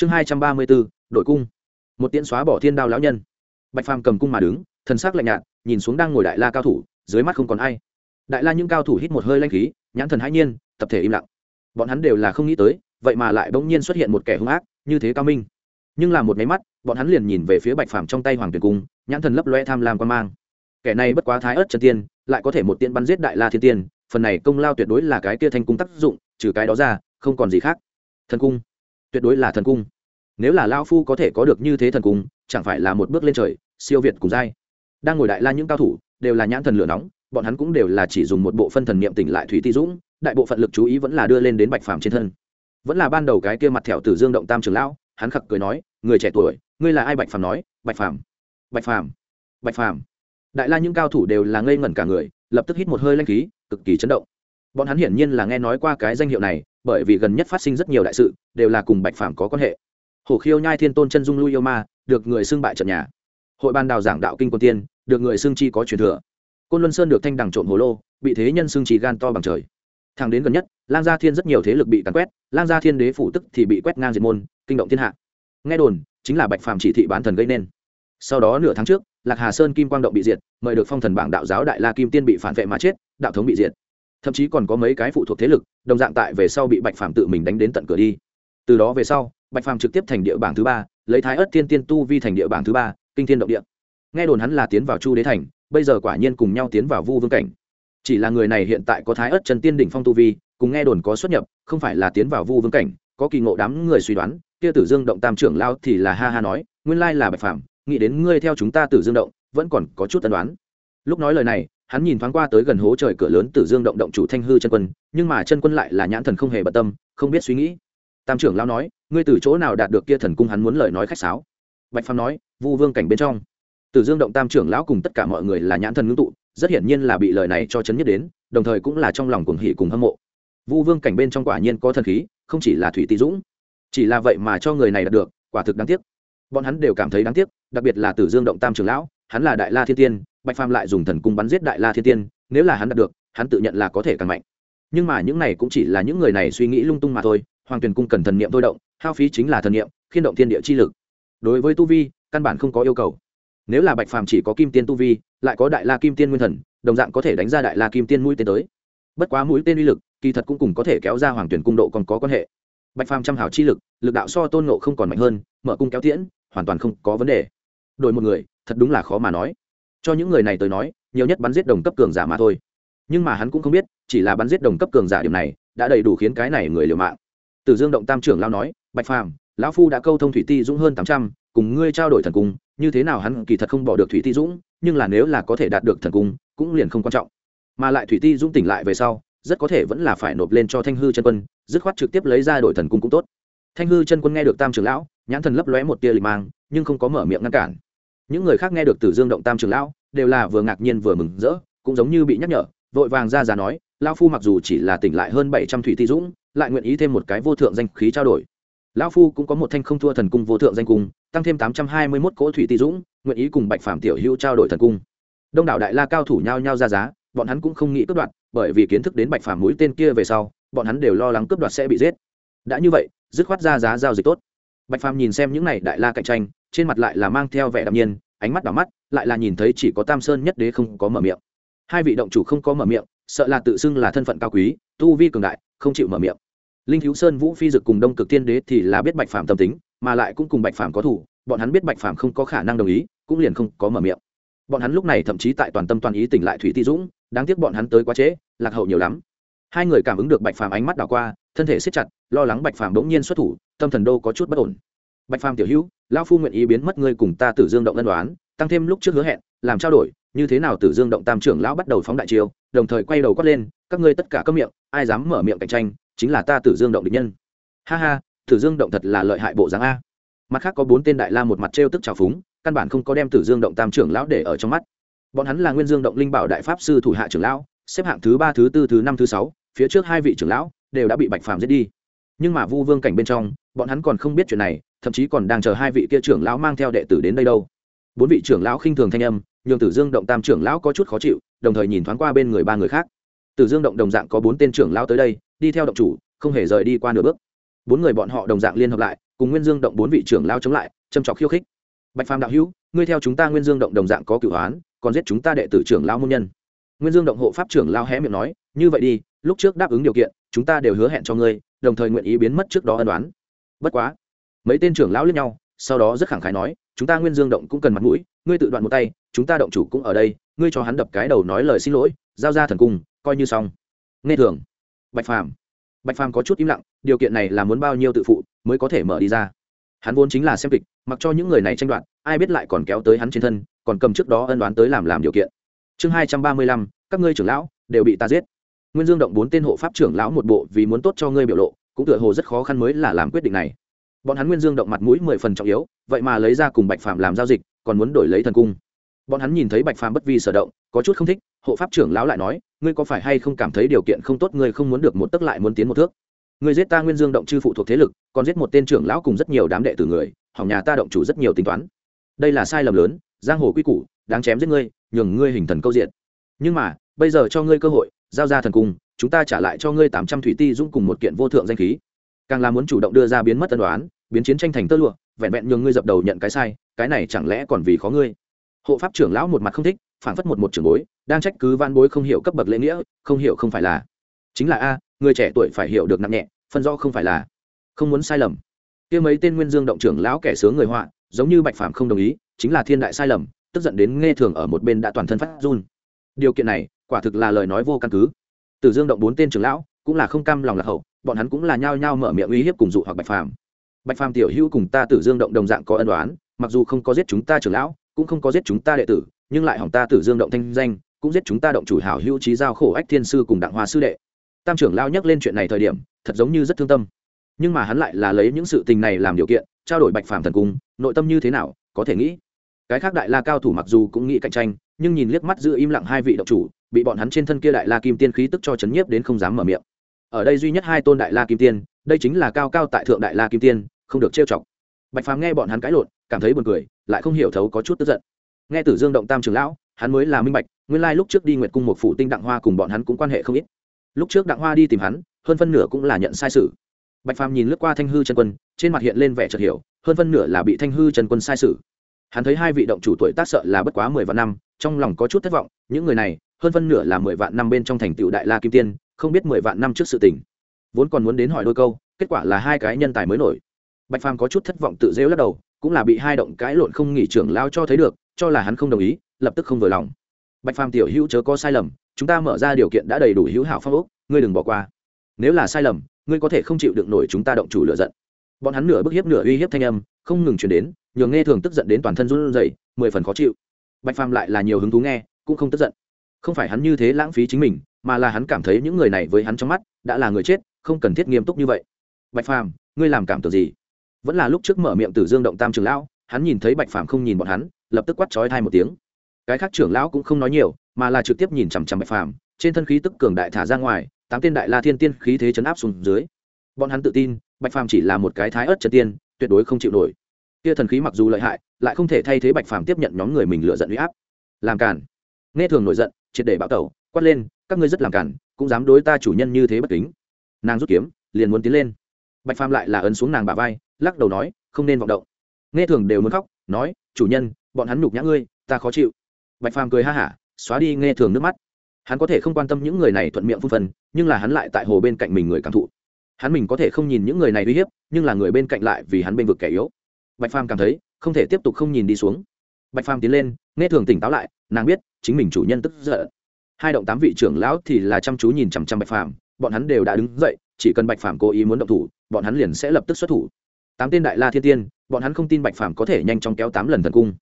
chương hai trăm ba mươi bốn đội cung. Một tiễn xóa bỏ thiên đao lão nhân. Bạch phàm cầm cung mà đứng thân xác lạnh nhạt, nhìn xuống đang ngồi đại la cao thủ, dưới mắt không còn ai. Đại la những cao thủ hít một hơi lanh khí, nhãn thần hãi nhiên, tập thể im lặng. Bọn hắn đều là không nghĩ tới, vậy mà lại bỗng nhiên xuất hiện một kẻ hung ác, như thế cao minh. Nhưng là một máy mắt, bọn hắn liền nhìn về phía bạch phàm trong tay hoàng tuyền cung, nhãn thần lấp loe tham lam quan mang. Kẻ này bất quá thái ớt chân tiên, lại có thể một tiên bắn giết đại la thiên tiên, phần này công lao tuyệt đối là cái kia thanh cung tác dụng, trừ cái đó ra, không còn gì khác. Thần cung tuyệt đối là thần cung. Nếu là lao phu có thể có được như thế thần cung, chẳng phải là một bước lên trời, siêu việt cùng dai đang ngồi đại la những cao thủ, đều là nhãn thần lửa nóng, bọn hắn cũng đều là chỉ dùng một bộ phân thần niệm tỉnh lại thủy ti dũng, đại bộ phận lực chú ý vẫn là đưa lên đến bạch phàm trên thân. Vẫn là ban đầu cái kia mặt thẹo từ dương động tam trường lão, hắn khặc cười nói, người trẻ tuổi, ngươi là ai? Bạch phàm nói, bạch phàm bạch phàm bạch phàm. Đại la những cao thủ đều là ngây ngẩn cả người, lập tức hít một hơi lanh khí, cực kỳ chấn động. Bọn hắn hiển nhiên là nghe nói qua cái danh hiệu này bởi vì gần nhất phát sinh rất nhiều đại sự, đều là cùng bạch phàm có quan hệ. Hổ khiêu nhai thiên tôn chân dung lui yêu ma, được người xưng bại trận nhà. Hội ban đào giảng đạo kinh quân tiên, được người xưng chi có truyền thừa. Côn luân sơn được thanh đằng trộm hồ lô, bị thế nhân xưng chỉ gan to bằng trời. Thẳng đến gần nhất, lang gia thiên rất nhiều thế lực bị cắn quét, lang gia thiên đế phủ tức thì bị quét ngang diệt môn, kinh động thiên hạ. Nghe đồn, chính là bạch phàm chỉ thị bán thần gây nên. Sau đó nửa tháng trước, lạc hà sơn kim quang động bị diệt, mời được phong thần bảng đạo giáo đại la kim tiên bị phản vệ mà chết, đạo thống bị diệt thậm chí còn có mấy cái phụ thuộc thế lực, đồng dạng tại về sau bị bạch phàm tự mình đánh đến tận cửa đi. Từ đó về sau, bạch phàm trực tiếp thành địa bảng thứ ba, lấy thái ớt tiên tiên tu vi thành địa bảng thứ ba, kinh thiên động địa. Nghe đồn hắn là tiến vào chu đế thành, bây giờ quả nhiên cùng nhau tiến vào vu vương cảnh. Chỉ là người này hiện tại có thái ớt trần tiên đỉnh phong tu vi, cùng nghe đồn có xuất nhập, không phải là tiến vào vu vương cảnh, có kỳ ngộ đám người suy đoán, kia tử dương động tam trưởng lao thì là ha ha nói, nguyên lai là bạch phàm, nghĩ đến ngươi theo chúng ta tử dương động, vẫn còn có chút tân đoán. Lúc nói lời này hắn nhìn thoáng qua tới gần hố trời cửa lớn tử dương động động chủ thanh hư chân quân, nhưng mà chân quân lại là nhãn thần không hề bận tâm, không biết suy nghĩ. Tam trưởng lao nói, ngươi từ chỗ nào đạt được kia thần cung hắn muốn lời nói khách sáo? Bạch phàm nói, vu vương cảnh bên trong. Tử dương động tam trưởng lão cùng tất cả mọi người là nhãn thần ngưng tụ, rất hiển nhiên là bị lời này cho chấn nhất đến, đồng thời cũng là trong lòng cuồng hỉ cùng hâm mộ. Vu vương cảnh bên trong quả nhiên có thần khí, không chỉ là thủy tý dũng, chỉ là vậy mà cho người này đạt được, quả thực đáng tiếc. Bọn hắn đều cảm thấy đáng tiếc, đặc biệt là tử dương động tam trưởng lão, hắn là đại la thiên tiên bạch phàm lại dùng thần cung bắn giết đại la thiên tiên, nếu là hắn đạt được, hắn tự nhận là có thể càng mạnh. Nhưng mà những này cũng chỉ là những người này suy nghĩ lung tung mà thôi, hoàng tuyền cung cần thần niệm thôi động, hao phí chính là thần niệm, khiên động thiên địa chi lực. Đối với tu vi, căn bản không có yêu cầu. Nếu là bạch phàm chỉ có kim tiên tu vi, lại có đại la kim tiên nguyên thần, đồng dạng có thể đánh ra đại la kim tiên mũi tên tới. Bất quá mũi tên uy lực, kỳ thật cũng cùng có thể kéo ra hoàng tuyển cung độ còn có quan hệ. Bạch phàm trăm hảo chi lực lực đạo so tôn ngộ không còn mạnh hơn, mở cung kéo tiễn, hoàn toàn không có vấn đề. Đổi một người, thật đúng là khó mà nói cho những người này tới nói, nhiều nhất bắn giết đồng cấp cường giả mà thôi. Nhưng mà hắn cũng không biết, chỉ là bắn giết đồng cấp cường giả điểm này, đã đầy đủ khiến cái này người liều mạng. Từ dương động tam trưởng lao nói, bạch phàm, lão phu đã câu thông thủy ti dũng hơn tám trăm, cùng ngươi trao đổi thần cung, như thế nào hắn kỳ thật không bỏ được thủy ti dũng, nhưng là nếu là có thể đạt được thần cung, cũng liền không quan trọng. Mà lại thủy ti dũng tỉnh lại về sau, rất có thể vẫn là phải nộp lên cho thanh hư chân quân, dứt khoát trực tiếp lấy ra đổi thần cung cũng tốt. Thanh hư chân quân nghe được tam trưởng lão, nhãn thần lấp lóe một tia lịch mang, nhưng không có mở miệng ngăn cản những người khác nghe được Tử dương động tam trường lão, đều là vừa ngạc nhiên vừa mừng rỡ, cũng giống như bị nhắc nhở, vội vàng ra giá nói, lão phu mặc dù chỉ là tỉnh lại hơn bảy trăm thủy ti dũng, lại nguyện ý thêm một cái vô thượng danh khí trao đổi. Lão phu cũng có một thanh không thua thần cung vô thượng danh cung, tăng thêm tám trăm hai mươi mốt cỗ thủy ti dũng, nguyện ý cùng bạch phạm tiểu hữu trao đổi thần cung. Đông đảo đại la cao thủ nhao nhao ra giá, bọn hắn cũng không nghĩ cướp đoạt, bởi vì kiến thức đến bạch phàm mũi tên kia về sau, bọn hắn đều lo lắng cướp đoạt sẽ bị giết. Đã như vậy, dứt khoát ra giá giao dịch tốt. Bạch phàm nhìn xem những này đại la cạnh tranh trên mặt lại là mang theo vẻ đạm nhiên, ánh mắt đỏ mắt, lại là nhìn thấy chỉ có tam sơn nhất đế không có mở miệng. Hai vị động chủ không có mở miệng, sợ là tự xưng là thân phận cao quý, tu vi cường đại, không chịu mở miệng. Linh thiếu sơn, vũ phi dực cùng đông cực tiên đế thì là biết bạch phàm tâm tính, mà lại cũng cùng bạch phàm có thủ, bọn hắn biết bạch phàm không có khả năng đồng ý, cũng liền không có mở miệng. Bọn hắn lúc này thậm chí tại toàn tâm toàn ý tỉnh lại thủy ti dũng, đáng tiếc bọn hắn tới quá trễ, lạc hậu nhiều lắm. Hai người cảm ứng được bạch phàm ánh mắt đảo qua, thân thể siết chặt, lo lắng bạch phàm bỗng nhiên xuất thủ, tâm thần đô có chút bất ổn. Bạch phàm tiểu hữu Lão phu nguyện ý biến mất ngươi cùng ta tử dương động ân đoán tăng thêm lúc trước hứa hẹn, làm trao đổi, như thế nào tử dương động tam trưởng lão bắt đầu phóng đại chiêu, đồng thời quay đầu quát lên, các ngươi tất cả các miệng, ai dám mở miệng cạnh tranh, chính là ta tử dương động địch nhân. Ha ha, tử dương động thật là lợi hại bộ dáng a. Mặt khác có bốn tên đại la một mặt trêu tức trào phúng, căn bản không có đem tử dương động tam trưởng lão để ở trong mắt. Bọn hắn là nguyên dương động linh bảo đại pháp sư thủ hạ trưởng lão, xếp hạng thứ ba, thứ tư, thứ năm, thứ sáu, phía trước hai vị trưởng lão đều đã bị bạch phàm giết đi. Nhưng mà vu vương cảnh bên trong, bọn hắn còn không biết chuyện này thậm chí còn đang chờ hai vị kia trưởng lão mang theo đệ tử đến đây đâu. Bốn vị trưởng lão khinh thường thanh âm, nhường tử dương động tam trưởng lão có chút khó chịu, đồng thời nhìn thoáng qua bên người ba người khác. Tử dương động đồng dạng có bốn tên trưởng lão tới đây, đi theo động chủ, không hề rời đi qua nửa bước. Bốn người bọn họ đồng dạng liên hợp lại, cùng nguyên dương động bốn vị trưởng lão chống lại, châm trọc khiêu khích. Bạch phàm đạo hữu, ngươi theo chúng ta nguyên dương động đồng dạng có cửu hoán, còn giết chúng ta đệ tử trưởng lão môn nhân. Nguyên dương động hộ pháp trưởng lão hé miệng nói, như vậy đi, lúc trước đáp ứng điều kiện, chúng ta đều hứa hẹn cho ngươi, đồng thời nguyện ý biến mất trước đó ân đoán bất quá mấy tên trưởng lão lẫn nhau, sau đó rất khẳng khái nói, chúng ta nguyên dương động cũng cần mặt mũi, ngươi tự đoạn một tay, chúng ta động chủ cũng ở đây, ngươi cho hắn đập cái đầu nói lời xin lỗi, giao ra thần cung, coi như xong. Nghe thường. Bạch phàm. Bạch phàm có chút im lặng, điều kiện này là muốn bao nhiêu tự phụ mới có thể mở đi ra. Hắn vốn chính là xem kịch, mặc cho những người này tranh đoạt, ai biết lại còn kéo tới hắn trên thân, còn cầm trước đó ân đoán tới làm làm điều kiện. Chương hai trăm ba mươi lăm, các ngươi trưởng lão đều bị ta giết. Nguyên dương động bốn tên hộ pháp trưởng lão một bộ vì muốn tốt cho ngươi biểu lộ, cũng tựa hồ rất khó khăn mới là làm quyết định này bọn hắn nguyên dương động mặt mũi mười phần trọng yếu, vậy mà lấy ra cùng bạch phàm làm giao dịch, còn muốn đổi lấy thần cung. Bọn hắn nhìn thấy bạch phàm bất vi sở động, có chút không thích, hộ pháp trưởng lão lại nói, ngươi có phải hay không cảm thấy điều kiện không tốt, ngươi không muốn được một tấc lại muốn tiến một thước? Ngươi giết ta nguyên dương động chư phụ thuộc thế lực, còn giết một tên trưởng lão cùng rất nhiều đám đệ tử người, hỏng nhà ta động chủ rất nhiều tính toán. Đây là sai lầm lớn, giang hồ quy củ, đáng chém giết ngươi, nhường ngươi hình thần câu diện. Nhưng mà, bây giờ cho ngươi cơ hội, giao ra thần cung, chúng ta trả lại cho ngươi tám trăm thủy ti dũng cùng một kiện vô thượng danh khí. Càng là muốn chủ động đưa ra biến mất tân đoán biến chiến tranh thành tơ lụa, vẹn vẹn nhường ngươi dập đầu nhận cái sai, cái này chẳng lẽ còn vì khó ngươi? Hộ pháp trưởng lão một mặt không thích phản phất một một trưởng bối, đang trách cứ van bối không hiểu cấp bậc lễ nghĩa, không hiểu không phải là. Chính là a, người trẻ tuổi phải hiểu được nặng nhẹ, phân do không phải là. Không muốn sai lầm. Kia mấy tên nguyên dương động trưởng lão kẻ sướng người họa, giống như bạch phàm không đồng ý, chính là thiên đại sai lầm, tức giận đến nghe thường ở một bên đã toàn thân phát run. Điều kiện này, quả thực là lời nói vô căn cứ. Từ dương động bốn tên trưởng lão, cũng là không cam lòng lạc hậu, bọn hắn cũng là nhao nhao mở miệng uy hiếp cùng dụ hoặc bạch phàm bạch phàm tiểu hữu cùng ta tử dương động đồng dạng có ân đoán mặc dù không có giết chúng ta trưởng lão, cũng không có giết chúng ta đệ tử, nhưng lại hỏng ta tử dương động thanh danh, cũng giết chúng ta động chủ hảo hữu trí giao khổ ách thiên sư cùng đặng hoa sư đệ. Tam trưởng lao nhắc lên chuyện này thời điểm, thật giống như rất thương tâm. Nhưng mà hắn lại là lấy những sự tình này làm điều kiện, trao đổi bạch phàm thần cung, nội tâm như thế nào, có thể nghĩ. Cái khác đại la cao thủ mặc dù cũng nghĩ cạnh tranh, nhưng nhìn liếc mắt giữ im lặng hai vị động chủ, bị bọn hắn trên thân kia đại la kim tiên khí tức cho chấn nhiếp đến không dám mở miệng. Ở đây duy nhất hai tôn đại la kim tiên, đây chính là cao cao tại thượng đại la kim tiên không được trêu chọc. Bạch phàm nghe bọn hắn cãi lộn, cảm thấy buồn cười, lại không hiểu thấu có chút tức giận. Nghe tử dương động tam trường lão, hắn mới là minh bạch, nguyên lai lúc trước đi nguyệt cung một phụ tinh đặng hoa cùng bọn hắn cũng quan hệ không ít. Lúc trước đặng hoa đi tìm hắn, hơn phân nửa cũng là nhận sai sự. Bạch phàm nhìn lướt qua thanh hư chân quân, trên mặt hiện lên vẻ chợt hiểu, hơn phân nửa là bị thanh hư chân quân sai sự. Hắn thấy hai vị động chủ tuổi tác sợ là bất quá mười vạn năm, trong lòng có chút thất vọng, những người này, hơn phân nửa là mười vạn năm bên trong thành tựu đại la kim tiên, không biết mười vạn năm trước sự tình. Vốn còn muốn đến hỏi đôi câu, kết quả là hai cái nhân tài mới nổi bạch phàm có chút thất vọng tự rêu lắc đầu, cũng là bị hai động cãi lộn không nghỉ trưởng lao cho thấy được, cho là hắn không đồng ý, lập tức không vừa lòng. Bạch phàm tiểu hữu chớ có sai lầm, chúng ta mở ra điều kiện đã đầy đủ hữu hảo phong ốc, ngươi đừng bỏ qua. Nếu là sai lầm, ngươi có thể không chịu được nổi chúng ta động chủ lựa giận. Bọn hắn nửa bức hiếp nửa uy hiếp thanh âm, không ngừng chuyển đến, nhường nghe thường tức giận đến toàn thân run rẩy, mười phần khó chịu. Bạch phàm lại là nhiều hứng thú nghe, cũng không tức giận. Không phải hắn như thế lãng phí chính mình, mà là hắn cảm thấy những người này với hắn trong mắt, đã là người chết, không cần thiết nghiêm túc như vậy. Bạch phàm, ngươi làm cảm tưởng gì? Vẫn là lúc trước mở miệng từ dương động tam trường lão, hắn nhìn thấy bạch phàm không nhìn bọn hắn, lập tức quát trói thai một tiếng. Cái khác trưởng lão cũng không nói nhiều, mà là trực tiếp nhìn chằm chằm bạch phàm, trên thân khí tức cường đại thả ra ngoài, tám tên đại la thiên tiên khí thế chấn áp xuống dưới. Bọn hắn tự tin, bạch phàm chỉ là một cái thái ớt trần tiên, tuyệt đối không chịu nổi. Kia thần khí mặc dù lợi hại, lại không thể thay thế bạch phàm tiếp nhận nhóm người mình lựa giận huy áp. Làm cản nghe thường nổi giận, triệt để bạo tẩu, quát lên, các ngươi rất làm cản cũng dám đối ta chủ nhân như thế bất kính. Nàng rút kiếm, liền muốn tiến lên. Bạch phàm lại là ấn xuống nàng bà vai lắc đầu nói, không nên vọng động. Nghe thường đều muốn khóc, nói, chủ nhân, bọn hắn nhục nhã ngươi, ta khó chịu. Bạch phàm cười ha hả, xóa đi nghe thường nước mắt. Hắn có thể không quan tâm những người này thuận miệng phun phần nhưng là hắn lại tại hồ bên cạnh mình người cảm thụ. Hắn mình có thể không nhìn những người này uy hiếp, nhưng là người bên cạnh lại vì hắn bên vực kẻ yếu. Bạch phàm cảm thấy, không thể tiếp tục không nhìn đi xuống. Bạch phàm tiến lên, nghe thường tỉnh táo lại, nàng biết, chính mình chủ nhân tức giận. Hai động tám vị trưởng lão thì là chăm chú nhìn chằm chằm bạch phàm, bọn hắn đều đã đứng dậy, chỉ cần bạch phàm cố ý muốn động thủ, bọn hắn liền sẽ lập tức xuất thủ tám tên đại la thiên tiên, bọn hắn không tin bạch phàm có thể nhanh chóng kéo tám lần thần cung,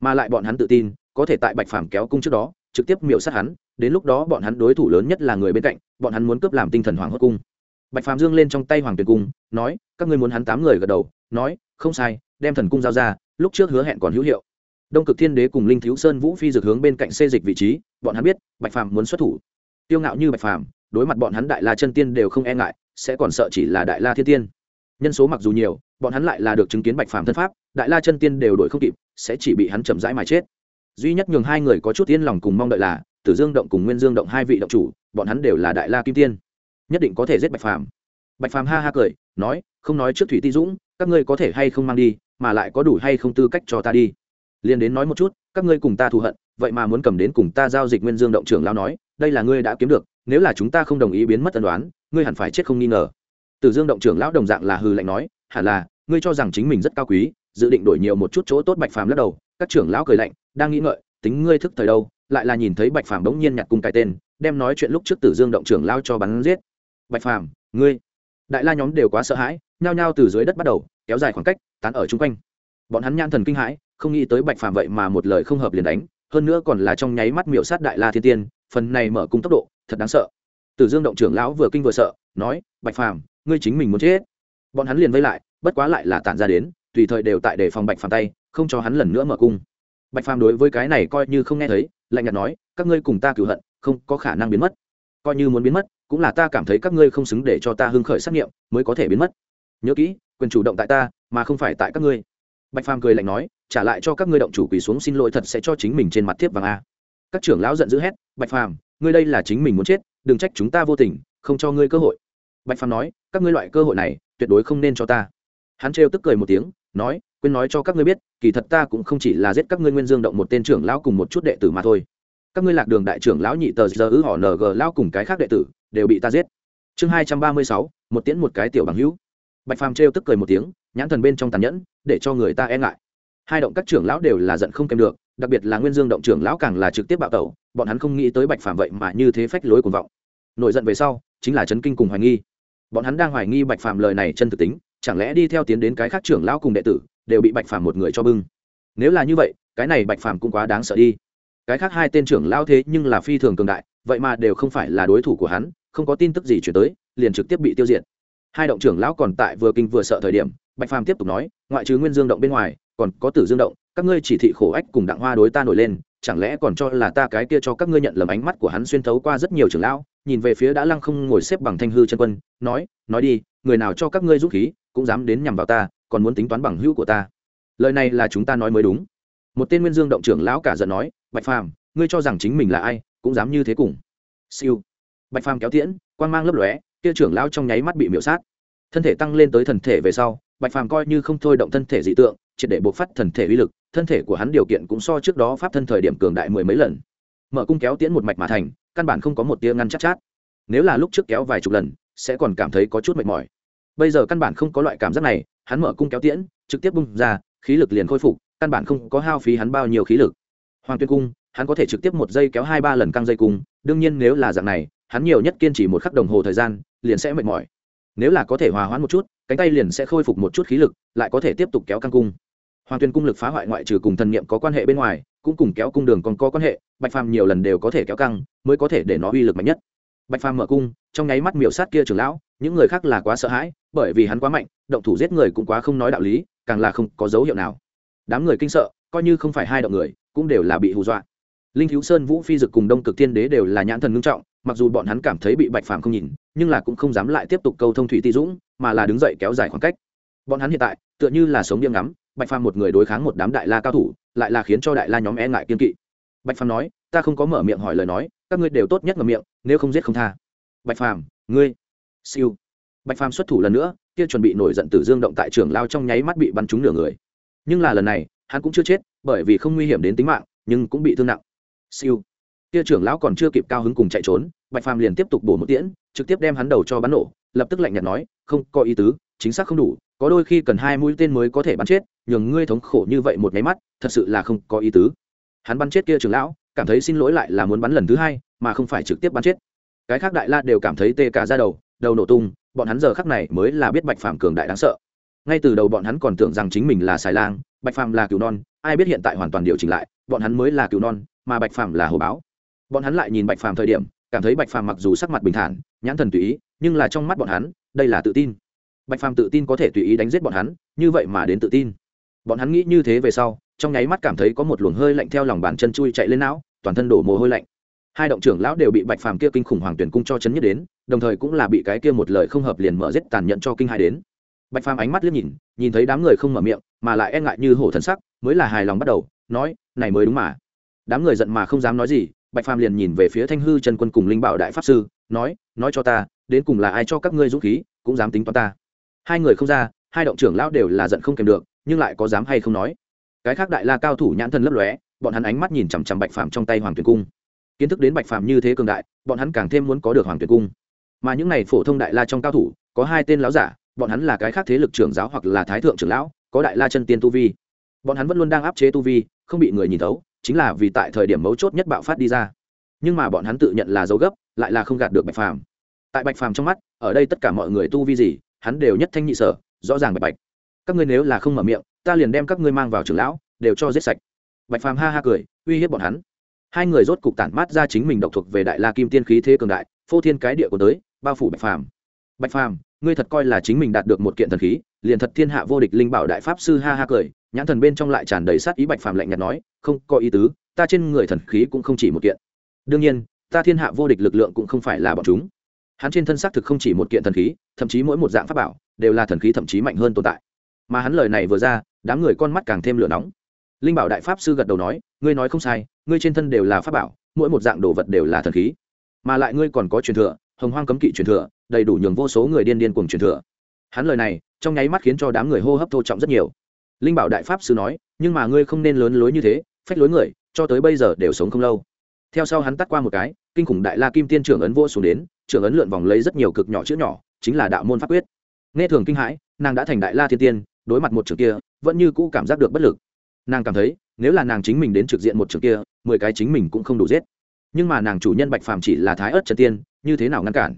mà lại bọn hắn tự tin, có thể tại bạch phàm kéo cung trước đó, trực tiếp miệu sát hắn, đến lúc đó bọn hắn đối thủ lớn nhất là người bên cạnh, bọn hắn muốn cướp làm tinh thần hoàng hốt cung. Bạch phàm dương lên trong tay hoàng tuyền cung, nói, các ngươi muốn hắn tám người gật đầu, nói, không sai, đem thần cung giao ra, lúc trước hứa hẹn còn hữu hiệu. Đông cực thiên đế cùng linh thiếu sơn vũ phi dược hướng bên cạnh xê dịch vị trí, bọn hắn biết bạch phàm muốn xuất thủ. Tiêu ngạo như bạch phàm, đối mặt bọn hắn đại la chân tiên đều không e ngại, sẽ còn sợ chỉ là đại la thiên tiên nhân số mặc dù nhiều, bọn hắn lại là được chứng kiến bạch phàm thân pháp, đại la chân tiên đều đổi không kịp, sẽ chỉ bị hắn chậm rãi mà chết. Duy nhất nhường hai người có chút yên lòng cùng mong đợi là, tử dương động cùng nguyên dương động hai vị động chủ, bọn hắn đều là đại la kim tiên. Nhất định có thể giết bạch phàm. Bạch phàm ha ha cười, nói, không nói trước thủy ti dũng, các ngươi có thể hay không mang đi, mà lại có đủ hay không tư cách cho ta đi? Liền đến nói một chút, các ngươi cùng ta thù hận, vậy mà muốn cầm đến cùng ta giao dịch nguyên dương động trưởng lao nói, đây là ngươi đã kiếm được, nếu là chúng ta không đồng ý biến mất tân đoán ngươi hẳn phải chết không nghi ngờ. Tử dương động trưởng lão đồng dạng là hư lạnh nói, hẳn là, ngươi cho rằng chính mình rất cao quý, dự định đổi nhiều một chút chỗ tốt bạch phàm lắc đầu, các trưởng lão cười lạnh, đang nghĩ ngợi, tính ngươi thức thời đâu, lại là nhìn thấy bạch phàm bỗng nhiên nhặt cùng cái tên, đem nói chuyện lúc trước tử dương động trưởng lão cho bắn giết. Bạch phàm, ngươi. Đại la nhóm đều quá sợ hãi, nhao nhao từ dưới đất bắt đầu, kéo dài khoảng cách, tán ở chung quanh. Bọn hắn nhãn thần kinh hãi, không nghĩ tới bạch phàm vậy mà một lời không hợp liền đánh, hơn nữa còn là trong nháy mắt miểu sát đại la thiên tiên, phần này mở cung tốc độ, thật đáng sợ. Tử dương động trưởng lão vừa kinh vừa sợ, nói, bạch phàm ngươi chính mình muốn chết. Bọn hắn liền vây lại, bất quá lại là tản ra đến, tùy thời đều tại để phòng bạch phàm tay, không cho hắn lần nữa mở cung. Bạch phàm đối với cái này coi như không nghe thấy, lạnh nhạt nói, các ngươi cùng ta cửu hận, không có khả năng biến mất. Coi như muốn biến mất, cũng là ta cảm thấy các ngươi không xứng để cho ta hưng khởi xét nghiệm, mới có thể biến mất. Nhớ kỹ, quyền chủ động tại ta, mà không phải tại các ngươi. Bạch phàm cười lạnh nói, trả lại cho các ngươi động chủ quỳ xuống xin lỗi thật sẽ cho chính mình trên mặt thiếp vàng a. Các trưởng lão giận dữ hét, bạch phàm, ngươi đây là chính mình muốn chết, đừng trách chúng ta vô tình, không cho ngươi cơ hội bạch phàm nói, các ngươi loại cơ hội này, tuyệt đối không nên cho ta. Hắn trêu tức cười một tiếng, nói, quên nói cho các ngươi biết, kỳ thật ta cũng không chỉ là giết các ngươi nguyên dương động một tên trưởng lão cùng một chút đệ tử mà thôi. Các ngươi lạc đường đại trưởng lão nhị tờ giờ ư họ ng lão cùng cái khác đệ tử, đều bị ta giết. Chương hai trăm ba mươi sáu, một tiễn một cái tiểu bằng hữu. Bạch phàm trêu tức cười một tiếng, nhãn thần bên trong tàn nhẫn, để cho người ta e ngại. Hai động các trưởng lão đều là giận không kèm được, đặc biệt là nguyên dương động trưởng lão càng là trực tiếp bạo tẩu, bọn hắn không nghĩ tới bạch phàm vậy mà như thế phách lối cuồng vọng. Nổi giận về sau, chính là chấn kinh cùng hoài nghi bọn hắn đang hoài nghi bạch phàm lời này chân thực tính, chẳng lẽ đi theo tiến đến cái khác trưởng lão cùng đệ tử, đều bị bạch phàm một người cho bưng? Nếu là như vậy, cái này bạch phàm cũng quá đáng sợ đi. Cái khác hai tên trưởng lão thế nhưng là phi thường cường đại, vậy mà đều không phải là đối thủ của hắn, không có tin tức gì chuyển tới, liền trực tiếp bị tiêu diệt. Hai động trưởng lão còn tại vừa kinh vừa sợ thời điểm, bạch phàm tiếp tục nói, ngoại trừ nguyên dương động bên ngoài, còn có tử dương động, các ngươi chỉ thị khổ ách cùng đặng hoa đối ta nổi lên chẳng lẽ còn cho là ta cái kia cho các ngươi nhận lầm ánh mắt của hắn xuyên thấu qua rất nhiều trưởng lão, nhìn về phía đã lăng không ngồi xếp bằng thanh hư chân quân, nói nói đi, người nào cho các ngươi dũng khí, cũng dám đến nhằm vào ta, còn muốn tính toán bằng hữu của ta. Lời này là chúng ta nói mới đúng. Một tên nguyên dương động trưởng lão cả giận nói, bạch phàm, ngươi cho rằng chính mình là ai, cũng dám như thế cùng. Siêu. Bạch phàm kéo tiễn quan mang lấp lóe, kia trưởng lão trong nháy mắt bị miễu sát. Thân thể tăng lên tới thần thể về sau, bạch phàm coi như không thôi động thân thể dị tượng, triệt để buộc phát thần thể uy lực thân thể của hắn điều kiện cũng so trước đó pháp thân thời điểm cường đại mười mấy lần. Mở cung kéo tiễn một mạch mà thành căn bản không có một tia ngăn chắc chát, chát nếu là lúc trước kéo vài chục lần sẽ còn cảm thấy có chút mệt mỏi. Bây giờ căn bản không có loại cảm giác này hắn mở cung kéo tiễn trực tiếp bung ra khí lực liền khôi phục căn bản không có hao phí hắn bao nhiêu khí lực. Hoàng tuyên cung hắn có thể trực tiếp một giây kéo hai ba lần căng dây cung đương nhiên nếu là dạng này hắn nhiều nhất kiên trì một khắc đồng hồ thời gian liền sẽ mệt mỏi. Nếu là có thể hòa hoãn một chút cánh tay liền sẽ khôi phục một chút khí lực lại có thể tiếp tục kéo căng cung hoàng tuyên cung lực phá hoại ngoại trừ cùng thần niệm có quan hệ bên ngoài, cũng cùng kéo cung đường còn có quan hệ, bạch phàm nhiều lần đều có thể kéo căng, mới có thể để nó uy lực mạnh nhất. Bạch phàm mở cung, trong nháy mắt miểu sát kia trưởng lão, những người khác là quá sợ hãi, bởi vì hắn quá mạnh, động thủ giết người cũng quá không nói đạo lý, càng là không có dấu hiệu nào. Đám người kinh sợ, coi như không phải hai động người, cũng đều là bị hù dọa. Linh thiếu sơn, vũ phi dực cùng đông cực thiên đế đều là nhãn thần ngưng trọng, mặc dù bọn hắn cảm thấy bị bạch phàm không nhìn, nhưng là cũng không dám lại tiếp tục câu thông thủy ti dũng, mà là đứng dậy kéo dài khoảng cách. Bọn hắn hiện tại, tựa như là sống điên ngắm bạch phàm một người đối kháng một đám đại la cao thủ, lại là khiến cho đại la nhóm e ngại kiên kỵ. Bạch phàm nói, ta không có mở miệng hỏi lời nói, các ngươi đều tốt nhất ngậm miệng, nếu không giết không tha. Bạch phàm, ngươi, siêu. Bạch phàm xuất thủ lần nữa, kia chuẩn bị nổi giận tử dương động tại trường lao trong nháy mắt bị bắn trúng nửa người. Nhưng là lần này, hắn cũng chưa chết, bởi vì không nguy hiểm đến tính mạng, nhưng cũng bị thương nặng. Siêu. Kia trưởng lão còn chưa kịp cao hứng cùng chạy trốn, bạch phàm liền tiếp tục bổ một tiễn, trực tiếp đem hắn đầu cho bắn nổ, lập tức lạnh nhạt nói, không có ý tứ, chính xác không đủ có đôi khi cần hai mũi tên mới có thể bắn chết, nhường ngươi thống khổ như vậy một máy mắt, thật sự là không có ý tứ. Hắn bắn chết kia trưởng lão, cảm thấy xin lỗi lại là muốn bắn lần thứ hai, mà không phải trực tiếp bắn chết. Cái khác đại la đều cảm thấy tê cả ra đầu đầu nổ tung, bọn hắn giờ khắc này mới là biết bạch phàm cường đại đáng sợ. Ngay từ đầu bọn hắn còn tưởng rằng chính mình là xài lang, bạch phàm là cừu non, ai biết hiện tại hoàn toàn điều chỉnh lại, bọn hắn mới là cừu non, mà bạch phàm là hồ báo. Bọn hắn lại nhìn bạch phàm thời điểm, cảm thấy bạch phàm mặc dù sắc mặt bình thản, nhãn thần tùy ý, nhưng là trong mắt bọn hắn, đây là tự tin bạch phàm tự tin có thể tùy ý đánh giết bọn hắn, như vậy mà đến tự tin. Bọn hắn nghĩ như thế về sau, trong nháy mắt cảm thấy có một luồng hơi lạnh theo lòng bàn chân chui chạy lên não, toàn thân đổ mồ hôi lạnh. Hai động trưởng lão đều bị bạch phàm kia kinh khủng hoàng tuyển cung cho chấn nhất đến, đồng thời cũng là bị cái kia một lời không hợp liền mở giết tàn nhẫn cho kinh hai đến. Bạch phàm ánh mắt liếc nhìn nhìn thấy đám người không mở miệng, mà lại e ngại như hổ thần sắc, mới là hài lòng bắt đầu, nói, này mới đúng mà. Đám người giận mà không dám nói gì, bạch phàm liền nhìn về phía thanh hư chân quân cùng linh bảo đại pháp sư, nói nói cho ta, đến cùng là ai cho các ngươi dũng khí, cũng dám tính toán ta? Hai người không ra, hai động trưởng lão đều là giận không kèm được, nhưng lại có dám hay không nói. Cái khác đại la cao thủ nhãn thần lấp lóe, bọn hắn ánh mắt nhìn chằm chằm bạch phàm trong tay hoàng tuyền cung. Kiến thức đến bạch phàm như thế cường đại, bọn hắn càng thêm muốn có được hoàng tuyền cung. Mà những này phổ thông đại la trong cao thủ, có hai tên lão giả, bọn hắn là cái khác thế lực trưởng giáo hoặc là thái thượng trưởng lão, có đại la chân tiên tu vi. Bọn hắn vẫn luôn đang áp chế tu vi, không bị người nhìn thấu, chính là vì tại thời điểm mấu chốt nhất bạo phát đi ra. Nhưng mà bọn hắn tự nhận là dấu gấp, lại là không gạt được bạch phàm. Tại bạch phàm trong mắt, ở đây tất cả mọi người tu vi gì hắn đều nhất thanh nhị sở, rõ ràng bạch bạch. Các ngươi nếu là không mở miệng, ta liền đem các ngươi mang vào trưởng lão, đều cho giết sạch. Bạch phàm ha ha cười, uy hiếp bọn hắn. Hai người rốt cục tản mát ra chính mình độc thuộc về đại la kim tiên khí thế cường đại, phô thiên cái địa của tới, bao phủ bạch phàm. Bạch phàm, ngươi thật coi là chính mình đạt được một kiện thần khí, liền thật thiên hạ vô địch linh bảo đại pháp sư ha ha cười, nhãn thần bên trong lại tràn đầy sát ý bạch phàm lạnh nhạt nói, không, có ý tứ, ta trên người thần khí cũng không chỉ một kiện. Đương nhiên, ta thiên hạ vô địch lực lượng cũng không phải là bọn chúng hắn trên thân xác thực không chỉ một kiện thần khí, thậm chí mỗi một dạng pháp bảo đều là thần khí thậm chí mạnh hơn tồn tại. Mà hắn lời này vừa ra, đám người con mắt càng thêm lửa nóng. Linh bảo đại pháp sư gật đầu nói, ngươi nói không sai, ngươi trên thân đều là pháp bảo, mỗi một dạng đồ vật đều là thần khí. Mà lại ngươi còn có truyền thừa, hồng hoang cấm kỵ truyền thừa, đầy đủ nhường vô số người điên điên cùng truyền thừa. Hắn lời này, trong nháy mắt khiến cho đám người hô hấp thô trọng rất nhiều. Linh bảo đại pháp sư nói, nhưng mà ngươi không nên lớn lối như thế, phách lối người, cho tới bây giờ đều sống không lâu. Theo sau hắn tắt qua một cái, kinh khủng đại la kim tiên trưởng ấn vô xuống đến trưởng ấn lượn vòng lấy rất nhiều cực nhỏ chữ nhỏ, chính là đạo môn pháp quyết. Nghe thường kinh hãi, nàng đã thành đại la thiên tiên, đối mặt một trường kia, vẫn như cũ cảm giác được bất lực. Nàng cảm thấy, nếu là nàng chính mình đến trực diện một trường kia, mười cái chính mình cũng không đủ giết. Nhưng mà nàng chủ nhân bạch phàm chỉ là thái ớt trần tiên, như thế nào ngăn cản?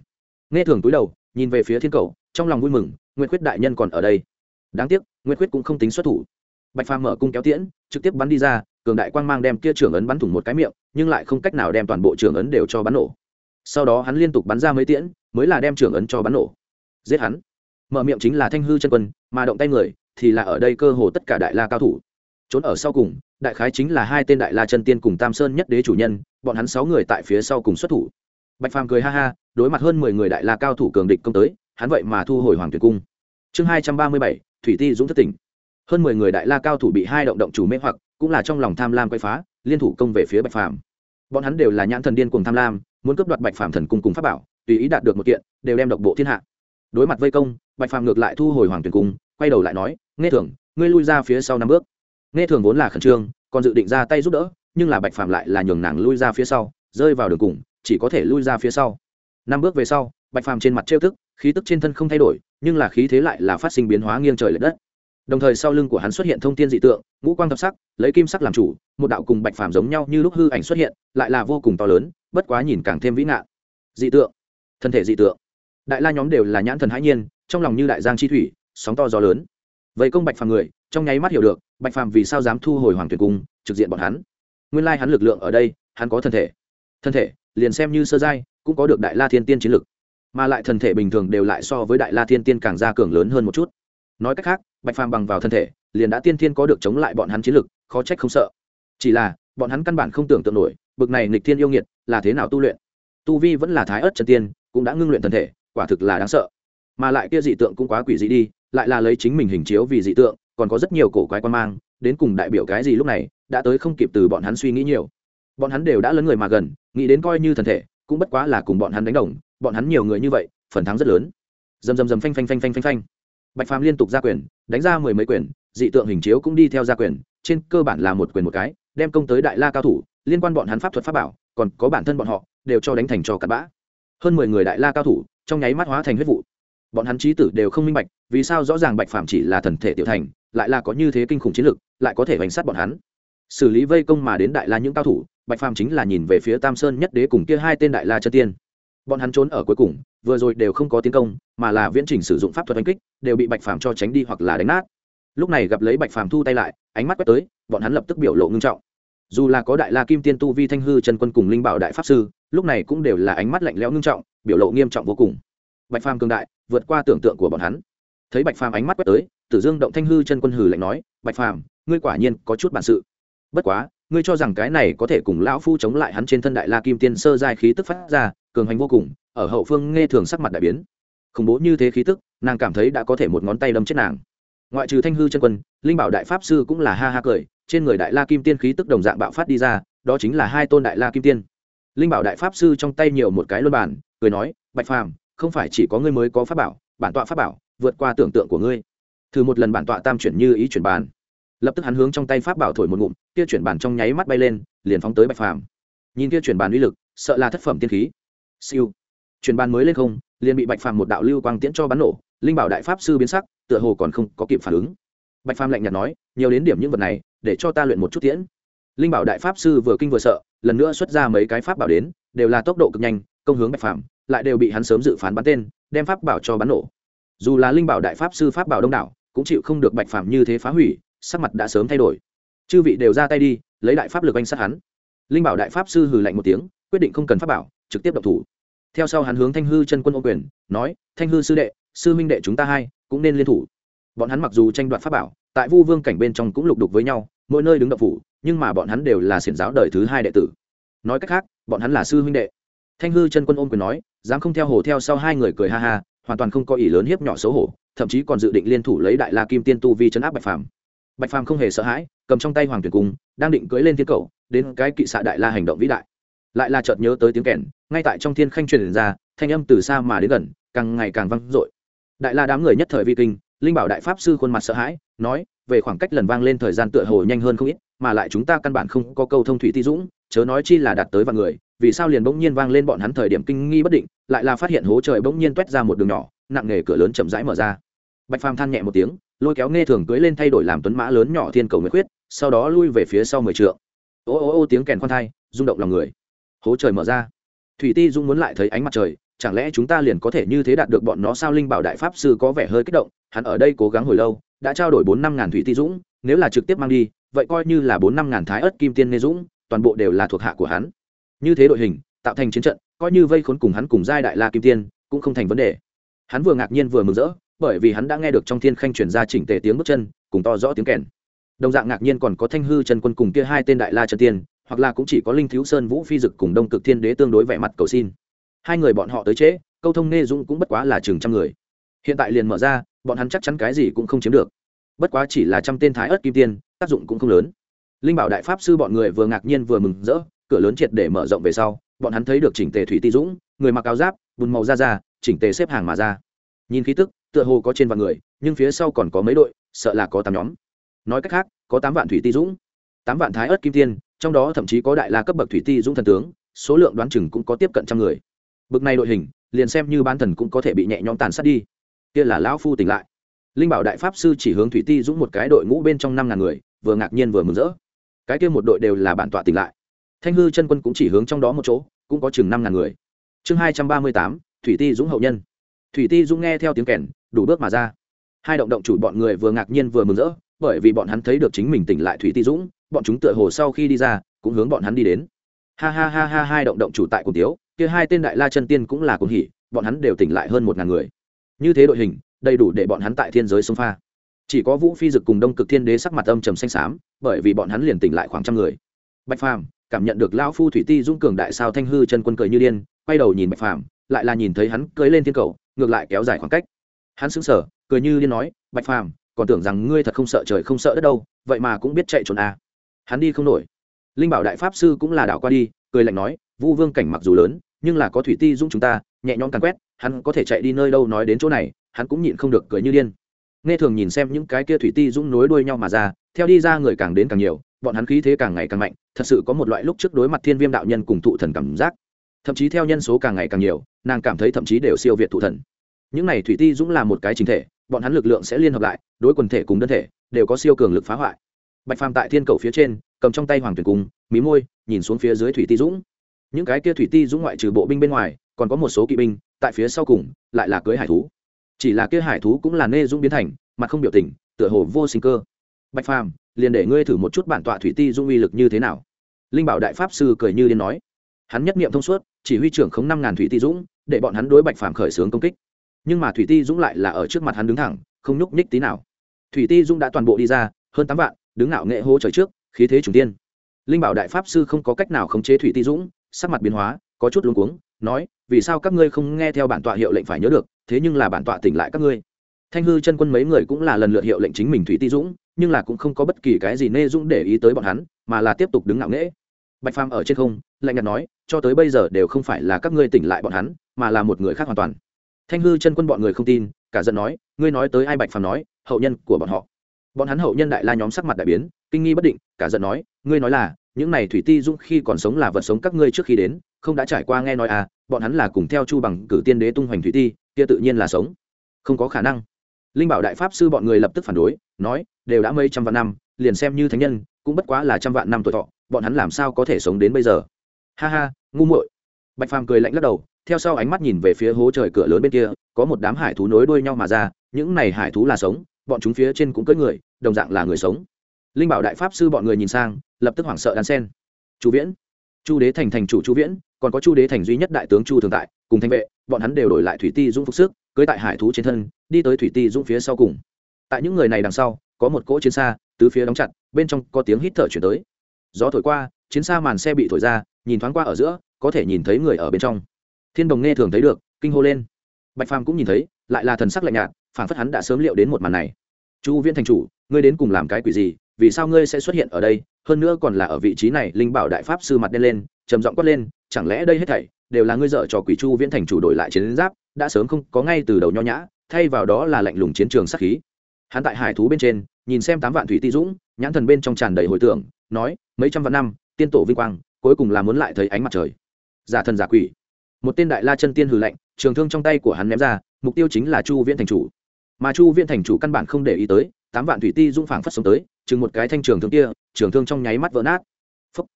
Nghe thường túi đầu, nhìn về phía thiên cầu, trong lòng vui mừng nguyễn quyết đại nhân còn ở đây. Đáng tiếc nguyễn quyết cũng không tính xuất thủ. Bạch phàm mở cung kéo tiễn, trực tiếp bắn đi ra, cường đại quang mang đem kia trưởng ấn bắn thủng một cái miệng, nhưng lại không cách nào đem toàn bộ trưởng ấn đều cho bắn nổ sau đó hắn liên tục bắn ra mấy tiễn, mới là đem trưởng ấn cho bắn nổ. Giết hắn. Mở miệng chính là thanh hư chân quân, mà động tay người thì là ở đây cơ hồ tất cả đại la cao thủ. Trốn ở sau cùng, đại khái chính là hai tên đại la chân tiên cùng tam sơn nhất đế chủ nhân, bọn hắn sáu người tại phía sau cùng xuất thủ. Bạch phàm cười ha ha, đối mặt hơn mười người đại la cao thủ cường địch công tới, hắn vậy mà thu hồi hoàng tuyệt cung. Chương hai trăm ba mươi bảy, thủy ti dũng thất tỉnh. Hơn mười người đại la cao thủ bị hai động động chủ mê hoặc, cũng là trong lòng tham lam quay phá, liên thủ công về phía bạch phàm. Bọn hắn đều là nhãn thần điên cùng tham lam muốn cướp đoạt bạch phàm thần cung cùng pháp bảo, tùy ý đạt được một kiện, đều đem độc bộ thiên hạ. Đối mặt vây công, bạch phàm ngược lại thu hồi hoàng tuyển cung, quay đầu lại nói, nghe thường ngươi lui ra phía sau năm bước. Nghe thường vốn là khẩn trương, còn dự định ra tay giúp đỡ, nhưng là bạch phàm lại là nhường nàng lui ra phía sau, rơi vào đường cùng, chỉ có thể lui ra phía sau. Năm bước về sau, bạch phàm trên mặt trêu tức, khí tức trên thân không thay đổi, nhưng là khí thế lại là phát sinh biến hóa nghiêng trời l ệ đất đồng thời sau lưng của hắn xuất hiện thông tin dị tượng, ngũ quang thập sắc, lấy kim sắc làm chủ, một đạo cùng bạch phàm giống nhau như lúc hư ảnh xuất hiện, lại là vô cùng to lớn, bất quá nhìn càng thêm vĩ ngạn. Dị tượng, thân thể dị tượng. Đại la nhóm đều là nhãn thần hãi nhiên, trong lòng như đại giang chi thủy, sóng to gió lớn. Vậy công bạch phàm người, trong nháy mắt hiểu được, bạch phàm vì sao dám thu hồi hoàng tuyệt cung, trực diện bọn hắn. Nguyên lai hắn lực lượng ở đây, hắn có thân thể. Thân thể, liền xem như sơ giai, cũng có được đại la thiên tiên chiến lực. Mà lại thân thể bình thường đều lại so với đại la thiên tiên càng gia cường lớn hơn một chút. Nói cách khác bạch phàm bằng vào thân thể, liền đã tiên thiên có được chống lại bọn hắn chiến lực, khó trách không sợ. Chỉ là, bọn hắn căn bản không tưởng tượng nổi, bực này nghịch thiên yêu nghiệt là thế nào tu luyện. Tu vi vẫn là thái ớt chân tiên, cũng đã ngưng luyện thân thể, quả thực là đáng sợ. Mà lại kia dị tượng cũng quá quỷ dị đi, lại là lấy chính mình hình chiếu vì dị tượng, còn có rất nhiều cổ quái quan mang, đến cùng đại biểu cái gì lúc này, đã tới không kịp từ bọn hắn suy nghĩ nhiều. Bọn hắn đều đã lớn người mà gần, nghĩ đến coi như thân thể, cũng bất quá là cùng bọn hắn đánh đồng, bọn hắn nhiều người như vậy, phần thắng rất lớn. Dầm dầm dầm phanh phanh phanh phanh phanh phanh bạch phàm liên tục ra quyền, đánh ra mười mấy quyền, dị tượng hình chiếu cũng đi theo ra quyền, trên cơ bản là một quyền một cái, đem công tới đại la cao thủ, liên quan bọn hắn pháp thuật pháp bảo, còn có bản thân bọn họ, đều cho đánh thành cho cặn bã. Hơn mười người đại la cao thủ, trong nháy mắt hóa thành huyết vụ. Bọn hắn trí tử đều không minh bạch, vì sao rõ ràng bạch phàm chỉ là thần thể tiểu thành, lại là có như thế kinh khủng chiến lực, lại có thể bánh sát bọn hắn. Xử lý vây công mà đến đại la những cao thủ, bạch phàm chính là nhìn về phía tam sơn nhất đế cùng kia hai tên đại la chân tiên bọn hắn trốn ở cuối cùng, vừa rồi đều không có tiến công, mà là viễn trình sử dụng pháp thuật đánh kích, đều bị bạch phàm cho tránh đi hoặc là đánh nát. Lúc này gặp lấy bạch phàm thu tay lại, ánh mắt quét tới, bọn hắn lập tức biểu lộ ngưng trọng. Dù là có đại la kim tiên tu vi thanh hư trần quân cùng linh bảo đại pháp sư, lúc này cũng đều là ánh mắt lạnh lẽo ngưng trọng, biểu lộ nghiêm trọng vô cùng. Bạch phàm cường đại, vượt qua tưởng tượng của bọn hắn. Thấy bạch phàm ánh mắt quét tới, tử dương động thanh hư chân quân hử lạnh nói, bạch phàm, ngươi quả nhiên có chút bản sự. Bất quá, ngươi cho rằng cái này có thể cùng lão phu chống lại hắn trên thân đại la kim tiên sơ giai khí tức phát ra cường hành vô cùng, ở hậu phương nghe thường sắc mặt đại biến. Khủng bố như thế khí tức, nàng cảm thấy đã có thể một ngón tay đâm chết nàng. Ngoại trừ thanh hư chân quân, linh bảo đại pháp sư cũng là ha ha cười, trên người đại la kim tiên khí tức đồng dạng bạo phát đi ra, đó chính là hai tôn đại la kim tiên. Linh bảo đại pháp sư trong tay nhiều một cái luân bản cười nói, bạch phàm, không phải chỉ có ngươi mới có pháp bảo, bản tọa pháp bảo vượt qua tưởng tượng của ngươi. Thử một lần bản tọa tam chuyển như ý chuyển bàn. Lập tức hắn hướng trong tay pháp bảo thổi một ngụm, kia chuyển bàn trong nháy mắt bay lên, liền phóng tới bạch phàm. Nhìn kia chuyển bàn uy lực, sợ là thất phẩm tiên khí siêu. Truyền bàn mới lên không, liền bị bạch phàm một đạo lưu quang tiễn cho bắn nổ, linh bảo đại pháp sư biến sắc, tựa hồ còn không có kịp phản ứng. Bạch phàm lạnh nhạt nói, nhiều đến điểm những vật này, để cho ta luyện một chút tiễn. Linh bảo đại pháp sư vừa kinh vừa sợ, lần nữa xuất ra mấy cái pháp bảo đến, đều là tốc độ cực nhanh, công hướng bạch phàm, lại đều bị hắn sớm dự phán bắn tên, đem pháp bảo cho bắn nổ. Dù là linh bảo đại pháp sư pháp bảo đông đảo, cũng chịu không được bạch phàm như thế phá hủy, sắc mặt đã sớm thay đổi. Chư vị đều ra tay đi, lấy đại pháp lực anh sát hắn. Linh bảo đại pháp sư hừ lạnh một tiếng, quyết định không cần pháp bảo, trực tiếp độc thủ theo sau hắn hướng thanh hư chân quân ô quyền, nói, thanh hư sư đệ, sư minh đệ chúng ta hai cũng nên liên thủ. Bọn hắn mặc dù tranh đoạt pháp bảo, tại vu vương cảnh bên trong cũng lục đục với nhau, mỗi nơi đứng đậu phủ, nhưng mà bọn hắn đều là xiển giáo đời thứ hai đệ tử. Nói cách khác, bọn hắn là sư huynh đệ. Thanh hư chân quân ôm quyền nói, dám không theo hồ theo sau hai người cười ha ha, hoàn toàn không có ý lớn hiếp nhỏ xấu hổ, thậm chí còn dự định liên thủ lấy đại la kim tiên tu vi chấn áp bạch phàm. Bạch phàm không hề sợ hãi, cầm trong tay hoàng tuyển cung, đang định cưỡi lên thiên cầu, đến cái kỵ xạ đại la hành động vĩ đại lại là chợt nhớ tới tiếng kèn, ngay tại trong thiên khanh truyền ra, thanh âm từ xa mà đến gần, càng ngày càng vang dội. Đại la đám người nhất thời vi kinh, linh bảo đại pháp sư khuôn mặt sợ hãi, nói, về khoảng cách lần vang lên thời gian tựa hồ nhanh hơn không ít, mà lại chúng ta căn bản không có câu thông thủy ti dũng, chớ nói chi là đạt tới vạn người, vì sao liền bỗng nhiên vang lên bọn hắn thời điểm kinh nghi bất định, lại là phát hiện hố trời bỗng nhiên t ra một đường nhỏ, nặng nghề cửa lớn chậm rãi mở ra. Bạch phàm than nhẹ một tiếng, lôi kéo nghe thường cưới lên thay đổi làm tuấn mã lớn nhỏ thiên cầu nguyệt khuyết, sau đó lui về phía sau mười trượng. Ô ô ô tiếng kèn khoan thai, rung động lòng người hố trời mở ra. Thủy ti dung muốn lại thấy ánh mặt trời, chẳng lẽ chúng ta liền có thể như thế đạt được bọn nó sao linh bảo đại pháp sư có vẻ hơi kích động, hắn ở đây cố gắng hồi lâu, đã trao đổi bốn năm ngàn thủy ti dũng, nếu là trực tiếp mang đi, vậy coi như là bốn năm ngàn thái ớt kim tiên nê dũng, toàn bộ đều là thuộc hạ của hắn. Như thế đội hình, tạo thành chiến trận, coi như vây khốn cùng hắn cùng giai đại la kim tiên, cũng không thành vấn đề. Hắn vừa ngạc nhiên vừa mừng rỡ, bởi vì hắn đã nghe được trong thiên khanh chuyển ra chỉnh tề tiếng bước chân, cùng to rõ tiếng kèn. Đồng dạng ngạc nhiên còn có thanh hư chân quân cùng kia hai tên đại la chân tiên hoặc là cũng chỉ có linh thiếu sơn vũ phi dực cùng đông cực thiên đế tương đối vẻ mặt cầu xin. Hai người bọn họ tới trễ, câu thông nê dũng cũng bất quá là chừng trăm người. Hiện tại liền mở ra, bọn hắn chắc chắn cái gì cũng không chiếm được. Bất quá chỉ là trăm tên thái ớt kim tiên, tác dụng cũng không lớn. Linh bảo đại pháp sư bọn người vừa ngạc nhiên vừa mừng rỡ, cửa lớn triệt để mở rộng về sau, bọn hắn thấy được chỉnh tề thủy ti dũng, người mặc áo giáp, bùn màu da ra chỉnh tề xếp hàng mà ra. Nhìn khí tức, tựa hồ có trên vạn người, nhưng phía sau còn có mấy đội, sợ là có tám nhóm. Nói cách khác, có tám vạn thủy ti dũng, tám vạn thái ớt kim tiên trong đó thậm chí có đại la cấp bậc thủy ti dũng thần tướng, số lượng đoán chừng cũng có tiếp cận trăm người. Bực này đội hình, liền xem như bán thần cũng có thể bị nhẹ nhõm tàn sát đi. Kia là lão phu tỉnh lại. Linh bảo đại pháp sư chỉ hướng thủy ti dũng một cái đội ngũ bên trong năm ngàn người, vừa ngạc nhiên vừa mừng rỡ. Cái kia một đội đều là bản tọa tỉnh lại. Thanh hư chân quân cũng chỉ hướng trong đó một chỗ, cũng có chừng năm ngàn người. Chương hai trăm ba mươi tám, thủy ti dũng hậu nhân. Thủy ti dũng nghe theo tiếng kèn, đủ bước mà ra. Hai động động chủ bọn người vừa ngạc nhiên vừa mừng rỡ, bởi vì bọn hắn thấy được chính mình tỉnh lại thủy ti dũng bọn chúng tựa hồ sau khi đi ra, cũng hướng bọn hắn đi đến. Ha ha ha ha, hai động động chủ tại cùng tiếu, kia hai tên đại la chân tiên cũng là cùng hỉ, bọn hắn đều tỉnh lại hơn một ngàn người. Như thế đội hình, đầy đủ để bọn hắn tại thiên giới sông pha. Chỉ có vũ phi dực cùng đông cực thiên đế sắc mặt âm trầm xanh xám, bởi vì bọn hắn liền tỉnh lại khoảng trăm người. Bạch phàm, cảm nhận được lão phu thủy ti dũng cường đại sao thanh hư chân quân cười như điên, quay đầu nhìn bạch phàm, lại là nhìn thấy hắn cưới lên thiên cầu, ngược lại kéo dài khoảng cách. Hắn sững sờ, cười như điên nói, bạch phàm, còn tưởng rằng ngươi thật không sợ trời không sợ đất đâu, vậy mà cũng biết chạy trốn à hắn đi không nổi. Linh bảo đại pháp sư cũng là đảo qua đi, cười lạnh nói, vu vương cảnh mặc dù lớn, nhưng là có thủy ti dũng chúng ta, nhẹ nhõm càn quét, hắn có thể chạy đi nơi đâu nói đến chỗ này, hắn cũng nhịn không được cười như điên. Nghe thường nhìn xem những cái kia thủy ti dũng nối đuôi nhau mà ra, theo đi ra người càng đến càng nhiều, bọn hắn khí thế càng ngày càng mạnh, thật sự có một loại lúc trước đối mặt thiên viêm đạo nhân cùng thụ thần cảm giác. Thậm chí theo nhân số càng ngày càng nhiều, nàng cảm thấy thậm chí đều siêu việt thụ thần. Những này thủy ti dũng là một cái chính thể, bọn hắn lực lượng sẽ liên hợp lại, đối quần thể cùng đơn thể, đều có siêu cường lực phá hoại bạch phàm tại thiên cầu phía trên, cầm trong tay hoàng tuyển cung, mí môi, nhìn xuống phía dưới thủy ti dũng. Những cái kia thủy ti dũng ngoại trừ bộ binh bên ngoài, còn có một số kỵ binh, tại phía sau cùng, lại là cưới hải thú. Chỉ là kia hải thú cũng là nê dũng biến thành, mặt không biểu tình, tựa hồ vô sinh cơ. Bạch phàm, liền để ngươi thử một chút bản tọa thủy ti dung uy lực như thế nào. Linh bảo đại pháp sư cười như điên nói. Hắn nhất nghiệm thông suốt, chỉ huy trưởng khống năm ngàn thủy ti dũng, để bọn hắn đối bạch phàm khởi xướng công kích. Nhưng mà thủy ti dũng lại là ở trước mặt hắn đứng thẳng, không nhúc nhích tí nào. Thủy ti dũng đã toàn bộ đi ra, hơn tám vạn đứng ngạo nghệ hô trời trước, khí thế trùng tiên. Linh bảo đại pháp sư không có cách nào khống chế thủy ti dũng, sắc mặt biến hóa, có chút luống cuống, nói, vì sao các ngươi không nghe theo bản tọa hiệu lệnh phải nhớ được, thế nhưng là bản tọa tỉnh lại các ngươi. Thanh hư chân quân mấy người cũng là lần lượt hiệu lệnh chính mình thủy ti dũng, nhưng là cũng không có bất kỳ cái gì nê dũng để ý tới bọn hắn, mà là tiếp tục đứng ngạo nghễ. Bạch phàm ở trên không, lạnh nhạt nói, cho tới bây giờ đều không phải là các ngươi tỉnh lại bọn hắn, mà là một người khác hoàn toàn. Thanh hư chân quân bọn người không tin, cả giận nói, ngươi nói tới ai bạch phàm nói, hậu nhân của bọn họ bọn hắn hậu nhân đại la nhóm sắc mặt đại biến, kinh nghi bất định, cả giận nói, ngươi nói là, những này thủy ti dũng khi còn sống là vật sống các ngươi trước khi đến, không đã trải qua nghe nói à bọn hắn là cùng theo chu bằng cử tiên đế tung hoành thủy ti, kia tự nhiên là sống. Không có khả năng. Linh bảo đại pháp sư bọn người lập tức phản đối, nói, đều đã mấy trăm vạn năm, liền xem như thánh nhân, cũng bất quá là trăm vạn năm tuổi thọ, bọn hắn làm sao có thể sống đến bây giờ? Ha ha, ngu muội. Bạch phàm cười lạnh lắc đầu, theo sau ánh mắt nhìn về phía hố trời cửa lớn bên kia, có một đám hải thú nối đuôi nhau mà ra, những này hải thú là sống bọn chúng phía trên cũng cưỡi người, đồng dạng là người sống. Linh bảo đại pháp sư bọn người nhìn sang, lập tức hoảng sợ đan sen. Chu viễn. Chu đế thành thành chủ chu viễn, còn có chu đế thành duy nhất đại tướng chu thường tại, cùng thanh vệ, bọn hắn đều đổi lại thủy ti dũng phục sức cưới tại hải thú trên thân, đi tới thủy ti dũng phía sau cùng. Tại những người này đằng sau, có một cỗ chiến xa, tứ phía đóng chặt, bên trong có tiếng hít thở chuyển tới. Gió thổi qua, chiến xa màn xe bị thổi ra, nhìn thoáng qua ở giữa, có thể nhìn thấy người ở bên trong. Thiên đồng nghe thường thấy được, kinh hô lên. Bạch phàm cũng nhìn thấy, lại là thần sắc lạnh nhạt phản phất hắn đã sớm liệu đến một màn này chu viễn thành chủ, ngươi đến cùng làm cái quỷ gì, vì sao ngươi sẽ xuất hiện ở đây? Hơn nữa còn là ở vị trí này, linh bảo đại pháp sư mặt đen lên, trầm giọng quát lên, chẳng lẽ đây hết thảy đều là ngươi dợ cho quỷ chu viễn thành chủ đổi lại chiến giáp, đã sớm không có ngay từ đầu nho nhã, thay vào đó là lạnh lùng chiến trường sắc khí. Hắn tại hải thú bên trên, nhìn xem tám vạn thủy ti dũng, nhãn thần bên trong tràn đầy hồi tưởng, nói, mấy trăm vạn năm, tiên tổ vinh quang, cuối cùng là muốn lại thấy ánh mặt trời. Giả thần giả quỷ. Một tên đại la chân tiên hừ lạnh, trường thương trong tay của hắn ném ra, mục tiêu chính là chu viễn thành chủ mà chu viễn thành chủ căn bản không để ý tới, tám vạn thủy ti dũng phảng phất sống tới, chừng một cái thanh trường thương kia, trường thương trong nháy mắt vỡ nát. Phúc.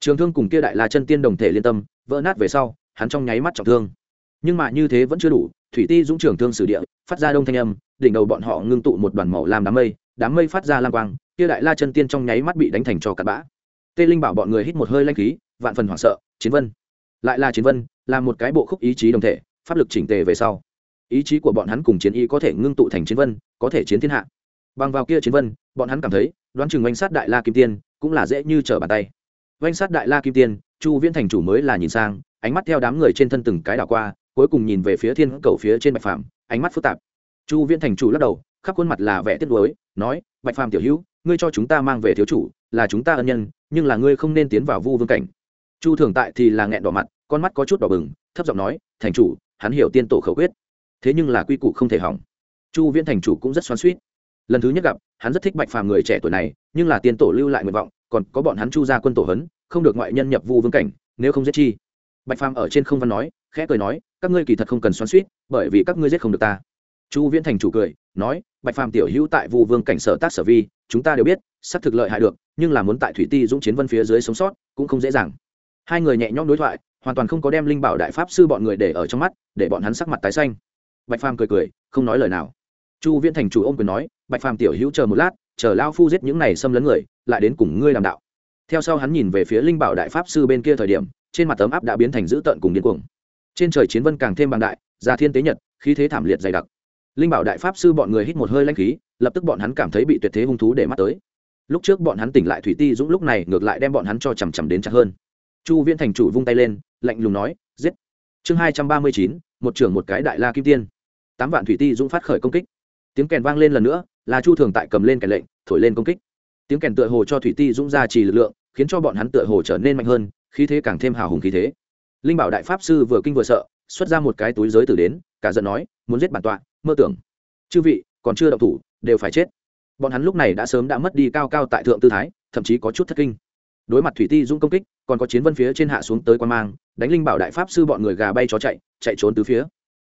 trường thương cùng kia đại la chân tiên đồng thể liên tâm, vỡ nát về sau, hắn trong nháy mắt trọng thương. Nhưng mà như thế vẫn chưa đủ, thủy ti dũng trường thương sử địa, phát ra đông thanh âm, đỉnh đầu bọn họ ngưng tụ một đoàn màu làm đám mây đám mây phát ra lang quang, kia đại la chân tiên trong nháy mắt bị đánh thành cho cặn bã. Tê linh bảo bọn người hít một hơi lanh khí, vạn phần hoảng sợ, chiến vân. Lại là chiến vân, là một cái bộ khúc ý chí đồng thể, pháp lực chỉnh tề về sau ý chí của bọn hắn cùng chiến ý có thể ngưng tụ thành chiến vân, có thể chiến thiên hạ. Bằng vào kia chiến vân, bọn hắn cảm thấy, đoán chừng oanh sát đại la kim tiên cũng là dễ như trở bàn tay. Oanh sát đại la kim tiên, chu viễn thành chủ mới là nhìn sang, ánh mắt theo đám người trên thân từng cái đảo qua, cuối cùng nhìn về phía thiên cầu phía trên bạch phàm, ánh mắt phức tạp. Chu viễn thành chủ lắc đầu, khắp khuôn mặt là vẻ tiếc nuối, nói, bạch phàm tiểu hữu, ngươi cho chúng ta mang về thiếu chủ, là chúng ta ân nhân, nhưng là ngươi không nên tiến vào vu vương cảnh. Chu thường tại thì là nghẹn đỏ mặt, con mắt có chút đỏ bừng, thấp giọng nói, thành chủ, hắn hiểu tiên tổ khẩu quyết thế nhưng là quy củ không thể hỏng. Chu viễn thành chủ cũng rất xoắn suýt lần thứ nhất gặp, hắn rất thích bạch phàm người trẻ tuổi này, nhưng là tiên tổ lưu lại nguyện vọng, còn có bọn hắn chu ra quân tổ hấn không được ngoại nhân nhập vu vương cảnh, nếu không giết chi. Bạch phàm ở trên không văn nói, khẽ cười nói, các ngươi kỳ thật không cần xoắn suýt bởi vì các ngươi giết không được ta. Chu viễn thành chủ cười, nói, bạch phàm tiểu hữu tại vu vương cảnh sở tác sở vi, chúng ta đều biết sắp thực lợi hại được, nhưng là muốn tại thủy ti dũng chiến vân phía dưới sống sót, cũng không dễ dàng. Hai người nhẹ nhõm đối thoại, hoàn toàn không có đem linh bảo đại pháp sư bọn người để ở trong mắt, để bọn hắn sắc mặt tái xanh bạch phàm cười cười, không nói lời nào. Chu viễn thành chủ ôm quyền nói, bạch phàm tiểu hữu chờ một lát, chờ lao phu giết những này xâm lấn người, lại đến cùng ngươi làm đạo. Theo sau hắn nhìn về phía linh bảo đại pháp sư bên kia thời điểm, trên mặt tấm áp đã biến thành dữ tợn cùng điên cuồng. Trên trời chiến vân càng thêm bằng đại già thiên tế nhật, khí thế thảm liệt dày đặc. Linh bảo đại pháp sư bọn người hít một hơi lanh khí, lập tức bọn hắn cảm thấy bị tuyệt thế hung thú để mắt tới. Lúc trước bọn hắn tỉnh lại thủy ti dũng lúc này ngược lại đem bọn hắn cho chằm chằm đến chặt hơn. Chu viễn thành chủ vung tay lên, lạnh lùng nói, giết! Chương hai trăm ba mươi chín, một trưởng một cái đại la kim tiên tám vạn thủy ti dũng phát khởi công kích. Tiếng kèn vang lên lần nữa là chu thường tại cầm lên kèn lệnh, thổi lên công kích. Tiếng kèn tựa hồ cho thủy ti dũng ra trì lực lượng, khiến cho bọn hắn tựa hồ trở nên mạnh hơn, khí thế càng thêm hào hùng khí thế. Linh bảo đại pháp sư vừa kinh vừa sợ, xuất ra một cái túi giới tử đến, cả giận nói, muốn giết bản tọa, mơ tưởng. Chư vị, còn chưa động thủ, đều phải chết. Bọn hắn lúc này đã sớm đã mất đi cao cao tại thượng tư thái, thậm chí có chút thất kinh. Đối mặt thủy ti dũng công kích, còn có chiến vân phía trên hạ xuống tới quan mang, đánh linh bảo đại pháp sư bọn người gà bay chó chạy chạy trốn từ phía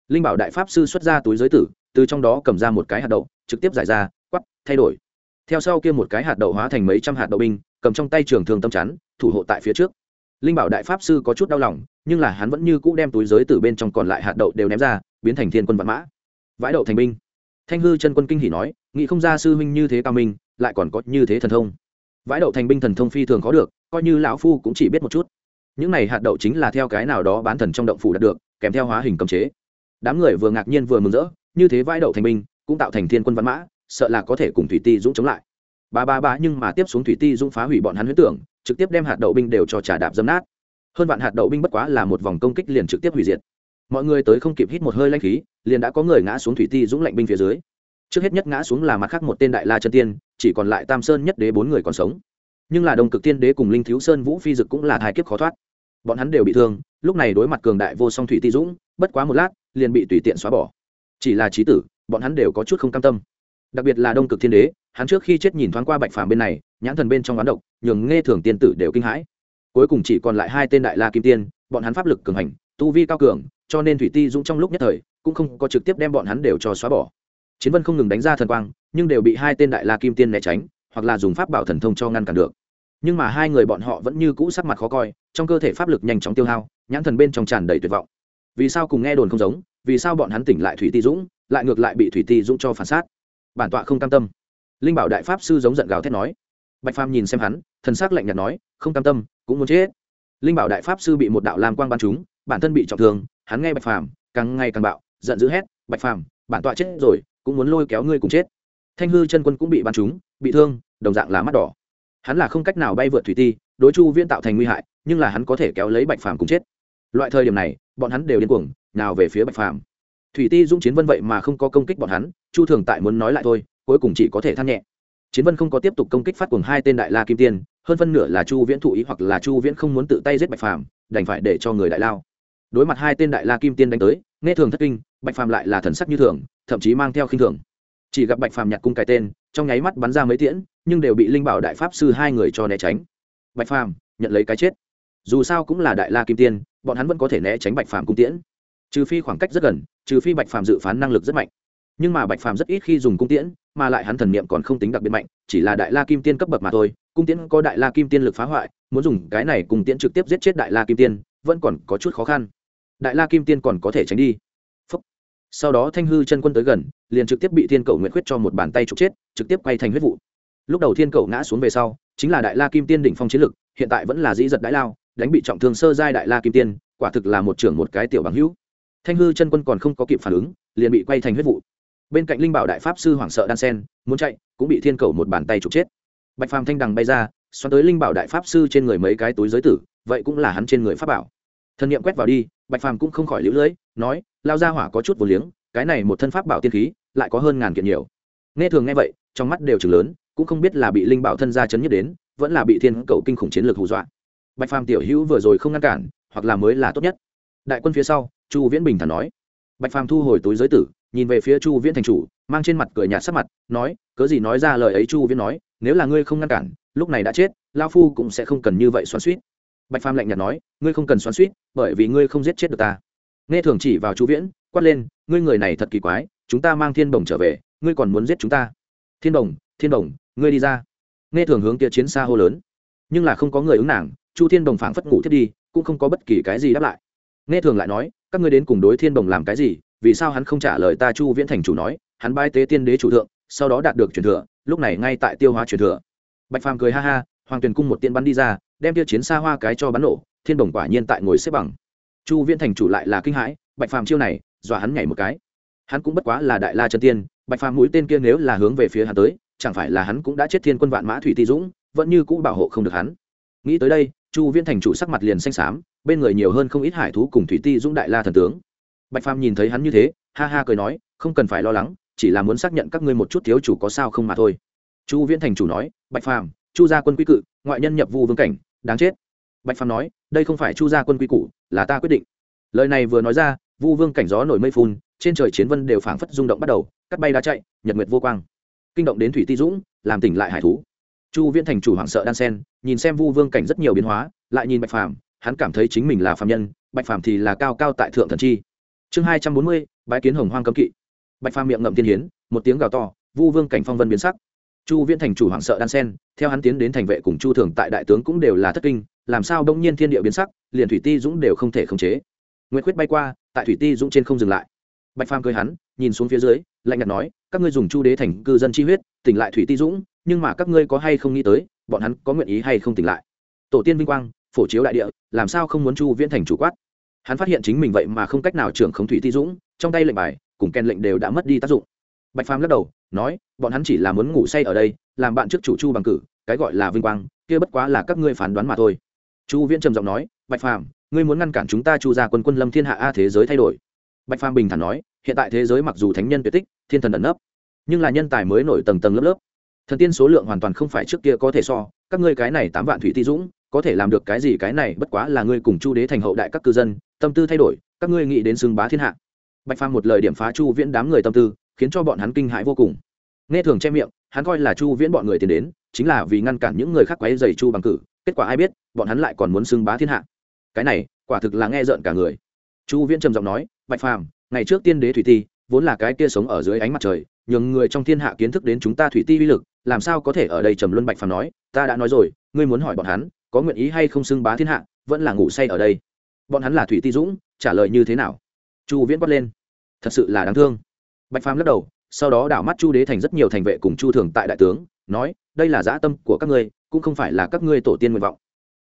linh bảo đại pháp sư xuất ra túi giới tử, từ trong đó cầm ra một cái hạt đậu, trực tiếp giải ra, quắp, thay đổi. Theo sau kia một cái hạt đậu hóa thành mấy trăm hạt đậu binh, cầm trong tay trường thường tâm chắn, thủ hộ tại phía trước. Linh bảo đại pháp sư có chút đau lòng, nhưng là hắn vẫn như cũ đem túi giới từ bên trong còn lại hạt đậu đều ném ra, biến thành thiên quân vạn mã. Vãi đậu thành binh. Thanh hư chân quân kinh hỉ nói, nghĩ không ra sư huynh như thế cao minh, lại còn có như thế thần thông. Vãi đậu thành binh thần thông phi thường có được, coi như lão phu cũng chỉ biết một chút. Những này hạt đậu chính là theo cái nào đó bán thần trong động phủ đạt được, kèm theo hóa hình cầm chế đám người vừa ngạc nhiên vừa mừng rỡ, như thế vãi đậu thành binh, cũng tạo thành thiên quân văn mã, sợ là có thể cùng thủy ti dũng chống lại. Ba ba ba nhưng mà tiếp xuống thủy ti dũng phá hủy bọn hắn huyết tưởng, trực tiếp đem hạt đậu binh đều cho trà đạp dâm nát. Hơn vạn hạt đậu binh bất quá là một vòng công kích liền trực tiếp hủy diệt. Mọi người tới không kịp hít một hơi lanh khí, liền đã có người ngã xuống thủy ti dũng lạnh binh phía dưới. Trước hết nhất ngã xuống là mặt khác một tên đại la chân tiên, chỉ còn lại tam sơn nhất đế bốn người còn sống. Nhưng là đồng cực tiên đế cùng linh thiếu sơn vũ phi dực cũng là thái kiếp khó thoát bọn hắn đều bị thương, lúc này đối mặt cường đại vô song thủy ti dũng, bất quá một lát, liền bị tùy tiện xóa bỏ. Chỉ là trí tử, bọn hắn đều có chút không cam tâm. Đặc biệt là đông cực thiên đế, hắn trước khi chết nhìn thoáng qua bạch phàm bên này, nhãn thần bên trong quán độc, nhường nghe thường tiên tử đều kinh hãi. Cuối cùng chỉ còn lại hai tên đại la kim tiên, bọn hắn pháp lực cường hành, tu vi cao cường, cho nên thủy ti dũng trong lúc nhất thời, cũng không có trực tiếp đem bọn hắn đều cho xóa bỏ. Chiến vân không ngừng đánh ra thần quang, nhưng đều bị hai tên đại la kim tiên né tránh, hoặc là dùng pháp bảo thần thông cho ngăn cản được nhưng mà hai người bọn họ vẫn như cũ sắc mặt khó coi, trong cơ thể pháp lực nhanh chóng tiêu hao, nhãn thần bên trong tràn đầy tuyệt vọng. Vì sao cùng nghe đồn không giống, vì sao bọn hắn tỉnh lại thủy ti dũng, lại ngược lại bị thủy ti dũng cho phản sát? Bản tọa không cam tâm. Linh bảo đại pháp sư giống giận gào thét nói. Bạch phàm nhìn xem hắn, thần s ắ c lạnh nhạt nói, không cam tâm, cũng muốn chết. Linh bảo đại pháp sư bị một đạo lam quang ban chúng bản thân bị trọng thương, hắn nghe bạch phàm, càng ngày càng bạo, giận dữ hét, bạch phàm, bản tọa chết rồi, cũng muốn lôi kéo ngươi cùng chết. Thanh hư chân quân cũng bị bắn trúng, bị thương, đồng dạng là mắt đỏ hắn là không cách nào bay vượt thủy ti, đối chu viễn tạo thành nguy hại, nhưng là hắn có thể kéo lấy bạch phàm cùng chết. Loại thời điểm này, bọn hắn đều điên cuồng, nào về phía bạch phàm. Thủy ti dũng chiến vân vậy mà không có công kích bọn hắn, chu thường tại muốn nói lại thôi, cuối cùng chỉ có thể than nhẹ. Chiến vân không có tiếp tục công kích phát cuồng hai tên đại la kim tiên, hơn phân nửa là chu viễn thụ ý hoặc là chu viễn không muốn tự tay giết bạch phàm, đành phải để cho người đại lao. Đối mặt hai tên đại la kim tiên đánh tới, nghe thường thất kinh, bạch phàm lại là thần sắc như thường, thậm chí mang theo khinh thường. Chỉ gặp bạch phàm nhặt cung cái tên trong nháy mắt bắn ra mấy tiễn, nhưng đều bị linh bảo đại pháp sư hai người cho né tránh. Bạch phàm, nhận lấy cái chết. Dù sao cũng là đại la kim tiên, bọn hắn vẫn có thể né tránh bạch phàm cung tiễn. Trừ phi khoảng cách rất gần, trừ phi bạch phàm dự phán năng lực rất mạnh. Nhưng mà bạch phàm rất ít khi dùng cung tiễn, mà lại hắn thần niệm còn không tính đặc biệt mạnh, chỉ là đại la kim tiên cấp bậc mà thôi, cung tiễn có đại la kim tiên lực phá hoại, muốn dùng cái này cùng tiễn trực tiếp giết chết đại la kim tiên, vẫn còn có chút khó khăn. Đại la kim tiên còn có thể tránh đi sau đó thanh hư chân quân tới gần, liền trực tiếp bị thiên cầu nguyện khuyết cho một bàn tay trục chết, trực tiếp quay thành huyết vụ. Lúc đầu thiên cầu ngã xuống về sau, chính là đại la kim tiên đỉnh phong chiến lực, hiện tại vẫn là dĩ giật đại lao, đánh bị trọng thương sơ giai đại la kim tiên, quả thực là một trưởng một cái tiểu bằng hữu. Thanh hư chân quân còn không có kịp phản ứng, liền bị quay thành huyết vụ. Bên cạnh linh bảo đại pháp sư hoảng sợ đan sen, muốn chạy, cũng bị thiên cầu một bàn tay trục chết. Bạch phàm thanh đằng bay ra, xoắn tới linh bảo đại pháp sư trên người mấy cái túi giới tử, vậy cũng là hắn trên người pháp bảo. Thần nghiệm quét vào đi, bạch phàm cũng không khỏi lũ lưỡi nói lao ra hỏa có chút vô liếng, cái này một thân pháp bảo tiên khí, lại có hơn ngàn kiện nhiều. Nghe thường nghe vậy, trong mắt đều chừng lớn, cũng không biết là bị linh bảo thân gia chấn nhất đến, vẫn là bị thiên cầu kinh khủng chiến lược hù dọa. Bạch phàm tiểu hữu vừa rồi không ngăn cản, hoặc là mới là tốt nhất. Đại quân phía sau, chu viễn bình thản nói. Bạch phàm thu hồi túi giới tử, nhìn về phía chu viễn thành chủ, mang trên mặt cười nhạt sắc mặt, nói, cớ gì nói ra lời ấy? Chu viễn nói, nếu là ngươi không ngăn cản, lúc này đã chết lao phu cũng sẽ không cần như vậy xoắn suýt bạch phàm lạnh nhạt nói, ngươi không cần xoắn suýt bởi vì ngươi không giết chết được ta nghe thường chỉ vào chu viễn, quát lên, ngươi người này thật kỳ quái, chúng ta mang thiên bồng trở về, ngươi còn muốn giết chúng ta? Thiên bồng thiên bồng, ngươi đi ra. Nghe thường hướng kia chiến xa hô lớn. Nhưng là không có người ứng nàng, chu thiên đồng phảng phất ngủ thiết đi, cũng không có bất kỳ cái gì đáp lại. Nghe thường lại nói, các ngươi đến cùng đối thiên đồng làm cái gì? Vì sao hắn không trả lời ta? Chu viễn thành chủ nói, hắn bái tế tiên đế chủ thượng, sau đó đạt được truyền thừa, lúc này ngay tại tiêu hóa truyền thừa. Bạch phàm cười ha ha, hoàng tuyền cung một tiên bắn đi ra, đem tiêu chiến xa hoa cái cho bắn nổ, thiên đồng quả nhiên tại ngồi xếp bằng chu viễn thành chủ lại là kinh hãi, bạch phàm chiêu này, dọa hắn nhảy một cái. Hắn cũng bất quá là đại la chân tiên, bạch phàm mũi tên kia nếu là hướng về phía hắn tới, chẳng phải là hắn cũng đã chết thiên quân vạn mã thủy ti dũng, vẫn như cũ bảo hộ không được hắn. Nghĩ tới đây, chu viễn thành chủ sắc mặt liền xanh xám, bên người nhiều hơn không ít hải thú cùng thủy ti dũng đại la thần tướng. Bạch phàm nhìn thấy hắn như thế, ha ha cười nói, không cần phải lo lắng, chỉ là muốn xác nhận các ngươi một chút thiếu chủ có sao không mà thôi. Chu viễn thành chủ nói, bạch phàm, chu gia quân quy cự, ngoại nhân nhập vu vương cảnh, đáng chết. Bạch phàm nói, đây không phải chu gia quân quy củ là ta quyết định. Lời này vừa nói ra, vu vương cảnh gió nổi mây phun, trên trời chiến vân đều phảng phất rung động bắt đầu, cắt bay đá chạy, nhật nguyệt vô quang. Kinh động đến thủy ti dũng, làm tỉnh lại hải thú. Chu viễn thành chủ hoảng sợ đan sen, nhìn xem vu vương cảnh rất nhiều biến hóa, lại nhìn bạch phàm, hắn cảm thấy chính mình là phạm nhân, bạch phàm thì là cao cao tại thượng thần chi. Chương hai trăm bốn mươi bãi kiến hồng hoang cấm kỵ. Bạch phàm miệng ngậm tiên hiến, một tiếng gào to, vu vương cảnh phong vân biến sắc. Chu viễn thành chủ hoảng sợ đan sen, theo hắn tiến đến thành vệ cùng chu thường tại đại tướng cũng đều là thất kinh làm sao đông nhiên thiên địa biến sắc, liền thủy ti dũng đều không thể khống chế. Nguyễn quyết bay qua, tại thủy ti dũng trên không dừng lại. Bạch phàm cười hắn, nhìn xuống phía dưới, lạnh nhạt nói, các ngươi dùng chu đế thành cư dân chi huyết, tỉnh lại thủy ti dũng, nhưng mà các ngươi có hay không nghĩ tới, bọn hắn có nguyện ý hay không tỉnh lại? Tổ tiên vinh quang, phổ chiếu đại địa, làm sao không muốn chu viễn thành chủ quát? Hắn phát hiện chính mình vậy mà không cách nào trưởng khống thủy ti dũng, trong tay lệnh bài, cùng kèn lệnh đều đã mất đi tác dụng. Bạch phàm lắc đầu, nói, bọn hắn chỉ là muốn ngủ say ở đây, làm bạn trước chủ chu bằng cử, cái gọi là vinh quang, kia bất quá là các ngươi phán đoán mà thôi chu viễn trầm giọng nói, bạch phàm, ngươi muốn ngăn cản chúng ta chu ra quân quân lâm thiên hạ a thế giới thay đổi. Bạch phàm bình thản nói, hiện tại thế giới mặc dù thánh nhân tuyệt tích, thiên thần ẩn nấp, nhưng là nhân tài mới nổi tầng tầng lớp lớp. Thần tiên số lượng hoàn toàn không phải trước kia có thể so, các ngươi cái này tám vạn thủy ti dũng, có thể làm được cái gì cái này, bất quá là ngươi cùng chu đế thành hậu đại các cư dân, tâm tư thay đổi, các ngươi nghĩ đến xưng bá thiên hạ. Bạch phàm một lời điểm phá chu viễn đám người tâm tư, khiến cho bọn hắn kinh hãi vô cùng. Nghe thường che miệng, hắn coi là chu viễn bọn người tiến đến, chính là vì ngăn cản những người khác quấy dày chu bằng cử kết quả ai biết, bọn hắn lại còn muốn xưng bá thiên hạ. Cái này, quả thực là nghe rợn cả người. Chu viễn trầm giọng nói, bạch phàm, ngày trước tiên đế thủy ti, vốn là cái kia sống ở dưới ánh mặt trời, nhường người trong thiên hạ kiến thức đến chúng ta thủy ti uy lực, làm sao có thể ở đây trầm luân bạch phàm nói, ta đã nói rồi, ngươi muốn hỏi bọn hắn, có nguyện ý hay không xưng bá thiên hạ, vẫn là ngủ say ở đây. Bọn hắn là thủy ti dũng, trả lời như thế nào? Chu viễn quát lên. Thật sự là đáng thương. Bạch phàm lắc đầu, sau đó đảo mắt chu đế thành rất nhiều thành vệ cùng chu thường tại đại tướng, nói, đây là dã tâm của các ngươi cũng không phải là các ngươi tổ tiên nguyện vọng.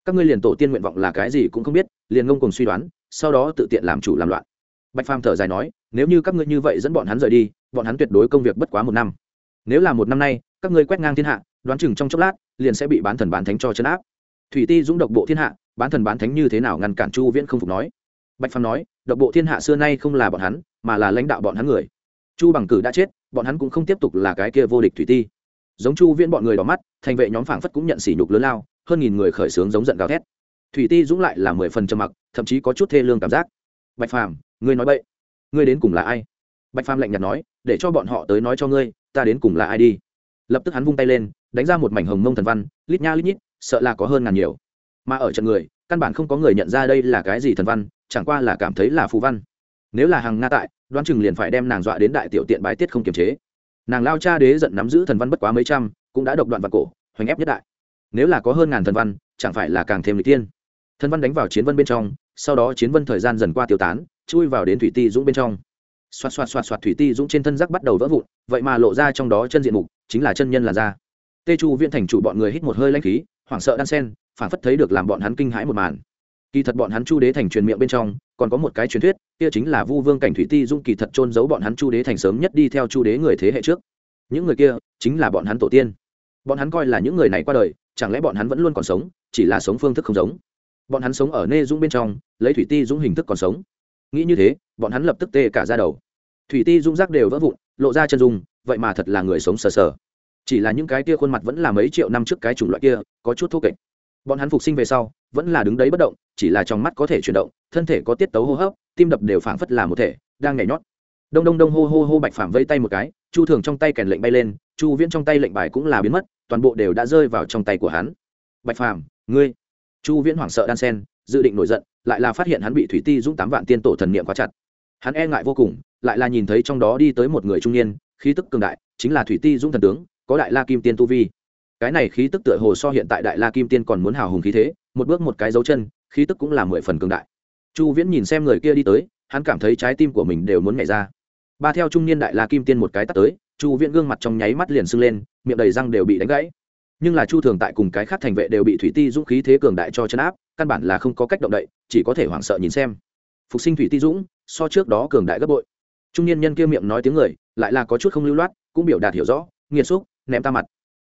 Các ngươi liền tổ tiên nguyện vọng là cái gì cũng không biết, liền ngông cùng suy đoán, sau đó tự tiện làm chủ làm loạn. Bạch phàm thở dài nói, nếu như các ngươi như vậy dẫn bọn hắn rời đi, bọn hắn tuyệt đối công việc bất quá một năm. Nếu là một năm nay, các ngươi quét ngang thiên hạ, đoán chừng trong chốc lát, liền sẽ bị bán thần bán thánh cho chấn áp. Thủy ti dũng độc bộ thiên hạ, bán thần bán thánh như thế nào ngăn cản chu viễn không phục nói. Bạch phàm nói, độc bộ thiên hạ xưa nay không là bọn hắn, mà là lãnh đạo bọn hắn người. Chu bằng cử đã chết, bọn hắn cũng không tiếp tục là cái kia vô địch thủy ti giống chu viễn bọn người đỏ mắt thành vệ nhóm phảng phất cũng nhận sỉ nhục lớn lao hơn nghìn người khởi xướng giống giận gào thét. Thủy ti dũng lại là mười phần trầm mặc thậm chí có chút thê lương cảm giác. Bạch phàm ngươi nói bậy, ngươi đến cùng là ai? Bạch phàm lạnh nhạt nói để cho bọn họ tới nói cho ngươi ta đến cùng là ai đi? Lập tức hắn vung tay lên đánh ra một mảnh hồng mông thần văn lít nha lít nhít sợ là có hơn ngàn nhiều. Mà ở trận người căn bản không có người nhận ra đây là cái gì thần văn chẳng qua là cảm thấy là phù văn. Nếu là hàng nga tại đoán chừng liền phải đem nàng dọa đến đại tiểu tiện bái tiết không kiềm chế nàng lao cha đế giận nắm giữ thần văn bất quá mấy trăm, cũng đã độc đoạn vào cổ, hoành ép nhất đại. Nếu là có hơn ngàn thần văn, chẳng phải là càng thêm lịch tiên. Thần văn đánh vào chiến vân bên trong, sau đó chiến vân thời gian dần qua tiêu tán, chui vào đến thủy ti dũng bên trong. Xoạt xoạt xoạt xoạt thủy ti dũng trên thân giác bắt đầu vỡ vụn, vậy mà lộ ra trong đó chân diện mục, chính là chân nhân là da. Tê chu viễn thành chủ bọn người hít một hơi lanh khí, hoảng sợ đan sen phản phất thấy được làm bọn hắn kinh hãi một màn. Kỳ thật bọn hắn chu đế thành truyền miệng bên trong còn có một cái truyền thuyết, kia chính là vu vương cảnh thủy ti dung kỳ thật trôn giấu bọn hắn chu đế thành sớm nhất đi theo chu đế người thế hệ trước. Những người kia chính là bọn hắn tổ tiên. Bọn hắn coi là những người này qua đời, chẳng lẽ bọn hắn vẫn luôn còn sống, chỉ là sống phương thức không giống? Bọn hắn sống ở nê dũng bên trong, lấy thủy ti dũng hình thức còn sống. Nghĩ như thế, bọn hắn lập tức tê cả ra đầu. Thủy ti dũng rác đều vỡ vụn, lộ ra chân dung, vậy mà thật là người sống sờ sờ. Chỉ là những cái kia khuôn mặt vẫn là mấy triệu năm trước cái chủng loại kia, có chút thô kệch bọn hắn phục sinh về sau, vẫn là đứng đấy bất động, chỉ là trong mắt có thể chuyển động, thân thể có tiết tấu hô hấp, tim đập đều phảng phất là một thể, đang nhảy nhót. Đông đông đông hô hô hô bạch phàm vây tay một cái, chu thường trong tay kèn lệnh bay lên, chu viễn trong tay lệnh bài cũng là biến mất, toàn bộ đều đã rơi vào trong tay của hắn. Bạch phàm, ngươi. Chu viễn hoảng sợ đan sen, dự định nổi giận, lại là phát hiện hắn bị thủy ti dũng tám vạn tiên tổ thần niệm quá chặt. Hắn e ngại vô cùng, lại là nhìn thấy trong đó đi tới một người trung niên, khí tức cường đại, chính là thủy ti dũng thần tướng, có đại la kim tiên tu vi cái này khí tức tựa hồ so hiện tại đại la kim tiên còn muốn hào hùng khí thế, một bước một cái dấu chân, khí tức cũng là mười phần cường đại. Chu viễn nhìn xem người kia đi tới, hắn cảm thấy trái tim của mình đều muốn nhảy ra. Ba theo trung niên đại la kim tiên một cái tắt tới, chu viễn gương mặt trong nháy mắt liền sưng lên, miệng đầy răng đều bị đánh gãy. Nhưng là chu thường tại cùng cái khác thành vệ đều bị thủy ti dũng khí thế cường đại cho chấn áp, căn bản là không có cách động đậy, chỉ có thể hoảng sợ nhìn xem. Phục sinh thủy ti dũng, so trước đó cường đại gấp bội. Trung niên nhân kia miệng nói tiếng người, lại là có chút không lưu loát, cũng biểu đạt hiểu rõ nghiệt xúc, ném ta mặt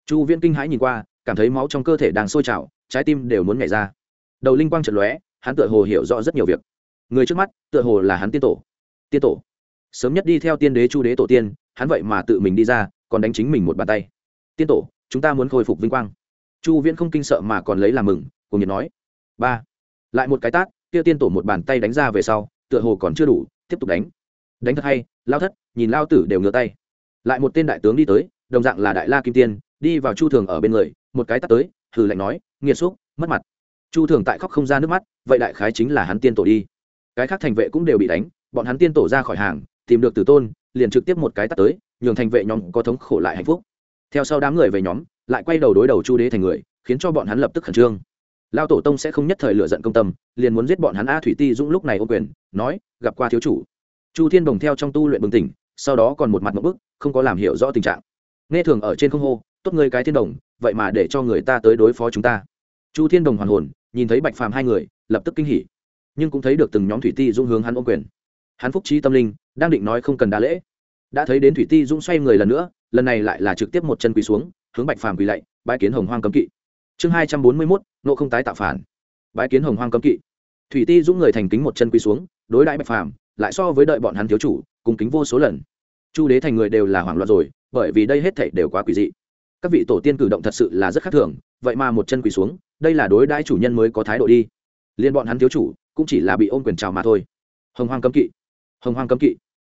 chu viễn kinh hãi nhìn qua, cảm thấy máu trong cơ thể đang sôi trào, trái tim đều muốn nhảy ra. Đầu linh quang trật lóe, hắn tựa hồ hiểu rõ rất nhiều việc. Người trước mắt, tựa hồ là hắn tiên tổ. Tiên tổ. Sớm nhất đi theo tiên đế chu đế tổ tiên, hắn vậy mà tự mình đi ra, còn đánh chính mình một bàn tay. Tiên tổ, chúng ta muốn khôi phục vinh quang. Chu viễn không kinh sợ mà còn lấy làm mừng, cùng nhiệt nói. Ba. Lại một cái tát, kia tiên tổ một bàn tay đánh ra về sau, tựa hồ còn chưa đủ, tiếp tục đánh. Đánh thật hay, lao thất, nhìn lao tử đều ngửa tay. Lại một tên đại tướng đi tới, đồng dạng là đại la kim tiên đi vào chu thường ở bên người, một cái tắt tới thử lạnh nói, nghiệt xúc, mất mặt. Chu thường tại khóc không ra nước mắt, vậy đại khái chính là hắn tiên tổ đi. Cái khác thành vệ cũng đều bị đánh, bọn hắn tiên tổ ra khỏi hàng, tìm được tử tôn, liền trực tiếp một cái tắt tới, nhường thành vệ nhóm có thống khổ lại hạnh phúc. Theo sau đám người về nhóm, lại quay đầu đối đầu chu đế thành người, khiến cho bọn hắn lập tức khẩn trương. Lao tổ tông sẽ không nhất thời lựa giận công tâm, liền muốn giết bọn hắn a thủy ti dũng lúc này ô quyền, nói, gặp qua thiếu chủ. Chu thiên đồng theo trong tu luyện bừng tỉnh, sau đó còn một mặt một bức, không có làm hiểu rõ tình trạng. Nghe thường ở trên không hô tốt người cái thiên đồng, vậy mà để cho người ta tới đối phó chúng ta. Chu thiên đồng hoàn hồn, nhìn thấy bạch phàm hai người, lập tức kinh hỉ. Nhưng cũng thấy được từng nhóm thủy ti dung hướng hắn ôm quyền. Hắn phúc trí tâm linh, đang định nói không cần đa lễ. Đã thấy đến thủy ti dung xoay người lần nữa, lần này lại là trực tiếp một chân quỳ xuống, hướng bạch phàm quỳ lạy bãi kiến hồng hoang cấm kỵ. Chương hai trăm bốn mươi mốt nộ không tái tạo phản. Bãi kiến hồng hoang cấm kỵ. Thủy ti dũng người thành kính một chân quỳ xuống, đối đãi bạch phàm, lại so với đợi bọn hắn thiếu chủ, cùng kính vô số lần. Chu đế thành người đều là hoảng loạn rồi, bởi vì đây hết thảy đều quá quỷ dị các vị tổ tiên cử động thật sự là rất khác thường, vậy mà một chân quỳ xuống, đây là đối đãi chủ nhân mới có thái độ đi. Liên bọn hắn thiếu chủ, cũng chỉ là bị ôm quyền trào mà thôi. Hồng hoang cấm kỵ, hồng hoang cấm kỵ.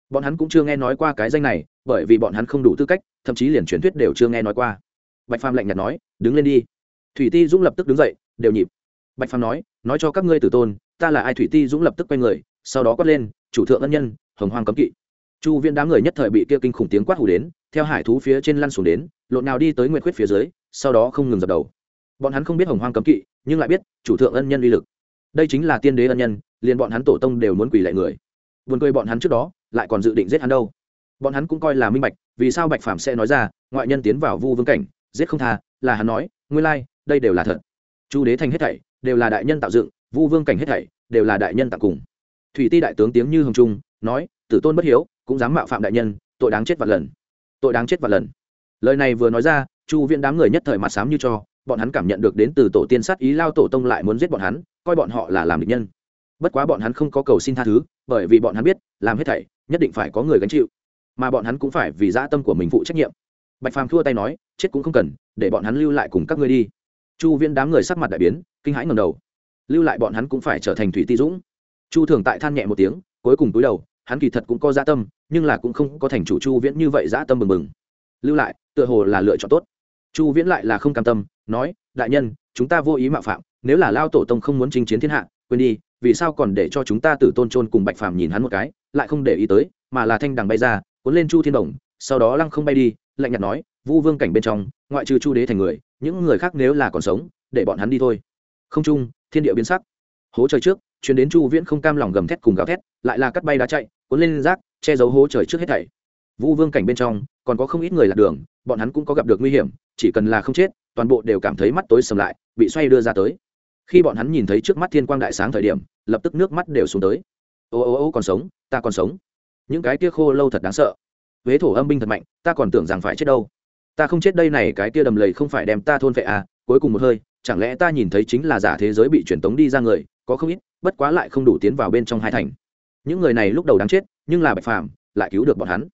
Bọn hắn cũng chưa nghe nói qua cái danh này, bởi vì bọn hắn không đủ tư cách, thậm chí liền truyền thuyết đều chưa nghe nói qua. Bạch phàm lạnh nhạt nói, đứng lên đi. Thủy ti dũng lập tức đứng dậy, đều nhịp. Bạch phàm nói nói cho các ngươi tử tôn, ta là ai? Thủy ti dũng lập tức quay người, sau đó quát lên, chủ thượng ân nhân, hồng hoang cấm kỵ. Chu viên đám người nhất thời bị kia kinh khủng tiếng quát hủ đến theo hải thú phía trên lăn xuống đến, lộn nào đi tới nguyệt khuyết phía dưới, sau đó không ngừng dập đầu. Bọn hắn không biết hồng hoang cấm kỵ, nhưng lại biết chủ thượng ân nhân uy lực. Đây chính là tiên đế ân nhân, liền bọn hắn tổ tông đều muốn quỳ lại người. Buồn cười bọn hắn trước đó, lại còn dự định giết hắn đâu. Bọn hắn cũng coi là minh bạch, vì sao bạch phạm sẽ nói ra, ngoại nhân tiến vào vu vương cảnh, giết không tha, là hắn nói nguyên lai, đây đều là thật. Chu đế thành hết thảy, đều là đại nhân tạo dựng, vu vương cảnh hết thảy, đều là đại nhân tặng cùng. Thủy ti đại tướng tiếng như hồng trung, nói, tử tôn bất hiếu, cũng dám mạo phạm đại nhân, tội đáng chết vạn lần tội đáng chết vạn lần. Lời này vừa nói ra, chu viễn đám người nhất thời mặt sám như cho, bọn hắn cảm nhận được đến từ tổ tiên sát ý lao tổ tông lại muốn giết bọn hắn, coi bọn họ là làm địch nhân. Bất quá bọn hắn không có cầu xin tha thứ, bởi vì bọn hắn biết, làm hết thảy, nhất định phải có người gánh chịu. Mà bọn hắn cũng phải vì dã tâm của mình phụ trách nhiệm. Bạch phàm thua tay nói, chết cũng không cần, để bọn hắn lưu lại cùng các ngươi đi. Chu viễn đám người sắc mặt đại biến, kinh hãi ngầm đầu. Lưu lại bọn hắn cũng phải trở thành thủy ti dũng. Chu thường tại than nhẹ một tiếng, cuối cùng túi đầu, hắn kỳ thật cũng có dã tâm nhưng là cũng không có thành chủ chu viễn như vậy dã tâm mừng mừng lưu lại, tựa hồ là lựa chọn tốt. Chu viễn lại là không cam tâm, nói, đại nhân, chúng ta vô ý mạo phạm, nếu là lao tổ tông không muốn chinh chiến thiên hạ, quên đi, vì sao còn để cho chúng ta tử tôn trôn cùng bạch phàm nhìn hắn một cái, lại không để ý tới, mà là thanh đằng bay ra, cuốn lên chu thiên đồng, sau đó lăng không bay đi, lạnh nhạt nói, vu vương cảnh bên trong, ngoại trừ chu đế thành người, những người khác nếu là còn sống, để bọn hắn đi thôi. Không chung thiên địa biến sắc. Hố trời trước chuyến đến chu viễn không cam lòng gầm thét cùng gào thét, lại là cắt bay đá chạy, cuốn lên rác che giấu hố trời trước hết thảy. Vu vương cảnh bên trong, còn có không ít người lạc đường, bọn hắn cũng có gặp được nguy hiểm, chỉ cần là không chết, toàn bộ đều cảm thấy mắt tối sầm lại, bị xoay đưa ra tới. Khi bọn hắn nhìn thấy trước mắt thiên quang đại sáng thời điểm, lập tức nước mắt đều xuống tới. Ô ô ô còn sống, ta còn sống. Những cái kia khô lâu thật đáng sợ. Huế thổ âm binh thật mạnh, ta còn tưởng rằng phải chết đâu. Ta không chết đây này, cái kia đầm lầy không phải đem ta thôn vệ à cuối cùng một hơi, chẳng lẽ ta nhìn thấy chính là giả thế giới bị truyền tống đi ra người, có không ít, bất quá lại không đủ tiến vào bên trong hai thành. Những người này lúc đầu đáng chết nhưng là bạch phàm lại cứu được bọn hắn.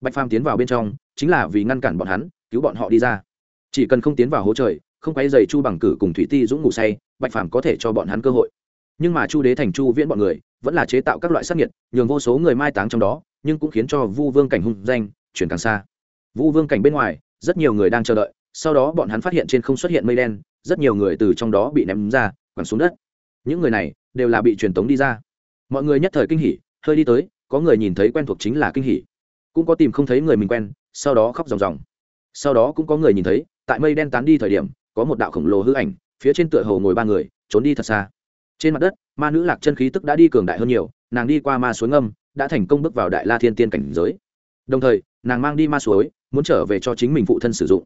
Bạch phàm tiến vào bên trong, chính là vì ngăn cản bọn hắn, cứu bọn họ đi ra. Chỉ cần không tiến vào hố trời, không quay dày chu bằng cử cùng thủy ti dũng ngủ say, bạch phàm có thể cho bọn hắn cơ hội. Nhưng mà chu đế thành chu viễn bọn người, vẫn là chế tạo các loại sắc nhiệt nhường vô số người mai táng trong đó, nhưng cũng khiến cho vu vương cảnh hung danh, chuyển càng xa. Vu vương cảnh bên ngoài, rất nhiều người đang chờ đợi, sau đó bọn hắn phát hiện trên không xuất hiện mây đen, rất nhiều người từ trong đó bị ném ra, quẳng xuống đất. Những người này đều là bị truyền tống đi ra. Mọi người nhất thời kinh hỉ, hơi đi tới có người nhìn thấy quen thuộc chính là kinh hỉ. Cũng có tìm không thấy người mình quen, sau đó khóc ròng ròng. Sau đó cũng có người nhìn thấy, tại mây đen tán đi thời điểm, có một đạo khổng lồ hư ảnh, phía trên tựa hồ ngồi ba người, trốn đi thật xa. Trên mặt đất, ma nữ lạc chân khí tức đã đi cường đại hơn nhiều, nàng đi qua ma suối ngâm, đã thành công bước vào đại la thiên tiên cảnh giới. Đồng thời, nàng mang đi ma suối, muốn trở về cho chính mình phụ thân sử dụng.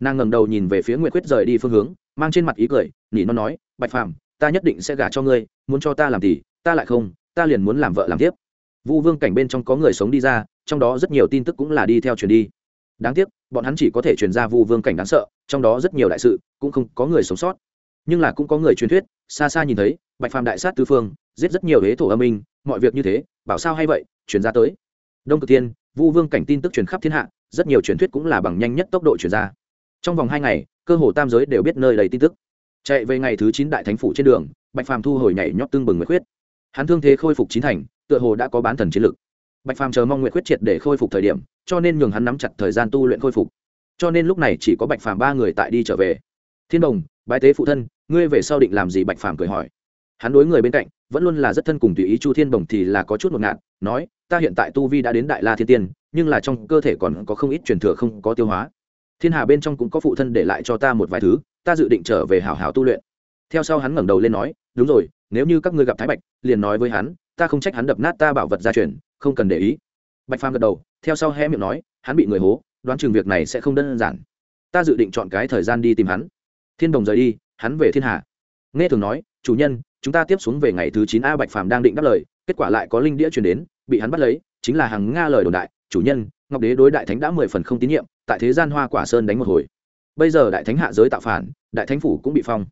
Nàng ngẩng đầu nhìn về phía nguyệt quyết rời đi phương hướng, mang trên mặt ý cười, nỉ nó nói, bạch phàm, ta nhất định sẽ gả cho ngươi, muốn cho ta làm tỷ, ta lại không, ta liền muốn làm vợ làm tiếp vu vương cảnh bên trong có người sống đi ra trong đó rất nhiều tin tức cũng là đi theo truyền đi. Đáng tiếc bọn hắn chỉ có thể truyền ra vu vương cảnh đáng sợ trong đó rất nhiều đại sự cũng không có người sống sót. Nhưng là cũng có người truyền thuyết xa xa nhìn thấy bạch phàm đại sát tư phương giết rất nhiều hế thổ âm minh mọi việc như thế bảo sao hay vậy truyền ra tới. Đông cực Thiên, vu vương cảnh tin tức truyền khắp thiên hạ rất nhiều truyền thuyết cũng là bằng nhanh nhất tốc độ truyền ra. Trong vòng hai ngày cơ hồ tam giới đều biết nơi đầy tin tức. Chạy về ngày thứ chín đại thánh phủ trên đường bạch phàm thu hồi nhảy nhót tương bừng nguyệt khuyết hắn thương thế khôi phục chín thành, tựa hồ đã có bán thần chiến lực. Bạch phàm chờ mong nguyện quyết triệt để khôi phục thời điểm, cho nên nhường hắn nắm chặt thời gian tu luyện khôi phục. Cho nên lúc này chỉ có bạch phàm ba người tại đi trở về. Thiên đồng, bái tế phụ thân, ngươi về sau định làm gì? Bạch phàm cười hỏi. Hắn đối người bên cạnh, vẫn luôn là rất thân cùng tùy ý chu thiên đồng thì là có chút một ngạn nói, ta hiện tại tu vi đã đến đại la thiên tiên, nhưng là trong cơ thể còn có không ít truyền thừa không có tiêu hóa. Thiên hà bên trong cũng có phụ thân để lại cho ta một vài thứ, ta dự định trở về hảo hảo tu luyện. Theo sau hắn ngẩng đầu lên nói, đúng rồi nếu như các ngươi gặp thái bạch, liền nói với hắn, ta không trách hắn đập nát ta bảo vật gia truyền, không cần để ý. Bạch phàm gật đầu, theo sau hé miệng nói, hắn bị người hố, đoán chừng việc này sẽ không đơn giản. Ta dự định chọn cái thời gian đi tìm hắn. Thiên đồng rời đi, hắn về thiên hà nghe thường nói, chủ nhân, chúng ta tiếp xuống về ngày thứ chín a bạch phàm đang định đáp lời, kết quả lại có linh đĩa truyền đến, bị hắn bắt lấy, chính là hàng nga lời đồn đại, chủ nhân, ngọc đế đối đại thánh đã mười phần không tín nhiệm, tại thế gian hoa quả sơn đánh một hồi. Bây giờ đại thánh hạ giới tạo phản, đại thánh phủ cũng bị phong.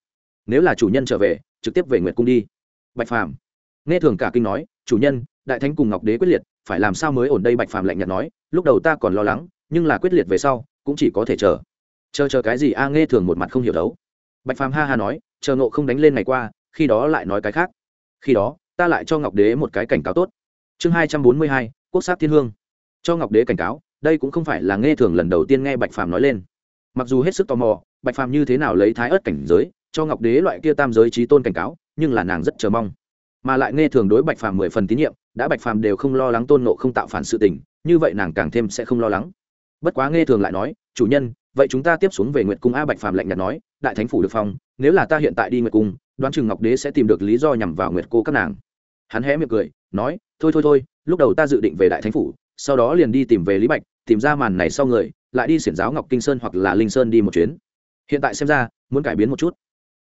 Nếu là chủ nhân trở về trực tiếp về nguyệt cung đi. Bạch phàm. Nghe thường cả kinh nói, chủ nhân, đại thánh cùng ngọc đế quyết liệt, phải làm sao mới ổn? Đây bạch phàm lạnh nhạt nói, lúc đầu ta còn lo lắng, nhưng là quyết liệt về sau, cũng chỉ có thể chờ. Chờ chờ cái gì? A nghe thường một mặt không hiểu đấu. Bạch phàm ha ha nói, chờ ngộ không đánh lên ngày qua, khi đó lại nói cái khác. Khi đó, ta lại cho ngọc đế một cái cảnh cáo tốt. Chương hai trăm bốn mươi hai, quốc sát thiên hương. Cho ngọc đế cảnh cáo, đây cũng không phải là nghe thường lần đầu tiên nghe bạch phàm nói lên. Mặc dù hết sức tò mò, bạch phàm như thế nào lấy thái ớt cảnh giới cho ngọc đế loại kia tam giới trí tôn cảnh cáo, nhưng là nàng rất chờ mong. Mà lại nghe thường đối bạch phàm mười phần tín nhiệm, đã bạch phàm đều không lo lắng tôn nộ không tạo phản sự tình, như vậy nàng càng thêm sẽ không lo lắng. Bất quá nghe thường lại nói, chủ nhân, vậy chúng ta tiếp xuống về nguyệt cung a. Bạch phàm lạnh nhạt nói, đại thánh phủ được phong, nếu là ta hiện tại đi nguyệt cung, đoán chừng ngọc đế sẽ tìm được lý do nhằm vào nguyệt cô các nàng. Hắn hé miệng cười, nói, thôi thôi thôi, lúc đầu ta dự định về đại thánh phủ, sau đó liền đi tìm về lý bạch, tìm ra màn này sau người, lại đi xiển giáo ngọc kinh sơn hoặc là linh sơn đi một chuyến. Hiện tại xem ra, muốn cải biến một chút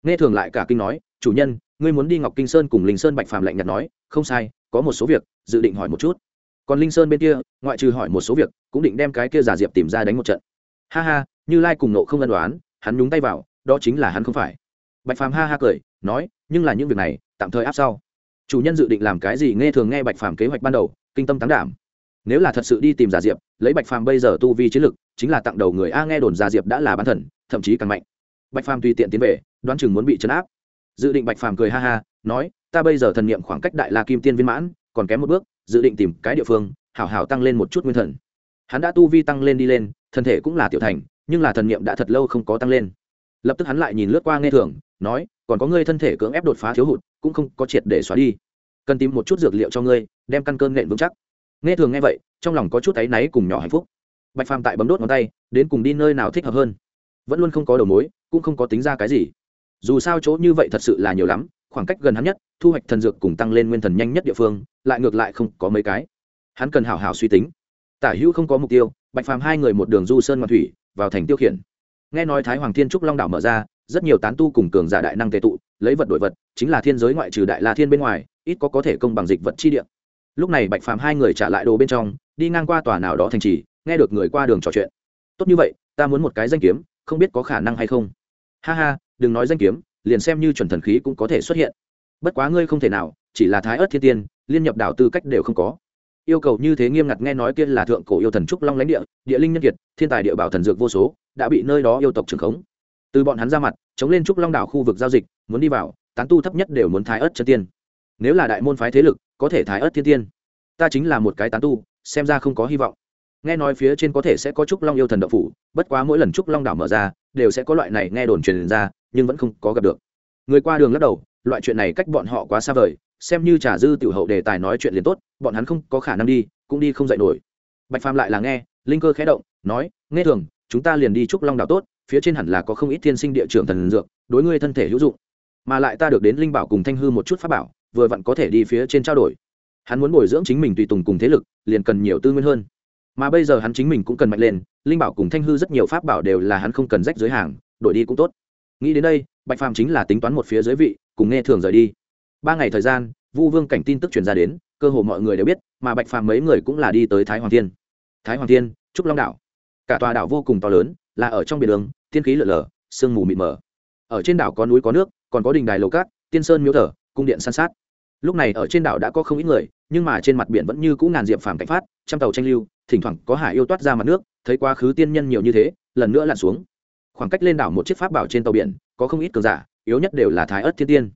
nghe thường lại cả kinh nói, chủ nhân, ngươi muốn đi ngọc kinh sơn cùng linh sơn bạch phàm lạnh nhạt nói, không sai, có một số việc, dự định hỏi một chút. Còn linh sơn bên kia, ngoại trừ hỏi một số việc, cũng định đem cái kia giả diệp tìm ra đánh một trận. Ha ha, như lai cùng nộ không ân đoán hắn nhúng tay vào, đó chính là hắn không phải. Bạch phàm ha ha cười, nói, nhưng là những việc này, tạm thời áp sau. Chủ nhân dự định làm cái gì nghe thường nghe bạch phàm kế hoạch ban đầu, kinh tâm tán đảm. Nếu là thật sự đi tìm giả diệp, lấy bạch phàm bây giờ tu vi chiến lực, chính là tặng đầu người, a, nghe đồn giả diệp đã là bán thần, thậm chí càng mạnh. Bạch phàm tùy tiện tiến về đoán chừng muốn bị chấn áp. Dự định bạch phàm cười ha ha, nói, ta bây giờ thần niệm khoảng cách đại la kim tiên viên mãn, còn kém một bước, dự định tìm cái địa phương, hảo hảo tăng lên một chút nguyên thần. Hắn đã tu vi tăng lên đi lên, thân thể cũng là tiểu thành, nhưng là thần niệm đã thật lâu không có tăng lên. Lập tức hắn lại nhìn lướt qua nghe thường, nói, còn có ngươi thân thể cưỡng ép đột phá thiếu hụt, cũng không có triệt để xóa đi. Cần tìm một chút dược liệu cho ngươi, đem căn cơn nện vững chắc. Nghe thường nghe vậy, trong lòng có chút áy náy cùng nhỏ hạnh phúc. Bạch phàm tại bấm đốt ngón tay, đến cùng đi nơi nào thích hợp hơn. Vẫn luôn không có đầu mối, cũng không có tính ra cái gì dù sao chỗ như vậy thật sự là nhiều lắm, khoảng cách gần hắn nhất, thu hoạch thần dược cùng tăng lên nguyên thần nhanh nhất địa phương, lại ngược lại không có mấy cái. Hắn cần hảo hảo suy tính. Tả hữu không có mục tiêu, bạch phàm hai người một đường du sơn ngoạn thủy, vào thành tiêu khiển. Nghe nói thái hoàng thiên trúc long đảo mở ra, rất nhiều tán tu cùng cường giả đại năng tệ tụ, lấy vật đổi vật, chính là thiên giới ngoại trừ đại la thiên bên ngoài, ít có có thể công bằng dịch vật chi địa. Lúc này bạch phàm hai người trả lại đồ bên trong, đi ngang qua tòa nào đó thành trì, nghe được người qua đường trò chuyện. Tốt như vậy, ta muốn một cái danh kiếm, không biết có khả năng hay không? Ha ha đừng nói danh kiếm, liền xem như chuẩn thần khí cũng có thể xuất hiện. Bất quá ngươi không thể nào, chỉ là thái ớt thiên tiên, liên nhập đảo tư cách đều không có. Yêu cầu như thế nghiêm ngặt nghe nói kia là thượng cổ yêu thần trúc long lãnh địa địa linh nhân kiệt, thiên tài địa bảo thần dược vô số, đã bị nơi đó yêu tộc trừng khống. Từ bọn hắn ra mặt, chống lên trúc long đảo khu vực giao dịch, muốn đi vào, tán tu thấp nhất đều muốn thái ớt chân tiên. Nếu là đại môn phái thế lực, có thể thái ớt thiên tiên. Ta chính là một cái tán tu, xem ra không có hy vọng. Nghe nói phía trên có thể sẽ có trúc long yêu thần đậu phủ, bất quá mỗi lần trúc long đảo mở ra đều sẽ có loại này nghe đồn truyền ra, nhưng vẫn không có gặp được. Người qua đường lắc đầu, loại chuyện này cách bọn họ quá xa vời, xem như trả dư tiểu hậu đề tài nói chuyện liền tốt, bọn hắn không có khả năng đi, cũng đi không dạy nổi. Bạch phàm lại là nghe, linh cơ khẽ động, nói, nghe thường, chúng ta liền đi trúc long đảo tốt, phía trên hẳn là có không ít thiên sinh địa trưởng thần dược, đối ngươi thân thể hữu dụng. Mà lại ta được đến linh bảo cùng thanh hư một chút pháp bảo, vừa vặn có thể đi phía trên trao đổi. Hắn muốn bồi dưỡng chính mình tùy tùng cùng thế lực, liền cần nhiều tư nguyên hơn mà bây giờ hắn chính mình cũng cần mạnh lên, linh bảo cùng thanh hư rất nhiều pháp bảo đều là hắn không cần rách giới hàng, đổi đi cũng tốt. Nghĩ đến đây, bạch phàm chính là tính toán một phía giới vị, cùng nghe thường rời đi. Ba ngày thời gian, vu vương cảnh tin tức truyền ra đến, cơ hồ mọi người đều biết, mà bạch phàm mấy người cũng là đi tới thái hoàng thiên. Thái hoàng thiên, trúc long đảo. Cả tòa đảo vô cùng to lớn, là ở trong biển đường, thiên khí lở lở, sương mù mịt mờ. Ở trên đảo có núi có nước, còn có đình đài lầu cát, tiên sơn miếu thờ, cung điện san sát lúc này ở trên đảo đã có không ít người, nhưng mà trên mặt biển vẫn như cũ ngàn diệp phàm cảnh phát, trăm tàu tranh lưu, thỉnh thoảng có hải yêu toát ra mặt nước, thấy quá khứ tiên nhân nhiều như thế, lần nữa lặn xuống. Khoảng cách lên đảo một chiếc pháp bảo trên tàu biển, có không ít cường giả, yếu nhất đều là thái ớt thiên tiên.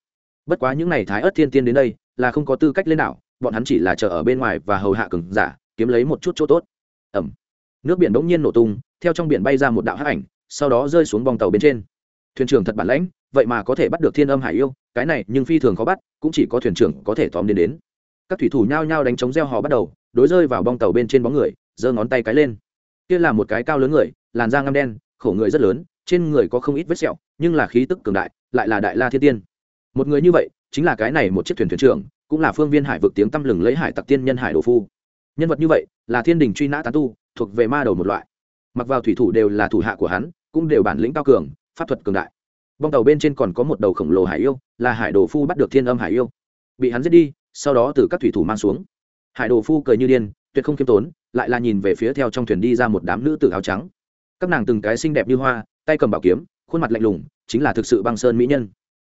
Bất quá những n à y thái ớt thiên tiên đến đây, là không có tư cách lên đảo, bọn hắn chỉ là chờ ở bên ngoài và hầu hạ cường giả, kiếm lấy một chút chỗ tốt. Ẩm. Nước biển bỗng nhiên nổ tung, theo trong biển bay ra một đạo hắc ảnh, sau đó rơi xuống bong tàu bên trên thuyền trưởng thật bản lãnh, vậy mà có thể bắt được thiên âm hải yêu, cái này nhưng phi thường khó bắt, cũng chỉ có thuyền trưởng có thể tóm đến đến. Các thủy thủ nhao nhao đánh chống gieo hò bắt đầu, đối rơi vào bong tàu bên trên bóng người, giơ ngón tay cái lên. Kia là một cái cao lớn người, làn da ngăm đen, khổ người rất lớn, trên người có không ít vết sẹo, nhưng là khí tức cường đại, lại là đại la thiên tiên. Một người như vậy, chính là cái này một chiếc thuyền thuyền trưởng, cũng là phương viên hải vực tiếng tăm lừng lấy hải tặc tiên nhân hải đồ phu. Nhân vật như vậy, là thiên đình truy nã tán tu, thuộc về ma đầu một loại. Mặc vào thủy thủ đều là thủ hạ của hắn, cũng đều bản lĩnh cao cường pháp thuật cường đại. Bong tàu bên trên còn có một đầu khổng lồ hải yêu, là hải đồ phu bắt được thiên âm hải yêu. Bị hắn giết đi, sau đó từ các thủy thủ mang xuống. Hải đồ phu cười như điên, tuyệt không kiêm tốn, lại là nhìn về phía theo trong thuyền đi ra một đám nữ tử áo trắng. Các nàng từng cái xinh đẹp như hoa, tay cầm bảo kiếm, khuôn mặt lạnh lùng, chính là thực sự băng sơn mỹ nhân.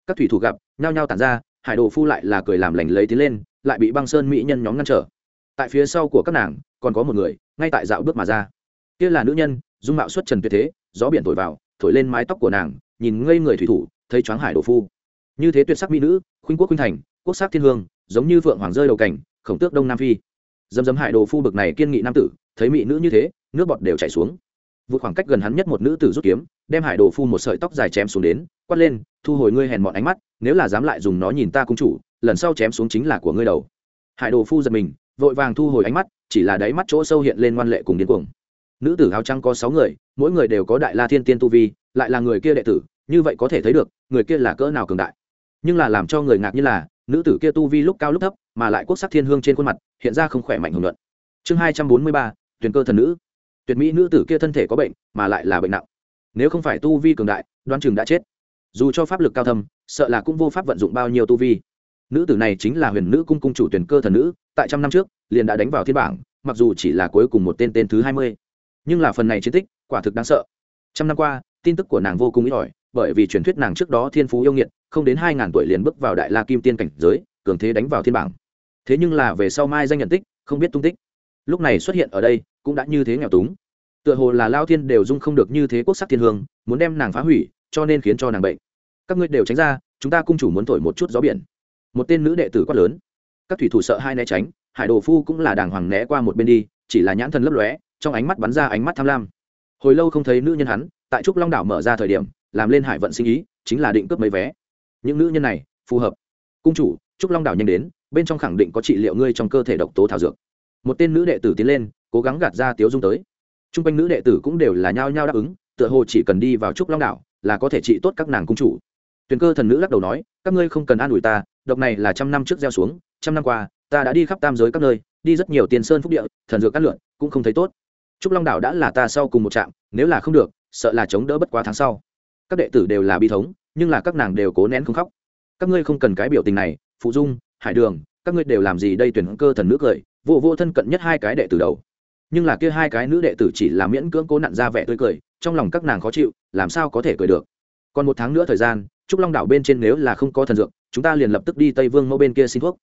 Các thủy thủ gặp, nhao nhao tản ra, hải đồ phu lại là cười làm lành lấy tiến lên, lại bị băng sơn mỹ nhân nhóm ngăn trở. Tại phía sau của các nàng, còn có một người, ngay tại dạo bước mà ra. Kia là nữ nhân, dung mạo xuất trần tuyệt thế, gió biển thổi vào thổi lên mái tóc của nàng, nhìn ngây người thủy thủ, thấy choáng hải đồ phu. Như thế tuyệt sắc mỹ nữ, khuynh quốc khuynh thành, quốc sắc thiên hương, giống như phượng hoàng rơi đầu cảnh, khổng tước đông nam phi. Dầm dầm hải đồ phu bực này kiên nghị nam tử, thấy mỹ nữ như thế, nước bọt đều chảy xuống. Vượt khoảng cách gần hắn nhất một nữ tử rút kiếm, đem hải đồ phu một sợi tóc dài chém xuống đến, quát lên, thu hồi ngươi hèn mọn ánh mắt, nếu là dám lại dùng nó nhìn ta cung chủ, lần sau chém xuống chính là của ngươi đầu. Hải đồ phu giật mình, vội vàng thu hồi ánh mắt, chỉ là đáy mắt chỗ sâu hiện lên ngoan lệ cùng điên cuồng. Nữ tử áo trắng có sáu người mỗi người đều có đại la thiên tiên tu vi, lại là người kia đệ tử, như vậy có thể thấy được, người kia là cỡ nào cường đại. Nhưng là làm cho người ngạc như là, nữ tử kia tu vi lúc cao lúc thấp, mà lại quốc sắc thiên hương trên khuôn mặt, hiện ra không khỏe mạnh hưởng luận chương hai trăm bốn mươi ba, tuyển cơ thần nữ. Tuyệt mỹ nữ tử kia thân thể có bệnh, mà lại là bệnh nặng. Nếu không phải tu vi cường đại đoan chừng đã chết. Dù cho pháp lực cao thâm, sợ là cũng vô pháp vận dụng bao nhiêu tu vi. Nữ tử này chính là huyền nữ cung cung chủ tuyển cơ thần nữ, tại trăm năm trước, liền đã đánh vào thiên bảng, mặc dù chỉ là cuối cùng một tên tên thứ hai mươi. Nhưng là phần này chiến tích quả thực đáng sợ. Trăm năm qua, tin tức của nàng vô cùng ít ỏi, bởi vì truyền thuyết nàng trước đó thiên phú yêu nghiệt, không đến hai ngàn tuổi liền bước vào đại la kim tiên cảnh giới, cường thế đánh vào thiên bảng. Thế nhưng là về sau mai danh nhận tích, không biết tung tích. Lúc này xuất hiện ở đây, cũng đã như thế nghèo túng. Tựa hồ là lao thiên đều dung không được như thế quốc sắc thiên hương, muốn đem nàng phá hủy, cho nên khiến cho nàng bệnh. Các ngươi đều tránh ra, chúng ta cung chủ muốn thổi một chút gió biển. Một tên nữ đệ tử quát lớn. Các thủy thủ sợ hai né tránh, hải đồ phu cũng là đàng hoàng né qua một bên đi, chỉ là nhãn thần lấp lóe, trong ánh mắt bắn ra ánh mắt tham lam hồi lâu không thấy nữ nhân hắn, tại trúc long đảo mở ra thời điểm, làm lên hải vận sinh ý, chính là định cướp mấy vé. Những nữ nhân này, phù hợp. Cung chủ, trúc long đảo nhanh đến, bên trong khẳng định có trị liệu ngươi trong cơ thể độc tố thảo dược. Một tên nữ đệ tử tiến lên, cố gắng gạt ra tiếu dung tới. T r u n g quanh nữ đệ tử cũng đều là nhao nhao đáp ứng, tựa hồ chỉ cần đi vào trúc long đảo, là có thể trị tốt các nàng cung chủ. Tuyền cơ thần nữ lắc đầu nói, các ngươi không cần an ủi ta, độc này là trăm năm trước gieo xuống, trăm năm qua, ta đã đi khắp tam giới các nơi, đi rất nhiều tiền sơn phúc địa, thần dược cát lượn, cũng không thấy tốt trúc long đảo đã là ta sau cùng một trạm, nếu là không được, sợ là chống đỡ bất quá tháng sau. Các đệ tử đều là bi thống, nhưng là các nàng đều cố nén không khóc. Các ngươi không cần cái biểu tình này, phụ dung, hải đường, các ngươi đều làm gì đây tuyển cơ thần nữ cười, vô vô thân cận nhất hai cái đệ tử đầu. Nhưng là kia hai cái nữ đệ tử chỉ là miễn cưỡng cố nặn ra vẻ tươi cười, trong lòng các nàng khó chịu, làm sao có thể cười được? Còn một tháng nữa thời gian, trúc long đảo bên trên nếu là không có thần dược, chúng ta liền lập tức đi tây vương mẫu bên kia xin thuốc.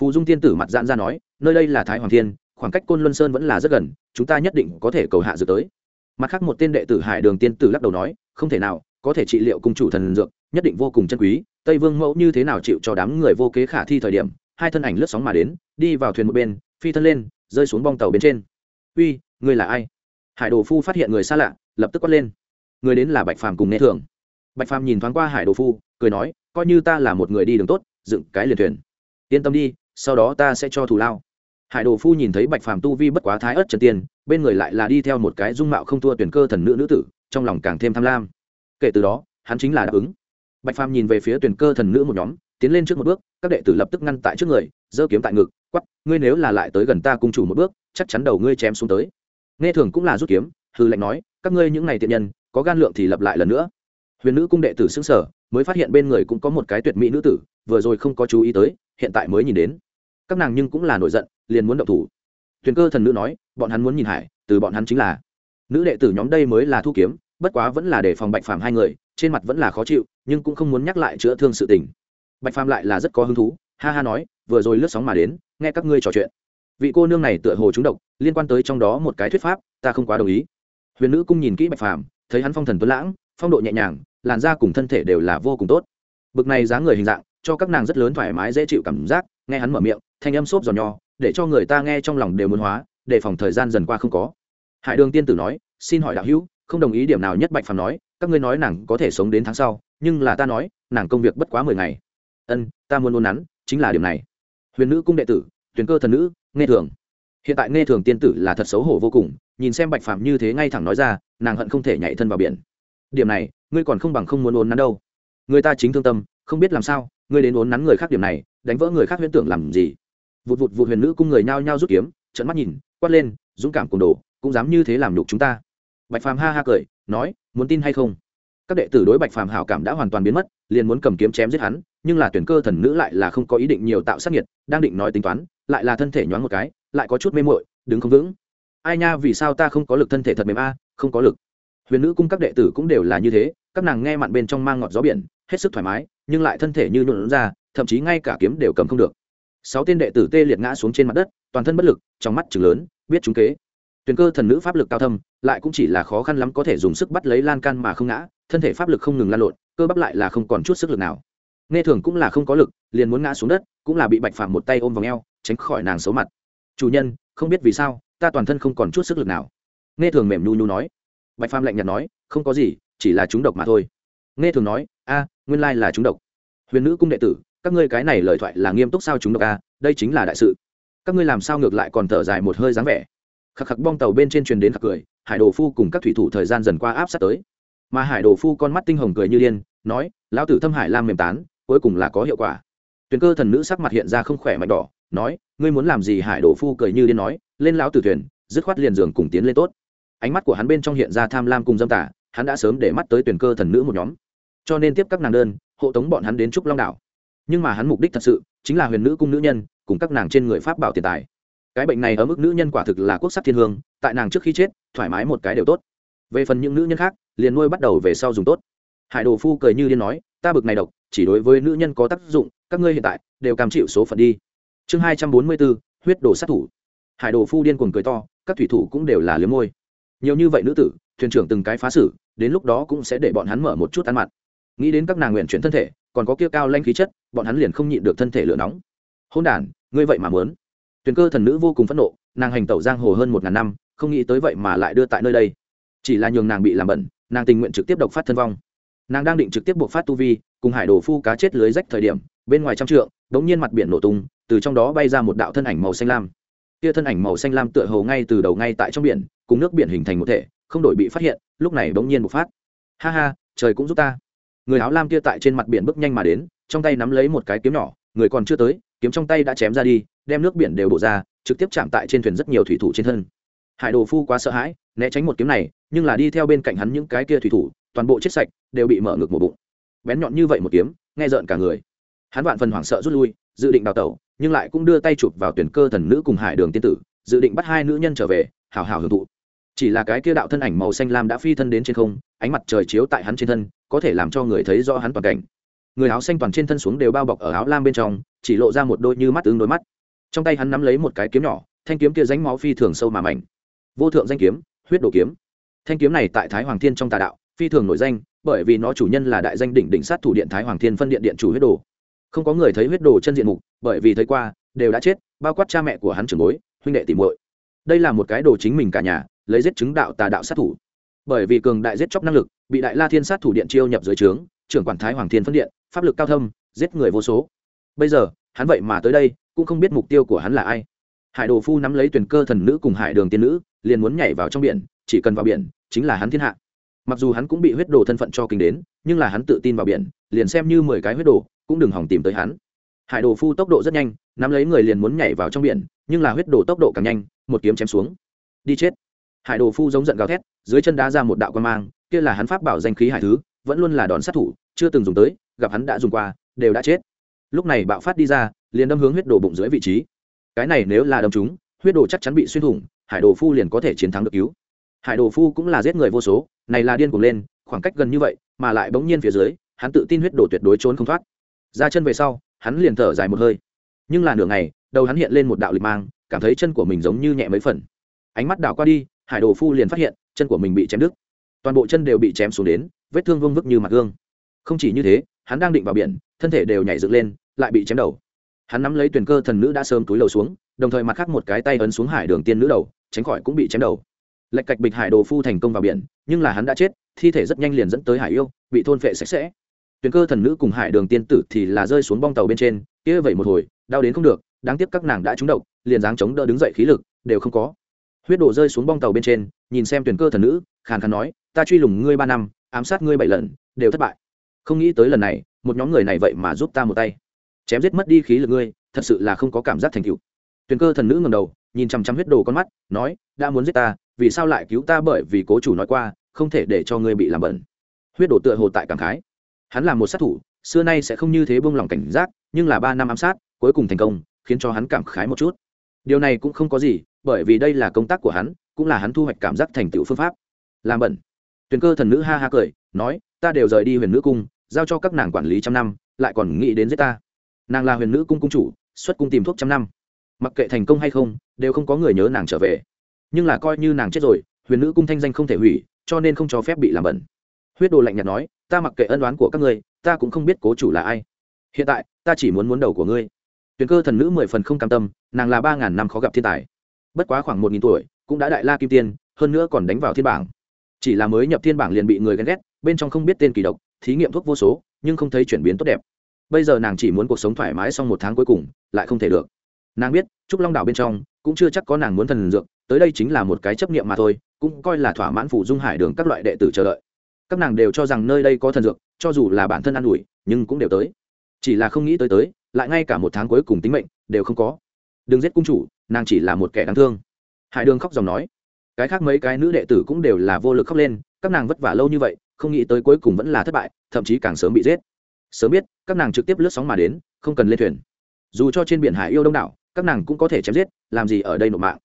Phù dung tiên tử mặt dạn ra nói, nơi đây là thái hoàng thiên khoảng cách côn luân sơn vẫn là rất gần, chúng ta nhất định có thể cầu hạ dược tới. Mặt khác một tên đệ tử hải đường tiên tử lắc đầu nói, không thể nào, có thể trị liệu cung chủ thần dược, nhất định vô cùng chân quý, tây vương mẫu như thế nào chịu cho đám người vô kế khả thi thời điểm, hai thân ảnh lướt sóng mà đến, đi vào thuyền một bên, phi thân lên, rơi xuống bong tàu bên trên. Uy, người là ai? Hải đồ phu phát hiện người xa lạ, lập tức quát lên. Người đến là bạch phàm cùng nghe thường. Bạch phàm nhìn thoáng qua hải đồ phu, cười nói, coi như ta là một người đi đường tốt, dựng cái liền thuyền. Yên tâm đi, sau đó ta sẽ cho thù lao hải đồ phu nhìn thấy bạch phàm tu vi bất quá thái ớt trần tiên, bên người lại là đi theo một cái dung mạo không thua tuyển cơ thần nữ nữ tử, trong lòng càng thêm tham lam. Kể từ đó, hắn chính là đáp ứng. Bạch phàm nhìn về phía tuyển cơ thần nữ một nhóm, tiến lên trước một bước, các đệ tử lập tức ngăn tại trước người, giơ kiếm tại ngực quắp ngươi nếu là lại tới gần ta cung chủ một bước, chắc chắn đầu ngươi chém xuống tới. Nghe thường cũng là rút kiếm, hư lệnh nói, các ngươi những này tiện nhân, có gan lượng thì lập lại lần nữa. Huyền nữ cung đệ tử xứng sở mới phát hiện bên người cũng có một cái tuyệt mỹ nữ tử, vừa rồi không có chú ý tới, hiện tại mới nhìn đến các nàng nhưng cũng là nổi giận, liền muốn động thủ. Thuyền cơ thần nữ nói, bọn hắn muốn nhìn hải, từ bọn hắn chính là. Nữ đệ tử nhóm đây mới là thu kiếm, bất quá vẫn là để phòng bạch phàm hai người, trên mặt vẫn là khó chịu, nhưng cũng không muốn nhắc lại chữa thương sự tình. Bạch phàm lại là rất có hứng thú, ha ha nói, vừa rồi lướt sóng mà đến, nghe các ngươi trò chuyện. Vị cô nương này tựa hồ trúng độc, liên quan tới trong đó một cái thuyết pháp, ta không quá đồng ý. Huyền nữ cung nhìn kỹ bạch phàm, thấy hắn phong thần tuấn lãng, phong độ nhẹ nhàng, làn da cùng thân thể đều là vô cùng tốt. Bực này dáng người hình dạng cho các nàng rất lớn thoải mái, dễ chịu cảm giác. Nghe hắn mở miệng, thanh âm xốp giòn nho để cho người ta nghe trong lòng đều muốn hóa, để phòng thời gian dần qua không có. Hải đường tiên tử nói, xin hỏi đạo hữu, không đồng ý điểm nào nhất bạch phàm nói, các ngươi nói nàng có thể sống đến tháng sau, nhưng là ta nói, nàng công việc bất quá mười ngày. Ân, ta muốn luôn nắn, chính là điểm này. Huyền nữ cung đệ tử, tuyển cơ thần nữ, nghe thường. Hiện tại nghe thường tiên tử là thật xấu hổ vô cùng, nhìn xem bạch phàm như thế ngay thẳng nói ra, nàng hận không thể nhảy thân vào biển. Điểm này, ngươi còn không bằng không muốn ôn nắn đâu. Người ta chính thương tâm, không biết làm sao ngươi đến uốn nắn người khác điểm này, đánh vỡ người khác huyễn tưởng làm gì? Vụt vụt vụt huyền nữ cung người nhao nhao rút kiếm trận mắt nhìn, quát lên, dũng cảm cùng đồ, cũng dám như thế làm nhục chúng ta. Bạch phàm ha ha cười, nói, muốn tin hay không? Các đệ tử đối bạch phàm hảo cảm đã hoàn toàn biến mất, liền muốn cầm kiếm chém giết hắn, nhưng là tuyển cơ thần nữ lại là không có ý định nhiều tạo sát nhiệt đang định nói tính toán, lại là thân thể nhoáng một cái, lại có chút mê mội đứng không vững. Ai nha, vì sao ta không có lực thân thể thật mềm a, không có lực. Huyền nữ cung các đệ tử cũng đều là như thế, các nàng nghe mặn bên trong mang ngọt gió biển hết sức thoải mái, nhưng lại thân thể như nhuộn ra, thậm chí ngay cả kiếm đều cầm không được. Sáu tên đệ tử tê liệt ngã xuống trên mặt đất, toàn thân bất lực, trong mắt chừng lớn, biết chúng kế. Tuyền cơ thần nữ pháp lực cao thâm, lại cũng chỉ là khó khăn lắm có thể dùng sức bắt lấy lan can mà không ngã, thân thể pháp lực không ngừng lan lộn, cơ bắp lại là không còn chút sức lực nào. Nghe thường cũng là không có lực, liền muốn ngã xuống đất, cũng là bị bạch phàm một tay ôm vào ngheo tránh khỏi nàng xấu mặt. Chủ nhân, không biết vì sao, ta toàn thân không còn chút sức lực nào. Nghe thường mềm nhu nhu nói. Bạch phàm lạnh nhạt nói, không có gì, chỉ là chúng độc mà thôi. Nghe thường nói, a nguyên lai là chúng độc. Huyền nữ cung đệ tử, các ngươi cái này lời thoại là nghiêm túc sao chúng độc a đây chính là đại sự. Các ngươi làm sao ngược lại còn thở dài một hơi dáng vẻ? Khắc khắc bong tàu bên trên truyền đến khắc cười, hải đồ phu cùng các thủy thủ thời gian dần qua áp sát tới. Mà hải đồ phu con mắt tinh hồng cười như điên, nói, lão tử thâm hải lam mềm tán, cuối cùng là có hiệu quả. Tuyền cơ thần nữ sắc mặt hiện ra không khỏe mạnh đỏ, nói, ngươi muốn làm gì? Hải đồ phu cười như điên nói, lên lão tử thuyền, dứt khoát liền giường cùng tiến lên tốt. Ánh mắt của hắn bên trong hiện ra tham lam cùng dâm tả hắn đã sớm để mắt tới tuyển cơ thần nữ một nhóm cho nên tiếp các nàng đơn, hộ tống bọn hắn đến trúc long đảo. Nhưng mà hắn mục đích thật sự chính là huyền nữ cung nữ nhân cùng các nàng trên người pháp bảo tiền tài. Cái bệnh này ở mức nữ nhân quả thực là quốc sắc thiên hương, tại nàng trước khi chết, thoải mái một cái đều tốt. Về phần những nữ nhân khác, liền nuôi bắt đầu về sau dùng tốt. Hải đồ phu cười như điên nói, ta bực này độc, chỉ đối với nữ nhân có tác dụng, các ngươi hiện tại đều cam chịu số phận đi. Chương hai trăm bốn mươi bốn, huyết đồ sát thủ. Hải đồ phu điên cuồng cười to, các thủy thủ cũng đều là liếm môi. Nhiều như vậy nữ tử, thuyền trưởng từng cái phá xử, đến lúc đó cũng sẽ để bọn hắn mở một chút ăn mặn nghĩ đến các nàng nguyện chuyển thân thể, còn có kia cao lanh khí chất, bọn hắn liền không nhịn được thân thể lửa nóng. Hôn đản, ngươi vậy mà muốn. Tuyền cơ thần nữ vô cùng phẫn nộ, nàng hành tẩu giang hồ hơn một ngàn năm, không nghĩ tới vậy mà lại đưa tại nơi đây. Chỉ là nhường nàng bị làm bẩn, nàng tình nguyện trực tiếp độc phát thân vong. Nàng đang định trực tiếp buộc phát tu vi, cùng hải đồ phu cá chết lưới rách thời điểm, bên ngoài trăm trượng đ ố n g nhiên mặt biển nổ tung, từ trong đó bay ra một đạo thân ảnh màu xanh lam. Kia thân ảnh màu xanh lam tựa hồ ngay từ đầu ngay tại trong biển, cùng nước biển hình thành một thể, không đổi bị phát hiện, lúc này bỗng nhiên bộc phát. Ha ha, trời cũng giúp ta người áo lam kia tại trên mặt biển bước nhanh mà đến, trong tay nắm lấy một cái kiếm nhỏ, người còn chưa tới, kiếm trong tay đã chém ra đi, đem nước biển đều bổ ra, trực tiếp chạm tại trên thuyền rất nhiều thủy thủ trên thân. Hải đồ phu quá sợ hãi, né tránh một kiếm này, nhưng là đi theo bên cạnh hắn những cái kia thủy thủ, toàn bộ chết sạch, đều bị mở ngực một bụng. Bén nhọn như vậy một kiếm, nghe rợn cả người. Hắn vạn phần hoảng sợ rút lui, dự định đào tẩu, nhưng lại cũng đưa tay chụp vào tuyển cơ thần nữ cùng hải đường tiên tử, dự định bắt hai nữ nhân trở về hào hào hưởng thụ chỉ là cái kia đạo thân ảnh màu xanh lam đã phi thân đến trên không, ánh mặt trời chiếu tại hắn trên thân, có thể làm cho người thấy rõ hắn toàn cảnh. Người áo xanh toàn trên thân xuống đều bao bọc ở áo lam bên trong, chỉ lộ ra một đôi như mắt ứng đôi mắt. Trong tay hắn nắm lấy một cái kiếm nhỏ, thanh kiếm kia ránh máu phi thường sâu mà mảnh. Vô thượng danh kiếm, huyết đổ kiếm. Thanh kiếm này tại thái hoàng thiên trong tà đạo, phi thường nổi danh, bởi vì nó chủ nhân là đại danh đỉnh đỉnh sát thủ điện thái hoàng thiên phân điện điện chủ huyết đồ. Không có người thấy huyết đồ chân diện mục, bởi vì thấy qua, đều đã chết, bao quát cha mẹ của hắn trưởng bối, huynh đệ tìm muội. Đây là một cái đồ chính mình cả nhà lấy giết chứng đạo tà đạo sát thủ. Bởi vì cường đại giết chóc năng lực, bị đại la thiên sát thủ điện chiêu nhập dưới trướng, trưởng quản thái hoàng thiên phân điện, pháp lực cao thâm, giết người vô số. Bây giờ, hắn vậy mà tới đây, cũng không biết mục tiêu của hắn là ai. Hải đồ phu nắm lấy tuyển cơ thần nữ cùng hải đường tiên nữ, liền muốn nhảy vào trong biển, chỉ cần vào biển, chính là hắn thiên hạ. Mặc dù hắn cũng bị huyết đồ thân phận cho kinh đến, nhưng là hắn tự tin vào biển, liền xem như mười cái huyết đồ, cũng đừng hỏng tìm tới hắn. Hải đồ phu tốc độ rất nhanh, nắm lấy người liền muốn nhảy vào trong biển, nhưng là huyết đồ tốc độ càng nhanh, một kiếm chém xuống. Đi chết hải đồ phu giống giận gào thét, dưới chân đá ra một đạo quan mang, kia là hắn pháp bảo danh khí hải thứ, vẫn luôn là đòn sát thủ, chưa từng dùng tới, gặp hắn đã dùng qua, đều đã chết. Lúc này bạo phát đi ra, liền đâm hướng huyết đồ bụng dưới vị trí. Cái này nếu là đâm chúng huyết đồ chắc chắn bị xuyên thủng, hải đồ phu liền có thể chiến thắng được cứu. Hải đồ phu cũng là giết người vô số, này là điên cuồng lên, khoảng cách gần như vậy, mà lại bỗng nhiên phía dưới, hắn tự tin huyết đồ tuyệt đối trốn không thoát. Ra chân về sau, hắn liền thở dài một hơi. Nhưng là nửa ngày, đầu hắn hiện lên một đạo lịch mang, cảm thấy chân của mình giống như nhẹ mấy phần. Ánh mắt đảo qua đi hải đồ phu liền phát hiện, chân của mình bị chém đứt. Toàn bộ chân đều bị chém xuống đến, vết thương vương vức như mặt gương. Không chỉ như thế, hắn đang định vào biển, thân thể đều nhảy dựng lên, lại bị chém đầu. Hắn nắm lấy tuyển cơ thần nữ đã sớm túi lầu xuống, đồng thời mặt khác một cái tay ấn xuống hải đường tiên nữ đầu, tránh khỏi cũng bị chém đầu. Lệch cạch bịch hải đồ phu thành công vào biển, nhưng là hắn đã chết, thi thể rất nhanh liền dẫn tới hải yêu, bị thôn phệ sạch sẽ. Tuyển cơ thần nữ cùng hải đường tiên tử thì là rơi xuống bong tàu bên trên, kia vậy một hồi, đau đến không được, đáng tiếc các nàng đã trúng độc, liền dáng chống đỡ đứng dậy khí lực, đều không có huyết đổ rơi xuống bong tàu bên trên, nhìn xem tuyển cơ thần nữ, khàn khàn nói, ta truy lùng ngươi ba năm, ám sát ngươi bảy lần, đều thất bại. Không nghĩ tới lần này, một nhóm người này vậy mà giúp ta một tay. Chém giết mất đi khí lực ngươi, thật sự là không có cảm giác thành tựu. Tuyển cơ thần nữ ngầm đầu, nhìn chằm chằm huyết đồ con mắt, nói, đã muốn giết ta, vì sao lại cứu ta bởi vì cố chủ nói qua, không thể để cho ngươi bị làm bẩn. Huyết đồ tựa hồ tại cảm khái. Hắn là một sát thủ, xưa nay sẽ không như thế buông lỏng cảnh giác, nhưng là ba năm ám sát, cuối cùng thành công, khiến cho hắn cảm khái một chút. Điều này cũng không có gì bởi vì đây là công tác của hắn, cũng là hắn thu hoạch cảm giác thành tựu phương pháp. Làm bẩn. Tuyền cơ thần nữ ha ha cười, nói, ta đều rời đi huyền nữ cung, giao cho các nàng quản lý trăm năm, lại còn nghĩ đến giết ta. Nàng là huyền nữ cung cung chủ, xuất cung tìm thuốc trăm năm. Mặc kệ thành công hay không, đều không có người nhớ nàng trở về. Nhưng là coi như nàng chết rồi, huyền nữ cung thanh danh không thể hủy, cho nên không cho phép bị làm bẩn. Huyết đồ lạnh nhạt nói, ta mặc kệ ân đoán của các ngươi, ta cũng không biết cố chủ là ai. Hiện tại, ta chỉ muốn muốn đầu của ngươi. Tuyền cơ thần nữ mười phần không cam tâm, nàng là ba ngàn năm khó gặp thiên tài bất quá khoảng một nghìn tuổi, cũng đã đại la kim tiên, hơn nữa còn đánh vào thiên bảng. Chỉ là mới nhập thiên bảng liền bị người ghen ghét, bên trong không biết tên kỳ độc, thí nghiệm thuốc vô số, nhưng không thấy chuyển biến tốt đẹp. Bây giờ nàng chỉ muốn cuộc sống thoải mái xong một tháng cuối cùng, lại không thể được. Nàng biết, trúc long đảo bên trong, cũng chưa chắc có nàng muốn thần dược, tới đây chính là một cái chấp niệm mà thôi, cũng coi là thỏa mãn phủ dung hải đường các loại đệ tử chờ đợi. Các nàng đều cho rằng nơi đây có thần dược, cho dù là bản thân an ủi, nhưng cũng đều tới. Chỉ là không nghĩ tới tới, lại ngay cả một tháng cuối cùng tính mệnh, đều không có. Đừng giết cung chủ nàng chỉ là một kẻ đáng thương. Hải đường khóc dòng nói, cái khác mấy cái nữ đệ tử cũng đều là vô lực khóc lên, các nàng vất vả lâu như vậy, không nghĩ tới cuối cùng vẫn là thất bại, thậm chí càng sớm bị giết. Sớm biết, các nàng trực tiếp lướt sóng mà đến, không cần lên thuyền. Dù cho trên biển hải yêu đông đảo, các nàng cũng có thể chém giết, làm gì ở đây nộp mạng.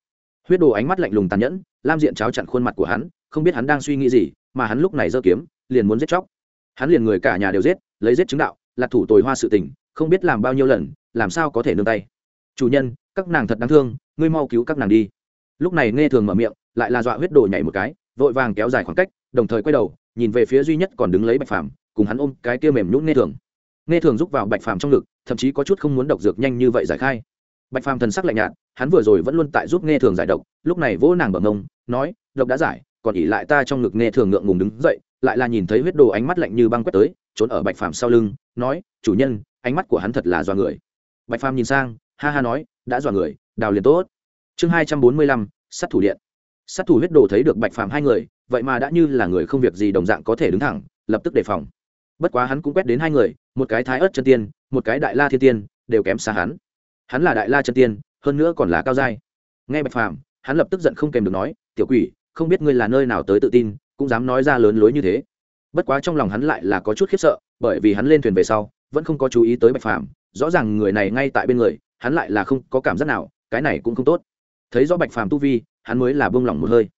Huyết đồ ánh mắt lạnh lùng tàn nhẫn, lam diện cháo chặn khuôn mặt của hắn, không biết hắn đang suy nghĩ gì, mà hắn lúc này giơ kiếm, liền muốn giết chóc. Hắn liền người cả nhà đều giết, lấy giết chứng đạo, là thủ tồi hoa sự tình, không biết làm bao nhiêu lần, làm sao có thể nương tay. Chủ nhân các nàng thật đáng thương, ngươi mau cứu các nàng đi. Lúc này nghe thường mở miệng, lại là dọa huyết đồ nhảy một cái, vội vàng kéo dài khoảng cách, đồng thời quay đầu, nhìn về phía duy nhất còn đứng lấy bạch phàm, cùng hắn ôm cái kia mềm nhũn nghe thường. Nghe thường rúc vào bạch phàm trong ngực, thậm chí có chút không muốn độc dược nhanh như vậy giải khai. Bạch phàm thần sắc lạnh nhạt, hắn vừa rồi vẫn luôn tại giúp nghe thường giải độc, lúc này vỗ nàng bờ ngông, nói, độc đã giải, còn ỉ lại ta trong ngực nghe thường ngượng ngùng đứng dậy, lại là nhìn thấy huyết đồ ánh mắt lạnh như băng quét tới, trốn ở bạch phàm sau lưng, nói, chủ nhân, ánh mắt của hắn thật là do người. Bạch phàm nhìn sang ha ha nói, đã dọa người, đào liền tốt. Chương hai trăm bốn mươi lăm, sát thủ điện. Sát thủ huyết đồ thấy được bạch phàm hai người, vậy mà đã như là người không việc gì đồng dạng có thể đứng thẳng, lập tức đề phòng. Bất quá hắn cũng quét đến hai người, một cái thái ớt chân tiên, một cái đại la thiên tiên, đều kém xa hắn. Hắn là đại la chân tiên, hơn nữa còn là cao giai. Nghe bạch phàm, hắn lập tức giận không kèm được nói, tiểu quỷ, không biết ngươi là nơi nào tới tự tin, cũng dám nói ra lớn lối như thế. Bất quá trong lòng hắn lại là có chút khiếp sợ, bởi vì hắn lên thuyền về sau, vẫn không có chú ý tới bạch phàm, rõ ràng người này ngay tại bên người hắn lại là không có cảm giác nào, cái này cũng không tốt. Thấy rõ bạch phàm tu vi, hắn mới là bông lỏng một hơi.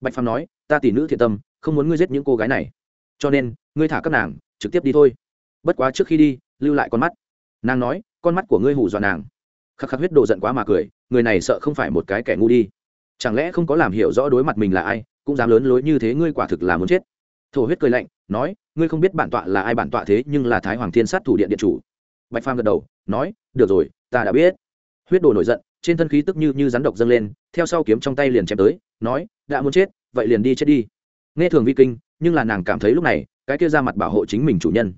Bạch phàm nói, ta tỷ nữ thiện tâm, không muốn ngươi giết những cô gái này. Cho nên, ngươi thả các nàng, trực tiếp đi thôi. Bất quá trước khi đi, lưu lại con mắt. Nàng nói, con mắt của ngươi hù dọa nàng. Khắc khắc huyết độ giận quá mà cười, người này sợ không phải một cái kẻ ngu đi. Chẳng lẽ không có làm hiểu rõ đối mặt mình là ai, cũng dám lớn lối như thế ngươi quả thực là muốn chết. Thổ huyết cười lạnh, nói, ngươi không biết bản tọa là ai bản tọa thế, nhưng là thái hoàng thiên sát thủ điện điện chủ. Bạch phàm gật đầu nói, được rồi, ta đã biết. Huyết đồ nổi giận, trên thân khí tức như như rắn độc dâng lên, theo sau kiếm trong tay liền chém tới, nói, đã muốn chết, vậy liền đi chết đi. Nghe thường vi kinh, nhưng là nàng cảm thấy lúc này, cái kia ra mặt bảo hộ chính mình chủ nhân.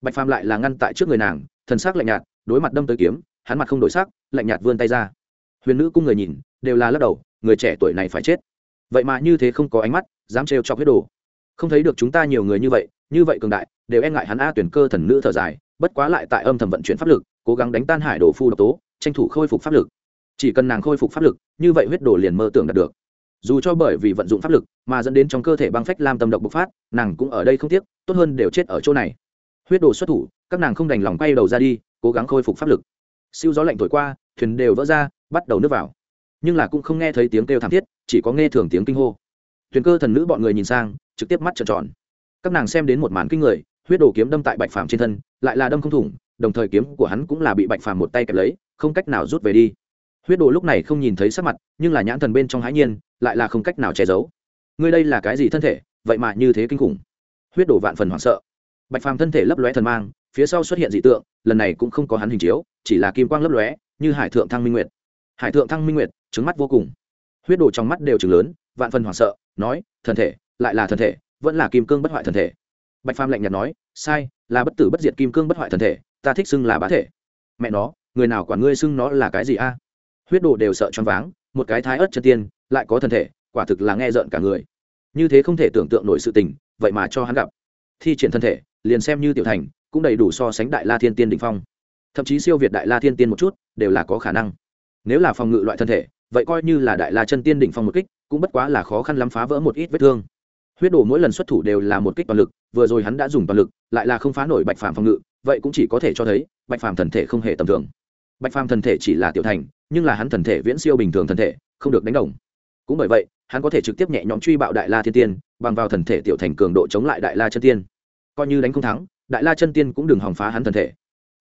Bạch phàm lại là ngăn tại trước người nàng, thần sắc lạnh nhạt, đối mặt đâm tới kiếm, hắn mặt không đổi sắc, lạnh nhạt vươn tay ra. Huyền nữ cung người nhìn, đều là lắc đầu, người trẻ tuổi này phải chết. Vậy mà như thế không có ánh mắt, dám trêu chọc huyết đồ. Không thấy được chúng ta nhiều người như vậy như vậy cường đại, đều e ngại hắn a tuyển cơ thần nữ thở dài, bất quá lại tại âm thầm vận chuyển pháp lực cố gắng đánh tan hải đồ phu độc tố, tranh thủ khôi phục pháp lực. Chỉ cần nàng khôi phục pháp lực, như vậy huyết đồ liền mơ tưởng đạt được. Dù cho bởi vì vận dụng pháp lực mà dẫn đến trong cơ thể băng phách lam tâm độc bộc phát, nàng cũng ở đây không tiếc, tốt hơn đều chết ở chỗ này. Huyết đồ xuất thủ, các nàng không đành lòng quay đầu ra đi, cố gắng khôi phục pháp lực. Siêu gió lạnh thổi qua, thuyền đều vỡ ra, bắt đầu nước vào. Nhưng là cũng không nghe thấy tiếng kêu thảm thiết, chỉ có nghe thường tiếng kinh hô. Thuyền cơ thần nữ bọn người nhìn sang, trực tiếp mắt trợn tròn. Các nàng xem đến một màn kinh người, huyết đồ kiếm đâm tại bạch phàm trên thân, lại là đâm không thủng đồng thời kiếm của hắn cũng là bị bạch phàm một tay kẹp lấy, không cách nào rút về đi. Huyết đồ lúc này không nhìn thấy sắc mặt, nhưng là nhãn thần bên trong hãi nhiên, lại là không cách nào che giấu. Ngươi đây là cái gì thân thể, vậy mà như thế kinh khủng. Huyết đồ vạn phần hoảng sợ. Bạch phàm thân thể lấp lóe thần mang, phía sau xuất hiện dị tượng, lần này cũng không có hắn hình chiếu, chỉ là kim quang lấp lóe, như hải thượng thăng minh nguyệt. Hải thượng thăng minh nguyệt trứng mắt vô cùng. Huyết đồ trong mắt đều trừng lớn, vạn phần hoảng sợ, nói, thần thể, lại là thần thể, vẫn là kim cương bất hoại thần thể. Bạch phàm lạnh nhạt nói, sai, là bất tử bất diệt kim cương bất hoại thần thể ta thích xưng là bá thể. Mẹ nó, người nào quản ngươi xưng nó là cái gì a? Huyết đồ đều sợ choáng váng, một cái thái ớt chân tiên, lại có thần thể, quả thực là nghe rợn cả người. Như thế không thể tưởng tượng nổi sự tình, vậy mà cho hắn gặp. Thi triển thân thể, liền xem như tiểu thành, cũng đầy đủ so sánh đại la thiên tiên đình phong. Thậm chí siêu việt đại la thiên tiên một chút, đều là có khả năng. Nếu là phòng ngự loại thân thể, vậy coi như là đại la chân tiên đỉnh phong một kích, cũng bất quá là khó khăn lắm phá vỡ một ít vết thương. Huyết đổ mỗi lần xuất thủ đều là một kích toàn lực, vừa rồi hắn đã dùng toàn lực, lại là không phá nổi bạch phàm phòng ngự vậy cũng chỉ có thể cho thấy, bạch phàm thần thể không hề tầm thường. Bạch phàm thần thể chỉ là tiểu thành, nhưng là hắn thần thể viễn siêu bình thường thần thể, không được đánh đồng. Cũng bởi vậy, hắn có thể trực tiếp nhẹ nhõm truy bạo đại la thiên tiên, bằng vào thần thể tiểu thành cường độ chống lại đại la chân tiên. Coi như đánh không thắng, đại la chân tiên cũng đừng hòng phá hắn thần thể.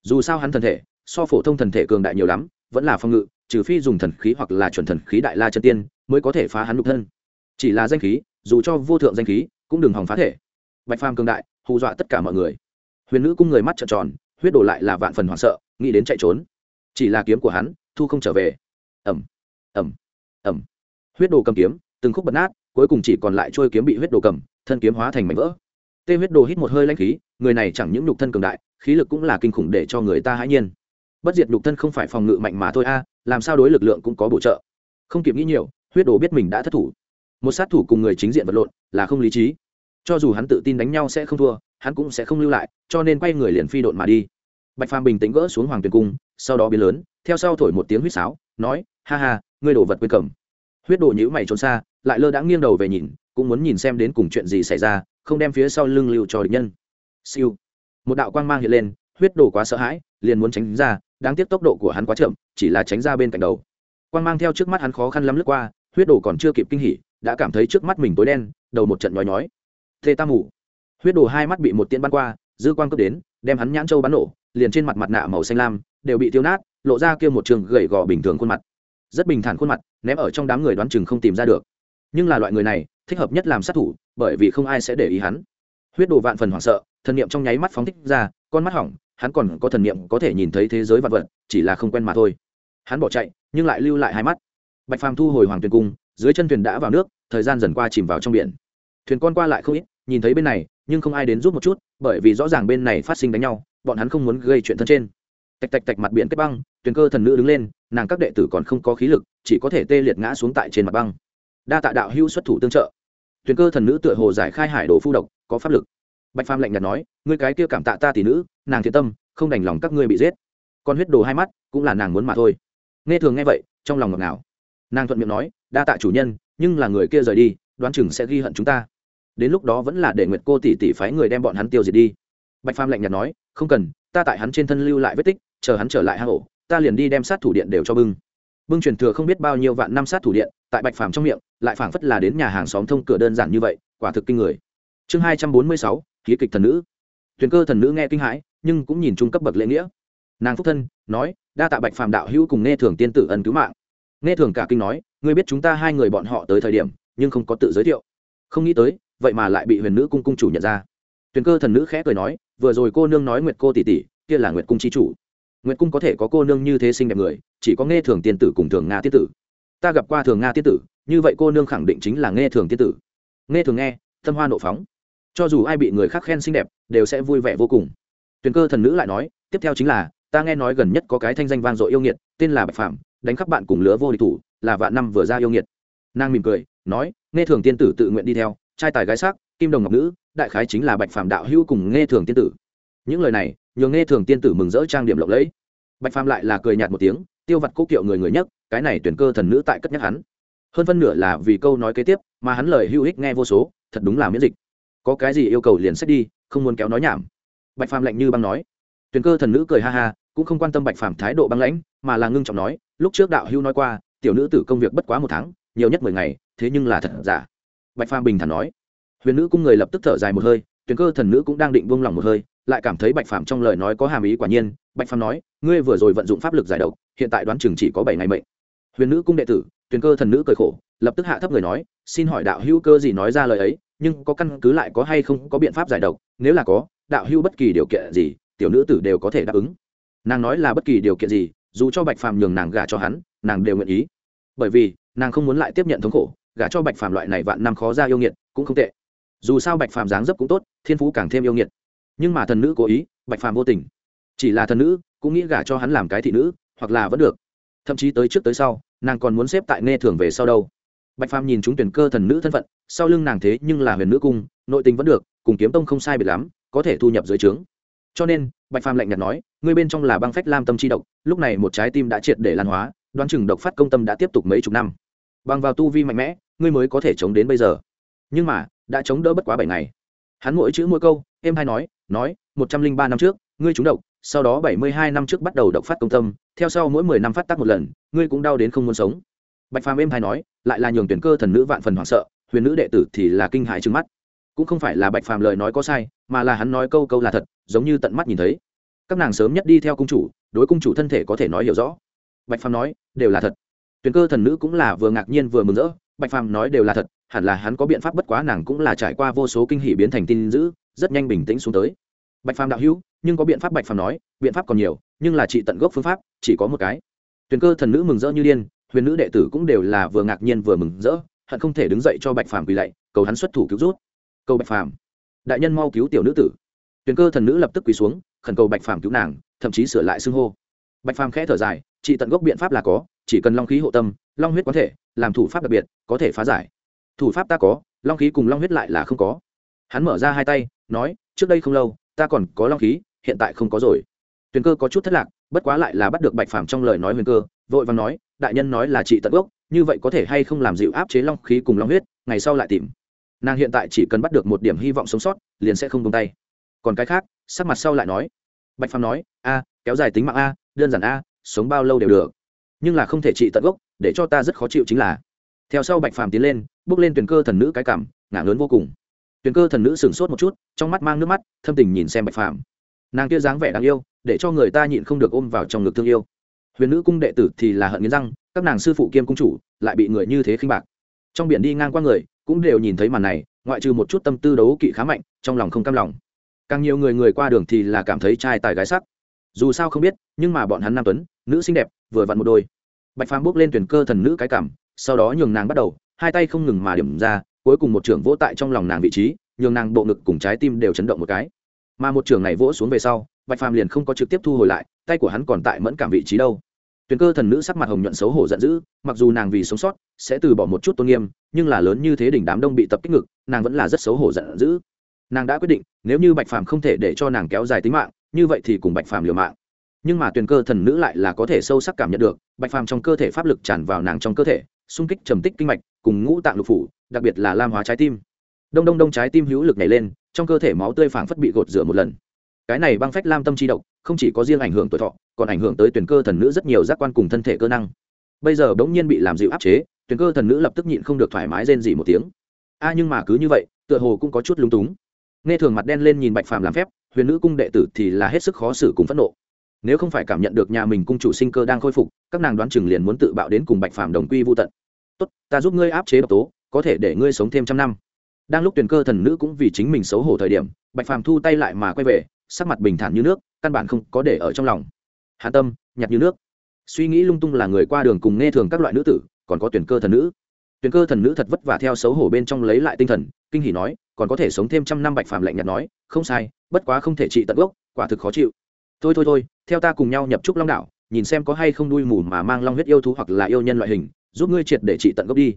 Dù sao hắn thần thể, so phổ thông thần thể cường đại nhiều lắm, vẫn là phòng ngự, trừ phi dùng thần khí hoặc là chuẩn thần khí đại la chân tiên mới có thể phá hắn lục thân. Chỉ là danh khí, dù cho vô thượng danh khí, cũng đừng hòng phá thể. Bạch phàm cường đại, hù dọa tất cả mọi người huyền nữ cung người mắt trợn tròn, huyết đổ lại là vạn phần hoảng sợ, nghĩ đến chạy trốn. Chỉ là kiếm của hắn, thu không trở về. Ẩm ẩm ẩm huyết đồ cầm kiếm, từng khúc bật nát, cuối cùng chỉ còn lại trôi kiếm bị huyết đồ cầm, thân kiếm hóa thành mảnh vỡ. Tê huyết đồ hít một hơi lãnh khí, người này chẳng những nhục thân cường đại, khí lực cũng là kinh khủng để cho người ta hãi nhiên. Bất diệt nhục thân không phải phòng ngự mạnh mà thôi a, làm sao đối lực lượng cũng có bổ trợ. Không kịp nghĩ nhiều, huyết đồ biết mình đã thất thủ. Một sát thủ cùng người chính diện vật lộn là không lý trí. Cho dù hắn tự tin đánh nhau sẽ không thua hắn cũng sẽ không lưu lại, cho nên quay người liền phi độn mà đi. Bạch phàm bình tĩnh gỡ xuống hoàng tuyền cung, sau đó biến lớn, theo sau thổi một tiếng huýt sáo, nói, ha ha, ngươi đổ vật quên cầm. Huyết đổ nhữ mày trốn xa, lại lơ đã nghiêng đầu về nhìn, cũng muốn nhìn xem đến cùng chuyện gì xảy ra, không đem phía sau lưng lưu cho địch nhân. Siêu. Một đạo quang mang hiện lên, huyết đổ quá sợ hãi, liền muốn tránh ra, đáng tiếc tốc độ của hắn quá chậm, chỉ là tránh ra bên cạnh đầu. Quang mang theo trước mắt hắn khó khăn lắm lướt qua, huyết đổ còn chưa kịp kinh hỉ, đã cảm thấy trước mắt mình tối đen, đầu một trận nhói nhói. Thê ta mù huyết đồ hai mắt bị một tiễn bắn qua, dư quang cướp đến, đem hắn nhãn châu bắn nổ, liền trên mặt mặt nạ màu xanh lam đều bị tiêu nát, lộ ra kia một trường gầy gò bình thường khuôn mặt. Rất bình thản khuôn mặt, ném ở trong đám người đoán chừng không tìm ra được. Nhưng là loại người này, thích hợp nhất làm sát thủ, bởi vì không ai sẽ để ý hắn. Huyết đồ vạn phần hoảng sợ, thần niệm trong nháy mắt phóng thích ra, con mắt hỏng, hắn còn có thần niệm có thể nhìn thấy thế giới vạn vật, chỉ là không quen mà thôi. Hắn bỏ chạy, nhưng lại lưu lại hai mắt. Bạch phàm thu hồi hoàng tuyền cung, dưới chân thuyền đã vào nước, thời gian dần qua chìm vào trong biển. Thuyền con qua lại không ít, nhìn thấy bên này nhưng không ai đến giúp một chút, bởi vì rõ ràng bên này phát sinh đánh nhau, bọn hắn không muốn gây chuyện thân trên. Tạch tạch tạch mặt biển kết băng, tuyền cơ thần nữ đứng lên, nàng các đệ tử còn không có khí lực, chỉ có thể tê liệt ngã xuống tại trên mặt băng. Đa tạ đạo hữu xuất thủ tương trợ. Tuyền cơ thần nữ tựa hồ giải khai hải đồ phu độc, có pháp lực. Bạch phàm lạnh nhạt nói, ngươi cái kia cảm tạ ta tỷ nữ, nàng thiện tâm, không đành lòng các ngươi bị giết. Con huyết đồ hai mắt, cũng là nàng muốn mà thôi. Nghe thường nghe vậy, trong lòng ngọt ngào. Nàng thuận miệng nói, đa tạ chủ nhân, nhưng là người kia rời đi, đoán chừng sẽ ghi hận chúng ta đến lúc đó vẫn là để nguyệt cô tỷ tỷ phái người đem bọn hắn tiêu diệt đi. Bạch phàm lạnh nhạt nói, không cần, ta tại hắn trên thân lưu lại vết tích, chờ hắn trở lại hang ổ, ta liền đi đem sát thủ điện đều cho bưng. Bưng truyền thừa không biết bao nhiêu vạn năm sát thủ điện, tại bạch phàm trong miệng, lại phảng phất là đến nhà hàng xóm thông cửa đơn giản như vậy, quả thực kinh người. Chương hai trăm bốn mươi sáu ký kịch thần nữ. Thuyền cơ thần nữ nghe kinh hãi, nhưng cũng nhìn trung cấp bậc lễ nghĩa. Nàng phúc thân, nói, đa tạ bạch phàm đạo hữu cùng nghe thường tiên tử ân cứu mạng. Nghe thường cả kinh nói, ngươi biết chúng ta hai người bọn họ tới thời điểm, nhưng không có tự giới thiệu. Không nghĩ tới vậy mà lại bị huyền nữ cung cung chủ nhận ra. Tuyền cơ thần nữ khẽ cười nói, vừa rồi cô nương nói nguyệt cô tỷ tỷ, kia là nguyệt cung chi chủ. Nguyệt cung có thể có cô nương như thế xinh đẹp người, chỉ có nghe thường tiên tử cùng thường nga tiên tử. Ta gặp qua thường nga tiên tử, như vậy cô nương khẳng định chính là nghe thường tiên tử. Nghe thường nghe, tâm hoa nộ phóng. Cho dù ai bị người khác khen xinh đẹp, đều sẽ vui vẻ vô cùng. Tuyền cơ thần nữ lại nói, tiếp theo chính là, ta nghe nói gần nhất có cái thanh danh vang dội yêu nghiệt, tên là bạch phạm đánh khắp bạn cùng lứa vô địch thủ, là vạn năm vừa ra yêu nghiệt. Nàng mỉm cười, nói, nghe thường tiên tử tự nguyện đi theo trai tài gái sắc, kim đồng ngọc nữ, đại khái chính là bạch phàm đạo hữu cùng nghe thường tiên tử. Những lời này, nhường nghe thường tiên tử mừng rỡ trang điểm lộng lẫy. Bạch phàm lại là cười nhạt một tiếng, tiêu vặt cố kiệu người người nhất, cái này tuyển cơ thần nữ tại cất nhắc hắn. Hơn phân nửa là vì câu nói kế tiếp, mà hắn lời hữu ích nghe vô số, thật đúng là miễn dịch. Có cái gì yêu cầu liền xét đi, không muốn kéo nói nhảm. Bạch phàm lạnh như băng nói. Tuyển cơ thần nữ cười ha ha, cũng không quan tâm bạch phàm thái độ băng lãnh, mà là ngưng trọng nói, lúc trước đạo hữu nói qua, tiểu nữ tử công việc bất quá một tháng, nhiều nhất mười ngày, thế nhưng là thật giả bạch phàm bình thản nói. Huyền nữ cung người lập tức thở dài một hơi, tuyển cơ thần nữ cũng đang định buông lỏng một hơi, lại cảm thấy bạch phàm trong lời nói có hàm ý quả nhiên. Bạch phàm nói, ngươi vừa rồi vận dụng pháp lực giải độc, hiện tại đoán chừng chỉ có bảy ngày mệnh. Huyền nữ cung đệ tử, tuyển cơ thần nữ cười khổ, lập tức hạ thấp người nói, xin hỏi đạo hữu cơ gì nói ra lời ấy, nhưng có căn cứ lại có hay không có biện pháp giải độc? Nếu là có, đạo hữu bất kỳ điều kiện gì, tiểu nữ tử đều có thể đáp ứng. Nàng nói là bất kỳ điều kiện gì, dù cho bạch phàm nhường nàng gả cho hắn, nàng đều nguyện ý. Bởi vì, nàng không muốn lại tiếp nhận thống khổ gả cho bạch phàm loại này vạn năm khó ra yêu nghiệt, cũng không tệ. Dù sao bạch phàm dáng dấp cũng tốt, thiên phú càng thêm yêu nghiệt. Nhưng mà thần nữ cố ý, bạch phàm vô tình. Chỉ là thần nữ, cũng nghĩ gả cho hắn làm cái thị nữ, hoặc là vẫn được. Thậm chí tới trước tới sau, nàng còn muốn xếp tại nghe thường về sau đâu. Bạch phàm nhìn chúng tuyển cơ thần nữ thân phận, sau lưng nàng thế nhưng là huyền nữ cung, nội tình vẫn được, cùng kiếm tông không sai biệt lắm, có thể thu nhập dưới trướng. Cho nên, bạch phàm lạnh nhạt nói, ngươi bên trong là băng phách lam tâm chi độc, lúc này một trái tim đã triệt để lan hóa, đoán chừng độc phát công tâm đã tiếp tục mấy chục năm. Bằng vào tu vi mạnh mẽ ngươi mới có thể chống đến bây giờ. Nhưng mà, đã chống đỡ bất quá bảy ngày. Hắn mỗi chữ mỗi câu, em hay nói nói, một trăm linh ba năm trước, ngươi trúng độc, sau đó bảy mươi hai năm trước bắt đầu độc phát công tâm, theo sau mỗi mười năm phát tác một lần, ngươi cũng đau đến không muốn sống. Bạch phàm em hay nói, lại là nhường tuyển cơ thần nữ vạn phần hoảng sợ, huyền nữ đệ tử thì là kinh hại trừng mắt. Cũng không phải là bạch phàm lời nói có sai, mà là hắn nói câu câu là thật, giống như tận mắt nhìn thấy. Các nàng sớm nhất đi theo cung chủ, đối cung chủ thân thể có thể nói hiểu rõ. Bạch phàm nói, đều là thật. Tuyển cơ thần nữ cũng là vừa ngạc nhiên vừa mừng rỡ bạch phàm nói đều là thật, hẳn là hắn có biện pháp bất quá nàng cũng là trải qua vô số kinh hỷ biến thành tin dữ, rất nhanh bình tĩnh xuống tới. Bạch phàm đạo hữu, nhưng có biện pháp bạch phàm nói, biện pháp còn nhiều, nhưng là trị tận gốc phương pháp, chỉ có một cái. Tuyền cơ thần nữ mừng rỡ như điên, huyền nữ đệ tử cũng đều là vừa ngạc nhiên vừa mừng rỡ, hận không thể đứng dậy cho bạch phàm quỳ lạy, cầu hắn xuất thủ cứu rút. Cầu bạch phàm. Đại nhân mau cứu tiểu nữ tử. Tuyền cơ thần nữ lập tức quỳ xuống, khẩn cầu bạch phàm cứu nàng, thậm chí sửa lại xưng hô. Bạch phàm khẽ thở dài trị tận gốc biện pháp là có, chỉ cần long khí hộ tâm, long huyết có thể làm thủ pháp đặc biệt, có thể phá giải. Thủ pháp ta có, long khí cùng long huyết lại là không có. Hắn mở ra hai tay, nói, trước đây không lâu, ta còn có long khí, hiện tại không có rồi. Tuyền cơ có chút thất lạc, bất quá lại là bắt được bạch phàm trong lời nói huyền cơ, vội vàng nói, đại nhân nói là trị tận gốc, như vậy có thể hay không làm dịu áp chế long khí cùng long huyết, ngày sau lại tìm. Nàng hiện tại chỉ cần bắt được một điểm hy vọng sống sót, liền sẽ không tung tay. Còn cái khác, sắc mặt sau lại nói. Bạch phàm nói, a, kéo dài tính mạng a, đơn giản a, sống bao lâu đều được. Nhưng là không thể trị tận gốc để cho ta rất khó chịu chính là. Theo sau bạch phàm tiến lên, bước lên tuyển cơ thần nữ cái cảm ngã lớn vô cùng. Tuyển cơ thần nữ sửng sốt một chút, trong mắt mang nước mắt, thâm tình nhìn xem bạch phàm. Nàng kia dáng vẻ đáng yêu, để cho người ta nhịn không được ôm vào trong ngực thương yêu. Huyền nữ cung đệ tử thì là hận nghiến răng, các nàng sư phụ kiêm cung chủ, lại bị người như thế khinh bạc. Trong biển đi ngang qua người, cũng đều nhìn thấy màn này, ngoại trừ một chút tâm tư đấu kỵ khá mạnh, trong lòng không cam lòng. Càng nhiều người người qua đường thì là cảm thấy trai tài gái sắc. Dù sao không biết, nhưng mà bọn hắn nam tuấn, nữ xinh đẹp, vừa vặn một đôi bạch phàm bước lên tuyển cơ thần nữ cái cảm, sau đó nhường nàng bắt đầu, hai tay không ngừng mà điểm ra, cuối cùng một trưởng vỗ tại trong lòng nàng vị trí, nhường nàng bộ ngực cùng trái tim đều chấn động một cái. Mà một trưởng này vỗ xuống về sau, bạch phàm liền không có trực tiếp thu hồi lại, tay của hắn còn tại mẫn cảm vị trí đâu. Tuyển cơ thần nữ sắc mặt hồng nhuận xấu hổ giận dữ, mặc dù nàng vì sống sót, sẽ từ bỏ một chút tôn nghiêm, nhưng là lớn như thế đỉnh đám đông bị tập kích ngực, nàng vẫn là rất xấu hổ giận dữ. Nàng đã quyết định, nếu như bạch phàm không thể để cho nàng kéo dài tính mạng, như vậy thì cùng bạch phàm liều mạng nhưng mà tuyển cơ thần nữ lại là có thể sâu sắc cảm nhận được, bạch phàm trong cơ thể pháp lực tràn vào nàng trong cơ thể, xung kích trầm tích kinh mạch, cùng ngũ tạng lục phủ, đặc biệt là lam hóa trái tim. Đông đông đông trái tim hữu lực này lên, trong cơ thể máu tươi phảng phất bị gột rửa một lần. Cái này băng phách lam tâm chi độc, không chỉ có riêng ảnh hưởng tuổi thọ, còn ảnh hưởng tới tuyển cơ thần nữ rất nhiều giác quan cùng thân thể cơ năng. Bây giờ bỗng nhiên bị làm dịu áp chế, tuyển cơ thần nữ lập tức nhịn không được thoải mái rên dỉ một tiếng. A, nhưng mà cứ như vậy, tựa hồ cũng có chút lúng túng. Nghe thường mặt đen lên nhìn bạch phàm làm phép, huyền nữ cung đệ tử thì là hết sức khó xử cùng phẫn nộ nếu không phải cảm nhận được nhà mình cung chủ sinh cơ đang khôi phục, các nàng đoán chừng liền muốn tự bạo đến cùng bạch phàm đồng quy vô tận. Tốt, ta giúp ngươi áp chế độc tố, có thể để ngươi sống thêm trăm năm. Đang lúc tuyển cơ thần nữ cũng vì chính mình xấu hổ thời điểm, bạch phàm thu tay lại mà quay về, sắc mặt bình thản như nước, căn bản không có để ở trong lòng. Hạ tâm, nhặt như nước. Suy nghĩ lung tung là người qua đường cùng nghe thường các loại nữ tử, còn có tuyển cơ thần nữ. Tuyển cơ thần nữ thật vất vả theo xấu hổ bên trong lấy lại tinh thần, kinh hỉ nói, còn có thể sống thêm trăm năm bạch phàm lạnh nhạt nói, không sai, bất quá không thể trị tận gốc, quả thực khó chịu thôi thôi thôi, theo ta cùng nhau nhập trúc long đạo nhìn xem có hay không đuôi mù mà mang long huyết yêu thú hoặc là yêu nhân loại hình, giúp ngươi triệt để trị tận gốc đi.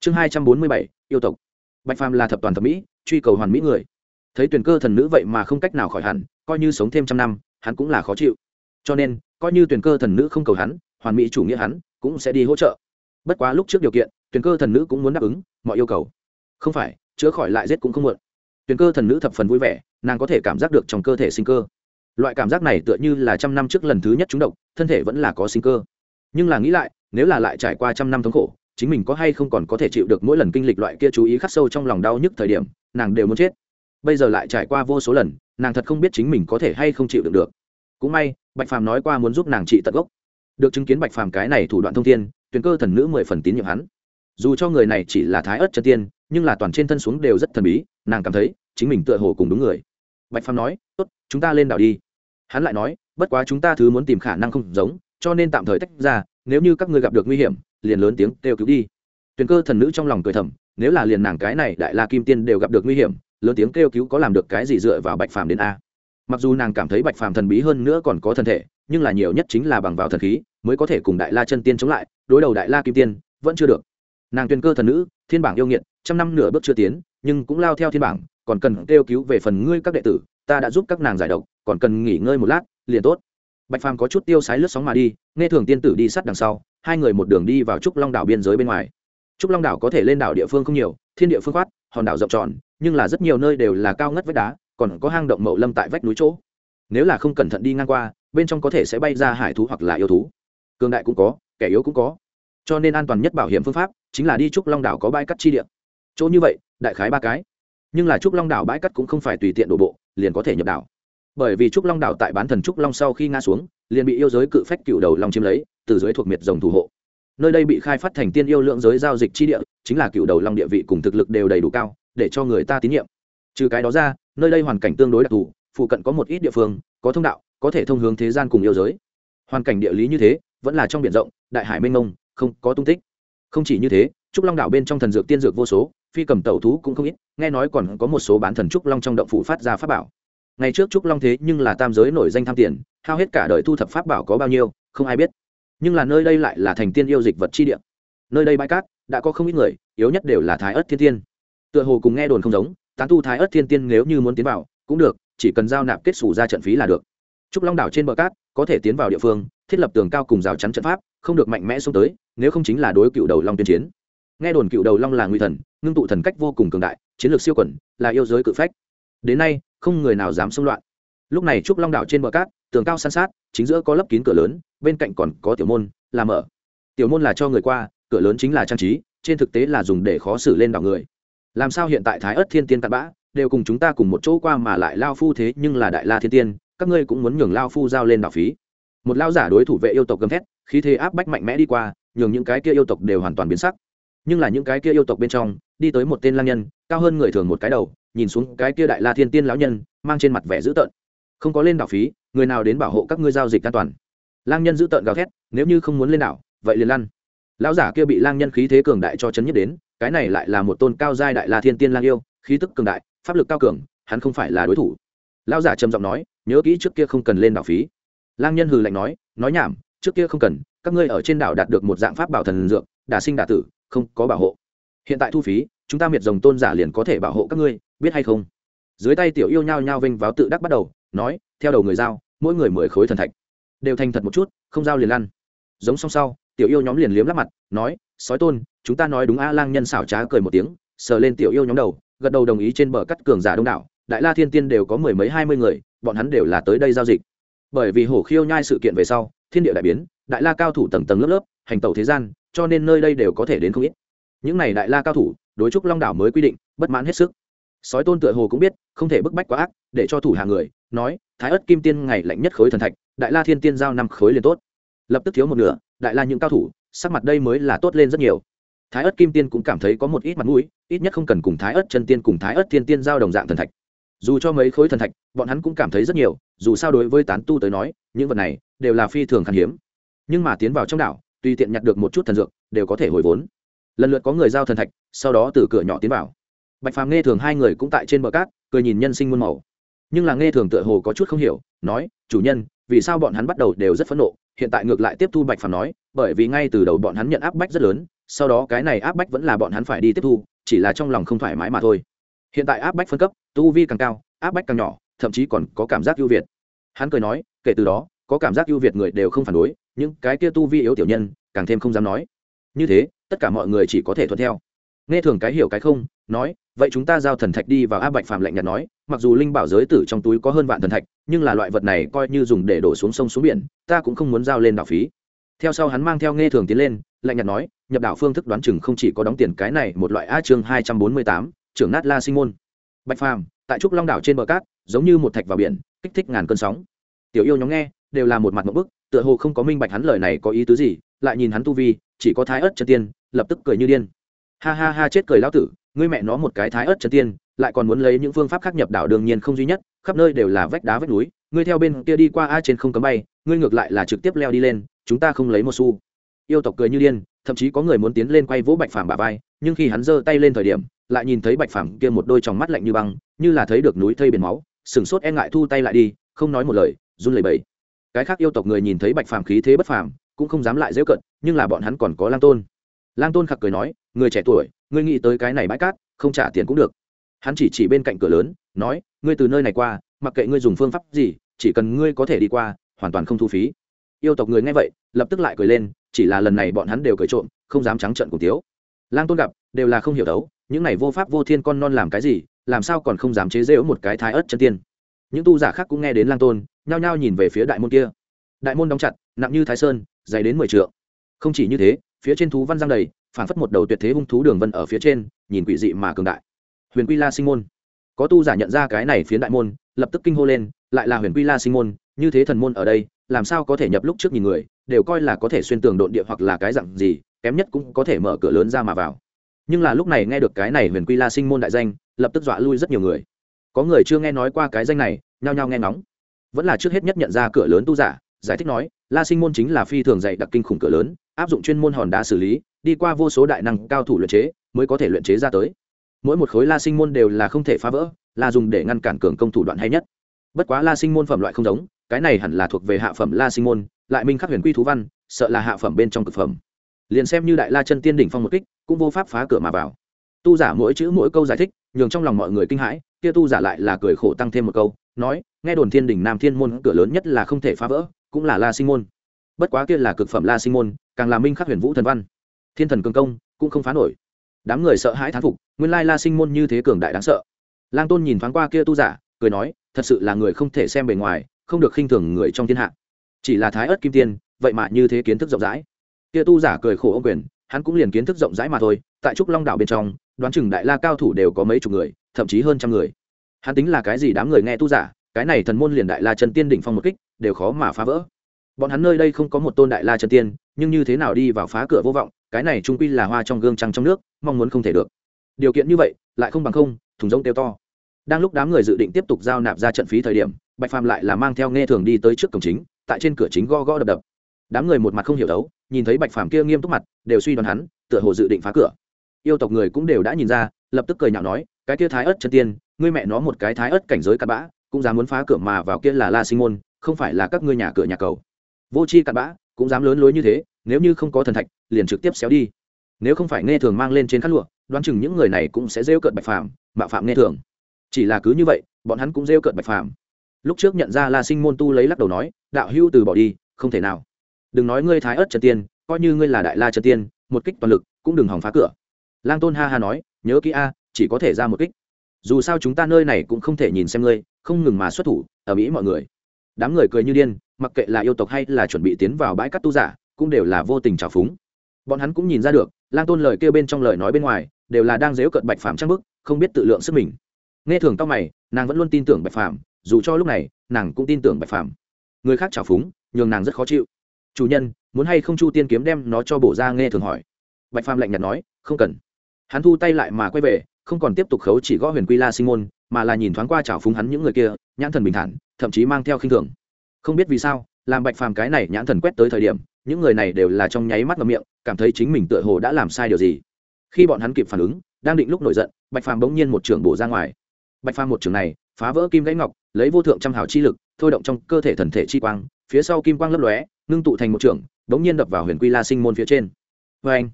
Chương hai trăm bốn mươi bảy, yêu tộc. Bạch phàm là thập toàn thẩm mỹ, truy cầu hoàn mỹ người. Thấy tuyển cơ thần nữ vậy mà không cách nào khỏi hẳn, coi như sống thêm trăm năm, hắn cũng là khó chịu. Cho nên, coi như tuyển cơ thần nữ không cầu hắn, hoàn mỹ chủ nghĩa hắn cũng sẽ đi hỗ trợ. Bất quá lúc trước điều kiện, tuyển cơ thần nữ cũng muốn đáp ứng mọi yêu cầu. Không phải, chữa khỏi lại giết cũng không muộn. Tuyển cơ thần nữ thập phần vui vẻ, nàng có thể cảm giác được trong cơ thể sinh cơ loại cảm giác này tựa như là trăm năm trước lần thứ nhất chúng độc, thân thể vẫn là có sinh cơ. Nhưng là nghĩ lại, nếu là lại trải qua trăm năm thống khổ, chính mình có hay không còn có thể chịu được mỗi lần kinh lịch loại kia chú ý khắc sâu trong lòng đau nhức thời điểm, nàng đều muốn chết. Bây giờ lại trải qua vô số lần, nàng thật không biết chính mình có thể hay không chịu được được. Cũng may, bạch phàm nói qua muốn giúp nàng trị tận gốc. Được chứng kiến bạch phàm cái này thủ đoạn thông thiên, tuyển cơ thần nữ mười phần tín nhiệm hắn. Dù cho người này chỉ là thái ớt chân tiên, nhưng là toàn trên thân xuống đều rất thần bí, nàng cảm thấy chính mình tựa hồ cùng đúng người bạch phàm nói, tốt, chúng ta lên đảo đi. Hắn lại nói, bất quá chúng ta thứ muốn tìm khả năng không giống, cho nên tạm thời tách ra, nếu như các ngươi gặp được nguy hiểm, liền lớn tiếng kêu cứu đi. Tuyền cơ thần nữ trong lòng cười thầm, nếu là liền nàng cái này đại la kim tiên đều gặp được nguy hiểm, lớn tiếng kêu cứu có làm được cái gì dựa vào bạch phàm đến a? Mặc dù nàng cảm thấy bạch phàm thần bí hơn nữa còn có thân thể, nhưng là nhiều nhất chính là bằng vào thần khí, mới có thể cùng đại la chân tiên chống lại, đối đầu đại la kim tiên, vẫn chưa được. Nàng tuyên cơ thần nữ, thiên bảng yêu nghiệt, trăm năm nửa bước chưa tiến, nhưng cũng lao theo thiên bảng còn cần kêu cứu về phần ngươi các đệ tử, ta đã giúp các nàng giải độc, còn cần nghỉ ngơi một lát, liền tốt. Bạch phàm có chút tiêu sái lướt sóng mà đi, nghe thường tiên tử đi sát đằng sau, hai người một đường đi vào trúc long đảo biên giới bên ngoài. Trúc long đảo có thể lên đảo địa phương không nhiều, thiên địa phương khoát hòn đảo rộng tròn, nhưng là rất nhiều nơi đều là cao ngất vách đá, còn có hang động mậu lâm tại vách núi chỗ. Nếu là không cẩn thận đi ngang qua, bên trong có thể sẽ bay ra hải thú hoặc là yêu thú. Cường đại cũng có, kẻ yếu cũng có. Cho nên an toàn nhất bảo hiểm phương pháp chính là đi trúc long đảo có bãi cắt chi địa. Chỗ như vậy, đại khái ba cái nhưng là trúc long đảo bãi cắt cũng không phải tùy tiện đổ bộ, liền có thể nhập đảo. Bởi vì trúc long đảo tại bán thần trúc long sau khi ngã xuống, liền bị yêu giới cự phách cựu đầu long chiếm lấy, từ dưới thuộc miệt rồng thủ hộ. Nơi đây bị khai phát thành tiên yêu lượng giới giao dịch chi địa, chính là cựu đầu long địa vị cùng thực lực đều đầy đủ cao, để cho người ta tín nhiệm. Trừ cái đó ra, nơi đây hoàn cảnh tương đối đặc thù, phụ cận có một ít địa phương, có thông đạo, có thể thông hướng thế gian cùng yêu giới. Hoàn cảnh địa lý như thế, vẫn là trong biển rộng, đại hải mênh mông, không có tung tích. Không chỉ như thế trúc long đảo bên trong thần dược tiên dược vô số, phi cầm tẩu thú cũng không ít, nghe nói còn có một số bán thần trúc long trong động phủ phát ra pháp bảo. Ngày trước trúc long thế nhưng là tam giới nổi danh tham tiền, hao hết cả đời thu thập pháp bảo có bao nhiêu, không ai biết. Nhưng là nơi đây lại là thành tiên yêu dịch vật chi địa. Nơi đây bãi cát, đã có không ít người, yếu nhất đều là thái ớt thiên tiên. Tựa hồ cùng nghe đồn không giống, tán tu thái ớt thiên tiên nếu như muốn tiến vào, cũng được, chỉ cần giao nạp kết xù ra trận phí là được. Trúc long đảo trên bờ cát, có thể tiến vào địa phương, thiết lập tường cao cùng rào chắn trận pháp, không được mạnh mẽ xuống tới, nếu không chính là đối cựu đầu long tuyên chiến nghe đồn cựu đầu long là nguy thần, ngưng tụ thần cách vô cùng cường đại, chiến lược siêu quẩn, là yêu giới cự phách. Đến nay, không người nào dám xông loạn. Lúc này trúc long đảo trên bờ cát, tường cao san sát, chính giữa có lấp kín cửa lớn, bên cạnh còn có tiểu môn, là mở. Tiểu môn là cho người qua, cửa lớn chính là trang trí, trên thực tế là dùng để khó xử lên đảo người. Làm sao hiện tại thái ớt thiên tiên cặn bã, đều cùng chúng ta cùng một chỗ qua mà lại lao phu thế, nhưng là đại la thiên tiên, các ngươi cũng muốn nhường lao phu giao lên đảo phí. Một lao giả đối thủ vệ yêu tộc gầm thét, khí thế áp bách mạnh mẽ đi qua, nhường những cái kia yêu tộc đều hoàn toàn biến sắc nhưng là những cái kia yêu tộc bên trong, đi tới một tên lang nhân, cao hơn người thường một cái đầu, nhìn xuống cái kia đại la thiên tiên lão nhân, mang trên mặt vẻ dữ tợn. Không có lên đảo phí, người nào đến bảo hộ các ngươi giao dịch an toàn. Lang nhân dữ tợn gào thét, nếu như không muốn lên đảo, vậy liền lăn. Lão giả kia bị lang nhân khí thế cường đại cho chấn nhất đến, cái này lại là một tôn cao giai đại la thiên tiên lang yêu, khí tức cường đại, pháp lực cao cường, hắn không phải là đối thủ. Lão giả trầm giọng nói, nhớ kỹ trước kia không cần lên đảo phí. Lang nhân hừ lạnh nói nói nhảm, trước kia không cần, các ngươi ở trên đảo đạt được một dạng pháp bảo thần dược, đả sinh đả tử không có bảo hộ. Hiện tại thu phí, chúng ta miệt rồng tôn giả liền có thể bảo hộ các ngươi, biết hay không? Dưới tay tiểu yêu nhao nhao vinh váo tự đắc bắt đầu, nói, theo đầu người giao, mỗi người mười khối thần thạch. Đều thành thật một chút, không giao liền lăn. Giống song sau, tiểu yêu nhóm liền liếm lắp mặt, nói, sói tôn, chúng ta nói đúng a lang nhân xảo trá cười một tiếng, sờ lên tiểu yêu nhóm đầu, gật đầu đồng ý trên bờ cắt cường giả đông đảo, đại la thiên tiên đều có mười mấy hai mươi người, bọn hắn đều là tới đây giao dịch. Bởi vì hổ khiêu nhai sự kiện về sau, thiên địa đại biến, đại la cao thủ tầng tầng lớp lớp, hành tẩu thế gian cho nên nơi đây đều có thể đến không ít. Những này đại la cao thủ, đối trúc long đảo mới quy định, bất mãn hết sức. Sói tôn tựa hồ cũng biết, không thể bức bách quá ác, để cho thủ hạ người, nói, thái ất kim tiên ngày lạnh nhất khối thần thạch, đại la thiên tiên giao năm khối liền tốt. Lập tức thiếu một nửa, đại la những cao thủ, sắc mặt đây mới là tốt lên rất nhiều. Thái ất kim tiên cũng cảm thấy có một ít mặt mũi, ít nhất không cần cùng thái ất chân tiên cùng thái ất thiên tiên giao đồng dạng thần thạch. Dù cho mấy khối thần thạch, bọn hắn cũng cảm thấy rất nhiều, dù sao đối với tán tu tới nói, những vật này đều là phi thường khan hiếm. Nhưng mà tiến vào trong đảo tùy tiện nhặt được một chút thần dược, đều có thể hồi vốn. Lần lượt có người giao thần thạch, sau đó từ cửa nhỏ tiến vào. Bạch phàm nghe thường hai người cũng tại trên bờ cát, cười nhìn nhân sinh muôn màu. Nhưng là nghe thường tựa hồ có chút không hiểu, nói, chủ nhân, vì sao bọn hắn bắt đầu đều rất phẫn nộ? Hiện tại ngược lại tiếp thu bạch phàm nói, bởi vì ngay từ đầu bọn hắn nhận áp bách rất lớn, sau đó cái này áp bách vẫn là bọn hắn phải đi tiếp thu, chỉ là trong lòng không thoải mái mà thôi. Hiện tại áp bách phân cấp, tu vi càng cao, áp bách càng nhỏ, thậm chí còn có cảm giác ưu việt. Hắn cười nói, kể từ đó, có cảm giác ưu việt người đều không phản đối những cái kia tu vi yếu tiểu nhân, càng thêm không dám nói. Như thế, tất cả mọi người chỉ có thể thuận theo. Nghe thường cái hiểu cái không, nói, vậy chúng ta giao thần thạch đi vào áp bạch phạm lạnh nhạt nói, mặc dù linh bảo giới tử trong túi có hơn vạn thần thạch, nhưng là loại vật này coi như dùng để đổ xuống sông xuống biển, ta cũng không muốn giao lên đảo phí. Theo sau hắn mang theo nghe thường tiến lên, lạnh nhạt nói, nhập đảo phương thức đoán chừng không chỉ có đóng tiền cái này một loại a chương hai trăm bốn mươi tám, trưởng nát la sinh môn. Bạch phàm, tại trúc long đảo trên bờ cát, giống như một thạch vào biển, kích thích ngàn cơn sóng. Tiểu yêu nhóm nghe, đều là một mặt một bức tựa hồ không có minh bạch hắn lời này có ý tứ gì, lại nhìn hắn tu vi, chỉ có thái ớt chân tiên, lập tức cười như điên. Ha ha ha, chết cười lão tử, ngươi mẹ nó một cái thái ớt chân tiên, lại còn muốn lấy những phương pháp khác nhập đảo đương nhiên không duy nhất, khắp nơi đều là vách đá vách núi, ngươi theo bên kia đi qua a trên không cấm bay, ngươi ngược lại là trực tiếp leo đi lên, chúng ta không lấy một xu. Yêu tộc cười như điên, thậm chí có người muốn tiến lên quay vỗ bạch phàm bà vai, nhưng khi hắn giơ tay lên thời điểm, lại nhìn thấy bạch phàm kia một đôi tròng mắt lạnh như băng, như là thấy được núi thây biển máu, sừng sốt e ngại thu tay lại đi, không nói một lời, run lẩy bẩy cái khác yêu tộc người nhìn thấy bạch phàm khí thế bất phàm, cũng không dám lại dễ cận nhưng là bọn hắn còn có lang tôn. Lang tôn khặc cười nói, người trẻ tuổi, ngươi nghĩ tới cái này bãi cát, không trả tiền cũng được. Hắn chỉ chỉ bên cạnh cửa lớn, nói, ngươi từ nơi này qua, mặc kệ ngươi dùng phương pháp gì, chỉ cần ngươi có thể đi qua, hoàn toàn không thu phí. Yêu tộc người nghe vậy, lập tức lại cười lên, chỉ là lần này bọn hắn đều cười trộm, không dám trắng trận cùng tiếu lang tôn gặp, đều là không hiểu đấu, những này vô pháp vô thiên con non làm cái gì, làm sao còn không dám chế rễu một cái thái ớt chân tiên những tu giả khác cũng nghe đến lang tôn, nhao nhao nhìn về phía đại môn kia. Đại môn đóng chặt, nặng như thái sơn, dày đến mười t không chỉ như thế, phía trên thú văn giang đầy, phản phất một đầu tuyệt thế hung thú đường vân ở phía trên, nhìn quỷ dị mà cường đại. Huyền quy la sinh môn. Có tu giả nhận ra cái này phiến đại môn, lập tức kinh hô lên, lại là huyền quy la sinh môn, như thế thần môn ở đây, làm sao có thể nhập lúc trước nhìn người, đều coi là có thể xuyên tường độn địa hoặc là cái dặn gì, kém nhất cũng có thể mở cửa lớn ra mà vào. Nhưng là lúc này nghe được cái này huyền quy la sinh môn đại danh, lập tức dọa lui rất nhiều người có người chưa nghe nói qua cái danh này, nhao nhao nghe ngóng. Vẫn là trước hết nhất nhận ra cửa lớn tu giả, giải thích nói, la sinh môn chính là phi thường dạy đặc kinh khủng cửa lớn, áp dụng chuyên môn hòn đá xử lý, đi qua vô số đại năng cao thủ luyện chế, mới có thể luyện chế ra tới. Mỗi một khối la sinh môn đều là không thể phá vỡ, là dùng để ngăn cản cường công thủ đoạn hay nhất. Bất quá la sinh môn phẩm loại không giống, cái này hẳn là thuộc về hạ phẩm la sinh môn, lại minh khắc huyền quy thú văn, sợ là hạ phẩm bên trong cực phẩm. Liền xem như đại la chân tiên đỉnh phong một kích, cũng vô pháp phá cửa mà vào tu giả mỗi chữ mỗi câu giải thích, nhường trong lòng mọi người kinh hãi, kia tu giả lại là cười khổ tăng thêm một câu, nói, nghe đồn thiên đình nam thiên môn cửa lớn nhất là không thể phá vỡ, cũng là la sinh môn. Bất quá kia là cực phẩm la sinh môn, càng là minh khắc huyền vũ thần văn. Thiên thần cường công, cũng không phá nổi. Đám người sợ hãi thán phục, nguyên lai la sinh môn như thế cường đại đáng sợ. Lang tôn nhìn thoáng qua kia tu giả, cười nói, thật sự là người không thể xem bề ngoài, không được khinh thường người trong thiên hạ. Chỉ là thái ớt kim tiên, vậy mà như thế kiến thức rộng rãi. Kia tu giả cười khổ ông quyền, hắn cũng liền kiến thức rộng rãi mà thôi, tại trúc long đảo bên trong đoán chừng đại la cao thủ đều có mấy chục người, thậm chí hơn trăm người. Hắn tính là cái gì đám người nghe tu giả, cái này thần môn liền đại la chân tiên đỉnh phong một kích, đều khó mà phá vỡ. Bọn hắn nơi đây không có một tôn đại la chân tiên, nhưng như thế nào đi vào phá cửa vô vọng, cái này trung quy là hoa trong gương trăng trong nước, mong muốn không thể được. Điều kiện như vậy, lại không bằng không, thùng rông tiêu to. Đang lúc đám người dự định tiếp tục giao nạp ra trận phí thời điểm, bạch phàm lại là mang theo nghe thường đi tới trước cổng chính, tại trên cửa chính go go đập đập. Đám người một mặt không hiểu đấu, nhìn thấy bạch phàm kia nghiêm túc mặt, đều suy đoán hắn, tựa hồ dự định phá cửa yêu tộc người cũng đều đã nhìn ra, lập tức cười nhạo nói, cái kia thái ớt chân tiên, ngươi mẹ nó một cái thái ớt cảnh giới cặn bã, cũng dám muốn phá cửa mà vào kia là la sinh môn, không phải là các ngươi nhà cửa nhà cầu. Vô c h i cặn bã, cũng dám lớn lối như thế, nếu như không có thần thạch, liền trực tiếp xéo đi. Nếu không phải nghe thường mang lên trên khát lụa, đoán chừng những người này cũng sẽ rêu cợt bạch phàm, mạo phạm nghe thường. Chỉ là cứ như vậy, bọn hắn cũng rêu cợt bạch phàm. Lúc trước nhận ra la sinh môn tu lấy lắc đầu nói, đạo hưu từ bỏ đi, không thể nào. Đừng nói ngươi thái ớt trần tiên, coi như ngươi là đại la trần tiên, một kích toàn lực, cũng đừng hòng phá cửa lang tôn ha ha nói, nhớ kỹ a, chỉ có thể ra một kích. Dù sao chúng ta nơi này cũng không thể nhìn xem ngươi, không ngừng mà xuất thủ, ở mỹ mọi người. Đám người cười như điên, mặc kệ là yêu tộc hay là chuẩn bị tiến vào bãi cắt tu giả, cũng đều là vô tình trào phúng. Bọn hắn cũng nhìn ra được, lang tôn lời kêu bên trong lời nói bên ngoài, đều là đang dếu cận bạch phàm trang bức, không biết tự lượng sức mình. Nghe thường tao mày, nàng vẫn luôn tin tưởng bạch phàm, dù cho lúc này, nàng cũng tin tưởng bạch phàm. Người khác trào phúng, nhường nàng rất khó chịu. Chủ nhân, muốn hay không chu tiên kiếm đem nó cho bổ ra? Nghe thường hỏi. Bạch phàm lạnh nhạt nói, không cần hắn thu tay lại mà quay về, không còn tiếp tục khấu chỉ gõ huyền quy la sinh môn, mà là nhìn thoáng qua trào phúng hắn những người kia, nhãn thần bình thản, thậm chí mang theo khinh thường. Không biết vì sao, làm bạch phàm cái này nhãn thần quét tới thời điểm, những người này đều là trong nháy mắt ngậm miệng, cảm thấy chính mình tựa hồ đã làm sai điều gì. Khi bọn hắn kịp phản ứng, đang định lúc nổi giận, bạch phàm bỗng nhiên một trường bổ ra ngoài. Bạch phàm một trường này, phá vỡ kim gãy ngọc, lấy vô thượng trăm hào chi lực, thôi động trong cơ thể thần thể chi quang, phía sau kim quang lấp lóe, ngưng tụ thành một trường bỗng nhiên đập vào huyền quy la sinh môn phía trên. Vê anh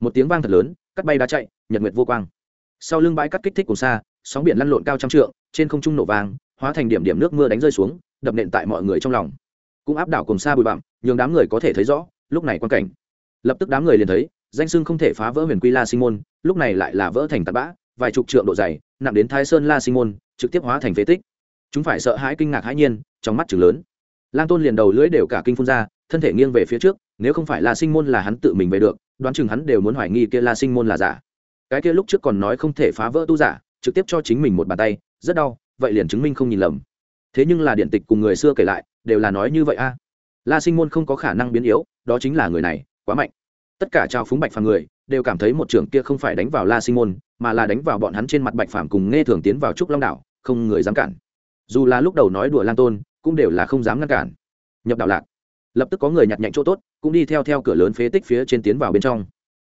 một tiếng vang thật lớn cắt bay đá chạy, nhật nguyệt vô quang. Sau lưng bãi cắt kích thích cùng xa, sóng biển lăn lộn cao trăm trượng, trên không trung nổ vàng hóa thành điểm điểm nước mưa đánh rơi xuống, đập nện tại mọi người trong lòng. Cũng áp đảo cùng xa bụi bặm, nhường đám người có thể thấy rõ, lúc này quan cảnh. Lập tức đám người liền thấy, danh sưng không thể phá vỡ huyền quy la sinh môn, lúc này lại là vỡ thành tạt bã, vài chục trượng độ dày, nặng đến thái sơn la sinh môn, trực tiếp hóa thành phế tích. Chúng phải sợ hãi kinh ngạc hãi nhiên, trong mắt chừng lớn. Lang tôn liền đầu lưỡi đều cả kinh phun ra, thân thể nghiêng về phía trước, nếu không phải la sinh môn là hắn tự mình về được đoán chừng hắn đều muốn hoài nghi kia la sinh môn là giả. Cái kia lúc trước còn nói không thể phá vỡ tu giả, trực tiếp cho chính mình một bàn tay, rất đau, vậy liền chứng minh không nhìn lầm. Thế nhưng là điện tịch cùng người xưa kể lại, đều là nói như vậy a. La sinh môn không có khả năng biến yếu, đó chính là người này, quá mạnh. Tất cả trao phúng bạch phàm người, đều cảm thấy một trưởng kia không phải đánh vào la sinh môn, mà là đánh vào bọn hắn trên mặt bạch phàm cùng nghe thường tiến vào trúc long đảo, không người dám cản. Dù là lúc đầu nói đùa lan tôn, cũng đều là không dám ngăn cản. Nhập đạo lạc lập tức có người nhặt nhạnh chỗ tốt, cũng đi theo theo cửa lớn phế tích phía trên tiến vào bên trong.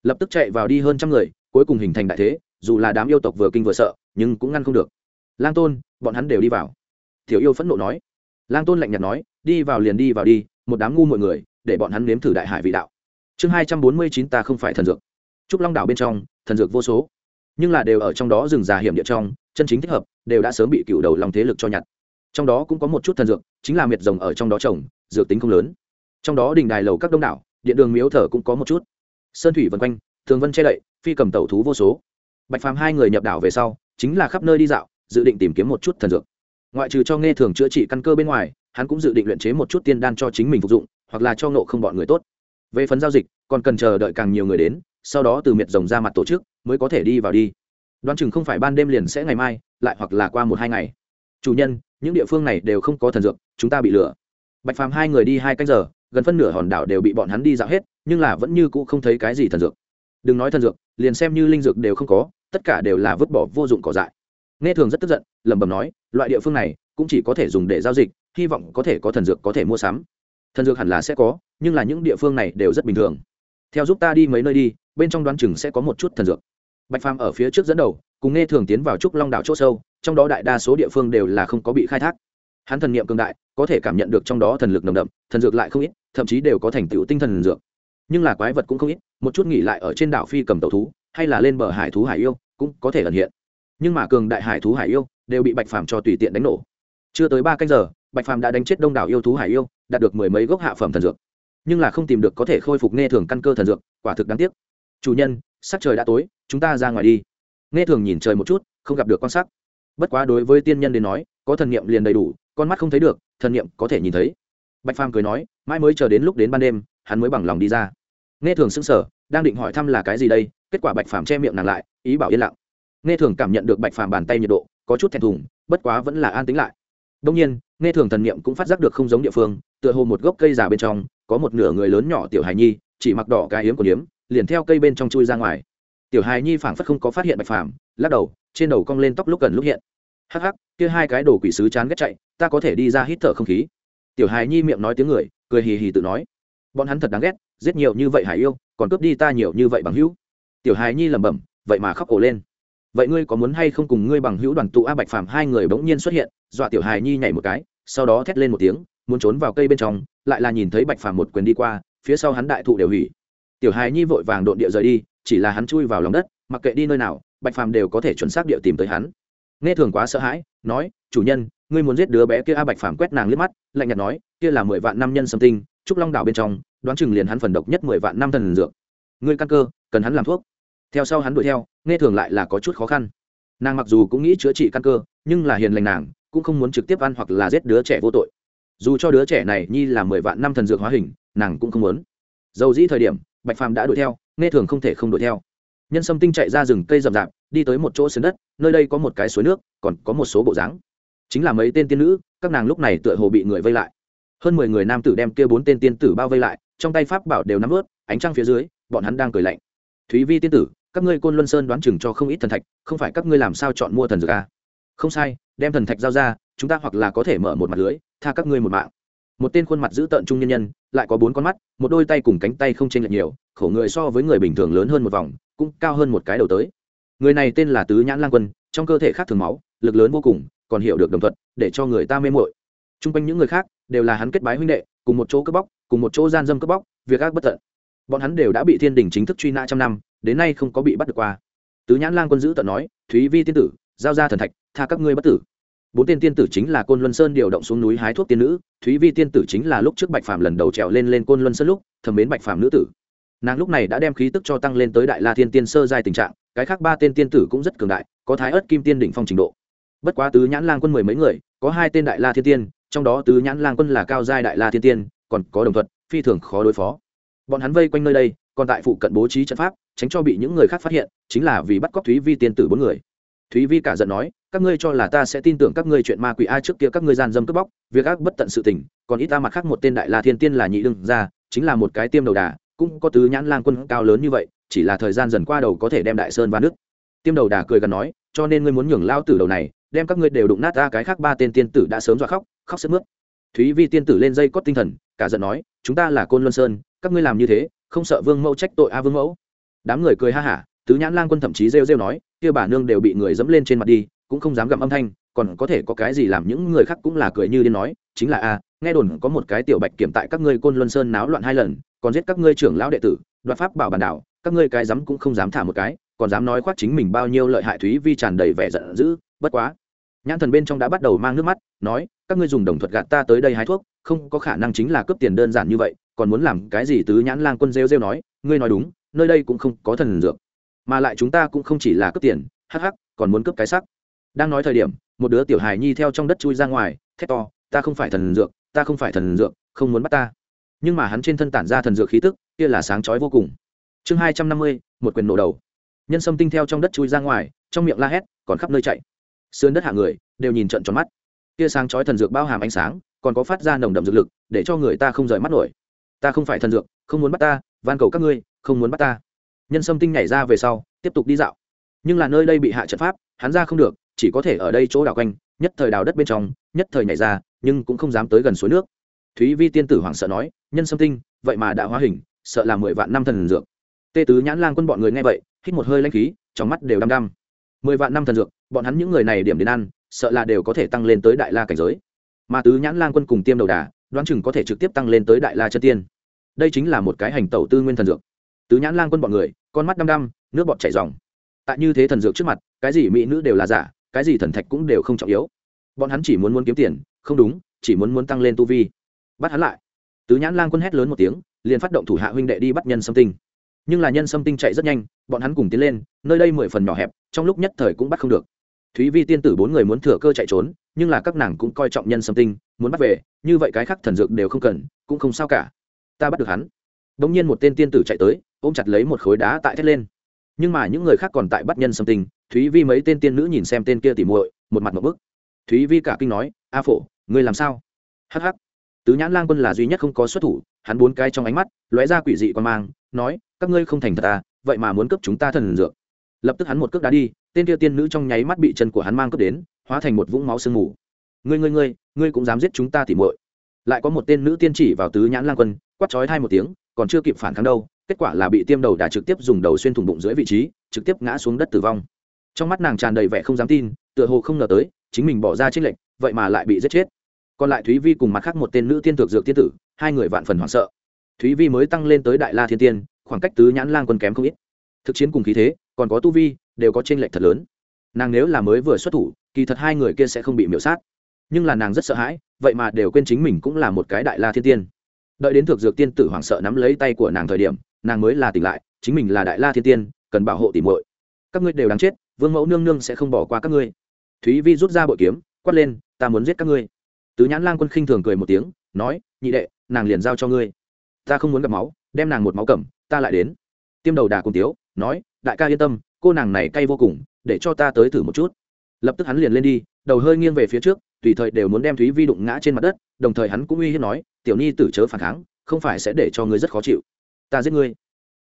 Lập tức chạy vào đi hơn trăm người, cuối cùng hình thành đại thế, dù là đám yêu tộc vừa kinh vừa sợ, nhưng cũng ngăn không được. Lang tôn, bọn hắn đều đi vào. Tiểu yêu phẫn nộ nói. Lang tôn lạnh nhạt nói, đi vào liền đi vào đi, một đám ngu mọi người, để bọn hắn nếm thử đại hải vị đạo. Chương hai trăm bốn mươi chín ta không phải thần dược. Trúc long đảo bên trong, thần dược vô số. Nhưng là đều ở trong đó rừng già hiểm địa trong, chân chính thích hợp, đều đã sớm bị cựu đầu lòng thế lực cho nhặt. Trong đó cũng có một chút thần dược, chính là miệt rồng ở trong đó trồng, dược tính không lớn trong đó đình đài lầu các đông đảo, điện đường miếu thờ cũng có một chút. Sơn thủy vân quanh, thường vân che đậy, phi cầm tẩu thú vô số. Bạch phàm hai người nhập đảo về sau, chính là khắp nơi đi dạo, dự định tìm kiếm một chút thần dược. Ngoại trừ cho nghe thường chữa trị căn cơ bên ngoài, hắn cũng dự định luyện chế một chút tiên đan cho chính mình phục dụng, hoặc là cho nộ không bọn người tốt. Về phần giao dịch, còn cần chờ đợi càng nhiều người đến, sau đó từ miệt rồng ra mặt tổ chức, mới có thể đi vào đi. Đoán chừng không phải ban đêm liền sẽ ngày mai, lại hoặc là qua một hai ngày. Chủ nhân, những địa phương này đều không có thần dược, chúng ta bị lừa. Bạch phàm hai người đi hai canh giờ gần phân nửa hòn đảo đều bị bọn hắn đi dạo hết, nhưng là vẫn như cũ không thấy cái gì thần dược. Đừng nói thần dược, liền xem như linh dược đều không có, tất cả đều là vứt bỏ vô dụng cỏ dại. Nghe thường rất tức giận, lẩm bẩm nói, loại địa phương này cũng chỉ có thể dùng để giao dịch, hy vọng có thể có thần dược có thể mua sắm. Thần dược hẳn là sẽ có, nhưng là những địa phương này đều rất bình thường. Theo giúp ta đi mấy nơi đi, bên trong đoán chừng sẽ có một chút thần dược. Bạch phàm ở phía trước dẫn đầu, cùng nghe thường tiến vào trúc long đảo c h ỗ sâu, trong đó đại đa số địa phương đều là không có bị khai thác hắn thần niệm cường đại, có thể cảm nhận được trong đó thần lực nồng đậm, thần dược lại không ít, thậm chí đều có thành tựu tinh thần dược. Nhưng là quái vật cũng không ít, một chút nghỉ lại ở trên đảo phi cầm tàu thú, hay là lên bờ hải thú hải yêu, cũng có thể ẩn hiện. Nhưng mà cường đại hải thú hải yêu, đều bị bạch phàm cho tùy tiện đánh nổ. Chưa tới ba canh giờ, bạch phàm đã đánh chết đông đảo yêu thú hải yêu, đạt được mười mấy gốc hạ phẩm thần dược. Nhưng là không tìm được có thể khôi phục nghe thường căn cơ thần dược, quả thực đáng tiếc. Chủ nhân, sắc trời đã tối, chúng ta ra ngoài đi. Nghe thường nhìn trời một chút, không gặp được quan sát bất quá đối với tiên nhân đến nói có thần niệm liền đầy đủ, con mắt không thấy được, thần niệm có thể nhìn thấy. Bạch phàm cười nói, mãi mới chờ đến lúc đến ban đêm, hắn mới bằng lòng đi ra. Nghe thường sững sờ, đang định hỏi thăm là cái gì đây, kết quả bạch phàm che miệng nàng lại, ý bảo yên lặng. Nghe thường cảm nhận được bạch phàm bàn tay nhiệt độ, có chút thẹn thùng, bất quá vẫn là an tính lại. Đông nhiên, nghe thường thần niệm cũng phát giác được không giống địa phương, tựa hồ một gốc cây già bên trong, có một nửa người lớn nhỏ tiểu hài nhi, chỉ mặc đỏ cái yếm của điếm liền theo cây bên trong chui ra ngoài. Tiểu hài nhi phảng phất không có phát hiện bạch phàm, lắc đầu, trên đầu cong lên tóc lúc gần lúc hiện hắc hắc, kia hai cái đồ quỷ sứ chán ghét chạy, ta có thể đi ra hít thở không khí. Tiểu hài nhi miệng nói tiếng người, cười hì hì tự nói. Bọn hắn thật đáng ghét, giết nhiều như vậy hải yêu, còn cướp đi ta nhiều như vậy bằng hữu. Tiểu hài nhi lẩm bẩm, vậy mà khóc ổ lên. Vậy ngươi có muốn hay không cùng ngươi bằng hữu đoàn tụ a bạch phàm hai người bỗng nhiên xuất hiện, dọa tiểu hài nhi nhảy một cái, sau đó thét lên một tiếng, muốn trốn vào cây bên trong, lại là nhìn thấy bạch phàm một quyền đi qua, phía sau hắn đại thụ đều hủy. Tiểu hài nhi vội vàng độn địa rời đi, chỉ là hắn chui vào lòng đất, mặc kệ đi nơi nào, bạch phàm đều có thể chuẩn xác địa tìm tới hắn nghe thường quá sợ hãi, nói, chủ nhân, ngươi muốn giết đứa bé kia a bạch phàm quét nàng liếc mắt, lạnh nhạt nói, kia là mười vạn năm nhân sâm tinh, trúc long đảo bên trong, đoán chừng liền hắn phần độc nhất mười vạn năm thần dược. Ngươi căn cơ, cần hắn làm thuốc. Theo sau hắn đuổi theo, nghe thường lại là có chút khó khăn. Nàng mặc dù cũng nghĩ chữa trị căn cơ, nhưng là hiền lành nàng, cũng không muốn trực tiếp ăn hoặc là giết đứa trẻ vô tội. Dù cho đứa trẻ này nhi là mười vạn năm thần dược hóa hình, nàng cũng không muốn. Dầu dĩ thời điểm, bạch phàm đã đuổi theo, nghe thường không thể không đuổi theo. Nhân sâm tinh chạy ra rừng cây rậm rạp đi tới một chỗ sườn đất, nơi đây có một cái suối nước, còn có một số bộ dáng. Chính là mấy tên tiên nữ, các nàng lúc này tựa hồ bị người vây lại. Hơn mười người nam tử đem kia bốn tên tiên tử bao vây lại, trong tay pháp bảo đều nắm ướt ánh trăng phía dưới, bọn hắn đang cười lạnh. Thúy vi tiên tử, các ngươi côn luân sơn đoán chừng cho không ít thần thạch, không phải các ngươi làm sao chọn mua thần dược à? không sai, đem thần thạch giao ra, chúng ta hoặc là có thể mở một mặt lưới, tha các ngươi một mạng. Một tên khuôn mặt giữ tợn trung nhân nhân, lại có bốn con mắt, một đôi tay cùng cánh tay không chênh lệch nhiều, khổ người so với người bình thường lớn hơn một vòng, cũng cao hơn một cái đầu tới người này tên là tứ nhãn lang quân, trong cơ thể khác thường máu, lực lớn vô cùng, còn hiểu được đồng thuận để cho người ta mê mội t r u n g quanh những người khác đều là hắn kết bái huynh đệ, cùng một chỗ cướp bóc, cùng một chỗ gian dâm cướp bóc, việc ác bất tận. Bọn hắn đều đã bị thiên đình chính thức truy nã trăm năm, đến nay không có bị bắt được qua. Tứ nhãn lang quân giữ tận nói, thúy vi tiên tử, giao ra thần thạch, tha các ngươi bất tử. Bốn tên tiên tử chính là côn luân sơn điều động xuống núi hái thuốc tiên nữ, thúy vi tiên tử chính là lúc trước bạch phàm lần đầu trèo lên lên côn luân sơn lúc thầm mến bạch phàm nữ tử. Nàng lúc này đã đem khí tức cho tăng lên tới đại la thiên tiên sơ giai tình trạng cái khác ba tên tiên tử cũng rất cường đại, có thái ớt kim tiên đỉnh phong trình độ. Bất quá tứ nhãn lang quân mười mấy người, có hai tên đại la thiên tiên, trong đó tứ nhãn lang quân là cao giai đại la thiên tiên, còn có đồng thuận phi thường khó đối phó. Bọn hắn vây quanh nơi đây, còn tại phụ cận bố trí trận pháp, tránh cho bị những người khác phát hiện, chính là vì bắt cóc thúy vi tiên tử bốn người. Thúy vi cả giận nói, các ngươi cho là ta sẽ tin tưởng các ngươi chuyện ma quỷ a trước kia các ngươi gian dâm cướp bóc, việc ác bất tận sự tình, còn ít ta mặt khác một tên đại la thiên tiên là nhị đương ra chính là một cái tiêm đầu đà, cũng có tứ nhãn lang quân cao lớn như vậy chỉ là thời gian dần qua đầu có thể đem đại sơn và nước. Tiêm đầu đà cười gần nói, cho nên ngươi muốn nhường lao tử đầu này, đem các ngươi đều đụng nát ra cái khác ba tên tiên tử đã sớm dọa khóc khóc sức mướt. Thúy vi tiên tử lên dây cót tinh thần, cả giận nói, chúng ta là côn luân sơn, các ngươi làm như thế, không sợ vương mẫu trách tội a vương mẫu. Đám người cười ha hả, tứ nhãn lang quân thậm chí rêu rêu nói, kia bà nương đều bị người dẫm lên trên mặt đi, cũng không dám gặm âm thanh, còn có thể có cái gì làm những người khác cũng là cười như điên nói, chính là a, nghe đồn có một cái tiểu bạch kiểm tại các ngươi côn luân sơn náo loạn hai lần, còn giết các ngươi trưởng lão đệ tử, đoạt pháp bảo bản đảo các ngươi cái dám cũng không dám thả một cái, còn dám nói khoác chính mình bao nhiêu lợi hại thúy vi tràn đầy vẻ giận dữ, bất quá. Nhãn thần bên trong đã bắt đầu mang nước mắt, nói, các ngươi dùng đồng thuật gạt ta tới đây hái thuốc, không có khả năng chính là cướp tiền đơn giản như vậy, còn muốn làm cái gì tứ nhãn lang quân rêu rêu nói, ngươi nói đúng, nơi đây cũng không có thần dược, mà lại chúng ta cũng không chỉ là cướp tiền, hắc hắc, còn muốn cướp cái sắc đang nói thời điểm, một đứa tiểu hài nhi theo trong đất chui ra ngoài, thét to, ta không phải thần dược, ta không phải thần dược, không muốn bắt ta. Nhưng mà hắn trên thân tản ra thần dược khí tức, kia là sáng chói vô cùng chương hai trăm năm mươi, một quyền nổ đầu. Nhân sâm tinh theo trong đất chui ra ngoài, trong miệng la hét, còn khắp nơi chạy. Sườn đất hạ người, đều nhìn trận tròn mắt. Kia sáng chói thần dược bao hàm ánh sáng, còn có phát ra nồng đậm dược lực, để cho người ta không rời mắt nổi. Ta không phải thần dược, không muốn bắt ta, van cầu các ngươi, không muốn bắt ta. Nhân sâm tinh nhảy ra về sau, tiếp tục đi dạo. Nhưng là nơi đây bị hạ trận pháp, hắn ra không được, chỉ có thể ở đây chỗ đảo quanh, nhất thời đào đất bên trong, nhất thời nhảy ra, nhưng cũng không dám tới gần suối nước. Thúy vi tiên tử hoảng sợ nói, nhân sâm tinh, vậy mà đã hóa hình, sợ là mười vạn năm thần dược tê tứ nhãn lang quân bọn người nghe vậy, hít một hơi lanh khí, trong mắt đều đăm đăm. Mười vạn năm thần dược, bọn hắn những người này điểm đến ăn, sợ là đều có thể tăng lên tới đại la cảnh giới. Mà tứ nhãn lang quân cùng tiêm đầu đà, đoán chừng có thể trực tiếp tăng lên tới đại la chân tiên. Đây chính là một cái hành tẩu tư nguyên thần dược. Tứ nhãn lang quân bọn người, con mắt đăm đăm, nước bọt chảy dòng tại như thế thần dược trước mặt, cái gì mỹ nữ đều là giả, cái gì thần thạch cũng đều không trọng yếu. Bọn hắn chỉ muốn muốn kiếm tiền, không đúng, chỉ muốn muốn tăng lên tu vi. Bắt hắn lại. Tứ nhãn lang quân hét lớn một tiếng, liền phát động thủ hạ huynh đệ đi bắt nhân xâm tinh nhưng là nhân sâm tinh chạy rất nhanh, bọn hắn cùng tiến lên, nơi đây mười phần nhỏ hẹp, trong lúc nhất thời cũng bắt không được. Thúy vi tiên tử bốn người muốn thừa cơ chạy trốn, nhưng là các nàng cũng coi trọng nhân sâm tinh, muốn bắt về, như vậy cái khác thần dược đều không cần, cũng không sao cả. Ta bắt được hắn. Đ ỗ n g nhiên một tên tiên tử chạy tới, ôm chặt lấy một khối đá tại thét lên. Nhưng mà những người khác còn tại bắt nhân sâm tinh, thúy vi mấy tên tiên nữ nhìn xem tên kia tỉ muội, một mặt một bức. Thúy vi cả kinh nói, a phổ, ngươi làm sao? Hh tứ nhãn lang quân là duy nhất không có xuất thủ, hắn bốn cái trong ánh mắt lóe ra quỷ dị quan mang, nói các ngươi không thành thật à vậy mà muốn cướp chúng ta thần dược. Lập tức hắn một cước đá đi, tên kia tiên nữ trong nháy mắt bị chân của hắn mang cướp đến, hóa thành một vũng máu sương mù. Ngươi ngươi ngươi ngươi cũng dám giết chúng ta thì muội. Lại có một tên nữ tiên chỉ vào tứ nhãn lang quân, quát chói hai một tiếng, còn chưa kịp phản kháng đâu, kết quả là bị tiêm đầu đà trực tiếp dùng đầu xuyên thủng bụng dưới vị trí, trực tiếp ngã xuống đất tử vong. Trong mắt nàng tràn đầy vẻ không dám tin, tựa hồ không ngờ tới, chính mình bỏ ra trích lệnh, vậy mà lại bị giết chết. Còn lại thúy vi cùng mặt khác một tên nữ tiên thực dược tiên tử, hai người vạn phần hoảng sợ. Thúy vi mới tăng lên tới đại la thiên tiên khoảng cách tứ nhãn lang quân kém không ít. Thực chiến cùng khí thế, còn có tu vi, đều có trên lệch thật lớn. Nàng nếu là mới vừa xuất thủ, kỳ thật hai người kia sẽ không bị miễu sát. Nhưng là nàng rất sợ hãi, vậy mà đều quên chính mình cũng là một cái đại la thiên tiên. Đợi đến thực dược tiên tử hoảng sợ nắm lấy tay của nàng thời điểm, nàng mới là tỉnh lại, chính mình là đại la thiên tiên, cần bảo hộ tỉ muội. Các ngươi đều đáng chết, vương mẫu nương nương sẽ không bỏ qua các ngươi. Thúy vi rút ra bội kiếm, quát lên, ta muốn giết các ngươi. Tứ nhãn lang quân khinh thường cười một tiếng, nói, nhị đệ, nàng liền giao cho ngươi. Ta không muốn gặp máu, đem nàng một máu cầm ta lại đến. Tiêm đầu đà cùng tiếu, nói, đại ca yên tâm, cô nàng này cay vô cùng, để cho ta tới thử một chút. Lập tức hắn liền lên đi, đầu hơi nghiêng về phía trước, tùy thời đều muốn đem thúy vi đụng ngã trên mặt đất, đồng thời hắn cũng uy hiếp nói, tiểu nhi tử chớ phản kháng, không phải sẽ để cho ngươi rất khó chịu. Ta giết ngươi.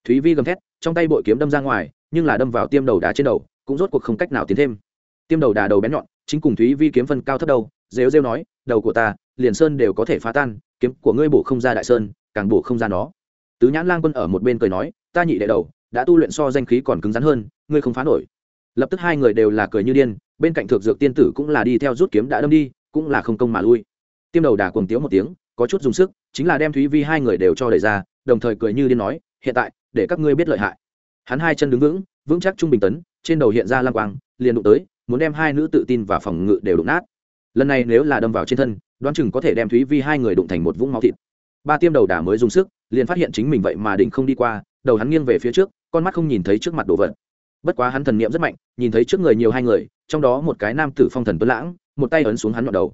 Thúy vi gầm thét, trong tay bội kiếm đâm ra ngoài, nhưng là đâm vào tiêm đầu đá trên đầu, cũng rốt cuộc không cách nào tiến thêm. Tiêm đầu đà đầu bén nhọn, chính cùng thúy vi kiếm phân cao thấp đầu, rêu rêu nói, đầu của ta, liền sơn đều có thể phá tan, kiếm của ngươi bổ không ra đại sơn, càng bổ không ra nó tứ nhãn lang quân ở một bên cười nói, ta nhị đệ đầu, đã tu luyện so danh khí còn cứng rắn hơn, ngươi không phá nổi. Lập tức hai người đều là cười như điên, bên cạnh thượng dược tiên tử cũng là đi theo rút kiếm đã đâm đi, cũng là không công mà lui. Tiêm đầu đà cuồng tiếu một tiếng, có chút dùng sức, chính là đem thúy vi hai người đều cho đẩy ra, đồng thời cười như điên nói, hiện tại, để các ngươi biết lợi hại. Hắn hai chân đứng vững vững chắc trung bình tấn, trên đầu hiện ra lang quang, liền đụng tới, muốn đem hai nữ tự tin và phòng ngự đều đụng nát. Lần này nếu là đâm vào trên thân, đoán chừng có thể đem thúy vi hai người đụng thành một vũng máu thịt ba tiêm đầu đà mới dùng sức, liền phát hiện chính mình vậy mà định không đi qua, đầu hắn nghiêng về phía trước, con mắt không nhìn thấy trước mặt đồ vật. Bất quá hắn thần niệm rất mạnh, nhìn thấy trước người nhiều hai người, trong đó một cái nam tử phong thần tuấn lãng, một tay ấn xuống hắn nhọn đầu.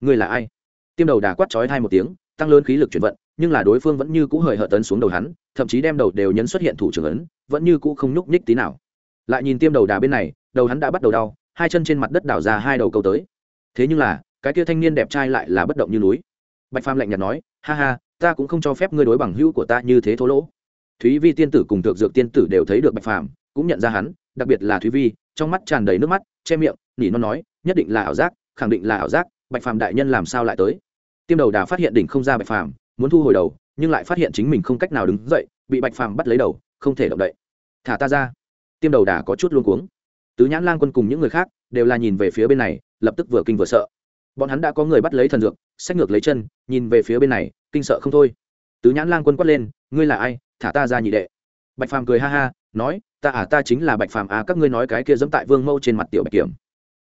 Người là ai? Tiêm đầu đà quát chói hai một tiếng, tăng lớn khí lực chuyển vận, nhưng là đối phương vẫn như cũ hời hợt tấn xuống đầu hắn, thậm chí đem đầu đều nhấn xuất hiện thủ trưởng ấn, vẫn như cũ không nhúc nhích tí nào. Lại nhìn tiêm đầu đà bên này, đầu hắn đã bắt đầu đau, hai chân trên mặt đất đảo ra hai đầu câu tới. Thế nhưng là, cái kia thanh niên đẹp trai lại là bất động như núi. Bạch phàm lạnh nhạt nói, ha ha ta cũng không cho phép ngươi đối bằng hữu của ta như thế thô lỗ. Thúy vi tiên tử cùng thượng dược tiên tử đều thấy được bạch phàm, cũng nhận ra hắn, đặc biệt là thúy vi, trong mắt tràn đầy nước mắt, che miệng, nỉ non nói, nhất định là ảo giác, khẳng định là ảo giác, bạch phàm đại nhân làm sao lại tới? Tiêm đầu đà phát hiện đỉnh không ra bạch phàm, muốn thu hồi đầu, nhưng lại phát hiện chính mình không cách nào đứng dậy, bị bạch phàm bắt lấy đầu, không thể động đậy. Thả ta ra. Tiêm đầu đà có chút luôn cuống. Tứ nhãn lang quân cùng những người khác đều là nhìn về phía bên này, lập tức vừa kinh vừa sợ. Bọn hắn đã có người bắt lấy thần dược sách ngược lấy chân, nhìn về phía bên này, kinh sợ không thôi. Tứ nhãn lang quân quát lên, ngươi là ai? Thả ta ra nhị đệ. Bạch phàm cười ha ha, nói, ta à ta chính là bạch phàm à các ngươi nói cái kia dẫm tại vương mâu trên mặt tiểu bạch kiểm.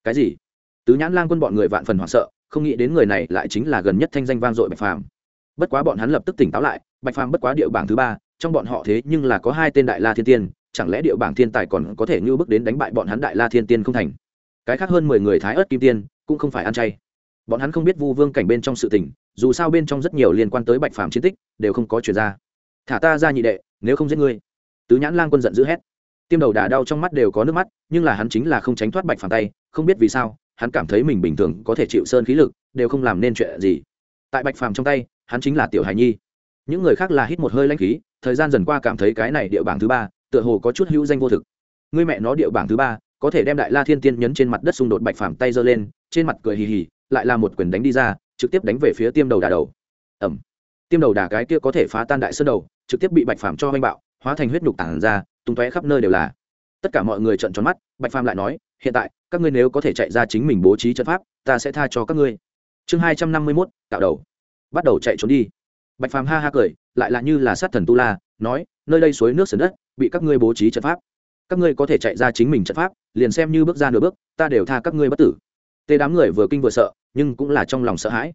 Cái gì? Tứ nhãn lang quân bọn người vạn phần hoảng sợ, không nghĩ đến người này lại chính là gần nhất thanh danh vang dội bạch phàm. Bất quá bọn hắn lập tức tỉnh táo lại, bạch phàm bất quá địa bảng thứ ba, trong bọn họ thế nhưng là có hai tên đại la thiên tiên, chẳng lẽ địa bảng thiên tài còn có thể như bước đến đánh bại bọn hắn đại la thiên tiên không thành? Cái khác hơn mười người thái ớt kim tiên cũng không phải ăn chay bọn hắn không biết vu vương cảnh bên trong sự tình, dù sao bên trong rất nhiều liên quan tới bạch phàm chiến tích, đều không có chuyển ra. Thả ta ra nhị đệ, nếu không giết ngươi. Tứ nhãn lang quân giận dữ hét. Tiêm đầu đà đau trong mắt đều có nước mắt, nhưng là hắn chính là không tránh thoát bạch phàm tay, không biết vì sao, hắn cảm thấy mình bình thường có thể chịu sơn khí lực, đều không làm nên chuyện gì. Tại bạch phàm trong tay, hắn chính là tiểu hài nhi. Những người khác là hít một hơi lanh khí, thời gian dần qua cảm thấy cái này địa bảng thứ ba, tựa hồ có chút hữu danh vô thực. Người mẹ nó địa bảng thứ ba, có thể đem đại la thiên tiên nhấn trên mặt đất xung đột bạch phàm tay giơ lên, trên mặt cười hì hì lại là một quyền đánh đi ra, trực tiếp đánh về phía tiêm đầu đà đầu. Ẩm tiêm đầu đà cái kia có thể phá tan đại sơn đầu, trực tiếp bị bạch phàm cho oanh bạo, hóa thành huyết nhục tản ra, tung tóe khắp nơi đều là. Tất cả mọi người trợn tròn mắt, bạch phàm lại nói, hiện tại, các ngươi nếu có thể chạy ra chính mình bố trí trận pháp, ta sẽ tha cho các ngươi. Chương hai trăm năm mươi mốt tạo đầu. Bắt đầu chạy trốn đi. Bạch phàm ha ha cười, lại là như là sát thần tu la, nói, nơi đây suối nước sườn đất, bị các ngươi bố trí trận pháp. Các ngươi có thể chạy ra chính mình trận pháp, liền xem như bước ra nửa bước, ta đều tha các ngươi bất tử. Tê đám người vừa kinh vừa sợ nhưng cũng là trong lòng sợ hãi.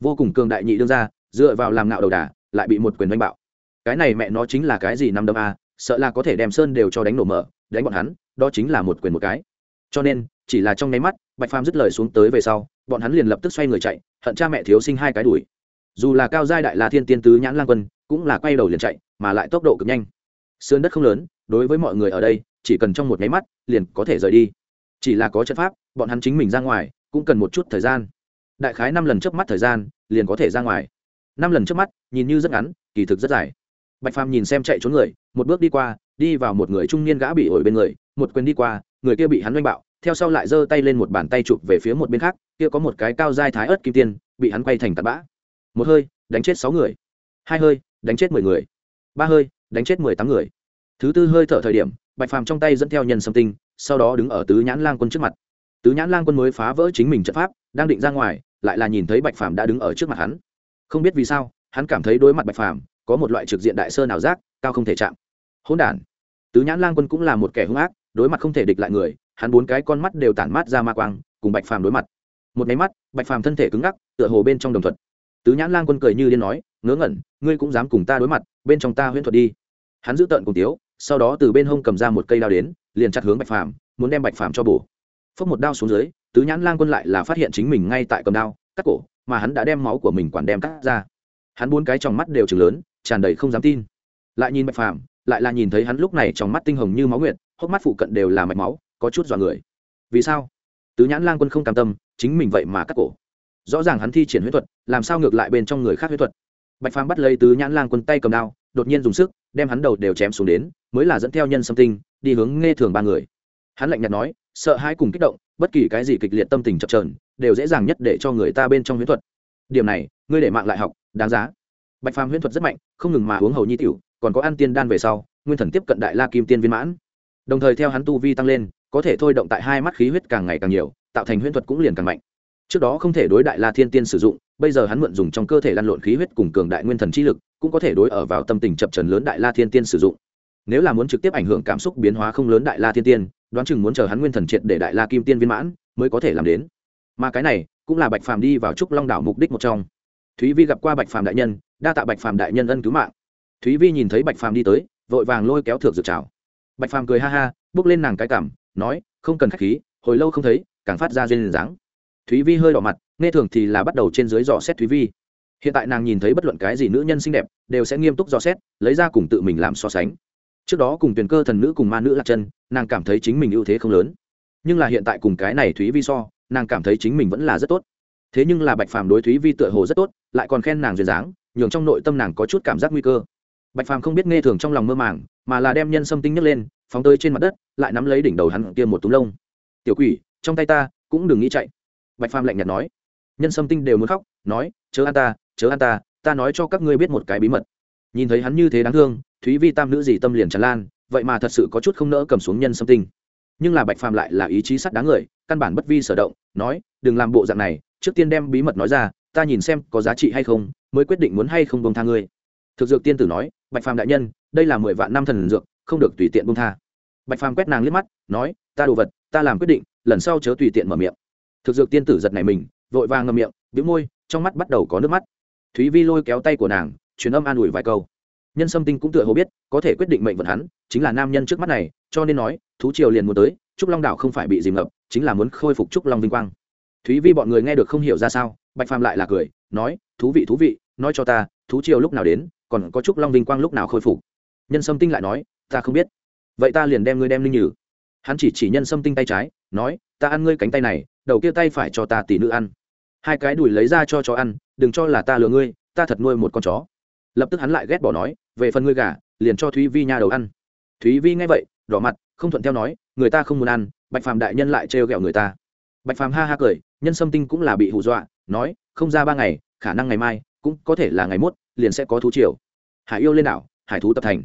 Vô cùng cường đại nhị đương ra dựa vào làm ngạo đầu đà, lại bị một quyền đánh bạo. Cái này mẹ nó chính là cái gì năm đâm a, sợ là có thể đem sơn đều cho đánh nổ mở, đánh bọn hắn, đó chính là một quyền một cái. Cho nên, chỉ là trong nháy mắt, bạch phàm dứt lời xuống tới về sau, bọn hắn liền lập tức xoay người chạy, hận cha mẹ thiếu sinh hai cái đuổi. Dù là cao giai đại la thiên tiên tứ nhãn lang quân, cũng là quay đầu liền chạy, mà lại tốc độ cực nhanh. Sơn đất không lớn, đối với mọi người ở đây, chỉ cần trong một nháy mắt, liền có thể rời đi. Chỉ là có trận pháp, bọn hắn chính mình ra ngoài, cũng cần một chút thời gian đại khái năm lần trước mắt thời gian, liền có thể ra ngoài. Năm lần trước mắt, nhìn như rất ngắn, kỳ thực rất dài. Bạch phàm nhìn xem chạy trốn người, một bước đi qua, đi vào một người trung niên gã bị ổi bên người, một quyền đi qua, người kia bị hắn oanh bạo, theo sau lại giơ tay lên một bàn tay chụp về phía một bên khác, kia có một cái cao dai thái ớt kim tiên, bị hắn quay thành tạt bã. Một hơi, đánh chết sáu người. Hai hơi, đánh chết mười người. Ba hơi, đánh chết mười tám người. Thứ tư hơi thở thời điểm, bạch phàm trong tay dẫn theo nhân sâm tinh, sau đó đứng ở tứ nhãn lang quân trước mặt. Tứ nhãn lang quân mới phá vỡ chính mình trận pháp, đang định ra ngoài lại là nhìn thấy bạch phàm đã đứng ở trước mặt hắn. Không biết vì sao, hắn cảm thấy đối mặt bạch phàm, có một loại trực diện đại sơ nào giác, cao không thể chạm. Hỗn đản. Tứ nhãn lang quân cũng là một kẻ hung ác, đối mặt không thể địch lại người, hắn bốn cái con mắt đều tản mát ra ma quang, cùng bạch phàm đối mặt. Một máy mắt, bạch phàm thân thể cứng ngắc, tựa hồ bên trong đồng thuận. Tứ nhãn lang quân cười như điên nói, ngớ ngẩn, ngươi cũng dám cùng ta đối mặt, bên trong ta huyễn thuật đi. Hắn giữ tợn cùng tiếu, sau đó từ bên hông cầm ra một cây đao đến, liền chặt hướng bạch phàm, muốn đem bạch phàm cho bổ. Phốc một đao xuống dưới tứ nhãn lang quân lại là phát hiện chính mình ngay tại cầm đao, cắt cổ, mà hắn đã đem máu của mình quản đem cắt ra. Hắn bốn cái trong mắt đều chừng lớn, tràn đầy không dám tin. Lại nhìn bạch phàm, lại là nhìn thấy hắn lúc này trong mắt tinh hồng như máu nguyệt, hốc mắt phụ cận đều là mạch máu, có chút dọa người. Vì sao? Tứ nhãn lang quân không cam tâm, chính mình vậy mà cắt cổ. Rõ ràng hắn thi triển huyết thuật, làm sao ngược lại bên trong người khác huyết thuật? Bạch phàm bắt lấy tứ nhãn lang quân tay cầm đao, đột nhiên dùng sức, đem hắn đầu đều chém xuống đến, mới là dẫn theo nhân sâm tinh, đi hướng nghe thường ba người. Hắn lạnh nhạt nói, sợ hai cùng kích động bất kỳ cái gì kịch liệt tâm tình chập trờn đều dễ dàng nhất để cho người ta bên trong huyễn thuật. Điểm này, ngươi để mạng lại học, đáng giá. Bạch phàm huyễn thuật rất mạnh, không ngừng mà uống hầu nhi tiểu, còn có ăn tiên đan về sau, nguyên thần tiếp cận đại la kim tiên viên mãn. Đồng thời theo hắn tu vi tăng lên, có thể thôi động tại hai mắt khí huyết càng ngày càng nhiều, tạo thành huyễn thuật cũng liền càng mạnh. Trước đó không thể đối đại la thiên tiên sử dụng, bây giờ hắn mượn dùng trong cơ thể lăn lộn khí huyết cùng cường đại nguyên thần chi lực, cũng có thể đối ở vào tâm tình chập trần lớn đại la thiên tiên sử dụng. Nếu là muốn trực tiếp ảnh hưởng cảm xúc biến hóa không lớn đại la thiên tiên đoán chừng muốn chờ hắn nguyên thần triệt để đại la kim tiên viên mãn mới có thể làm đến. Mà cái này cũng là bạch phàm đi vào trúc long đảo mục đích một trong. Thúy vi gặp qua bạch phàm đại nhân, đa tạ bạch phàm đại nhân ân cứu mạng. Thúy vi nhìn thấy bạch phàm đi tới, vội vàng lôi kéo thược dược trào bạch phàm cười ha ha, bước lên nàng cái cảm nói, không cần k h á c h khí, hồi lâu không thấy, càng phát ra duyên dáng. Thúy vi hơi đỏ mặt, nghe thường thì là bắt đầu trên dưới dò xét thúy vi. Hiện tại nàng nhìn thấy bất luận cái gì nữ nhân xinh đẹp, đều sẽ nghiêm túc dò xét, lấy ra cùng tự mình làm so sánh trước đó cùng tuyển cơ thần nữ cùng ma nữ lạc chân, nàng cảm thấy chính mình ưu thế không lớn. Nhưng là hiện tại cùng cái này thúy vi so, nàng cảm thấy chính mình vẫn là rất tốt. Thế nhưng là bạch phàm đối thúy vi tựa hồ rất tốt, lại còn khen nàng duyên dáng, nhường trong nội tâm nàng có chút cảm giác nguy cơ. Bạch phàm không biết nghe thường trong lòng mơ màng, mà là đem nhân sâm tinh nhấc lên, phóng tới trên mặt đất, lại nắm lấy đỉnh đầu hắn kia một túm lông. Tiểu quỷ, trong tay ta cũng đừng nghĩ chạy. Bạch phàm lạnh nhạt nói. Nhân sâm tinh đều muốn khóc, nói, chớ an ta, chớ an ta ta nói cho các ngươi biết một cái bí mật. Nhìn thấy hắn như thế đáng thương thúy vi tam nữ gì tâm liền tràn lan, vậy mà thật sự có chút không nỡ cầm xuống nhân sâm tinh. Nhưng là bạch phàm lại là ý chí sắt đáng người, căn bản bất vi sở động, nói, đừng làm bộ dạng này, trước tiên đem bí mật nói ra, ta nhìn xem có giá trị hay không, mới quyết định muốn hay không bông tha ngươi. Thực dược tiên tử nói, bạch phàm đại nhân, đây là mười vạn năm thần dược, không được tùy tiện bông tha. Bạch phàm quét nàng liếc mắt, nói, ta đồ vật, ta làm quyết định, lần sau chớ tùy tiện mở miệng. Thực dược tiên tử giật này mình, vội vàng ngậm miệng, bĩu môi, trong mắt bắt đầu có nước mắt. Thúy vi lôi kéo tay của nàng, truyền âm an ủi vài câu nhân sâm tinh cũng tựa hồ biết, có thể quyết định mệnh vận hắn, chính là nam nhân trước mắt này, cho nên nói, thú triều liền muốn tới, trúc long đảo không phải bị dìm ngập, chính là muốn khôi phục trúc long vinh quang. Thúy vi bọn người nghe được không hiểu ra sao, bạch phàm lại là cười, nói, thú vị thú vị, nói cho ta, thú triều lúc nào đến, còn có trúc long vinh quang lúc nào khôi phục? Nhân sâm tinh lại nói, ta không biết. Vậy ta liền đem ngươi đem linh nhử. Hắn chỉ chỉ nhân sâm tinh tay trái, nói, ta ăn ngươi cánh tay này, đầu kia tay phải cho ta tỷ nữ ăn. Hai cái đùi lấy ra cho chó ăn, đừng cho là ta lừa ngươi, ta thật nuôi một con chó lập tức hắn lại ghét bỏ nói, về phần ngươi gà, liền cho thúy vi nha đầu ăn. Thúy vi nghe vậy, đỏ mặt, không thuận theo nói, người ta không muốn ăn, bạch phàm đại nhân lại trêu ghẹo người ta. Bạch phàm ha ha cười, nhân sâm tinh cũng là bị hù dọa, nói, không ra ba ngày, khả năng ngày mai, cũng có thể là ngày mốt, liền sẽ có thú triều. Hải yêu lên đảo, hải thú tập thành.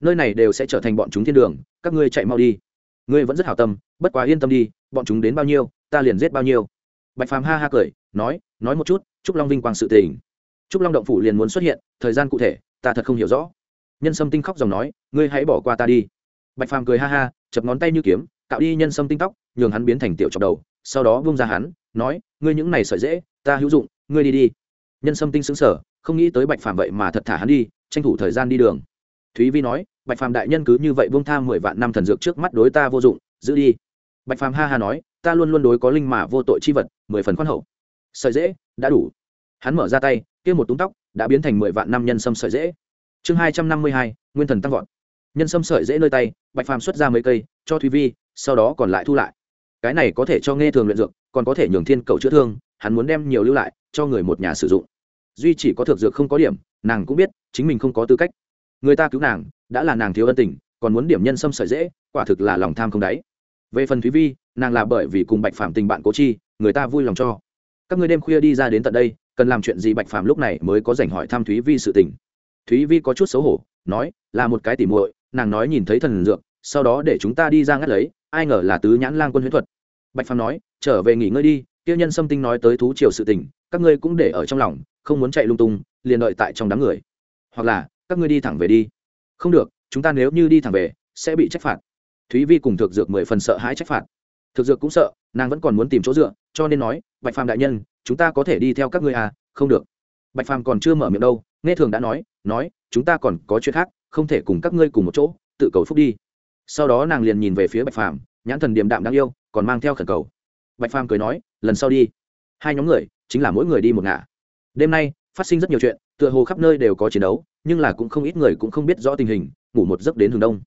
Nơi này đều sẽ trở thành bọn chúng thiên đường, các ngươi chạy mau đi. Ngươi vẫn rất hảo tâm, bất quá yên tâm đi, bọn chúng đến bao nhiêu, ta liền giết bao nhiêu. Bạch phàm ha ha cười, nói nói một chút, trúc long vinh quang sự tình trúc long động phủ liền muốn xuất hiện, thời gian cụ thể, ta thật không hiểu rõ. Nhân sâm tinh khóc dòng nói, ngươi hãy bỏ qua ta đi. Bạch phàm cười ha ha, chập ngón tay như kiếm, cạo đi nhân sâm tinh tóc, nhường hắn biến thành tiểu chọc đầu, sau đó vung ra hắn, nói, ngươi những này sợi dễ, ta hữu dụng, ngươi đi đi. Nhân sâm tinh xứng sở không nghĩ tới bạch phàm vậy mà thật thả hắn đi, tranh thủ thời gian đi đường. Thúy vi nói, bạch phàm đại nhân cứ như vậy vung tha mười vạn năm thần dược trước mắt đối ta vô dụng, giữ đi. Bạch phàm ha ha nói, ta luôn luôn đối có linh mà vô tội chi vật, mười phần khoan hậu. Sợi dễ, đã đủ hắn mở ra tay, kia một túng tóc đã biến thành mười vạn năm nhân sâm sợi dễ chương hai trăm năm mươi hai, nguyên thần tăng vọt. Nhân sâm sợi dễ nơi tay, bạch phàm xuất ra mấy cây, cho thúy vi, sau đó còn lại thu lại. Cái này có thể cho nghe thường luyện dược, còn có thể nhường thiên cầu chữa thương, hắn muốn đem nhiều lưu lại, cho người một nhà sử dụng. Duy chỉ có thực dược không có điểm, nàng cũng biết, chính mình không có tư cách. Người ta cứu nàng, đã là nàng thiếu ân tình, còn muốn điểm nhân sâm sợi dễ quả thực là lòng tham không đáy. Về phần thúy vi, nàng là bởi vì cùng bạch phàm tình bạn cố chi, người ta vui lòng cho. Các người đêm khuya đi ra đến tận đây cần làm chuyện gì bạch phàm lúc này mới có dành hỏi thăm thúy vi sự tình. Thúy vi có chút xấu hổ, nói, là một cái tỉ muội, nàng nói nhìn thấy thần dược, sau đó để chúng ta đi ra ngắt lấy, ai ngờ là tứ nhãn lang quân huyễn thuật. Bạch phàm nói, trở về nghỉ ngơi đi tiêu nhân xâm tinh nói tới thú triều sự tình, các ngươi cũng để ở trong lòng, không muốn chạy lung tung, liền đợi tại trong đám người. Hoặc là, các ngươi đi thẳng về đi. Không được, chúng ta nếu như đi thẳng về, sẽ bị trách phạt. Thúy vi cùng thực dược mười phần sợ hãi trách phạt. Thực dược cũng sợ, nàng vẫn còn muốn tìm chỗ dựa, cho nên nói bạch phàm đại nhân, chúng ta có thể đi theo các ngươi à? Không được. Bạch phàm còn chưa mở miệng đâu, nghe thường đã nói nói, chúng ta còn có chuyện khác, không thể cùng các ngươi cùng một chỗ, tự cầu phúc đi. Sau đó nàng liền nhìn về phía bạch phàm, nhãn thần điềm đạm đáng yêu, còn mang theo khẩn cầu. Bạch phàm cười nói, lần sau đi. Hai nhóm người, chính là mỗi người đi một ngả. Đêm nay, phát sinh rất nhiều chuyện, tựa hồ khắp nơi đều có chiến đấu, nhưng là cũng không ít người cũng không biết rõ tình hình, ngủ một giấc đến hướng đông.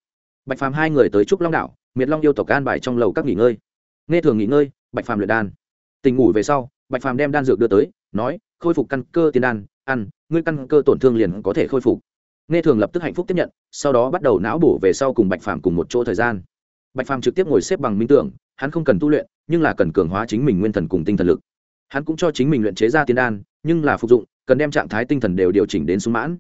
Bạch phàm hai người tới trúc long đảo, miệt long yêu tộc an bài trong lầu các nghỉ ngơi. Nghe thường nghỉ ngơi, bạch phàm luyện đan tình ngủ về sau, bạch phàm đem đan dược đưa tới, nói, khôi phục căn cơ tiên đan, ăn, ngươi căn cơ tổn thương liền có thể khôi phục. Nghe thường lập tức hạnh phúc tiếp nhận, sau đó bắt đầu não bổ về sau cùng bạch phàm cùng một chỗ thời gian. Bạch phàm trực tiếp ngồi xếp bằng minh tưởng, hắn không cần tu luyện, nhưng là cần cường hóa chính mình nguyên thần cùng tinh thần lực. Hắn cũng cho chính mình luyện chế ra tiên đan, nhưng là phục dụng, cần đem trạng thái tinh thần đều điều chỉnh đến sung mãn.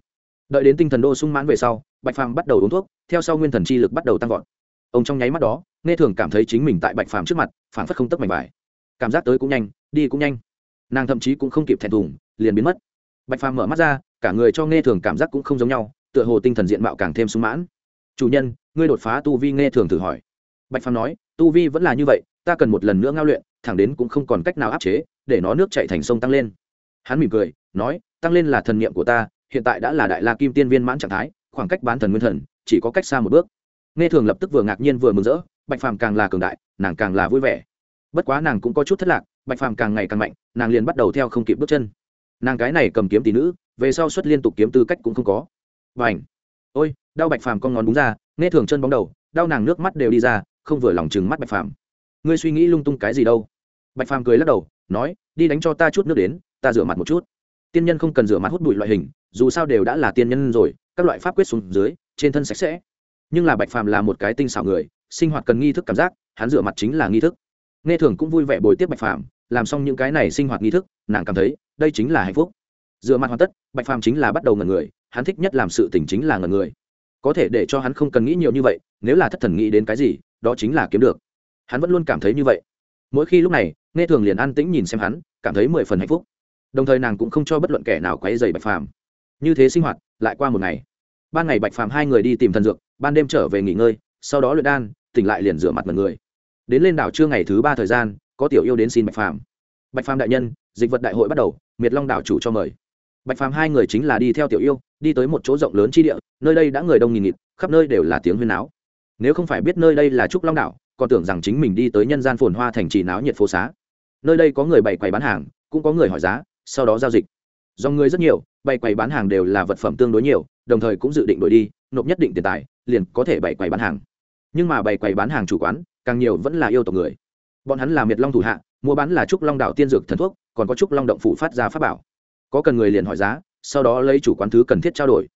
Đợi đến tinh thần đô sung mãn về sau, bạch phàm bắt đầu uống thuốc, theo sau nguyên thần chi lực bắt đầu tăng vọt. Ông trong nháy mắt đó, nghe thường cảm thấy chính mình tại bạch phàm trước mặt phản phất không tấp mảnh vải cảm giác tới cũng nhanh, đi cũng nhanh. Nàng thậm chí cũng không kịp thẹn thùng, liền biến mất. Bạch phàm mở mắt ra, cả người cho nghe thường cảm giác cũng không giống nhau, tựa hồ tinh thần diện mạo càng thêm sung mãn. Chủ nhân, ngươi đột phá tu vi nghe thường thử hỏi. Bạch phàm nói, tu vi vẫn là như vậy, ta cần một lần nữa ngao luyện, thẳng đến cũng không còn cách nào áp chế, để nó nước chạy thành sông tăng lên. Hắn mỉm cười, nói, tăng lên là thần niệm của ta, hiện tại đã là đại la kim tiên viên mãn trạng thái, khoảng cách bán thần nguyên thần, chỉ có cách xa một bước. Nghe thường lập tức vừa ngạc nhiên vừa mừng rỡ, bạch phàm càng là cường đại, nàng càng là vui vẻ bất quá nàng cũng có chút thất lạc, bạch phàm càng ngày càng mạnh, nàng liền bắt đầu theo không kịp bước chân. Nàng cái này cầm kiếm tỷ nữ, về sau xuất liên tục kiếm tư cách cũng không có. Và ảnh ôi, đau bạch phàm con ngón đúng ra, nghe thường chân bóng đầu, đau nàng nước mắt đều đi ra, không vừa lòng chừng mắt bạch phàm. Ngươi suy nghĩ lung tung cái gì đâu? Bạch phàm cười lắc đầu, nói, đi đánh cho ta chút nước đến, ta rửa mặt một chút. Tiên nhân không cần rửa mặt hút bụi loại hình, dù sao đều đã là tiên nhân rồi, các loại pháp quyết xuống dưới, trên thân sạch sẽ. Nhưng là bạch phàm là một cái tinh xảo người, sinh hoạt cần nghi thức cảm giác, hắn rửa mặt chính là nghi thức nghe thường cũng vui vẻ bồi tiếp bạch phàm, làm xong những cái này sinh hoạt nghi thức, nàng cảm thấy, đây chính là hạnh phúc. Rửa mặt hoàn tất, bạch phàm chính là bắt đầu ngần người, hắn thích nhất làm sự tỉnh chính là ngần người. Có thể để cho hắn không cần nghĩ nhiều như vậy, nếu là thất thần nghĩ đến cái gì, đó chính là kiếm được. Hắn vẫn luôn cảm thấy như vậy. Mỗi khi lúc này, nghe thường liền an tĩnh nhìn xem hắn, cảm thấy mười phần hạnh phúc. Đồng thời nàng cũng không cho bất luận kẻ nào quấy dày bạch phàm. Như thế sinh hoạt, lại qua một ngày. Ban ngày bạch phàm hai người đi tìm thần dược, ban đêm trở về nghỉ ngơi, sau đó luyện đan, tỉnh lại liền rửa mặt mật người đến lên đảo trưa ngày thứ ba thời gian, có tiểu yêu đến xin bạch phàm. Bạch phàm đại nhân, dịch vật đại hội bắt đầu, miệt long đảo chủ cho mời. Bạch phàm hai người chính là đi theo tiểu yêu, đi tới một chỗ rộng lớn chi địa, nơi đây đã người đông nghìn nghịt, khắp nơi đều là tiếng huyên náo. Nếu không phải biết nơi đây là trúc long đảo, còn tưởng rằng chính mình đi tới nhân gian phồn hoa thành trì náo nhiệt phố xá. Nơi đây có người bày quầy bán hàng, cũng có người hỏi giá, sau đó giao dịch. Do người rất nhiều, bày quầy bán hàng đều là vật phẩm tương đối nhiều, đồng thời cũng dự định đổi đi, nộp nhất định tiền tài, liền có thể bày quầy bán hàng nhưng mà bày quầy bán hàng chủ quán, càng nhiều vẫn là yêu tộc người. Bọn hắn là miệt long thủ hạ, mua bán là trúc long đạo tiên dược thần thuốc, còn có trúc long động phủ phát ra pháp bảo. Có cần người liền hỏi giá, sau đó lấy chủ quán thứ cần thiết trao đổi.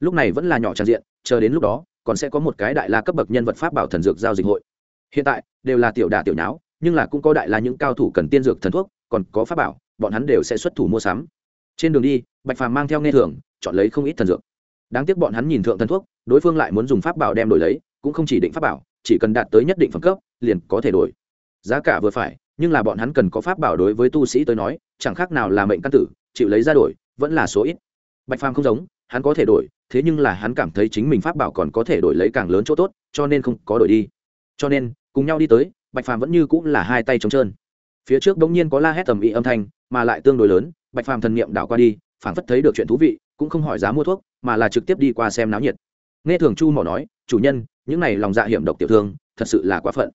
Lúc này vẫn là nhỏ tràn diện, chờ đến lúc đó, còn sẽ có một cái đại la cấp bậc nhân vật pháp bảo thần dược giao dịch hội. Hiện tại, đều là tiểu đà tiểu nháo, nhưng là cũng có đại la những cao thủ cần tiên dược thần thuốc, còn có pháp bảo, bọn hắn đều sẽ xuất thủ mua sắm. Trên đường đi, bạch phàm mang theo nghe thường chọn lấy không ít thần dược. Đáng tiếc bọn hắn nhìn thượng thần thuốc, đối phương lại muốn dùng pháp bảo đem đổi lấy cũng không chỉ định pháp bảo, chỉ cần đạt tới nhất định phẩm cấp, liền có thể đổi. Giá cả vừa phải, nhưng là bọn hắn cần có pháp bảo đối với tu sĩ tới nói, chẳng khác nào là mệnh căn tử, chịu lấy ra đổi, vẫn là số ít. Bạch phàm không giống, hắn có thể đổi, thế nhưng là hắn cảm thấy chính mình pháp bảo còn có thể đổi lấy càng lớn chỗ tốt, cho nên không có đổi đi. Cho nên, cùng nhau đi tới, bạch phàm vẫn như cũng là hai tay trống trơn. Phía trước bỗng nhiên có la hét tầm ý âm thanh, mà lại tương đối lớn, bạch phàm thần niệm đảo qua đi, phảng phất thấy được chuyện thú vị, cũng không hỏi giá mua thuốc, mà là trực tiếp đi qua xem náo nhiệt. Nghe thường chu mỏ nói, chủ nhân những này lòng dạ hiểm độc tiểu thương, thật sự là quá phận.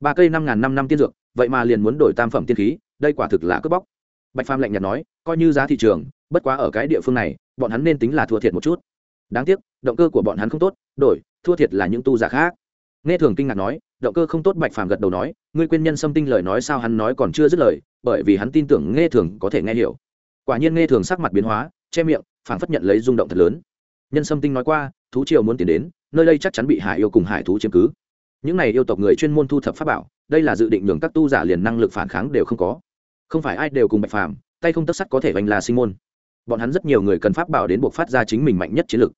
Ba cây năm ngàn năm năm tiên dược, vậy mà liền muốn đổi tam phẩm tiên khí, đây quả thực là cướp bóc. Bạch phàm lạnh nhạt nói, coi như giá thị trường, bất quá ở cái địa phương này, bọn hắn nên tính là thua thiệt một chút. Đáng tiếc, động cơ của bọn hắn không tốt, đổi, thua thiệt là những tu giả khác. Nghe thường kinh ngạc nói, động cơ không tốt, bạch phàm gật đầu nói, ngươi quên nhân xâm tinh lời nói sao hắn nói còn chưa dứt lời, bởi vì hắn tin tưởng nghe thường có thể nghe hiểu. Quả nhiên nghe thường sắc mặt biến hóa, che miệng, phảng phất nhận lấy rung động thật lớn. Nhân xâm tinh nói qua, thú triều muốn tiến đến nơi đây chắc chắn bị hải yêu cùng hải thú chiếm cứ. Những này yêu tộc người chuyên môn thu thập pháp bảo, đây là dự định nhường các tu giả liền năng lực phản kháng đều không có. Không phải ai đều cùng bạch phàm, tay không tất sắt có thể vành là sinh môn. Bọn hắn rất nhiều người cần pháp bảo đến buộc phát ra chính mình mạnh nhất chiến lực.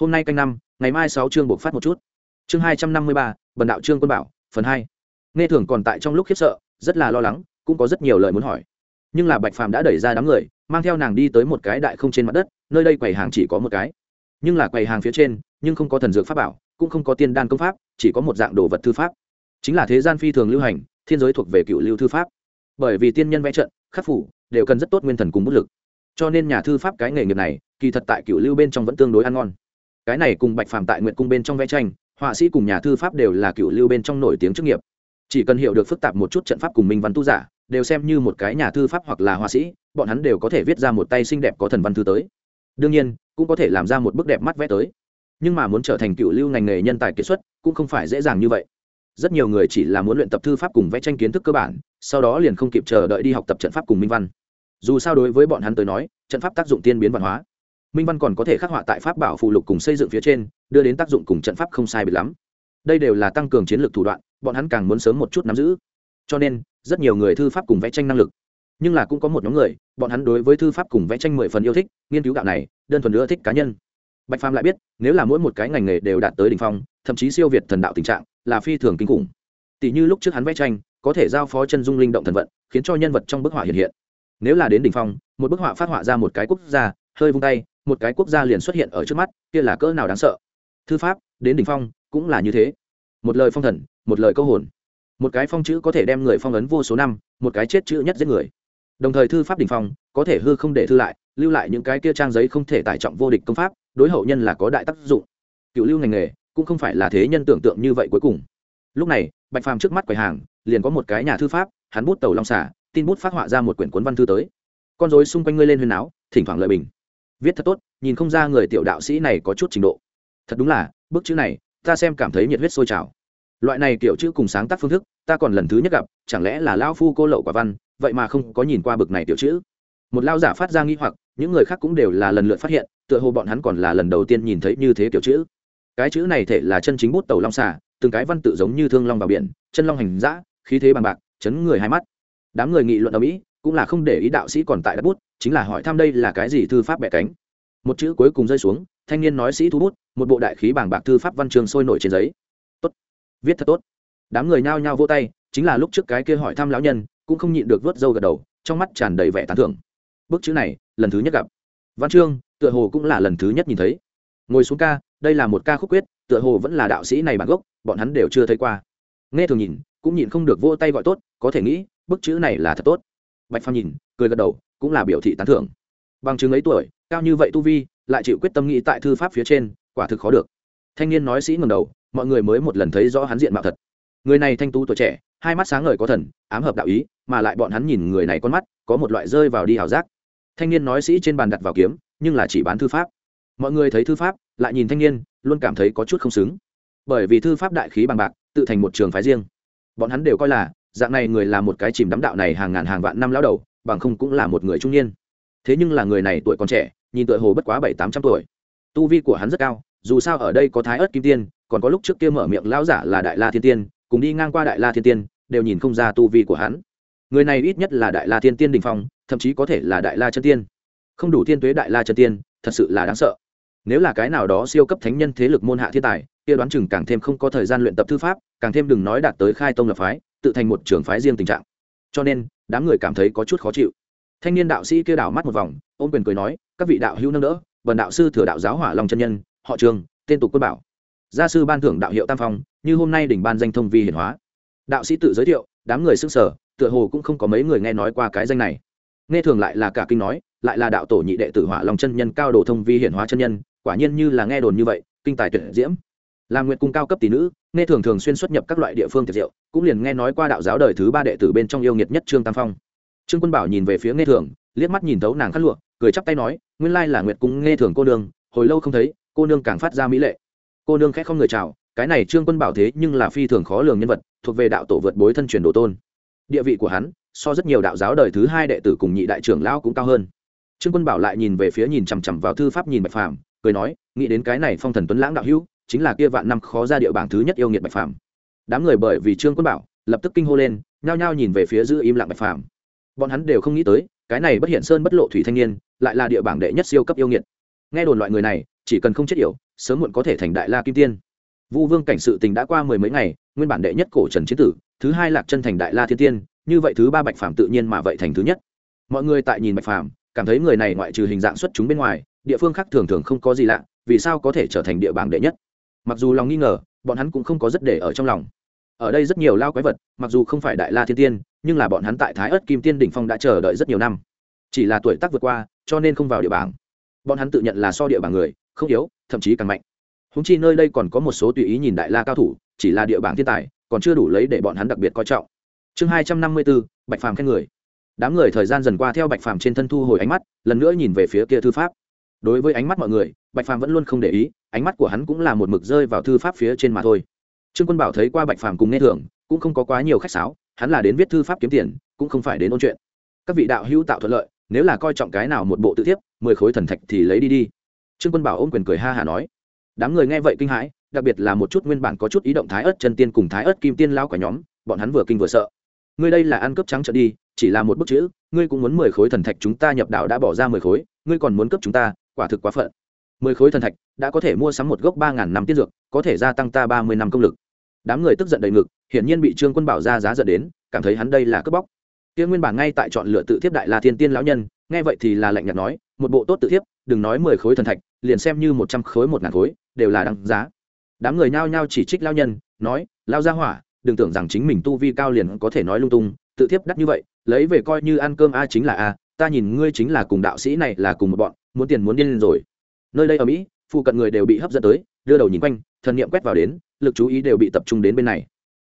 Hôm nay canh năm, ngày mai sáu chương buộc phát một chút. Chương hai trăm năm mươi ba, bần đạo trương quân bảo, phần hai. Nghe thường còn tại trong lúc khiếp sợ, rất là lo lắng, cũng có rất nhiều lời muốn hỏi. Nhưng là bạch phàm đã đẩy ra đám người, mang theo nàng đi tới một cái đại không trên mặt đất, nơi đây quầy hàng chỉ có một cái. Nhưng là quầy hàng phía trên nhưng không có thần dược pháp bảo, cũng không có tiên đan công pháp, chỉ có một dạng đồ vật thư pháp. Chính là thế gian phi thường lưu hành, thiên giới thuộc về cựu lưu thư pháp. Bởi vì tiên nhân vẽ trận, khắc phủ, đều cần rất tốt nguyên thần cùng bút lực. Cho nên nhà thư pháp cái nghề nghiệp này, kỳ thật tại cựu lưu bên trong vẫn tương đối ăn ngon. Cái này cùng bạch phàm tại nguyện cung bên trong vẽ tranh, họa sĩ cùng nhà thư pháp đều là cựu lưu bên trong nổi tiếng chức nghiệp. Chỉ cần hiểu được phức tạp một chút trận pháp cùng minh văn tu giả, đều xem như một cái nhà thư pháp hoặc là họa sĩ, bọn hắn đều có thể viết ra một tay xinh đẹp có thần văn thư tới. Đương nhiên, cũng có thể làm ra một bức đẹp mắt vẽ tới nhưng mà muốn trở thành cựu lưu ngành nghề nhân tài kiệt xuất cũng không phải dễ dàng như vậy. Rất nhiều người chỉ là muốn luyện tập thư pháp cùng vẽ tranh kiến thức cơ bản, sau đó liền không kịp chờ đợi đi học tập trận pháp cùng minh văn. Dù sao đối với bọn hắn tới nói, trận pháp tác dụng tiên biến văn hóa. Minh văn còn có thể khắc họa tại pháp bảo phụ lục cùng xây dựng phía trên, đưa đến tác dụng cùng trận pháp không sai biệt lắm. Đây đều là tăng cường chiến lược thủ đoạn, bọn hắn càng muốn sớm một chút nắm giữ. Cho nên, rất nhiều người thư pháp cùng vẽ tranh năng lực. Nhưng là cũng có một nhóm người, bọn hắn đối với thư pháp cùng vẽ tranh mười phần yêu thích, nghiên cứu gạo này, đơn thuần nữa thích cá nhân bạch phàm lại biết, nếu là mỗi một cái ngành nghề đều đạt tới đ ỉ n h phong, thậm chí siêu việt thần đạo tình trạng, là phi thường kinh khủng. Tỷ như lúc trước hắn vẽ tranh, có thể giao phó chân dung linh động thần vận, khiến cho nhân vật trong bức họa hiện hiện. Nếu là đến đ ỉ n h phong, một bức họa phát họa ra một cái quốc gia, hơi vung tay, một cái quốc gia liền xuất hiện ở trước mắt, kia là cỡ nào đáng sợ. Thư pháp, đến đ ỉ n h phong, cũng là như thế. Một lời phong thần, một lời câu hồn. Một cái phong chữ có thể đem người phong ấn vô số năm, một cái chết chữ nhất giết người. Đồng thời thư pháp đ ỉ n h phong, có thể hư không để thư lại, lưu lại những cái kia trang giấy không thể tải trọng vô địch công pháp đối hậu nhân là có đại tác dụng. Cựu lưu ngành nghề cũng không phải là thế nhân tưởng tượng như vậy cuối cùng. Lúc này, bạch phàm trước mắt quầy hàng, liền có một cái nhà thư pháp, hắn bút tàu long xả tin bút phát họa ra một quyển cuốn văn thư tới. Con dối xung quanh ngươi lên huyền áo, thỉnh thoảng lợi bình. Viết thật tốt, nhìn không ra người tiểu đạo sĩ này có chút trình độ. Thật đúng là, bức chữ này, ta xem cảm thấy nhiệt huyết sôi trào. Loại này kiểu chữ cùng sáng tác phương thức, ta còn lần thứ nhất gặp, chẳng lẽ là lao phu cô lậu quả văn, vậy mà không có nhìn qua bực này tiểu chữ. Một lao giả phát ra nghi hoặc những người khác cũng đều là lần lượt phát hiện, tựa hồ bọn hắn còn là lần đầu tiên nhìn thấy như thế kiểu chữ. Cái chữ này thể là chân chính bút tàu long xà, từng cái văn tự giống như thương long vào biển, chân long hành dã, khí thế bằng bạc, chấn người hai mắt. Đám người nghị luận ở mỹ, cũng là không để ý đạo sĩ còn tại đất bút, chính là hỏi thăm đây là cái gì thư pháp bẻ cánh. Một chữ cuối cùng rơi xuống, thanh niên nói sĩ thu bút, một bộ đại khí bảng bạc thư pháp văn trường sôi nổi trên giấy. Tốt. Viết thật tốt. Đám người nhao nhao vô tay, chính là lúc trước cái kia hỏi thăm lão nhân, cũng không nhịn được vớt râu gật đầu, trong mắt tràn đầy vẻ tán thưởng bức chữ này, lần thứ nhất gặp. Văn chương, tựa hồ cũng là lần thứ nhất nhìn thấy. Ngồi xuống ca, đây là một ca khúc quyết, tựa hồ vẫn là đạo sĩ này bản gốc, bọn hắn đều chưa thấy qua. Nghe thường nhìn, cũng nhìn không được vô tay gọi tốt, có thể nghĩ, bức chữ này là thật tốt. Bạch phàm nhìn, cười gật đầu, cũng là biểu thị tán thưởng. Bằng chứng ấy tuổi, cao như vậy tu vi, lại chịu quyết tâm nghĩ tại thư pháp phía trên, quả thực khó được. Thanh niên nói sĩ ngầm đầu, mọi người mới một lần thấy rõ hắn diện mạo thật. Người này thanh tú tuổi trẻ, hai mắt sáng ngời có thần, ám hợp đạo ý, mà lại bọn hắn nhìn người này con mắt, có một loại rơi vào đi hảo giác thanh niên nói sĩ trên bàn đặt vào kiếm, nhưng là chỉ bán thư pháp. Mọi người thấy thư pháp, lại nhìn thanh niên, luôn cảm thấy có chút không xứng. Bởi vì thư pháp đại khí bằng bạc, tự thành một trường phái riêng. Bọn hắn đều coi là, dạng này người là một cái chìm đắm đạo này hàng ngàn hàng vạn năm lão đầu, bằng không cũng là một người trung niên. Thế nhưng là người này tuổi còn trẻ, nhìn tuổi hồ bất quá bảy tám trăm tuổi. Tu vi của hắn rất cao, dù sao ở đây có thái ớt kim tiên, còn có lúc trước kia mở miệng lão giả là đại la thiên tiên, cùng đi ngang qua đại la thiên tiên, đều nhìn không ra tu vi của hắn người này ít nhất là đại la thiên tiên đình phong, thậm chí có thể là đại la chân tiên. Không đủ tiên tuế đại la chân tiên, thật sự là đáng sợ. Nếu là cái nào đó siêu cấp thánh nhân thế lực môn hạ thiên tài, kia đoán chừng càng thêm không có thời gian luyện tập thư pháp, càng thêm đừng nói đạt tới khai tông lập phái, tự thành một trường phái riêng tình trạng. Cho nên, đám người cảm thấy có chút khó chịu. Thanh niên đạo sĩ kia đảo mắt một vòng, ôm quyền cười nói, các vị đạo hữu nâng đỡ vần đạo sư thừa đạo giáo hỏa long chân nhân, họ trường, tên tục quân bảo. Gia sư ban thưởng đạo hiệu tam phong, như hôm nay đỉnh ban danh thông vi hiển hóa. Đạo sĩ tự giới thiệu, đám người s ư n g sở tựa hồ cũng không có mấy người nghe nói qua cái danh này. Nghe thường lại là cả kinh nói, lại là đạo tổ nhị đệ tử hỏa long chân nhân, cao đồ thông vi hiển hóa chân nhân, quả nhiên như là nghe đồn như vậy, kinh tài tuyệt diễm. Là nguyện cung cao cấp tỷ nữ, nghe thường thường xuyên xuất nhập các loại địa phương tiệc diệu, cũng liền nghe nói qua đạo giáo đời thứ ba đệ tử bên trong yêu nghiệt nhất trương tam phong. Trương quân bảo nhìn về phía nghe thường, liếc mắt nhìn thấu nàng khát lụa, cười chắp tay nói, nguyên lai là nguyệt cung nghe thường cô nương, hồi lâu không thấy, cô nương càng phát ra mỹ lệ. Cô nương khẽ không người chào, cái này trương quân bảo thế nhưng là phi thường khó lường nhân vật, thuộc về đạo tổ vượt bối thân truyền đồ tôn địa vị của hắn, so rất nhiều đạo giáo đời thứ hai đệ tử cùng nhị đại trưởng lão cũng cao hơn. Trương quân bảo lại nhìn về phía nhìn chằm chằm vào thư pháp nhìn bạch phàm, cười nói, nghĩ đến cái này phong thần tuấn lãng đạo hữu, chính là kia vạn năm khó ra địa bảng thứ nhất yêu nghiệt bạch phàm. Đám người bởi vì trương quân bảo, lập tức kinh hô lên, nhao nhao nhìn về phía giữ im lặng bạch phàm. Bọn hắn đều không nghĩ tới, cái này bất hiện sơn bất lộ thủy thanh niên, lại là địa bảng đệ nhất siêu cấp yêu nghiệt. Nghe đồn loại người này, chỉ cần không chết yểu, sớm muộn có thể thành đại la kim tiên. Vu vương cảnh sự tình đã qua mười mấy ngày, nguyên bản đệ nhất cổ trần chiến tử thứ hai lạc chân thành đại la thiên tiên, như vậy thứ ba bạch phàm tự nhiên mà vậy thành thứ nhất. Mọi người tại nhìn bạch phàm, cảm thấy người này ngoại trừ hình dạng xuất chúng bên ngoài, địa phương khác thường thường không có gì lạ, vì sao có thể trở thành địa bảng đệ nhất? Mặc dù lòng nghi ngờ, bọn hắn cũng không có rất để ở trong lòng. Ở đây rất nhiều lao quái vật, mặc dù không phải đại la thiên tiên, nhưng là bọn hắn tại thái ớt kim tiên đỉnh phong đã chờ đợi rất nhiều năm. Chỉ là tuổi tác vượt qua, cho nên không vào địa bảng. Bọn hắn tự nhận là so địa bảng người, không yếu, thậm chí càng mạnh. Húng chi nơi đây còn có một số tùy ý nhìn đại la cao thủ, chỉ là địa bảng thiên tài còn chưa đủ lấy để bọn hắn đặc biệt coi trọng. Chương hai trăm năm mươi bốn, bạch phàm khen người. Đám người thời gian dần qua theo bạch phàm trên thân thu hồi ánh mắt, lần nữa nhìn về phía kia thư pháp. Đối với ánh mắt mọi người, bạch phàm vẫn luôn không để ý, ánh mắt của hắn cũng là một mực rơi vào thư pháp phía trên mà thôi. Trương quân bảo thấy qua bạch phàm cùng nghe thưởng, cũng không có quá nhiều khách sáo, hắn là đến viết thư pháp kiếm tiền, cũng không phải đến ôn chuyện. Các vị đạo hữu tạo thuận lợi, nếu là coi trọng cái nào một bộ tự thiếp, mười khối thần thạch thì lấy đi đi. Trương quân bảo ôm quyền cười ha hả nói. Đám người nghe vậy kinh hãi đặc biệt là một chút nguyên bản có chút ý động thái ớt chân tiên cùng thái ớt kim tiên lao cả nhóm, bọn hắn vừa kinh vừa sợ. Ngươi đây là ăn cướp trắng trợn đi, chỉ là một bức chữ, ngươi cũng muốn mười khối thần thạch chúng ta nhập đạo đã bỏ ra mười khối, ngươi còn muốn cướp chúng ta, quả thực quá phận. Mười khối thần thạch đã có thể mua sắm một gốc ba ngàn năm tiên dược, có thể gia tăng ta ba mươi năm công lực. Đám người tức giận đầy ngực, hiển nhiên bị trương quân bảo ra giá giận đến, cảm thấy hắn đây là cướp bóc. Tiên nguyên bản ngay tại chọn lựa tự thiếp đại la thiên tiên lão nhân, nghe vậy thì là lạnh nhạt nói, một bộ tốt tự thiếp, đừng nói mười khối thần thạch, liền xem như một trăm khối, một ngàn khối, đều là đăng giá đám người nhao nhao chỉ trích lao nhân, nói, lao ra hỏa, đừng tưởng rằng chính mình tu vi cao liền có thể nói lung tung, tự thiếp đắt như vậy, lấy về coi như ăn cơm a chính là a, ta nhìn ngươi chính là cùng đạo sĩ này là cùng một bọn, muốn tiền muốn điên lên rồi. Nơi đây ở mỹ, phụ cận người đều bị hấp dẫn tới, đưa đầu nhìn quanh, thần niệm quét vào đến, lực chú ý đều bị tập trung đến bên này.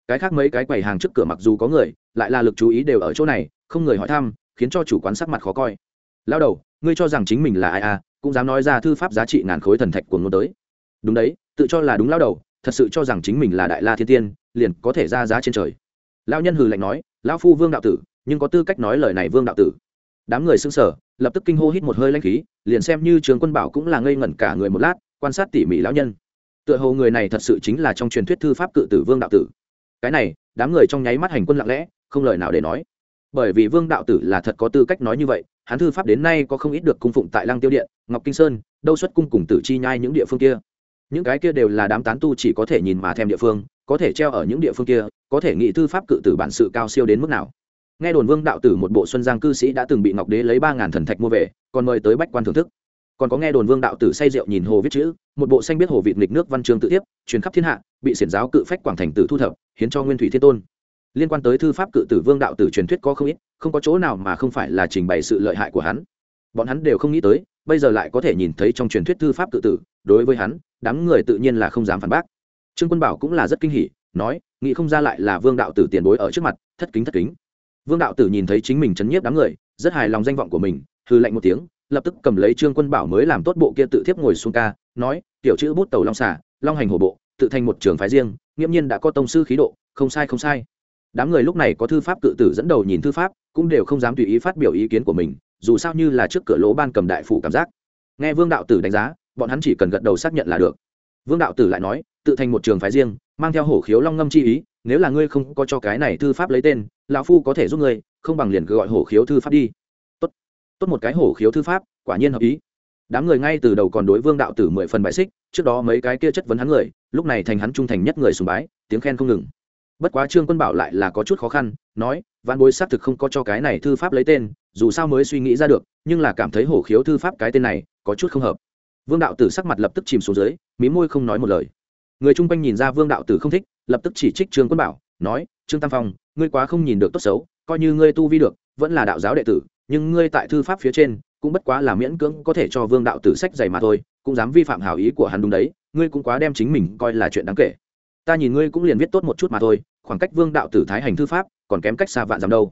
Cái khác mấy cái quầy hàng trước cửa mặc dù có người, lại là lực chú ý đều ở chỗ này, không người hỏi thăm, khiến cho chủ quán sắc mặt khó coi. Lao đầu, ngươi cho rằng chính mình là ai à cũng dám nói ra thư pháp giá trị ngàn khối thần thạch của ngôn tới. Đúng đấy tự cho là đúng lao đầu, thật sự cho rằng chính mình là đại la thiên tiên, liền có thể ra giá trên trời. Lao nhân hừ lạnh nói, lão phu vương đạo tử, nhưng có tư cách nói lời này vương đạo tử. Đám người xưng sở lập tức kinh hô hít một hơi lanh khí, liền xem như trường quân bảo cũng là ngây ngẩn cả người một lát, quan sát tỉ mỉ lão nhân. Tựa hồ người này thật sự chính là trong truyền thuyết thư pháp cự tử vương đạo tử. Cái này, đám người trong nháy mắt hành quân lặng lẽ, không lời nào để nói. Bởi vì vương đạo tử là thật có tư cách nói như vậy, hắn thư pháp đến nay có không ít được cung phụng tại lăng tiêu điện, ngọc kinh sơn, đâu xuất cung cùng tử chi nhai những địa phương kia những cái kia đều là đám tán tu chỉ có thể nhìn mà thèm địa phương, có thể treo ở những địa phương kia, có thể nghị thư pháp cự tử bản sự cao siêu đến mức nào. Nghe đồn vương đạo tử một bộ xuân giang cư sĩ đã từng bị ngọc đế lấy ba ngàn thần thạch mua về, còn mời tới bách quan thưởng thức. Còn có nghe đồn vương đạo tử say rượu nhìn hồ viết chữ, một bộ xanh biết hồ vịt nghịch nước văn chương tự tiếp, truyền khắp thiên hạ, bị xiển giáo cự phách quảng thành tử thu thập, hiến cho nguyên thủy thiên tôn. Liên quan tới thư pháp cự tử vương đạo tử truyền thuyết có không ít, không có chỗ nào mà không phải là trình bày sự lợi hại của hắn. Bọn hắn đều không nghĩ tới bây giờ lại có thể nhìn thấy trong truyền thuyết thư pháp tự tử, đối với hắn, đám người tự nhiên là không dám phản bác. Trương quân bảo cũng là rất kinh hỉ, nói, nghĩ không ra lại là vương đạo tử tiền bối ở trước mặt, thất kính thất kính. Vương đạo tử nhìn thấy chính mình chấn nhiếp đám người, rất hài lòng danh vọng của mình hư lạnh một tiếng, lập tức cầm lấy trương quân bảo mới làm tốt bộ kia tự thiếp ngồi xuống ca, nói, tiểu chữ bút tàu long xả long hành hổ bộ, tự thành một trường phái riêng, nghiễm nhiên đã có tông sư khí độ, không sai không sai. Đám người lúc này có thư pháp cự tử dẫn đầu nhìn thư pháp, cũng đều không dám tùy ý phát biểu ý kiến của mình dù sao như là trước cửa lỗ ban cầm đại phủ cảm giác. Nghe vương đạo tử đánh giá, bọn hắn chỉ cần gật đầu xác nhận là được. Vương đạo tử lại nói, tự thành một trường phái riêng, mang theo hổ khiếu long ngâm chi ý, nếu là ngươi không có cho cái này thư pháp lấy tên, lão phu có thể giúp ngươi, không bằng liền gọi hổ khiếu thư pháp đi. Tốt. Tốt một cái hổ khiếu thư pháp, quả nhiên hợp ý. Đám người ngay từ đầu còn đối vương đạo tử mười phần bại xích, trước đó mấy cái kia chất vấn hắn người, lúc này thành hắn trung thành nhất người sùng bái, tiếng khen không ngừng. Bất quá trương quân bảo lại là có chút khó khăn nói văn bối xác thực không có cho cái này thư pháp lấy tên, dù sao mới suy nghĩ ra được, nhưng là cảm thấy hổ khiếu thư pháp cái tên này có chút không hợp. Vương đạo tử sắc mặt lập tức chìm xuống dưới, mí môi không nói một lời. Người chung quanh nhìn ra vương đạo tử không thích, lập tức chỉ trích trương quân bảo, nói, trương tam phong, ngươi quá không nhìn được tốt xấu, coi như ngươi tu vi được, vẫn là đạo giáo đệ tử, nhưng ngươi tại thư pháp phía trên, cũng bất quá là miễn cưỡng có thể cho vương đạo tử sách dày mà thôi, cũng dám vi phạm hảo ý của hắn đúng đấy, ngươi cũng quá đem chính mình coi là chuyện đáng kể. Ta nhìn ngươi cũng liền viết tốt một chút mà thôi, khoảng cách vương đạo tử thái hành thư pháp còn kém cách xa vạn dặm đâu.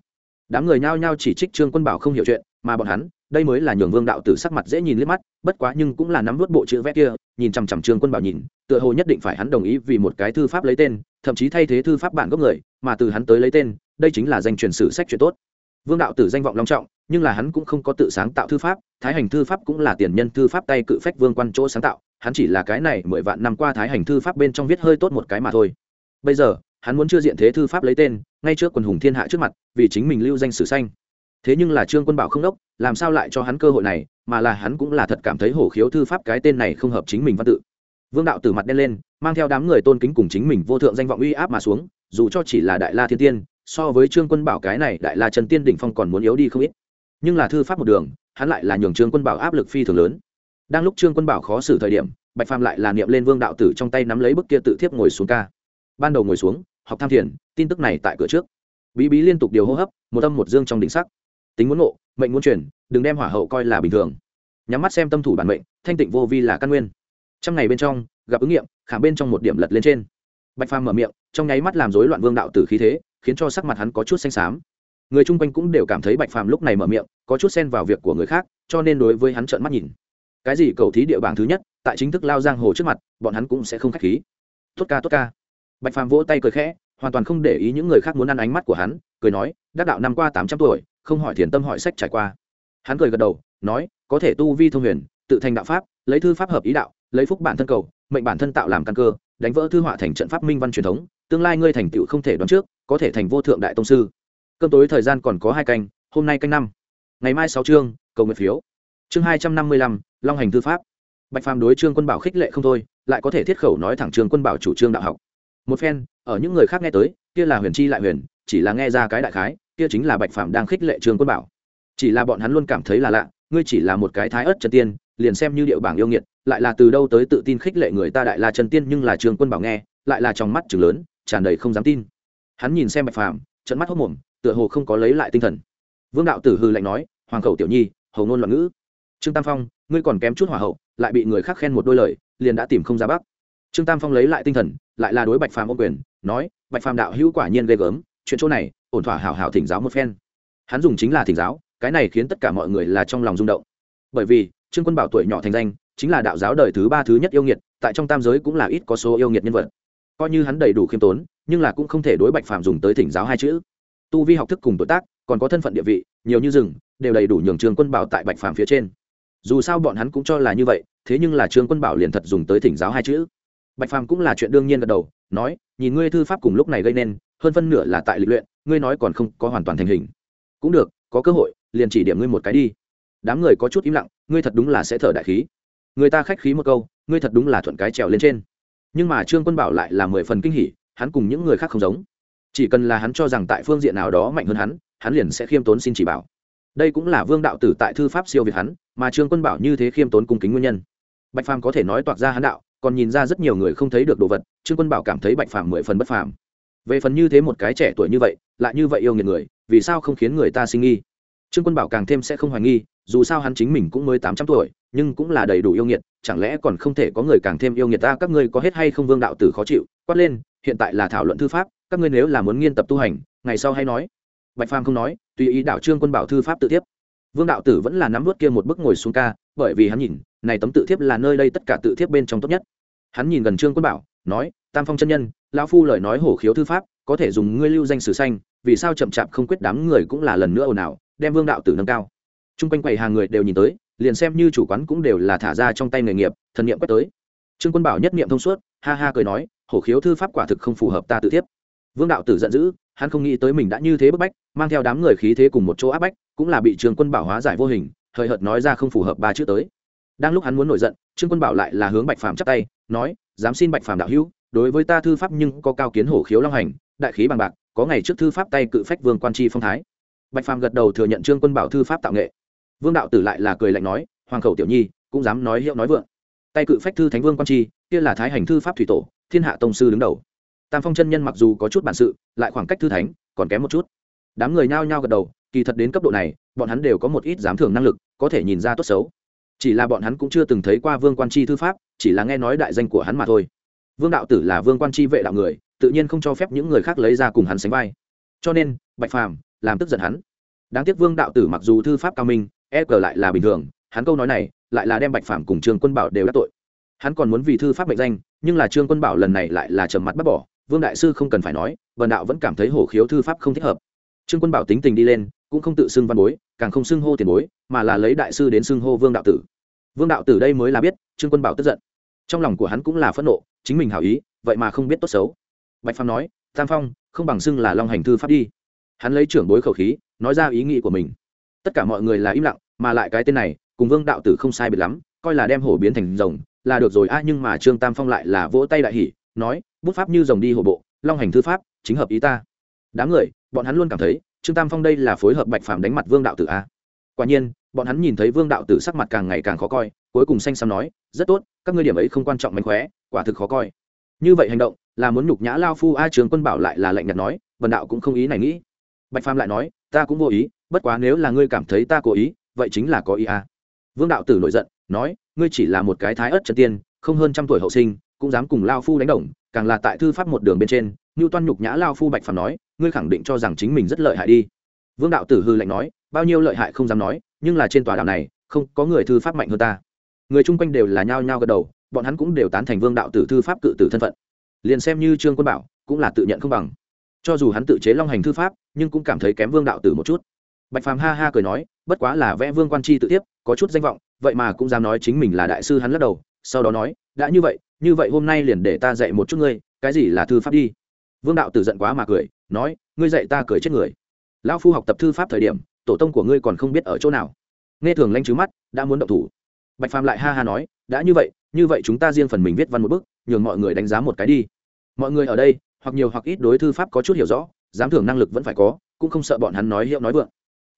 Đám người nhao nhao chỉ trích trương quân bảo không hiểu chuyện, mà bọn hắn, đây mới là nhường vương đạo tử sắc mặt dễ nhìn liếc mắt, bất quá nhưng cũng là nắm vớt bộ chữ vẽ kia, nhìn chằm chằm trương quân bảo nhìn, tựa hồ nhất định phải hắn đồng ý vì một cái thư pháp lấy tên, thậm chí thay thế thư pháp bản gốc người, mà từ hắn tới lấy tên, đây chính là danh truyền sử sách chuyện tốt. Vương đạo tử danh vọng long trọng, nhưng là hắn cũng không có tự sáng tạo thư pháp, thái hành thư pháp cũng là tiền nhân thư pháp tay cự phách vương quan chỗ sáng tạo, hắn chỉ là cái này mười vạn năm qua thái hành thư pháp bên trong viết hơi tốt một cái mà thôi. Bây giờ hắn muốn chưa diện thế thư pháp lấy tên, ngay trước quần hùng thiên hạ trước mặt, vì chính mình lưu danh sử xanh thế nhưng là trương quân bảo không đốc, làm sao lại cho hắn cơ hội này, mà là hắn cũng là thật cảm thấy hổ khiếu thư pháp cái tên này không hợp chính mình văn tự. Vương đạo từ mặt đen lên, mang theo đám người tôn kính cùng chính mình vô thượng danh vọng uy áp mà xuống, dù cho chỉ là đại la thiên tiên, so với trương quân bảo cái này đại la trần tiên đỉnh phong còn muốn yếu đi không ít. Nhưng là thư pháp một đường, hắn lại là nhường trương quân bảo áp lực phi thường lớn. Đang lúc trương quân bảo khó xử thời điểm, bạch phàm lại là niệm lên vương đạo tử trong tay nắm lấy bức kia tự thiếp ngồi xuống ca. Ban đầu ngồi xuống học tham thiền tin tức này tại cửa trước. Bí bí liên tục điều hô hấp một âm một dương trong đỉnh sắc. Tính muốn ngộ mệnh muốn truyền, đừng đem hỏa hậu coi là bình thường. Nhắm mắt xem tâm thủ bản mệnh thanh tịnh vô vi là căn nguyên. Trong ngày bên trong gặp ứng nghiệm khả bên trong một điểm lật lên trên. Bạch phàm mở miệng trong nháy mắt làm rối loạn vương đạo tử khí thế khiến cho sắc mặt hắn có chút xanh xám. Người chung quanh cũng đều cảm thấy bạch phàm lúc này mở miệng có chút xen vào việc của người khác cho nên đối với hắn trợn mắt nhìn. Cái gì cầu thí địa bảng thứ nhất tại chính thức lao giang hồ trước mặt bọn hắn cũng sẽ không k h á c h khí. Tốt ca tốt ca bạch phàm vỗ tay cười khẽ, hoàn toàn không để ý những người khác muốn ăn ánh mắt của hắn, cười nói, đắc đạo năm qua tám trăm tuổi, không hỏi thiền tâm hỏi sách trải qua. Hắn cười gật đầu, nói, có thể tu vi thông huyền, tự thành đạo pháp, lấy thư pháp hợp ý đạo, lấy phúc bản thân cầu, mệnh bản thân tạo làm căn cơ, đánh vỡ thư họa thành trận pháp minh văn truyền thống, tương lai ngươi thành tựu không thể đoán trước, có thể thành vô thượng đại tông sư. Cơm tối thời gian còn có hai canh, hôm nay canh năm. Ngày mai sáu chương, cầu nguyện phiếu. Chương hai trăm năm mươi lăm, long hành thư pháp. Bạch phàm đối trương quân bảo khích lệ không thôi, lại có thể thiết khẩu nói thẳng trương quân bảo chủ trương đạo học một phen, ở những người khác nghe tới, kia là huyền chi lại huyền, chỉ là nghe ra cái đại khái, kia chính là bạch Phạm đang khích lệ trương quân bảo. Chỉ là bọn hắn luôn cảm thấy là lạ, ngươi chỉ là một cái thái ớt trần tiên, liền xem như điệu bảng yêu nghiệt, lại là từ đâu tới tự tin khích lệ người ta đại la trần tiên nhưng là trương quân bảo nghe, lại là trong mắt chừng lớn, tràn đầy không dám tin. Hắn nhìn xem bạch phàm trận mắt hốc mồm, tựa hồ không có lấy lại tinh thần. Vương đạo tử hư lạnh nói, hoàng khẩu tiểu nhi, hầu ngôn loạn ngữ. Trương tam phong, ngươi còn kém chút hỏa hậu, lại bị người khác khen một đôi lời, liền đã tìm không ra bắc trương tam phong lấy lại tinh thần lại là đối bạch phàm ô quyền, nói, bạch phàm đạo hữu quả nhiên ghê gớm, chuyện chỗ này, ổn thỏa hảo hảo thỉnh giáo một phen. Hắn dùng chính là thỉnh giáo, cái này khiến tất cả mọi người là trong lòng rung động. Bởi vì, trương quân bảo tuổi nhỏ thành danh, chính là đạo giáo đời thứ ba thứ nhất yêu nghiệt, tại trong tam giới cũng là ít có số yêu nghiệt nhân vật. Coi như hắn đầy đủ khiêm tốn, nhưng là cũng không thể đối bạch phàm dùng tới thỉnh giáo hai chữ. Tu vi học thức cùng tuổi tác, còn có thân phận địa vị, nhiều như rừng, đều đầy đủ nhường trương quân bảo tại bạch phàm phía trên. Dù sao bọn hắn cũng cho là như vậy, thế nhưng là trương quân bảo liền thật dùng tới thỉnh giáo hai chữ bạch phàm cũng là chuyện đương nhiên gật đầu, nói, nhìn ngươi thư pháp cùng lúc này gây nên, hơn phân nửa là tại lịch luyện, ngươi nói còn không có hoàn toàn thành hình. Cũng được, có cơ hội, liền chỉ điểm ngươi một cái đi. Đám người có chút im lặng, ngươi thật đúng là sẽ thở đại khí. Người ta khách khí một câu, ngươi thật đúng là thuận cái trèo lên trên. Nhưng mà trương quân bảo lại là mười phần kinh hỉ, hắn cùng những người khác không giống. Chỉ cần là hắn cho rằng tại phương diện nào đó mạnh hơn hắn hắn liền sẽ khiêm tốn xin chỉ bảo. Đây cũng là vương đạo tử tại thư pháp siêu việt hắn, mà trương quân bảo như thế khiêm tốn cung kính nguyên nhân. Bạch phàm có thể nói toạc ra hắn đạo còn nhìn ra rất nhiều người không thấy được đồ vật, trương quân bảo cảm thấy bạch phàm mười phần bất phàm. Về phần như thế một cái trẻ tuổi như vậy, lại như vậy yêu nghiệt người, vì sao không khiến người ta sinh nghi? Trương quân bảo càng thêm sẽ không hoài nghi, dù sao hắn chính mình cũng mới tám trăm tuổi, nhưng cũng là đầy đủ yêu nghiệt, chẳng lẽ còn không thể có người càng thêm yêu nghiệt ta? Các ngươi có hết hay không vương đạo tử khó chịu? Quát lên, hiện tại là thảo luận thư pháp, các ngươi nếu là muốn nghiên tập tu hành, ngày sau hay nói. Bạch phàm không nói, tùy ý đạo trương quân bảo thư pháp tự tiếp. Vương đạo tử vẫn là nắm vớt kia một bức ngồi xuống ca, bởi vì hắn nhìn này tấm tự thiếp là nơi đây tất cả tự thiếp bên trong tốt nhất. Hắn nhìn gần trương quân bảo, nói, tam phong chân nhân, lão phu lời nói hổ khiếu thư pháp, có thể dùng ngươi lưu danh sử xanh vì sao chậm chạp không quyết đám người cũng là lần nữa ồn ào, đem vương đạo tử nâng cao. Trung quanh quầy hàng người đều nhìn tới, liền xem như chủ quán cũng đều là thả ra trong tay nghề nghiệp, thần niệm quét tới. Trương quân bảo nhất niệm thông suốt, ha ha cười nói, hổ khiếu thư pháp quả thực không phù hợp ta tự thiếp. vương đạo tử giận dữ, hắn không nghĩ tới mình đã như thế bức bách, mang theo đám người khí thế cùng một chỗ áp bách, cũng là bị trương quân bảo hóa giải vô hình, hời hợt nói ra không phù hợp ba chữ tới đang lúc hắn muốn nổi giận, trương quân bảo lại là hướng bạch phàm chắp tay, nói, dám xin bạch phàm đạo hữu, đối với ta thư pháp nhưng có cao kiến hổ khiếu long hành, đại khí bằng bạc, có ngày trước thư pháp tay cự phách vương quan tri phong thái. Bạch phàm gật đầu thừa nhận trương quân bảo thư pháp tạo nghệ. Vương đạo tử lại là cười lạnh nói, hoàng khẩu tiểu nhi, cũng dám nói hiệu nói vượng. Tay cự phách thư thánh vương quan tri kia là thái hành thư pháp thủy tổ, thiên hạ tông sư đứng đầu. Tam phong chân nhân mặc dù có chút bản sự, lại khoảng cách thư thánh còn kém một chút. Đám người nhao nhao gật đầu, kỳ thật đến cấp độ này, bọn hắn đều có một ít dám thưởng năng lực, có thể nhìn ra tốt xấu chỉ là bọn hắn cũng chưa từng thấy qua vương quan chi thư pháp, chỉ là nghe nói đại danh của hắn mà thôi. Vương đạo tử là vương quan chi vệ đạo người, tự nhiên không cho phép những người khác lấy ra cùng hắn sánh vai. Cho nên, bạch phàm làm tức giận hắn. Đáng tiếc vương đạo tử mặc dù thư pháp cao minh e cờ lại là bình thường, hắn câu nói này lại là đem bạch phàm cùng trương quân bảo đều đã tội. Hắn còn muốn vì thư pháp mệnh danh, nhưng là trương quân bảo lần này lại là trầm mắt bắt bỏ, vương đại sư không cần phải nói vần đạo vẫn cảm thấy hổ khiếu thư pháp không thích hợp. Trương quân bảo tính tình đi lên, cũng không tự xưng văn bối, càng không xưng hô tiền bối, mà là lấy đại sư đến xưng hô vương đạo tử vương đạo tử đây mới là biết, trương quân bảo tức giận. Trong lòng của hắn cũng là phẫn nộ, chính mình hảo ý, vậy mà không biết tốt xấu. Bạch phàm nói, tam phong, không bằng xưng là long hành thư pháp đi. Hắn lấy trưởng bối khẩu khí, nói ra ý nghĩ của mình. Tất cả mọi người là im lặng, mà lại cái tên này, cùng vương đạo tử không sai biệt lắm, coi là đem hổ biến thành rồng, là được rồi. A, nhưng mà trương tam phong lại là vỗ tay đại hỉ, nói, bút pháp như rồng đi hổ bộ, long hành thư pháp, chính hợp ý ta. Đám người, bọn hắn luôn cảm thấy, trương tam phong đây là phối hợp bạch phàm đánh mặt vương đạo tử a. Quả nhiên bọn hắn nhìn thấy vương đạo tử sắc mặt càng ngày càng khó coi, cuối cùng xanh xăm nói, rất tốt, các ngươi điểm ấy không quan trọng mánh khóe, quả thực khó coi. Như vậy hành động, là muốn nhục nhã lao phu a trường quân bảo lại là lạnh nhạt nói vần đạo cũng không ý này nghĩ. Bạch phàm lại nói, ta cũng vô ý, bất quá nếu là ngươi cảm thấy ta cố ý, vậy chính là có ý a. Vương đạo tử nổi giận, nói, ngươi chỉ là một cái thái ớt trần tiên, không hơn trăm tuổi hậu sinh, cũng dám cùng lao phu đánh đồng, càng là tại thư pháp một đường bên trên như toan nhục nhã lao phu. Bạch phàm nói, ngươi khẳng định cho rằng chính mình rất lợi hại đi. Vương đạo tử hư lạnh nói bao nhiêu lợi hại không dám nói, nhưng là trên tòa đảo này, không có người thư pháp mạnh hơn ta. Người chung quanh đều là nhao nhao gật đầu, bọn hắn cũng đều tán thành vương đạo tử thư pháp cự tử thân phận. Liền xem như trương quân bảo, cũng là tự nhận không bằng. Cho dù hắn tự chế long hành thư pháp, nhưng cũng cảm thấy kém vương đạo tử một chút. Bạch phàm ha ha cười nói, bất quá là vẽ vương quan chi tự tiếp, có chút danh vọng, vậy mà cũng dám nói chính mình là đại sư hắn lắc đầu, sau đó nói, đã như vậy như vậy hôm nay liền để ta dạy một chút ngươi, cái gì là thư pháp đi. Vương đạo tử giận quá mà cười, nói, ngươi dạy ta cười chết người. Lão phu học tập thư pháp thời điểm tổ tông của ngươi còn không biết ở chỗ nào. Nghe thường lanh chứ mắt, đã muốn động thủ. Bạch phàm lại ha ha nói, đã như vậy như vậy chúng ta riêng phần mình viết văn một bức, nhường mọi người đánh giá một cái đi. Mọi người ở đây, hoặc nhiều hoặc ít đối thư pháp có chút hiểu rõ, dám thưởng năng lực vẫn phải có, cũng không sợ bọn hắn nói hiệu nói vượng.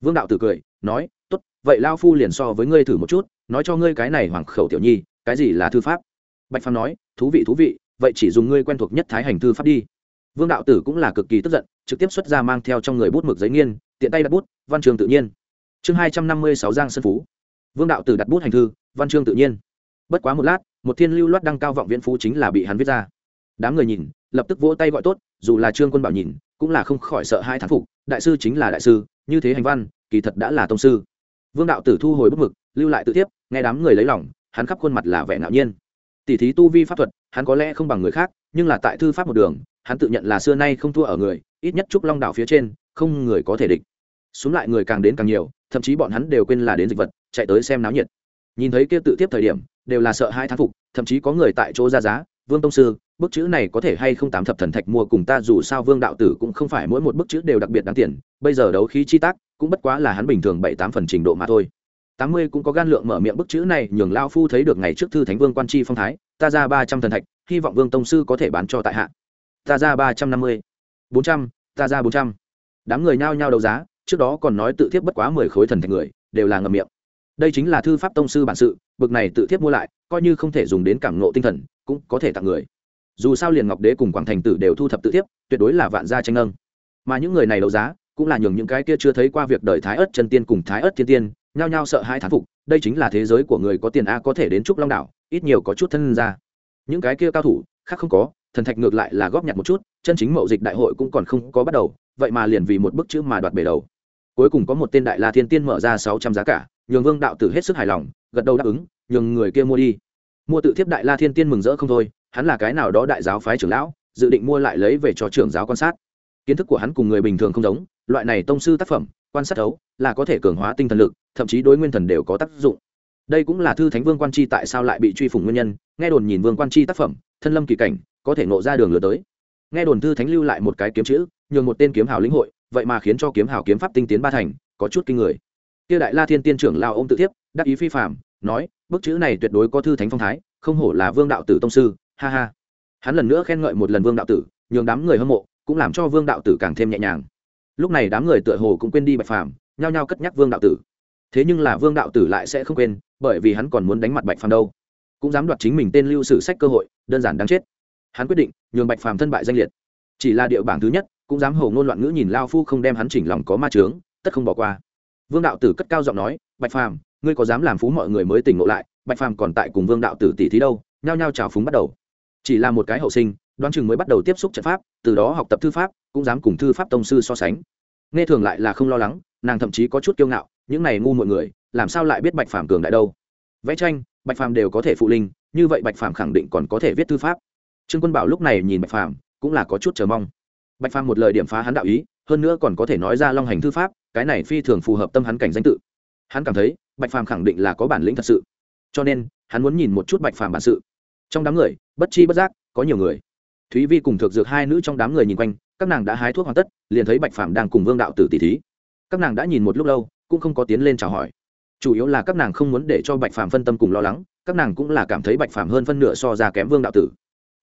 Vương đạo tử cười, nói, tốt, vậy lao phu liền so với ngươi thử một chút, nói cho ngươi cái này hoàng khẩu tiểu nhi, cái gì là thư pháp? Bạch phàm nói, thú vị thú vị, vậy chỉ dùng ngươi quen thuộc nhất thái hành thư pháp đi. Vương đạo tử cũng là cực kỳ tức giận, trực tiếp xuất ra mang theo trong người bút mực giấy nghiên tiện tay đặt bút, văn trường tự nhiên. Chương hai trăm năm mươi sáu giang sân phú. Vương đạo tử đặt bút hành thư, văn chương tự nhiên. Bất quá một lát, một thiên lưu loát đăng cao vọng viễn phú chính là bị hắn viết ra. Đám người nhìn, lập tức vỗ tay gọi tốt, dù là trương quân bảo nhìn, cũng là không khỏi sợ hai thán phục, đại sư chính là đại sư, như thế hành văn, kỳ thật đã là tông sư. Vương đạo tử thu hồi bức mực, lưu lại tự tiếp, nghe đám người lấy lòng, hắn khắp khuôn mặt là vẻ ngạo nhiên. Tỷ thí tu vi pháp thuật, hắn có lẽ không bằng người khác, nhưng là tại thư pháp một đường, hắn tự nhận là xưa nay không thua ở người, ít nhất trúc long đảo phía trên, không người có thể địch xuống lại người càng đến càng nhiều, thậm chí bọn hắn đều quên là đến dịch vật, chạy tới xem náo nhiệt. Nhìn thấy kia tự tiếp thời điểm, đều là sợ hai thán phục, thậm chí có người tại chỗ ra giá, vương tông sư, bức chữ này có thể hay không tám thập thần thạch mua cùng ta dù sao vương đạo tử cũng không phải mỗi một bức chữ đều đặc biệt đáng tiền, bây giờ đấu khí chi tác, cũng bất quá là hắn bình thường bảy tám phần trình độ mà thôi. Tám mươi cũng có gan lượng mở miệng bức chữ này, nhường lao phu thấy được ngày trước thư thánh vương quan chi phong thái, ta ra ba trăm thần thạch, hy vọng vương tông sư có thể bán cho tại hạ. Ta ra ba trăm năm mươi. Bốn trăm, ta ra bốn trăm. Đám người nhao nhao đấu giá trước đó còn nói tự thiếp bất quá mười khối thần thạch người, đều là ngầm miệng. Đây chính là thư pháp tông sư bản sự, bực này tự thiếp mua lại, coi như không thể dùng đến cảm nộ tinh thần, cũng có thể tặng người. Dù sao liền ngọc đế cùng quảng thành tử đều thu thập tự thiếp, tuyệt đối là vạn gia tranh nâng. Mà những người này đấu giá, cũng là nhường những cái kia chưa thấy qua việc đời thái ớt chân tiên cùng thái ớt thiên tiên, nhao nhao sợ hai thán phục, đây chính là thế giới của người có tiền a có thể đến trúc long đảo, ít nhiều có chút thân ra những cái kia cao thủ, khác không có, thần thạch ngược lại là góp nhặt một chút, chân chính mậu dịch đại hội cũng còn không có bắt đầu, vậy mà liền vì một bức chữ mà đoạt bể đầu cuối cùng có một tên đại la thiên tiên mở ra sáu trăm giá cả, nhường vương đạo tử hết sức hài lòng, gật đầu đáp ứng, nhường người kia mua đi. Mua tự thiếp đại la thiên tiên mừng rỡ không thôi, hắn là cái nào đó đại giáo phái trưởng lão, dự định mua lại lấy về cho trưởng giáo quan sát. Kiến thức của hắn cùng người bình thường không giống, loại này tông sư tác phẩm, quan sát đấu là có thể cường hóa tinh thần lực, thậm chí đối nguyên thần đều có tác dụng. Đây cũng là thư thánh vương quan chi tại sao lại bị truy phủng nguyên nhân, nghe đồn nhìn vương quan chi tác phẩm, thân lâm kỳ cảnh, có thể nộ ra đường lừa tới. Nghe đồn thư thánh lưu lại một cái kiếm chữ, nhường một tên kiếm hào lĩnh hội vậy mà khiến cho kiếm hào kiếm pháp tinh tiến ba thành, có chút kinh người. Kia đại la thiên tiên trưởng lao ông tự thiếp đắc ý phi phạm nói, bức chữ này tuyệt đối có thư thánh phong thái, không hổ là vương đạo tử tông sư, ha ha. Hắn lần nữa khen ngợi một lần vương đạo tử, nhường đám người hâm mộ cũng làm cho vương đạo tử càng thêm nhẹ nhàng. Lúc này đám người tựa hồ cũng quên đi bạch phàm, nhao nhao cất nhắc vương đạo tử. Thế nhưng là vương đạo tử lại sẽ không quên, bởi vì hắn còn muốn đánh mặt bạch phàm đâu. Cũng dám đoạt chính mình tên lưu sử sách cơ hội, đơn giản đáng chết. Hắn quyết định nhường bạch phàm thân bại danh liệt. Chỉ là địa bảng thứ nhất cũng dám hầu ngôn loạn ngữ nhìn lao phu không đem hắn chỉnh lòng có ma trướng tất không bỏ qua. Vương đạo tử cất cao giọng nói, bạch phàm, ngươi có dám làm phú mọi người mới tỉnh ngộ lại, bạch phàm còn tại cùng vương đạo tử tỷ thí đâu, nhao nhao trào phúng bắt đầu. Chỉ là một cái hậu sinh, đoán chừng mới bắt đầu tiếp xúc trận pháp, từ đó học tập thư pháp, cũng dám cùng thư pháp tông sư so sánh. Nghe thường lại là không lo lắng, nàng thậm chí có chút kiêu ngạo, những này ngu mọi người, làm sao lại biết bạch phàm cường đại đâu? Vẽ tranh, bạch phàm đều có thể phụ linh, như vậy bạch phàm khẳng định còn có thể viết thư pháp. Trương quân bảo lúc này nhìn bạch phàm, cũng là có chút chờ mong bạch phàm một lời điểm phá hắn đạo ý, hơn nữa còn có thể nói ra long hành thư pháp, cái này phi thường phù hợp tâm hắn cảnh danh tự. Hắn cảm thấy, bạch phàm khẳng định là có bản lĩnh thật sự. Cho nên, hắn muốn nhìn một chút bạch phàm bản sự. Trong đám người, bất chi bất giác, có nhiều người. Thúy vi cùng thực dược hai nữ trong đám người nhìn quanh, các nàng đã hái thuốc hoàn tất, liền thấy bạch phàm đang cùng vương đạo tử tỷ thí. Các nàng đã nhìn một lúc lâu, cũng không có tiến lên chào hỏi. Chủ yếu là các nàng không muốn để cho bạch phàm phân tâm cùng lo lắng, các nàng cũng là cảm thấy bạch phàm hơn phân nửa so ra kém vương đạo tử.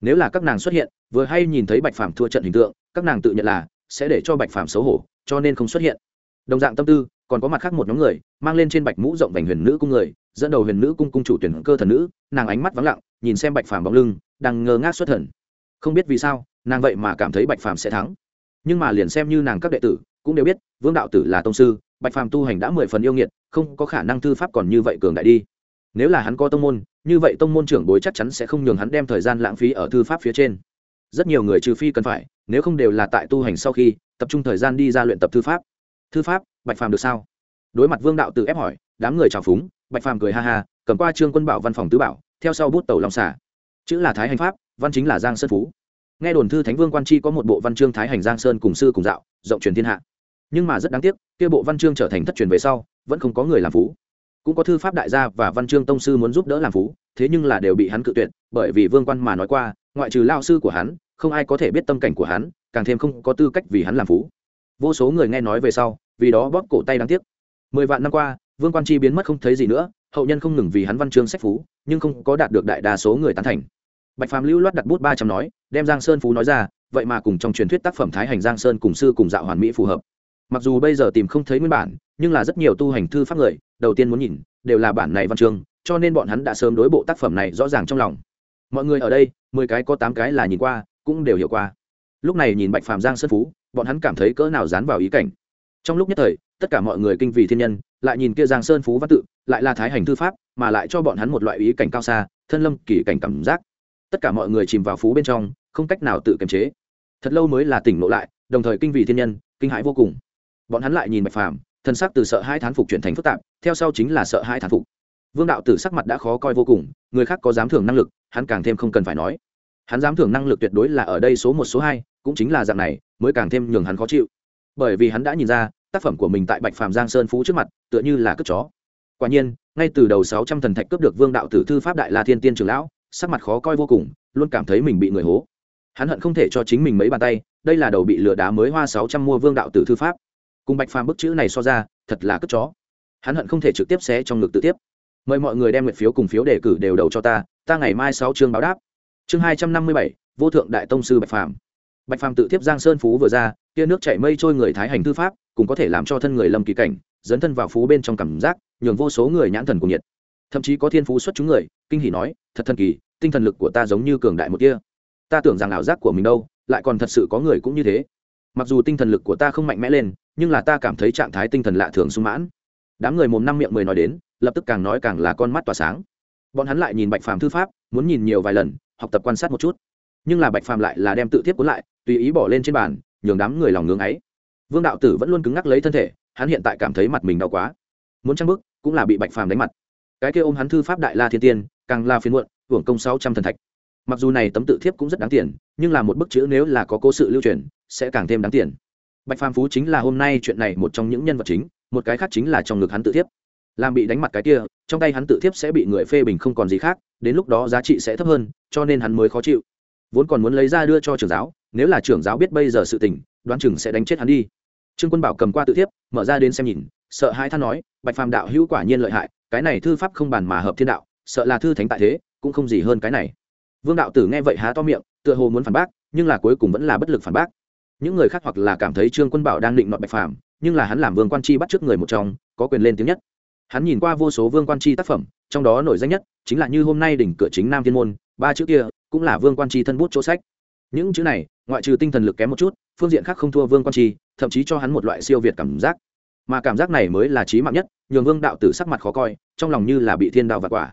Nếu là các nàng xuất hiện vừa hay nhìn thấy bạch phàm thua trận hình tượng, các nàng tự nhận là sẽ để cho bạch phàm xấu hổ, cho nên không xuất hiện. Đồng dạng tâm tư, còn có mặt khác một nhóm người, mang lên trên bạch mũ rộng vành huyền nữ cung người, dẫn đầu huyền nữ cung cung chủ tuyển cơ thần nữ, nàng ánh mắt vắng lặng, nhìn xem bạch phàm bóng lưng, đang ngơ ngác xuất thần. Không biết vì sao, nàng vậy mà cảm thấy bạch phàm sẽ thắng. Nhưng mà liền xem như nàng các đệ tử cũng đều biết, vương đạo tử là tông sư, bạch phàm tu hành đã mười phần yêu nghiệt, không có khả năng thư pháp còn như vậy cường đại đi. Nếu là hắn có tông môn, như vậy tông môn trưởng bối chắc chắn sẽ không nhường hắn đem thời gian lãng phí ở thư pháp phía trên rất nhiều người trừ phi cần phải, nếu không đều là tại tu hành sau khi, tập trung thời gian đi ra luyện tập thư pháp. Thư pháp, bạch phàm được sao? Đối mặt vương đạo tự ép hỏi, đám người trào phúng, bạch phàm cười ha ha, cầm qua trương quân bảo văn phòng tứ bảo, theo sau bút tàu long xả. Chữ là thái hành pháp, văn chính là giang sơn phú. Nghe đồn thư thánh vương quan chi có một bộ văn chương thái hành giang sơn cùng sư cùng dạo, rộng truyền thiên hạ. Nhưng mà rất đáng tiếc, kia bộ văn chương trở thành thất truyền về sau, vẫn không có người làm phú. Cũng có thư pháp đại gia và văn chương tông sư muốn giúp đỡ làm phú, thế nhưng là đều bị hắn cự tuyệt, bởi vì vương quan mà nói qua ngoại trừ lao sư của hắn, không ai có thể biết tâm cảnh của hắn, càng thêm không có tư cách vì hắn làm phú. Vô số người nghe nói về sau, vì đó bóp cổ tay đáng tiếc. Mười vạn năm qua, vương quan chi biến mất không thấy gì nữa, hậu nhân không ngừng vì hắn văn chương sách phú, nhưng không có đạt được đại đa số người tán thành. Bạch phàm lưu loát đặt bút ba trăm nói, đem giang sơn phú nói ra, vậy mà cùng trong truyền thuyết tác phẩm thái hành giang sơn cùng sư cùng dạo hoàn mỹ phù hợp. Mặc dù bây giờ tìm không thấy nguyên bản, nhưng là rất nhiều tu hành thư pháp người, đầu tiên muốn nhìn, đều là bản này văn chương, cho nên bọn hắn đã sớm đối bộ tác phẩm này rõ ràng trong lòng mọi người ở đây, mười cái có tám cái là nhìn qua, cũng đều hiểu qua. Lúc này nhìn bạch phàm giang sơn phú, bọn hắn cảm thấy cỡ nào dán vào ý cảnh. Trong lúc nhất thời, tất cả mọi người kinh vì thiên nhân, lại nhìn kia giang sơn phú văn tự, lại là thái hành thư pháp, mà lại cho bọn hắn một loại ý cảnh cao xa, thân lâm kỳ cảnh cảm giác. Tất cả mọi người chìm vào phú bên trong, không cách nào tự kiềm chế. Thật lâu mới là tỉnh lộ lại, đồng thời kinh vì thiên nhân, kinh hãi vô cùng. Bọn hắn lại nhìn bạch phàm, thân sắc từ sợ hai thán phục chuyển thành phức tạp, theo sau chính là sợ hai thán phục. Vương đạo tử sắc mặt đã khó coi vô cùng, người khác có dám thưởng năng lực hắn càng thêm không cần phải nói. Hắn dám thưởng năng lực tuyệt đối là ở đây số một, số hai, cũng chính là dạng này, mới càng thêm nhường hắn khó chịu. Bởi vì hắn đã nhìn ra, tác phẩm của mình tại bạch phàm giang sơn phú trước mặt, tựa như là cất chó. Quả nhiên, ngay từ đầu sáu trăm thần thạch cướp được vương đạo tử thư pháp đại la thiên tiên trường lão, sắc mặt khó coi vô cùng, luôn cảm thấy mình bị người hố. Hắn hận không thể cho chính mình mấy bàn tay, đây là đầu bị lừa đá mới hoa sáu trăm mua vương đạo tử thư pháp. Cùng bạch phàm bức chữ này so ra, thật là cất chó. Hắn hận không thể trực tiếp xé trong ngực tự tiếp. Mời mọi người đem nguyện phiếu cùng phiếu đề cử đều đầu cho ta ta ngày mai sáu chương báo đáp. Chương hai trăm năm mươi bảy, vô thượng đại tông sư bạch phàm. Bạch phàm tự tiếp giang sơn phú vừa ra, kia nước chảy mây trôi người thái hành thư pháp, cũng có thể làm cho thân người lâm kỳ cảnh, dấn thân vào phú bên trong cảm giác, nhường vô số người nhãn thần cùng nhiệt. Thậm chí có thiên phú xuất chúng người, kinh hỉ nói, thật thần kỳ, tinh thần lực của ta giống như cường đại một kia ta tưởng rằng ảo giác của mình đâu, lại còn thật sự có người cũng như thế. Mặc dù tinh thần lực của ta không mạnh mẽ lên, nhưng là ta cảm thấy trạng thái tinh thần lạ thường sung mãn. Đám người mồm năm miệng mười nói đến, lập tức càng nói càng là con mắt tỏa sáng bọn hắn lại nhìn bạch phàm thư pháp, muốn nhìn nhiều vài lần, học tập quan sát một chút. Nhưng là bạch phàm lại là đem tự thiếp cuốn lại, tùy ý bỏ lên trên bàn, nhường đám người lòng ngưng ấy. Vương đạo tử vẫn luôn cứng ngắc lấy thân thể, hắn hiện tại cảm thấy mặt mình đau quá. Muốn trăng bức cũng là bị bạch phàm đánh mặt. Cái kia ôm hắn thư pháp đại la thiên tiên, càng la phiên muộn, hưởng công sáu trăm thần thạch. Mặc dù này tấm tự thiếp cũng rất đáng tiền, nhưng là một bức chữ nếu là có cố sự lưu truyền, sẽ càng thêm đáng tiền. Bạch phàm phú chính là hôm nay chuyện này một trong những nhân vật chính, một cái khác chính là trong ngực hắn tự thiếp làm bị đánh mặt cái kia, trong tay hắn tự thiếp sẽ bị người phê bình không còn gì khác, đến lúc đó giá trị sẽ thấp hơn, cho nên hắn mới khó chịu. Vốn còn muốn lấy ra đưa cho trưởng giáo, nếu là trưởng giáo biết bây giờ sự tình, đoán chừng sẽ đánh chết hắn đi. Trương quân bảo cầm qua tự thiếp, mở ra đến xem nhìn, sợ hai than nói, bạch phàm đạo hữu quả nhiên lợi hại, cái này thư pháp không bàn mà hợp thiên đạo, sợ là thư thánh tại thế, cũng không gì hơn cái này. Vương đạo tử nghe vậy há to miệng, tựa hồ muốn phản bác, nhưng là cuối cùng vẫn là bất lực phản bác. Những người khác hoặc là cảm thấy trương quân bảo đang định nọt bạch phàm, nhưng là hắn làm vương quan chi bắt trước người một trong, có quyền lên tiếng nhất hắn nhìn qua vô số vương quan chi tác phẩm, trong đó nổi danh nhất chính là như hôm nay đỉnh cửa chính nam thiên môn, ba chữ kia cũng là vương quan chi thân bút chỗ sách. Những chữ này, ngoại trừ tinh thần lực kém một chút, phương diện khác không thua vương quan chi, thậm chí cho hắn một loại siêu việt cảm giác. Mà cảm giác này mới là trí mạng nhất, nhường vương đạo tử sắc mặt khó coi, trong lòng như là bị thiên đạo vặt quả.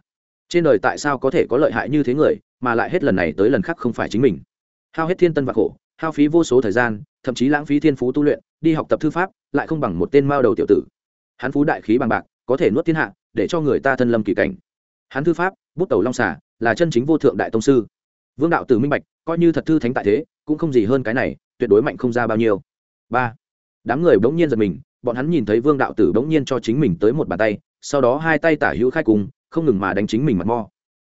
Trên đời tại sao có thể có lợi hại như thế người, mà lại hết lần này tới lần khác không phải chính mình? Hao hết thiên tân và khổ, hao phí vô số thời gian, thậm chí lãng phí thiên phú tu luyện, đi học tập thư pháp, lại không bằng một tên mao đầu tiểu tử. Hắn phú đại khí bằng bạc có thể nuốt thiên hạ để cho người ta thân lâm kỳ cảnh. Hắn thư pháp bút tẩu long xà, là chân chính vô thượng đại tông sư. Vương đạo tử minh bạch coi như thật thư thánh tại thế cũng không gì hơn cái này tuyệt đối mạnh không ra bao nhiêu. Ba đám người bỗng nhiên giật mình bọn hắn nhìn thấy vương đạo tử bỗng nhiên cho chính mình tới một bàn tay sau đó hai tay tả hữu khai cùng không ngừng mà đánh chính mình mặt mo.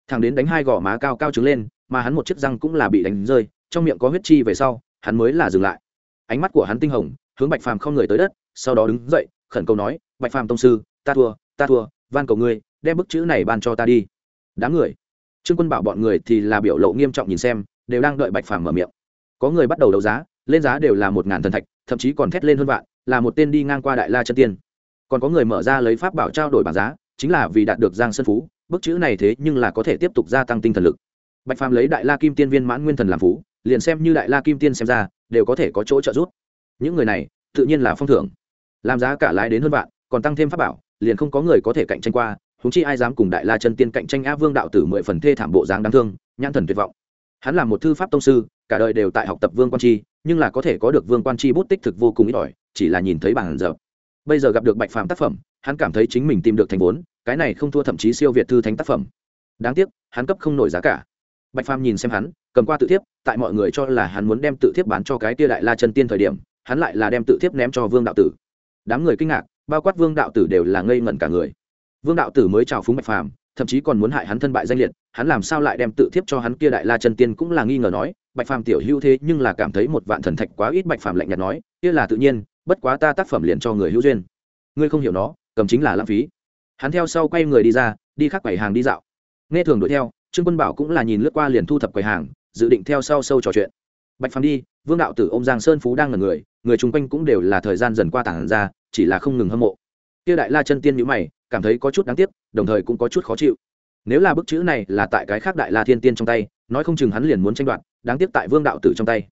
Thằng đến đánh hai gò má cao cao trứng lên mà hắn một chiếc răng cũng là bị đánh rơi trong miệng có huyết chi về sau hắn mới là dừng lại. Ánh mắt của hắn tinh hồng hướng bạch phàm không người tới đất sau đó đứng dậy khẩn cầu nói bạch phàm tông sư ta thua ta thua, van cầu ngươi, đem bức chữ này ban cho ta đi. Đám người. Trương quân bảo bọn người thì là biểu lộ nghiêm trọng nhìn xem, đều đang đợi bạch phàm mở miệng. Có người bắt đầu đấu giá, lên giá đều là một ngàn thần thạch, thậm chí còn thét lên hơn vạn, là một tên đi ngang qua đại la chân tiên. Còn có người mở ra lấy pháp bảo trao đổi bảng giá, chính là vì đạt được giang sơn phú, bức chữ này thế nhưng là có thể tiếp tục gia tăng tinh thần lực. Bạch phàm lấy đại la kim tiên viên mãn nguyên thần làm phú, liền xem như đại la kim tiên xem ra, đều có thể có chỗ trợ giúp. Những người này, tự nhiên là phong thưởng. Làm giá cả lái đến hơn vạn, còn tăng thêm pháp bảo liền không có người có thể cạnh tranh qua húng chi ai dám cùng đại la chân tiên cạnh tranh a vương đạo tử mười phần thê thảm bộ dáng đáng thương, nhãn thần tuyệt vọng. Hắn là một thư pháp tông sư, cả đời đều tại học tập vương quan chi, nhưng là có thể có được vương quan chi bút tích thực vô cùng ít ỏi, chỉ là nhìn thấy bản dở. Bây giờ gặp được bạch phàm tác phẩm, hắn cảm thấy chính mình tìm được thành vốn, cái này không thua thậm chí siêu việt thư thánh tác phẩm. Đáng tiếc, hắn cấp không nổi giá cả. Bạch phàm nhìn xem hắn, cầm qua tự thiếp, tại mọi người cho là hắn muốn đem tự thiếp bán cho cái tia đại la chân tiên thời điểm, hắn lại là đem tự thiếp ném cho vương đạo tử. Đám người kinh ngạc bao quát vương đạo tử đều là ngây ngẩn cả người. Vương đạo tử mới chào phúng bạch phàm, thậm chí còn muốn hại hắn thân bại danh liệt, hắn làm sao lại đem tự thiếp cho hắn kia đại la chân tiên cũng là nghi ngờ nói, bạch phàm tiểu hữu thế nhưng là cảm thấy một vạn thần thạch quá ít, bạch phàm lạnh nhạt nói, kia là tự nhiên, bất quá ta tác phẩm liền cho người hữu duyên. Ngươi không hiểu nó, cầm chính là lãng phí. Hắn theo sau quay người đi ra, đi khắc quầy hàng đi dạo. Nghe thường đuổi theo, trương quân bảo cũng là nhìn lướt qua liền thu thập quầy hàng, dự định theo sau sâu trò chuyện. Bạch phàm đi, vương đạo tử ô m giang sơn phú đang là người người chung quanh cũng đều là thời gian dần qua tảng ra, chỉ là không ngừng hâm mộ. Kia đại la chân tiên nhữ mày, cảm thấy có chút đáng tiếc, đồng thời cũng có chút khó chịu. Nếu là bức chữ này là tại cái khác đại la thiên tiên trong tay, nói không chừng hắn liền muốn tranh đoạt, đáng tiếc tại vương đạo tử trong tay.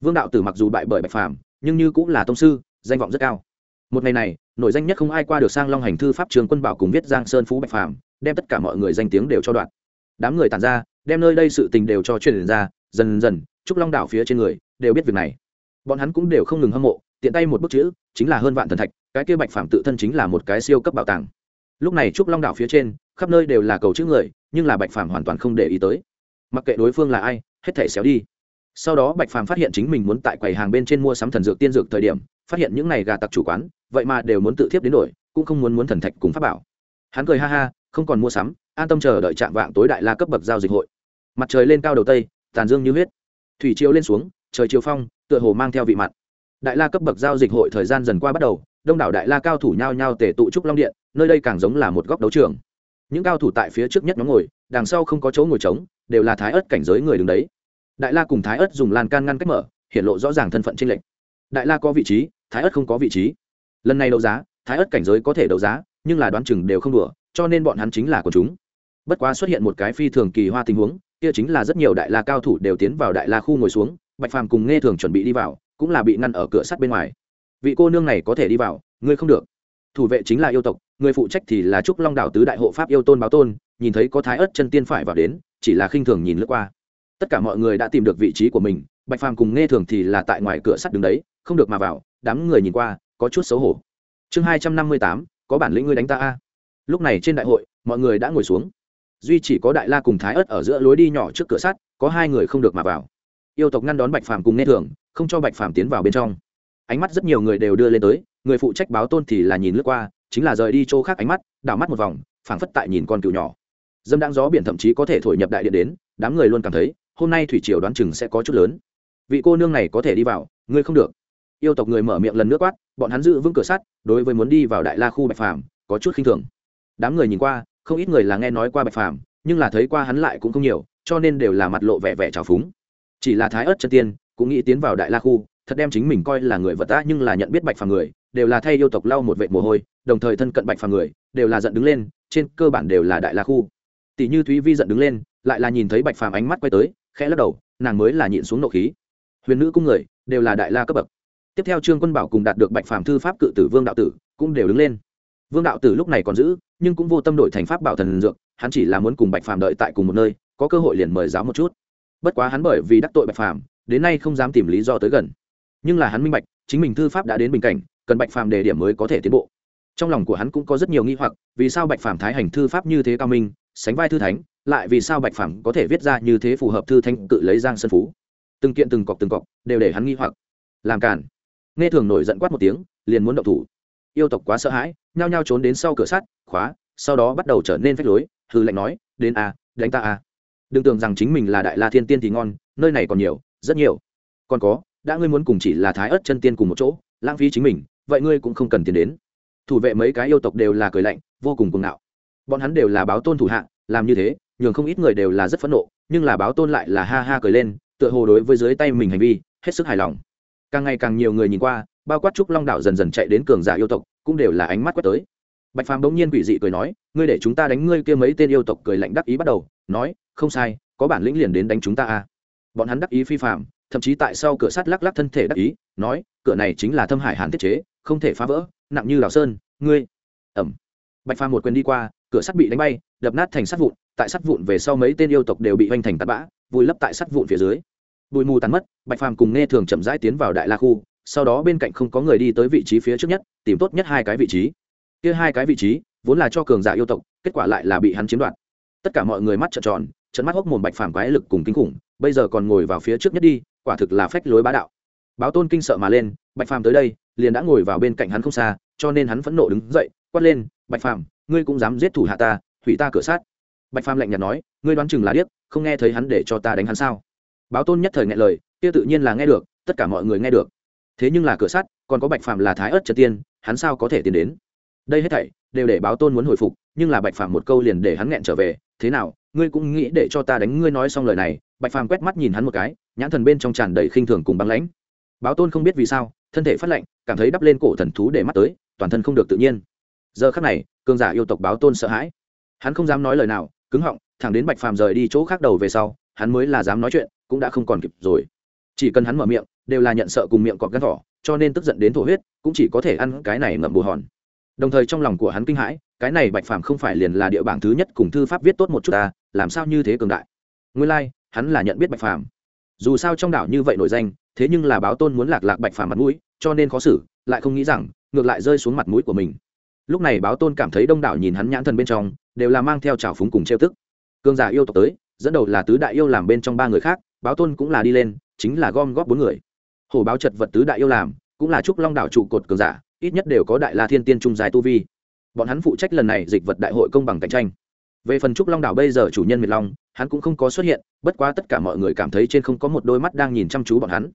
Vương đạo tử mặc dù bại bởi bạch phàm, nhưng như cũng là tông sư, danh vọng rất cao. Một ngày này, nổi danh nhất không ai qua được sang long hành thư pháp trường quân bảo cùng viết giang sơn phú bạch phàm, đem tất cả mọi người danh tiếng đều cho đoạn đám người tàn ra, đem nơi đây sự tình đều cho truyền ra, dần dần, trúc long đảo phía trên người, đều biết việc này bọn hắn cũng đều không ngừng hâm mộ, tiện tay một bức chữ, chính là hơn vạn thần thạch, cái kia bạch phàm tự thân chính là một cái siêu cấp bảo tàng. Lúc này trúc long đảo phía trên, khắp nơi đều là cầu chữ người, nhưng là bạch phàm hoàn toàn không để ý tới. Mặc kệ đối phương là ai, hết thể xéo đi. Sau đó bạch phàm phát hiện chính mình muốn tại quầy hàng bên trên mua sắm thần dược tiên dược thời điểm, phát hiện những này gà tặc chủ quán, vậy mà đều muốn tự thiếp đến đổi, cũng không muốn muốn thần thạch cùng pháp bảo. Hắn cười ha ha, không còn mua sắm, an tâm chờ đợi chạm vạng tối đại la cấp bậc giao dịch hội. Mặt trời lên cao đầu tây, tàn dương như huyết. Thủy chiều lên xuống, trời chiều phong tựa hồ mang theo vị mặn đại la cấp bậc giao dịch hội thời gian dần qua bắt đầu, đông đảo đại la cao thủ nhao nhao tề tụ trúc long điện, nơi đây càng giống là một góc đấu trường. Những cao thủ tại phía trước nhất nhóm ngồi, đằng sau không có chỗ ngồi trống, đều là thái ớt cảnh giới người đứng đấy. Đại la cùng thái ớt dùng lan can ngăn cách mở, hiện lộ rõ ràng thân phận tranh lệch. Đại la có vị trí, thái ớt không có vị trí. Lần này đấu giá, thái ớt cảnh giới có thể đấu giá, nhưng là đoán chừng đều không đùa, cho nên bọn hắn chính là của chúng. Bất quá xuất hiện một cái phi thường kỳ hoa tình huống, kia chính là rất nhiều đại la cao thủ đều tiến vào đại la khu ngồi xuống bạch phàm cùng nghe thường chuẩn bị đi vào, cũng là bị ngăn ở cửa sắt bên ngoài. Vị cô nương này có thể đi vào, ngươi không được. Thủ vệ chính là yêu tộc, người phụ trách thì là trúc long đảo tứ đại hộ pháp yêu tôn báo tôn, nhìn thấy có thái ớt chân tiên phải vào đến, chỉ là khinh thường nhìn lướt qua. Tất cả mọi người đã tìm được vị trí của mình, bạch phàm cùng nghe thường thì là tại ngoài cửa sắt đứng đấy, không được mà vào, đám người nhìn qua, có chút xấu hổ. Chương hai trăm năm mươi tám, có bản lĩnh ngươi đánh ta a. Lúc này trên đại hội, mọi người đã ngồi xuống. Duy chỉ có đại la cùng thái ớt ở giữa lối đi nhỏ trước cửa sắt, có hai người không được mà vào yêu tộc ngăn đón bạch phàm cùng nghe thường, không cho bạch phàm tiến vào bên trong. Ánh mắt rất nhiều người đều đưa lên tới, người phụ trách báo tôn thì là nhìn lướt qua, chính là rời đi chỗ khác ánh mắt, đảo mắt một vòng, phảng phất tại nhìn con cừu nhỏ. Dâm đang gió biển thậm chí có thể thổi nhập đại điện đến, đám người luôn cảm thấy, hôm nay thủy triều đoán chừng sẽ có chút lớn. Vị cô nương này có thể đi vào, ngươi không được. Yêu tộc người mở miệng lần nước quát, bọn hắn giữ vững cửa sắt, đối với muốn đi vào đại la khu bạch phàm, có chút khinh thường. Đám người nhìn qua, không ít người là nghe nói qua bạch phàm, nhưng là thấy qua hắn lại cũng không nhiều, cho nên đều là mặt lộ vẻ vẻ trào phúng chỉ là thái ớt chân tiên, cũng nghĩ tiến vào đại la khu, thật đem chính mình coi là người vật ta nhưng là nhận biết bạch phàm người, đều là thay yêu tộc lau một vệ mồ hôi, đồng thời thân cận bạch phàm người, đều là giận đứng lên, trên cơ bản đều là đại la khu. Tỷ như thúy vi giận đứng lên, lại là nhìn thấy bạch phàm ánh mắt quay tới, khẽ lắc đầu, nàng mới là nhịn xuống nộ khí. Huyền nữ cung người, đều là đại la cấp bậc. Tiếp theo trương quân bảo cùng đạt được bạch phàm thư pháp cự tử vương đạo tử, cũng đều đứng lên. Vương đạo tử lúc này còn giữ, nhưng cũng vô tâm đổi thành pháp bảo thần dược, hắn chỉ là muốn cùng bạch phàm đợi tại cùng một nơi, có cơ hội liền mời giáo một chút bất quá hắn bởi vì đắc tội bạch phàm, đến nay không dám tìm lý do tới gần. Nhưng là hắn minh bạch, chính mình thư pháp đã đến bình cảnh, cần bạch phàm đề điểm mới có thể tiến bộ. Trong lòng của hắn cũng có rất nhiều nghi hoặc, vì sao bạch phàm thái hành thư pháp như thế cao minh, sánh vai thư thánh, lại vì sao bạch phàm có thể viết ra như thế phù hợp thư thánh tự lấy giang sân phú. Từng kiện từng cọc từng cọc đều để hắn nghi hoặc. Làm cản nghe thường nổi giận quát một tiếng, liền muốn động thủ. Yêu tộc quá sợ hãi, nhao nhao trốn đến sau cửa sắt, khóa, sau đó bắt đầu trở nên phách lối hư lệnh nói, đến a, đánh ta a đừng tưởng rằng chính mình là đại la thiên tiên thì ngon, nơi này còn nhiều, rất nhiều. Còn có, đã ngươi muốn cùng chỉ là thái ớt chân tiên cùng một chỗ, lãng phí chính mình, vậy ngươi cũng không cần tiền đến. Thủ vệ mấy cái yêu tộc đều là cười lạnh, vô cùng cuồng ngạo. Bọn hắn đều là báo tôn thủ hạ, làm như thế, nhường không ít người đều là rất phẫn nộ, nhưng là báo tôn lại là ha ha cười lên, tựa hồ đối với dưới tay mình hành vi, hết sức hài lòng. Càng ngày càng nhiều người nhìn qua, bao quát trúc long đạo dần dần chạy đến cường giả yêu tộc, cũng đều là ánh mắt quét tới bạch phàm bỗng nhiên quỷ dị cười nói, ngươi để chúng ta đánh ngươi kia mấy tên yêu tộc cười lạnh đắc ý bắt đầu, nói, không sai, có bản lĩnh liền đến đánh chúng ta a bọn hắn đắc ý phi phạm thậm chí tại sau cửa sắt lắc lắc thân thể đắc ý, nói, cửa này chính là thâm hải hàn thiết chế, không thể phá vỡ, nặng như lào sơn, ngươi. Ẩm. Bạch phàm một quyền đi qua, cửa sắt bị đánh bay, đập nát thành sắt vụn, tại sắt vụn về sau mấy tên yêu tộc đều bị hoành thành tạt bã, vùi lấp tại sắt vụn phía dưới. Bụi mù tàn mất, bạch phàm cùng nghe thường chậm rãi tiến vào đại la khu, sau đó bên cạnh không có người đi tới vị trí phía trước nhất, tìm tốt nhất hai cái vị trí kia hai cái vị trí, vốn là cho cường giả yêu tộc, kết quả lại là bị hắn chiếm đoạt. Tất cả mọi người mắt trợn tròn trận mắt hốc mồm bạch phàm quái lực cùng kinh khủng, bây giờ còn ngồi vào phía trước nhất đi, quả thực là phách lối bá đạo. Báo tôn kinh sợ mà lên, bạch phàm tới đây, liền đã ngồi vào bên cạnh hắn không xa, cho nên hắn phẫn nộ đứng dậy, quát lên, bạch phàm, ngươi cũng dám giết thủ hạ ta, hủy ta cửa sát. Bạch phàm lạnh nhạt nói, ngươi đoán chừng là điếc, không nghe thấy hắn để cho ta đánh hắn sao? Báo tôn nhất thời nghe lời, kia tự nhiên là nghe được, tất cả mọi người nghe được. Thế nhưng là cửa sắt, còn có bạch phàm là thái ớt trật tiên, hắn sao có thể tiến đến? Đây hết thảy đều để báo tôn muốn hồi phục, nhưng là bạch phàm một câu liền để hắn nghẹn trở về, thế nào, ngươi cũng nghĩ để cho ta đánh ngươi nói xong lời này? Bạch phàm quét mắt nhìn hắn một cái, nhãn thần bên trong tràn đầy khinh thường cùng băng lãnh. Báo tôn không biết vì sao, thân thể phát lạnh, cảm thấy đắp lên cổ thần thú để mắt tới, toàn thân không được tự nhiên. Giờ khắc này, cường giả yêu tộc báo tôn sợ hãi. Hắn không dám nói lời nào, cứng họng, thẳng đến bạch phàm rời đi chỗ khác đầu về sau, hắn mới là dám nói chuyện, cũng đã không còn kịp rồi. Chỉ cần hắn mở miệng, đều là nhận sợ cùng miệng cọp gắn thỏ, cho nên tức giận đến thổ huyết, cũng chỉ có thể ăn cái này ngậm bù hòn đồng thời trong lòng của hắn kinh hãi cái này bạch phàm không phải liền là địa bảng thứ nhất cùng thư pháp viết tốt một chút ta làm sao như thế cường đại? Nguyên lai、like, hắn là nhận biết bạch phàm. Dù sao trong đảo như vậy nổi danh thế nhưng là báo tôn muốn lạc lạc bạch phàm mặt mũi cho nên khó xử lại không nghĩ rằng ngược lại rơi xuống mặt mũi của mình. Lúc này báo tôn cảm thấy đông đảo nhìn hắn nhãn thần bên trong đều là mang theo trào phúng cùng trêu tức. Cương giả yêu tộc tới dẫn đầu là tứ đại yêu làm bên trong ba người khác báo tôn cũng là đi lên chính là gom góp bốn người. Hổ báo chật vật tứ đại yêu làm cũng là trúc long đảo trụ cột cường giả ít nhất đều có đại la thiên tiên trung dài tu vi. Bọn hắn phụ trách lần này dịch vật đại hội công bằng cạnh tranh. Về phần trúc long đảo bây giờ chủ nhân miệt long, hắn cũng không có xuất hiện, bất quá tất cả mọi người cảm thấy trên không có một đôi mắt đang nhìn chăm chú bọn hắn.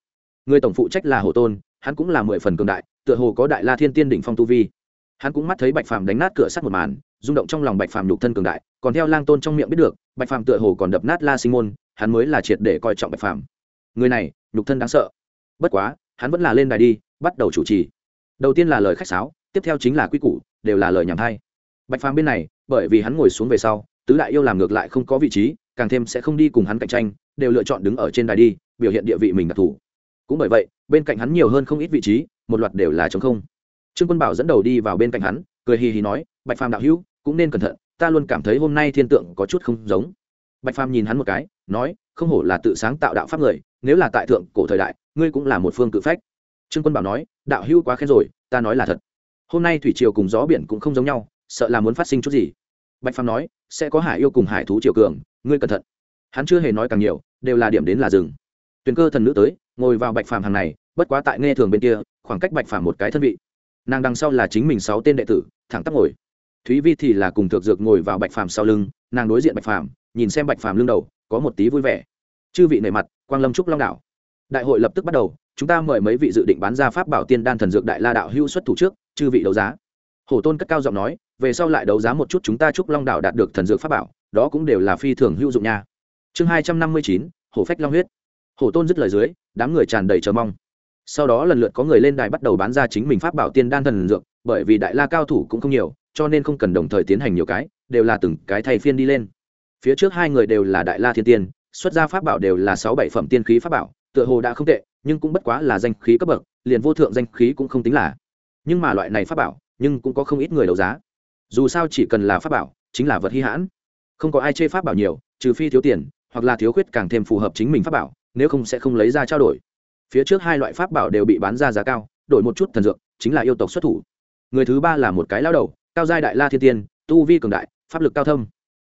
Người tổng phụ trách là hồ tôn, hắn cũng là mười phần cường đại, tựa hồ có đại la thiên tiên đỉnh phong tu vi. Hắn cũng mắt thấy bạch phàm đánh nát cửa sắt một màn, rung động trong lòng bạch phàm nhục thân cường đại, còn theo lang tôn trong miệng biết được, bạch phàm tựa hồ còn đập nát la sinh môn, hắn mới là triệt để coi trọng bạch phàm. Người này, nhục thân đáng sợ. Bất quá, hắn vẫn là lên đài đi, bắt đầu chủ trì đầu tiên là lời khách sáo, tiếp theo chính là quy củ, đều là lời nhảm thay bạch phàm bên này, bởi vì hắn ngồi xuống về sau, tứ đại yêu làm ngược lại không có vị trí, càng thêm sẽ không đi cùng hắn cạnh tranh, đều lựa chọn đứng ở trên đài đi, biểu hiện địa vị mình đặc thù. Cũng bởi vậy, bên cạnh hắn nhiều hơn không ít vị trí, một loạt đều là chống không. Trương quân bảo dẫn đầu đi vào bên cạnh hắn, cười hì hì nói, bạch phàm đạo hữu, cũng nên cẩn thận, ta luôn cảm thấy hôm nay thiên tượng có chút không giống. Bạch phàm nhìn hắn một cái, nói, không hổ là tự sáng tạo đạo pháp người, nếu là tại thượng cổ thời đại, ngươi cũng là một phương cự phách trương quân bảo nói, đạo hữu quá khen rồi, ta nói là thật. Hôm nay thủy triều cùng gió biển cũng không giống nhau, sợ là muốn phát sinh chút gì. Bạch phàm nói, sẽ có hải yêu cùng hải thú triều cường, ngươi cẩn thận. Hắn chưa hề nói càng nhiều, đều là điểm đến là rừng tuyền cơ thần nữ tới, ngồi vào bạch phàm hàng này, bất quá tại nghe thường bên kia, khoảng cách bạch phàm một cái thân vị. Nàng đằng sau là chính mình sáu tên đệ tử, thẳng tắp ngồi. Thúy vi thì là cùng thượng dược ngồi vào bạch phàm sau lưng, nàng đối diện bạch phàm, nhìn xem bạch phàm lưng đầu, có một tí vui vẻ. Chư vị nề mặt, quang lâm trúc long đảo đại hội lập tức bắt đầu chúng ta mời mấy vị dự định bán ra pháp bảo tiên đan thần dược đại la đạo hưu xuất thủ trước, chư vị đấu giá. Hổ tôn cất cao giọng nói, về sau lại đấu giá một chút chúng ta chúc long đảo đạt được thần dược pháp bảo, đó cũng đều là phi thường hữu dụng nha. Chương hai trăm năm mươi chín, hổ phách long huyết. Hổ tôn dứt lời dưới, đám người tràn đầy chờ mong. Sau đó lần lượt có người lên đài bắt đầu bán ra chính mình pháp bảo tiên đan thần dược, bởi vì đại la cao thủ cũng không nhiều, cho nên không cần đồng thời tiến hành nhiều cái, đều là từng cái thay phiên đi lên. Phía trước hai người đều là đại la thiên tiên, xuất ra pháp bảo đều là sáu bảy phẩm tiên khí pháp bảo tựa hồ đã không tệ, nhưng cũng bất quá là danh khí cấp bậc, liền vô thượng danh khí cũng không tính là. Nhưng mà loại này pháp bảo, nhưng cũng có không ít người đấu giá. Dù sao chỉ cần là pháp bảo, chính là vật hy hãn. Không có ai chê pháp bảo nhiều, trừ phi thiếu tiền, hoặc là thiếu khuyết càng thêm phù hợp chính mình pháp bảo, nếu không sẽ không lấy ra trao đổi. Phía trước hai loại pháp bảo đều bị bán ra giá cao, đổi một chút thần dược, chính là yêu tộc xuất thủ. Người thứ ba là một cái lao đầu, cao giai đại la thiên tiên, tu vi cường đại, pháp lực cao thâm.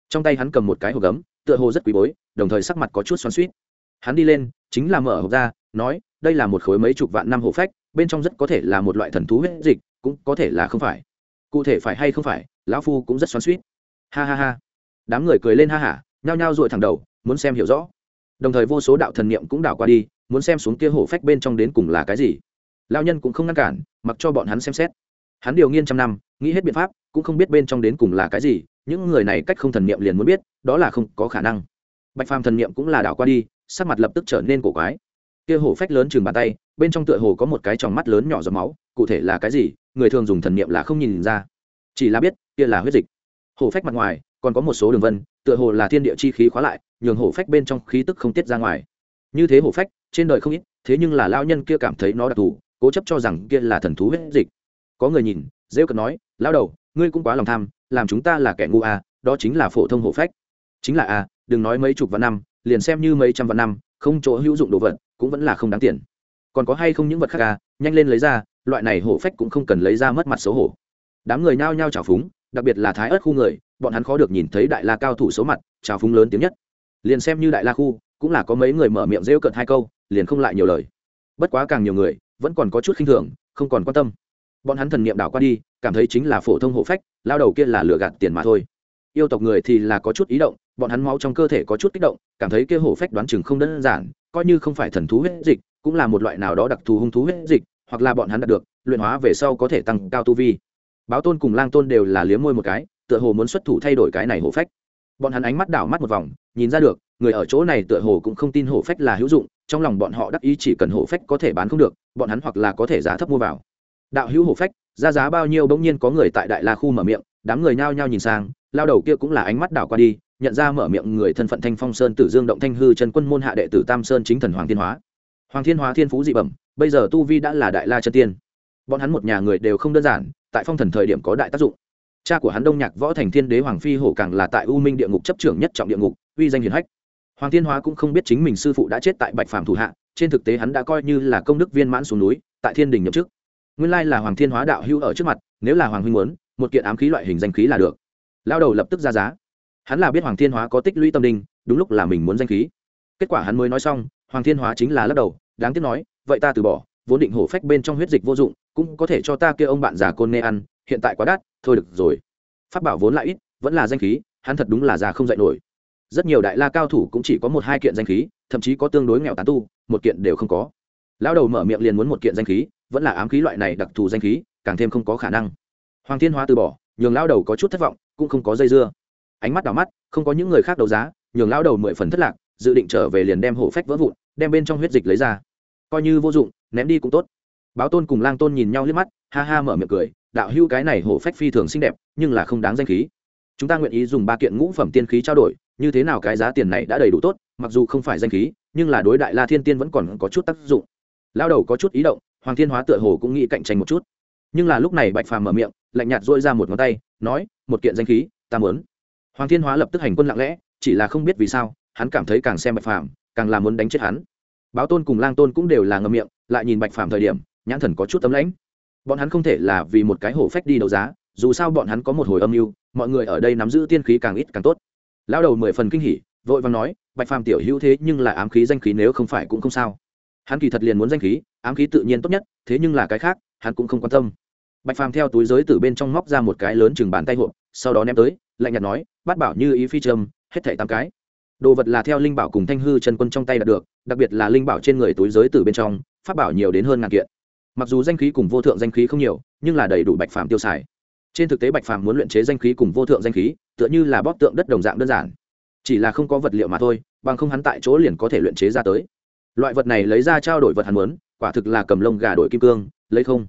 Trong tay hắn cầm một cái hộp gấm, tựa hồ rất quý bối, đồng thời sắc mặt có chút xoắn suýt hắn đi lên, chính là mở hộp ra, nói, đây là một khối mấy chục vạn năm hộ phách, bên trong rất có thể là một loại thần thú huyết dịch, cũng có thể là không phải. Cụ thể phải hay không phải, lão phu cũng rất xoắn suýt ha ha ha. Đám người cười lên ha hả nhao nhao dội thẳng đầu, muốn xem hiểu rõ. Đồng thời vô số đạo thần niệm cũng đảo qua đi, muốn xem xuống kia hổ phách bên trong đến cùng là cái gì. Lao nhân cũng không ngăn cản, mặc cho bọn hắn xem xét. Hắn điều nghiên trăm năm, nghĩ hết biện pháp, cũng không biết bên trong đến cùng là cái gì, những người này cách không thần niệm liền muốn biết, đó là không có khả năng. Bạch phàm thần niệm cũng là đảo qua đi sắc mặt lập tức trở nên cổ quái. Kia hổ phách lớn chừng bàn tay bên trong tựa hồ có một cái tròng mắt lớn nhỏ giọt máu cụ thể là cái gì người thường dùng thần niệm là không nhìn ra. Chỉ là biết kia là huyết dịch. Hổ phách mặt ngoài còn có một số đường vân tựa hồ là thiên địa chi khí khóa lại nhường hổ phách bên trong khí tức không tiết ra ngoài. Như thế hổ phách trên đời không ít thế nhưng là lao nhân kia cảm thấy nó đặc thù cố chấp cho rằng kia là thần thú huyết dịch. Có người nhìn rêu cần nói lao đầu ngươi cũng quá lòng tham làm chúng ta là kẻ ngu à, đó chính là phổ thông hổ phách. Chính là à, đừng nói mấy chục vạn năm liền xem như mấy trăm vạn năm, không chỗ hữu dụng đồ vật, cũng vẫn là không đáng tiền. Còn có hay không những vật khác à nhanh lên lấy ra, loại này hổ phách cũng không cần lấy ra mất mặt xấu hổ. Đám người nhao nhao trào phúng, đặc biệt là thái ớt khu người, bọn hắn khó được nhìn thấy đại la cao thủ số mặt trào phúng lớn tiếng nhất. Liền xem như đại la khu, cũng là có mấy người mở miệng rêu cợt hai câu, liền không lại nhiều lời. Bất quá càng nhiều người, vẫn còn có chút khinh thường, không còn quan tâm. Bọn hắn thần niệm đảo qua đi, cảm thấy chính là phổ thông hộ phách, lao đầu kia là lừa gạt tiền mà thôi yêu tộc người thì là có chút ý động, bọn hắn máu trong cơ thể có chút kích động, cảm thấy kia hổ phách đoán chừng không đơn giản, coi như không phải thần thú huyết dịch, cũng là một loại nào đó đặc thù hung thú huyết dịch, hoặc là bọn hắn đạt được, luyện hóa về sau có thể tăng cao tu vi. Báo tôn cùng lang tôn đều là liếm môi một cái, tựa hồ muốn xuất thủ thay đổi cái này hổ phách. Bọn hắn ánh mắt đảo mắt một vòng, nhìn ra được, người ở chỗ này tựa hồ cũng không tin hổ phách là hữu dụng, trong lòng bọn họ đắc ý chỉ cần hổ phách có thể bán không được, bọn hắn hoặc là có thể giá thấp mua vào. Đạo hữu hổ phách, ra giá bao nhiêu bỗng nhiên có người tại đại la khu mở miệng, đám người nhao nhao nhìn sang lao đầu kia cũng là ánh mắt đảo qua đi, nhận ra mở miệng người thân phận thanh phong sơn tử dương động thanh hư chân quân môn hạ đệ tử tam sơn chính thần hoàng thiên hóa. Hoàng thiên hóa thiên phú dị bẩm, bây giờ tu vi đã là đại la chân tiên. Bọn hắn một nhà người đều không đơn giản, tại phong thần thời điểm có đại tác dụng. Cha của hắn đông nhạc võ thành thiên đế hoàng phi hổ càng là tại u minh địa ngục chấp trưởng nhất trọng địa ngục, uy danh hiền hách. Hoàng thiên hóa cũng không biết chính mình sư phụ đã chết tại bạch phàm thủ hạ, trên thực tế hắn đã coi như là công đức viên mãn xuống núi, tại thiên đình nhậm chức. Nguyên lai là hoàng thiên hóa đạo hưu ở trước mặt, nếu là hoàng huynh muốn, một kiện ám khí loại hình danh khí là được lao đầu lập tức ra giá. Hắn là biết hoàng thiên hóa có tích lũy tâm đinh đúng lúc là mình muốn danh khí. Kết quả hắn mới nói xong, hoàng thiên hóa chính là lắc đầu, đáng tiếc nói, vậy ta từ bỏ, vốn định hổ phách bên trong huyết dịch vô dụng, cũng có thể cho ta kia ông bạn già côn nê ăn, hiện tại quá đắt, thôi được rồi. Phát bảo vốn lại ít, vẫn là danh khí, hắn thật đúng là già không dạy nổi. Rất nhiều đại la cao thủ cũng chỉ có một hai kiện danh khí, thậm chí có tương đối nghèo tán tu, một kiện đều không có. Lão đầu mở miệng liền muốn một kiện danh khí, vẫn là ám khí loại này đặc thù danh khí, càng thêm không có khả năng. Hoàng thiên hóa từ bỏ, nhường lão đầu có chút thất vọng cũng không có dây dưa. Ánh mắt đảo mắt, không có những người khác đấu giá, nhường lão đầu mười phần thất lạc, dự định trở về liền đem hổ phách vỡ vụn, đem bên trong huyết dịch lấy ra. Coi như vô dụng, ném đi cũng tốt. Báo tôn cùng lang tôn nhìn nhau liếc mắt, ha ha mở miệng cười, đạo hưu cái này hổ phách phi thường xinh đẹp, nhưng là không đáng danh khí. Chúng ta nguyện ý dùng ba kiện ngũ phẩm tiên khí trao đổi, như thế nào cái giá tiền này đã đầy đủ tốt, mặc dù không phải danh khí, nhưng là đối đại la thiên tiên vẫn còn có chút tác dụng. Lao đầu có chút ý động, hoàng thiên hóa tựa hồ cũng nghĩ cạnh tranh một chút. Nhưng là lúc này bạch phàm mở miệng, lạnh nhạt dỗi ra một ngón tay, nói một kiện danh khí, ta muốn. Hoàng thiên hóa lập tức hành quân lặng lẽ, chỉ là không biết vì sao, hắn cảm thấy càng xem bạch phàm, càng là muốn đánh chết hắn. Báo tôn cùng lang tôn cũng đều là ngầm miệng, lại nhìn bạch phàm thời điểm, nhãn thần có chút tấm lãnh. Bọn hắn không thể là vì một cái hổ phách đi đấu giá, dù sao bọn hắn có một hồi âm mưu, mọi người ở đây nắm giữ tiên khí càng ít càng tốt. Lao đầu mười phần kinh hỉ, vội vàng nói, bạch phàm tiểu hữu thế nhưng là ám khí danh khí nếu không phải cũng không sao. Hắn kỳ thật liền muốn danh khí, ám khí tự nhiên tốt nhất, thế nhưng là cái khác, hắn cũng không quan tâm bạch phàm theo túi giới từ bên trong móc ra một cái lớn chừng bàn tay hộp, sau đó ném tới, lạnh nhạt nói bắt bảo như ý phi trâm, hết thảy tám cái. Đồ vật là theo linh bảo cùng thanh hư chân quân trong tay đạt được, đặc biệt là linh bảo trên người túi giới từ bên trong phát bảo nhiều đến hơn ngàn kiện. Mặc dù danh khí cùng vô thượng danh khí không nhiều, nhưng là đầy đủ bạch phàm tiêu xài. Trên thực tế bạch phàm muốn luyện chế danh khí cùng vô thượng danh khí, tựa như là bóp tượng đất đồng dạng đơn giản. Chỉ là không có vật liệu mà thôi, bằng không hắn tại chỗ liền có thể luyện chế ra tới. Loại vật này lấy ra trao đổi vật hắn muốn, quả thực là cầm lông gà đổi kim cương, lấy không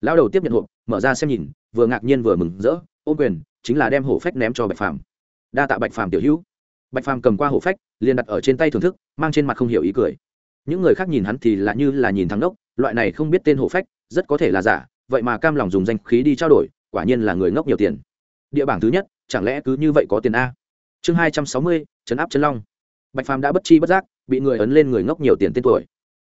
lão đầu tiếp nhận hộp, mở ra xem nhìn, vừa ngạc nhiên vừa mừng rỡ, ôm quyền, chính là đem hổ phách ném cho bạch phàm. Đa tạ bạch phàm tiểu hữu. Bạch phàm cầm qua hổ phách, liền đặt ở trên tay thưởng thức, mang trên mặt không hiểu ý cười. Những người khác nhìn hắn thì là như là nhìn thắng đốc, loại này không biết tên hổ phách, rất có thể là giả, vậy mà cam lòng dùng danh khí đi trao đổi, quả nhiên là người ngốc nhiều tiền. Địa bảng thứ nhất, chẳng lẽ cứ như vậy có tiền a? Chương hai trăm sáu mươi chấn áp chấn long. Bạch phàm đã bất chi bất giác, bị người ấn lên người ngốc nhiều tiền tên tuổi.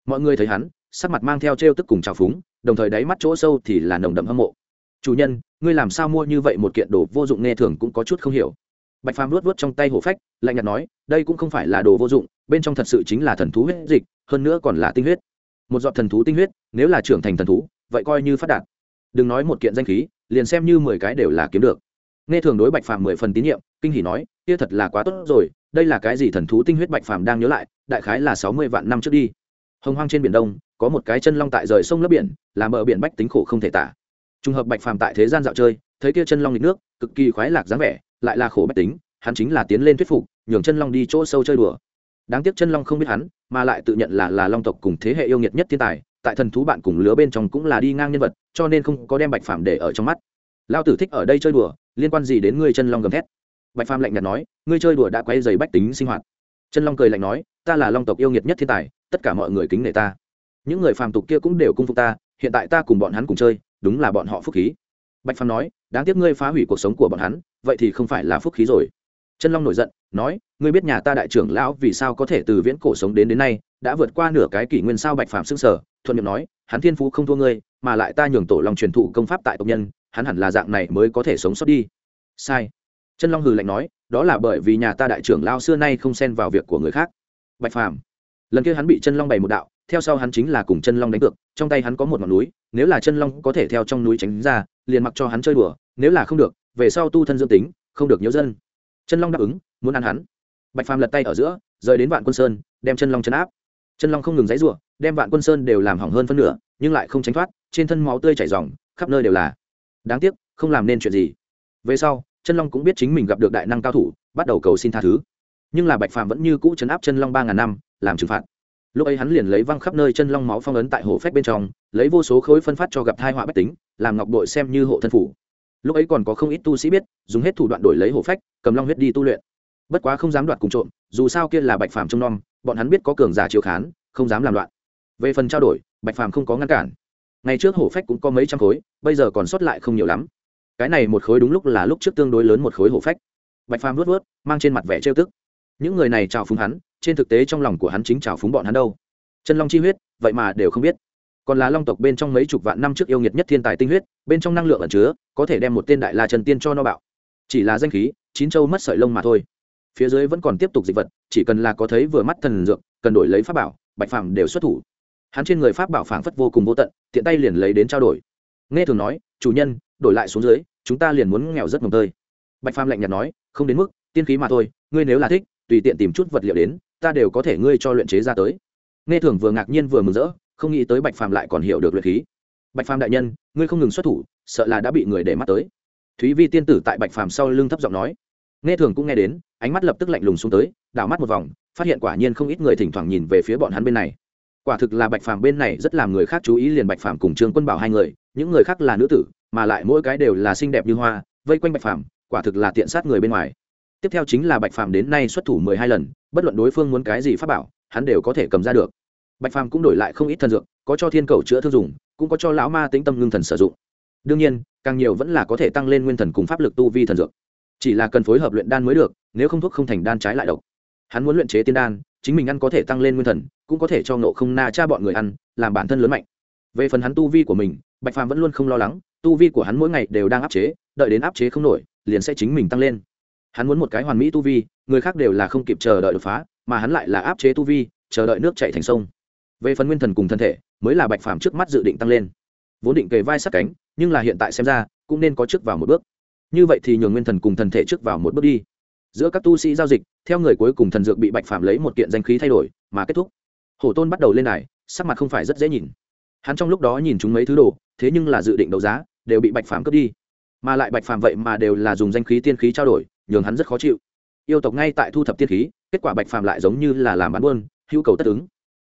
Mọi người thấy hắn, sắc mặt mang theo t r e o tức cùng trào phúng đồng thời đáy mắt chỗ sâu thì là nồng đậm hâm mộ. Chủ nhân, ngươi làm sao mua như vậy một kiện đồ vô dụng nghe thường cũng có chút không hiểu. Bạch phàm luốt luốt trong tay hổ phách, lạnh nhạt nói, đây cũng không phải là đồ vô dụng, bên trong thật sự chính là thần thú huyết dịch, hơn nữa còn là tinh huyết. Một giọt thần thú tinh huyết, nếu là trưởng thành thần thú, vậy coi như phát đạt. Đừng nói một kiện danh khí, liền xem như mười cái đều là kiếm được. Nghe thường đối bạch phàm mười phần tín nhiệm, kinh hỉ nói, kia thật là quá tốt rồi, đây là cái gì thần thú tinh huyết bạch phàm đang nhớ lại, đại khái là sáu mươi vạn năm trước đi hồng hoang trên biển đông, có một cái chân long tại rời sông lấp biển làm bờ biển bách tính khổ không thể tả. Trùng hợp bạch phàm tại thế gian dạo chơi, thấy kia chân long nghịch nước, cực kỳ khoái lạc dáng vẻ, lại là khổ bách tính, hắn chính là tiến lên thuyết phục, nhường chân long đi chỗ sâu chơi đùa. Đáng tiếc chân long không biết hắn, mà lại tự nhận là là long tộc cùng thế hệ yêu nghiệt nhất thiên tài, tại thần thú bạn cùng lứa bên trong cũng là đi ngang nhân vật, cho nên không có đem bạch phàm để ở trong mắt. Lao tử thích ở đây chơi đùa, liên quan gì đến ngươi chân long gầm thét? Bạch phàm lạnh nhạt nói, ngươi chơi đùa đã quay dày bách tính sinh hoạt. Chân long cười lạnh nói, ta là long tộc yêu nghiệt nhất thiên tài tất cả mọi người kính nể ta. Những người phàm tục kia cũng đều cung phục ta, hiện tại ta cùng bọn hắn cùng chơi, đúng là bọn họ phúc khí. Bạch phàm nói, đáng tiếc ngươi phá hủy cuộc sống của bọn hắn, vậy thì không phải là phúc khí rồi. Chân long nổi giận, nói, ngươi biết nhà ta đại trưởng lão vì sao có thể từ viễn cổ sống đến đến nay, đã vượt qua nửa cái kỷ nguyên sao bạch phàm sững sở thuận miệng nói, hắn thiên phú không thua ngươi, mà lại ta nhường tổ long truyền thụ công pháp tại tộc nhân, hắn hẳn là dạng này mới có thể sống sót đi. Sai. Chân long hừ lạnh nói, đó là bởi vì nhà ta đại trưởng lao xưa nay không xen vào việc của người khác. Bạch phàm lần kia hắn bị chân long bày một đạo, theo sau hắn chính là cùng chân long đánh cược, trong tay hắn có một ngọn núi, nếu là chân long có thể theo trong núi tránh ra, liền mặc cho hắn chơi đùa, nếu là không được, về sau tu thân dương tính, không được nhớ dân. Chân long đáp ứng, muốn ăn hắn. Bạch phàm lật tay ở giữa, rời đến vạn quân sơn, đem chân long chấn áp. Chân long không ngừng dãy r đem vạn quân sơn đều làm hỏng hơn phân nửa, nhưng lại không tránh thoát, trên thân máu tươi chảy r khắp nơi đều là. Đáng tiếc, không làm nên chuyện gì. Về sau, chân long cũng biết chính mình gặp được đại năng cao thủ, bắt đầu cầu xin tha thứ. Nhưng là bạch phàm vẫn như cũ chấn áp chân long ba ngàn năm làm trừng phạt. Lúc ấy hắn liền lấy văng khắp nơi chân long máu phong ấn tại hồ phách bên trong, lấy vô số khối phân phát cho gặp thai họa bách tính, làm ngọc đội xem như hộ thân phủ. Lúc ấy còn có không ít tu sĩ biết, dùng hết thủ đoạn đổi lấy hồ phách, cầm long huyết đi tu luyện. Bất quá không dám đoạt cùng trộm, dù sao kia là bạch phàm trông nom, bọn hắn biết có cường giả chiếu khán, không dám làm loạn. Về phần trao đổi, bạch phàm không có ngăn cản. Ngày trước hổ phách cũng có mấy trăm khối, bây giờ còn sót lại không nhiều lắm. Cái này một khối đúng lúc là lúc trước tương đối lớn một khối hổ phách. Bạch phàm luốt vớt mang trên mặt vẻ trêu tức. Những người này chào phúng hắn trên thực tế trong lòng của hắn chính trào phúng bọn hắn đâu. Chân long chi huyết, vậy mà đều không biết. Còn là long tộc bên trong mấy chục vạn năm trước yêu nghiệt nhất thiên tài tinh huyết, bên trong năng lượng ẩn chứa, có thể đem một tên đại la trần tiên cho no bạo. Chỉ là danh khí, chín châu mất sợi lông mà thôi. Phía dưới vẫn còn tiếp tục dịch vật, chỉ cần là có thấy vừa mắt thần dược, cần đổi lấy pháp bảo, bạch phàm đều xuất thủ. Hắn trên người pháp bảo phảng phất vô cùng vô tận, tiện tay liền lấy đến trao đổi. Nghe thường nói, chủ nhân, đổi lại xuống dưới, chúng ta liền muốn nghèo rất mồng tơi. Bạch phàm lạnh nhạt nói, không đến mức, tiên khí mà thôi, ngươi nếu là thích, tùy tiện tìm chút vật liệu đến ta đều có thể ngươi cho luyện chế ra tới. Nghe thường vừa ngạc nhiên vừa mừng rỡ, không nghĩ tới bạch phàm lại còn hiểu được luyện khí. Bạch phàm đại nhân, ngươi không ngừng xuất thủ, sợ là đã bị người để mắt tới. Thúy vi tiên tử tại bạch phàm sau lưng thấp giọng nói. Nghe thường cũng nghe đến, ánh mắt lập tức lạnh lùng xuống tới, đảo mắt một vòng, phát hiện quả nhiên không ít người thỉnh thoảng nhìn về phía bọn hắn bên này. Quả thực là bạch phàm bên này rất làm người khác chú ý liền bạch phàm cùng trương quân bảo hai người, những người khác là nữ tử, mà lại mỗi cái đều là xinh đẹp như hoa, vây quanh bạch phàm, quả thực là tiện sát người bên ngoài tiếp theo chính là bạch phàm đến nay xuất thủ mười hai lần, bất luận đối phương muốn cái gì pháp bảo, hắn đều có thể cầm ra được. Bạch phàm cũng đổi lại không ít thần dược, có cho thiên cầu chữa thương dùng, cũng có cho lão ma tính tâm ngưng thần sử dụng. Đương nhiên, càng nhiều vẫn là có thể tăng lên nguyên thần cùng pháp lực tu vi thần dược. Chỉ là cần phối hợp luyện đan mới được, nếu không thuốc không thành đan trái lại độc. Hắn muốn luyện chế tiên đan, chính mình ăn có thể tăng lên nguyên thần, cũng có thể cho nộ không na cha bọn người ăn, làm bản thân lớn mạnh. Về phần hắn tu vi của mình, bạch phàm vẫn luôn không lo lắng, tu vi của hắn mỗi ngày đều đang áp chế, đợi đến áp chế không nổi, liền sẽ chính mình tăng lên hắn muốn một cái hoàn mỹ tu vi, người khác đều là không kịp chờ đợi đột phá, mà hắn lại là áp chế tu vi, chờ đợi nước chạy thành sông. Về phần nguyên thần cùng thân thể, mới là bạch phàm trước mắt dự định tăng lên. Vốn định kề vai sát cánh, nhưng là hiện tại xem ra, cũng nên có trước vào một bước. Như vậy thì nhường nguyên thần cùng thần thể trước vào một bước đi. Giữa các tu sĩ giao dịch, theo người cuối cùng thần dược bị bạch phàm lấy một kiện danh khí thay đổi, mà kết thúc. Hổ tôn bắt đầu lên đài, sắc mặt không phải rất dễ nhìn. Hắn trong lúc đó nhìn chúng mấy thứ đồ, thế nhưng là dự định đấu giá, đều bị bạch phàm cướp đi. Mà lại bạch phàm vậy mà đều là dùng danh khí tiên khí trao đổi nhường hắn rất khó chịu. Yêu tộc ngay tại thu thập tiên khí, kết quả bạch phàm lại giống như là làm bán buôn, hữu cầu tất ứng.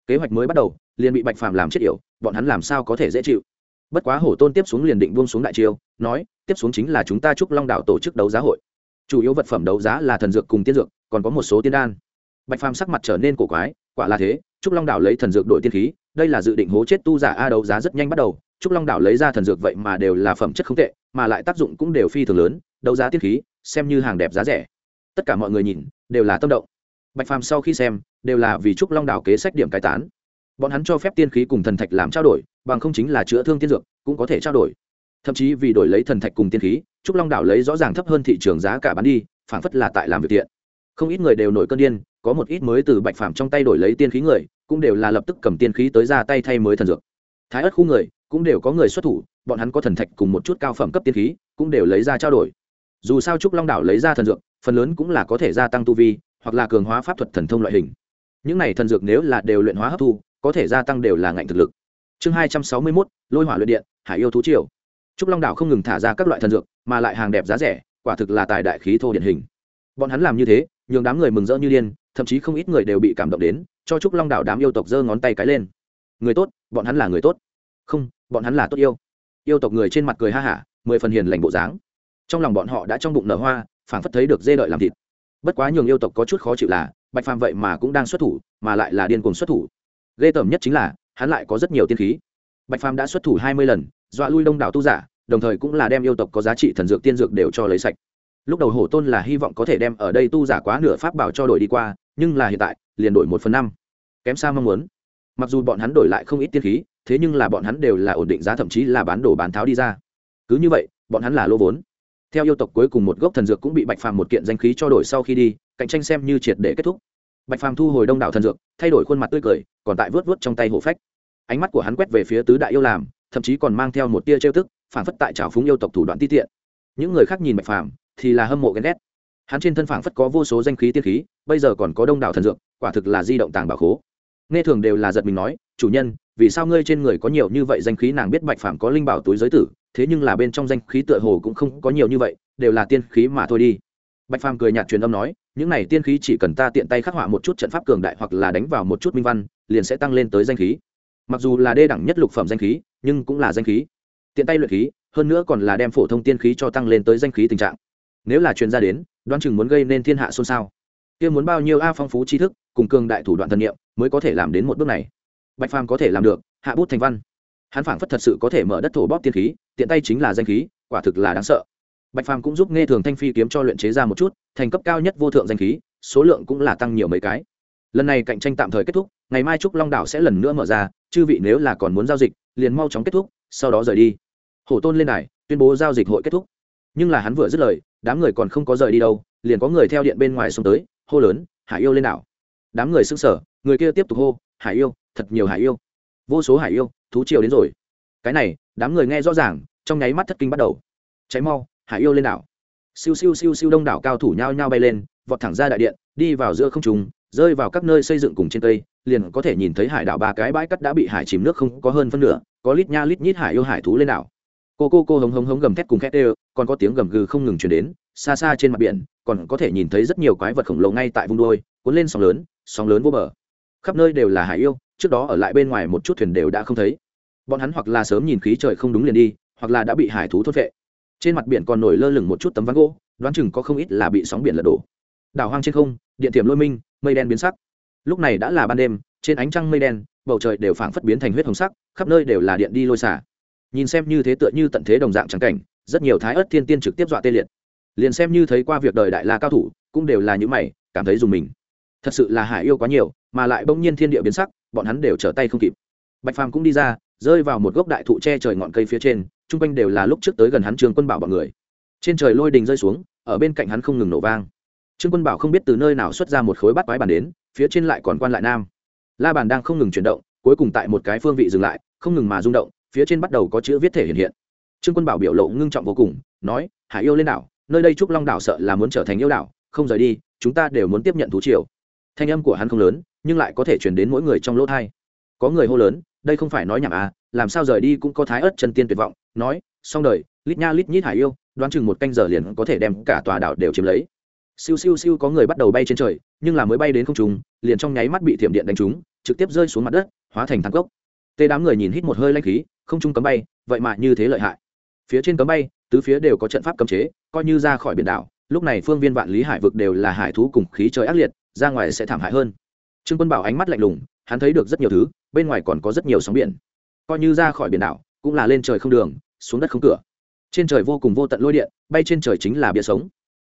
Kế hoạch mới bắt đầu, liền bị bạch phàm làm chết yểu, bọn hắn làm sao có thể dễ chịu? Bất quá hổ tôn tiếp xuống liền định buông xuống đại chiêu, nói, tiếp xuống chính là chúng ta chúc long đạo tổ chức đấu giá hội. Chủ yếu vật phẩm đấu giá là thần dược cùng tiên dược, còn có một số tiên đan. Bạch phàm sắc mặt trở nên cổ quái, quả là thế, trúc long đảo lấy thần dược đổi tiên khí, đây là dự định hố chết tu giả a đấu giá rất nhanh bắt đầu. Trúc long đảo lấy ra thần dược vậy mà đều là phẩm chất không tệ mà lại tác dụng cũng đều phi thường lớn, đấu giá tiên khí, xem như hàng đẹp giá rẻ. Tất cả mọi người nhìn, đều là tâm động. Bạch phàm sau khi xem, đều là vì trúc long đảo kế sách điểm cải tán. Bọn hắn cho phép tiên khí cùng thần thạch làm trao đổi, bằng không chính là chữa thương tiên dược, cũng có thể trao đổi. Thậm chí vì đổi lấy thần thạch cùng tiên khí, trúc long đảo lấy rõ ràng thấp hơn thị trường giá cả bán đi phản phất là tại làm việc tiện. Không ít người đều nổi cơn điên, có một ít mới từ bạch phàm trong tay đổi lấy tiên khí người, cũng đều là lập tức cầm tiên khí tới ra tay thay mới thần dược. Thái ất khu người, cũng đều có người xuất thủ bọn hắn có thần thạch cùng một chút cao phẩm cấp tiên khí, cũng đều lấy ra trao đổi. Dù sao trúc long đảo lấy ra thần dược, phần lớn cũng là có thể gia tăng tu vi, hoặc là cường hóa pháp thuật thần thông loại hình. Những này thần dược nếu là đều luyện hóa hấp thu, có thể gia tăng đều là ngạnh thực lực. Chương hai trăm sáu mươi mốt, lôi hỏa luyện điện, hải yêu thú triều. Trúc long đảo không ngừng thả ra các loại thần dược, mà lại hàng đẹp giá rẻ, quả thực là tài đại khí thô điển hình. Bọn hắn làm như thế, nhường đám người mừng rỡ như điên, thậm chí không ít người đều bị cảm động đến, cho trúc long đảo đám yêu tộc giơ ngón tay cái lên. Người tốt, bọn hắn là người tốt. Không, bọn hắn là tốt yêu yêu tộc người trên mặt cười ha hả, mười phần hiền lành bộ dáng. Trong lòng bọn họ đã trong bụng nở hoa, phảng phất thấy được dê đợi làm thịt. Bất quá nhường yêu tộc có chút khó chịu là, bạch phàm vậy mà cũng đang xuất thủ, mà lại là điên cuồng xuất thủ. Ghê tởm nhất chính là, hắn lại có rất nhiều tiên khí. Bạch phàm đã xuất thủ hai mươi lần, dọa lui đông đảo tu giả, đồng thời cũng là đem yêu tộc có giá trị thần dược tiên dược đều cho lấy sạch. Lúc đầu hổ tôn là hy vọng có thể đem ở đây tu giả quá nửa pháp bảo cho đổi đi qua, nhưng là hiện tại, liền đổi một phần năm. Kém xa mong muốn. Mặc dù bọn hắn đổi lại không ít tiên khí thế nhưng là bọn hắn đều là ổn định giá, thậm chí là bán đồ bán tháo đi ra. Cứ như vậy, bọn hắn là lô vốn. Theo yêu tộc cuối cùng một gốc thần dược cũng bị bạch phàm một kiện danh khí cho đổi sau khi đi, cạnh tranh xem như triệt để kết thúc. Bạch phàm thu hồi đông đảo thần dược, thay đổi khuôn mặt tươi cười, còn tại vớt vớt trong tay hổ phách. Ánh mắt của hắn quét về phía tứ đại yêu làm, thậm chí còn mang theo một tia trêu tức phản phất tại trào phúng yêu tộc thủ đoạn ti tiện. Những người khác nhìn bạch phàm thì là hâm mộ ghen ghét. Hắn trên thân phản phất có vô số danh khí tiên khí, bây giờ còn có đông đảo thần dược, quả thực là di động tàng bảo khố. Nghe thường đều là giật mình nói, chủ nhân vì sao ngươi trên người có nhiều như vậy danh khí nàng biết bạch phàm có linh bảo túi giới tử, thế nhưng là bên trong danh khí tựa hồ cũng không có nhiều như vậy, đều là tiên khí mà thôi đi. Bạch phàm cười nhạt truyền âm nói, những này tiên khí chỉ cần ta tiện tay khắc họa một chút trận pháp cường đại hoặc là đánh vào một chút minh văn, liền sẽ tăng lên tới danh khí. Mặc dù là đê đẳng nhất lục phẩm danh khí, nhưng cũng là danh khí. Tiện tay luyện khí, hơn nữa còn là đem phổ thông tiên khí cho tăng lên tới danh khí tình trạng. Nếu là chuyên gia đến, đoán chừng muốn gây nên thiên hạ xôn xao. Kia muốn bao nhiêu a phong phú tri thức, cùng cường đại thủ đoạn thân nhiệm mới có thể làm đến một bước này? Bạch phàm có thể làm được, hạ bút thành văn. Hắn phảng phất thật sự có thể mở đất thổ bóp tiên khí, tiện tay chính là danh khí, quả thực là đáng sợ. Bạch phàm cũng giúp nghe thường thanh phi kiếm cho luyện chế ra một chút, thành cấp cao nhất vô thượng danh khí, số lượng cũng là tăng nhiều mấy cái. Lần này cạnh tranh tạm thời kết thúc, ngày mai trúc long đảo sẽ lần nữa mở ra, chư vị nếu là còn muốn giao dịch, liền mau chóng kết thúc, sau đó rời đi. Hổ tôn lên đài, tuyên bố giao dịch hội kết thúc. Nhưng là hắn vừa dứt lời, đám người còn không có rời đi đâu, liền có người theo điện bên ngoài xông tới, hô lớn, hải yêu lên đảo. Đám người xưng sở người kia tiếp tục hô, hải yêu thật nhiều hải yêu. Vô số hải yêu, thú triều đến rồi. Cái này, đám người nghe rõ ràng, trong nháy mắt thất kinh bắt đầu. Cháy mau, hải yêu lên đảo. Siêu siêu siêu siêu đông đảo cao thủ nhao nhao bay lên, vọt thẳng ra đại điện, đi vào giữa không trùng rơi vào các nơi xây dựng cùng trên cây, liền có thể nhìn thấy hải đảo ba cái bãi cắt đã bị hải chìm nước không có hơn phân nửa, có lít nha lít nhít hải yêu hải thú lên đảo. Cô cô cô hống hống hống gầm thét cùng khét ê còn có tiếng gầm gừ không ngừng chuyển đến, xa xa trên mặt biển, còn có thể nhìn thấy rất nhiều quái vật khổng lồ ngay tại vùng đôi cuốn lên sóng lớn sóng lớn vô bờ. Khắp nơi đều là hải yêu trước đó ở lại bên ngoài một chút thuyền đều đã không thấy. Bọn hắn hoặc là sớm nhìn khí trời không đúng liền đi, hoặc là đã bị hải thú thốt vệ trên mặt biển còn nổi lơ lửng một chút tấm ván gỗ, đoán chừng có không ít là bị sóng biển lật đổ. Đảo hoang trên không, điện tiềm lôi minh, mây đen biến sắc. Lúc này đã là ban đêm, trên ánh trăng mây đen, bầu trời đều phảng phất biến thành huyết hồng sắc, khắp nơi đều là điện đi lôi xả. Nhìn xem như thế tựa như tận thế đồng dạng trắng cảnh, rất nhiều thái ớt thiên tiên trực tiếp dọa tê liệt. Liền xem như thấy qua việc đời đại la cao thủ, cũng đều là những mày, cảm thấy dùng mình. Thật sự là hải yêu quá nhiều mà lại bỗng nhiên thiên địa biến sắc, bọn hắn đều trở tay không kịp. Bạch phàm cũng đi ra, rơi vào một gốc đại thụ che trời ngọn cây phía trên, chung quanh đều là lúc trước tới gần hắn trường quân bảo bọn người. Trên trời lôi đình rơi xuống, ở bên cạnh hắn không ngừng nổ vang. Trương quân bảo không biết từ nơi nào xuất ra một khối bát quái bàn đến, phía trên lại còn quan lại nam. La bàn đang không ngừng chuyển động, cuối cùng tại một cái phương vị dừng lại, không ngừng mà rung động, phía trên bắt đầu có chữ viết thể hiện hiện. Trương quân bảo biểu lộ ngưng trọng vô cùng, nói, hải yêu lên đảo, nơi đây trúc long đảo sợ là muốn trở thành yêu đảo, không rời đi, chúng ta đều muốn tiếp nhận thú triều thanh âm của hắn không lớn, nhưng lại có thể chuyển đến mỗi người trong lỗ thai có người hô lớn, đây không phải nói nhảm à làm sao rời đi cũng có thái ớt chân tiên tuyệt vọng. Nói, xong đời, lít nha lít nhít hải yêu, đoán chừng một canh giờ liền có thể đem cả tòa đảo đều chiếm lấy. Siêu siêu siêu có người bắt đầu bay trên trời, nhưng là mới bay đến không trung, liền trong nháy mắt bị thiểm điện đánh trúng, trực tiếp rơi xuống mặt đất, hóa thành thang cốc. Tê đám người nhìn hít một hơi lanh khí, không trung cấm bay, vậy mà như thế lợi hại. Phía trên cấm bay, tứ phía đều có trận pháp cấm chế, coi như ra khỏi biển đảo, lúc này phương viên vạn lý hải vực đều là hải thú cùng khí trời ác liệt ra ngoài sẽ thảm hại hơn. Trương quân bảo ánh mắt lạnh lùng, hắn thấy được rất nhiều thứ, bên ngoài còn có rất nhiều sóng biển. Coi như ra khỏi biển đảo, cũng là lên trời không đường, xuống đất không cửa. Trên trời vô cùng vô tận lôi điện, bay trên trời chính là bia sống.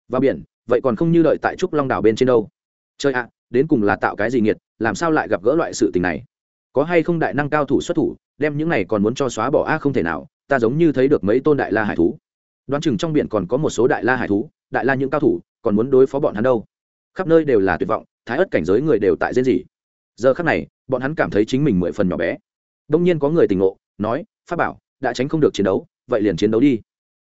Và biển, vậy còn không như đợi tại trúc long đảo bên trên đâu. Trời ạ, đến cùng là tạo cái gì nghiệt, làm sao lại gặp gỡ loại sự tình này? Có hay không đại năng cao thủ xuất thủ, đem những này còn muốn cho xóa bỏ a không thể nào, ta giống như thấy được mấy tôn đại la hải thú. Đoán chừng trong biển còn có một số đại la hải thú, đại la những cao thủ, còn muốn đối phó bọn hắn đâu khắp nơi đều là tuyệt vọng, thái ất cảnh giới người đều tại dễ gì giờ khắc này, bọn hắn cảm thấy chính mình mười phần nhỏ bé. Đông nhiên có người tỉnh ngộ, nói, pháp bảo, đã tránh không được chiến đấu, vậy liền chiến đấu đi.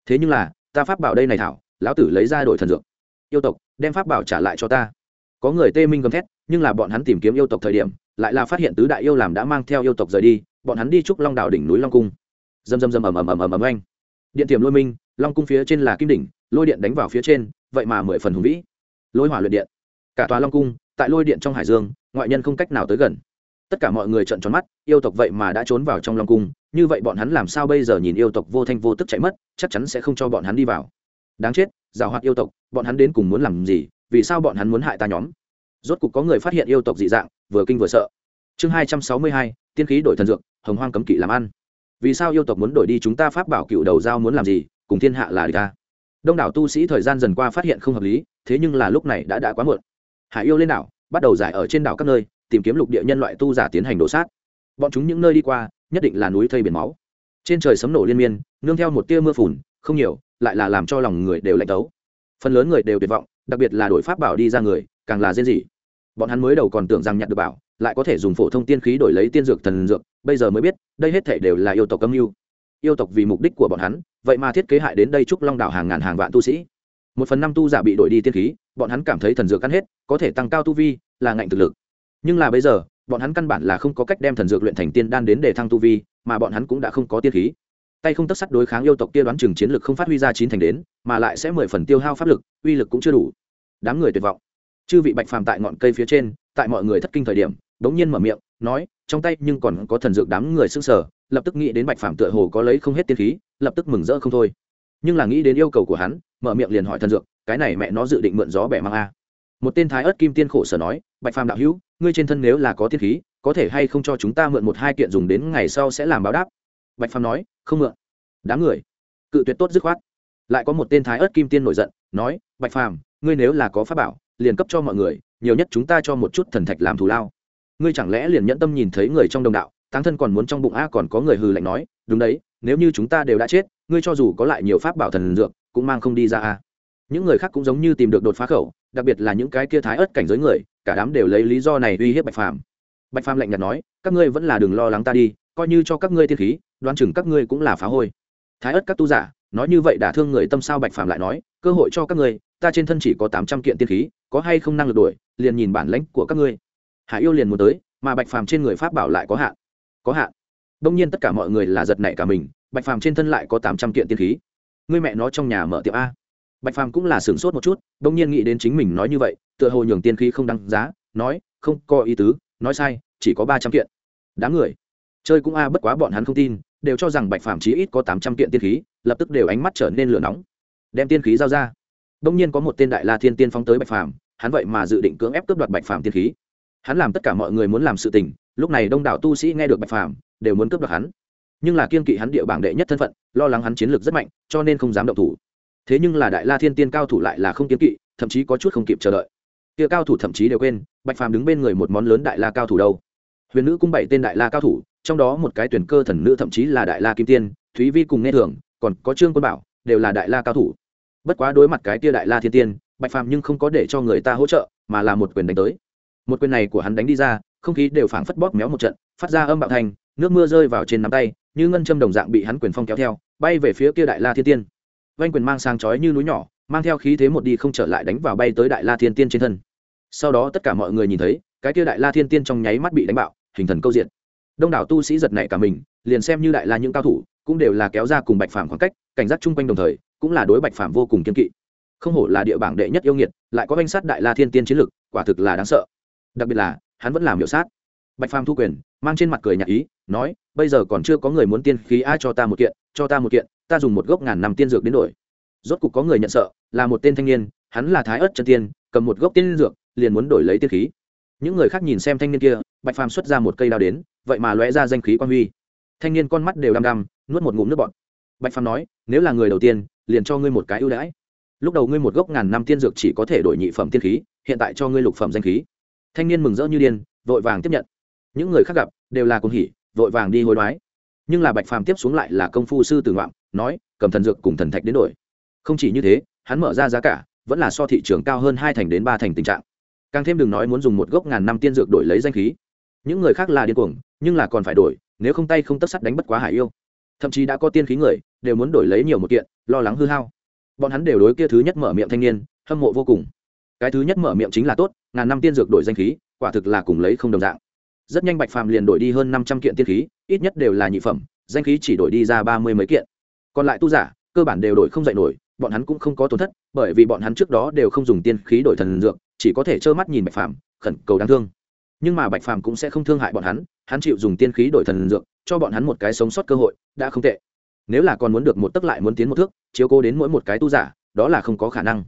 Thế nhưng là, ta pháp bảo đây này thảo, lão tử lấy ra đổi thần dược. Yêu tộc, đem pháp bảo trả lại cho ta. Có người tê minh gầm thét, nhưng là bọn hắn tìm kiếm yêu tộc thời điểm, lại là phát hiện tứ đại yêu làm đã mang theo yêu tộc rời đi, bọn hắn đi trúc long đảo đỉnh núi long cung. Dầm dầm dầm ầm ầm ầm ầm ầm anh điện tiềm lôi minh, long cung phía trên là kim đỉnh, lôi điện đánh vào phía trên, vậy mà mười phần hùng vĩ. Lôi hỏa luyện điện cả tòa long cung, tại lôi điện trong hải dương, ngoại nhân không cách nào tới gần. Tất cả mọi người trợn tròn mắt, yêu tộc vậy mà đã trốn vào trong long cung, như vậy bọn hắn làm sao bây giờ nhìn yêu tộc vô thanh vô tức chạy mất, chắc chắn sẽ không cho bọn hắn đi vào. Đáng chết, giảo hoạt yêu tộc, bọn hắn đến cùng muốn làm gì, vì sao bọn hắn muốn hại ta nhóm? Rốt cục có người phát hiện yêu tộc dị dạng, vừa kinh vừa sợ. Chương hai trăm sáu mươi hai, tiên khí đổi thần dược, hồng hoang cấm kỵ làm ăn. Vì sao yêu tộc muốn đổi đi chúng ta pháp bảo cựu đầu giao muốn làm gì, cùng thiên hạ là địch ta? Đông đảo tu sĩ thời gian dần qua phát hiện không hợp lý, thế nhưng là lúc này đã đã quá muộn hải yêu lên đảo, bắt đầu giải ở trên đảo các nơi, tìm kiếm lục địa nhân loại tu giả tiến hành đổ sát. Bọn chúng những nơi đi qua, nhất định là núi thây biển máu. Trên trời sấm nổ liên miên, nương theo một tia mưa phùn, không nhiều, lại là làm cho lòng người đều lạnh tấu. Phần lớn người đều tuyệt vọng, đặc biệt là đổi pháp bảo đi ra người, càng là riêng gì bọn hắn mới đầu còn tưởng rằng nhặt được bảo, lại có thể dùng phổ thông tiên khí đổi lấy tiên dược thần dược, bây giờ mới biết, đây hết thể đều là yêu tộc âm mưu. Yêu tộc vì mục đích của bọn hắn, vậy mà thiết kế hại đến đây trúc long đảo hàng ngàn hàng vạn tu sĩ. Một phần năm tu giả bị đổi đi tiên khí bọn hắn cảm thấy thần dược ăn hết, có thể tăng cao tu vi, là ngạnh thực lực. Nhưng là bây giờ, bọn hắn căn bản là không có cách đem thần dược luyện thành tiên đan đến để thăng tu vi, mà bọn hắn cũng đã không có tiên khí. Tay không tất sắt đối kháng yêu tộc kia đoán chừng chiến lực không phát huy ra chín thành đến, mà lại sẽ mười phần tiêu hao pháp lực, uy lực cũng chưa đủ. Đám người tuyệt vọng. Chư vị bạch phàm tại ngọn cây phía trên, tại mọi người thất kinh thời điểm, đống nhiên mở miệng, nói, trong tay nhưng còn có thần dược đám người sững sờ, lập tức nghĩ đến bạch phàm tựa hồ có lấy không hết tiên khí, lập tức mừng rỡ không thôi. Nhưng là nghĩ đến yêu cầu của hắn, mở miệng liền hỏi thần dược cái này mẹ nó dự định mượn gió bẻ mang a. Một tên thái ớt kim tiên khổ sở nói, bạch phàm đạo hữu, ngươi trên thân nếu là có tiên khí, có thể hay không cho chúng ta mượn một hai kiện dùng đến ngày sau sẽ làm báo đáp? Bạch phàm nói, không mượn. Đám người. Cự tuyệt tốt dứt khoát. Lại có một tên thái ớt kim tiên nổi giận, nói, bạch phàm, ngươi nếu là có pháp bảo, liền cấp cho mọi người, nhiều nhất chúng ta cho một chút thần thạch làm thù lao. Ngươi chẳng lẽ liền nhẫn tâm nhìn thấy người trong đồng đạo, táng thân còn muốn trong bụng a còn có người hừ lạnh nói, đúng đấy, nếu như chúng ta đều đã chết, ngươi cho dù có lại nhiều pháp bảo thần dược, cũng mang không đi ra a những người khác cũng giống như tìm được đột phá khẩu, đặc biệt là những cái kia thái ớt cảnh giới người, cả đám đều lấy lý do này uy hiếp bạch phàm. Bạch phàm lạnh nhạt nói, các ngươi vẫn là đừng lo lắng ta đi, coi như cho các ngươi thiên khí, đoán chừng các ngươi cũng là phá hôi. Thái ớt các tu giả, nói như vậy đả thương người tâm sao bạch phàm lại nói, cơ hội cho các ngươi, ta trên thân chỉ có tám trăm kiện tiên khí, có hay không năng lực đuổi, liền nhìn bản lãnh của các ngươi. Hải yêu liền muốn tới, mà bạch phàm trên người pháp bảo lại có hạn. Có hạn. Đông nhiên tất cả mọi người là giật nảy cả mình, bạch phàm trên thân lại có tám trăm kiện tiên khí. Ngươi mẹ nó trong nhà mở tiệm a bạch phàm cũng là sửng sốt một chút đông nhiên nghĩ đến chính mình nói như vậy, tựa hồ nhường tiên khí không đăng giá, nói, không, có ý tứ, nói sai, chỉ có ba trăm kiện. Đám người. Chơi cũng a, bất quá bọn hắn không tin, đều cho rằng bạch phàm chí ít có tám trăm kiện tiên khí, lập tức đều ánh mắt trở nên lửa nóng. Đem tiên khí giao ra. Đông nhiên có một tên đại la thiên tiên phóng tới bạch phàm, hắn vậy mà dự định cưỡng ép cướp đoạt bạch phàm tiên khí. Hắn làm tất cả mọi người muốn làm sự tình, lúc này đông đảo tu sĩ nghe được bạch phàm, đều muốn cướp đoạt hắn. Nhưng là kiên kỵ hắn địa bảng đệ nhất thân phận, lo lắng hắn chiến lược rất mạnh, cho nên không dám động thủ thế nhưng là đại la thiên tiên cao thủ lại là không kiên kỵ, thậm chí có chút không kịp chờ đợi. Kia cao thủ thậm chí đều quên, bạch phàm đứng bên người một món lớn đại la cao thủ đâu. Huyền nữ cung bảy tên đại la cao thủ, trong đó một cái tuyển cơ thần nữ thậm chí là đại la kim tiên, thúy vi cùng nghe thường, còn có trương quân bảo, đều là đại la cao thủ. Bất quá đối mặt cái kia đại la thiên tiên, bạch phàm nhưng không có để cho người ta hỗ trợ, mà là một quyền đánh tới. Một quyền này của hắn đánh đi ra, không khí đều phảng phất bóp méo một trận, phát ra âm bạo thành, nước mưa rơi vào trên nắm tay, như ngân châm đồng dạng bị hắn quyền phong kéo theo, bay về phía kia đại la thiên tiên vanh quyền mang sang chói như núi nhỏ, mang theo khí thế một đi không trở lại đánh vào bay tới đại la thiên tiên trên thân. Sau đó tất cả mọi người nhìn thấy, cái kia đại la thiên tiên trong nháy mắt bị đánh bạo, hình thần câu diện đông đảo tu sĩ giật nảy cả mình, liền xem như đại la những cao thủ, cũng đều là kéo ra cùng bạch phàm khoảng cách, cảnh giác chung quanh đồng thời, cũng là đối bạch phàm vô cùng kiên kỵ. Không hổ là địa bảng đệ nhất yêu nghiệt, lại có danh sát đại la thiên tiên chiến lực, quả thực là đáng sợ. Đặc biệt là, hắn vẫn làm hiệu sát. Bạch phàm thu quyền, mang trên mặt cười nhạc ý, nói, bây giờ còn chưa có người muốn tiên khí ai cho ta một kiện, cho ta một kiện ta dùng một gốc ngàn năm tiên dược đến đổi. Rốt cục có người nhận sợ, là một tên thanh niên, hắn là thái ớt chân tiên, cầm một gốc tiên dược, liền muốn đổi lấy tiên khí. Những người khác nhìn xem thanh niên kia, bạch phàm xuất ra một cây đao đến, vậy mà lóe ra danh khí quan huy. Thanh niên con mắt đều đăm đăm, nuốt một ngụm nước bọt. Bạch phàm nói, nếu là người đầu tiên, liền cho ngươi một cái ưu đãi. Lúc đầu ngươi một gốc ngàn năm tiên dược chỉ có thể đổi nhị phẩm tiên khí, hiện tại cho ngươi lục phẩm danh khí. Thanh niên mừng rỡ như điên, vội vàng tiếp nhận. Những người khác gặp, đều là cùng hỉ, vội vàng đi hối đoái. Nhưng là bạch phàm tiếp xuống lại là công phu sư tử ngoạm nói, cầm thần dược cùng thần thạch đến đổi. Không chỉ như thế, hắn mở ra giá cả, vẫn là so thị trường cao hơn hai thành đến ba thành tình trạng. Càng thêm đừng nói muốn dùng một gốc ngàn năm tiên dược đổi lấy danh khí. Những người khác là điên cuồng, nhưng là còn phải đổi, nếu không tay không tất sắt đánh bất quá hải yêu. Thậm chí đã có tiên khí người, đều muốn đổi lấy nhiều một kiện, lo lắng hư hao. Bọn hắn đều đối kia thứ nhất mở miệng thanh niên, hâm mộ vô cùng. Cái thứ nhất mở miệng chính là tốt, ngàn năm tiên dược đổi danh khí, quả thực là cùng lấy không đồng dạng. Rất nhanh bạch phàm liền đổi đi hơn năm trăm kiện tiên khí, ít nhất đều là nhị phẩm, danh khí chỉ đổi đi ra ba mươi mấy kiện còn lại tu giả, cơ bản đều đổi không dạy nổi, bọn hắn cũng không có tổn thất, bởi vì bọn hắn trước đó đều không dùng tiên khí đổi thần dược, chỉ có thể trơ mắt nhìn bạch phàm, khẩn cầu đáng thương. Nhưng mà bạch phàm cũng sẽ không thương hại bọn hắn hắn chịu dùng tiên khí đổi thần dược, cho bọn hắn một cái sống sót cơ hội, đã không tệ. Nếu là còn muốn được một tấc lại muốn tiến một thước, chiếu cố đến mỗi một cái tu giả, đó là không có khả năng.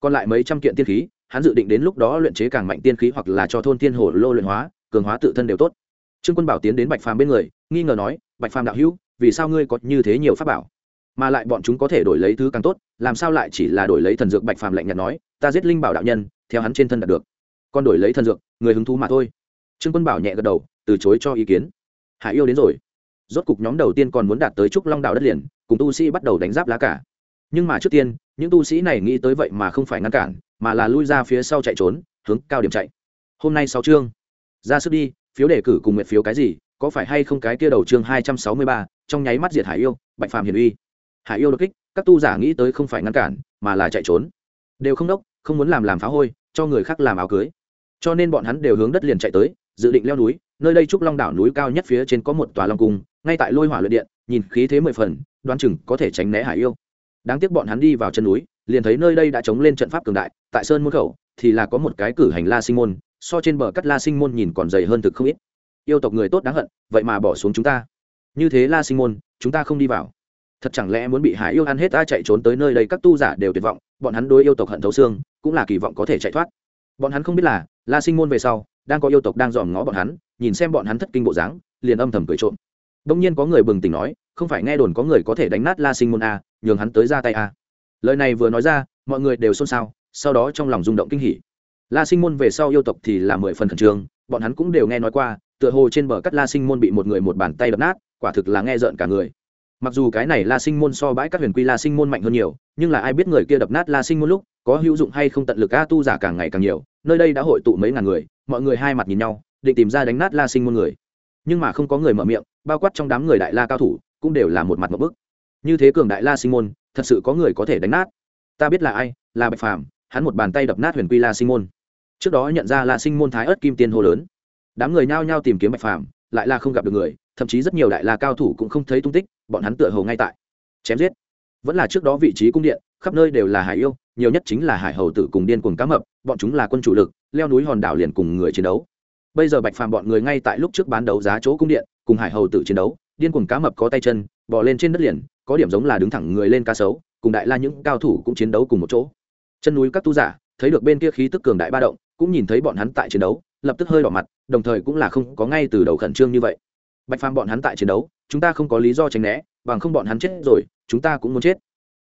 Còn lại mấy trăm kiện tiên khí, hắn dự định đến lúc đó luyện chế càng mạnh tiên khí hoặc là cho thôn tiên hồ lô luyện hóa, cường hóa tự thân đều tốt. Trương quân bảo tiến đến bạch phàm bên người, nghi ngờ nói, bạch phàm đạo hữu, vì sao ngươi có như thế nhiều pháp bảo? Mà lại bọn chúng có thể đổi lấy thứ càng tốt, làm sao lại chỉ là đổi lấy thần dược bạch phàm lạnh nhạt nói, ta giết linh bảo đạo nhân, theo hắn trên thân đạt được. Còn đổi lấy thần dược, người hứng thú mà thôi. Trương quân bảo nhẹ gật đầu, từ chối cho ý kiến. Hải yêu đến rồi. Rốt cục nhóm đầu tiên còn muốn đạt tới trúc long đạo đất liền, cùng tu sĩ bắt đầu đánh giáp lá cả. Nhưng mà trước tiên, những tu sĩ này nghĩ tới vậy mà không phải ngăn cản, mà là lui ra phía sau chạy trốn, hướng cao điểm chạy. Hôm nay sáu chương. Ra sức đi, phiếu đề cử cùng nguyện phiếu cái gì, có phải hay không cái kia đầu chương hai trăm sáu mươi ba, trong nháy mắt diệt hải yêu, bạch phàm hiền uy hải yêu đột kích, các tu giả nghĩ tới không phải ngăn cản, mà là chạy trốn. Đều không đốc, không muốn làm làm phá hôi, cho người khác làm áo cưới. Cho nên bọn hắn đều hướng đất liền chạy tới, dự định leo núi, nơi đây trúc long đảo núi cao nhất phía trên có một tòa long cung, ngay tại lôi hỏa luyện điện, nhìn khí thế mười phần, đoán chừng có thể tránh né hải yêu. Đáng tiếc bọn hắn đi vào chân núi, liền thấy nơi đây đã chống lên trận pháp cường đại, tại sơn môn khẩu, thì là có một cái cử hành la sinh môn, so trên bờ cắt la sinh môn nhìn còn dày hơn thực không ít. Yêu tộc người tốt đáng hận, vậy mà bỏ xuống chúng ta. Như thế la sinh môn, chúng ta không đi vào thật chẳng lẽ muốn bị hải yêu ăn hết ta chạy trốn tới nơi đây các tu giả đều tuyệt vọng, bọn hắn đối yêu tộc hận thấu xương, cũng là kỳ vọng có thể chạy thoát. Bọn hắn không biết là, la sinh môn về sau, đang có yêu tộc đang dòm ngó bọn hắn, nhìn xem bọn hắn thất kinh bộ dáng, liền âm thầm cười trộm. Đông nhiên có người bừng tỉnh nói, không phải nghe đồn có người có thể đánh nát la sinh môn a nhường hắn tới ra tay a lời này vừa nói ra, mọi người đều xôn xao, sau đó trong lòng rung động kinh hỉ. La sinh môn về sau yêu tộc thì là mười phần khẩn trương, bọn hắn cũng đều nghe nói qua, tựa hồ trên bờ cắt la sinh môn bị một người một bàn tay đập nát, quả thực là nghe rợn cả người mặc dù cái này la sinh môn so bãi các huyền quy la sinh môn mạnh hơn nhiều, nhưng là ai biết người kia đập nát la sinh môn lúc, có hữu dụng hay không tận lực a tu giả càng ngày càng nhiều, nơi đây đã hội tụ mấy ngàn người, mọi người hai mặt nhìn nhau, định tìm ra đánh nát la sinh môn người. Nhưng mà không có người mở miệng, bao quát trong đám người đại la cao thủ, cũng đều là một mặt một bức. Như thế cường đại la sinh môn, thật sự có người có thể đánh nát. Ta biết là ai, là bạch phàm, hắn một bàn tay đập nát huyền quy la sinh môn. Trước đó nhận ra la sinh môn thái ớt kim tiên hô lớn. Đám người nhao nhao tìm kiếm bạch phàm lại là không gặp được người, thậm chí rất nhiều đại la cao thủ cũng không thấy tung tích, bọn hắn tựa hồ ngay tại. Chém giết. Vẫn là trước đó vị trí cung điện, khắp nơi đều là hải yêu, nhiều nhất chính là hải hầu tử cùng điên cuồng cá mập, bọn chúng là quân chủ lực, leo núi hòn đảo liền cùng người chiến đấu. Bây giờ bạch phàm bọn người ngay tại lúc trước bán đấu giá chỗ cung điện, cùng hải hầu tử chiến đấu, điên cuồng cá mập có tay chân, bò lên trên đất liền, có điểm giống là đứng thẳng người lên cá sấu, cùng đại la những cao thủ cũng chiến đấu cùng một chỗ. Chân núi các tu giả, thấy được bên kia khí tức cường đại ba động, cũng nhìn thấy bọn hắn tại chiến đấu, lập tức hơi đỏ mặt đồng thời cũng là không có ngay từ đầu khẩn trương như vậy. Bạch phàm bọn hắn tại chiến đấu, chúng ta không có lý do tránh né, bằng không bọn hắn chết rồi, chúng ta cũng muốn chết.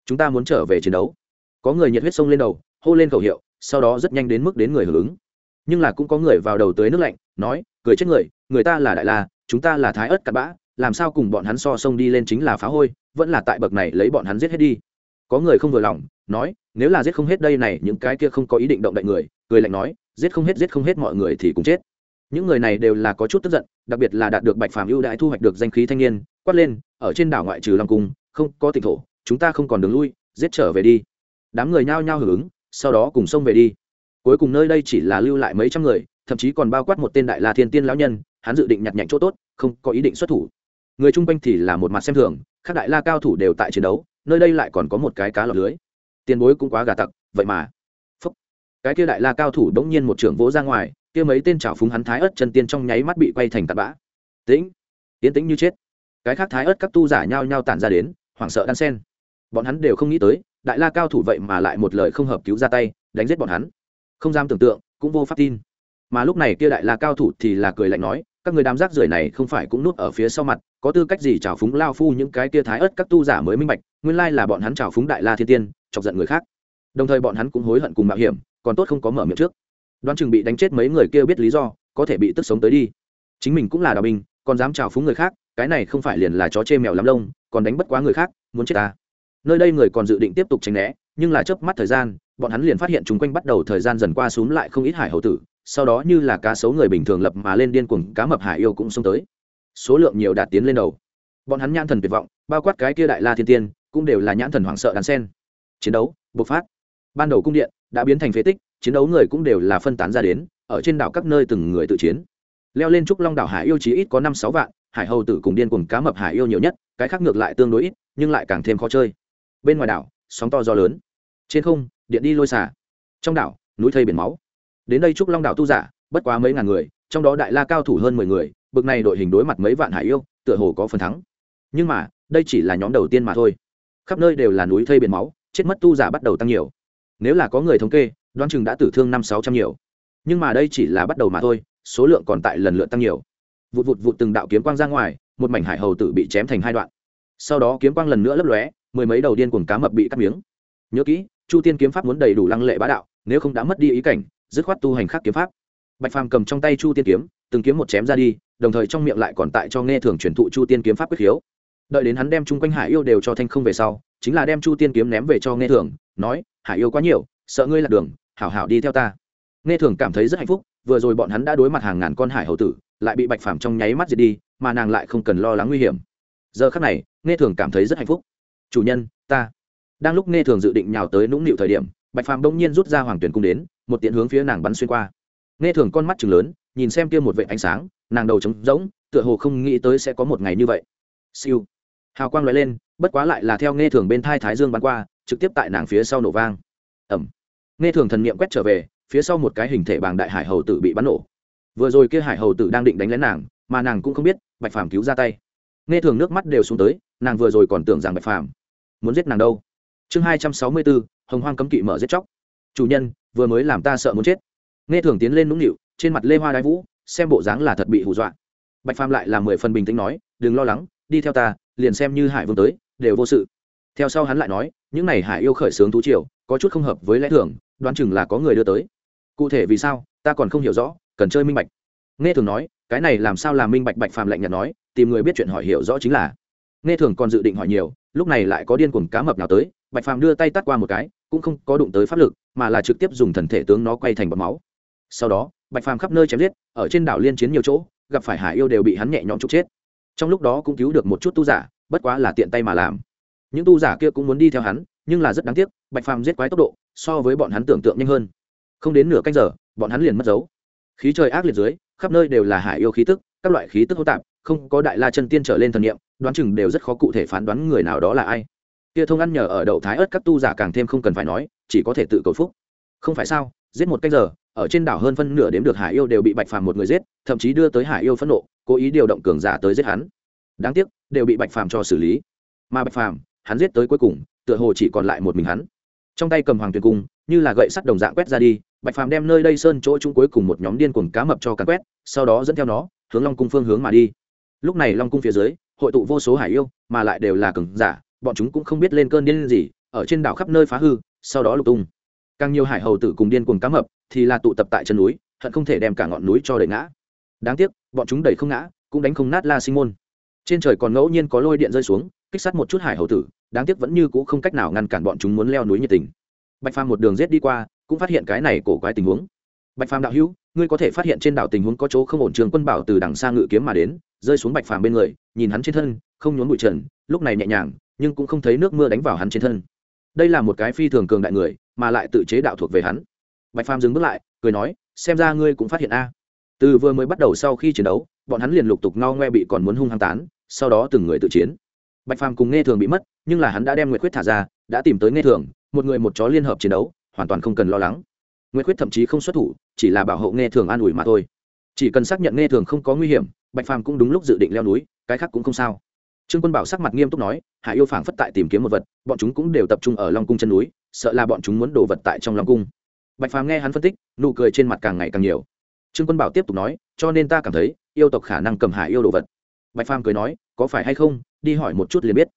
Chúng ta muốn trở về chiến đấu. Có người nhiệt huyết sông lên đầu, hô lên khẩu hiệu, sau đó rất nhanh đến mức đến người hưởng ứng. Nhưng là cũng có người vào đầu tới nước lạnh, nói, cười chết người người ta là đại la, chúng ta là thái ớt cặn bã, làm sao cùng bọn hắn so sông đi lên chính là phá hôi, vẫn là tại bậc này lấy bọn hắn giết hết đi. Có người không vừa lòng, nói, nếu là giết không hết đây này, những cái kia không có ý định động đậy người, cười lạnh nói, giết không hết, giết không hết mọi người thì cũng chết những người này đều là có chút tức giận, đặc biệt là đạt được bạch phàm ưu đãi thu hoạch được danh khí thanh niên, quát lên, ở trên đảo ngoại trừ long cung, không có tỉnh thổ, chúng ta không còn đường lui, giết trở về đi. Đám người nhao nhao hưởng ứng, sau đó cùng xông về đi. Cuối cùng nơi đây chỉ là lưu lại mấy trăm người, thậm chí còn bao quát một tên đại la thiên tiên lão nhân, hắn dự định nhặt nhạnh chỗ tốt, không có ý định xuất thủ. Người chung quanh thì là một mặt xem thường, các đại la cao thủ đều tại chiến đấu, nơi đây lại còn có một cái cá lọc lưới. Tiền bối cũng quá gà tặc, vậy mà. Phúc. Cái kia đại la cao thủ đống nhiên một trưởng vỗ ra ngoài kia mấy tên trào phúng hắn thái ớt chân tiên trong nháy mắt bị quay thành tạt bã. Tĩnh tiến tĩnh như chết. Cái khác thái ớt các tu giả nhao nhao tản ra đến, hoảng sợ đan sen. Bọn hắn đều không nghĩ tới, đại la cao thủ vậy mà lại một lời không hợp cứu ra tay, đánh giết bọn hắn. Không dám tưởng tượng, cũng vô pháp tin. Mà lúc này kia đại la cao thủ thì là cười lạnh nói, các người đám rác rưởi này không phải cũng nuốt ở phía sau mặt, có tư cách gì trào phúng lao phu những cái kia thái ớt các tu giả mới minh bạch, nguyên lai là bọn hắn trào phúng đại la thiên tiên, chọc giận người khác. Đồng thời bọn hắn cũng hối hận cùng mạo hiểm, còn tốt không có mở miệng trước đoán chừng bị đánh chết mấy người kia biết lý do, có thể bị tức sống tới đi. Chính mình cũng là đào binh, còn dám trào phúng người khác, cái này không phải liền là chó chê mèo lắm lông, còn đánh bất quá người khác, muốn chết ta. Nơi đây người còn dự định tiếp tục tránh né, nhưng là chớp mắt thời gian, bọn hắn liền phát hiện chúng quanh bắt đầu thời gian dần qua xuống lại không ít hải hậu tử, sau đó như là cá sấu người bình thường lập mà lên điên cuồng, cá mập hải yêu cũng xông tới. Số lượng nhiều đạt tiến lên đầu. Bọn hắn nhãn thần tuyệt vọng, bao quát cái kia đại la thiên tiên, cũng đều là nhãn thần hoảng sợ đàn sen chiến đấu, bộc phát. Ban đầu cung điện đã biến thành phế tích chiến đấu người cũng đều là phân tán ra đến, ở trên đảo các nơi từng người tự chiến. Leo lên trúc long đảo hải yêu chí ít có năm sáu vạn, hải hầu tử cùng điên cùng cá mập hải yêu nhiều nhất, cái khác ngược lại tương đối ít, nhưng lại càng thêm khó chơi. Bên ngoài đảo, sóng to gió lớn. Trên không, điện đi lôi xả. Trong đảo, núi thây biển máu. Đến đây trúc long đảo tu giả, bất quá mấy ngàn người, trong đó đại la cao thủ hơn mười người, bực này đội hình đối mặt mấy vạn hải yêu, tựa hồ có phần thắng. Nhưng mà, đây chỉ là nhóm đầu tiên mà thôi. Khắp nơi đều là núi thây biển máu, chết mất tu giả bắt đầu tăng nhiều. Nếu là có người thống kê đoán chừng đã tử thương năm sáu trăm nhiều. Nhưng mà đây chỉ là bắt đầu mà thôi, số lượng còn tại lần lượt tăng nhiều. Vụt vụt vụt từng đạo kiếm quang ra ngoài, một mảnh hải hầu tử bị chém thành hai đoạn. Sau đó kiếm quang lần nữa lấp lóe, mười mấy đầu điên cuồng cá mập bị cắt miếng. Nhớ kỹ, chu tiên kiếm pháp muốn đầy đủ lăng lệ bá đạo, nếu không đã mất đi ý cảnh, dứt khoát tu hành khác kiếm pháp. Bạch phàm cầm trong tay chu tiên kiếm, từng kiếm một chém ra đi, đồng thời trong miệng lại còn tại cho nghe thường truyền thụ chu tiên kiếm pháp quyết khiếu. Đợi đến hắn đem chung quanh hải yêu đều cho thanh không về sau, chính là đem chu tiên kiếm ném về cho nghe thường, nói, hải yêu quá nhiều, sợ ngươi lạc đường hảo hảo đi theo ta. Nghe thường cảm thấy rất hạnh phúc, vừa rồi bọn hắn đã đối mặt hàng ngàn con hải hậu tử, lại bị bạch phàm trong nháy mắt diệt đi, mà nàng lại không cần lo lắng nguy hiểm. Giờ khắc này, nghe thường cảm thấy rất hạnh phúc. Chủ nhân, ta. Đang lúc nghe thường dự định nhào tới nũng nịu thời điểm, bạch phàm đông nhiên rút ra hoàng tuyển cung đến, một tiện hướng phía nàng bắn xuyên qua. Nghe thường con mắt chừng lớn, nhìn xem kia một vệ ánh sáng, nàng đầu trống rỗng, tựa hồ không nghĩ tới sẽ có một ngày như vậy. Siêu. Hào quang loại lên, bất quá lại là theo nghe thường bên thai thái dương bắn qua, trực tiếp tại nàng phía sau nổ vang. Ẩm nghe thường thần niệm quét trở về, phía sau một cái hình thể bàng đại hải hầu tử bị bắn nổ. Vừa rồi kia hải hầu tử đang định đánh lén nàng, mà nàng cũng không biết, bạch phàm cứu ra tay. Nghe thường nước mắt đều xuống tới, nàng vừa rồi còn tưởng rằng bạch phàm muốn giết nàng đâu. Chương hai trăm sáu mươi bốn hồng hoang cấm kỵ mở giết chóc. Chủ nhân, vừa mới làm ta sợ muốn chết. Nghe thường tiến lên nũng nịu, trên mặt lê hoa đái vũ, xem bộ dáng là thật bị hù dọa. Bạch phàm lại là mười phần bình tĩnh nói, đừng lo lắng, đi theo ta, liền xem như hải vương tới, đều vô sự. Theo sau hắn lại nói, những n à y hải yêu khởi xướng thú triều, có chút không hợp với lẽ thường đoán chừng là có người đưa tới. Cụ thể vì sao, ta còn không hiểu rõ, cần chơi minh bạch. Nghe thường nói, cái này làm sao làm minh bạch bạch phàm lạnh nhạt nói, tìm người biết chuyện hỏi hiểu rõ chính là. Nghe thường còn dự định hỏi nhiều, lúc này lại có điên cuồng cá mập nào tới, bạch phàm đưa tay tắt qua một cái, cũng không có đụng tới pháp lực, mà là trực tiếp dùng thần thể tướng nó quay thành bọt máu. Sau đó, bạch phàm khắp nơi chém giết, ở trên đảo liên chiến nhiều chỗ, gặp phải hải yêu đều bị hắn nhẹ nhõm trục chết. Trong lúc đó cũng cứu được một chút tu giả, bất quá là tiện tay mà làm. Những tu giả kia cũng muốn đi theo hắn, nhưng là rất đáng tiếc, bạch phàm giết quái tốc độ so với bọn hắn tưởng tượng nhanh hơn. Không đến nửa canh giờ, bọn hắn liền mất dấu. Khí trời ác liệt dưới, khắp nơi đều là hải yêu khí tức, các loại khí tức hô tạp, không có đại la chân tiên trở lên thần niệm, đoán chừng đều rất khó cụ thể phán đoán người nào đó là ai. Kia thông ăn nhờ ở đậu thái ớt các tu giả càng thêm không cần phải nói, chỉ có thể tự cầu phúc. Không phải sao, giết một canh giờ, ở trên đảo hơn phân nửa đếm được hải yêu đều bị bạch phàm một người giết, thậm chí đưa tới hải yêu phẫn nộ, cố ý điều động cường giả tới giết hắn. Đáng tiếc, đều bị bạch phàm cho xử lý. Mà bạch phàm, hắn giết tới cuối cùng, tựa hồ chỉ còn lại một mình hắn trong tay cầm hoàng tuyền cung, như là gậy sắt đồng dạng quét ra đi, bạch phàm đem nơi đây sơn chỗ chung cuối cùng một nhóm điên cuồng cá mập cho cắn quét, sau đó dẫn theo nó, hướng long cung phương hướng mà đi. Lúc này long cung phía dưới, hội tụ vô số hải yêu, mà lại đều là cường giả, bọn chúng cũng không biết lên cơn điên gì, ở trên đảo khắp nơi phá hư, sau đó lục tung. Càng nhiều hải hầu tử cùng điên cuồng cá mập thì là tụ tập tại chân núi, hận không thể đem cả ngọn núi cho đẩy ngã. Đáng tiếc, bọn chúng đẩy không ngã, cũng đánh không nát la sinh môn. Trên trời còn ngẫu nhiên có lôi điện rơi xuống, kích sát một chút hải hầu tử đáng tiếc vẫn như c ũ không cách nào ngăn cản bọn chúng muốn leo núi nhiệt tình. Bạch phàm một đường rết đi qua, cũng phát hiện cái này cổ quái tình huống. Bạch phàm đạo hữu, ngươi có thể phát hiện trên đảo tình huống có chỗ không ổn trường quân bảo từ đằng xa ngự kiếm mà đến, rơi xuống bạch phàm bên người, nhìn hắn trên thân, không nhốn bụi trần, lúc này nhẹ nhàng, nhưng cũng không thấy nước mưa đánh vào hắn trên thân. Đây là một cái phi thường cường đại người, mà lại tự chế đạo thuộc về hắn. Bạch phàm dừng bước lại, cười nói, xem ra ngươi cũng phát hiện a. Từ vừa mới bắt đầu sau khi chiến đấu, bọn hắn liền lục tục no ngoe bị còn muốn hung hăng tán, sau đó từng người tự chiến. Bạch phàm cùng nghe thường bị mất nhưng là hắn đã đem nguyệt khuyết thả ra, đã tìm tới nghe thường, một người một chó liên hợp chiến đấu, hoàn toàn không cần lo lắng. Nguyệt khuyết thậm chí không xuất thủ, chỉ là bảo hộ nghe thường an ủi mà thôi. Chỉ cần xác nhận nghe thường không có nguy hiểm, bạch phàm cũng đúng lúc dự định leo núi, cái khác cũng không sao. Trương quân bảo sắc mặt nghiêm túc nói hạ yêu phảng phất tại tìm kiếm một vật, bọn chúng cũng đều tập trung ở long cung chân núi, sợ là bọn chúng muốn đổ vật tại trong long cung. Bạch phàm nghe hắn phân tích, nụ cười trên mặt càng ngày càng nhiều. Trương quân bảo tiếp tục nói, cho nên ta cảm thấy, yêu tộc khả năng cầm hạ yêu đồ vật. Bạch phàm cười nói, có phải hay không? Đi hỏi một chút liền biết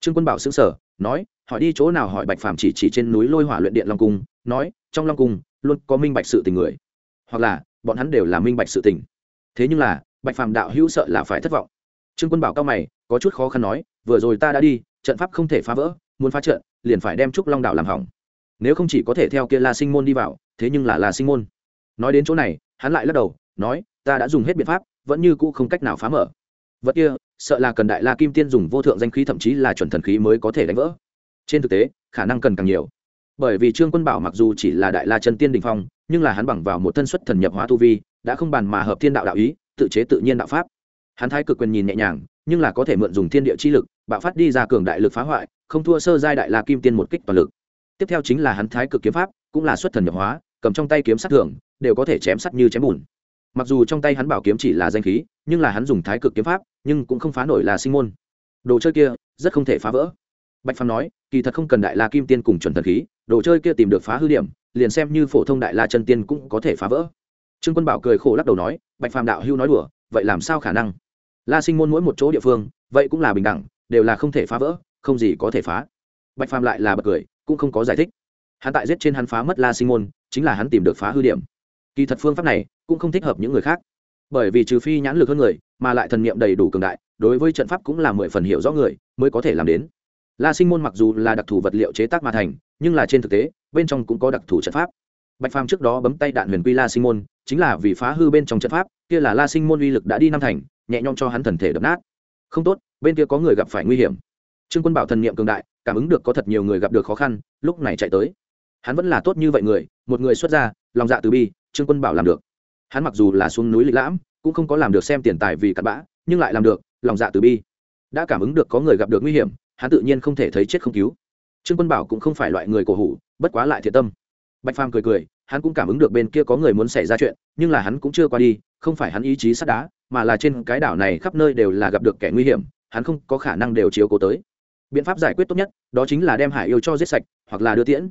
trương quân bảo xứng sở nói, hỏi đi chỗ nào hỏi bạch phàm chỉ chỉ trên núi lôi hỏa luyện điện long cung, nói, trong long cung luôn có minh bạch sự tình người. Hoặc là, bọn hắn đều là minh bạch sự tình. Thế nhưng là, bạch phàm đạo hữu sợ là phải thất vọng. Trương quân bảo cao mày, có chút khó khăn nói, vừa rồi ta đã đi, trận pháp không thể phá vỡ, muốn phá trận, liền phải đem trúc long đạo làm hỏng. Nếu không chỉ có thể theo kia la sinh môn đi vào, thế nhưng là la sinh môn. Nói đến chỗ này, hắn lại lắc đầu, nói, ta đã dùng hết biện pháp, vẫn như cũ không cách nào phá mở vật kia, sợ là cần đại la kim tiên dùng vô thượng danh khí thậm chí là chuẩn thần khí mới có thể đánh vỡ. Trên thực tế, khả năng cần càng nhiều. Bởi vì trương quân bảo mặc dù chỉ là đại la chân tiên đình phong, nhưng là hắn bằng vào một thân xuất thần nhập hóa tu vi, đã không bàn mà hợp thiên đạo đạo ý, tự chế tự nhiên đạo pháp. Hắn thái cực quyền nhìn nhẹ nhàng, nhưng là có thể mượn dùng thiên địa chi lực, bạo phát đi ra cường đại lực phá hoại, không thua sơ giai đại la kim tiên một kích toàn lực. Tiếp theo chính là hắn thái cực kiếm pháp, cũng là xuất thần nhập hóa, cầm trong tay kiếm sát thưởng, đều có thể chém sắt như chém bùn. Mặc dù trong tay hắn bảo kiếm chỉ là danh khí nhưng là hắn dùng thái cực kiếm pháp, nhưng cũng không phá nổi là sinh môn. Đồ chơi kia, rất không thể phá vỡ. Bạch phàm nói, kỳ thật không cần đại la kim tiên cùng chuẩn thần khí, đồ chơi kia tìm được phá hư điểm, liền xem như phổ thông đại la chân tiên cũng có thể phá vỡ. Trương quân bảo cười khổ lắc đầu nói, bạch phàm đạo hưu nói đùa, vậy làm sao khả năng? La sinh môn mỗi một chỗ địa phương, vậy cũng là bình đẳng, đều là không thể phá vỡ, không gì có thể phá. Bạch phàm lại là bật cười, cũng không có giải thích. Hắn tại giết trên hắn phá mất la sinh môn, chính là hắn tìm được phá hư điểm. Kỳ thật phương pháp này, cũng không thích hợp những người khác bởi vì trừ phi nhãn lực hơn người, mà lại thần niệm đầy đủ cường đại, đối với trận pháp cũng là mười phần hiểu rõ người mới có thể làm đến. La sinh môn mặc dù là đặc thù vật liệu chế tác mà thành, nhưng là trên thực tế, bên trong cũng có đặc thù trận pháp. Bạch phàm trước đó bấm tay đạn huyền quy la sinh môn, chính là vì phá hư bên trong trận pháp, kia là la sinh môn uy lực đã đi năm thành, nhẹ nhõm cho hắn thần thể đập nát. Không tốt, bên kia có người gặp phải nguy hiểm. Trương quân bảo thần niệm cường đại, cảm ứng được có thật nhiều người gặp được khó khăn, lúc này chạy tới. Hắn vẫn là tốt như vậy người, một người xuất ra, lòng dạ từ bi, trương quân bảo làm được hắn mặc dù là xuống núi lịch lãm, cũng không có làm được xem tiền tài vì cặn bã, nhưng lại làm được, lòng dạ từ bi. Đã cảm ứng được có người gặp được nguy hiểm, hắn tự nhiên không thể thấy chết không cứu. Trương quân bảo cũng không phải loại người cổ hủ, bất quá lại thiệt tâm. Bạch phàm cười cười, hắn cũng cảm ứng được bên kia có người muốn xảy ra chuyện, nhưng là hắn cũng chưa qua đi, không phải hắn ý chí sắt đá, mà là trên cái đảo này khắp nơi đều là gặp được kẻ nguy hiểm, hắn không có khả năng đều chiếu cố tới. Biện pháp giải quyết tốt nhất, đó chính là đem hải yêu cho giết sạch, hoặc là đưa tiễn.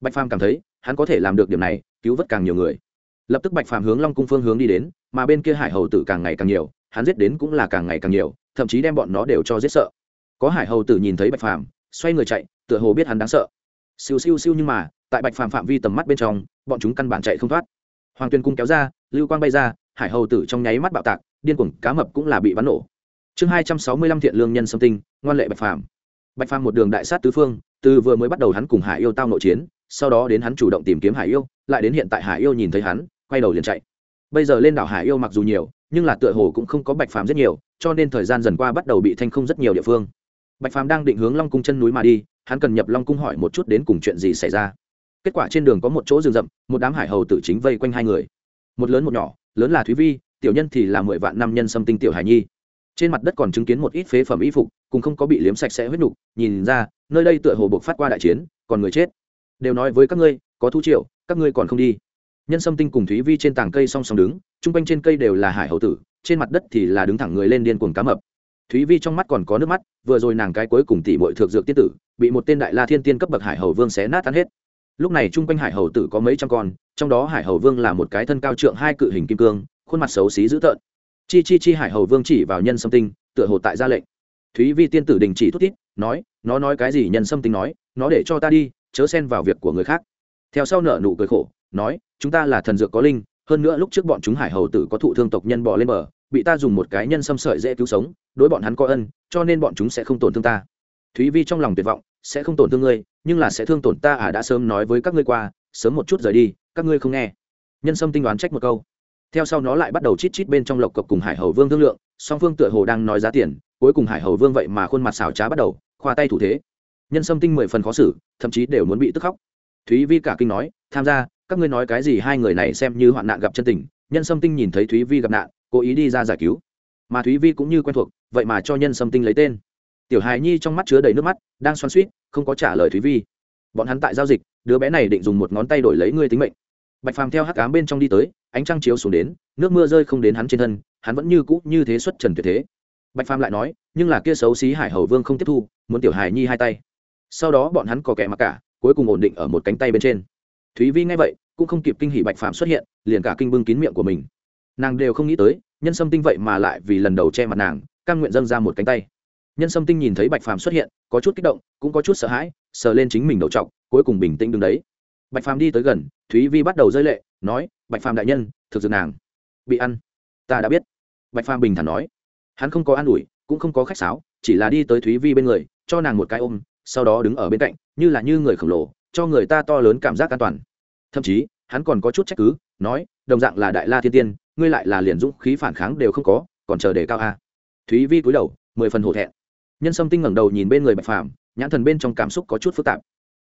Bạch phàm cảm thấy, hắn có thể làm được điểm này, cứu vớt càng nhiều người lập tức bạch phàm hướng long cung phương hướng đi đến, mà bên kia hải hầu tử càng ngày càng nhiều, hắn giết đến cũng là càng ngày càng nhiều, thậm chí đem bọn nó đều cho giết sợ. Có hải hầu tử nhìn thấy bạch phàm, xoay người chạy, tựa hồ biết hắn đáng sợ. Siêu siêu siêu nhưng mà, tại bạch phàm phạm vi tầm mắt bên trong, bọn chúng căn bản chạy không thoát. Hoàng tuyên cung kéo ra, lưu quang bay ra, hải hầu tử trong nháy mắt bạo tạc, điên cuồng cá mập cũng là bị bắn nổ. Chương hai trăm sáu mươi lăm thiện lương nhân sâm tinh, ngoan lệ bạch phàm. Bạch phàm một đường đại sát tứ phương, từ vừa mới bắt đầu hắn cùng hải yêu tao nội chiến, sau đó đến hắn chủ động tìm kiếm hải yêu, lại đến hiện tại hải yêu nhìn thấy hắn quay đầu liền chạy. Bây giờ lên đảo hải yêu mặc dù nhiều, nhưng là tựa hồ cũng không có bạch phàm rất nhiều, cho nên thời gian dần qua bắt đầu bị thanh không rất nhiều địa phương. Bạch phàm đang định hướng long cung chân núi mà đi, hắn cần nhập long cung hỏi một chút đến cùng chuyện gì xảy ra. Kết quả trên đường có một chỗ rừng rậm, một đám hải hầu tử chính vây quanh hai người. Một lớn một nhỏ, lớn là thúy vi, tiểu nhân thì là mười vạn năm nhân xâm tinh tiểu hải nhi. Trên mặt đất còn chứng kiến một ít phế phẩm y phục, cùng không có bị liếm sạch sẽ huyết nục, nhìn ra, nơi đây tựa hồ buộc phát qua đại chiến, còn người chết. Đều nói với các ngươi, có thu triệu các ngươi còn không đi nhân sâm tinh cùng thúy vi trên tảng cây song song đứng, chung quanh trên cây đều là hải hậu tử, trên mặt đất thì là đứng thẳng người lên điên cuồng cá mập. Thúy vi trong mắt còn có nước mắt, vừa rồi nàng cái cuối cùng tỉ bội thượng dược tiết tử, bị một tên đại la thiên tiên cấp bậc hải hầu vương xé nát tan hết. Lúc này chung quanh hải hầu tử có mấy trăm con, trong đó hải hầu vương là một cái thân cao trượng hai cự hình kim cương, khuôn mặt xấu xí dữ tợn. Chi chi chi hải hầu vương chỉ vào nhân sâm tinh, tựa hồ tại ra lệnh. Thúy vi tiên tử đình chỉ thút thít, nói, nó nói cái gì nhân sâm tinh nói, nó để cho ta đi, chớ xen vào việc của người khác. Theo sau nợ nụ cười khổ nói, chúng ta là thần dược có linh, hơn nữa lúc trước bọn chúng hải hầu tử có thụ thương tộc nhân bỏ lên bờ, bị ta dùng một cái nhân xâm sợi dễ cứu sống, đối bọn hắn có ân, cho nên bọn chúng sẽ không tổn thương ta. Thúy vi trong lòng tuyệt vọng, sẽ không tổn thương ngươi, nhưng là sẽ thương tổn ta à đã sớm nói với các ngươi qua, sớm một chút rời đi, các ngươi không nghe. Nhân sâm tinh đoán trách một câu. Theo sau nó lại bắt đầu chít chít bên trong lộc cộc cùng hải hầu vương thương lượng, song phương tựa hồ đang nói giá tiền, cuối cùng hải hầu vương vậy mà khuôn mặt xảo trá bắt đầu, khoa tay thủ thế. Nhân sâm tinh mười phần khó xử, thậm chí đều muốn bị tức khóc. Thúy vi cả kinh nói, tham gia các ngươi nói cái gì hai người này xem như hoạn nạn gặp chân tình, nhân sâm tinh nhìn thấy thúy vi gặp nạn, cố ý đi ra giải cứu. Mà thúy vi cũng như quen thuộc, vậy mà cho nhân sâm tinh lấy tên. Tiểu hài nhi trong mắt chứa đầy nước mắt, đang xoan suýt không có trả lời thúy vi. Bọn hắn tại giao dịch, đứa bé này định dùng một ngón tay đổi lấy ngươi tính mệnh. Bạch phàm theo hắc cám bên trong đi tới, ánh trăng chiếu xuống đến, nước mưa rơi không đến hắn trên thân, hắn vẫn như cũ, như thế xuất trần tuyệt thế. Bạch phàm lại nói, nhưng là kia xấu xí hải hầu vương không tiếp thu, muốn tiểu hài nhi hai tay. Sau đó bọn hắn có kẻ mặc cả, cuối cùng ổn định ở một cánh tay bên trên thúy vi nghe vậy, cũng không kịp kinh hỉ bạch phàm xuất hiện, liền cả kinh bưng kín miệng của mình. Nàng đều không nghĩ tới, nhân sâm tinh vậy mà lại vì lần đầu che mặt nàng căn nguyện dâng ra một cánh tay. Nhân sâm tinh nhìn thấy bạch phàm xuất hiện, có chút kích động, cũng có chút sợ hãi, sờ lên chính mình đầu t cuối cùng bình tĩnh đứng đấy. Bạch phàm đi tới gần, thúy vi bắt đầu rơi lệ, nói, bạch phàm đại nhân, thực sự nàng bị ăn. Ta đã biết. Bạch phàm bình thản nói. Hắn không có an ủi, cũng không có khách sáo, chỉ là đi tới thúy vi bên người, cho nàng một cái ôm, sau đó đứng ở bên cạnh, như là như người khổng lồ cho người ta to lớn cảm giác an toàn. Thậm chí, hắn còn có chút trách cứ, nói, đồng dạng là đại la thiên tiên, ngươi lại là liền dũng khí phản kháng đều không có, còn chờ để cao a. Thúy vi cúi đầu, mười phần hổ thẹn. Nhân sâm tinh ngẩng đầu nhìn bên người bạch phàm, nhãn thần bên trong cảm xúc có chút phức tạp.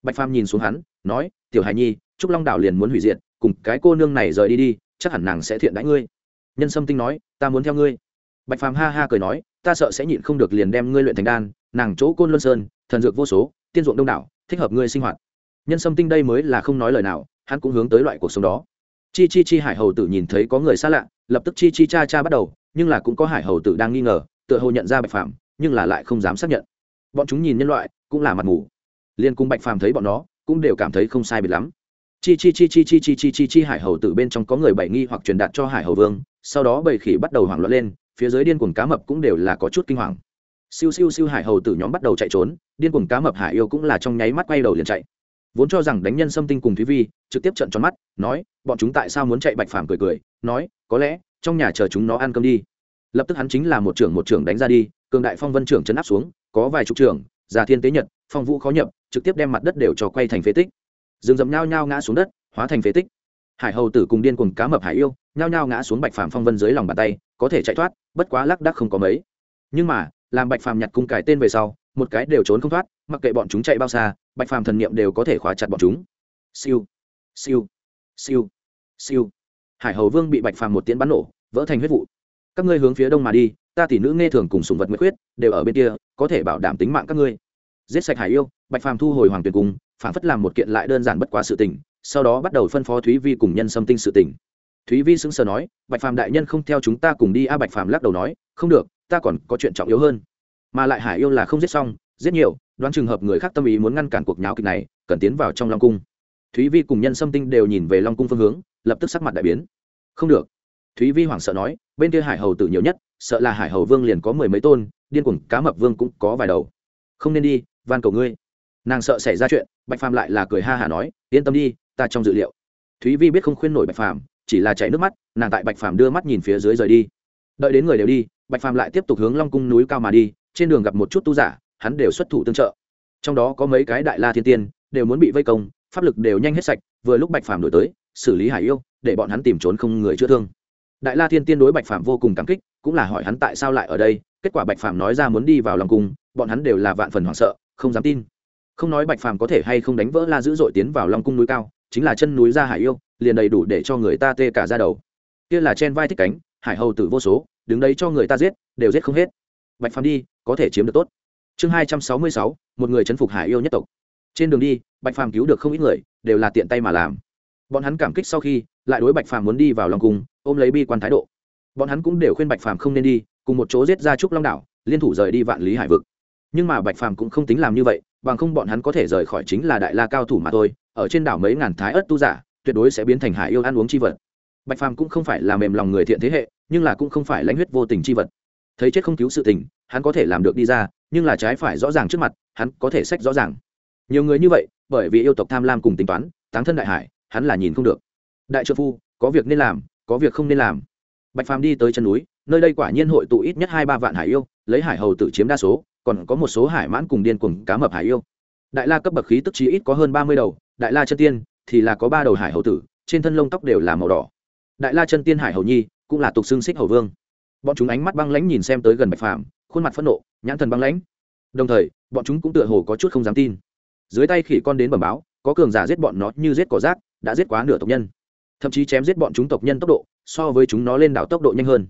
Bạch phàm nhìn xuống hắn, nói, tiểu hải nhi, trúc long đảo liền muốn hủy diệt, cùng cái cô nương này rời đi đi, chắc hẳn nàng sẽ thiện đãi ngươi. Nhân sâm tinh nói, ta muốn theo ngươi. Bạch phàm ha ha cười nói, ta sợ sẽ nhịn không được liền đem ngươi luyện thành đan, nàng chỗ côn luân sơn, thần dược vô số, tiên ruộng đông đảo, thích hợp ngươi sinh hoạt nhân sâm tinh đây mới là không nói lời nào, hắn cũng hướng tới loại cuộc sống đó. Chi chi chi hải hầu tử nhìn thấy có người xa lạ, lập tức chi chi cha cha bắt đầu, nhưng là cũng có hải hầu tử đang nghi ngờ, tựa hồ nhận ra bạch phàm, nhưng là lại không dám xác nhận. Bọn chúng nhìn nhân loại, cũng là mặt mù. Liên cung bạch phàm thấy bọn nó, cũng đều cảm thấy không sai biệt lắm. Chi chi chi chi chi chi chi chi chi hải hầu tử bên trong có người bảy nghi hoặc truyền đạt cho hải hầu vương, sau đó bầy khỉ bắt đầu hoảng loạn lên, phía dưới điên cuồng cá mập cũng đều là có chút kinh hoàng. Siêu siêu siêu hải hầu tử nhóm bắt đầu chạy trốn, điên cuồng cá mập hải yêu cũng là trong nháy mắt quay đầu liền chạy vốn cho rằng đánh nhân xâm tinh cùng thúy vi, trực tiếp trận tròn mắt, nói, bọn chúng tại sao muốn chạy bạch phàm cười cười? Nói, có lẽ, trong nhà chờ chúng nó ăn cơm đi. Lập tức hắn chính là một trưởng một trưởng đánh ra đi, cường đại phong vân trưởng chấn áp xuống, có vài chục trưởng, già thiên tế nhật, phong vũ khó nhập, trực tiếp đem mặt đất đều cho quay thành phế tích. Rừng rậm nhao nhao ngã xuống đất, hóa thành phế tích. Hải hầu tử cùng điên cùng cá mập hải yêu, nhao nhao ngã xuống bạch phàm phong vân dưới lòng bàn tay, có thể chạy thoát, bất quá lác đắc không có mấy. Nhưng mà, làm bạch phàm nhặt cung cải tên về sau một cái đều trốn không thoát, mặc kệ bọn chúng chạy bao xa, bạch phàm thần niệm đều có thể khóa chặt bọn chúng. Siêu siêu siêu siêu. Hải hầu vương bị bạch phàm một tiếng bắn nổ, vỡ thành huyết vụ. Các ngươi hướng phía đông mà đi, ta tỷ nữ nghe thường cùng sùng vật nguyệt huyết đều ở bên kia, có thể bảo đảm tính mạng các ngươi. Giết sạch hải yêu, bạch phàm thu hồi hoàng tuyền cung, phản phất làm một kiện lại đơn giản bất quá sự tình, sau đó bắt đầu phân phó thúy vi cùng nhân xâm tinh sự tình. Thúy vi sững sờ nói, bạch phàm đại nhân không theo chúng ta cùng đi a. Bạch phàm lắc đầu nói, không được, ta còn có chuyện trọng yếu hơn mà lại hải yêu là không giết xong, giết nhiều, đoán trường hợp người khác tâm ý muốn ngăn cản cuộc nháo kịch này, cần tiến vào trong long cung. Thúy vi cùng nhân sâm tinh đều nhìn về long cung phương hướng, lập tức sắc mặt đại biến. Không được. Thúy vi hoảng sợ nói, bên kia hải hầu tử nhiều nhất, sợ là hải hầu vương liền có mười mấy tôn, điên cuồng cá mập vương cũng có vài đầu. Không nên đi, van cầu ngươi. Nàng sợ xảy ra chuyện, bạch phàm lại là cười ha hả nói, yên tâm đi, ta trong dự liệu. Thúy vi biết không khuyên nổi bạch phàm, chỉ là chảy nước mắt, nàng tại bạch phàm đưa mắt nhìn phía dưới rời đi. Đợi đến người đều đi, bạch phàm lại tiếp tục hướng long cung núi cao mà đi trên đường gặp một chút tu giả, hắn đều xuất thủ tương trợ. Trong đó có mấy cái đại la thiên tiên, đều muốn bị vây công, pháp lực đều nhanh hết sạch, vừa lúc bạch phàm đổi tới, xử lý hải yêu, để bọn hắn tìm trốn không người chữa thương. Đại la thiên tiên đối bạch phàm vô cùng cảm kích, cũng là hỏi hắn tại sao lại ở đây, kết quả bạch phàm nói ra muốn đi vào lòng cung, bọn hắn đều là vạn phần hoảng sợ, không dám tin. Không nói bạch phàm có thể hay không đánh vỡ la dữ dội tiến vào lòng cung núi cao, chính là chân núi ra hải yêu, liền đầy đủ để cho người ta tê cả ra đầu. Kia là chen vai thích cánh, hải hầu tử vô số, đứng đấy cho người ta giết, đều giết không hết. Bạch phàm đi có thể chiếm được tốt. Chương hai trăm sáu mươi sáu, một người chấn phục hải yêu nhất tộc. Trên đường đi, bạch phàm cứu được không ít người, đều là tiện tay mà làm. Bọn hắn cảm kích sau khi, lại đối bạch phàm muốn đi vào lòng cung, ôm lấy bi quan thái độ. Bọn hắn cũng đều khuyên bạch phàm không nên đi, cùng một chỗ giết ra trúc long đảo, liên thủ rời đi vạn lý hải vực. Nhưng mà bạch phàm cũng không tính làm như vậy, bằng không bọn hắn có thể rời khỏi chính là đại la cao thủ mà thôi, ở trên đảo mấy ngàn thái ớt tu giả, tuyệt đối sẽ biến thành hải yêu ăn uống chi vật. Bạch phàm cũng không phải là mềm lòng người thiện thế hệ, nhưng là cũng không phải lãnh huyết vô tình chi vật. Thấy chết không cứu sự tình hắn có thể làm được đi ra, nhưng là trái phải rõ ràng trước mặt, hắn có thể sách rõ ràng. Nhiều người như vậy, bởi vì yêu tộc tham lam cùng tính toán, táng thân đại hải, hắn là nhìn không được. Đại trợ phu, có việc nên làm, có việc không nên làm. Bạch phàm đi tới chân núi, nơi đây quả nhiên hội tụ ít nhất hai ba vạn hải yêu, lấy hải hầu tự chiếm đa số, còn có một số hải mãn cùng điên cùng cá mập hải yêu. Đại la cấp bậc khí tức chí ít có hơn ba mươi đầu, đại la chân tiên thì là có ba đầu hải hầu tử, trên thân lông tóc đều là màu đỏ. Đại la chân tiên hải hầu nhi cũng là tục xương xích hầu vương. Bọn chúng ánh mắt băng lãnh nhìn xem tới gần bạch phàm khuôn mặt phẫn nộ, nhãn thần băng lãnh. Đồng thời, bọn chúng cũng tựa hồ có chút không dám tin. Dưới tay khỉ con đến bẩm báo, có cường giả giết bọn nó như giết cỏ rác, đã giết quá nửa tộc nhân. Thậm chí chém giết bọn chúng tộc nhân tốc độ, so với chúng nó lên đảo tốc độ nhanh hơn.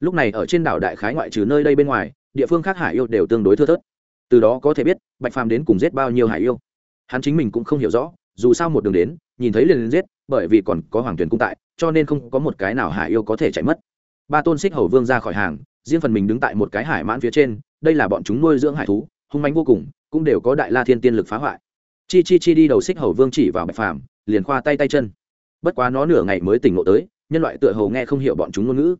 Lúc này ở trên đảo đại khái ngoại trừ nơi đây bên ngoài, địa phương khác hải yêu đều tương đối thưa thớt. Từ đó có thể biết, bạch phàm đến cùng giết bao nhiêu hải yêu. Hắn chính mình cũng không hiểu rõ, dù sao một đường đến, nhìn thấy liền liền giết, bởi vì còn có hoàng tuyển cung tại, cho nên không có một cái nào hải yêu có thể chạy mất. Ba tôn xích hầu vương ra khỏi hàng riêng phần mình đứng tại một cái hải mãn phía trên, đây là bọn chúng nuôi dưỡng hải thú, hung manh vô cùng, cũng đều có đại la thiên tiên lực phá hoại. Chi chi chi đi đầu xích hầu vương chỉ vào bạch phàm, liền khoa tay tay chân. Bất quá nó nửa ngày mới tỉnh ngộ tới, nhân loại tựa hầu nghe không hiểu bọn chúng ngôn ngữ.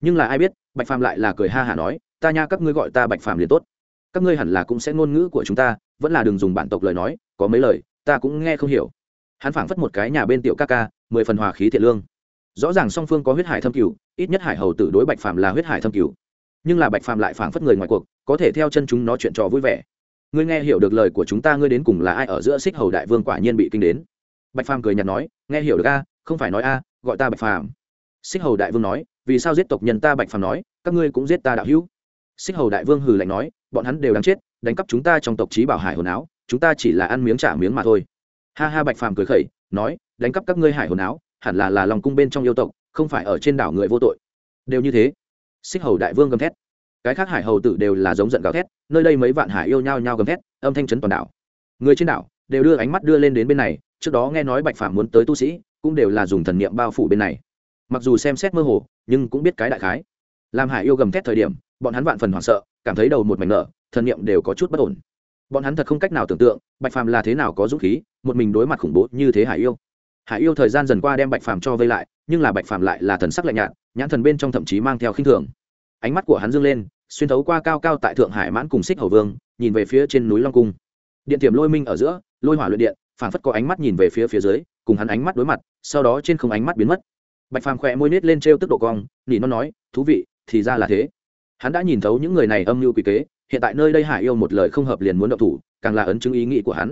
Nhưng là ai biết, bạch phàm lại là cười ha hả nói, ta nha, các ngươi gọi ta bạch phàm liền tốt. Các ngươi hẳn là cũng sẽ ngôn ngữ của chúng ta, vẫn là đừng dùng bản tộc lời nói, có mấy lời, ta cũng nghe không hiểu. Hắn phảng phất một cái nhà bên tiểu ca ca, mười phần hòa khí thiện lương. Rõ ràng song phương có huyết hải thâm cửu, ít nhất hải hầu tử đối bạch phàm là huyết hải thâm cửu nhưng là bạch phàm lại phảng phất người ngoài cuộc, có thể theo chân chúng nó chuyện trò vui vẻ. Ngươi nghe hiểu được lời của chúng ta, ngươi đến cùng là ai ở giữa xích hầu đại vương quả nhiên bị kinh đến? Bạch phàm cười nhạt nói, nghe hiểu được a, không phải nói a, gọi ta bạch phàm. Xích hầu đại vương nói, vì sao giết tộc nhân ta bạch phàm nói, các ngươi cũng giết ta đạo hữu. Xích hầu đại vương hừ lạnh nói, bọn hắn đều đáng chết, đánh cắp chúng ta trong tộc trí bảo hải hồn áo, chúng ta chỉ là ăn miếng trả miếng mà thôi. Ha ha, bạch phàm cười khẩy, nói, đánh cắp các ngươi hải hồn áo, hẳn là là lòng cung bên trong yêu tộc, không phải ở trên đảo người vô tội. Đều như thế xích hầu đại vương gầm thét. Cái khác hải hầu tử đều là giống giận gào thét, nơi đây mấy vạn hải yêu nhau nhau gầm thét, âm thanh chấn toàn đảo. Người trên đảo đều đưa ánh mắt đưa lên đến bên này, trước đó nghe nói bạch phàm muốn tới tu sĩ, cũng đều là dùng thần niệm bao phủ bên này. Mặc dù xem xét mơ hồ, nhưng cũng biết cái đại khái. Làm hải yêu gầm thét thời điểm, bọn hắn vạn phần hoảng sợ, cảm thấy đầu một mảnh nở, thần niệm đều có chút bất ổn. Bọn hắn thật không cách nào tưởng tượng, bạch phàm là thế nào có dũng khí, một mình đối mặt khủng bố như thế hải yêu hải yêu thời gian dần qua đem bạch phàm cho vây lại, nhưng là bạch phàm lại là thần sắc lạnh nhạt, nhãn thần bên trong thậm chí mang theo khinh thường. Ánh mắt của hắn dương lên, xuyên thấu qua cao cao tại thượng hải mãn cùng xích hầu vương, nhìn về phía trên núi long cung. Điện tiềm lôi minh ở giữa, lôi hỏa luyện điện, phảng phất có ánh mắt nhìn về phía phía dưới, cùng hắn ánh mắt đối mặt, sau đó trên không ánh mắt biến mất. Bạch phàm khỏe môi nết lên t r e o tức độ cong, nỉ nó nói, thú vị, thì ra là thế. Hắn đã nhìn thấu những người này âm mưu quỷ kế, hiện tại nơi đây hải yêu một lời không hợp liền muốn động thủ, càng là ấn chứng ý nghĩ của hắn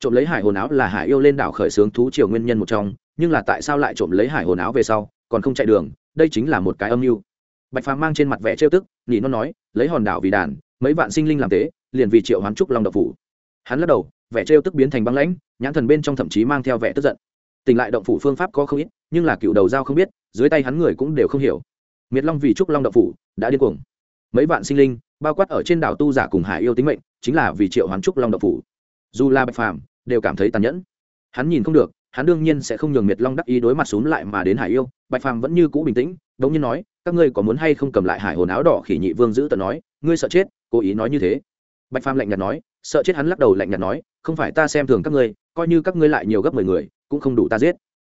trộm lấy hải hồn áo là hải yêu lên đảo khởi xướng thú triều nguyên nhân một trong, nhưng là tại sao lại trộm lấy hải hồn áo về sau, còn không chạy đường, đây chính là một cái âm mưu. Bạch phàm mang trên mặt vẻ trêu tức nhị nó nói, lấy hòn đảo vì đàn, mấy vạn sinh linh làm tế, liền vì triệu hoán trúc long độc phủ. Hắn lắc đầu, vẻ trêu tức biến thành băng lãnh, nhãn thần bên trong thậm chí mang theo vẻ tức giận. Tỉnh lại động phủ phương pháp có không ít, nhưng là cựu đầu giao không biết, dưới tay hắn người cũng đều không hiểu. Miệt long vì trúc long động phủ, đã điên cuồng. Mấy vạn sinh linh, bao quát ở trên đảo tu giả cùng hải yêu tính mệnh, chính là vì triệu hoán trúc long động phủ. Dù là bạch phàm đều cảm thấy tàn nhẫn. Hắn nhìn không được, hắn đương nhiên sẽ không nhường miệt long đắc ý đối mặt xuống lại mà đến hải yêu. Bạch phàm vẫn như cũ bình tĩnh, đống nhiên nói, các ngươi có muốn hay không cầm lại hải hồn áo đỏ khỉ nhị vương giữ tận nói, ngươi sợ chết, cố ý nói như thế. Bạch phàm lạnh nhạt nói, sợ chết hắn lắc đầu lạnh nhạt nói, không phải ta xem thường các ngươi, coi như các ngươi lại nhiều gấp mười người, cũng không đủ ta giết.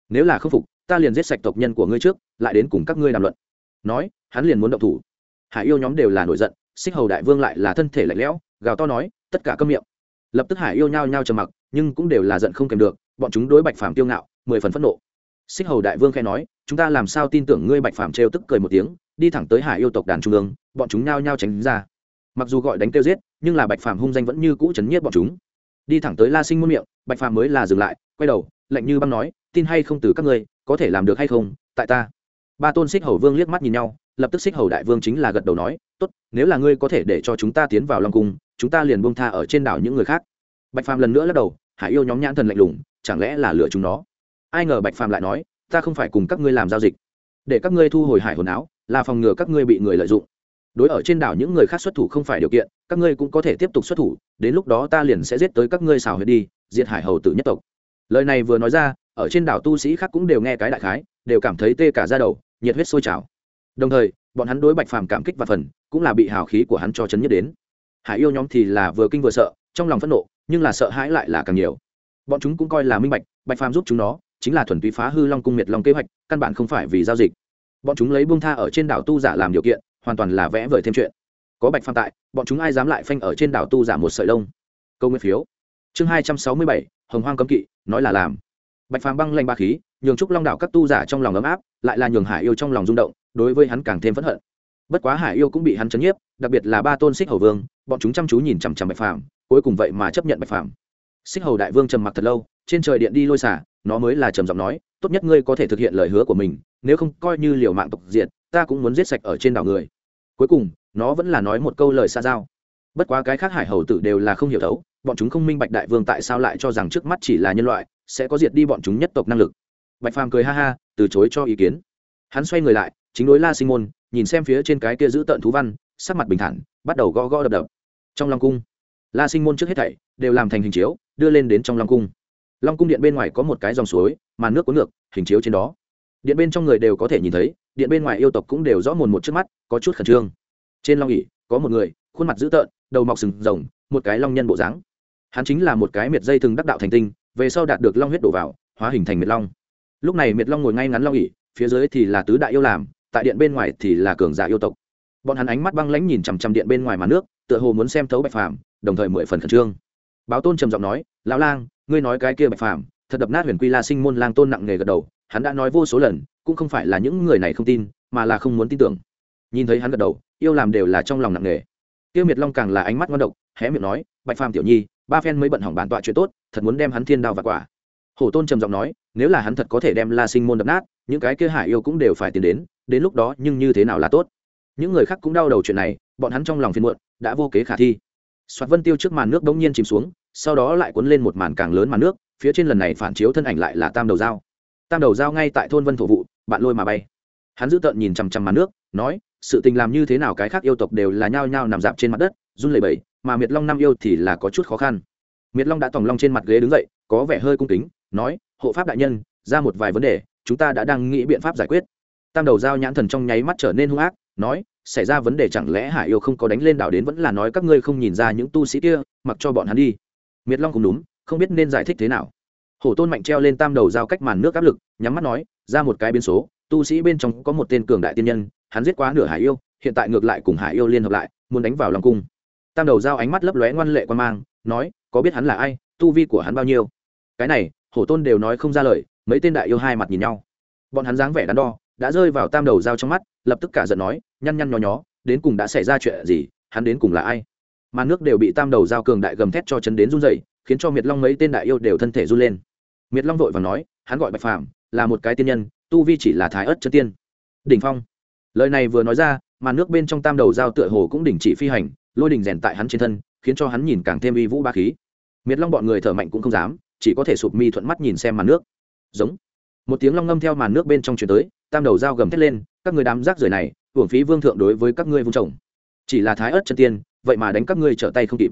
Nếu là không phục, ta liền giết sạch tộc nhân của ngươi trước, lại đến cùng các ngươi đàm luận. Nói, hắn liền muốn động thủ. Hải yêu nhóm đều là nổi giận, xích hầu đại vương lại là thân thể lạnh lẽo, gào to nói, tất cả câm miệng. Lập tức hải yêu nhao nhao trầm mặc nhưng cũng đều là giận không kèm được, bọn chúng đối bạch phàm tiêu ngạo, mười phần phẫn nộ. Xích hầu đại vương khai nói, chúng ta làm sao tin tưởng ngươi? Bạch phàm trêu tức cười một tiếng, đi thẳng tới hải yêu tộc đàn trung ương, bọn chúng nhao nhao tránh ra. Mặc dù gọi đánh tiêu giết, nhưng là bạch phàm hung danh vẫn như cũ chấn nhiếp bọn chúng. Đi thẳng tới la sinh muôn miệng, bạch phàm mới là dừng lại, quay đầu, lạnh như băng nói, tin hay không từ các ngươi, có thể làm được hay không, tại ta. Ba tôn xích hầu vương liếc mắt nhìn nhau, lập tức xích hầu đại vương chính là gật đầu nói, tốt, nếu là ngươi có thể để cho chúng ta tiến vào long cung, chúng ta liền buông tha ở trên đảo những người khác. Bạch phàm lần nữa lắc đầu hải yêu nhóm nhãn thần lạnh lùng, chẳng lẽ là lựa chúng nó? Ai ngờ bạch phàm lại nói, ta không phải cùng các ngươi làm giao dịch. Để các ngươi thu hồi hải hồn áo, là phòng ngừa các ngươi bị người lợi dụng. Đối ở trên đảo những người khác xuất thủ không phải điều kiện, các ngươi cũng có thể tiếp tục xuất thủ, đến lúc đó ta liền sẽ giết tới các ngươi xào huyệt đi, diệt hải hầu tử nhất tộc. Lời này vừa nói ra, ở trên đảo tu sĩ khác cũng đều nghe cái đại khái, đều cảm thấy tê cả ra đầu, nhiệt huyết sôi trào. Đồng thời, bọn hắn đối bạch phàm cảm kích và phần, cũng là bị hào khí của hắn cho chấn nhất đến. Hải yêu nhóm thì là vừa kinh vừa sợ, trong lòng phẫn nộ nhưng là sợ hãi lại là càng nhiều. Bọn chúng cũng coi là minh bạch bạch phàm giúp chúng nó, chính là thuần túy phá hư long cung miệt long kế hoạch, căn bản không phải vì giao dịch. Bọn chúng lấy buông tha ở trên đảo tu giả làm điều kiện, hoàn toàn là vẽ vời thêm chuyện. Có bạch phàm tại, bọn chúng ai dám lại phanh ở trên đảo tu giả một sợi lông? Câu nguyên phiếu. Chương hai trăm sáu mươi bảy, hồng hoang cấm kỵ, nói là làm. Bạch phàm băng lanh ba khí, nhường trúc long đảo các tu giả trong lòng ấm áp, lại là nhường hải yêu trong lòng rung động, đối với hắn càng thêm phẫn hận. Bất quá hải yêu cũng bị hắn chấn nhiếp, đặc biệt là ba tôn xích hầu vương, bọn chúng chăm chú nhìn chằm chằm bạch phàm cuối cùng vậy mà chấp nhận bạch phàm. Xích hầu đại vương trầm mặc thật lâu, trên trời điện đi lôi xả, nó mới là trầm giọng nói, tốt nhất ngươi có thể thực hiện lời hứa của mình, nếu không coi như liều mạng tộc diệt, ta cũng muốn giết sạch ở trên đảo người. Cuối cùng, nó vẫn là nói một câu lời xa giao. Bất quá cái khác hải hầu tử đều là không hiểu thấu, bọn chúng không minh bạch đại vương tại sao lại cho rằng trước mắt chỉ là nhân loại, sẽ có diệt đi bọn chúng nhất tộc năng lực. Bạch phàm cười ha ha, từ chối cho ý kiến. Hắn xoay người lại, chính đối la sinh môn, nhìn xem phía trên cái kia giữ tợn thú văn, sắc mặt bình thản, bắt đầu gõ gõ đập đập. Trong lòng cung la sinh môn trước hết thảy đều làm thành hình chiếu, đưa lên đến trong long cung. Long cung điện bên ngoài có một cái dòng suối màn nước cuốn ngược, hình chiếu trên đó. Điện bên trong người đều có thể nhìn thấy, điện bên ngoài yêu tộc cũng đều rõ mồn một trước mắt, có chút khẩn trương. Trên long ỉ có một người, khuôn mặt dữ tợn, đầu mọc sừng rồng, một cái long nhân bộ dáng. Hắn chính là một cái miệt dây thừng đắc đạo thành tinh, về sau đạt được long huyết đổ vào, hóa hình thành miệt long. Lúc này miệt long ngồi ngay ngắn long ỉ phía dưới thì là tứ đại yêu làm, tại điện bên ngoài thì là cường giả yêu tộc. Bọn hắn ánh mắt băng lãnh nhìn chằm chằm điện bên ngoài màn nước, tựa hồ muốn xem thấu bạch phàm đồng thời mười phần khẩn trương. Báo tôn trầm giọng nói, lão lang, ngươi nói cái kia bạch phàm, thật đập nát huyền quy la sinh môn lang tôn nặng nghề gật đầu, hắn đã nói vô số lần, cũng không phải là những người này không tin, mà là không muốn tin tưởng. Nhìn thấy hắn gật đầu, yêu làm đều là trong lòng nặng nghề tiêu miệt long càng là ánh mắt ngon độc, hé miệng nói, bạch phàm tiểu nhi, ba phen mới bận hỏng bản tọa chuyện tốt, thật muốn đem hắn thiên đao và quả. Hổ tôn trầm giọng nói, nếu là hắn thật có thể đem la sinh môn đập nát, những cái kia hải yêu cũng đều phải tiến đến đến lúc đó nhưng như thế nào là tốt? Những người khác cũng đau đầu chuyện này, bọn hắn trong lòng phiền muộn, đã vô kế khả thi soạt vân tiêu trước màn nước bỗng nhiên chìm xuống, sau đó lại cuốn lên một màn càng lớn màn nước, phía trên lần này phản chiếu thân ảnh lại là tam đầu dao tam đầu dao ngay tại thôn vân thổ vụ, bạn lôi mà bay. Hắn giữ tợn nhìn chằm chằm màn nước, nói, sự tình làm như thế nào cái khác yêu tộc đều là nhao nhao nằm dạp trên mặt đất, run lẩy bẩy, mà miệt long năm yêu thì là có chút khó khăn. Miệt long đã tòng long trên mặt ghế đứng dậy, có vẻ hơi cung kính, nói, hộ pháp đại nhân, ra một vài vấn đề, chúng ta đã đang nghĩ biện pháp giải quyết. Tam đầu dao nhãn thần trong nháy mắt trở nên hung ác, nói xảy ra vấn đề chẳng lẽ hải yêu không có đánh lên đảo đến vẫn là nói các ngươi không nhìn ra những tu sĩ kia, mặc cho bọn hắn đi. Miệt long cũng đúng, không biết nên giải thích thế nào. Hổ tôn mạnh treo lên tam đầu dao cách màn nước áp lực, nhắm mắt nói, ra một cái biến số, tu sĩ bên trong có một tên cường đại tiên nhân, hắn giết quá nửa hải yêu, hiện tại ngược lại cùng hải yêu liên hợp lại, muốn đánh vào lòng cung. Tam đầu dao ánh mắt lấp lóe ngoan lệ quan mang, nói, có biết hắn là ai, tu vi của hắn bao nhiêu? Cái này, hổ tôn đều nói không ra lời, mấy tên đại yêu hai mặt nhìn nhau. Bọn hắn dáng vẻ đắn đo đã rơi vào tam đầu dao trong mắt, lập tức cả giận nói, nhăn nhăn nhó nhó, đến cùng đã xảy ra chuyện gì, hắn đến cùng là ai? Mà nước đều bị tam đầu dao cường đại gầm thét cho chấn đến run dậy khiến cho miệt long mấy tên đại yêu đều thân thể run lên. Miệt long vội và nói, hắn gọi bạch phàm, là một cái tiên nhân, tu vi chỉ là thái ớt chân tiên. Đỉnh phong. Lời này vừa nói ra, mà nước bên trong tam đầu dao tựa hồ cũng đình chỉ phi hành, lôi đình rèn tại hắn trên thân, khiến cho hắn nhìn càng thêm uy vũ ba khí. Miệt long bọn người thở mạnh cũng không dám, chỉ có thể sụp mi thuận mắt nhìn xem màn nước. Giống. Một tiếng long ngâm theo màn nước bên trong chuyển tới tam đầu dao gầm thét lên, các người đám rác rưởi này, hưởng phí vương thượng đối với các ngươi vung trồng. Chỉ là thái ớt chân tiên, vậy mà đánh các ngươi trở tay không kịp.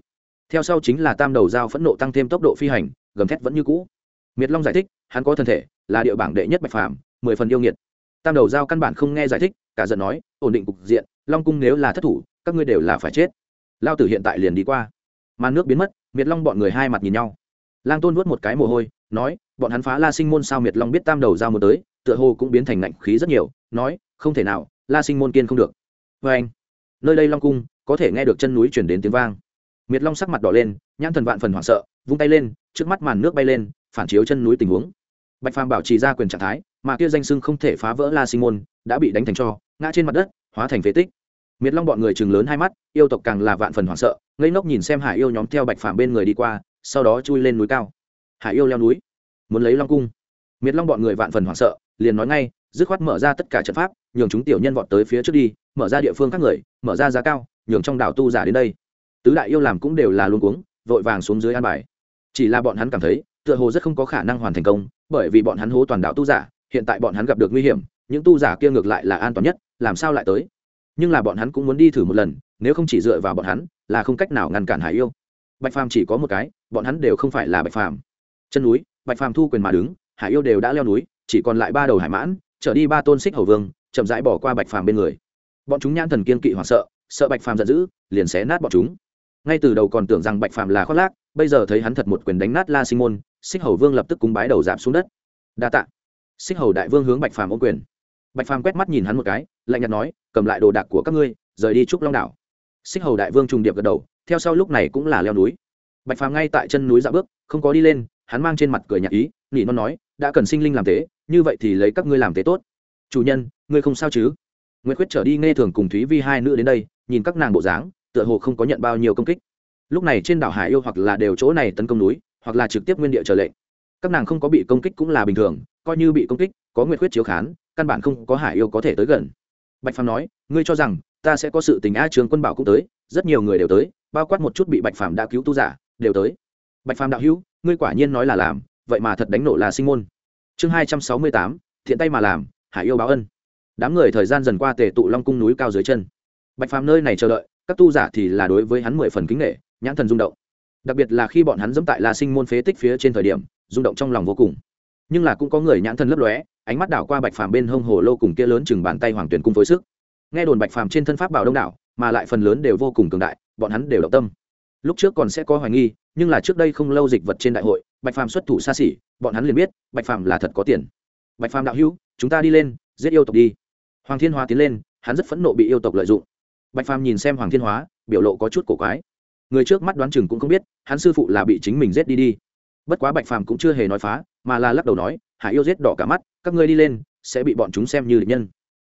Theo sau chính là tam đầu dao phẫn nộ tăng thêm tốc độ phi hành, gầm thét vẫn như cũ. Miệt long giải thích, hắn có thân thể, là địa bảng đệ nhất bạch phàm, mười phần yêu nghiệt. Tam đầu dao căn bản không nghe giải thích, cả giận nói, ổn định cục diện, long cung nếu là thất thủ, các ngươi đều là phải chết. Lao tử hiện tại liền đi qua. Màn nước biến mất, miệt long bọn người hai mặt nhìn nhau. Lang tôn vuốt một cái mồ hôi, nói, bọn hắn phá la sinh môn sao miệt long biết tam đầu dao một tới tựa hồ cũng biến thành lạnh khí rất nhiều, nói, không thể nào, la sinh môn kiên không được. Vê anh, nơi đây long cung, có thể nghe được chân núi chuyển đến tiếng vang. Miệt long sắc mặt đỏ lên, nhãn thần vạn phần hoảng sợ, vung tay lên, trước mắt màn nước bay lên, phản chiếu chân núi tình huống. Bạch phàm bảo trì ra quyền trạng thái, mà kia danh sưng không thể phá vỡ la sinh môn, đã bị đánh thành cho, ngã trên mặt đất, hóa thành phế tích. Miệt long bọn người chừng lớn hai mắt, yêu tộc càng là vạn phần hoảng sợ, ngây ngốc nhìn xem hải yêu nhóm theo bạch phàm bên người đi qua, sau đó chui lên núi cao. Hải yêu leo núi, muốn lấy long cung. Miệt long bọn người vạn phần hoảng sợ liền nói ngay, dứt khoát mở ra tất cả trận pháp, nhường chúng tiểu nhân vọt tới phía trước đi, mở ra địa phương các người, mở ra giá cao, nhường trong đảo tu giả đến đây. Tứ đại yêu làm cũng đều là luôn cuống, vội vàng xuống dưới an bài. Chỉ là bọn hắn cảm thấy, tựa hồ rất không có khả năng hoàn thành công, bởi vì bọn hắn hố toàn đảo tu giả, hiện tại bọn hắn gặp được nguy hiểm, những tu giả kia ngược lại là an toàn nhất, làm sao lại tới? Nhưng là bọn hắn cũng muốn đi thử một lần, nếu không chỉ dựa vào bọn hắn, là không cách nào ngăn cản hải yêu. Bạch phàm chỉ có một cái, bọn hắn đều không phải là bạch phàm. Chân núi, bạch phàm thu quyền mà đứng, hải yêu đều đã leo núi chỉ còn lại ba đầu hải mãn, trở đi ba tôn xích hầu vương, chậm rãi bỏ qua bạch phàm bên người. Bọn chúng nhãn thần kiên kỵ hoảng sợ sợ bạch phàm giận dữ, liền xé nát bọn chúng. Ngay từ đầu còn tưởng rằng bạch phàm là khoác lác, bây giờ thấy hắn thật một quyền đánh nát la sinh môn, xích hầu vương lập tức cúng bái đầu giảm xuống đất. Đa tạ. Xích hầu đại vương hướng bạch phàm ô quyền. Bạch phàm quét mắt nhìn hắn một cái, lạnh nhạt nói, cầm lại đồ đạc của các ngươi, rời đi trúc long đảo. Xích hầu đại vương trùng điệp gật đầu, theo sau lúc này cũng là leo núi. Bạch phàm ngay tại chân núi dạ bước, không có đi lên, hắn mang trên mặt cười nhạt ý, nỉ non nói, đã cần sinh linh làm thế như vậy thì lấy các ngươi làm thế tốt. Chủ nhân, ngươi không sao chứ? Nguyễn quyết trở đi nghe thường cùng thúy vi hai nữ đến đây, nhìn các nàng bộ dáng, tựa hồ không có nhận bao nhiêu công kích. Lúc này trên đảo hải yêu hoặc là đều chỗ này tấn công núi, hoặc là trực tiếp nguyên địa trở lệnh. Các nàng không có bị công kích cũng là bình thường, coi như bị công kích, có nguyệt quyết chiếu khán, căn bản không có hải yêu có thể tới gần. Bạch phàm nói, ngươi cho rằng, ta sẽ có sự tình a trường quân bảo cũng tới, rất nhiều người đều tới, bao quát một chút bị bạch phàm đã cứu tu giả, đều tới. Bạch phàm đạo hữu, ngươi quả nhiên nói là làm, vậy mà thật đánh nổ là sinh môn chương hai trăm sáu mươi tám, thiện tay mà làm, hải yêu báo ân. Đám người thời gian dần qua tề tụ long cung núi cao dưới chân. Bạch phàm nơi này chờ đợi, các tu giả thì là đối với hắn mười phần kính nghệ nhãn thần rung động. Đặc biệt là khi bọn hắn dẫm tại la sinh môn phế tích phía trên thời điểm, rung động trong lòng vô cùng. Nhưng là cũng có người nhãn thần lấp lóe, ánh mắt đảo qua bạch phàm bên hông hồ lô cùng kia lớn chừng bàn tay hoàng tuyển cung phối sức. Nghe đồn bạch phàm trên thân pháp bảo đông đảo, mà lại phần lớn đều vô cùng cường đại, bọn hắn đều động tâm. Lúc trước còn sẽ có hoài nghi, nhưng là trước đây không lâu dịch vật trên đại hội bạch phàm xuất thủ xa xỉ, bọn hắn liền biết, bạch phàm là thật có tiền. Bạch phàm đạo hữu, chúng ta đi lên, giết yêu tộc đi. Hoàng thiên hóa tiến lên, hắn rất phẫn nộ bị yêu tộc lợi dụng. Bạch phàm nhìn xem hoàng thiên hóa, biểu lộ có chút cổ quái. Người trước mắt đoán chừng cũng không biết, hắn sư phụ là bị chính mình giết đi đi. Bất quá bạch phàm cũng chưa hề nói phá, mà là lắc đầu nói, hải yêu giết đỏ cả mắt, các ngươi đi lên, sẽ bị bọn chúng xem như địch nhân.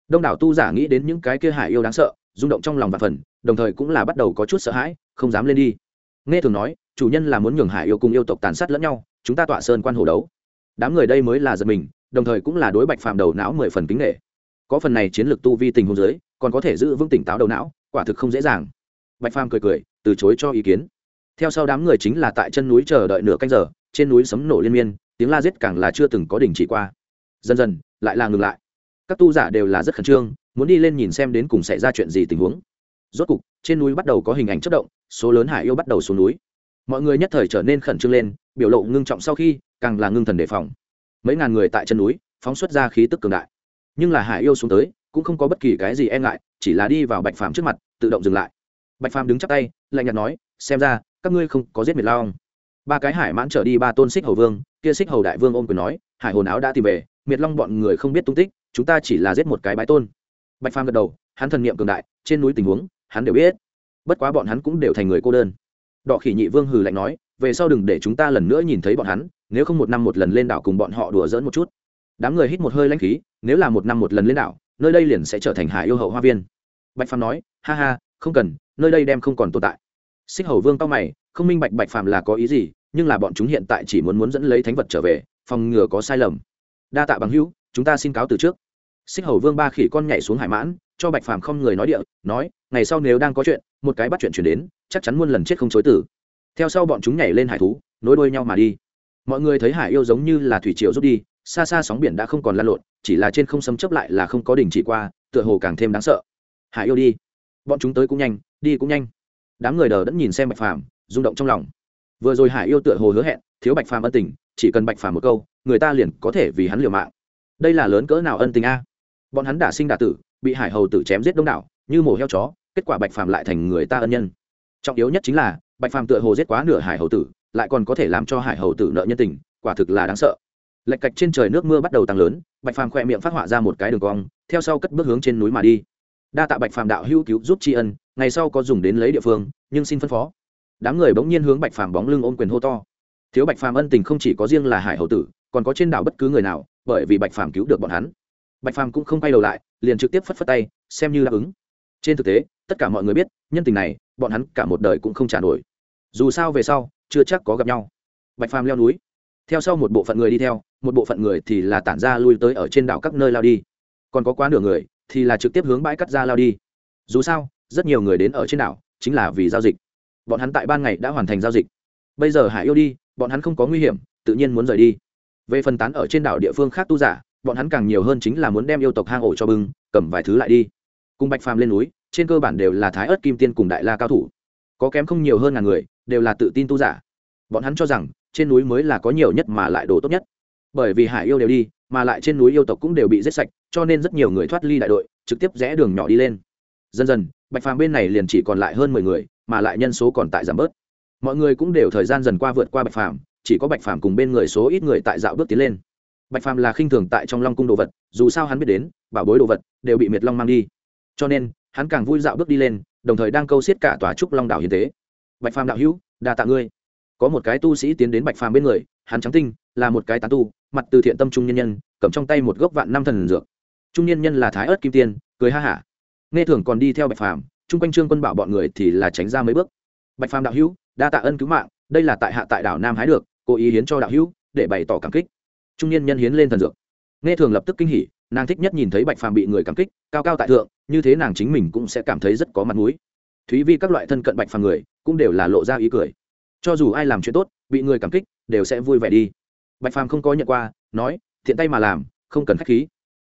Đông đảo tu giả nghĩ đến những cái kia hải yêu đáng sợ, rung động trong lòng và phần, đồng thời cũng là bắt đầu có chút sợ hãi, không dám lên đi. Nghe thường nói chủ nhân là muốn nhường hải yêu cùng yêu tộc tàn sát lẫn nhau, chúng ta tọa sơn quan hồ đấu. Đám người đây mới là giật mình, đồng thời cũng là đối bạch phàm đầu não mười phần kính nghệ có phần này chiến lược tu vi tình hôn giới còn có thể giữ vững tỉnh táo đầu não, quả thực không dễ dàng. Bạch phàm cười cười, từ chối cho ý kiến. Theo sau đám người chính là tại chân núi chờ đợi nửa canh giờ, trên núi sấm nổ liên miên, tiếng la giết càng là chưa từng có đình chỉ qua. Dần dần, lại là ngừng lại. Các tu giả đều là rất khẩn trương, muốn đi lên nhìn xem đến cùng xảy ra chuyện gì tình huống. Rốt cục, trên núi bắt đầu có hình ảnh chất động, số lớn hải yêu bắt đầu xuống núi mọi người nhất thời trở nên khẩn trương lên, biểu lộ ngưng trọng sau khi, càng là ngưng thần đề phòng. Mấy ngàn người tại chân núi, phóng xuất ra khí tức cường đại. Nhưng là hải yêu xuống tới, cũng không có bất kỳ cái gì e ngại, chỉ là đi vào bạch phàm trước mặt, tự động dừng lại. Bạch phàm đứng chắc tay, lạnh nhạt nói, xem ra, các ngươi không có giết miệt lao ba cái hải mãn trở đi, ba tôn xích hầu vương, kia xích hầu đại vương ôm quyền nói, hải hồn áo đã tìm về, miệt long bọn người không biết tung tích, chúng ta chỉ là giết một cái bãi tôn. Bạch phàm gật đầu, hắn thần niệm cường đại, trên núi tình huống, hắn đều biết. Bất quá bọn hắn cũng đều thành người cô đơn đọ khỉ nhị vương hừ lạnh nói, về sau đừng để chúng ta lần nữa nhìn thấy bọn hắn, nếu không một năm một lần lên đảo cùng bọn họ đùa dỡn một chút. Đám người hít một hơi lãnh khí, nếu là một năm một lần lên đảo, nơi đây liền sẽ trở thành hải yêu hậu hoa viên. Bạch phàm nói, ha ha, không cần, nơi đây đem không còn tồn tại. Xích hầu vương tao mày, không minh bạch bạch phàm là có ý gì, nhưng là bọn chúng hiện tại chỉ muốn muốn dẫn lấy thánh vật trở về, phòng ngừa có sai lầm. Đa tạ bằng hữu, chúng ta xin cáo từ trước. Xích hầu vương ba khỉ con nhảy xuống hải mãn, cho bạch phàm không người nói địa, nói, ngày sau nếu đang có chuyện một cái bắt chuyện chuyển đến, chắc chắn muôn lần chết không chối tử theo sau bọn chúng nhảy lên hải thú, nối đuôi nhau mà đi. Mọi người thấy hải yêu giống như là thủy triều rút đi, xa xa sóng biển đã không còn lan lộn, chỉ là trên không xâm chấp lại là không có đình chỉ qua, tựa hồ càng thêm đáng sợ. Hải yêu đi. Bọn chúng tới cũng nhanh, đi cũng nhanh. Đám người đờ đẫn nhìn xem bạch phàm, rung động trong lòng. Vừa rồi hải yêu tựa hồ hứa hẹn, thiếu bạch phàm ân tình, chỉ cần bạch phàm một câu, người ta liền có thể vì hắn liều mạng. Đây là lớn cỡ nào ân tình a? Bọn hắn đả sinh đả tử, bị hải hầu tử chém giết đông đảo, như mổ heo chó kết quả bạch phàm lại thành người ta ân nhân. Trọng yếu nhất chính là, bạch phàm tựa hồ giết quá nửa hải hầu tử, lại còn có thể làm cho hải hầu tử nợ nhân tình, quả thực là đáng sợ. Lệch cạch trên trời nước mưa bắt đầu tăng lớn, bạch phàm khỏe miệng phát họa ra một cái đường cong, theo sau cất bước hướng trên núi mà đi. Đa tạ bạch phàm đạo hữu cứu giúp tri ân, ngày sau có dùng đến lấy địa phương, nhưng xin phân phó. Đám người bỗng nhiên hướng bạch phàm bóng lưng ôm quyền hô to. Thiếu bạch phàm ân tình không chỉ có riêng là hải hầu tử, còn có trên đảo bất cứ người nào, bởi vì bạch phàm cứu được bọn hắn. Bạch phàm cũng không quay đầu lại, liền trực tiếp phất phất tay, xem như đáp ứng. Trên thực tế tất cả mọi người biết, nhân tình này, bọn hắn cả một đời cũng không trả nổi. Dù sao về sau, chưa chắc có gặp nhau. Bạch phàm leo núi. Theo sau một bộ phận người đi theo, một bộ phận người thì là tản ra lui tới ở trên đảo các nơi lao đi. Còn có quá nửa người thì là trực tiếp hướng bãi cắt ra lao đi. Dù sao, rất nhiều người đến ở trên đảo chính là vì giao dịch. Bọn hắn tại ban ngày đã hoàn thành giao dịch. Bây giờ hải yêu đi, bọn hắn không có nguy hiểm, tự nhiên muốn rời đi. Về phần tán ở trên đảo địa phương khác tu giả, bọn hắn càng nhiều hơn chính là muốn đem yêu tộc hang ổ cho bưng, cầm vài thứ lại đi. Cùng bạch phàm lên núi trên cơ bản đều là thái ớt kim tiên cùng đại la cao thủ. Có kém không nhiều hơn ngàn người, đều là tự tin tu giả. Bọn hắn cho rằng, trên núi mới là có nhiều nhất mà lại đồ tốt nhất. Bởi vì hải yêu đều đi, mà lại trên núi yêu tộc cũng đều bị giết sạch, cho nên rất nhiều người thoát ly đại đội, trực tiếp rẽ đường nhỏ đi lên. Dần dần, bạch phàm bên này liền chỉ còn lại hơn mười người, mà lại nhân số còn tại giảm bớt. Mọi người cũng đều thời gian dần qua vượt qua bạch phàm, chỉ có bạch phàm cùng bên người số ít người tại dạo bước tiến lên. Bạch phàm là khinh thường tại trong long cung đồ vật, dù sao hắn biết đến, bảo bối đồ vật đều bị miệt long mang đi. Cho nên hắn càng vui dạo bước đi lên, đồng thời đang câu xiết cả tòa trúc long đảo hiến tế. Bạch phàm đạo hữu, đa tạ ngươi. Có một cái tu sĩ tiến đến bạch phàm bên người, hắn trắng tinh, là một cái tán tu, mặt từ thiện tâm trung nhân nhân, cầm trong tay một gốc vạn năm thần dược. Trung nhân nhân là thái ớt kim tiên, cười ha hả. Nghe thường còn đi theo bạch phàm, chung quanh trương quân bảo bọn người thì là tránh ra mấy bước. Bạch phàm đạo hữu, đa tạ ân cứu mạng, đây là tại hạ tại đảo nam hái được, cố ý hiến cho đạo hữu, để bày tỏ cảm kích. Trung niên nhân hiến lên thần dược. Nghe thường lập tức kinh hỉ nàng thích nhất nhìn thấy bạch phàm bị người cảm kích, cao cao tại thượng, như thế nàng chính mình cũng sẽ cảm thấy rất có mặt mũi. Thúy vi các loại thân cận bạch phàm người, cũng đều là lộ ra ý cười. Cho dù ai làm chuyện tốt, bị người cảm kích, đều sẽ vui vẻ đi. Bạch phàm không có nhận qua, nói, thiện tay mà làm, không cần k h á c h khí.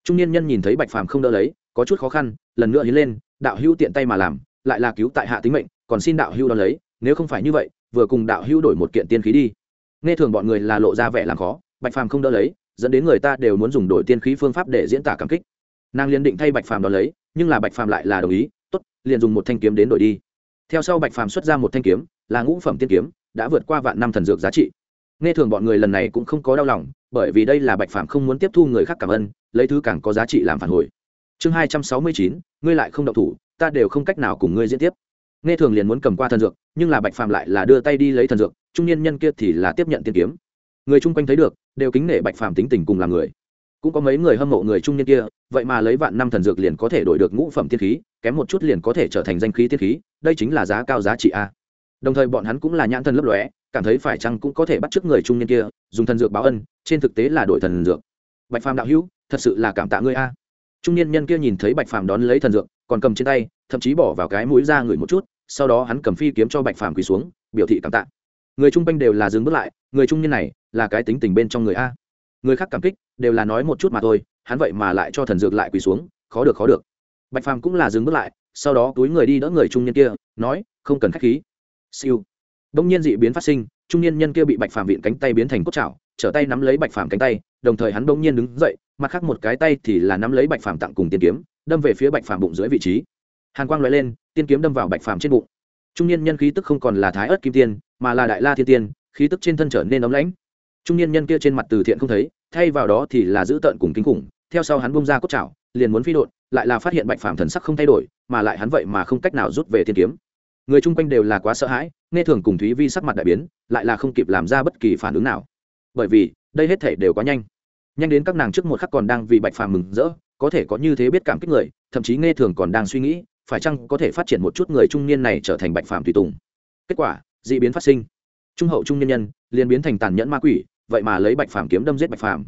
Trung niên nhân nhìn thấy bạch phàm không đỡ lấy, có chút khó khăn, lần nữa hiến lên, đạo hữu tiện tay mà làm, lại là cứu tại hạ tính mệnh, còn xin đạo hữu đón lấy, nếu không phải như vậy, vừa cùng đạo hữu đổi một kiện tiên khí đi. Nghe thường bọn người là lộ ra vẻ làm khó, bạch phàm không đỡ lấy dẫn đến người ta đều muốn dùng đổi tiên khí phương pháp để diễn tả cảm kích. Nàng liền định thay bạch phàm đ ó lấy, nhưng là bạch phàm lại là đồng ý, tốt, liền dùng một thanh kiếm đến đổi đi. Theo sau bạch phàm xuất ra một thanh kiếm, là ngũ phẩm tiên kiếm, đã vượt qua vạn năm thần dược giá trị. Nghe thường bọn người lần này cũng không có đau lòng, bởi vì đây là bạch phàm không muốn tiếp thu người khác cảm ơn, lấy thứ càng có giá trị làm phản hồi. Chương hai trăm sáu mươi chín, ngươi lại không độc thủ, ta đều không cách nào cùng ngươi diễn tiếp. Nghe thường liền muốn cầm qua thần dược, nhưng là bạch phàm lại là đưa tay đi lấy thần dược, trung niên nhân kia thì là tiếp nhận tiên kiếm người chung quanh thấy được, đều kính nể bạch phàm tính tình cùng làm người. Cũng có mấy người hâm mộ người trung niên kia, vậy mà lấy vạn năm thần dược liền có thể đổi được ngũ phẩm tiên khí, kém một chút liền có thể trở thành danh khí tiên khí, đây chính là giá cao giá trị a. Đồng thời bọn hắn cũng là nhãn thần lấp lóe, cảm thấy phải chăng cũng có thể bắt chước người trung niên kia, dùng thần dược báo ân, trên thực tế là đổi thần dược. Bạch phàm đạo hữu, thật sự là cảm tạ ngươi a. Trung niên nhân kia nhìn thấy bạch phàm đón lấy thần dược, còn cầm trên tay, thậm chí bỏ vào cái mũi ra ngửi một chút, sau đó hắn cầm phi kiếm cho bạch phàm quỳ xuống, biểu thị cảm tạ. Người chung quanh đều là dừng bước lại, người trung niên này là cái tính tình bên trong người a. Người khác cảm kích, đều là nói một chút mà thôi, hắn vậy mà lại cho thần dược lại quỳ xuống, khó được khó được. Bạch phàm cũng là dừng bước lại, sau đó túi người đi đỡ người trung niên kia, nói, không cần k h á c h khí. Siêu. Đông nhiên dị biến phát sinh, trung niên nhân kia bị bạch phàm viện cánh tay biến thành cốt chảo trở tay nắm lấy bạch phàm cánh tay, đồng thời hắn đông nhiên đứng dậy, mặt khác một cái tay thì là nắm lấy bạch phàm tặng cùng tiên kiếm, đâm về phía bạch phàm bụng dưới vị trí. Hàn quang loại lên, tiên kiếm đâm vào bạch phàm trên bụng. Trung niên nhân khí tức không còn là thái ớt kim tiên, mà là đại la thiên tiên, khí tức trên thân trở nên ấm lãnh trung niên nhân kia trên mặt từ thiện không thấy, thay vào đó thì là giữ tợn cùng kinh khủng, theo sau hắn bung ra cốt chảo, liền muốn phi đột lại là phát hiện bạch phàm thần sắc không thay đổi, mà lại hắn vậy mà không cách nào rút về thiên kiếm. Người chung quanh đều là quá sợ hãi, nghe thường cùng thúy vi sắc mặt đại biến, lại là không kịp làm ra bất kỳ phản ứng nào. Bởi vì, đây hết thể đều quá nhanh. Nhanh đến các nàng trước một khắc còn đang vì bạch phàm mừng rỡ, có thể có như thế biết cảm kích người, thậm chí nghe thường còn đang suy nghĩ, phải chăng có thể phát triển một chút người trung niên này trở thành bạch phàm tùy tùng. Kết quả d ị biến phát sinh. Trung hậu trung nhân nhân, liền biến thành tàn nhẫn ma quỷ vậy mà lấy bạch phàm kiếm đâm giết bạch phàm.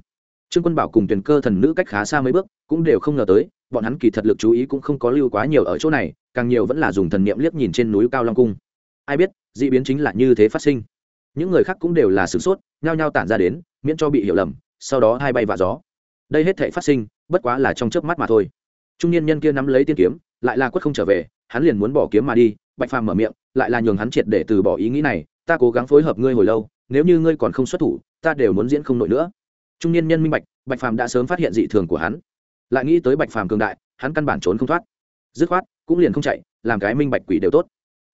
Trương quân bảo cùng tuyển cơ thần nữ cách khá xa mấy bước, cũng đều không ngờ tới, bọn hắn kỳ thật lực chú ý cũng không có lưu quá nhiều ở chỗ này, càng nhiều vẫn là dùng thần niệm liếc nhìn trên núi cao long cung. Ai biết, d ị biến chính là như thế phát sinh. Những người khác cũng đều là sửng sốt, nhao nhao tản ra đến, miễn cho bị hiểu lầm, sau đó hai bay và gió. Đây hết thể phát sinh, bất quá là trong chớp mắt mà thôi. Trung niên nhân kia nắm lấy tiên kiếm, lại là quất không trở về, hắn liền muốn bỏ kiếm mà đi, bạch phàm mở miệng, lại là nhường hắn triệt để từ bỏ ý nghĩ này, ta cố gắng phối hợp ngươi hồi lâu, nếu như ngươi còn không xuất thủ ta đều muốn diễn không nổi nữa. Trung niên nhân minh bạch bạch phàm đã sớm phát hiện dị thường của hắn. Lại nghĩ tới bạch phàm cường đại, hắn căn bản trốn không thoát. Dứt khoát, cũng liền không chạy, làm cái minh bạch quỷ đều tốt.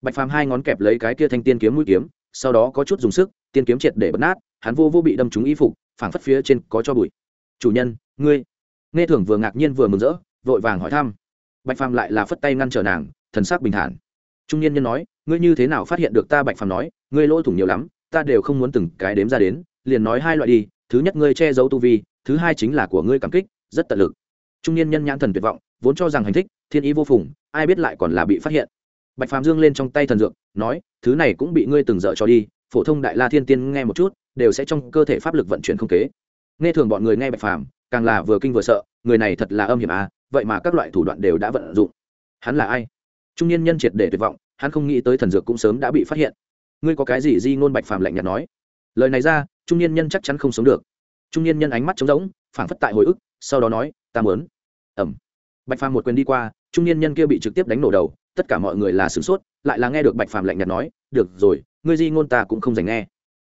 Bạch phàm hai ngón kẹp lấy cái kia thanh tiên kiếm mũi kiếm, sau đó có chút dùng sức, tiên kiếm triệt để bật nát, hắn vô vô bị đâm trúng y phục, phảng phất phía trên có cho bụi. Chủ nhân, ngươi? Nghe thưởng vừa ngạc nhiên vừa mừng rỡ, vội vàng hỏi thăm. Bạch phàm lại là phất tay ngăn trở nàng, thần sắc bình thản. Trung niên nhân nói, ngươi như thế nào phát hiện được ta? Bạch phàm nói, ngươi lỗ thủng nhiều lắm, ta đều không muốn từng cái đếm ra đến liền nói hai loại đi, thứ nhất ngươi che giấu tu vi, thứ hai chính là của ngươi cảm kích, rất tận lực. Trung niên nhân nhãn thần tuyệt vọng, vốn cho rằng hành thích, thiên ý vô phùng, ai biết lại còn là bị phát hiện. Bạch phàm dương lên trong tay thần dược, nói, thứ này cũng bị ngươi từng dở cho đi, phổ thông đại la thiên tiên nghe một chút, đều sẽ trong cơ thể pháp lực vận chuyển không kế. Nghe thường bọn người nghe bạch phàm, càng là vừa kinh vừa sợ, người này thật là âm hiểm à vậy mà các loại thủ đoạn đều đã vận dụng. Hắn là ai? Trung niên nhân triệt để tuyệt vọng, hắn không nghĩ tới thần dược cũng sớm đã bị phát hiện. Ngươi có cái gì di ngôn bạch phàm lạnh nhạt nói? Lời này ra trung niên nhân chắc chắn không sống được. Trung niên nhân ánh mắt trống rỗng, phảng phất tại hồi ức, sau đó nói, ta mớn ẩm bạch phàm một quyền đi qua, trung niên nhân kia bị trực tiếp đánh nổ đầu, tất cả mọi người là sửng sốt, lại là nghe được bạch phàm lạnh nhạt nói, được rồi, ngươi di ngôn ta cũng không dành nghe.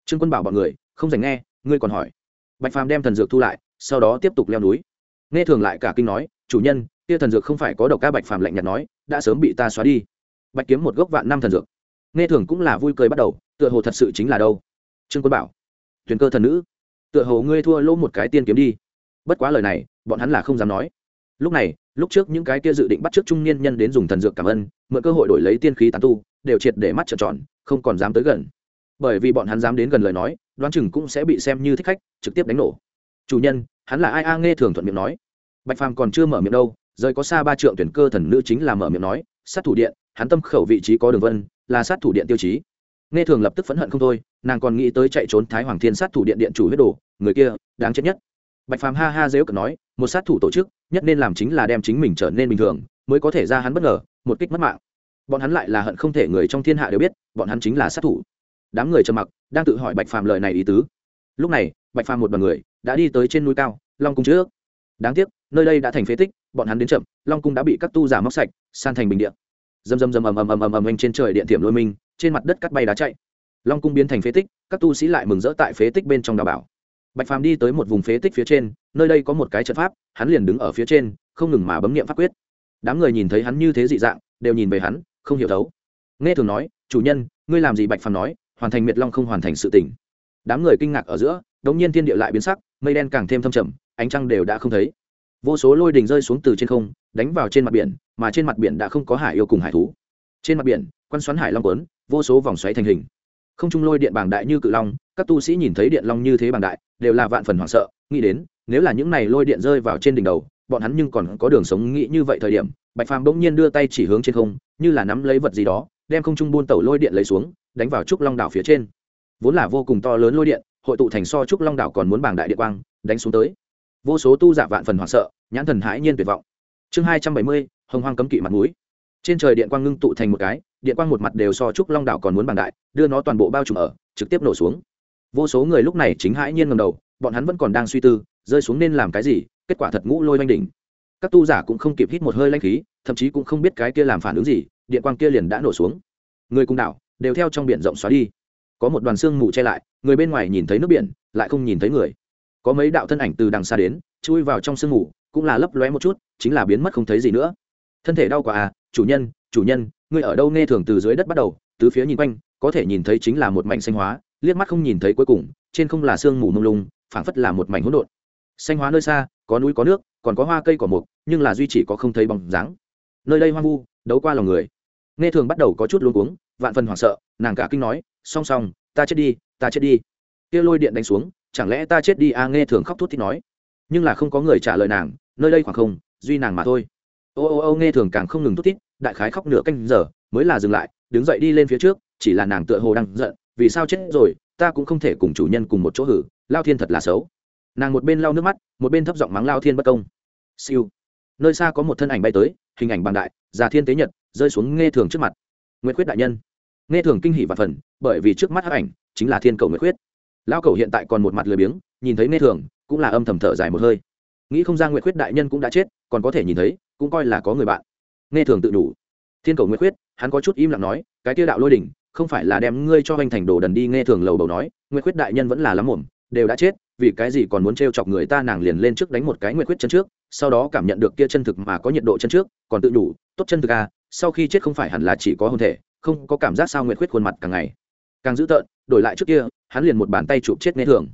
Trương quân bảo bọn người, không dành nghe, ngươi còn hỏi. Bạch phàm đem thần dược thu lại, sau đó tiếp tục leo núi. Nghe thường lại cả kinh nói, chủ nhân, kia thần dược không phải có độc ca bạch phàm lạnh nhạt nói, đã sớm bị ta xóa đi. Bạch kiếm một gốc vạn năm thần dược. Nghe thường cũng là vui cười bắt đầu, tựa hồ thật sự chính là đâu. Trương quân bảo thuyền cơ thần nữ. Tựa hồ ngươi thua lỗ một cái tiên kiếm đi. Bất quá lời này, bọn hắn là không dám nói. Lúc này, lúc trước những cái kia dự định bắt trước trung niên nhân đến dùng thần dược cảm ơn, mượn cơ hội đổi lấy tiên khí tán tu, đều triệt để mắt trợn tròn, không còn dám tới gần. Bởi vì bọn hắn dám đến gần lời nói, đoán chừng cũng sẽ bị xem như thích khách, trực tiếp đánh nổ. Chủ nhân, hắn là ai a? Nghe thường thuận miệng nói. Bạch phàm còn chưa mở miệng đâu, rời có xa ba trượng tuyển cơ thần nữ chính là mở miệng nói, sát thủ điện, hắn tâm khẩu vị trí có đường vân, là sát thủ điện tiêu chí nghe thường lập tức phẫn hận không thôi nàng còn nghĩ tới chạy trốn thái hoàng thiên sát thủ điện điện chủ huyết đồ người kia đáng chết nhất bạch phàm ha ha dếu cận nói một sát thủ tổ chức nhất nên làm chính là đem chính mình trở nên bình thường mới có thể ra hắn bất ngờ một kích mất mạng bọn hắn lại là hận không thể người trong thiên hạ đều biết bọn hắn chính là sát thủ đám người trầm mặc đang tự hỏi bạch phàm lời này ý tứ lúc này bạch phàm một đoàn người đã đi tới trên núi cao long cung trước đáng tiếc nơi đây đã thành phế tích bọn hắn đến chậm long cung đã bị các tu giả móc sạch san thành bình điện dầm dầm dầm ầm ầm ầm ầm ầm anh trên trời điện thiểm lôi minh trên mặt đất cắt bay đá chạy. Long cung biến thành phế tích, các tu sĩ lại mừng rỡ tại phế tích bên trong đào bảo. Bạch phàm đi tới một vùng phế tích phía trên, nơi đây có một cái trận pháp, hắn liền đứng ở phía trên, không ngừng mà bấm nghiệm pháp quyết. Đám người nhìn thấy hắn như thế dị dạng, đều nhìn về hắn, không hiểu thấu. Nghe thường nói, chủ nhân, ngươi làm gì? Bạch phàm nói, hoàn thành miệt long không hoàn thành sự tỉnh đám người kinh ngạc ở giữa đống nhiên thiên địa lại biến sắc, mây đen càng thêm thâm trầm, ánh trăng đều đã không thấy. Vô số lôi đình rơi xuống từ trên không, đánh vào trên mặt biển, mà trên mặt biển đã không có hải yêu cùng hải thú. Trên mặt biển quan xoắn hải long quấn vô số vòng xoáy thành hình. Không trung lôi điện bảng đại như cự long, các tu sĩ nhìn thấy điện long như thế bảng đại, đều là vạn phần hoảng sợ, nghĩ đến, nếu là những này lôi điện rơi vào trên đỉnh đầu, bọn hắn nhưng còn có đường sống nghĩ như vậy thời điểm, bạch phàm bỗng nhiên đưa tay chỉ hướng trên không, như là nắm lấy vật gì đó, đem không trung buôn tẩu lôi điện lấy xuống, đánh vào trúc long đảo phía trên. Vốn là vô cùng to lớn lôi điện, hội tụ thành so trúc long đảo còn muốn bảng đại địa quang, đánh xuống tới. Vô số tu giả vạn phần hoảng sợ, nhãn thần hãi nhiên tuyệt vọng. Chương hai trăm bảy mươi, hồng hoang cấm kỵ mặt mũi trên trời điện quang ngưng tụ thành một cái, điện quang một mặt đều so trúc long đảo còn muốn bằng đại, đưa nó toàn bộ bao trùm ở, trực tiếp nổ xuống. Vô số người lúc này chính hãi nhiên ngầm đầu, bọn hắn vẫn còn đang suy tư, rơi xuống nên làm cái gì, kết quả thật ngũ lôi oanh đỉnh. Các tu giả cũng không kịp hít một hơi lanh khí, thậm chí cũng không biết cái kia làm phản ứng gì, điện quang kia liền đã nổ xuống. Người cùng đảo, đều theo trong biển rộng xóa đi. Có một đoàn xương mù che lại, người bên ngoài nhìn thấy nước biển, lại không nhìn thấy người. Có mấy đạo thân ảnh từ đằng xa đến, chui vào trong sương mù, cũng là lấp lóe một chút, chính là biến mất không thấy gì nữa. Thân thể đau quá à chủ nhân chủ nhân ngươi ở đâu nghe thường từ dưới đất bắt đầu tứ phía nhìn quanh có thể nhìn thấy chính là một mảnh xanh hóa liếc mắt không nhìn thấy cuối cùng trên không là sương mù mông lung phảng phất là một mảnh hỗn độn. Xanh hóa nơi xa có núi có nước còn có hoa cây cỏ mục nhưng là duy chỉ có không thấy bóng dáng. Nơi đây hoang vu đấu qua lòng người. Nghe thường bắt đầu có chút luống cuống vạn phần hoảng sợ nàng cả kinh nói song song ta chết đi ta chết đi. Kia lôi điện đánh xuống chẳng lẽ ta chết đi a à, nghe thường khóc thút thì nói. Nhưng là không có người trả lời nàng nơi đây khoảng không duy nàng mà thôi ô ô ô, nghe thường càng không ngừng thút thít, đại khái khóc nửa canh giờ, mới là dừng lại, đứng dậy đi lên phía trước, chỉ là nàng tựa hồ đang giận, vì sao chết rồi, ta cũng không thể cùng chủ nhân cùng một chỗ hử, lao thiên thật là xấu. Nàng một bên lau nước mắt, một bên thấp giọng mắng lao thiên bất công. Siêu. Nơi xa có một thân ảnh bay tới, hình ảnh bằng đại, già thiên tế nhật, rơi xuống nghe thường trước mặt. Nguyễn quyết đại nhân. Nghe thường kinh hỉ và phần, bởi vì trước mắt hắc ảnh, chính là thiên cầu nguyễn quyết lao cầu hiện tại còn một mặt lười biếng, nhìn thấy nghe thường, cũng là âm thầm thở dài một hơi. Nghĩ không ra nguyệt khuyết đại nhân cũng đã chết, còn có thể nhìn thấy cũng coi là có người bạn. Nghe thường tự đủ thiên cầu nguyệt khuyết, hắn có chút im lặng nói, cái tiêu đạo lôi đỉnh, không phải là đem ngươi cho hoành thành đồ đần đi nghe thường lầu đầu nói, nguyệt khuyết đại nhân vẫn là lắm mồm đều đã chết, vì cái gì còn muốn trêu chọc người ta nàng liền lên trước đánh một cái nguyệt khuyết chân trước, sau đó cảm nhận được kia chân thực mà có nhiệt độ chân trước, còn tự đủ tốt chân thực à sau khi chết không phải hẳn là chỉ có hôn thể, không có cảm giác sao nguyệt khuyết khuôn mặt càng ngày càng dữ tợn, đổi lại trước kia, hắn liền một bàn tay chụp chết nghe thường.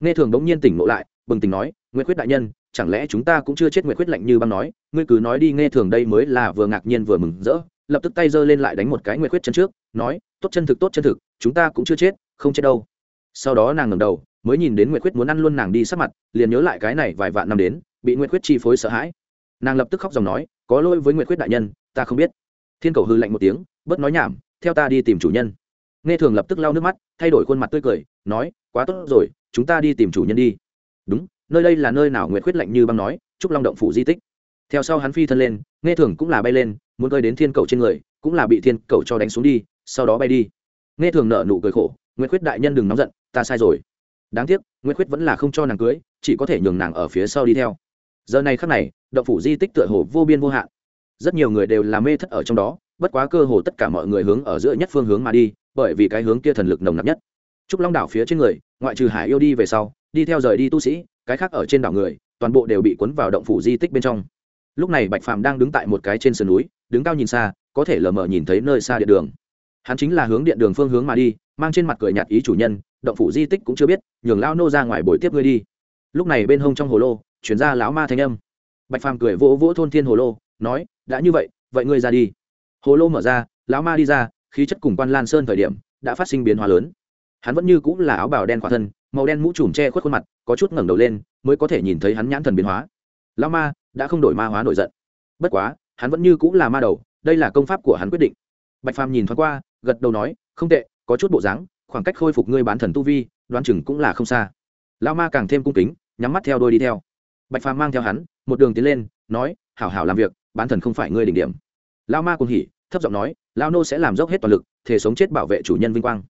Nghe thường bỗng nhiên tỉnh ngộ lại, bừng tỉnh nói, nguyệt khuyết đại nhân chẳng lẽ chúng ta cũng chưa chết nguyệt quyết lạnh như băng nói, ngươi cứ nói đi, nghe thường đây mới là vừa ngạc nhiên vừa mừng rỡ, lập tức tay giơ lên lại đánh một cái nguyệt quyết chân trước, nói, tốt chân thực, tốt chân thực, chúng ta cũng chưa chết, không chết đâu. Sau đó nàng ngẩng đầu, mới nhìn đến nguyệt quyết muốn ăn luôn nàng đi sát mặt, liền nhớ lại cái này vài vạn năm đến, bị nguyệt quyết chi phối sợ hãi. Nàng lập tức khóc dòng nói, có lỗi với nguyệt quyết đại nhân, ta không biết. Thiên cầu hư lạnh một tiếng, bớt nói nhảm, theo ta đi tìm chủ nhân. Nghe thường lập tức lau nước mắt, thay đổi khuôn mặt tươi cười, nói, quá tốt rồi, chúng ta đi tìm chủ nhân đi. Đúng nơi đây là nơi nào nguyệt khuyết lạnh như băng nói trúc long động phủ di tích. Theo sau hắn phi thân lên, nghe thường cũng là bay lên, muốn cơi đến thiên cầu trên người, cũng là bị thiên cầu cho đánh xuống đi, sau đó bay đi. Nghe thường nợ nụ cười khổ, nguyệt khuyết đại nhân đừng nóng giận, ta sai rồi. Đáng tiếc, nguyệt khuyết vẫn là không cho nàng cưới, chỉ có thể nhường nàng ở phía sau đi theo. Giờ này khắc này, động phủ di tích tựa hồ vô biên vô hạn. Rất nhiều người đều là mê thất ở trong đó, bất quá cơ hồ tất cả mọi người hướng ở giữa nhất phương hướng mà đi, bởi vì cái hướng kia thần lực nồng nặc nhất. Trúc long đảo phía trên người, ngoại trừ hải yêu đi về sau, đi theo rời đi tu sĩ cái khác ở trên đảo người, toàn bộ đều bị cuốn vào động phủ di tích bên trong. Lúc này bạch phàm đang đứng tại một cái trên sườn núi, đứng cao nhìn xa, có thể lờ mờ nhìn thấy nơi xa điện đường. Hắn chính là hướng điện đường phương hướng mà đi, mang trên mặt cười nhạt ý chủ nhân, động phủ di tích cũng chưa biết, nhường lao nô ra ngoài buổi tiếp ngươi đi. Lúc này bên hông trong hồ lô chuyển ra lão ma thanh âm. Bạch phàm cười vỗ vỗ thôn thiên hồ lô, nói, đã như vậy vậy ngươi ra đi. Hồ lô mở ra, lão ma đi ra, khí chất cùng quan lan sơn thời điểm, đã phát sinh biến hóa lớn hắn vẫn như cũng là áo bào đen khỏa thân, màu đen mũ trùm che khuất khuôn mặt, có chút ngẩng đầu lên, mới có thể nhìn thấy hắn nhãn thần biến hóa. Lao ma, đã không đổi ma hóa nổi giận. Bất quá, hắn vẫn như cũng là ma đầu, đây là công pháp của hắn quyết định. Bạch phàm nhìn thoáng qua, gật đầu nói, không tệ, có chút bộ dáng, khoảng cách khôi phục ngươi bán thần tu vi, đoán chừng cũng là không xa. Lao ma càng thêm cung kính, nhắm mắt theo đôi đi theo. Bạch phàm mang theo hắn, một đường tiến lên, nói, hảo hảo làm việc, bán thần không phải ngươi đỉnh điểm. Lao ma cùng hỉ, thấp giọng nói lao nô sẽ làm dốc hết toàn lực thể sống chết bảo vệ chủ nhân vinh quang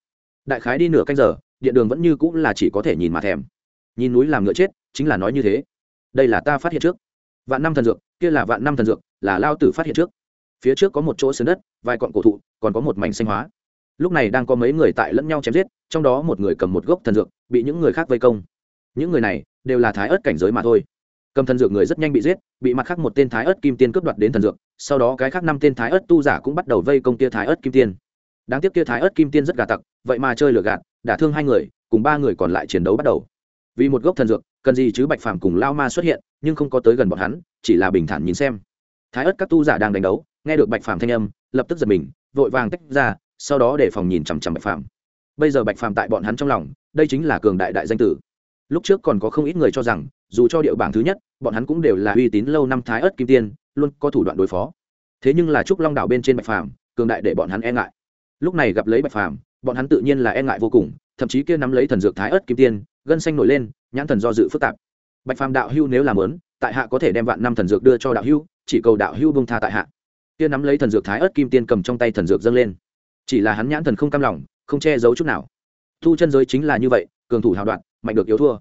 đại khái đi nửa canh giờ, điện đường vẫn như cũng là chỉ có thể nhìn mà thèm. Nhìn núi làm ngựa chết, chính là nói như thế. Đây là ta phát hiện trước. Vạn năm thần dược, kia là vạn năm thần dược, là lao tử phát hiện trước. Phía trước có một chỗ sườn đất, vài cọn cổ thụ, còn có một mảnh xanh hóa. Lúc này đang có mấy người tại lẫn nhau chém giết, trong đó một người cầm một gốc thần dược, bị những người khác vây công. Những người này đều là thái ớt cảnh giới mà thôi. Cầm thần dược người rất nhanh bị giết, bị mặt khác một tên thái ớt kim tiên cướp đoạt đến thần dược, sau đó cái khác năm tên thái ớt tu giả cũng bắt đầu vây công kia thái ớt kim tiên đáng tiếc kia thái ớt kim tiên rất gà tặc, vậy mà chơi lừa gạt, đả thương hai người, cùng ba người còn lại chiến đấu bắt đầu. Vì một gốc thần dược, cần gì chứ bạch phàm cùng lao ma xuất hiện, nhưng không có tới gần bọn hắn, chỉ là bình thản nhìn xem. Thái ớt các tu giả đang đánh đấu, nghe được bạch phàm thanh âm, lập tức giật mình, vội vàng tách ra, sau đó để phòng nhìn chằm chằm bạch phàm. Bây giờ bạch phàm tại bọn hắn trong lòng, đây chính là cường đại đại danh tử. Lúc trước còn có không ít người cho rằng, dù cho điệu bảng thứ nhất, bọn hắn cũng đều là uy tín lâu năm thái ớt kim tiên, luôn có thủ đoạn đối phó. Thế nhưng là trúc long đảo bên trên bạch phàm, cường đại để bọn hắn e ngại lúc này gặp lấy bạch phàm, bọn hắn tự nhiên là e ngại vô cùng, thậm chí kia nắm lấy thần dược thái ớt kim tiên, gân xanh nổi lên, nhãn thần do dự phức tạp. Bạch phàm đạo hưu nếu làm lớn, tại hạ có thể đem vạn năm thần dược đưa cho đạo hưu, chỉ cầu đạo hưu bông tha tại hạ. Kia nắm lấy thần dược thái ớt kim tiên cầm trong tay thần dược dâng lên. Chỉ là hắn nhãn thần không cam lòng, không che giấu chút nào. Thu chân giới chính là như vậy, cường thủ hào đoạn mạnh được yếu thua.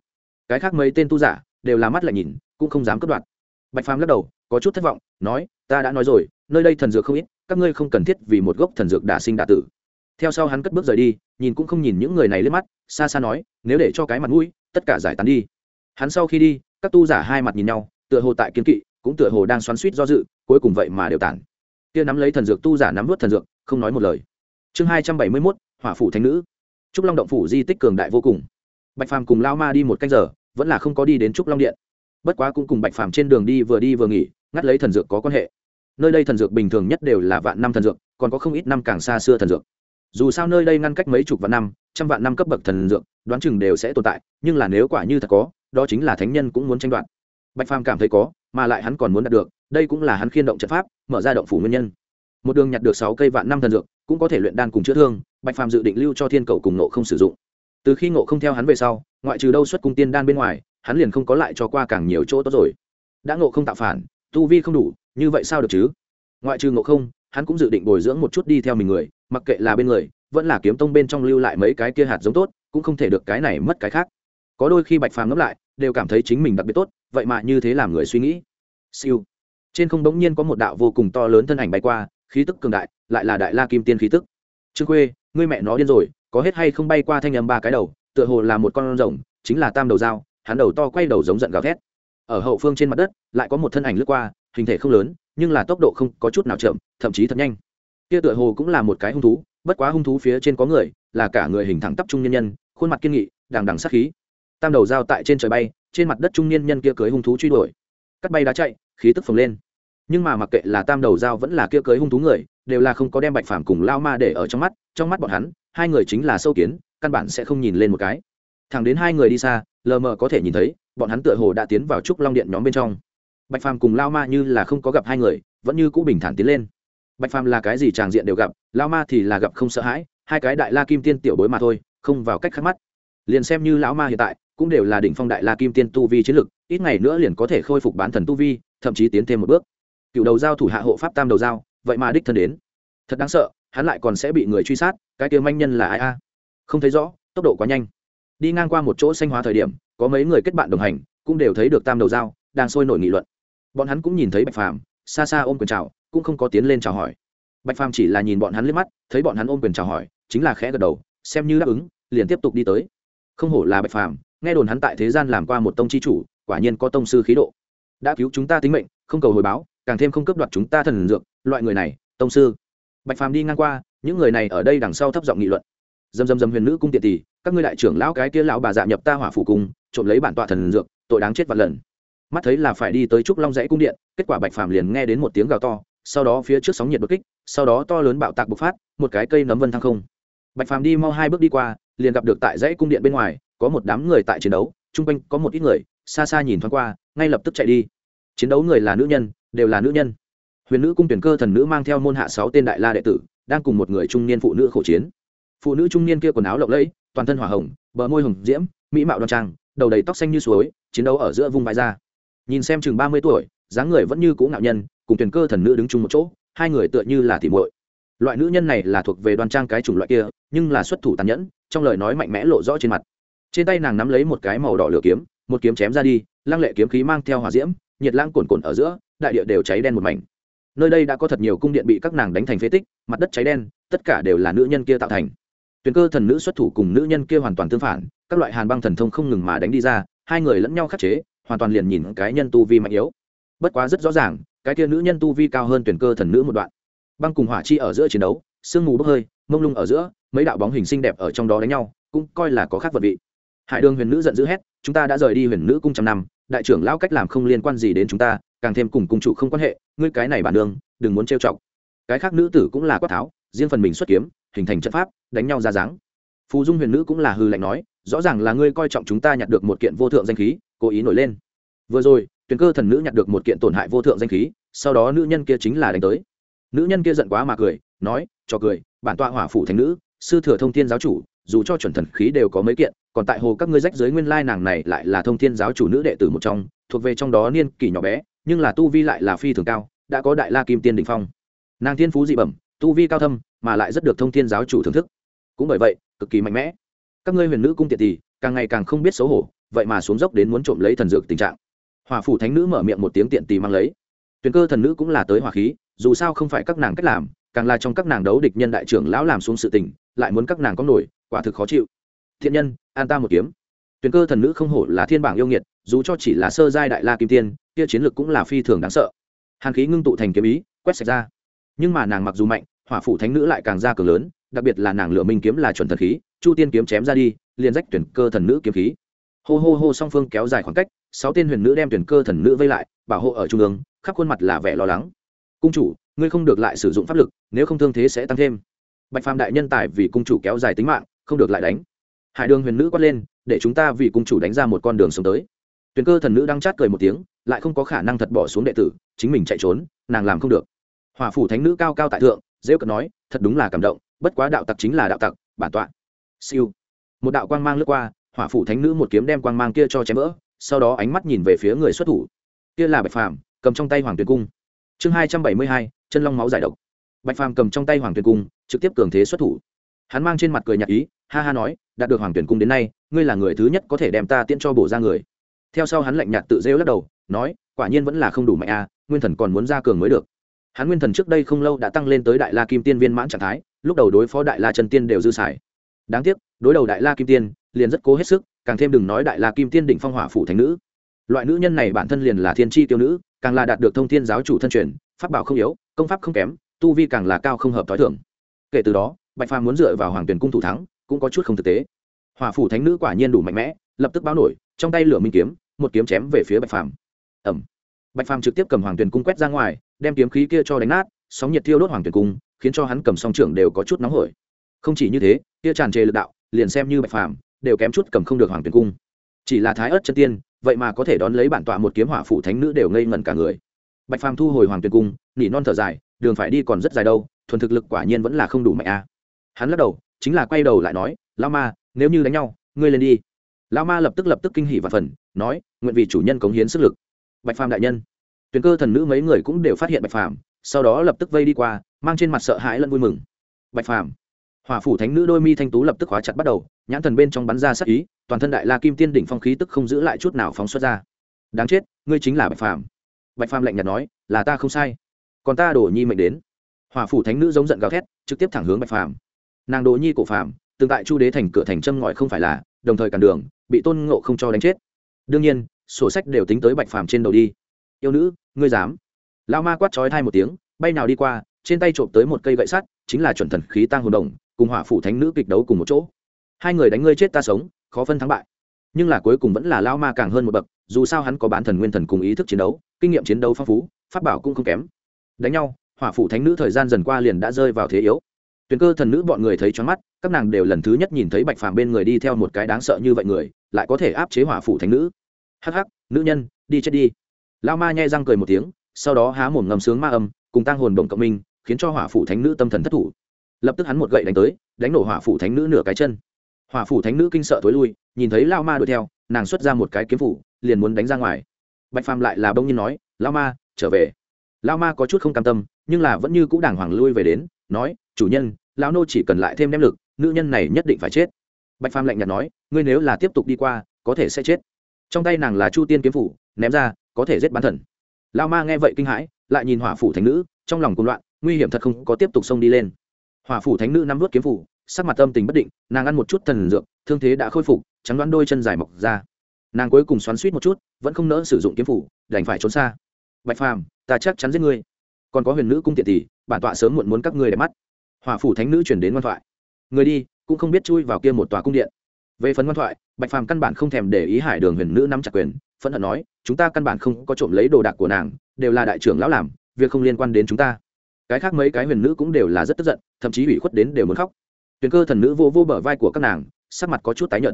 Cái khác mấy tên tu giả đều là mắt lại nhìn, cũng không dám cất đoạt. Bạch phàm lắc đầu, có chút thất vọng, nói, ta đã nói rồi, nơi đây thần dược không ít các ngươi không cần thiết vì một gốc thần dược đả sinh đả tử. Theo sau hắn cất bước rời đi, nhìn cũng không nhìn những người này lên mắt, xa xa nói, nếu để cho cái mặt mũi, tất cả giải tán đi. Hắn sau khi đi, các tu giả hai mặt nhìn nhau, tựa hồ tại kiên kỵ, cũng tựa hồ đang xoắn suýt do dự, cuối cùng vậy mà đều tản. Kia nắm lấy thần dược tu giả nắm vớt thần dược, không nói một lời. Chương hai trăm bảy mươi mốt, hỏa phủ thánh nữ. Trúc long động phủ di tích cường đại vô cùng. Bạch phàm cùng lao ma đi một canh giờ, vẫn là không có đi đến trúc long điện. Bất quá cũng cùng bạch phàm trên đường đi vừa đi vừa nghỉ, ngắt lấy thần dược có quan hệ nơi đây thần dược bình thường nhất đều là vạn năm thần dược, còn có không ít năm càng xa xưa thần dược. Dù sao nơi đây ngăn cách mấy chục vạn năm, trăm vạn năm cấp bậc thần dược, đoán chừng đều sẽ tồn tại, nhưng là nếu quả như thật có, đó chính là thánh nhân cũng muốn tranh đoạt. Bạch phàm cảm thấy có, mà lại hắn còn muốn đạt được, đây cũng là hắn khiên động trận pháp, mở ra động phủ nguyên nhân. Một đường nhặt được sáu cây vạn năm thần dược, cũng có thể luyện đan cùng chữa thương, bạch phàm dự định lưu cho thiên cầu cùng nộ không sử dụng. Từ khi ngộ không theo hắn về sau, ngoại trừ đâu xuất cung tiên đan bên ngoài, hắn liền không có lại cho qua càng nhiều chỗ tốt rồi. Đã ngộ không tạo phản tu vi không đủ, như vậy sao được chứ? Ngoại trừ ngộ không, hắn cũng dự định bồi dưỡng một chút đi theo mình người, mặc kệ là bên người, vẫn là kiếm tông bên trong lưu lại mấy cái kia hạt giống tốt, cũng không thể được cái này mất cái khác. Có đôi khi bạch phàm ngẫm lại, đều cảm thấy chính mình đặc biệt tốt, vậy mà như thế làm người suy nghĩ. Siêu. Trên không bỗng nhiên có một đạo vô cùng to lớn thân ảnh bay qua, khí tức cường đại, lại là đại la kim tiên khí tức. Trương khuê, ngươi mẹ nó điên rồi, có hết hay không bay qua thanh âm ba cái đầu, tựa hồ là một con rồng, chính là tam đầu dao hắn đầu to quay đầu giống giận gào thét ở hậu phương trên mặt đất, lại có một thân ảnh lướt qua, hình thể không lớn, nhưng là tốc độ không có chút nào chậm, thậm chí thật nhanh. Kia tựa hồ cũng là một cái hung thú, bất quá hung thú phía trên có người, là cả người hình thẳng tắp trung nhân nhân, khuôn mặt kiên nghị, đằng đằng sát khí. Tam đầu dao tại trên trời bay, trên mặt đất trung niên nhân kia cưới hung thú truy đuổi. Cắt bay đá chạy, khí tức phồng lên. Nhưng mà mặc kệ là tam đầu dao vẫn là kia cưới hung thú người, đều là không có đem bạch phàm cùng lao ma để ở trong mắt trong mắt bọn hắn, hai người chính là sâu kiến, căn bản sẽ không nhìn lên một cái thẳng đến hai người đi xa, lờ mờ có thể nhìn thấy, bọn hắn tựa hồ đã tiến vào trúc long điện nhóm bên trong. Bạch phàm cùng lao ma như là không có gặp hai người, vẫn như cũ bình thản tiến lên. Bạch phàm là cái gì tràng diện đều gặp, lao ma thì là gặp không sợ hãi, hai cái đại la kim tiên tiểu bối mà thôi, không vào cách khắc mắt. Liền xem như lão ma hiện tại, cũng đều là đỉnh phong đại la kim tiên tu vi chiến lực, ít ngày nữa liền có thể khôi phục bán thần tu vi, thậm chí tiến thêm một bước. Cựu đầu giao thủ hạ hộ pháp tam đầu giao, vậy mà đích thân đến. Thật đáng sợ, hắn lại còn sẽ bị người truy sát, cái kia manh nhân là ai a? Không thấy rõ, tốc độ quá nhanh đi ngang qua một chỗ xanh hóa thời điểm, có mấy người kết bạn đồng hành, cũng đều thấy được tam đầu dao đang sôi nổi nghị luận. Bọn hắn cũng nhìn thấy bạch phàm, xa xa ôm quyền chào, cũng không có tiến lên chào hỏi. Bạch phàm chỉ là nhìn bọn hắn liếc mắt, thấy bọn hắn ôm quyền chào hỏi, chính là khẽ gật đầu, xem như đáp ứng, liền tiếp tục đi tới. Không hổ là bạch phàm, nghe đồn hắn tại thế gian làm qua một tông chi chủ, quả nhiên có tông sư khí độ. Đã cứu chúng ta tính mệnh, không cầu hồi báo, càng thêm không cấp đoạt chúng ta thần dược, loại người này, tông sư. Bạch phàm đi ngang qua, những người này ở đây đằng sau thấp giọng nghị luận dầm dầm dầm huyền nữ cung tiện tỷ, các ngươi đại trưởng lão cái kia lão bà dạ nhập ta hỏa phủ cung, trộm lấy bản tọa thần dược, tội đáng chết vạn lần. Mắt thấy là phải đi tới trúc long dãy cung điện, kết quả bạch phàm liền nghe đến một tiếng gào to, sau đó phía trước sóng nhiệt bực kích, sau đó to lớn bạo tạc bộc phát, một cái cây nấm vân thăng không. Bạch phàm đi mau hai bước đi qua, liền gặp được tại dãy cung điện bên ngoài, có một đám người tại chiến đấu, chung quanh có một ít người, xa xa nhìn thoáng qua, ngay lập tức chạy đi. Chiến đấu người là nữ nhân, đều là nữ nhân. Huyền nữ cung tuyển cơ thần nữ mang theo môn hạ sáu tên đại la đệ tử, đang cùng một người trung niên phụ nữ khổ chiến phụ nữ trung niên kia quần áo lộng lẫy, toàn thân hỏa hồng, bờ môi hồng diễm, mỹ mạo đoan trang, đầu đầy tóc xanh như suối, chiến đấu ở giữa vùng bãi ra. Nhìn xem chừng ba mươi tuổi, dáng người vẫn như cũ ngạo nhân, cùng tuyển cơ thần nữ đứng chung một chỗ, hai người tựa như là tỉ muội. Loại nữ nhân này là thuộc về đoan trang cái chủng loại kia, nhưng là xuất thủ tàn nhẫn, trong lời nói mạnh mẽ lộ rõ trên mặt. Trên tay nàng nắm lấy một cái màu đỏ lửa kiếm, một kiếm chém ra đi, lăng lệ kiếm khí mang theo hỏa diễm, nhiệt lang cuồn cuộn ở giữa, đại địa đều cháy đen một mảnh. Nơi đây đã có thật nhiều cung điện bị các nàng đánh thành phế tích, mặt đất cháy đen, tất cả đều là nữ nhân kia tạo thành tuyền cơ thần nữ xuất thủ cùng nữ nhân kia hoàn toàn tương phản, các loại hàn băng thần thông không ngừng mà đánh đi ra, hai người lẫn nhau khắc chế, hoàn toàn liền nhìn cái nhân tu vi mạnh yếu. Bất quá rất rõ ràng, cái kia nữ nhân tu vi cao hơn tuyển cơ thần nữ một đoạn. Băng cùng hỏa chi ở giữa chiến đấu, sương mù bốc hơi, mông lung ở giữa, mấy đạo bóng hình xinh đẹp ở trong đó đánh nhau, cũng coi là có khác vật vị. Hải đường huyền nữ giận dữ hét, chúng ta đã rời đi huyền nữ cung trăm năm, đại trưởng lão cách làm không liên quan gì đến chúng ta, càng thêm cùng cung chủ không quan hệ, ngươi cái này bản đường, đừng muốn trêu chọc. Cái khác nữ tử cũng là quát tháo, riêng phần mình xuất kiếm hình thành trận pháp, đánh nhau ra dáng. Phù dung huyền nữ cũng là hư lạnh nói, rõ ràng là ngươi coi trọng chúng ta nhặt được một kiện vô thượng danh khí, cố ý nổi lên. Vừa rồi tuyển cơ thần nữ nhặt được một kiện tổn hại vô thượng danh khí, sau đó nữ nhân kia chính là đánh tới. Nữ nhân kia giận quá mà cười, nói, cho cười, bản tọa hỏa phủ thành nữ, sư thừa thông thiên giáo chủ, dù cho chuẩn thần khí đều có mấy kiện, còn tại hồ các ngươi rách giới nguyên lai nàng này lại là thông thiên giáo chủ nữ đệ tử một trong, thuộc về trong đó niên kỷ nhỏ bé, nhưng là tu vi lại là phi thường cao, đã có đại la kim tiên đình phong. Nàng thiên phú dị bẩm, tu vi cao thâm mà lại rất được thông thiên giáo chủ thưởng thức. Cũng bởi vậy, cực kỳ mạnh mẽ. Các ngươi huyền nữ cung tiện tỷ càng ngày càng không biết xấu hổ, vậy mà xuống dốc đến muốn trộm lấy thần dược tình trạng. Hòa phủ thánh nữ mở miệng một tiếng tiện tỷ mang lấy. Tuyền cơ thần nữ cũng là tới hỏa khí, dù sao không phải các nàng cách làm, càng là trong các nàng đấu địch nhân đại trưởng lão làm xuống sự tình, lại muốn các nàng có nổi, quả thực khó chịu. Thiện nhân, an ta một kiếm. Tuyền cơ thần nữ không hổ là thiên bảng yêu nghiệt, dù cho chỉ là sơ giai đại la kim tiên, kia chiến lược cũng là phi thường đáng sợ. Hàn khí ngưng tụ thành kiếm ý, quét sạch ra. Nhưng mà nàng mặc dù mạnh hỏa phủ thánh nữ lại càng ra cường lớn, đặc biệt là nàng lửa minh kiếm là chuẩn thần khí, chu tiên kiếm chém ra đi, liền rách tuyển cơ thần nữ kiếm khí. Hô hô hô song phương kéo dài khoảng cách, sáu tên huyền nữ đem tuyển cơ thần nữ vây lại, bảo hộ ở trung ương, khắp khuôn mặt là vẻ lo lắng. Cung chủ, ngươi không được lại sử dụng pháp lực, nếu không thương thế sẽ tăng thêm. Bạch phàm đại nhân tài vì cung chủ kéo dài tính mạng, không được lại đánh. Hải đường huyền nữ quát lên, để chúng ta vì cung chủ đánh ra một con đường sống tới. Tuyển cơ thần nữ đang chát cười một tiếng, lại không có khả năng thật bỏ xuống đệ tử, chính mình chạy trốn, nàng làm không được. Hòa phủ thánh nữ cao cao tại thượng rêu cợt nói, thật đúng là cảm động, bất quá đạo tặc chính là đạo tặc, bản tọa. Siêu. Một đạo quang mang lướt qua, hỏa phủ thánh nữ một kiếm đem quang mang kia cho chém vỡ, sau đó ánh mắt nhìn về phía người xuất thủ. Kia là bạch phàm, cầm trong tay hoàng tuyền cung. Chương hai trăm bảy mươi hai, chân long máu giải độc. Bạch phàm cầm trong tay hoàng tuyền cung, trực tiếp cường thế xuất thủ. Hắn mang trên mặt cười nhạt ý, ha ha nói, đạt được hoàng tuyền cung đến nay, ngươi là người thứ nhất có thể đem ta tiễn cho bổ ra người. Theo sau hắn lạnh nhạt tự rêu lắc đầu, nói, quả nhiên vẫn là không đủ mạnh a nguyên thần còn muốn ra cường mới được hắn nguyên thần trước đây không lâu đã tăng lên tới đại la kim tiên viên mãn trạng thái, lúc đầu đối phó đại la trần tiên đều dư xài. Đáng tiếc, đối đầu đại la kim tiên, liền rất cố hết sức, càng thêm đừng nói đại la kim tiên đỉnh phong hỏa phủ thành nữ. Loại nữ nhân này bản thân liền là thiên tri tiêu nữ, càng là đạt được thông thiên giáo chủ thân truyền, pháp bảo không yếu, công pháp không kém, tu vi càng là cao không hợp t h o i thưởng kể từ đó, bạch phàm muốn dựa vào hoàng tuyển cung thủ thắng, cũng có chút không thực tế. Hỏa phủ thánh nữ quả nhiên đủ mạnh mẽ, lập tức báo nổi, trong tay lửa minh kiếm, một kiếm chém về phía bạch phàm. Ẩm bạch phàm trực tiếp cầm hoàng tuyển cung quét ra ngoài đem kiếm khí kia cho đánh nát, sóng nhiệt thiêu đốt hoàng tuyển cung, khiến cho hắn cầm song trưởng đều có chút nóng hổi. Không chỉ như thế, kia tràn trề lực đạo, liền xem như bạch phàm, đều kém chút cầm không được hoàng tuyển cung. Chỉ là thái ớt chân tiên, vậy mà có thể đón lấy bản tọa một kiếm hỏa phụ thánh nữ đều ngây ngẩn cả người. Bạch phàm thu hồi hoàng tuyển cung, nỉ non thở dài, đường phải đi còn rất dài đâu, thuần thực lực quả nhiên vẫn là không đủ mạnh a hắn lắc đầu, chính là quay đầu lại nói lao ma, nếu như đánh nhau, ngươi lên đi. Lao ma lập tức lập tức kinh hỉ và phần, nói, nguyện vì chủ nhân cống hiến sức lực. Bạch phàm đại nhân tuyền cơ thần nữ mấy người cũng đều phát hiện bạch phàm, sau đó lập tức vây đi qua, mang trên mặt sợ hãi lẫn vui mừng. Bạch phàm, hỏa phủ thánh nữ đôi mi thanh tú lập tức khóa chặt bắt đầu, nhãn thần bên trong bắn ra sắc ý, toàn thân đại la kim tiên đỉnh phong khí tức không giữ lại chút nào phóng xuất ra. Đáng chết, ngươi chính là bạch phàm. Bạch phàm lạnh nhạt nói, là ta không sai. Còn ta đổ nhi mệnh đến. Hỏa phủ thánh nữ giống giận gào thét, trực tiếp thẳng hướng bạch phàm. Nàng đổ nhi cổ phàm, tương tại chu đế thành cửa thành châm ngòi không phải là, đồng thời cản đường, bị tôn ngộ không cho đánh chết. Đương nhiên, sổ sách đều tính tới bạch phàm trên đầu đi yêu nữ, ngươi dám? Lao ma quát trói thai một tiếng, bay nào đi qua, trên tay trộm tới một cây gậy sắt, chính là chuẩn thần khí tăng hồn đồng, cùng hỏa phủ thánh nữ kịch đấu cùng một chỗ. Hai người đánh ngươi chết ta sống, khó phân thắng bại. Nhưng là cuối cùng vẫn là lao ma càng hơn một bậc, dù sao hắn có bán thần nguyên thần cùng ý thức chiến đấu, kinh nghiệm chiến đấu phong phú, pháp bảo cũng không kém. Đánh nhau, hỏa phủ thánh nữ thời gian dần qua liền đã rơi vào thế yếu. Tuyền cơ thần nữ bọn người thấy choáng mắt, các nàng đều lần thứ nhất nhìn thấy bạch phàm bên người đi theo một cái đáng sợ như vậy người, lại có thể áp chế hỏa phủ thánh nữ. Hắc hắc, nữ nhân, đi chết đi lao ma nhai răng cười một tiếng, sau đó há mồm ngầm sướng ma âm, cùng tăng hồn đồng cộng minh, khiến cho hỏa phủ thánh nữ tâm thần thất thủ. Lập tức hắn một gậy đánh tới, đánh nổ hỏa phủ thánh nữ nửa cái chân. Hỏa phủ thánh nữ kinh sợ thối lui, nhìn thấy lao ma đuổi theo, nàng xuất ra một cái kiếm phủ, liền muốn đánh ra ngoài. Bạch phàm lại là bông nhiên nói lao ma, trở về. Lao ma có chút không cam tâm, nhưng là vẫn như c ũ đàng hoàng lui về đến, nói, chủ nhân, lão nô chỉ cần lại thêm đem lực, nữ nhân này nhất định phải chết. Bạch phàm lạnh nhạt nói, ngươi nếu là tiếp tục đi qua, có thể sẽ chết. Trong tay nàng là chu tiên kiếm phủ, ném ra có thể giết bán thần. Lao ma nghe vậy kinh hãi, lại nhìn hỏa phủ thánh nữ, trong lòng cùng loạn, nguy hiểm thật không có tiếp tục xông đi lên. Hỏa phủ thánh nữ nắm vớt kiếm phủ, sắc mặt tâm tình bất định, nàng ăn một chút thần dược, thương thế đã khôi phục, trắng đoán đôi chân dài mọc ra. Nàng cuối cùng xoắn suýt một chút, vẫn không nỡ sử dụng kiếm phủ, đành phải trốn xa. Bạch phàm, ta chắc chắn giết ngươi. Còn có huyền nữ cung tiện tỷ, bản tọa sớm muộn muốn các ngươi để mắt. Hỏa phủ thánh nữ chuyển đến ngoan thoại. Người đi, cũng không biết chui vào kia một tòa cung điện. Về phần ngoan thoại, bạch phàm căn bản không thèm để ý hải đường huyền nữ nắm chặt quyền phẫn hận nói, chúng ta căn bản không có trộm lấy đồ đạc của nàng, đều là đại trưởng lão làm, việc không liên quan đến chúng ta. Cái khác mấy cái huyền nữ cũng đều là rất tức giận, thậm chí ủy khuất đến đều muốn khóc. Tuyền cơ thần nữ vô vô bờ vai của các nàng, sắc mặt có chút tái nhợt.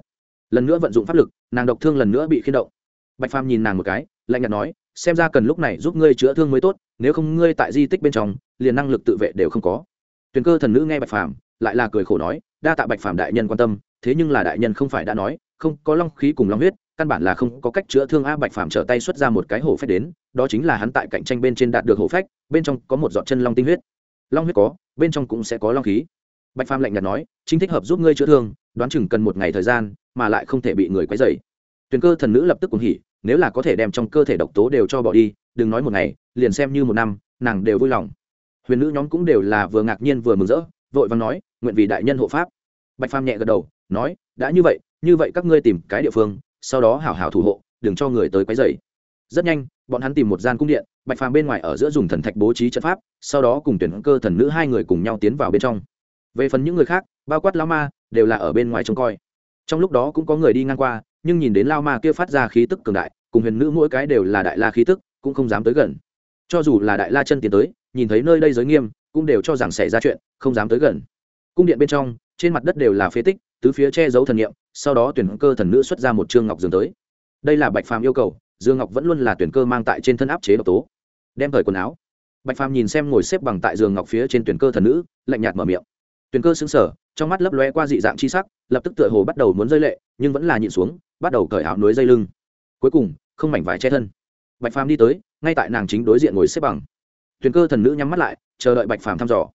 Lần nữa vận dụng pháp lực, nàng độc thương lần nữa bị khiên động. Bạch phàm nhìn nàng một cái, lạnh nhạt nói, xem ra cần lúc này giúp ngươi chữa thương mới tốt, nếu không ngươi tại di tích bên trong, liền năng lực tự vệ đều không có. Tuyền cơ thần nữ nghe bạch phàm, lại là cười khổ nói, đa tạ bạch phàm đại nhân quan tâm, thế nhưng là đại nhân không phải đã nói, không, có long khí cùng long huyết căn bản là không có cách chữa thương a bạch phàm trở tay xuất ra một cái hổ phách đến, đó chính là hắn tại cạnh tranh bên trên đạt được hổ phách, bên trong có một giọt chân long tinh huyết. Long huyết có, bên trong cũng sẽ có long khí. Bạch phàm lạnh nhạt nói, chính thích hợp giúp ngươi chữa thương, đoán chừng cần một ngày thời gian, mà lại không thể bị người quấy dày tuyền cơ thần nữ lập tức cùng hỉ, nếu là có thể đem trong cơ thể độc tố đều cho bỏ đi, đừng nói một ngày, liền xem như một năm, nàng đều vui lòng. Huyền nữ nhóm cũng đều là vừa ngạc nhiên vừa mừng rỡ, vội vàng nói, nguyện vì đại nhân hộ pháp. Bạch phàm nhẹ gật đầu, nói, đã như vậy như vậy các ngươi tìm cái địa phương sau đó hảo hảo thủ hộ, đừng cho người tới quấy rầy. Rất nhanh, bọn hắn tìm một gian cung điện, bạch phàm bên ngoài ở giữa dùng thần thạch bố trí trận pháp, sau đó cùng tuyển cơ thần nữ hai người cùng nhau tiến vào bên trong. Về phần những người khác, bao quát lao ma, đều là ở bên ngoài trông coi. Trong lúc đó cũng có người đi ngang qua, nhưng nhìn đến lao ma kia phát ra khí tức cường đại, cùng huyền nữ mỗi cái đều là đại la khí tức, cũng không dám tới gần. Cho dù là đại la chân tiến tới, nhìn thấy nơi đây giới nghiêm, cũng đều cho rằng xảy ra chuyện, không dám tới gần. Cung điện bên trong, trên mặt đất đều là phế tích tứ phía che giấu thần nghiệm sau đó tuyển cơ thần nữ xuất ra một trương ngọc dương tới. Đây là bạch phàm yêu cầu, dương ngọc vẫn luôn là tuyển cơ mang tại trên thân áp chế độc tố. Đem thời quần áo. Bạch phàm nhìn xem ngồi xếp bằng tại giường ngọc phía trên tuyển cơ thần nữ, lạnh nhạt mở miệng. Tuyển cơ xứng sở trong mắt lấp lóe qua dị dạng chi sắc, lập tức tựa hồ bắt đầu muốn rơi lệ, nhưng vẫn là nhịn xuống, bắt đầu cởi áo núi dây lưng. Cuối cùng, không mảnh vải che thân. Bạch phàm đi tới, ngay tại nàng chính đối diện ngồi xếp bằng. Tuyển cơ thần nữ nhắm mắt lại, chờ đợi bạch phàm thăm dò.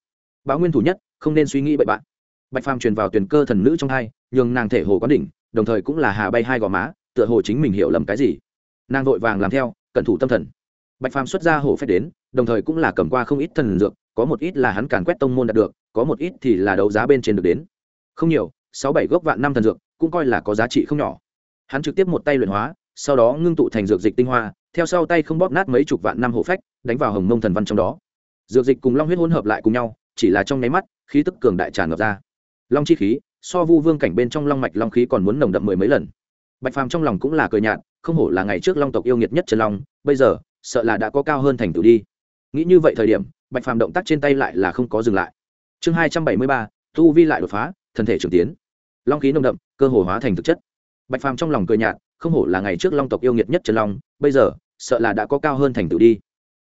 Báo nguyên thủ nhất, không nên suy nghĩ bậy bạn bạch phàm truyền vào tuyển cơ thần nữ trong hai, nhường nàng thể hồ quán đỉnh, đồng thời cũng là hà bay hai gò má, tựa hồ chính mình hiểu lầm cái gì. Nàng vội vàng làm theo, cẩn thủ tâm thần. Bạch phàm xuất ra hổ phép đến, đồng thời cũng là cầm qua không ít thần dược, có một ít là hắn càn quét tông môn đạt được, có một ít thì là đấu giá bên trên được đến. Không nhiều, sáu bảy gốc vạn năm thần dược, cũng coi là có giá trị không nhỏ. Hắn trực tiếp một tay luyện hóa, sau đó ngưng tụ thành dược dịch tinh hoa, theo sau tay không bóp nát mấy chục vạn năm hổ phách, đánh vào hồng mông thần văn trong đó. Dược dịch cùng long huyết hỗn hợp lại cùng nhau, chỉ là trong nháy mắt, khí tức cường đại tràn ngập ra long chi khí, so vu vương cảnh bên trong long mạch long khí còn muốn nồng đậm mười mấy lần. Bạch phàm trong lòng cũng là cười nhạt, không hổ là ngày trước long tộc yêu nghiệt nhất trần long, bây giờ, sợ là đã có cao hơn thành tựu đi. Nghĩ như vậy thời điểm, bạch phàm động tác trên tay lại là không có dừng lại. Chương hai trăm bảy mươi ba, tu vi lại đột phá, thân thể trưởng tiến. Long khí nồng đậm, cơ hồ hóa thành thực chất. Bạch phàm trong lòng cười nhạt, không hổ là ngày trước long tộc yêu nghiệt nhất trần long, bây giờ, sợ là đã có cao hơn thành tựu đi.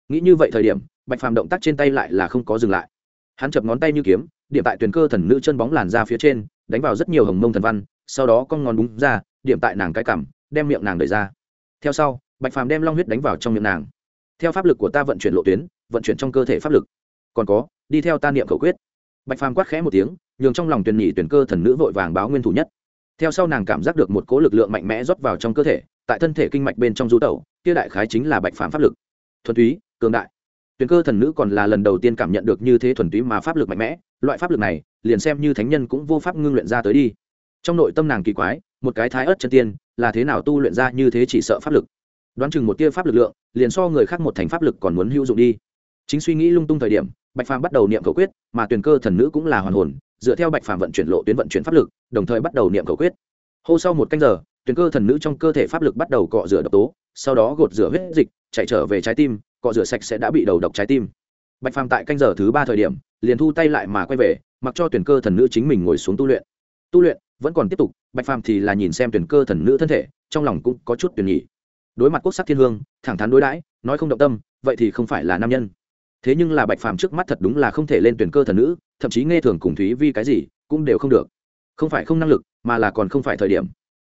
Nghĩ như vậy thời điểm, bạch phàm động tác trên tay lại là không có dừng lại. Hắn chập ngón tay như kiếm điểm tại tuyển cơ thần nữ chân bóng làn ra phía trên, đánh vào rất nhiều hồng mông thần văn, sau đó con ngón búng ra, điểm tại nàng cái cằm, đem miệng nàng đẩy ra. Theo sau, bạch phàm đem long huyết đánh vào trong miệng nàng. Theo pháp lực của ta vận chuyển lộ tuyến, vận chuyển trong cơ thể pháp lực. Còn có, đi theo ta niệm khẩu quyết. Bạch phàm quát khẽ một tiếng, nhường trong lòng tuyển nhị tuyển cơ thần nữ vội vàng báo nguyên thủ nhất. Theo sau nàng cảm giác được một cỗ lực lượng mạnh mẽ rót vào trong cơ thể, tại thân thể kinh mạch bên trong du tẩu, kia đại khái chính là bạch phàm pháp lực. Thuần túy, cường đại. Tuyển cơ thần nữ còn là lần đầu tiên cảm nhận được như thế thuần túy mà pháp lực mạnh mẽ loại pháp lực này, liền xem như thánh nhân cũng vô pháp ngưng luyện ra tới đi. Trong nội tâm nàng kỳ quái, một cái thái ớt chân tiên, là thế nào tu luyện ra như thế chỉ sợ pháp lực? Đoán chừng một tia pháp lực lượng, liền so người khác một thành pháp lực còn muốn hữu dụng đi. Chính suy nghĩ lung tung thời điểm, bạch phàm bắt đầu niệm cầu quyết, mà tuyển cơ thần nữ cũng là hoàn hồn, dựa theo bạch phàm vận chuyển lộ tuyến vận chuyển pháp lực, đồng thời bắt đầu niệm cầu quyết. Hô sau một canh giờ tuyển cơ thần nữ trong cơ thể pháp lực bắt đầu cọ rửa độc tố, sau đó gột rửa huyết dịch, chạy trở về trái tim, cọ rửa sạch sẽ đã bị đầu độc trái tim bạch phàm tại canh giờ thứ ba thời điểm, liền thu tay lại mà quay về, mặc cho tuyển cơ thần nữ chính mình ngồi xuống tu luyện. Tu luyện vẫn còn tiếp tục, bạch phàm thì là nhìn xem tuyển cơ thần nữ thân thể, trong lòng cũng có chút tuyển nhỉ đối mặt quốc sắc thiên hương, thẳng thắn đối đãi, nói không động tâm, vậy thì không phải là nam nhân. Thế nhưng là bạch phàm trước mắt thật đúng là không thể lên tuyển cơ thần nữ, thậm chí nghe thường cùng thúy vi cái gì, cũng đều không được. Không phải không năng lực, mà là còn không phải thời điểm.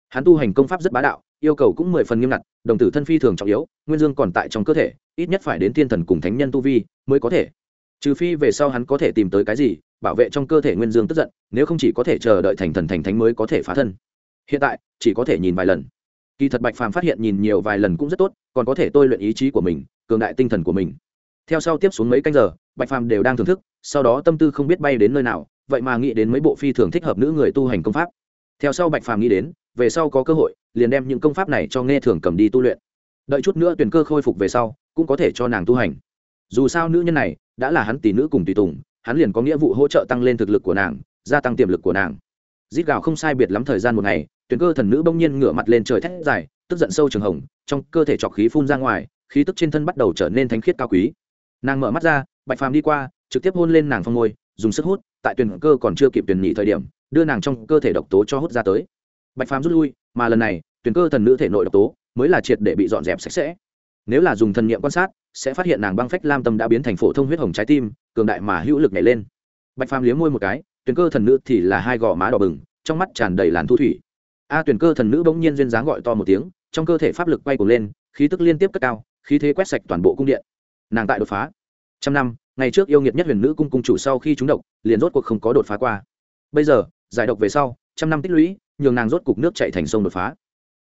Hắn tu hành công pháp rất bá đạo yêu cầu cũng mười phần nghiêm ngặt, đồng tử thân phi thường trọng yếu, nguyên dương còn tại trong cơ thể, ít nhất phải đến thiên thần cùng thánh nhân tu vi mới có thể. Trừ phi về sau hắn có thể tìm tới cái gì, bảo vệ trong cơ thể nguyên dương tức giận, nếu không chỉ có thể chờ đợi thành thần thành thánh mới có thể phá thân. Hiện tại, chỉ có thể nhìn vài lần. Kỳ thật bạch phàm phát hiện nhìn nhiều vài lần cũng rất tốt, còn có thể tôi luyện ý chí của mình, cường đại tinh thần của mình. Theo sau tiếp xuống mấy canh giờ, bạch phàm đều đang thưởng thức, sau đó tâm tư không biết bay đến nơi nào, vậy mà nghĩ đến mấy bộ phi thường thích hợp nữ người tu hành công pháp. Theo sau bạch phàm nghĩ đến, về sau có cơ hội liền đem những công pháp này cho nghe thường cầm đi tu luyện. Đợi chút nữa tuyển cơ khôi phục về sau, cũng có thể cho nàng tu hành. Dù sao nữ nhân này đã là hắn tỷ nữ cùng tùy tùng, hắn liền có nghĩa vụ hỗ trợ tăng lên thực lực của nàng, gia tăng tiềm lực của nàng. Dít gào không sai biệt lắm thời gian một ngày, tuyển cơ thần nữ bỗng nhiên ngửa mặt lên trời thét dài, tức giận sâu trường hồng, trong cơ thể trọc khí phun ra ngoài, khí tức trên thân bắt đầu trở nên thánh khiết cao quý. Nàng mở mắt ra, bạch phàm đi qua, trực tiếp hôn lên nàng phong môi dùng sức hút, tại tuyển cơ còn chưa kịp tuyển nhị thời điểm, đưa nàng trong cơ thể độc tố cho hút ra tới. Bạch phàm rút lui mà lần này, tuyển cơ thần nữ thể nội độc tố mới là triệt để bị dọn dẹp sạch sẽ. Nếu là dùng thần niệm quan sát, sẽ phát hiện nàng băng phách lam tâm đã biến thành phổ thông huyết hồng trái tim, cường đại mà hữu lực nhảy lên. Bạch phàm liếm môi một cái, tuyển cơ thần nữ thì là hai gò má đỏ bừng, trong mắt tràn đầy làn thu thủy. A tuyển cơ thần nữ bỗng nhiên duyên dáng gọi to một tiếng, trong cơ thể pháp lực quay cuồng lên, khí tức liên tiếp cất cao, khí thế quét sạch toàn bộ cung điện. Nàng tại đột phá. Trăm năm, ngày trước yêu nghiệt nhất huyền nữ cung cung chủ sau khi trúng độc, liền rốt cuộc không có đột phá qua. Bây giờ, giải độc về sau, trăm năm tích lũy nhường nàng rốt cục nước chạy thành sông đột phá.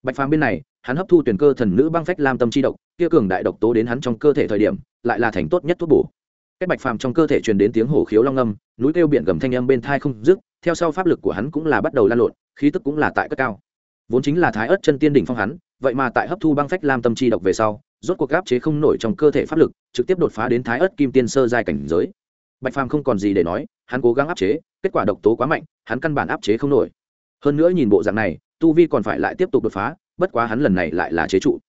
Bạch phàm bên này, hắn hấp thu tuyển cơ thần nữ băng phách lam tâm chi độc, kia cường đại độc tố đến hắn trong cơ thể thời điểm, lại là thành tốt nhất thuốc bổ. Cách bạch phàm trong cơ thể truyền đến tiếng hổ khiếu long âm, núi kêu biển gầm thanh âm bên thai không dứt, theo sau pháp lực của hắn cũng là bắt đầu lan lộn, khí tức cũng là tại cất cao. Vốn chính là thái ớt chân tiên đỉnh phong hắn, vậy mà tại hấp thu băng phách lam tâm chi độc về sau, rốt cuộc áp chế không nổi trong cơ thể pháp lực, trực tiếp đột phá đến thái ớt kim tiên sơ giai cảnh giới. Bạch phàm không còn gì để nói, hắn cố gắng áp chế, kết quả độc tố quá mạnh, hắn căn bản áp chế không nổi hơn nữa nhìn bộ dạng này, tu vi còn phải lại tiếp tục đột phá, bất quá hắn lần này lại là chế trụ.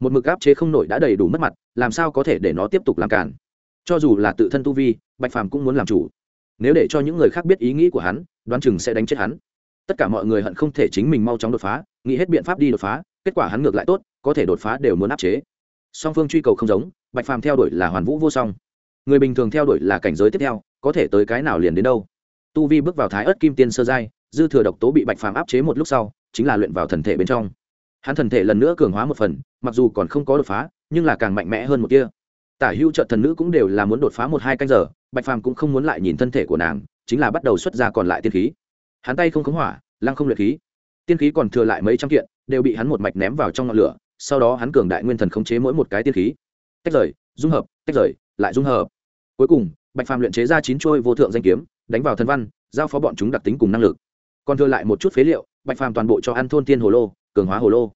Một mực áp chế không nổi đã đầy đủ mất mặt, làm sao có thể để nó tiếp tục làm cản cho dù là tự thân tu vi, bạch phàm cũng muốn làm chủ. Nếu để cho những người khác biết ý nghĩ của hắn, đoán chừng sẽ đánh chết hắn. Tất cả mọi người hận không thể chính mình mau chóng đột phá, nghĩ hết biện pháp đi đột phá, kết quả hắn ngược lại tốt, có thể đột phá đều muốn áp chế. Song phương truy cầu không giống, bạch phàm theo đuổi là hoàn vũ vô song. Người bình thường theo đuổi là cảnh giới tiếp theo, có thể tới cái nào liền đến đâu. Tu vi bước vào thái ớt kim tiên sơ giai dư thừa độc tố bị bạch phàm áp chế một lúc sau, chính là luyện vào thần thể bên trong. Hắn thần thể lần nữa cường hóa một phần, mặc dù còn không có đột phá, nhưng là càng mạnh mẽ hơn một kia tả hữu trợ thần nữ cũng đều là muốn đột phá một hai canh giờ, bạch phàm cũng không muốn lại nhìn thân thể của nàng, chính là bắt đầu xuất ra còn lại tiên khí. Hắn tay không khống hỏa, lăng không luyện khí. Tiên khí còn thừa lại mấy trăm kiện, đều bị hắn một mạch ném vào trong ngọn lửa, sau đó hắn cường đại nguyên thần khống chế mỗi một cái tiên khí. Tách rời, dung hợp, tách rời, lại dung hợp. Cuối cùng, bạch phàm luyện chế ra chín trôi vô thượng danh kiếm, đánh vào thần văn, giao phó bọn chúng đặc tính cùng năng lực còn thừa lại một chút phế liệu, bạch phàm toàn bộ cho ăn thôn tiên hồ lô, cường hóa hồ lô.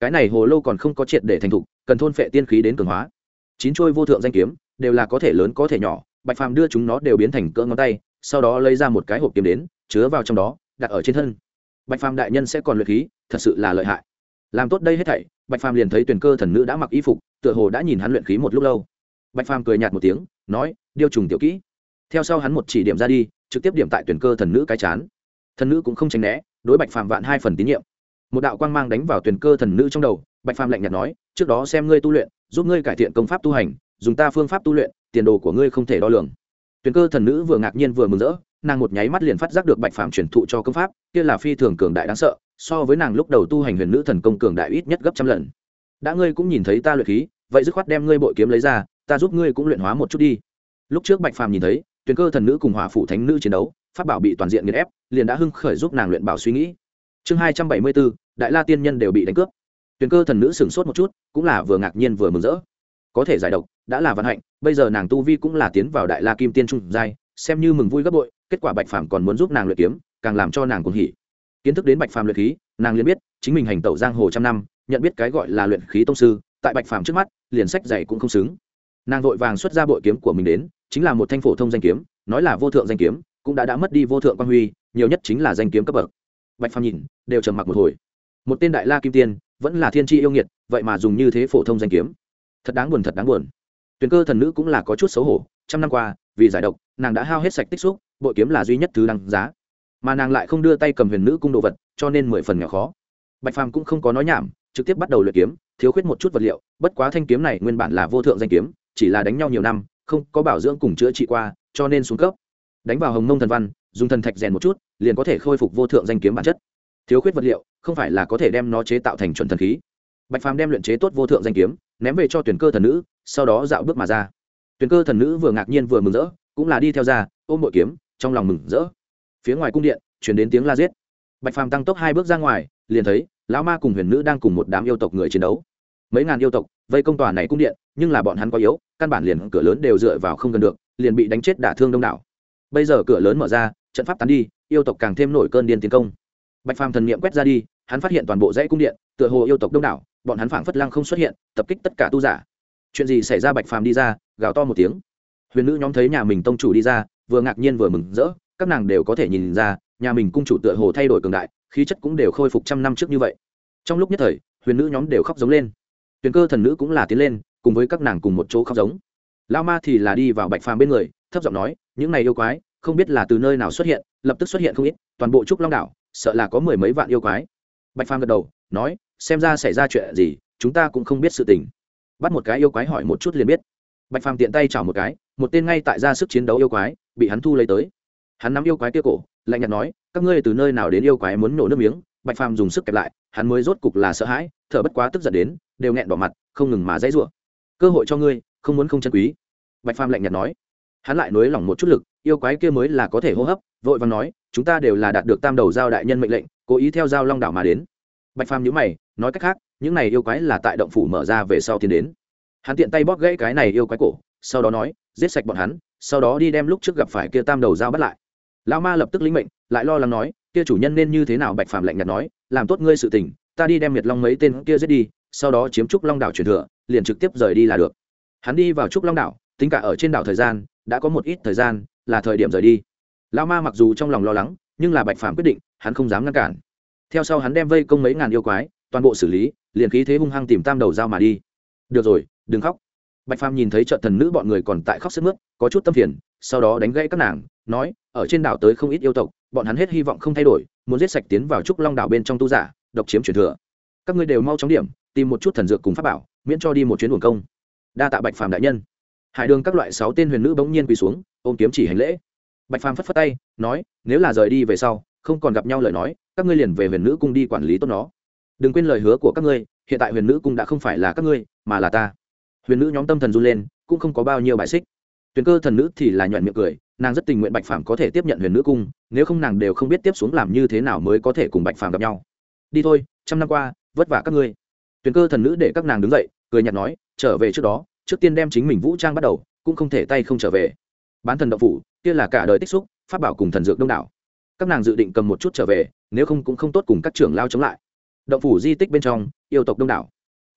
Cái này hồ lô còn không có triệt để thành thục, cần thôn phệ tiên khí đến cường hóa. Chín trôi vô thượng danh kiếm, đều là có thể lớn có thể nhỏ, bạch phàm đưa chúng nó đều biến thành cỡ ngón tay, sau đó lấy ra một cái hộp kiếm đến, chứa vào trong đó, đặt ở trên thân. Bạch phàm đại nhân sẽ còn luyện khí, thật sự là lợi hại. Làm tốt đây hết thảy, bạch phàm liền thấy tuyển cơ thần nữ đã mặc y phục, tựa hồ đã nhìn hắn luyện khí một lúc lâu. Bạch phàm cười nhạt một tiếng, nói, điêu trùng tiểu kỹ. Theo sau hắn một chỉ điểm ra đi, trực tiếp điểm tại tuyển cơ thần nữ cái chán thần nữ cũng không tránh né, đối bạch phàm vạn hai phần tín nhiệm. Một đạo quang mang đánh vào tuyển cơ thần nữ trong đầu, bạch phàm lạnh nhạt nói, trước đó xem ngươi tu luyện, giúp ngươi cải thiện công pháp tu hành, dùng ta phương pháp tu luyện, tiền đồ của ngươi không thể đo lường. Tuyển cơ thần nữ vừa ngạc nhiên vừa mừng rỡ, nàng một nháy mắt liền phát giác được bạch phàm truyền thụ cho công pháp, kia là phi thường cường đại đáng sợ, so với nàng lúc đầu tu hành huyền nữ thần công cường đại ít nhất gấp trăm lần. Đã ngươi cũng nhìn thấy ta luyện khí, vậy dứt khoát đem ngươi bội kiếm lấy ra, ta giúp ngươi cũng luyện hóa một chút đi. Lúc trước bạch phàm nhìn thấy, tuyển cơ thần nữ cùng hỏa phủ thánh nữ chiến đấu pháp bảo bị toàn diện nghiền ép, liền đã hưng khởi giúp nàng luyện bảo suy nghĩ. Chương hai trăm bảy mươi bốn, đại la tiên nhân đều bị đánh cướp. Tuyển cơ thần nữ sửng sốt một chút, cũng là vừa ngạc nhiên vừa mừng rỡ. Có thể giải độc, đã là vận hạnh, bây giờ nàng tu vi cũng là tiến vào đại la kim tiên trung giai, xem như mừng vui gấp bội, kết quả bạch phàm còn muốn giúp nàng luyện kiếm, càng làm cho nàng cuồng hỉ. Kiến thức đến bạch phàm luyện khí, nàng liền biết, chính mình hành tẩu giang hồ trăm năm, nhận biết cái gọi là luyện khí tông sư, tại bạch phàm trước mắt, liền sách dày cũng không xứng. Nàng vội vàng xuất ra bội kiếm của mình đến, chính là một thanh phổ thông danh kiếm, nói là vô thượng danh kiếm cũng đã đã mất đi vô thượng quan huy, nhiều nhất chính là danh kiếm cấp bậc. Bạch phàm nhìn, đều trầm mặc một hồi. Một tên đại la kim tiên, vẫn là thiên tri yêu nghiệt, vậy mà dùng như thế phổ thông danh kiếm. Thật đáng buồn, thật đáng buồn. Tuyền cơ thần nữ cũng là có chút xấu hổ, trăm năm qua, vì giải độc, nàng đã hao hết sạch tích xúc, bội kiếm là duy nhất thứ đăng giá. Mà nàng lại không đưa tay cầm huyền nữ cung đồ vật, cho nên mười phần nhỏ khó. Bạch phàm cũng không có nói nhảm, trực tiếp bắt đầu luyện kiếm, thiếu khuyết một chút vật liệu, bất quá thanh kiếm này nguyên bản là vô thượng danh kiếm, chỉ là đánh nhau nhiều năm, không có bảo dưỡng cùng chữa trị qua, cho nên xuống cấp đánh vào hồng mông thần văn, dùng thần thạch rèn một chút, liền có thể khôi phục vô thượng danh kiếm bản chất. Thiếu khuyết vật liệu, không phải là có thể đem nó chế tạo thành chuẩn thần khí. Bạch phàm đem luyện chế tốt vô thượng danh kiếm, ném về cho tuyển cơ thần nữ, sau đó dạo bước mà ra. Tuyển cơ thần nữ vừa ngạc nhiên vừa mừng rỡ, cũng là đi theo ra, ôm bội kiếm, trong lòng mừng rỡ. Phía ngoài cung điện chuyển đến tiếng la giết. Bạch phàm tăng tốc hai bước ra ngoài, liền thấy lão ma cùng huyền nữ đang cùng một đám yêu tộc người chiến đấu. Mấy ngàn yêu tộc vây công tòa này cung điện, nhưng là bọn hắn quá yếu, căn bản liền cửa lớn đều dựa vào không gần được, liền bị đánh chết đả thương đông đảo bây giờ cửa lớn mở ra, trận pháp tán đi, yêu tộc càng thêm nổi cơn điên tiến công. Bạch phàm thần niệm quét ra đi, hắn phát hiện toàn bộ dãy cung điện, tựa hồ yêu tộc đông đảo, bọn hắn phảng phất lăng không xuất hiện, tập kích tất cả tu giả. Chuyện gì xảy ra? Bạch phàm đi ra, gào to một tiếng. Huyền nữ nhóm thấy nhà mình tông chủ đi ra, vừa ngạc nhiên vừa mừng rỡ, các nàng đều có thể nhìn ra, nhà mình cung chủ tựa hồ thay đổi cường đại, khí chất cũng đều khôi phục trăm năm trước như vậy. Trong lúc nhất thời, huyền nữ nhóm đều khóc giống lên. Tuyền cơ thần nữ cũng là tiến lên, cùng với các nàng cùng một chỗ khóc giống. Lao ma thì là đi vào bạch phàm bên người, thấp giọng nói, những này yêu quái không biết là từ nơi nào xuất hiện, lập tức xuất hiện không ít, toàn bộ trúc long đảo, sợ là có mười mấy vạn yêu quái. Bạch phàm gật đầu, nói, xem ra xảy ra chuyện gì, chúng ta cũng không biết sự tình. Bắt một cái yêu quái hỏi một chút liền biết. Bạch phàm tiện tay chảo một cái, một tên ngay tại ra sức chiến đấu yêu quái, bị hắn thu lấy tới. Hắn nắm yêu quái kia cổ, lạnh nhạt nói, các ngươi từ nơi nào đến yêu quái muốn nổ nước miếng? Bạch phàm dùng sức kẹp lại, hắn mới rốt cục là sợ hãi, thở bất quá tức giận đến, đều nghẹn đỏ mặt, không ngừng mà dãy rủa. Cơ hội cho ngươi, không muốn không chân quý. Bạch phàm lạnh nhạt nói. Hắn lại nối lỏng một chút lực yêu quái kia mới là có thể hô hấp, vội vàng nói, chúng ta đều là đạt được tam đầu giao đại nhân mệnh lệnh, cố ý theo giao long đảo mà đến. Bạch phàm nhữ mày, nói cách khác, những này yêu quái là tại động phủ mở ra về sau tiến đến. Hắn tiện tay bóp gãy cái này yêu quái cổ, sau đó nói, giết sạch bọn hắn, sau đó đi đem lúc trước gặp phải kia tam đầu dao bắt lại. Lao ma lập tức lĩnh mệnh, lại lo lắng nói, kia chủ nhân nên như thế nào? Bạch phàm lạnh nhạt nói, làm tốt ngươi sự tình, ta đi đem miệt long mấy tên kia giết đi, sau đó chiếm trúc long đảo truyền thừa, liền trực tiếp rời đi là được. Hắn đi vào trúc long đảo, tính cả ở trên đảo thời gian, đã có một ít thời gian là thời điểm rời đi. Lao ma mặc dù trong lòng lo lắng, nhưng là bạch phàm quyết định, hắn không dám ngăn cản. Theo sau hắn đem vây công mấy ngàn yêu quái, toàn bộ xử lý, liền khí thế hung hăng tìm tam đầu dao mà đi. Được rồi, đừng khóc. Bạch phàm nhìn thấy trợ thần nữ bọn người còn tại khóc sức mướt, có chút tâm phiền, sau đó đánh gãy các nàng, nói, ở trên đảo tới không ít yêu tộc, bọn hắn hết hy vọng không thay đổi, muốn giết sạch tiến vào trúc long đảo bên trong tu giả, độc chiếm truyền thừa. Các ngươi đều mau chóng điểm, tìm một chút thần dược cùng pháp bảo, miễn cho đi một chuyến uổng công. Đa tạ bạch phàm đại nhân. Hải đường các loại sáu tên huyền nữ bỗng nhiên quỳ xuống ôm kiếm chỉ hành lễ. Bạch phàm phất phất tay, nói, nếu là rời đi về sau, không còn gặp nhau lời nói, các ngươi liền về huyền nữ cung đi quản lý tốt nó. Đừng quên lời hứa của các ngươi, hiện tại huyền nữ cung đã không phải là các ngươi, mà là ta. Huyền nữ nhóm tâm thần run lên, cũng không có bao nhiêu bài xích. Tuyền cơ thần nữ thì là nhuận miệng cười, nàng rất tình nguyện bạch phàm có thể tiếp nhận huyền nữ cung, nếu không nàng đều không biết tiếp xuống làm như thế nào mới có thể cùng bạch phàm gặp nhau. Đi thôi, trăm năm qua, vất vả các ngươi. Tuyền cơ thần nữ để các nàng đứng dậy, cười nhạt nói, trở về trước đó, trước tiên đem chính mình vũ trang bắt đầu, cũng không thể tay không trở về bán thần đậu phủ, kia là cả đời tích xúc phát bảo cùng thần dược đông đảo. Các nàng dự định cầm một chút trở về, nếu không cũng không tốt cùng các trưởng lao chống lại. Động phủ di tích bên trong, yêu tộc đông đảo.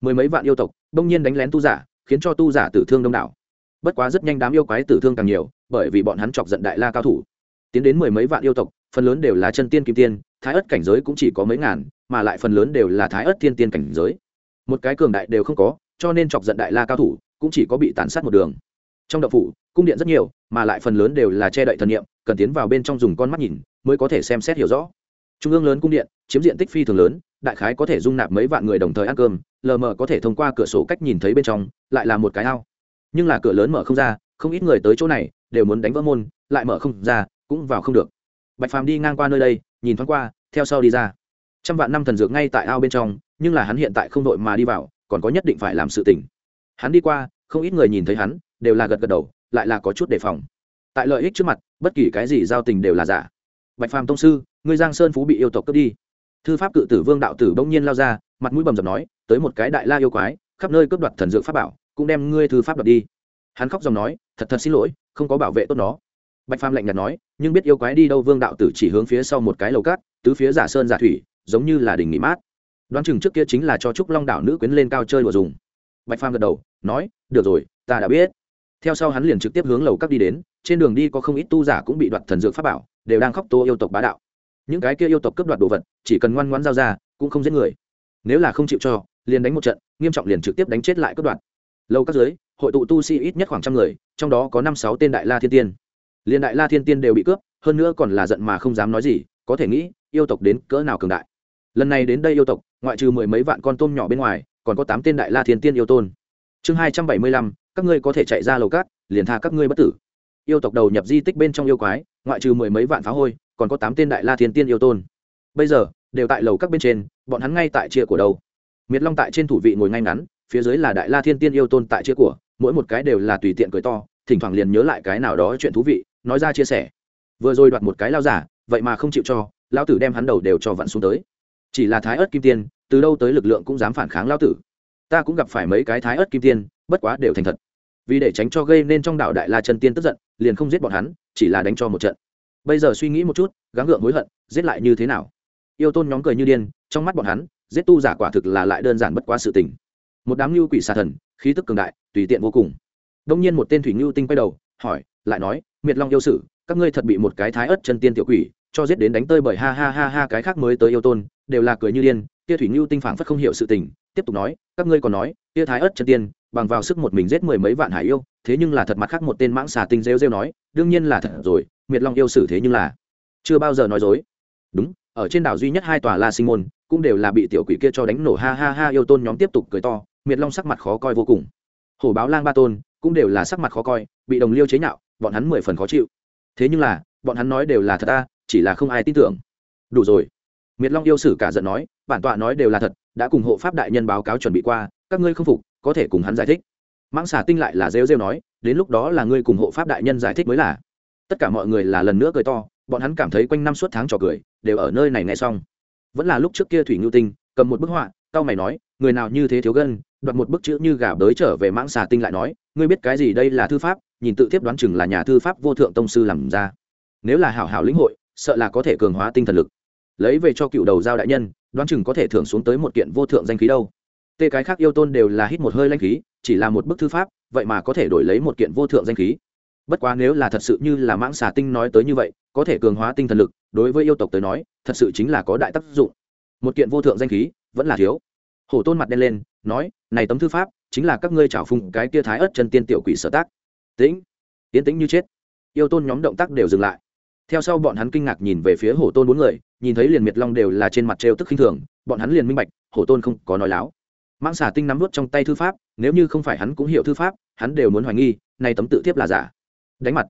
Mười mấy vạn yêu tộc bỗng nhiên đánh lén tu giả, khiến cho tu giả tử thương đông đảo. Bất quá rất nhanh đám yêu quái tử thương càng nhiều, bởi vì bọn hắn chọc giận đại la cao thủ. Tiến đến mười mấy vạn yêu tộc, phần lớn đều là chân tiên kim tiên, thái ất cảnh giới cũng chỉ có mấy ngàn, mà lại phần lớn đều là thái ất thiên tiên cảnh giới. Một cái cường đại đều không có, cho nên chọc giận đại la cao thủ, cũng chỉ có bị tàn sát một đường trong đậu phủ, cung điện rất nhiều, mà lại phần lớn đều là che đậy thần niệm, cần tiến vào bên trong dùng con mắt nhìn mới có thể xem xét hiểu rõ. Trung ương lớn cung điện, chiếm diện tích phi thường lớn, đại khái có thể dung nạp mấy vạn người đồng thời ăn cơm, lờ mờ có thể thông qua cửa sổ cách nhìn thấy bên trong, lại là một cái ao. Nhưng là cửa lớn mở không ra, không ít người tới chỗ này, đều muốn đánh vỡ môn, lại mở không ra, cũng vào không được. Bạch phàm đi ngang qua nơi đây, nhìn thoáng qua, theo sau đi ra. Trăm vạn năm thần dược ngay tại ao bên trong, nhưng là hắn hiện tại không đội mà đi vào, còn có nhất định phải làm sự tỉnh hắn đi qua không ít người nhìn thấy hắn, đều là gật gật đầu, lại là có chút đề phòng. Tại lợi ích trước mặt, bất kỳ cái gì giao tình đều là giả. Bạch phàm tông sư, ngươi giang sơn phú bị yêu tộc cướp đi. Thư pháp cự tử vương đạo tử bỗng nhiên lao ra, mặt mũi bầm dập nói, tới một cái đại la yêu quái, khắp nơi cướp đoạt thần dược pháp bảo, cũng đem ngươi thư pháp đoạt đi. Hắn khóc dòng nói, thật thật xin lỗi, không có bảo vệ tốt nó. Bạch phàm lạnh nhạt nói, nhưng biết yêu quái đi đâu vương đạo tử chỉ hướng phía sau một cái lầu cát, tứ phía giả sơn giả thủy, giống như là đỉnh nghỉ mát. Đoán chừng trước kia chính là cho trúc long đảo nữ quyến lên cao chơi đùa dùng bạch phàm gật đầu, nói, được rồi, ta đã biết. Theo sau hắn liền trực tiếp hướng lầu các đi đến, trên đường đi có không ít tu giả cũng bị đoạt thần dược pháp bảo, đều đang khóc tô yêu tộc bá đạo. Những cái kia yêu tộc cướp đoạt đồ vật, chỉ cần ngoan ngoan giao ra, cũng không giết người. Nếu là không chịu cho, liền đánh một trận, nghiêm trọng liền trực tiếp đánh chết lại cướp đoạt. Lâu các giới hội tụ tu sĩ ít nhất khoảng trăm người, trong đó có năm sáu tên đại la thiên tiên. Liền đại la thiên tiên đều bị cướp, hơn nữa còn là giận mà không dám nói gì, có thể nghĩ, yêu tộc đến cỡ nào cường đại. Lần này đến đây yêu tộc, ngoại trừ mười mấy vạn con tôm nhỏ bên ngoài còn có tám tên đại la thiên tiên yêu tôn. Chương hai trăm bảy mươi lăm, các ngươi có thể chạy ra lầu cát, liền tha các ngươi bất tử. Yêu tộc đầu nhập di tích bên trong yêu quái, ngoại trừ mười mấy vạn phá hôi, còn có tám tên đại la thiên tiên yêu tôn. Bây giờ, đều tại lầu các bên trên, bọn hắn ngay tại chia của đâu? Miệt long tại trên thủ vị ngồi ngay ngắn, phía dưới là đại la thiên tiên yêu tôn tại chia của, mỗi một cái đều là tùy tiện cười to, thỉnh thoảng liền nhớ lại cái nào đó chuyện thú vị, nói ra chia sẻ. Vừa rồi đoạt một cái lao giả, vậy mà không chịu cho, lão tử đem hắn đầu đều cho vặn xuống tới. Chỉ là thái ớt kim tiên từ đâu tới lực lượng cũng dám phản kháng lao tử. Ta cũng gặp phải mấy cái thái ớt kim tiên, bất quá đều thành thật. Vì để tránh cho gây nên trong đạo đại la chân tiên tức giận, liền không giết bọn hắn, chỉ là đánh cho một trận. Bây giờ suy nghĩ một chút, gắng gượng hối hận, giết lại như thế nào? Yêu tôn nhóm cười như điên, trong mắt bọn hắn, giết tu giả quả thực là lại đơn giản bất quá sự tình. Một đám lưu quỷ xà thần, khí tức cường đại, tùy tiện vô cùng. Đông nhiên một tên thủy ngưu tinh quay đầu, hỏi, lại nói, miệt long yêu sử, các ngươi thật bị một cái thái ớt chân tiên tiểu quỷ, cho giết đến đánh tơi bởi ha ha ha ha cái khác mới tới yêu tôn, đều là cười như điên kia thủy ngưu tinh phảng phất không hiểu sự tình, tiếp tục nói, các ngươi còn nói, kia thái ớt chân tiên, bằng vào sức một mình giết mười mấy vạn hải yêu, thế nhưng là thật mặt khác một tên mãng xà tinh rêu rêu nói, đương nhiên là thật rồi, miệt long yêu sử thế nhưng là chưa bao giờ nói dối. Đúng, ở trên đảo duy nhất hai tòa la sinh môn, cũng đều là bị tiểu quỷ kia cho đánh nổ, ha ha ha, yêu tôn nhóm tiếp tục cười to, miệt long sắc mặt khó coi vô cùng. Hổ báo lang ba tôn cũng đều là sắc mặt khó coi, bị đồng liêu chế nhạo, bọn hắn mười phần khó chịu. Thế nhưng là, bọn hắn nói đều là thật ta chỉ là không ai tin tưởng. Đủ rồi. Miệt long yêu sử cả giận nói bản tọa nói đều là thật, đã cùng hộ pháp đại nhân báo cáo chuẩn bị qua, các ngươi không phục, có thể cùng hắn giải thích. Mãng xà tinh lại là rêu rêu nói, đến lúc đó là ngươi cùng hộ pháp đại nhân giải thích mới là. Tất cả mọi người là lần nữa cười to, bọn hắn cảm thấy quanh năm suốt tháng trò cười, đều ở nơi này nghe xong. Vẫn là lúc trước kia thủy ngưu tinh, cầm một bức họa tao mày nói, người nào như thế thiếu gân, đoạt một bức chữ như gà bới trở về mãng xà tinh lại nói, ngươi biết cái gì đây là thư pháp, nhìn tự tiếp đoán chừng là nhà thư pháp vô thượng tông sư làm ra. Nếu là hảo hảo lĩnh hội, sợ là có thể cường hóa tinh thần lực. Lấy về cho cựu đầu giao đại nhân đoán chừng có thể thưởng xuống tới một kiện vô thượng danh khí đâu. Tê cái khác yêu tôn đều là hít một hơi lanh khí, chỉ là một bức thư pháp, vậy mà có thể đổi lấy một kiện vô thượng danh khí. Bất quá nếu là thật sự như là mãng xà tinh nói tới như vậy, có thể cường hóa tinh thần lực, đối với yêu tộc tới nói, thật sự chính là có đại tác dụng. Một kiện vô thượng danh khí, vẫn là thiếu. Hổ tôn mặt đen lên, nói, này tấm thư pháp, chính là các ngươi trào phung cái tia thái ớt chân tiên tiểu quỷ sở tác. Tĩnh. Tiến tĩnh như chết. Yêu tôn nhóm động tác đều dừng lại theo sau bọn hắn kinh ngạc nhìn về phía hổ tôn bốn người, nhìn thấy liền miệt long đều là trên mặt trêu tức khinh thường, bọn hắn liền minh bạch, hổ tôn không có nói láo. Mang xả tinh nắm vút trong tay thư pháp, nếu như không phải hắn cũng hiểu thư pháp, hắn đều muốn hoài nghi, này tấm tự thiếp là giả. Đánh mặt.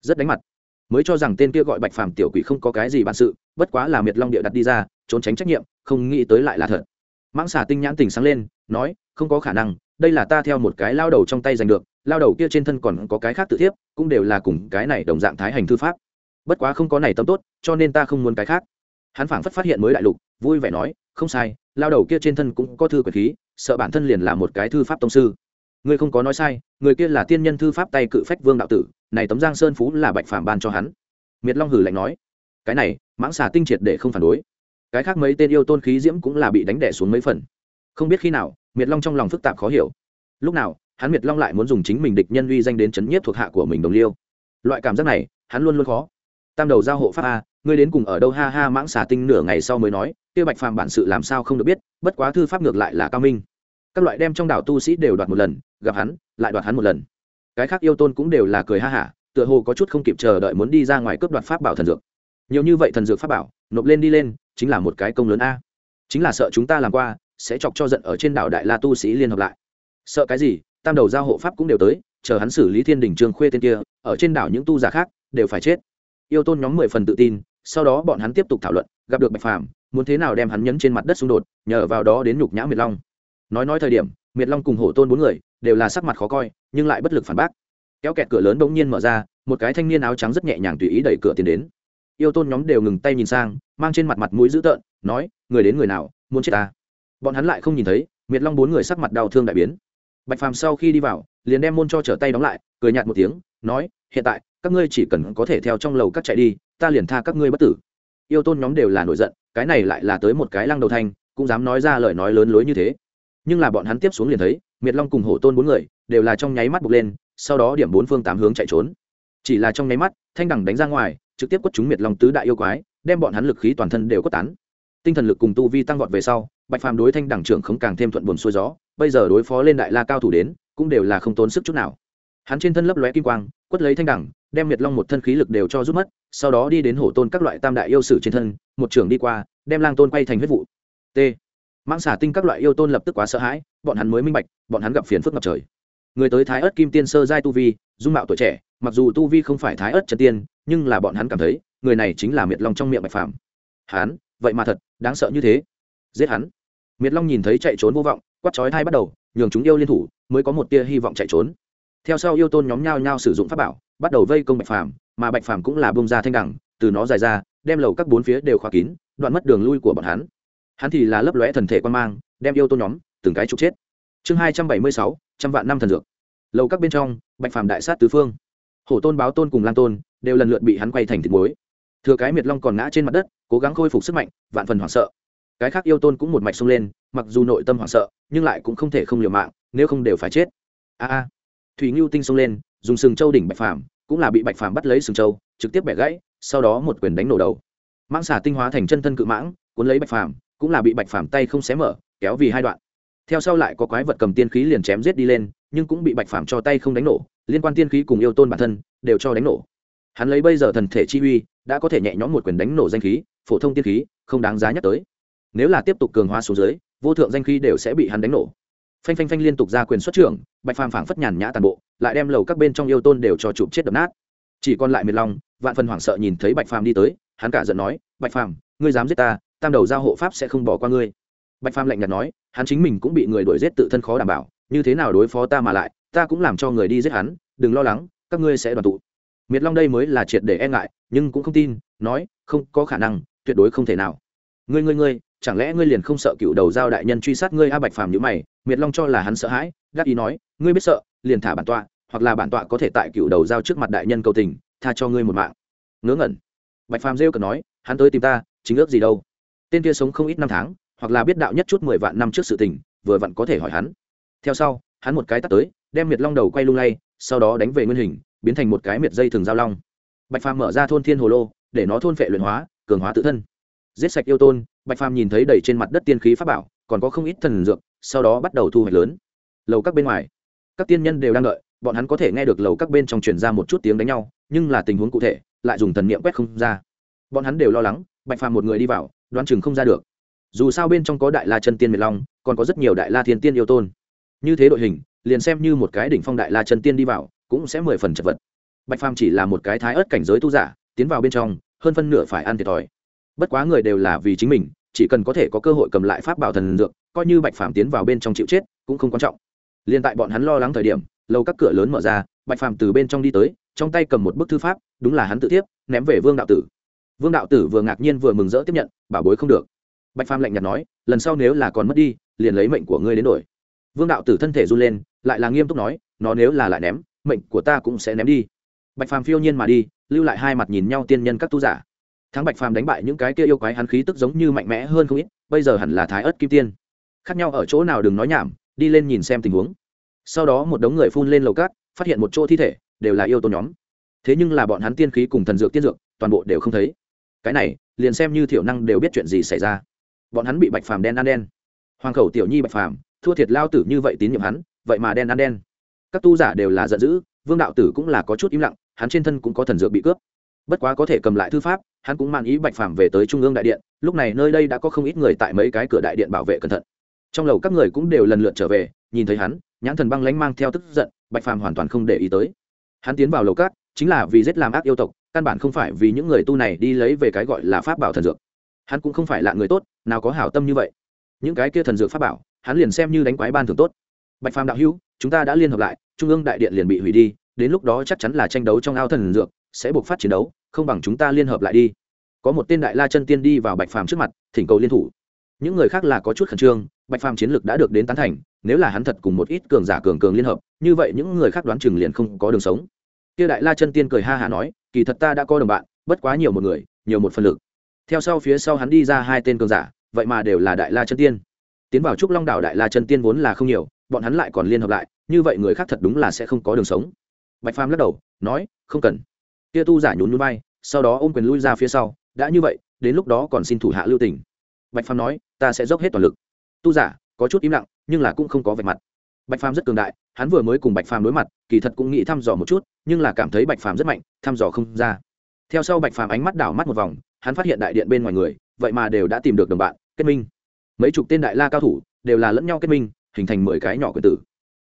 Rất đánh mặt. Mới cho rằng tên kia gọi bạch phàm tiểu quỷ không có cái gì bản sự, bất quá là miệt long địa đặt đi ra, trốn tránh trách nhiệm, không nghĩ tới lại là thật. Mãng xà tinh nhãn tình sáng lên, nói, không có khả năng, đây là ta theo một cái lao đầu trong tay giành được, lao đầu kia trên thân còn có cái khác tự thiếp, cũng đều là cùng cái này đồng dạng thái hành thư pháp bất quá không có này tâm tốt, cho nên ta không muốn cái khác. Hắn phảng phất phát hiện mới đại lục, vui vẻ nói, không sai, lao đầu kia trên thân cũng có thư quyền khí, sợ bản thân liền là một cái thư pháp tông sư. Ngươi không có nói sai, người kia là tiên nhân thư pháp tay cự phách vương đạo tử, này tấm giang sơn phú là bạch phàm ban cho hắn. Miệt long hử lạnh nói, cái này, mãng xà tinh triệt để không phản đối. Cái khác mấy tên yêu tôn khí diễm cũng là bị đánh đẻ xuống mấy phần. Không biết khi nào, miệt long trong lòng phức tạp khó hiểu. Lúc nào, hắn miệt long lại muốn dùng chính mình địch nhân uy danh đến chấn nhiếp thuộc hạ của mình đồng liêu. Loại cảm giác này, hắn luôn luôn khó tam đầu giao hộ pháp a, ngươi đến cùng ở đâu? Ha ha, mãng xà tinh nửa ngày sau mới nói, kia bạch phàm bản sự làm sao không được biết, bất quá thư pháp ngược lại là cao minh. Các loại đem trong đảo tu sĩ đều đoạt một lần, gặp hắn, lại đoạt hắn một lần. Cái khác yêu tôn cũng đều là cười ha hả, tựa hồ có chút không kịp chờ đợi muốn đi ra ngoài cướp đoạt pháp bảo thần dược. Nhiều như vậy thần dược pháp bảo, nộp lên đi lên, chính là một cái công lớn a. Chính là sợ chúng ta làm qua, sẽ chọc cho giận ở trên đảo đại la tu sĩ liên hợp lại. Sợ cái gì? Tam đầu giao hộ pháp cũng đều tới, chờ hắn xử lý thiên đình Trường khuê tên kia, ở trên đảo những tu giả khác, đều phải chết yêu tôn nhóm mười phần tự tin, sau đó bọn hắn tiếp tục thảo luận, gặp được bạch phàm, muốn thế nào đem hắn nhấn trên mặt đất xung đột, nhờ vào đó đến nhục nhã miệt long. Nói nói thời điểm, miệt long cùng hổ tôn bốn người, đều là sắc mặt khó coi, nhưng lại bất lực phản bác. Kéo kẹt cửa lớn bỗng nhiên mở ra, một cái thanh niên áo trắng rất nhẹ nhàng tùy ý đẩy cửa tiến đến. Yêu tôn nhóm đều ngừng tay nhìn sang, mang trên mặt mặt mũi dữ tợn, nói, người đến người nào, muốn chết ta? Bọn hắn lại không nhìn thấy, miệt long bốn người sắc mặt đau thương đại biến. Bạch phàm sau khi đi vào, liền đem môn cho trở tay đóng lại, cười nhạt một tiếng, nói, hiện tại các ngươi chỉ cần có thể theo trong lầu các chạy đi, ta liền tha các ngươi bất tử. Yêu tôn nhóm đều là nổi giận, cái này lại là tới một cái lăng đầu thanh, cũng dám nói ra lời nói lớn lối như thế. Nhưng là bọn hắn tiếp xuống liền thấy, miệt long cùng hổ tôn bốn người, đều là trong nháy mắt bục lên, sau đó điểm bốn phương tám hướng chạy trốn. Chỉ là trong nháy mắt, thanh đẳng đánh ra ngoài, trực tiếp quất chúng miệt long tứ đại yêu quái, đem bọn hắn lực khí toàn thân đều quất tán. Tinh thần lực cùng tu vi tăng vọt về sau, bạch phàm đối thanh đẳng trưởng không càng thêm thuận buồn xuôi gió, bây giờ đối phó lên đại la cao thủ đến, cũng đều là không tốn sức chút nào. Hắn trên thân lấp lóe kim quang, quất lấy thanh đẳng đem miệt long một thân khí lực đều cho rút mất, sau đó đi đến hổ tôn các loại tam đại yêu sử trên thân, một trưởng đi qua, đem lang tôn quay thành huyết vụ. T. Mang xả tinh các loại yêu tôn lập tức quá sợ hãi, bọn hắn mới minh bạch, bọn hắn gặp phiền phức ngập trời. Người tới thái ớt kim tiên sơ giai tu vi, dung mạo tuổi trẻ, mặc dù tu vi không phải thái ớt trần tiên, nhưng là bọn hắn cảm thấy, người này chính là miệt long trong miệng bạch phàm. Hắn, vậy mà thật, đáng sợ như thế. Giết hắn. Miệt long nhìn thấy chạy trốn vô vọng, quát chói thai bắt đầu, nhường chúng yêu liên thủ, mới có một tia hy vọng chạy trốn. Theo sau yêu tôn nhóm nhau nhau sử dụng pháp bảo bắt đầu vây công bạch phàm, mà bạch phàm cũng là bông ra thanh đẳng từ nó dài ra, đem lầu các bốn phía đều khóa kín, đoạn mất đường lui của bọn hắn. Hắn thì là lấp lóe thần thể quan mang, đem yêu tôn nhóm, từng cái trục chết. Chương hai trăm bảy mươi sáu, trăm vạn năm thần dược. Lầu các bên trong, bạch phàm đại sát tứ phương. Hổ tôn, báo tôn cùng lan tôn, đều lần lượt bị hắn quay thành thịt muối. Thừa cái miệt long còn ngã trên mặt đất, cố gắng khôi phục sức mạnh, vạn phần hoảng sợ. Cái khác yêu tôn cũng một mạch xông lên, mặc dù nội tâm hoảng sợ, nhưng lại cũng không thể không liều mạng, nếu không đều phải chết. A a. Thủy ngưu tinh xông lên dùng sừng châu đỉnh bạch phàm, cũng là bị bạch phàm bắt lấy sừng châu trực tiếp bẻ gãy, sau đó một quyền đánh nổ đầu. Mãng xà tinh hóa thành chân thân cự mãng, cuốn lấy bạch phàm, cũng là bị bạch phàm tay không xé mở, kéo vì hai đoạn. Theo sau lại có quái vật cầm tiên khí liền chém giết đi lên, nhưng cũng bị bạch phàm cho tay không đánh nổ, liên quan tiên khí cùng yêu tôn bản thân, đều cho đánh nổ. Hắn lấy bây giờ thần thể chi uy, đã có thể nhẹ nhõm một quyền đánh nổ danh khí, phổ thông tiên khí, không đáng giá nhắc tới. Nếu là tiếp tục cường hóa xuống dưới, vô thượng danh khí đều sẽ bị hắn đánh nổ phanh phanh phanh liên tục ra quyền xuất trưởng, bạch phàm phảng phất nhàn nhã toàn bộ, lại đem lầu các bên trong yêu tôn đều cho chụp chết đập nát. Chỉ còn lại miệt long, vạn phần hoảng sợ nhìn thấy bạch phàm đi tới, hắn cả giận nói, bạch phàm, ngươi dám giết ta, tam đầu giao hộ pháp sẽ không bỏ qua ngươi. Bạch phàm lạnh nhạt nói, hắn chính mình cũng bị người đuổi giết tự thân khó đảm bảo, như thế nào đối phó ta mà lại, ta cũng làm cho người đi giết hắn, đừng lo lắng, các ngươi sẽ đoàn tụ. Miệt long đây mới là triệt để e ngại, nhưng cũng không tin, nói, không có khả năng, tuyệt đối không thể nào. Ngươi ngươi ngươi chẳng lẽ ngươi liền không sợ cựu đầu giao đại nhân truy sát ngươi a bạch phàm nhữ mày, miệt long cho là hắn sợ hãi gác ý nói, ngươi biết sợ, liền thả bản tọa, hoặc là bản tọa có thể tại cựu đầu giao trước mặt đại nhân cầu tình, tha cho ngươi một mạng. Ngớ ngẩn. Bạch phàm rêu cần nói, hắn tới tìm ta, chính ước gì đâu. Tên kia sống không ít năm tháng, hoặc là biết đạo nhất chút mười vạn năm trước sự tình, vừa vặn có thể hỏi hắn. Theo sau, hắn một cái tắt tới, đem miệt long đầu quay lung lay, sau đó đánh về nguyên hình, biến thành một cái miệt dây thường giao long. Bạch phàm mở ra thôn thiên hồ lô, để nó thôn phệ luyện hóa, cường hóa tự thân giết sạch yêu tôn, bạch phàm nhìn thấy đầy trên mặt đất tiên khí pháp bảo, còn có không ít thần dược, sau đó bắt đầu thu hoạch lớn. Lầu các bên ngoài, các tiên nhân đều đang đợi, bọn hắn có thể nghe được lầu các bên trong truyền ra một chút tiếng đánh nhau, nhưng là tình huống cụ thể, lại dùng thần niệm quét không ra. Bọn hắn đều lo lắng, bạch phàm một người đi vào, đoán chừng không ra được. Dù sao bên trong có đại la chân tiên miệt long, còn có rất nhiều đại la thiên tiên yêu tôn. Như thế đội hình, liền xem như một cái đỉnh phong đại la chân tiên đi vào, cũng sẽ mười phần chật vật. Bạch phàm chỉ là một cái thái ớt cảnh giới tu giả, tiến vào bên trong, hơn phân nửa phải ăn thiệt thòi bất quá người đều là vì chính mình, chỉ cần có thể có cơ hội cầm lại pháp bảo thần dược, coi như bạch phàm tiến vào bên trong chịu chết, cũng không quan trọng. Liền tại bọn hắn lo lắng thời điểm lâu các cửa lớn mở ra, bạch phàm từ bên trong đi tới, trong tay cầm một bức thư pháp, đúng là hắn tự tiếp, ném về vương đạo tử. Vương đạo tử vừa ngạc nhiên vừa mừng rỡ tiếp nhận, bảo bối không được. Bạch phàm lạnh nhạt nói, lần sau nếu là còn mất đi, liền lấy mệnh của ngươi đến đổi. Vương đạo tử thân thể run lên, lại là nghiêm túc nói, nó nếu là lại ném, mệnh của ta cũng sẽ ném đi. Bạch phàm phiêu nhiên mà đi, lưu lại hai mặt nhìn nhau tiên nhân các tu giả thắng bạch phàm đánh bại những cái kia yêu quái hắn khí tức giống như mạnh mẽ hơn không ít, bây giờ hẳn là thái ớt kim tiên. Khác nhau ở chỗ nào đừng nói nhảm, đi lên nhìn xem tình huống. Sau đó một đống người phun lên lầu cát, phát hiện một chỗ thi thể, đều là yêu tôn nhóm. Thế nhưng là bọn hắn tiên khí cùng thần dược tiên dược, toàn bộ đều không thấy. Cái này, liền xem như thiểu năng đều biết chuyện gì xảy ra. Bọn hắn bị bạch phàm đen ăn đen. Hoàng khẩu tiểu nhi bạch phàm, thua thiệt lao tử như vậy tín nhiệm hắn, vậy mà đen ăn đen. Các tu giả đều là giận dữ, vương đạo tử cũng là có chút im lặng, hắn trên thân cũng có thần dược bị cướp bất quá có thể cầm lại thư pháp, hắn cũng mang ý bạch phàm về tới trung ương đại điện, lúc này nơi đây đã có không ít người tại mấy cái cửa đại điện bảo vệ cẩn thận. Trong lầu các người cũng đều lần lượt trở về, nhìn thấy hắn, nhãn thần băng lánh mang theo tức giận, bạch phàm hoàn toàn không để ý tới. Hắn tiến vào lầu các, chính là vì giết làm ác yêu tộc, căn bản không phải vì những người tu này đi lấy về cái gọi là pháp bảo thần dược. Hắn cũng không phải là người tốt, nào có hảo tâm như vậy. Những cái kia thần dược pháp bảo, hắn liền xem như đánh quái ban thường tốt. Bạch phàm đạo hữu, chúng ta đã liên hợp lại, trung ương đại điện liền bị hủy đi, đến lúc đó chắc chắn là tranh đấu trong ao thần dược sẽ buộc phát chiến đấu, không bằng chúng ta liên hợp lại đi. Có một tên đại la chân tiên đi vào bạch phàm trước mặt, thỉnh cầu liên thủ. Những người khác là có chút khẩn trương, bạch phàm chiến lược đã được đến tán thành, nếu là hắn thật cùng một ít cường giả cường cường liên hợp, như vậy những người khác đoán chừng liền không có đường sống. Kia đại la chân tiên cười ha hả nói, kỳ thật ta đã có đồng bạn, bất quá nhiều một người, nhiều một phần lực. Theo sau phía sau hắn đi ra hai tên cường giả, vậy mà đều là đại la chân tiên. Tiến vào trúc long đảo đại la chân tiên vốn là không nhiều, bọn hắn lại còn liên hợp lại, như vậy người khác thật đúng là sẽ không có đường sống. Bạch phàm lắc đầu, nói, không cần kia tu giả nhún núi bay sau đó ôm quyền lui ra phía sau, đã như vậy, đến lúc đó còn xin thủ hạ lưu tình. Bạch phàm nói, ta sẽ dốc hết toàn lực. Tu giả, có chút im lặng, nhưng là cũng không có vạch mặt. Bạch phàm rất cường đại, hắn vừa mới cùng bạch phàm đối mặt, kỳ thật cũng nghĩ thăm dò một chút, nhưng là cảm thấy bạch phàm rất mạnh, thăm dò không ra. Theo sau bạch phàm ánh mắt đảo mắt một vòng, hắn phát hiện đại điện bên ngoài người, vậy mà đều đã tìm được đồng bạn, kết minh. Mấy chục tên đại la cao thủ, đều là lẫn nhau kết minh, hình thành mười cái nhỏ quyền tử.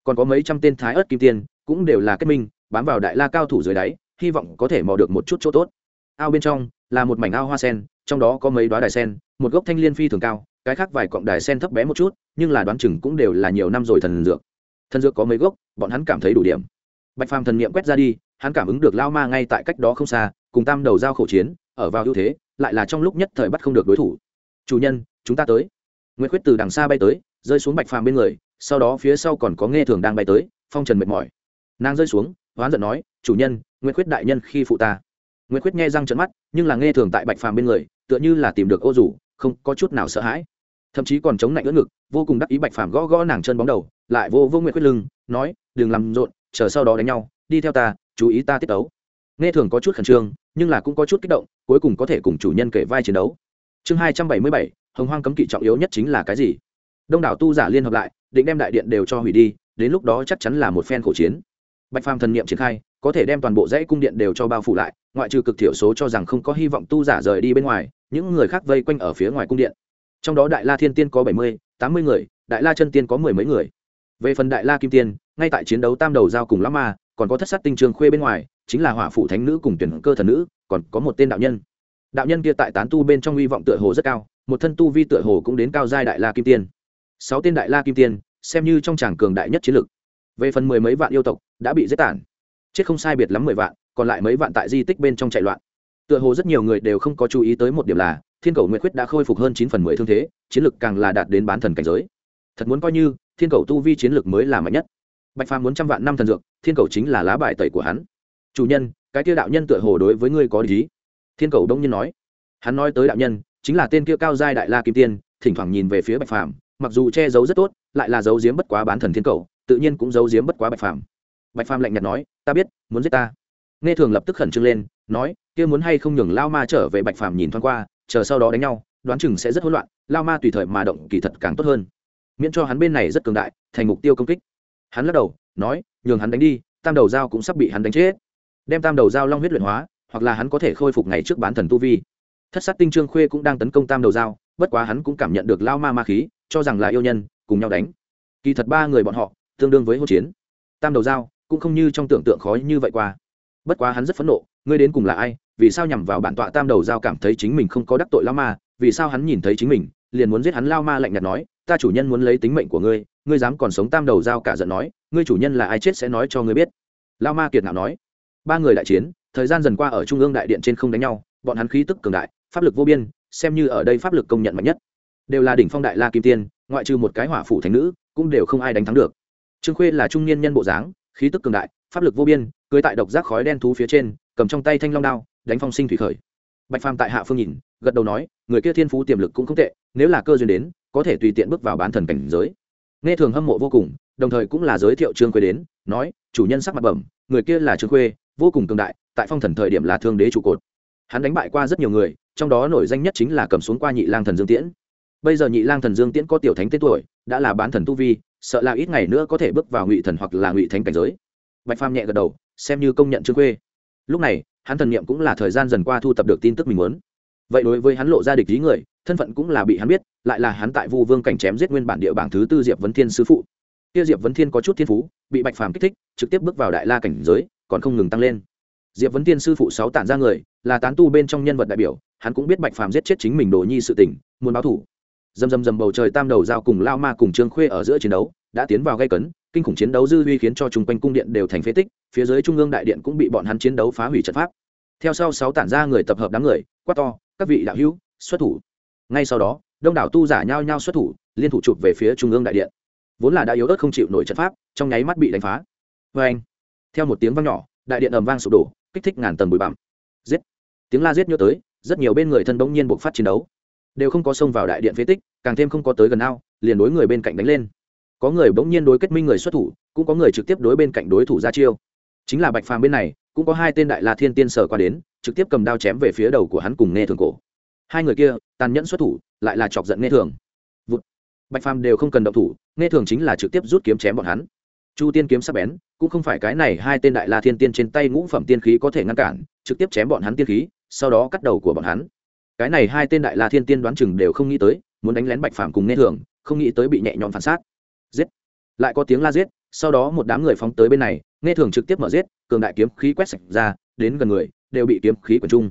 Còn có mấy trăm tên thái ớt kim tiên, cũng đều là kết minh, bám vào đại la cao thủ dưới đáy hy vọng có thể mò được một chút chỗ tốt. Ao bên trong là một mảnh ao hoa sen, trong đó có mấy đoá đài sen, một gốc thanh liên phi thường cao, cái khác vài cọng đài sen thấp bé một chút, nhưng là đoán chừng cũng đều là nhiều năm rồi thần dược. Thần dược có mấy gốc, bọn hắn cảm thấy đủ điểm. Bạch phàm thần niệm quét ra đi, hắn cảm ứng được lao ma ngay tại cách đó không xa, cùng tam đầu giao khẩu chiến, ở vào ưu thế, lại là trong lúc nhất thời bắt không được đối thủ. Chủ nhân, chúng ta tới. Nguyễn khuyết từ đằng xa bay tới, rơi xuống bạch phàm bên người, sau đó phía sau còn có nghe thường đang bay tới, phong trần mệt mỏi. Nàng rơi xuống, hoán giận nói chủ nhân nguyễn quyết đại nhân khi phụ ta. Nguyễn khuyết nghe răng trận mắt, nhưng là nghe thường tại bạch phàm bên người, tựa như là tìm được ô rủ, không có chút nào sợ hãi. Thậm chí còn chống lạnh ưỡn ngực, vô cùng đắc ý bạch phàm gõ gõ nàng chân bóng đầu, lại vô vô nguyện quyết lưng, nói, đừng làm rộn, chờ sau đó đánh nhau, đi theo ta, chú ý ta tiết đấu nghe thường có chút khẩn trương, nhưng là cũng có chút kích động, cuối cùng có thể cùng chủ nhân kể vai chiến đấu. Chương hai trăm bảy mươi bảy, hồng hoang cấm kỵ trọng yếu nhất chính là cái gì? Đông đảo tu giả liên hợp lại, định đem đại điện đều cho hủy đi, đến lúc đó chắc chắn là một phen khổ chiến. Bạch phàm thần niệm triển khai có thể đem toàn bộ dãy cung điện đều cho bao phủ lại, ngoại trừ cực thiểu số cho rằng không có hy vọng tu giả rời đi bên ngoài, những người khác vây quanh ở phía ngoài cung điện. Trong đó đại la thiên tiên có bảy mươi, tám mươi người, đại la chân tiên có mười mấy người. Về phần đại la kim tiên, ngay tại chiến đấu tam đầu giao cùng lắm ma, còn có thất sát tinh trường khuê bên ngoài, chính là hỏa phụ thánh nữ cùng tuyển cơ thần nữ, còn có một tên đạo nhân. Đạo nhân kia tại tán tu bên trong hy vọng tựa hồ rất cao, một thân tu vi tựa hồ cũng đến cao giai đại la kim tiên. Sáu tên đại la kim tiên, xem như trong tràng cường đại nhất chiến lực. Về phần mười mấy vạn yêu tộc, đã bị giết tản chết không sai biệt lắm mười vạn, còn lại mấy vạn tại di tích bên trong chạy loạn. Tựa hồ rất nhiều người đều không có chú ý tới một điểm là, thiên cầu nguyệt khuyết đã khôi phục hơn chín phần mười thương thế, chiến lực càng là đạt đến bán thần cảnh giới. Thật muốn coi như, thiên cầu tu vi chiến lực mới là mạnh nhất. Bạch phàm muốn trăm vạn năm thần dược, thiên cầu chính là lá bài tẩy của hắn. Chủ nhân, cái kia đạo nhân tựa hồ đối với ngươi có lý thiên cầu đông nhiên nói. Hắn nói tới đạo nhân, chính là tên kia cao giai đại la kim tiên, thỉnh thoảng nhìn về phía bạch phàm, mặc dù che giấu rất tốt, lại là giấu giếm bất quá bán thần thiên cầu, tự nhiên cũng giấu giếm bất quá bạch phàm bạch phàm lạnh nhạt nói, ta biết, muốn giết ta. Nghe thường lập tức khẩn trương lên, nói, kia muốn hay không nhường lao ma trở về bạch phàm nhìn thoáng qua, chờ sau đó đánh nhau, đoán chừng sẽ rất hỗn loạn, lao ma tùy thời mà động kỳ thật càng tốt hơn. Miễn cho hắn bên này rất cường đại, thành mục tiêu công kích. Hắn lắc đầu, nói, nhường hắn đánh đi, tam đầu dao cũng sắp bị hắn đánh chết. Đem tam đầu dao long huyết luyện hóa, hoặc là hắn có thể khôi phục ngày trước bán thần tu vi. Thất sát tinh trương khuê cũng đang tấn công tam đầu dao bất quá hắn cũng cảm nhận được lao ma ma khí, cho rằng là yêu nhân, cùng nhau đánh. Kỳ thật ba người bọn họ, tương đương với hỗn chiến. Tam đầu dao cũng không như trong tưởng tượng khó như vậy qua. Bất quá hắn rất phẫn nộ, ngươi đến cùng là ai, vì sao nhằm vào bản tọa tam đầu dao cảm thấy chính mình không có đắc tội lao ma, vì sao hắn nhìn thấy chính mình, liền muốn giết hắn? Lao ma lạnh nhạt nói, ta chủ nhân muốn lấy tính mệnh của ngươi ngươi dám còn sống tam đầu dao cả giận nói, ngươi chủ nhân là ai chết sẽ nói cho ngươi biết. Lao ma kiệt ngạo nói, ba người đại chiến, thời gian dần qua ở trung ương đại điện trên không đánh nhau, bọn hắn khí tức cường đại, pháp lực vô biên, xem như ở đây pháp lực công nhận mạnh nhất. Đều là đỉnh phong đại la kim tiên, ngoại trừ một cái hỏa phủ thánh nữ, cũng đều không ai đánh thắng được. Trương khuê là trung niên nhân bộ dáng khí tức cường đại, pháp lực vô biên, cưới tại độc giác khói đen thú phía trên, cầm trong tay thanh long đao, đánh phong sinh thủy khởi. Bạch phàm tại hạ phương nhìn, gật đầu nói, người kia thiên phú tiềm lực cũng không tệ, nếu là cơ duyên đến, có thể tùy tiện bước vào bán thần cảnh giới. Nghe thường hâm mộ vô cùng, đồng thời cũng là giới thiệu trương khuê đến, nói, chủ nhân sắc mặt bẩm, người kia là trương khuê, vô cùng cường đại, tại phong thần thời điểm là thương đế trụ cột. Hắn đánh bại qua rất nhiều người, trong đó nổi danh nhất chính là cầm xuống qua nhị lang thần dương tiễn. Bây giờ nhị lang thần dương tiễn có tiểu thánh tên tuổi, đã là bán thần tu vi sợ là ít ngày nữa có thể bước vào ngụy thần hoặc là ngụy thánh cảnh giới. Bạch phàm nhẹ gật đầu, xem như công nhận trương khuê. Lúc này, hắn thần niệm cũng là thời gian dần qua thu tập được tin tức mình muốn. Vậy đối với hắn lộ ra địch ý người, thân phận cũng là bị hắn biết, lại là hắn tại vu vương cảnh chém giết nguyên bản địa bảng thứ tư diệp vấn thiên sứ phụ. Kia diệp vấn thiên có chút thiên phú, bị bạch phàm kích thích, trực tiếp bước vào đại la cảnh giới, còn không ngừng tăng lên. Diệp vấn thiên sư phụ sáu tản ra người, là tán tu bên trong nhân vật đại biểu, hắn cũng biết bạch phàm giết chết chính mình đồ nhi sự tình, muốn báo thủ dầm dầm dầm bầu trời tam đầu giao cùng lao ma cùng trương khuê ở giữa chiến đấu, đã tiến vào gây cấn, kinh khủng chiến đấu dư huy khiến cho chung quanh cung điện đều thành phế tích, phía dưới trung ương đại điện cũng bị bọn hắn chiến đấu phá hủy trận pháp. Theo sau sáu tản ra người tập hợp đám người, quát to, các vị đạo hữu, xuất thủ. Ngay sau đó, đông đảo tu giả nhao nhao xuất thủ, liên thủ chụp về phía trung ương đại điện. Vốn là đã yếu ớt không chịu nổi trận pháp, trong nháy mắt bị đánh phá. Vê anh theo một tiếng vang nhỏ, đại điện ầm vang sụp đổ, kích thích ngàn tầng bụi bặm. Giết! Tiếng la giết nhớ tới, rất nhiều bên người thân bỗng nhiên buộc phát chiến đấu đều không có xông vào đại điện phế tích, càng thêm không có tới gần ao, liền đối người bên cạnh đánh lên. Có người bỗng nhiên đối kết minh người xuất thủ, cũng có người trực tiếp đối bên cạnh đối thủ ra chiêu. Chính là bạch phàm bên này, cũng có hai tên đại la thiên tiên sở qua đến, trực tiếp cầm đao chém về phía đầu của hắn cùng nghe thường cổ. Hai người kia, tàn nhẫn xuất thủ, lại là chọc giận nghe thường. Vụt. bạch phàm đều không cần động thủ, nghe thường chính là trực tiếp rút kiếm chém bọn hắn. Chu tiên kiếm sắp bén, cũng không phải cái này hai tên đại la thiên tiên trên tay ngũ phẩm tiên khí có thể ngăn cản, trực tiếp chém bọn hắn tiên khí, sau đó cắt đầu của bọn hắn cái này hai tên đại la thiên tiên đoán chừng đều không nghĩ tới, muốn đánh lén bạch phàm cùng nghe thường, không nghĩ tới bị nhẹ nhõm phản sát. Giết! Lại có tiếng la giết, sau đó một đám người phóng tới bên này, nghe thường trực tiếp mở giết, cường đại kiếm khí quét sạch ra, đến gần người, đều bị kiếm khí quần trung.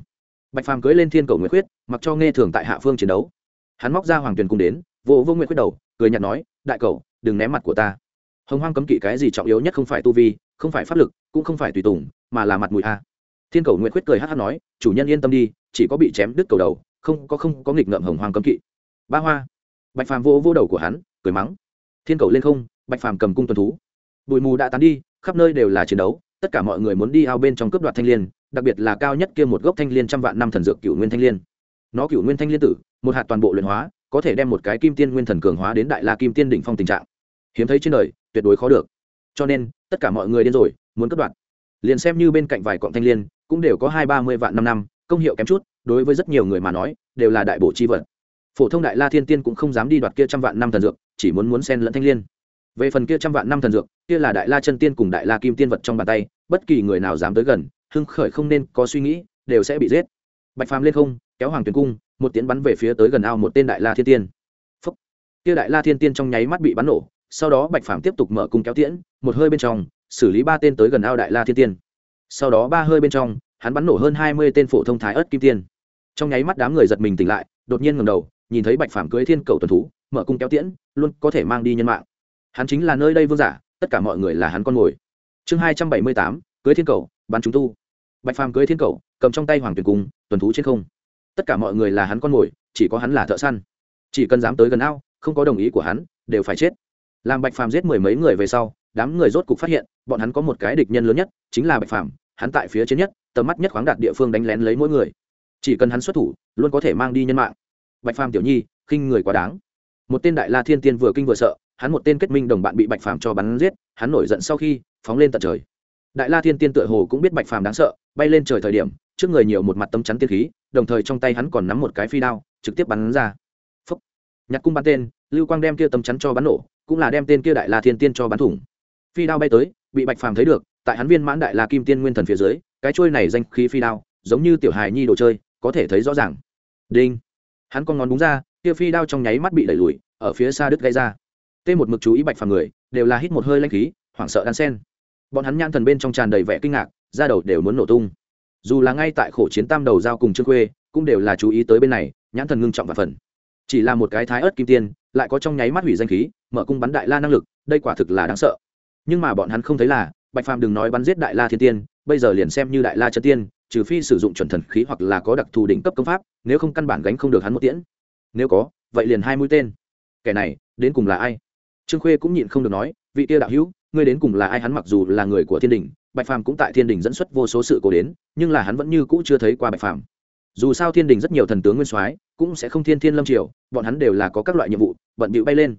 Bạch phàm cưới lên thiên cầu nguyệt khuyết, mặc cho nghe thường tại hạ phương chiến đấu. Hắn móc ra hoàng tuyền cùng đến, vô vô nguyệt khuyết đầu, cười nhạt nói, đại cầu, đừng ném mặt của ta. Hồng hoang cấm kỵ cái gì trọng yếu nhất không phải tu vi, không phải pháp lực, cũng không phải tùy tùng, mà là mặt mũi a thiên cầu nguyệt khuyết cười hát hát nói chủ nhân yên tâm đi chỉ có bị chém đứt cầu đầu không có không có nghịch ngợm hồng hoàng cấm kỵ. Ba hoa bạch phàm vô vô đầu của hắn cười mắng thiên cầu lên không bạch phàm cầm cung tuần thú. Bụi mù đã tán đi khắp nơi đều là chiến đấu tất cả mọi người muốn đi ao bên trong cướp đoạt thanh l i ê n đặc biệt là cao nhất kia một gốc thanh liên trăm vạn năm thần dược cựu nguyên thanh liên. Nó cựu nguyên thanh liên tử một hạt toàn bộ luyện hóa có thể đem một cái kim tiên nguyên thần cường hóa đến đại la kim tiên đỉnh phong tình trạng. Hiếm thấy trên đời tuyệt đối khó được. Cho nên tất cả mọi người điên rồi muốn cướp đoạt, liền xem như bên cạnh vài cọng thanh liên cũng đều có hai ba mươi vạn năm năm, công hiệu kém chút, đối với rất nhiều người mà nói, đều là đại bổ chi vật. Phổ thông đại la thiên tiên cũng không dám đi đoạt kia trăm vạn năm thần dược, chỉ muốn muốn xen lẫn thanh liên. Về phần kia trăm vạn năm thần dược, kia là đại la chân tiên cùng đại la kim tiên vật trong bàn tay, bất kỳ người nào dám tới gần, hưng khởi không nên có suy nghĩ, đều sẽ bị giết. Bạch phàm lên không, kéo hoàng tuyền cung, một tiến bắn về phía tới gần ao một tên đại la thiên tiên. Phúc. Kia đại la thiên tiên trong nháy mắt bị bắn nổ, sau đó bạch phàm tiếp tục mở cung kéo tiễn, một hơi bên trong, xử lý ba tên tới gần ao đại la thiên tiên sau đó ba hơi bên trong, hắn bắn nổ hơn hai mươi tên phổ thông thái ớt kim tiên. Trong nháy mắt đám người giật mình tỉnh lại, đột nhiên ngầm đầu, nhìn thấy bạch phàm cưới thiên cầu tuần thú, mở cung kéo tiễn, luôn có thể mang đi nhân mạng. Hắn chính là nơi đây vương giả, tất cả mọi người là hắn con mồi. Chương hai trăm bảy mươi tám cưới thiên cầu, bắn chúng tu. Bạch phàm cưới thiên cầu, cầm trong tay hoàng tuyền cung, tuần thú trên không. Tất cả mọi người là hắn con mồi, chỉ có hắn là thợ săn. Chỉ cần dám tới gần ao, không có đồng ý của hắn, đều phải chết. Làm bạch phàm giết mười mấy người về sau, đám người rốt cục phát hiện bọn hắn có một cái địch nhân lớn nhất, chính là bạch phàm, hắn tại phía trên nhất, tầm mắt nhất khoáng đạt địa phương đánh lén lấy mỗi người. Chỉ cần hắn xuất thủ, luôn có thể mang đi nhân mạng. Bạch phàm tiểu nhi, khinh người quá đáng. Một tên đại la thiên tiên vừa kinh vừa sợ, hắn một tên kết minh đồng bạn bị bạch phàm cho bắn giết, hắn nổi giận sau khi, phóng lên tận trời. Đại la thiên tiên tựa hồ cũng biết bạch phàm đáng sợ, bay lên trời thời điểm, trước người nhiều một mặt tấm chắn tiên khí, đồng thời trong tay hắn còn nắm một cái phi đao, trực tiếp bắn ra. Phúc. nhặt cung bắn tên, lưu quang đem kia tấm chắn cho bắn nổ, cũng là đem tên kia đại la thiên tiên cho bắn thủng. Phi đao bay tới bị bạch phàm thấy được, tại hắn viên mãn đại la kim tiên nguyên thần phía dưới, cái trôi này danh khí phi đao, giống như tiểu hài nhi đồ chơi, có thể thấy rõ ràng. Đinh! Hắn con ngón đúng ra, kia phi đao trong nháy mắt bị đẩy lùi, ở phía xa đứt gây ra. Tê một mực chú ý bạch phàm người, đều là hít một hơi lanh khí, hoảng sợ đan sen. Bọn hắn nhãn thần bên trong tràn đầy vẻ kinh ngạc ra đầu đều muốn nổ tung. Dù là ngay tại khổ chiến tam đầu giao cùng trương khuê, cũng đều là chú ý tới bên này, nhãn thần ngưng trọng và phần. Chỉ là một cái thái ớt kim tiên, lại có trong nháy mắt hủy danh khí, mở cung bắn đại la năng lực, đây quả thực là đáng sợ nhưng mà bọn hắn không thấy là, bạch phàm đừng nói bắn giết đại la thiên tiên, bây giờ liền xem như đại la chân tiên, trừ phi sử dụng chuẩn thần khí hoặc là có đặc thù đỉnh cấp công pháp, nếu không căn bản gánh không được hắn một tiễn. Nếu có, vậy liền hai mũi tên. Kẻ này, đến cùng là ai? Trương khuê cũng nhịn không được nói, vị tia đạo hữu, ngươi đến cùng là ai? Hắn mặc dù là người của thiên đình, bạch phàm cũng tại thiên đình dẫn xuất vô số sự cố đến, nhưng là hắn vẫn như cũ chưa thấy qua bạch phàm. Dù sao thiên đình rất nhiều thần tướng nguyên soái cũng sẽ không thiên thiên lâm triều, bọn hắn đều là có các loại nhiệm vụ, bận bịu bay lên.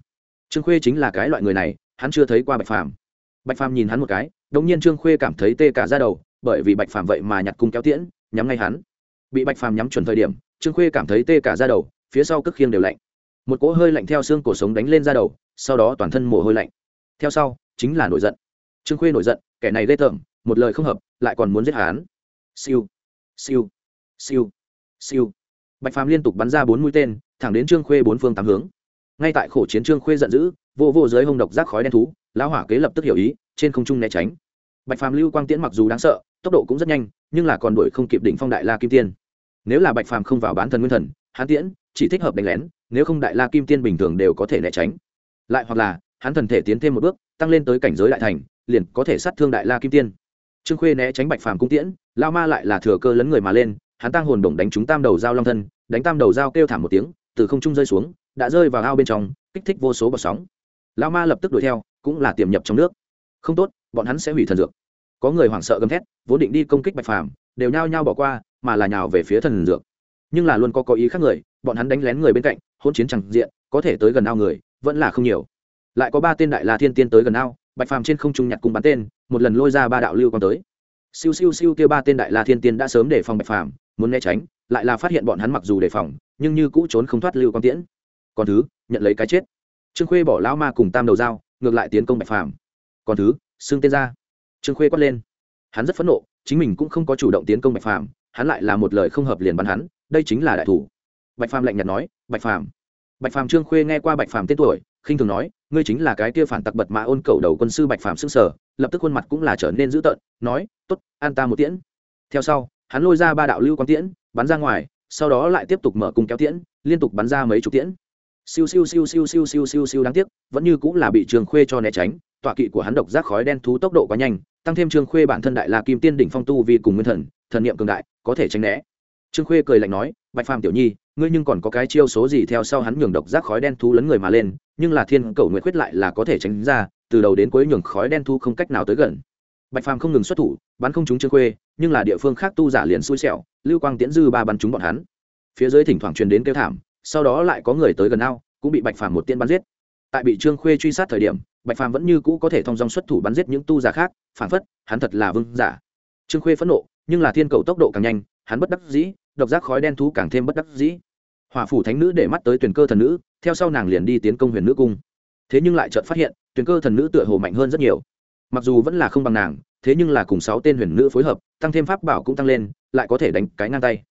Trương khuê chính là cái loại người này, hắn chưa thấy qua bạch phàm bạch phàm nhìn hắn một cái đống nhiên trương khuê cảm thấy tê cả ra đầu, bởi vì bạch phàm vậy mà nhặt cung kéo tiễn, nhắm ngay hắn. Bị bạch phàm nhắm chuẩn thời điểm, trương khuê cảm thấy tê cả ra đầu, phía sau cước khiêng đều lạnh. Một cỗ hơi lạnh theo xương cổ sống đánh lên ra đầu, sau đó toàn thân mồ hôi lạnh. Theo sau, chính là nổi giận. Trương khuê nổi giận, kẻ này ghê tởm, một lời không hợp, lại còn muốn giết hắn. Siêu siêu siêu siêu. Bạch phàm liên tục bắn ra bốn mũi tên, thẳng đến trương khuê bốn phương tám hướng. Ngay tại khổ chiến trương khuê giận dữ vô vô dưới hông độc rác khói đen thú, lão hỏa kế lập tức hiểu ý, trên không trung né tránh. Bạch phàm lưu quang tiễn mặc dù đáng sợ, tốc độ cũng rất nhanh, nhưng là còn đuổi không kịp đỉnh phong đại la kim tiên. Nếu là bạch phàm không vào bán thần nguyên thần, hắn tiễn, chỉ thích hợp đánh lén, nếu không đại la kim tiên bình thường đều có thể né tránh. Lại hoặc là, hắn thần thể tiến thêm một bước, tăng lên tới cảnh giới đại thành, liền có thể sát thương đại la kim tiên. Trương khuê né tránh bạch phàm cung tiễn lao ma lại là thừa cơ lấn người mà lên, hắn tăng hồn đồng đánh trúng tam đầu dao long thân, đánh tam đầu dao kêu thảm một tiếng, từ không trung rơi xuống, đã rơi vào ao bên trong, kích thích vô số bọt sóng lao ma lập tức đuổi theo, cũng là tiềm nhập trong nước. Không tốt, bọn hắn sẽ hủy thần dược. Có người hoảng sợ gầm thét, vốn định đi công kích bạch phàm, đều nhao nhao bỏ qua, mà là nhào về phía thần dược. Nhưng là luôn có có ý khác người, bọn hắn đánh lén người bên cạnh hôn chiến chẳng diện, có thể tới gần ao người, vẫn là không nhiều. Lại có ba tên đại la thiên tiên tới gần ao, bạch phàm trên không trung nhặt cùng bắn tên, một lần lôi ra ba đạo lưu quang tới. Siêu siêu siêu kia ba tên đại la thiên tiên đã sớm để phòng bạch phàm, muốn né tránh, lại là phát hiện bọn hắn mặc dù đề phòng, nhưng như cũ trốn không thoát lưu quang tiễn. Còn thứ, nhận lấy cái chết trương khuê bỏ lão ma cùng tam đầu dao ngược lại tiến công bạch phàm. Còn thứ, xưng tên ra. Trương khuê quát lên. Hắn rất phẫn nộ, chính mình cũng không có chủ động tiến công bạch phàm, hắn lại là một lời không hợp liền bắn hắn, đây chính là đại thủ. Bạch phàm lạnh nhạt nói, bạch phàm. Bạch phàm trương khuê nghe qua bạch phàm tên tuổi, khinh thường nói, ngươi chính là cái kia phản tặc bật mã ôn cầu đầu quân sư bạch phàm xưng sở, lập tức khuôn mặt cũng là trở nên dữ tợn, nói t ố t an ta một tiễn. Theo sau, hắn lôi ra ba đạo lưu quang tiễn, bắn ra ngoài, sau đó lại tiếp tục mở cung kéo tiễn, liên tục bắn ra mấy chục tiễn. Siêu siêu siêu siêu siêu siêu siêu siêu đáng tiếc, vẫn như cũng là bị Trường Khuê cho né tránh, tọa kỵ của hắn độc giác khói đen thú tốc độ quá nhanh, tăng thêm Trường Khuê bản thân đại la kim tiên đỉnh phong tu vi cùng nguyên thần, thần niệm cường đại, có thể tránh né. Trương Khuê cười lạnh nói, "Bạch Phàm tiểu nhi, ngươi nhưng còn có cái chiêu số gì theo sau hắn nhường độc giác khói đen thú lấn người mà lên, nhưng là Thiên Cẩu nguyện quyết lại là có thể tránh ra, từ đầu đến cuối nhường khói đen thú không cách nào tới gần." Bạch Phàm không ngừng xuất thủ, bắn không trúng Trương Khuê, nhưng là địa phương khác tu giả liền xui xẻo, lưu quang tiễn dư ba bắn trúng bọn hắn. Phía dưới thỉnh thoảng truyền đến kêu thảm, sau đó lại có người tới gần ao, cũng bị bạch phàm một tiên bắn giết. Tại bị trương khuê truy sát thời điểm, bạch phàm vẫn như cũ có thể thông dong xuất thủ bắn giết những tu giả khác, phản phất, hắn thật là vương giả. Trương khuê phẫn nộ, nhưng là thiên cầu tốc độ càng nhanh, hắn bất đắc dĩ, độc giác khói đen thú càng thêm bất đắc dĩ. Hỏa phủ thánh nữ để mắt tới tuyển cơ thần nữ, theo sau nàng liền đi tiến công huyền nữ cung. Thế nhưng lại chợt phát hiện, tuyển cơ thần nữ tựa hồ mạnh hơn rất nhiều. Mặc dù vẫn là không bằng nàng, thế nhưng là cùng sáu tên huyền nữ phối hợp, tăng thêm pháp bảo cũng tăng lên, lại có thể đánh cái ngang tay.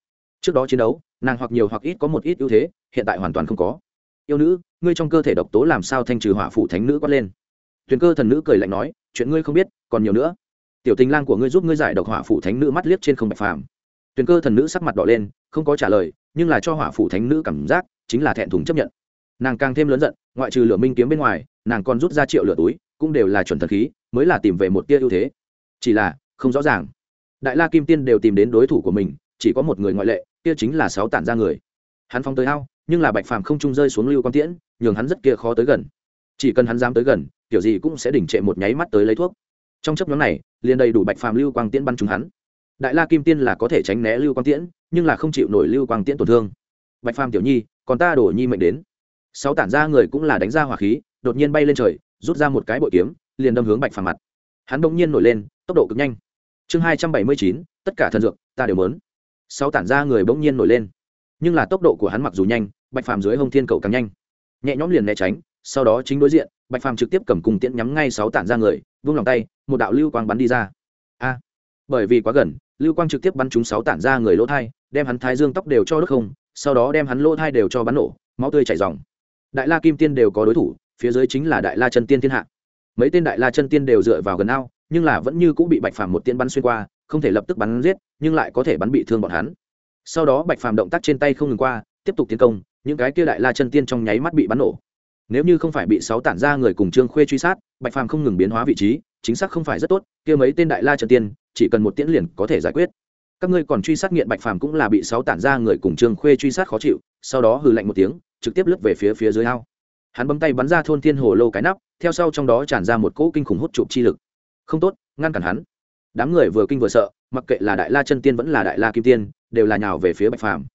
Trước đó chiến đấu, nàng hoặc nhiều hoặc ít có một ít ưu thế hiện tại hoàn toàn không có. Yêu nữ, ngươi trong cơ thể độc tố làm sao thanh trừ hỏa phụ thánh nữ quát lên? Tuyền cơ thần nữ cười lạnh nói, chuyện ngươi không biết, còn nhiều nữa. Tiểu tình lang của ngươi giúp ngươi giải độc hỏa phụ thánh nữ mắt liếc trên không bạch phàm. Tuyền cơ thần nữ sắc mặt đỏ lên, không có trả lời, nhưng là cho hỏa phụ thánh nữ cảm giác, chính là thẹn thùng chấp nhận. Nàng càng thêm lớn giận, ngoại trừ lửa minh kiếm bên ngoài, nàng còn rút ra triệu lửa túi, cũng đều là chuẩn thần khí, mới là tìm về một tia ưu thế. Chỉ là, không rõ ràng. Đại la kim tiên đều tìm đến đối thủ của mình, chỉ có một người ngoại lệ, kia chính là sáu tản ra người. Hắn phong tới ao nhưng là bạch phàm không trung rơi xuống lưu quang tiễn, nhường hắn rất kia khó tới gần. Chỉ cần hắn dám tới gần, kiểu gì cũng sẽ đỉnh trệ một nháy mắt tới lấy thuốc. Trong chấp nhóm này, liền đầy đủ bạch phàm lưu quang tiễn bắn trúng hắn. Đại la kim tiên là có thể tránh né lưu quang tiễn, nhưng là không chịu nổi lưu quang tiễn tổn thương. Bạch phàm tiểu nhi, còn ta đổ nhi mệnh đến. Sáu tản ra người cũng là đánh ra hỏa khí, đột nhiên bay lên trời, rút ra một cái bội kiếm, liền đâm hướng bạch phàm mặt. Hắn bỗng nhiên nổi lên, tốc độ cực nhanh. Chương hai trăm bảy mươi chín, tất cả thần dược, ta đều mớn sáu tản ra người bỗng nhiên nổi lên nhưng là tốc độ của hắn mặc dù nhanh, bạch phàm dưới hông thiên cầu càng nhanh. Nhẹ nhõm liền né tránh, sau đó chính đối diện, bạch phàm trực tiếp cầm cùng tiễn nhắm ngay sáu tản ra người, vung lòng tay, một đạo lưu quang bắn đi ra. A! Bởi vì quá gần, lưu quang trực tiếp bắn trúng sáu tản ra người lỗ thai, đem hắn thái dương tóc đều cho đứt không, sau đó đem hắn lỗ thai đều cho bắn nổ, máu tươi chảy dòng đại la kim tiên đều có đối thủ, phía dưới chính là đại la chân tiên thiên hạ. Mấy tên đại la chân tiên đều dựa vào gần ao, nhưng là vẫn như cũng bị bạch phàm một tiên bắn xuyên qua, không thể lập tức bắn giết, nhưng lại có thể bắn bị thương bọn hắn sau đó bạch phàm động tác trên tay không ngừng qua, tiếp tục tiến công, những cái kia đại la chân tiên trong nháy mắt bị bắn nổ. Nếu như không phải bị sáu tản ra người cùng trương khuê truy sát, bạch phàm không ngừng biến hóa vị trí, chính xác không phải rất tốt, kia mấy tên đại la chân tiên, chỉ cần một tiễn liền có thể giải quyết. Các ngươi còn truy sát nghiện bạch phàm cũng là bị sáu tản ra người cùng trương khuê truy sát khó chịu, sau đó hừ lạnh một tiếng, trực tiếp lướt về phía phía dưới ao. Hắn bấm tay bắn ra thôn thiên hồ lô cái nắp, theo sau trong đó tràn ra một cỗ kinh khủng hút chụp chi lực. Không tốt, ngăn cản hắn. Đám người vừa kinh vừa sợ, mặc kệ là đại la chân tiên vẫn là đại la kim tiên đều là nhào về phía bạch phàm.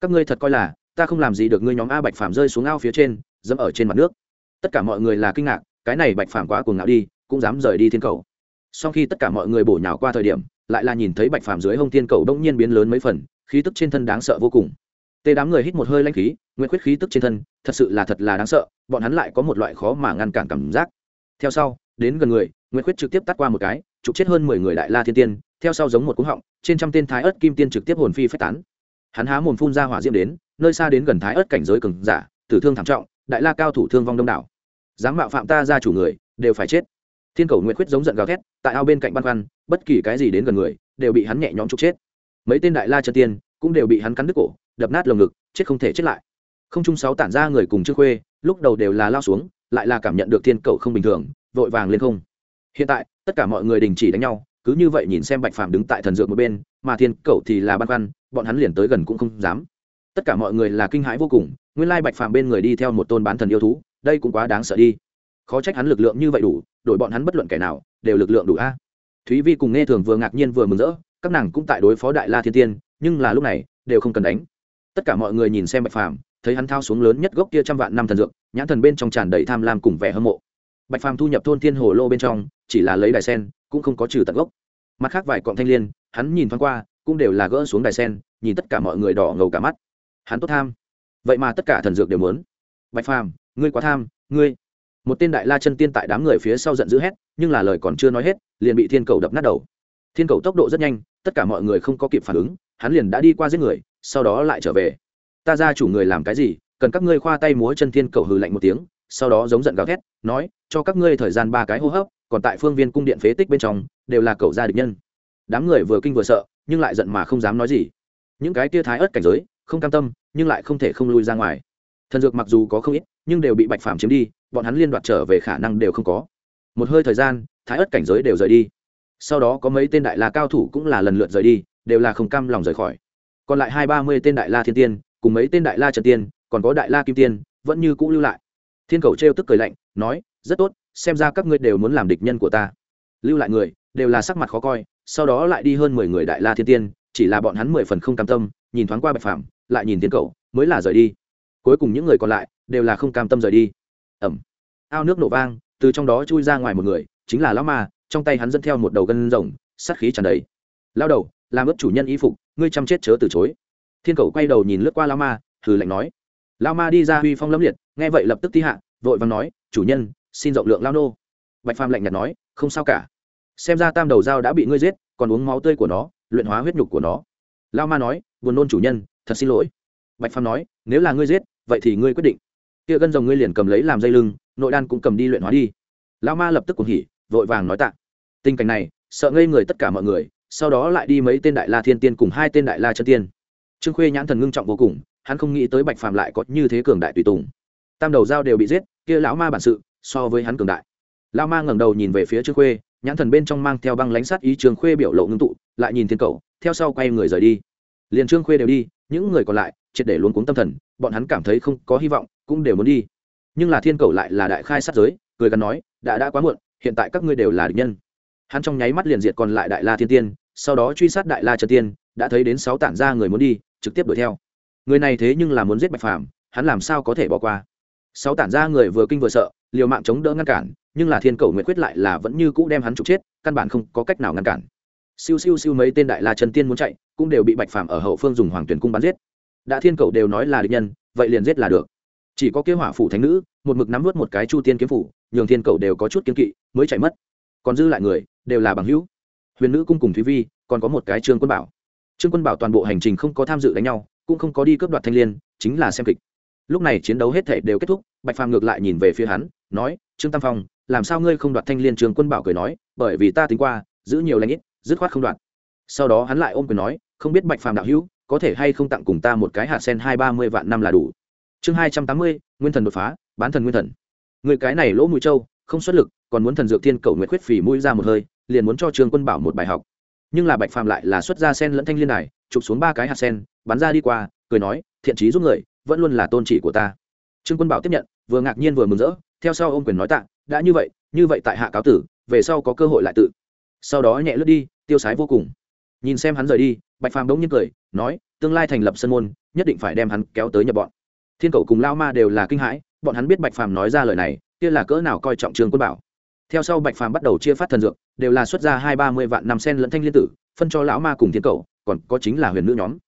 Các ngươi thật coi là, ta không làm gì được ngươi nhóm a bạch phàm rơi xuống ao phía trên, dẫm ở trên mặt nước. Tất cả mọi người là kinh ngạc, cái này bạch phàm quá cuồng ngạo đi, cũng dám rời đi thiên cầu. Sau khi tất cả mọi người bổ nhào qua thời điểm, lại là nhìn thấy bạch phàm dưới hông thiên cầu đông nhiên biến lớn mấy phần, khí tức trên thân đáng sợ vô cùng. Tê đám người hít một hơi lanh khí, nguyên khuyết khí tức trên thân, thật sự là thật là đáng sợ, bọn hắn lại có một loại khó mà ngăn cản cảm giác. Theo sau, đến gần người, nguyên khuyết trực tiếp tắt qua một cái, trục chết hơn mười người đại la thiên tiên theo sau giống một cú họng, trên trăm tên thái ớt kim tiên trực tiếp hồn phi phách tán. Hắn há mồm phun ra hỏa diễm đến, nơi xa đến gần thái ớt cảnh giới cường giả, tử thương thảm trọng, đại la cao thủ thương vong đông đảo. Dám mạo phạm ta ra chủ người, đều phải chết. Thiên cầu nguyện quyết giống giận gào thét, tại ao bên cạnh băn khoăn, bất kỳ cái gì đến gần người, đều bị hắn nhẹ nhõm trục chết. Mấy tên đại la chân tiên, cũng đều bị hắn cắn đứt cổ, đập nát lồng ngực, chết không thể chết lại. Không trung sáu tản ra người cùng trước khuê, lúc đầu đều là lao xuống, lại là cảm nhận được thiên cầu không bình thường, vội vàng lên không. Hiện tại, tất cả mọi người đình chỉ đánh nhau cứ như vậy nhìn xem bạch phàm đứng tại thần dược một bên, mà thiên cẩu thì là băn khoăn, bọn hắn liền tới gần cũng không dám. Tất cả mọi người là kinh hãi vô cùng, nguyên lai bạch phàm bên người đi theo một tôn bán thần yêu thú, đây cũng quá đáng sợ đi. Khó trách hắn lực lượng như vậy đủ, đổi bọn hắn bất luận kẻ nào, đều lực lượng đủ a. Thúy vi cùng nghe thường vừa ngạc nhiên vừa mừng rỡ, các nàng cũng tại đối phó đại la thiên tiên, nhưng là lúc này, đều không cần đánh. Tất cả mọi người nhìn xem bạch phàm, thấy hắn thao xuống lớn nhất gốc kia trăm vạn năm thần dược, nhãn thần bên trong tràn đầy tham lam cùng vẻ hâm mộ bạch phàm thu nhập thôn thiên hồ lô bên trong, chỉ là lấy đài sen, cũng không có trừ tận gốc. Mặt khác vài cọng thanh l i ê n hắn nhìn thoáng qua, cũng đều là gỡ xuống đài sen, nhìn tất cả mọi người đỏ ngầu cả mắt. Hắn tốt tham. Vậy mà tất cả thần dược đều muốn. Bạch phàm, ngươi quá tham, ngươi. Một tên đại la chân tiên tại đám người phía sau giận dữ hét, nhưng là lời còn chưa nói hết, liền bị thiên cầu đập nát đầu. Thiên cầu tốc độ rất nhanh, tất cả mọi người không có kịp phản ứng, hắn liền đã đi qua giết người, sau đó lại trở về. Ta ra chủ người làm cái gì, cần các ngươi khoa tay múa chân thiên cầu hừ lạnh một tiếng sau đó giống giận gào thét, nói, cho các ngươi thời gian ba cái hô hấp, còn tại phương viên cung điện phế tích bên trong, đều là cầu gia địch nhân. Đám người vừa kinh vừa sợ, nhưng lại giận mà không dám nói gì. Những cái tia thái ớt cảnh giới, không cam tâm, nhưng lại không thể không lui ra ngoài. Thần dược mặc dù có không ít, nhưng đều bị bạch phàm chiếm đi, bọn hắn liên đoạt trở về khả năng đều không có. Một hơi thời gian, thái ớt cảnh giới đều rời đi. Sau đó có mấy tên đại la cao thủ cũng là lần lượt rời đi, đều là không cam lòng rời khỏi. Còn lại hai ba mươi tên đại la thiên tiên, cùng mấy tên đại la trần tiên, còn có đại la kim tiên, vẫn như cũ lưu lại thiên cầu trêu tức cười lạnh nói rất tốt xem ra các ngươi đều muốn làm địch nhân của ta. Lưu lại người đều là sắc mặt khó coi sau đó lại đi hơn mười người đại la thiên tiên chỉ là bọn hắn mười phần không cam tâm nhìn thoáng qua bạch phàm lại nhìn Thiên Cầu, mới là rời đi. Cuối cùng những người còn lại đều là không cam tâm rời đi. Ẩm. Ao nước nổ vang từ trong đó chui ra ngoài một người chính là lão ma trong tay hắn dẫn theo một đầu gân rồng sát khí tràn đầy. Lao đầu làm ướp chủ nhân y phục ngươi chăm chết chớ từ chối. Thiên cầu quay đầu nhìn lướt qua Lão ma hừ lạnh nói lao ma đi ra huy phong lâm liệt, nghe vậy lập tức ti hạ, vội vàng nói, chủ nhân, xin rộng lượng lao nô. Bạch phàm lạnh nhạt nói, không sao cả. Xem ra tam đầu dao đã bị ngươi giết, còn uống máu tươi của nó, luyện hóa huyết nhục của nó. Lao ma nói, buồn nôn chủ nhân, thật xin lỗi. Bạch phàm nói, nếu là ngươi giết, vậy thì ngươi quyết định. Kia gân rồng ngươi liền cầm lấy làm dây lưng, nội đan cũng cầm đi luyện hóa đi. Lao ma lập tức cuồng hỉ, vội vàng nói tạ. Tình cảnh này, sợ ngây người tất cả mọi người, sau đó lại đi mấy tên đại la thiên tiên cùng hai tên đại la chân tiên. Trương khuê nhãn thần ngưng trọng vô cùng hắn không nghĩ tới bạch phàm lại có như thế cường đại tùy tùng. Tam đầu dao đều bị giết, kia lão ma bản sự, so với hắn cường đại. Lão ma ngẩng đầu nhìn về phía trương khuê, nhãn thần bên trong mang theo băng lánh sát ý trương khuê biểu lộ ngưng tụ, lại nhìn thiên cầu, theo sau quay người rời đi. Liền trương khuê đều đi, những người còn lại, triệt để luống cuống tâm thần, bọn hắn cảm thấy không có hy vọng, cũng đều muốn đi. Nhưng là thiên cầu lại là đại khai sát giới, cười gắn nói, đã đã quá muộn, hiện tại các ngươi đều là địch nhân. Hắn trong nháy mắt liền diệt còn lại đại la thiên tiên, sau đó truy sát đại la trần tiên, đã thấy đến sáu tản ra người muốn đi, trực tiếp đuổi theo người này thế nhưng là muốn giết bạch phàm, hắn làm sao có thể bỏ qua? Sáu tản ra người vừa kinh vừa sợ, liều mạng chống đỡ ngăn cản, nhưng là thiên cầu nguyện quyết lại là vẫn như cũ đem hắn trục chết, căn bản không có cách nào ngăn cản. Siêu siêu siêu mấy tên đại la trần tiên muốn chạy, cũng đều bị bạch phàm ở hậu phương dùng hoàng tuyển cung bắn giết. Đã thiên cầu đều nói là địch nhân, vậy liền giết là được. Chỉ có kế hỏa phủ thánh nữ, một mực nắm vớt một cái chu tiên kiếm phủ, nhường thiên cầu đều có chút kiếm kỵ, mới chạy mất. Còn dư lại người, đều là bằng hữu. Huyền nữ cung cùng thúy vi, còn có một cái trương quân bảo. Trương quân bảo toàn bộ hành trình không có tham dự đánh nhau cũng không có đi cướp đoạt thanh liên, chính là xem kịch. Lúc này chiến đấu hết thể đều kết thúc bạch phàm ngược lại nhìn về phía hắn nói trương tam phong làm sao ngươi không đoạt thanh liên? Trường trương quân bảo cười nói bởi vì ta tính qua giữ nhiều lãnh ít dứt khoát không đoạt. Sau đó hắn lại ôm quyền nói không biết bạch phàm đạo hữu có thể hay không tặng cùng ta một cái hạt sen hai ba mươi vạn năm là đủ. Chương hai trăm tám mươi nguyên thần đột phá bán thần nguyên thần. Người cái này lỗ mũi trâu không xuất lực còn muốn thần dược thiên cầu nguyệt khuyết phì mũi ra một hơi liền muốn cho trương quân bảo một bài học. Nhưng là bạch phàm lại là xuất ra sen lẫn thanh liên này chụp xuống ba cái hạt sen, bắn ra đi qua, cười nói, thiện trí giúp người, vẫn luôn là tôn trị của ta. Trương quân bảo tiếp nhận, vừa ngạc nhiên vừa mừng rỡ, theo sau ông quyền nói tạ, đã như vậy như vậy tại hạ cáo tử, về sau có cơ hội lại tự. Sau đó nhẹ lướt đi, tiêu sái vô cùng. Nhìn xem hắn rời đi, bạch phàm đống nhiên cười, nói, tương lai thành lập sân môn, nhất định phải đem hắn kéo tới nhập bọn. Thiên cầu cùng lao ma đều là kinh hãi, bọn hắn biết bạch phàm nói ra lời này, kia là cỡ nào coi trọng trương quân bảo. Theo sau bạch phàm bắt đầu chia phát thần dược, đều là xuất ra hai ba mươi vạn năm sen lẫn thanh liên tử, phân cho lão ma cùng thiên cầu còn có chính là huyền nữ nhóm.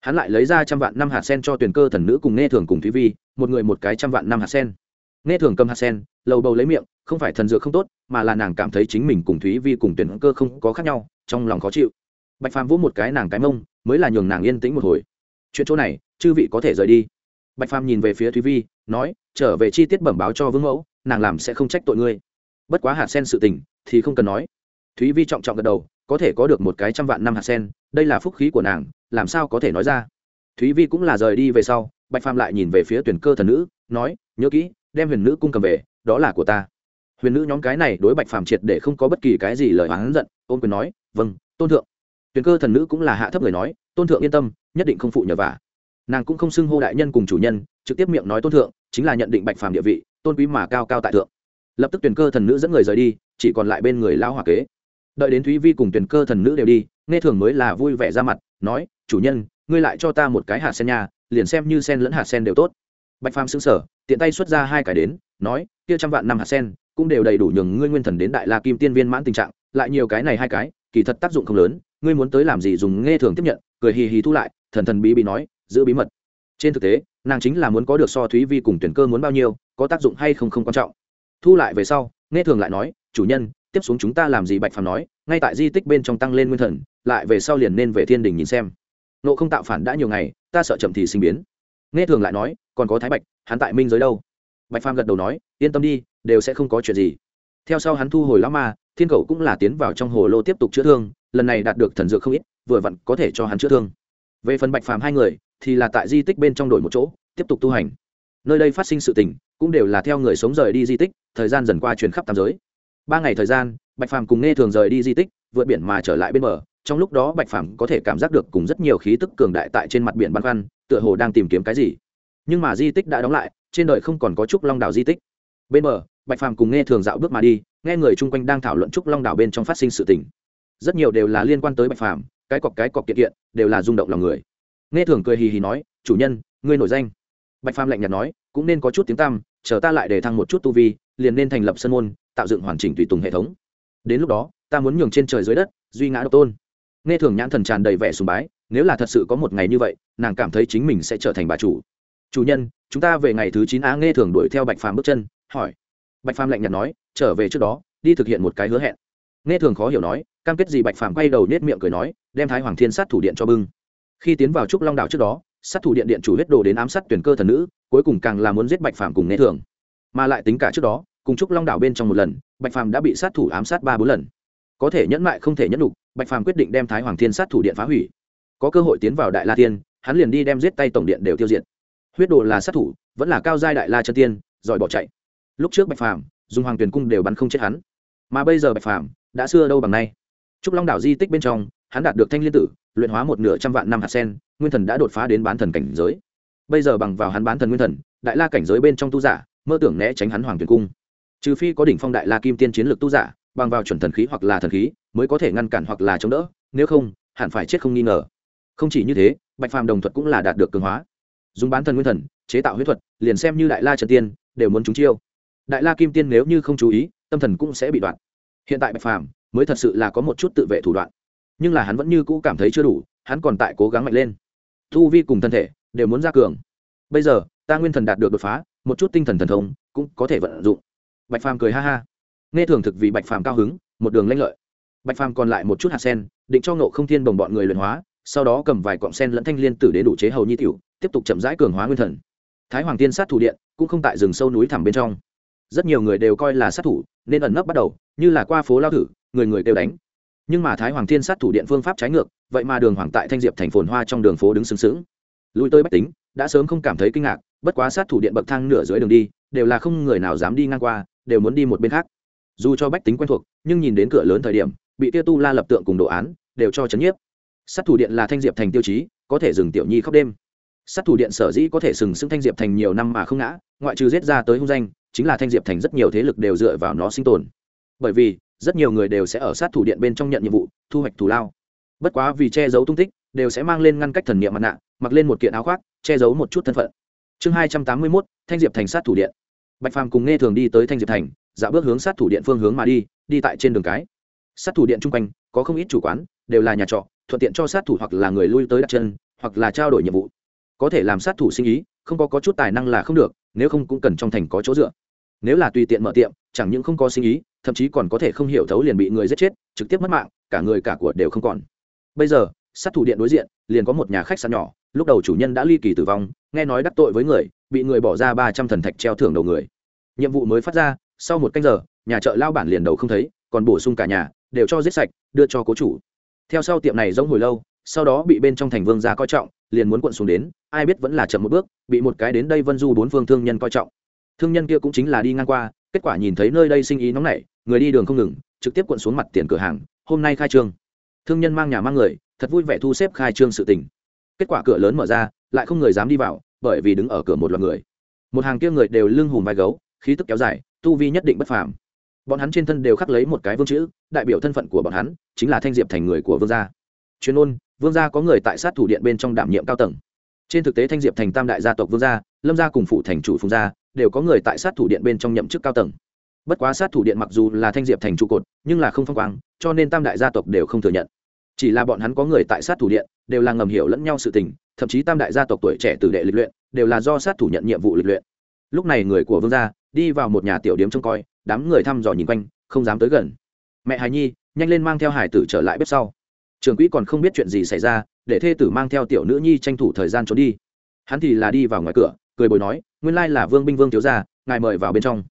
Hắn lại lấy ra trăm vạn năm hạt sen cho tuyển cơ thần nữ cùng nghe thường cùng thúy vi, một người một cái trăm vạn năm hạt sen. Nghe thường cầm hạt sen, lầu bầu lấy miệng, không phải thần dược không tốt, mà là nàng cảm thấy chính mình cùng thúy vi cùng tuyển cơ không có khác nhau, trong lòng khó chịu. Bạch phàm vỗ một cái nàng cái mông, mới là nhường nàng yên tĩnh một hồi. Chuyện chỗ này, chư vị có thể rời đi. Bạch phàm nhìn về phía thúy vi, nói, trở về chi tiết bẩm báo cho vương mẫu, nàng làm sẽ không trách tội ngươi. Bất quá hạt sen sự tình, thì không cần nói. Thúy vi trọng trọng gật đầu có thể có được một cái trăm vạn năm hạt sen, đây là phúc khí của nàng, làm sao có thể nói ra? Thúy vi cũng là rời đi về sau, bạch phàm lại nhìn về phía tuyển cơ thần nữ, nói, nhớ kỹ, đem huyền nữ cung cầm về, đó là của ta. Huyền nữ nhóm cái này đối bạch phàm triệt để không có bất kỳ cái gì lời oán giận, ôn quyền nói vâng tôn thượng. Tuyển cơ thần nữ cũng là hạ thấp người nói, tôn thượng yên tâm, nhất định không phụ nhờ vả. Nàng cũng không xưng hô đại nhân cùng chủ nhân, trực tiếp miệng nói tôn thượng, chính là nhận định bạch phàm địa vị, tôn quý mà cao cao tại thượng. Lập tức tuyển cơ thần nữ dẫn người rời đi, chỉ còn lại bên người lao hòa kế đợi đến thúy vi cùng tuyển cơ thần nữ đều đi, nghe thường mới là vui vẻ ra mặt, nói, chủ nhân, ngươi lại cho ta một cái hạt sen nhà liền xem như sen lẫn hạt sen đều tốt. Bạch phàm xứng sở tiện tay xuất ra hai cái đến, nói, kia trăm vạn năm hạt sen, cũng đều đầy đủ nhường ngươi nguyên thần đến đại la kim tiên viên mãn tình trạng, lại nhiều cái này hai cái, kỳ thật tác dụng không lớn, ngươi muốn tới làm gì dùng nghe thường tiếp nhận. Cười hì hì thu lại, thần thần bí bí nói, giữ bí mật. Trên thực tế, nàng chính là muốn có được so thúy vi cùng tuyển cơ muốn bao nhiêu, có tác dụng hay không không quan trọng. Thu lại về sau, nghe thường lại nói, chủ nhân tiếp xuống chúng ta làm gì bạch phàm nói, ngay tại di tích bên trong tăng lên nguyên thần, lại về sau liền nên về thiên đình nhìn xem. Nộ không tạo phản đã nhiều ngày, ta sợ chậm thì sinh biến. Nghe thường lại nói, còn có thái bạch, hắn tại minh giới đâu? Bạch phàm gật đầu nói, yên tâm đi, đều sẽ không có chuyện gì. Theo sau hắn thu hồi lão ma, thiên cầu cũng là tiến vào trong hồ lô tiếp tục chữa thương, lần này đạt được thần dược không ít, vừa vặn có thể cho hắn chữa thương. Về phần bạch phàm hai người, thì là tại di tích bên trong đổi một chỗ, tiếp tục tu hành. Nơi đây phát sinh sự tình, cũng đều là theo người sống rời đi di tích, thời gian dần qua truyền khắp tam giới ba ngày thời gian, bạch phàm cùng nghe thường rời đi di tích, vượt biển mà trở lại bên bờ. Trong lúc đó bạch phàm có thể cảm giác được cùng rất nhiều khí tức cường đại tại trên mặt biển băn khoăn, tựa hồ đang tìm kiếm cái gì. Nhưng mà di tích đã đóng lại, trên đời không còn có trúc long đảo di tích. Bên bờ, bạch phàm cùng nghe thường dạo bước mà đi, nghe người chung quanh đang thảo luận trúc long đảo bên trong phát sinh sự tình. Rất nhiều đều là liên quan tới bạch phàm, cái cọc cái cọc kiện kiện, đều là rung động lòng người. Nghe thường cười hì hì nói, chủ nhân, ngươi nổi danh. Bạch phàm lạnh nhạt nói, cũng nên có chút tiếng tăm chờ ta lại để thăng một chút tu vi, liền nên thành lập sân môn, tạo dựng hoàn chỉnh tùy tùng hệ thống. Đến lúc đó, ta muốn nhường trên trời dưới đất, duy ngã độc tôn. Nghe thường nhãn thần tràn đầy vẻ sùng bái, nếu là thật sự có một ngày như vậy, nàng cảm thấy chính mình sẽ trở thành bà chủ. Chủ nhân, chúng ta về ngày thứ chín á, nghe thường đuổi theo bạch phàm bước chân, hỏi. Bạch phàm lạnh nhạt nói, trở về trước đó, đi thực hiện một cái hứa hẹn. Nghe thường khó hiểu nói, cam kết gì bạch phàm quay đầu nết miệng cười nói, đem thái hoàng thiên sát thủ điện cho bưng. Khi tiến vào trúc long đảo trước đó, sát thủ điện điện chủ huyết đồ đến ám sát tuyển cơ thần nữ cuối cùng càng là muốn giết bạch phàm cùng nghe thường. Mà lại tính cả trước đó, cùng trúc long đảo bên trong một lần, bạch phàm đã bị sát thủ ám sát ba bốn lần. Có thể nhẫn mại không thể nhẫn đục bạch phàm quyết định đem thái hoàng thiên sát thủ điện phá hủy. Có cơ hội tiến vào đại la tiên hắn liền đi đem giết tay tổng điện đều tiêu diệt. Huyết đồ là sát thủ, vẫn là cao giai đại la chân tiên giỏi bỏ chạy. Lúc trước bạch phàm, dùng hoàng tuyền cung đều bắn không chết hắn. Mà bây giờ bạch phàm, đã xưa đâu bằng nay. Trúc long đảo di tích bên trong, hắn đạt được thanh liên tử, luyện hóa một nửa trăm vạn năm hạt sen, nguyên thần đã đột phá đến bán thần cảnh giới bây giờ bằng vào hắn bán thần nguyên thần, đại la cảnh giới bên trong tu giả, mơ tưởng né tránh hắn hoàng tuyền cung. Trừ phi có đỉnh phong đại la kim tiên chiến lược tu giả, bằng vào chuẩn thần khí hoặc là thần khí, mới có thể ngăn cản hoặc là chống đỡ, nếu không, hẳn phải chết không nghi ngờ. Không chỉ như thế, bạch phàm đồng thuật cũng là đạt được cường hóa. Dùng bán thần nguyên thần, chế tạo huyết thuật, liền xem như đại la trần tiên, đều muốn trúng chiêu. Đại la kim tiên nếu như không chú ý, tâm thần cũng sẽ bị đoạn. Hiện tại bạch phàm mới thật sự là có một chút tự vệ thủ đoạn. Nhưng là hắn vẫn như cũ cảm thấy chưa đủ, hắn còn tại cố gắng mạnh lên. Thu vi cùng thân thể đều muốn ra cường. Bây giờ, ta nguyên thần đạt được đột phá, một chút tinh thần thần thông cũng có thể vận dụng. Bạch phàm cười ha ha. Nghe thường thực vì bạch phàm cao hứng, một đường lanh lợi. Bạch phàm còn lại một chút hạt sen, định cho ngộ không thiên bồng bọn người luyện hóa, sau đó cầm vài cọng sen lẫn thanh liên tử đến đủ chế hầu nhi tiểu, tiếp tục chậm rãi cường hóa nguyên thần. Thái hoàng tiên sát thủ điện cũng không tại rừng sâu núi thẳm bên trong. Rất nhiều người đều coi là sát thủ, nên ẩn nấp bắt đầu, như là qua phố lao thử người người đều đánh. Nhưng mà thái hoàng thiên sát thủ điện phương pháp trái ngược, vậy mà đường hoàng tại thanh diệp thành phồn hoa trong đường phố đứng sừng sững lui tới bách tính, đã sớm không cảm thấy kinh ngạc, bất quá sát thủ điện bậc thang nửa dưới đường đi, đều là không người nào dám đi ngang qua, đều muốn đi một bên khác. Dù cho bách tính quen thuộc, nhưng nhìn đến cửa lớn thời điểm, bị tiêu tu la lập tượng cùng đồ án, đều cho chấn nhiếp. Sát thủ điện là thanh diệp thành tiêu chí, có thể dừng tiểu nhi khóc đêm. Sát thủ điện sở dĩ có thể sừng sững thanh diệp thành nhiều năm mà không ngã, ngoại trừ giết ra tới hung danh, chính là thanh diệp thành rất nhiều thế lực đều dựa vào nó sinh tồn. Bởi vì, rất nhiều người đều sẽ ở sát thủ điện bên trong nhận nhiệm vụ, thu hoạch thù lao. Bất quá vì che giấu tung tích, đều sẽ mang lên ngăn cách thần niệm mặt nạ mặc lên một kiện áo khoác che giấu một chút thân phận. Chương hai trăm tám mươi mốt thanh diệp thành sát thủ điện. Bạch phàm cùng nghe thường đi tới thanh diệp thành dạo bước hướng sát thủ điện phương hướng mà đi đi tại trên đường cái. Sát thủ điện chung quanh có không ít chủ quán đều là nhà trọ thuận tiện cho sát thủ hoặc là người lui tới đặt chân hoặc là trao đổi nhiệm vụ. Có thể làm sát thủ sinh ý không có, có chút tài năng là không được nếu không cũng cần trong thành có chỗ dựa. Nếu là tùy tiện mở tiệm chẳng những không có sinh ý thậm chí còn có thể không hiểu thấu liền bị người giết chết trực tiếp mất mạng cả người cả của đều không còn. Bây giờ sát thủ điện đối diện liền có một nhà khách sạn nhỏ lúc đầu chủ nhân đã ly kỳ tử vong, nghe nói đắc tội với người, bị người bỏ ra ba trăm thần thạch treo thưởng đầu người. Nhiệm vụ mới phát ra, sau một canh giờ, nhà chợ lao bản liền đầu không thấy, còn bổ sung cả nhà, đều cho giết sạch, đưa cho cố chủ. Theo sau tiệm này giống hồi lâu, sau đó bị bên trong thành vương gia coi trọng, liền muốn cuộn xuống đến, ai biết vẫn là chậm một bước, bị một cái đến đây vân du bốn phương thương nhân coi trọng. Thương nhân kia cũng chính là đi ngang qua, kết quả nhìn thấy nơi đây sinh ý nóng nảy, người đi đường không ngừng, trực tiếp cuộn xuống mặt tiền cửa hàng, hôm nay khai trương. Thương nhân mang nhà mang người, thật vui vẻ thu xếp khai trương sự tình kết quả cửa lớn mở ra, lại không người dám đi vào, bởi vì đứng ở cửa một loạt người. Một hàng kia người đều lưng hùm vai gấu, khí tức kéo dài, tu vi nhất định bất phàm. Bọn hắn trên thân đều khắc lấy một cái vương chữ, đại biểu thân phận của bọn hắn, chính là thanh diệp thành người của vương gia. Chuyên ôn vương gia có người tại sát thủ điện bên trong đảm nhiệm cao tầng. Trên thực tế thanh diệp thành tam đại gia tộc vương gia, lâm gia cùng phụ thành chủ phùng gia, đều có người tại sát thủ điện bên trong nhậm chức cao tầng. Bất quá sát thủ điện mặc dù là thanh diệp thành trụ cột, nhưng là không phong quang, cho nên tam đại gia tộc đều không thừa nhận chỉ là bọn hắn có người tại sát thủ điện, đều là ngầm hiểu lẫn nhau sự tình, thậm chí tam đại gia tộc tuổi trẻ tử đệ lịch luyện, đều là do sát thủ nhận nhiệm vụ lịch luyện. Lúc này người của vương gia đi vào một nhà tiểu điếm trông coi, đám người thăm dò nhìn quanh, không dám tới gần. Mẹ hài nhi, nhanh lên mang theo hải tử trở lại bếp sau. Trường quỹ còn không biết chuyện gì xảy ra, để thê tử mang theo tiểu nữ nhi tranh thủ thời gian trốn đi. Hắn thì là đi vào ngoài cửa, cười bồi nói, nguyên lai là vương binh vương thiếu gia, ngài mời vào bên trong.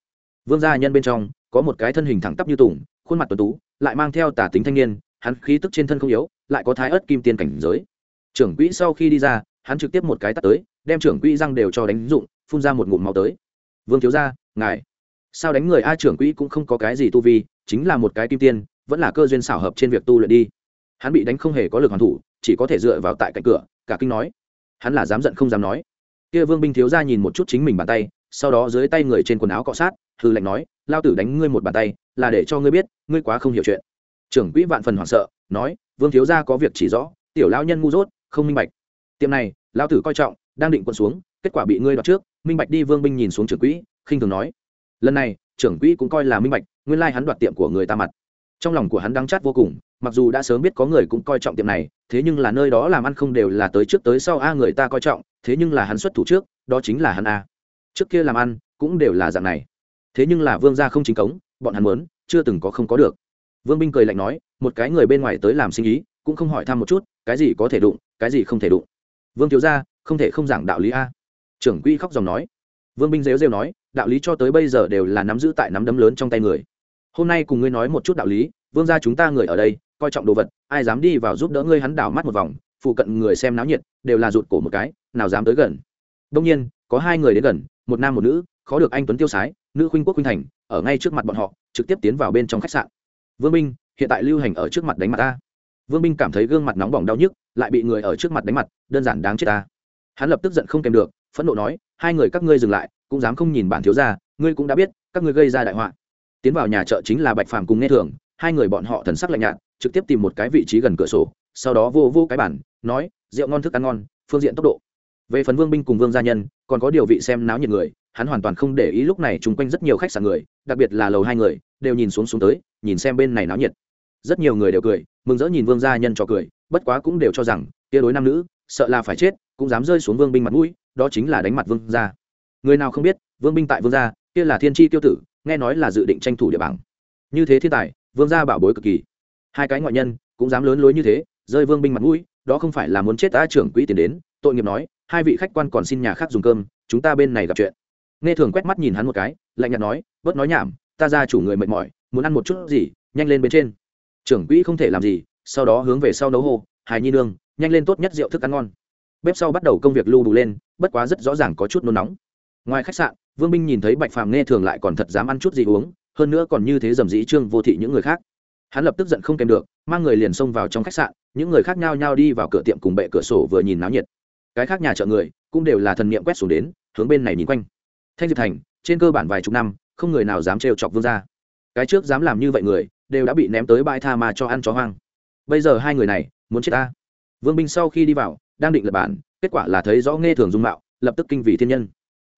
Vương gia nhân bên trong, có một cái thân hình thẳng tắp như tùng, khuôn mặt tuấn tú, lại mang theo tả tính thanh niên hắn khí tức trên thân không yếu, lại có thái ớt kim tiên cảnh giới. Trưởng quỹ sau khi đi ra, hắn trực tiếp một cái tắt tới, đem trưởng quỹ răng đều cho đánh dụng, phun ra một ngụm máu tới. Vương thiếu gia, ngài. Sao đánh người a trưởng quỹ cũng không có cái gì tu vi, chính là một cái kim tiên, vẫn là cơ duyên xảo hợp trên việc tu luyện đi. Hắn bị đánh không hề có lực hoàn thủ, chỉ có thể dựa vào tại cạnh cửa, cả kinh nói. Hắn là dám giận không dám nói. Kia vương binh thiếu ra nhìn một chút chính mình bàn tay, sau đó dưới tay người trên quần áo cọ sát hư lệnh nói, lao tử đánh ngươi một bàn tay, là để cho ngươi biết, ngươi quá không hiểu chuyện trưởng quỹ vạn phần hoảng sợ, nói, vương thiếu gia có việc chỉ rõ, tiểu lão nhân ngu dốt, không minh bạch. Tiệm này, lão tử coi trọng, đang định quận xuống, kết quả bị ngươi đoạt trước, minh bạch đi, vương binh nhìn xuống trưởng quỹ, khinh thường nói, lần này, trưởng quỹ cũng coi là minh bạch, nguyên lai hắn đoạt tiệm của người ta mặt. Trong lòng của hắn đắng chát vô cùng, mặc dù đã sớm biết có người cũng coi trọng tiệm này, thế nhưng là nơi đó làm ăn không đều là tới trước tới sau a, người ta coi trọng, thế nhưng là hắn xuất thủ trước, đó chính là hắn a. Trước kia làm ăn, cũng đều là dạng này. Thế nhưng là vương gia không chính cống, bọn hắn muốn, chưa từng có không có được vương binh cười lạnh nói, một cái người bên ngoài tới làm sinh ý, cũng không hỏi thăm một chút, cái gì có thể đụng, cái gì không thể đụng. Vương thiếu gia, không thể không giảng đạo lý a. Trưởng quỹ khóc dòng nói. Vương binh rêu rêu nói, đạo lý cho tới bây giờ đều là nắm giữ tại nắm đấm lớn trong tay người. Hôm nay cùng ngươi nói một chút đạo lý, vương gia chúng ta người ở đây, coi trọng đồ vật, ai dám đi vào giúp đỡ ngươi hắn đảo mắt một vòng, phụ cận người xem náo nhiệt, đều là rụt cổ một cái, nào dám tới gần. Đông nhiên, có hai người đến gần, một nam một nữ, khó được anh tuấn tiêu sái, nữ khuynh quốc khuynh thành, ở ngay trước mặt bọn họ, trực tiếp tiến vào bên trong khách sạn vương binh hiện tại lưu hành ở trước mặt đánh mặt ta. Vương binh cảm thấy gương mặt nóng bỏng đau nhức, lại bị người ở trước mặt đánh mặt, đơn giản đáng chết ta. Hắn lập tức giận không kèm được, phẫn nộ nói, hai người các ngươi dừng lại, cũng dám không nhìn bản thiếu ra ngươi cũng đã biết, các ngươi gây ra đại họa. Tiến vào nhà chợ chính là bạch phàm cùng nghe thường, hai người bọn họ thần sắc lạnh nhạt, trực tiếp tìm một cái vị trí gần cửa sổ, sau đó vô vô cái bản nói, rượu ngon thức ăn ngon, phương diện tốc độ. Về phần vương binh cùng vương gia nhân, còn có điều vị xem náo nhiệt người hắn hoàn toàn không để ý lúc này chung quanh rất nhiều khách sạn người, đặc biệt là lầu hai người, đều nhìn xuống xuống tới, nhìn xem bên này náo nhiệt. Rất nhiều người đều cười, mừng rỡ nhìn vương gia nhân cho cười, bất quá cũng đều cho rằng tia đối nam nữ, sợ là phải chết, cũng dám rơi xuống vương binh mặt mũi, đó chính là đánh mặt vương gia. Người nào không biết, vương binh tại vương gia, kia là thiên tri tiêu tử, nghe nói là dự định tranh thủ địa bảng. Như thế thiên tài, vương gia bảo bối cực kỳ. Hai cái ngoại nhân, cũng dám lớn lối như thế, rơi vương binh mặt mũi, đó không phải là muốn chết ta trưởng quỹ tiền đến, tội nghiệp nói, hai vị khách quan còn xin nhà khác dùng cơm, chúng ta bên này gặp chuyện nghe thường quét mắt nhìn hắn một cái, lạnh nhạt nói, bớt nói nhảm, ta ra chủ người mệt mỏi, muốn ăn một chút gì, nhanh lên bên trên. Trưởng quỹ không thể làm gì, sau đó hướng về sau nấu hô, hài nhi nương, nhanh lên tốt nhất rượu thức ăn ngon. Bếp sau bắt đầu công việc lưu đủ lên, bất quá rất rõ ràng có chút nôn nóng. Ngoài khách sạn, vương binh nhìn thấy bạch phàm nghe thường lại còn thật dám ăn chút gì uống, hơn nữa còn như thế dầm dĩ trương vô thị những người khác. Hắn lập tức giận không kèm được, mang người liền xông vào trong khách sạn, những người khác nhao nhao đi vào cửa tiệm cùng bệ cửa sổ vừa nhìn náo nhiệt. Cái khác nhà chợ người, cũng đều là thần niệm quét xuống đến, hướng bên này nhìn quanh thanh diệp thành, trên cơ bản vài chục năm, không người nào dám trêu chọc vương gia. Cái trước dám làm như vậy người, đều đã bị ném tới bãi tha mà cho ăn chó hoang. Bây giờ hai người này, muốn chết ta. Vương binh sau khi đi vào, đang định lập bản, kết quả là thấy rõ nghe thường dung mạo, lập tức kinh vị thiên nhân.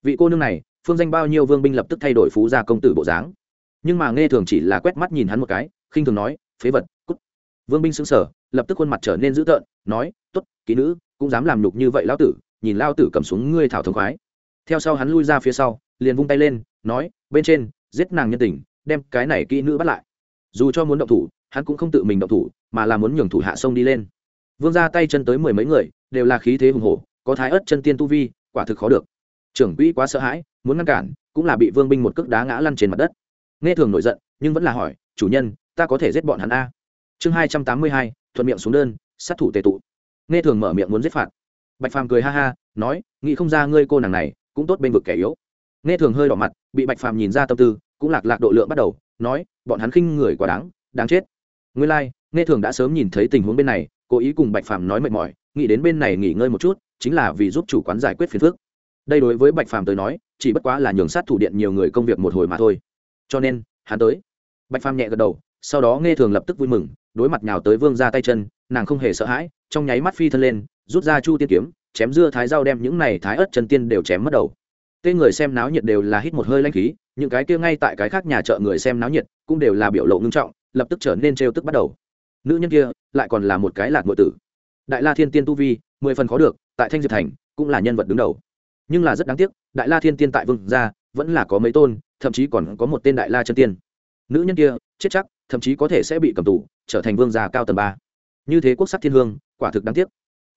Vị cô nương này, phương danh bao nhiêu vương binh lập tức thay đổi phú gia công tử bộ dáng. Nhưng mà nghe thường chỉ là quét mắt nhìn hắn một cái, khinh thường nói, phế vật, cút. Vương binh xứng sở lập tức khuôn mặt trở nên dữ tợn, nói t ố t kỹ nữ, cũng dám làm nhục như vậy lao tử, nhìn lao tử cầm xuống ngươi thảo thống khoái theo sau hắn lui ra phía sau, liền vung tay lên, nói, bên trên, giết nàng nhân tình, đem cái này kỹ nữ bắt lại. Dù cho muốn động thủ, hắn cũng không tự mình động thủ, mà là muốn nhường thủ hạ sông đi lên. Vương ra tay chân tới mười mấy người, đều là khí thế hùng hổ, có thái ớt chân tiên tu vi, quả thực khó được. Trưởng quỹ quá sợ hãi, muốn ngăn cản, cũng là bị vương binh một cước đá ngã lăn trên mặt đất. Nghe thường nổi giận, nhưng vẫn là hỏi, chủ nhân, ta có thể giết bọn hắn a? Chương hai trăm tám mươi hai, thuận miệng xuống đơn, sát thủ tề tụ. Nghe thường mở miệng muốn giết phạt. Bạch phàm cười ha ha, nói, nghĩ không ra ngươi cô nàng này cũng tốt bên vực kẻ yếu. Nghe thường hơi đỏ mặt bị bạch phàm nhìn ra tâm tư cũng lạc lạc độ lượng bắt đầu nói bọn hắn khinh người quá đáng đáng chết. Ngươi lai、like, nghe thường đã sớm nhìn thấy tình huống bên này cố ý cùng bạch phàm nói mệt mỏi nghĩ đến bên này nghỉ ngơi một chút chính là vì giúp chủ quán giải quyết phiền phức. Đây đối với bạch phàm tới nói chỉ bất quá là nhường sát thủ điện nhiều người công việc một hồi mà thôi. Cho nên hắn tới. Bạch phàm nhẹ gật đầu sau đó nghe thường lập tức vui mừng đối mặt nhào tới vương ra tay chân nàng không hề sợ hãi trong nháy mắt phi thân lên rút ra chu tiên kiếm chém dưa thái dao đem những này thái ớt chân tiên đều chém mất đầu. Tên người xem náo nhiệt đều là hít một hơi lanh khí, những cái kia ngay tại cái khác nhà chợ người xem náo nhiệt cũng đều là biểu lộ ngưng trọng, lập tức trở nên trêu tức bắt đầu. Nữ nhân kia lại còn là một cái lạc ngộ tử. Đại la thiên tiên tu vi, mười phần khó được, tại thanh diệp thành cũng là nhân vật đứng đầu. Nhưng là rất đáng tiếc, đại la thiên tiên tại vương gia vẫn là có mấy tôn, thậm chí còn có một tên đại la chân tiên. Nữ nhân kia, chết chắc, thậm chí có thể sẽ bị cầm tù, trở thành vương gia cao tầng ba. Như thế quốc sắc thiên hương, quả thực đáng tiếc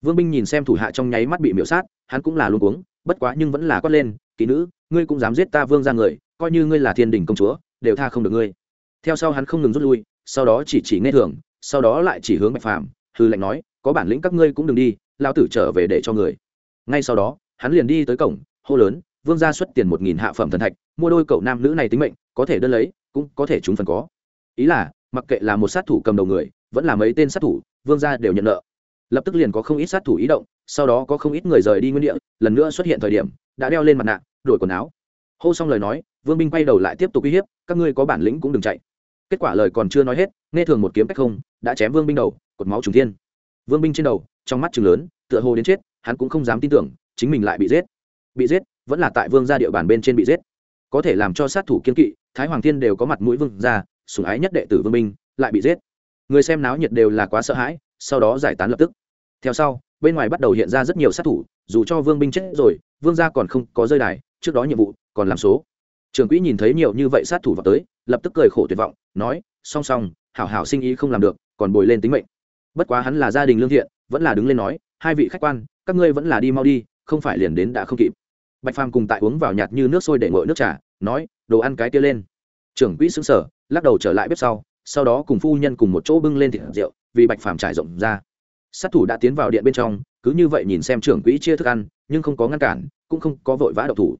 vương binh nhìn xem thủ hạ trong nháy mắt bị miễu sát, hắn cũng là luôn cuống, bất quá nhưng vẫn là quát lên kỹ nữ, ngươi cũng dám giết ta vương ra người, coi như ngươi là thiên đình công chúa, đều tha không được ngươi. Theo sau hắn không ngừng rút lui, sau đó chỉ chỉ nghe thường sau đó lại chỉ hướng bạch phàm, hư lệnh nói, có bản lĩnh các ngươi cũng đừng đi lao tử trở về để cho người. Ngay sau đó, hắn liền đi tới cổng, hô lớn, vương gia xuất tiền một nghìn hạ phẩm thần thạch, mua đôi cậu nam nữ này tính mệnh, có thể đơn lấy, cũng có thể chúng phần có. Ý là, mặc kệ là một sát thủ cầm đầu người, vẫn là mấy tên sát thủ, vương gia đều nhận nợ lập tức liền có không ít sát thủ ý động, sau đó có không ít người rời đi nguyên địa, lần nữa xuất hiện thời điểm, đã đeo lên mặt nạ, đổi quần áo. Hô xong lời nói, vương binh quay đầu lại tiếp tục uy hiếp, các ngươi có bản lĩnh cũng đừng chạy. Kết quả lời còn chưa nói hết, nghe thường một kiếm cách không, đã chém vương binh đầu, cột máu trùng thiên. Vương binh trên đầu, trong mắt chừng lớn, tựa hồ đến chết, hắn cũng không dám tin tưởng, chính mình lại bị giết. Bị giết, vẫn là tại vương gia địa bàn bên trên bị giết. Có thể làm cho sát thủ kiên kỵ, thái hoàng thiên đều có mặt mũi vương gia, sủng ái nhất đệ tử vương binh, lại bị giết. Người xem náo nhiệt đều là quá sợ hãi sau đó giải tán lập tức. Theo sau, bên ngoài bắt đầu hiện ra rất nhiều sát thủ, dù cho vương binh chết rồi, vương gia còn không có rơi đài, trước đó nhiệm vụ còn làm số. Trường quỹ nhìn thấy nhiều như vậy sát thủ vào tới, lập tức cười khổ tuyệt vọng, nói, song song, hảo hảo sinh ý không làm được, còn bồi lên tính mệnh. Bất quá hắn là gia đình lương thiện, vẫn là đứng lên nói, hai vị khách quan, các ngươi vẫn là đi mau đi, không phải liền đến đã không kịp. Bạch phàm cùng tại uống vào nhạt như nước sôi để ngội nước trà, nói, đồ ăn cái kia lên. Trưởng quỹ xứng sở lắc đầu trở lại bếp sau sau đó cùng phu nhân cùng một chỗ bưng lên thịt rượu vì bạch phàm trải rộng ra. Sát thủ đã tiến vào điện bên trong, cứ như vậy nhìn xem trưởng quỹ chia thức ăn, nhưng không có ngăn cản, cũng không có vội vã độc thủ.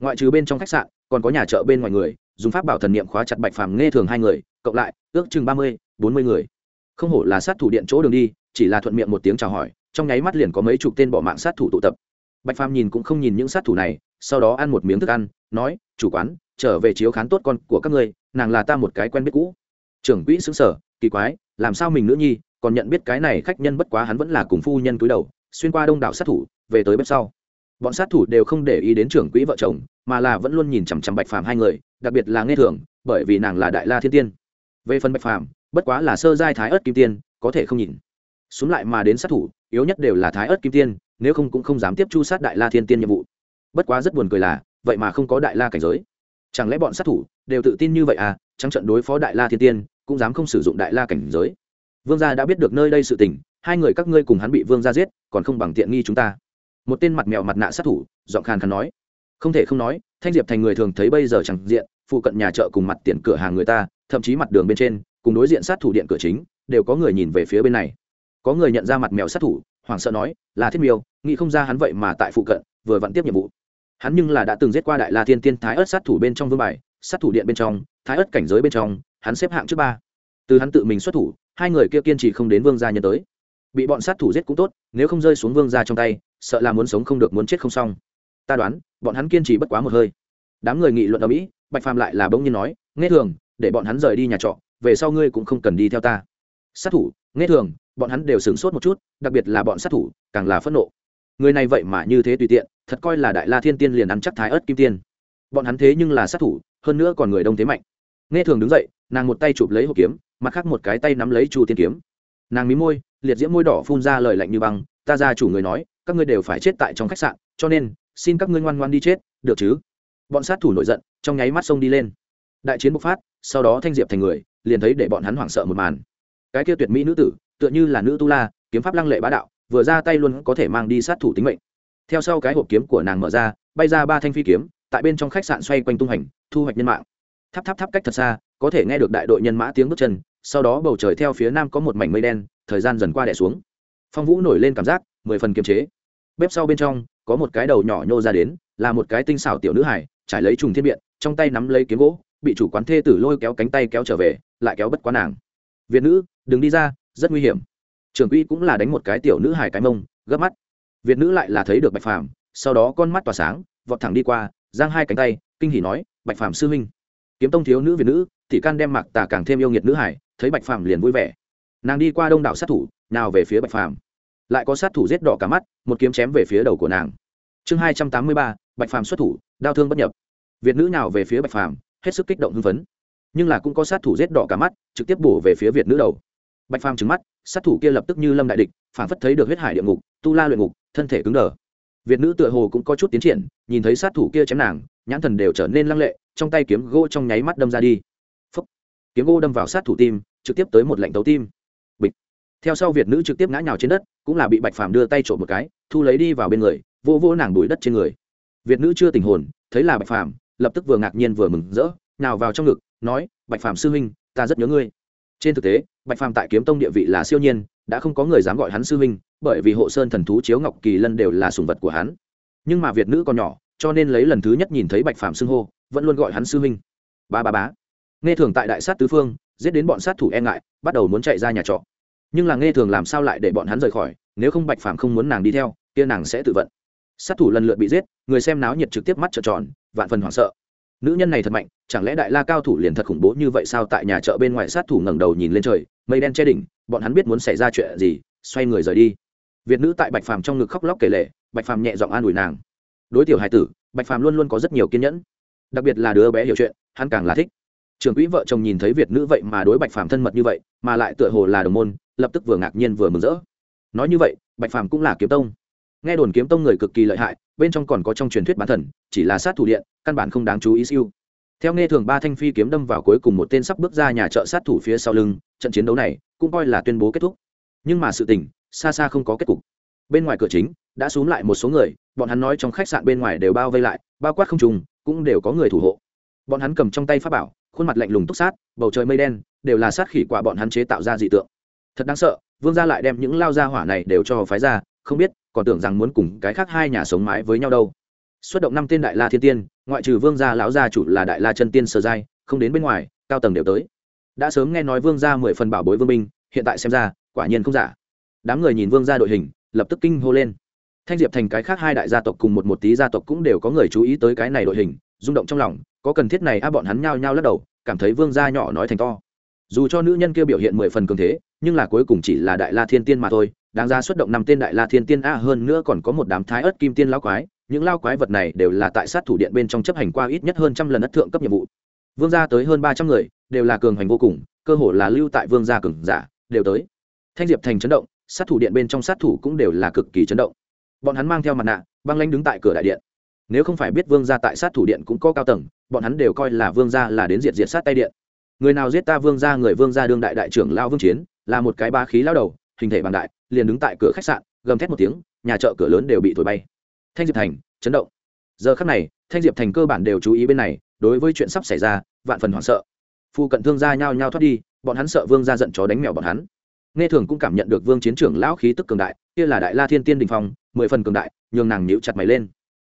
Ngoại trừ bên trong khách sạn, còn có nhà chợ bên ngoài người, dùng pháp bảo thần niệm khóa chặt bạch phàm nghe thường hai người, cộng lại, ước chừng ba mươi, bốn mươi người. Không hổ là sát thủ điện chỗ đường đi, chỉ là thuận miệng một tiếng chào hỏi, trong nháy mắt liền có mấy chục tên bỏ mạng sát thủ tụ tập. Bạch phàm nhìn cũng không nhìn những sát thủ này, sau đó ăn một miếng thức ăn, nói, chủ quán, trở về chiếu khán tốt con của các ngươi, nàng là ta một cái quen biết cũ trưởng quỹ xứng sở, kỳ quái, làm sao mình nữ nhi còn nhận biết cái này khách nhân bất quá hắn vẫn là cùng phu nhân cúi đầu, xuyên qua đông đảo sát thủ, về tới bếp sau. Bọn sát thủ đều không để ý đến trưởng quỹ vợ chồng, mà là vẫn luôn nhìn chằm chằm bạch phàm hai người, đặc biệt là nghe thường, bởi vì nàng là đại la thiên tiên. Về phần bạch phàm, bất quá là sơ giai thái ớt kim tiên, có thể không nhìn. Xuống lại mà đến sát thủ, yếu nhất đều là thái ớt kim tiên, nếu không cũng không dám tiếp chu sát đại la thiên tiên nhiệm vụ. Bất quá rất buồn cười là, vậy mà không có đại la cảnh giới. Chẳng lẽ bọn sát thủ đều tự tin như vậy à? Trắng trận đối phó đại la thiên tiên, cũng dám không sử dụng đại la cảnh giới. Vương gia đã biết được nơi đây sự tình, hai người các ngươi cùng hắn bị vương gia giết, còn không bằng tiện nghi chúng ta. Một tên mặt mèo mặt nạ sát thủ, giọng khàn khàn nói. Không thể không nói, thanh diệp thành người thường thấy bây giờ chẳng diện, phụ cận nhà chợ cùng mặt tiền cửa hàng người ta, thậm chí mặt đường bên trên, cùng đối diện sát thủ điện cửa chính, đều có người nhìn về phía bên này. Có người nhận ra mặt mèo sát thủ, hoảng sợ nói, là thiết miêu, nghĩ không ra hắn vậy mà tại phụ cận, vừa vặn tiếp nhiệm vụ. Hắn nhưng là đã từng giết qua đại la thiên tiên thái ớt sát thủ bên trong vương bài, sát thủ điện bên trong thái ớt cảnh giới bên trong, hắn xếp hạng trước ba. Từ hắn tự mình xuất thủ, hai người kia kiên trì không đến vương gia nhân tới. Bị bọn sát thủ giết cũng tốt, nếu không rơi xuống vương gia trong tay, sợ là muốn sống không được muốn chết không xong. Ta đoán, bọn hắn kiên trì bất quá một hơi. Đám người nghị luận ở mỹ, bạch phàm lại là bỗng nhiên nói, nghe thường, để bọn hắn rời đi nhà trọ, về sau ngươi cũng không cần đi theo ta. Sát thủ, nghe thường, bọn hắn đều sửng sốt một chút, đặc biệt là bọn sát thủ, càng là phẫn nộ. Người này vậy mà như thế tùy tiện, thật coi là đại la thiên tiên liền ăn chắc thái ớt kim tiên. Bọn hắn thế nhưng là sát thủ, hơn nữa còn người đông thế mạnh nghe thường đứng dậy, nàng một tay chụp lấy hộp kiếm, mặt khác một cái tay nắm lấy chu tiên kiếm. Nàng mí môi, liệt diễm môi đỏ phun ra lời lạnh như băng, ta ra chủ người nói, các ngươi đều phải chết tại trong khách sạn, cho nên, xin các ngươi ngoan ngoan đi chết, được chứ? Bọn sát thủ nổi giận, trong nháy mắt sông đi lên. Đại chiến bộc phát, sau đó thanh diệp thành người, liền thấy để bọn hắn hoảng sợ một màn. Cái kia tuyệt mỹ nữ tử, tựa như là nữ tu la, kiếm pháp lăng lệ bá đạo, vừa ra tay luôn có thể mang đi sát thủ tính mệnh. Theo sau cái hộp kiếm của nàng mở ra, bay ra ba thanh phi kiếm, tại bên trong khách sạn xoay quanh tung hành thu hoạch nhân mạng tháp tháp tháp cách thật xa, có thể nghe được đại đội nhân mã tiếng bước chân, sau đó bầu trời theo phía nam có một mảnh mây đen, thời gian dần qua đẻ xuống. Phong vũ nổi lên cảm giác, mười phần kiềm chế. Bếp sau bên trong, có một cái đầu nhỏ nhô ra đến, là một cái tinh xảo tiểu nữ hải trải lấy trùng thiên biện, trong tay nắm lấy kiếm gỗ, bị chủ quán thê tử lôi kéo cánh tay kéo trở về, lại kéo bất quá nàng. Việt nữ, đừng đi ra, rất nguy hiểm. Trưởng quỹ cũng là đánh một cái tiểu nữ hải cái mông, gấp mắt. Việt nữ lại là thấy được bạch phàm, sau đó con mắt tỏa sáng, vọt thẳng đi qua, giang hai cánh tay, kinh hỉ nói, bạch phàm sư huynh kiếm tông thiếu nữ việt nữ thì can đem mặc tà càng thêm yêu nghiệt nữ hải, thấy bạch phàm liền vui vẻ. Nàng đi qua đông đảo sát thủ, nào về phía bạch phàm. Lại có sát thủ giết đỏ cả mắt, một kiếm chém về phía đầu của nàng. Chương hai trăm tám mươi ba, bạch phàm xuất thủ, đau thương bất nhập. Việt nữ nào về phía bạch phàm, hết sức kích động hưng phấn. Nhưng là cũng có sát thủ giết đỏ cả mắt, trực tiếp bổ về phía việt nữ đầu. Bạch phàm trứng mắt, sát thủ kia lập tức như lâm đại địch phản phất thấy được huyết hải địa ngục, tu la luyện ngục, thân thể cứng đờ. Việt nữ tựa hồ cũng có chút tiến triển, nhìn thấy sát thủ kia chém nàng, nhãn thần đều trở nên lăng lệ trong tay kiếm gỗ trong nháy mắt đâm ra đi. Phúc. kiếm gỗ đâm vào sát thủ tim, trực tiếp tới một lệnh tấu tim. Bịch. Theo sau việt nữ trực tiếp ngã nhào trên đất, cũng là bị bạch phàm đưa tay trộm một cái, thu lấy đi vào bên người, vô vô nàng đuổi đất trên người. Việt nữ chưa tình hồn, thấy là bạch phàm, lập tức vừa ngạc nhiên vừa mừng rỡ nào vào trong ngực, nói, bạch phàm sư huynh, ta rất nhớ ngươi. Trên thực tế, bạch phàm tại kiếm tông địa vị là siêu nhiên, đã không có người dám gọi hắn sư huynh, bởi vì hộ sơn thần thú chiếu ngọc kỳ lân đều là sùng vật của hắn. Nhưng mà việt nữ còn nhỏ, cho nên lấy lần thứ nhất nhìn thấy bạch phàm xưng hô vẫn luôn gọi hắn sư huynh. Ba ba bá nghe thường tại đại sát tứ phương, giết đến bọn sát thủ e ngại, bắt đầu muốn chạy ra nhà trọ. Nhưng là nghe thường làm sao lại để bọn hắn rời khỏi, nếu không bạch phàm không muốn nàng đi theo, kia nàng sẽ tự vận. Sát thủ lần lượt bị giết, người xem náo nhiệt trực tiếp mắt trợn tròn, vạn phần hoảng sợ. Nữ nhân này thật mạnh, chẳng lẽ đại la cao thủ liền thật khủng bố như vậy sao? Tại nhà chợ bên ngoài sát thủ ngẩng đầu nhìn lên trời, mây đen che đỉnh, bọn hắn biết muốn xảy ra chuyện gì, xoay người rời đi. Việt nữ tại bạch phàm trong ngực khóc lóc kể lệ bạch phàm nhẹ giọng an ủi nàng. Đối tiểu hải tử, bạch phàm luôn luôn có rất nhiều kiên nhẫn đặc biệt là đứa bé hiểu chuyện, hắn càng là thích. Trưởng quỹ vợ chồng nhìn thấy việt nữ vậy mà đối bạch phàm thân mật như vậy, mà lại tựa hồ là đồng môn, lập tức vừa ngạc nhiên vừa mừng rỡ. Nói như vậy, bạch phàm cũng là kiếm tông. Nghe đồn kiếm tông người cực kỳ lợi hại, bên trong còn có trong truyền thuyết bán thần, chỉ là sát thủ điện, căn bản không đáng chú ý siêu. Theo nghe thường ba thanh phi kiếm đâm vào cuối cùng một tên sắp bước ra nhà chợ sát thủ phía sau lưng, trận chiến đấu này cũng coi là tuyên bố kết thúc. Nhưng mà sự tình, xa xa không có kết cục. Bên ngoài cửa chính, đã xuống lại một số người, bọn hắn nói trong khách sạn bên ngoài đều bao vây lại, bao quát không trùng cũng đều có người thủ hộ. Bọn hắn cầm trong tay pháp bảo, khuôn mặt lạnh lùng túc sát, bầu trời mây đen, đều là sát khỉ quả bọn hắn chế tạo ra dị tượng. Thật đáng sợ, vương gia lại đem những lao gia hỏa này đều cho phái ra, không biết, còn tưởng rằng muốn cùng cái khác hai nhà sống mái với nhau đâu. Xuất động năm tên đại la thiên tiên, ngoại trừ vương gia lão gia chủ là đại la chân tiên sơ giai, không đến bên ngoài, cao tầng đều tới. Đã sớm nghe nói vương gia mười phần bảo bối vương minh hiện tại xem ra, quả nhiên không giả. Đám người nhìn vương gia đội hình, lập tức kinh hô lên thanh diệp thành cái khác hai đại gia tộc cùng một một tí gia tộc cũng đều có người chú ý tới cái này đội hình, rung động trong lòng, có cần thiết này a bọn hắn nhao nhao lắc đầu, cảm thấy vương gia nhỏ nói thành to. Dù cho nữ nhân kia biểu hiện mười phần cường thế, nhưng là cuối cùng chỉ là đại la thiên tiên mà thôi, đáng ra xuất động năm tên đại la thiên tiên a, hơn nữa còn có một đám thái ớt kim tiên lao quái, những lao quái vật này đều là tại sát thủ điện bên trong chấp hành qua ít nhất hơn trăm lần ất thượng cấp nhiệm vụ. Vương gia tới hơn ba trăm người, đều là cường hành vô cùng, cơ hồ là lưu tại vương gia cường giả, đều tới. Thanh diệp thành chấn động, sát thủ điện bên trong sát thủ cũng đều là cực kỳ chấn động bọn hắn mang theo mặt nạ, băng lanh đứng tại cửa đại điện. Nếu không phải biết vương gia tại sát thủ điện cũng có cao tầng, bọn hắn đều coi là vương gia là đến diệt diệt sát tay điện. Người nào giết ta vương gia, người vương gia đương đại đại trưởng lao vương chiến, là một cái ba khí lao đầu, hình thể bằng đại, liền đứng tại cửa khách sạn, gầm thét một tiếng, nhà chợ cửa lớn đều bị thổi bay. Thanh diệp thành, chấn động. Giờ khắc này, thanh diệp thành cơ bản đều chú ý bên này, đối với chuyện sắp xảy ra, vạn phần hoảng sợ. Phu cận thương gia nhao nhao thoát đi, bọn hắn sợ vương gia giận chó đánh mèo bọn hắn nghe thường cũng cảm nhận được vương chiến trưởng lão khí tức cường đại, kia là đại la thiên tiên đình phong, mười phần cường đại, nhường nàng nhíu chặt mày lên.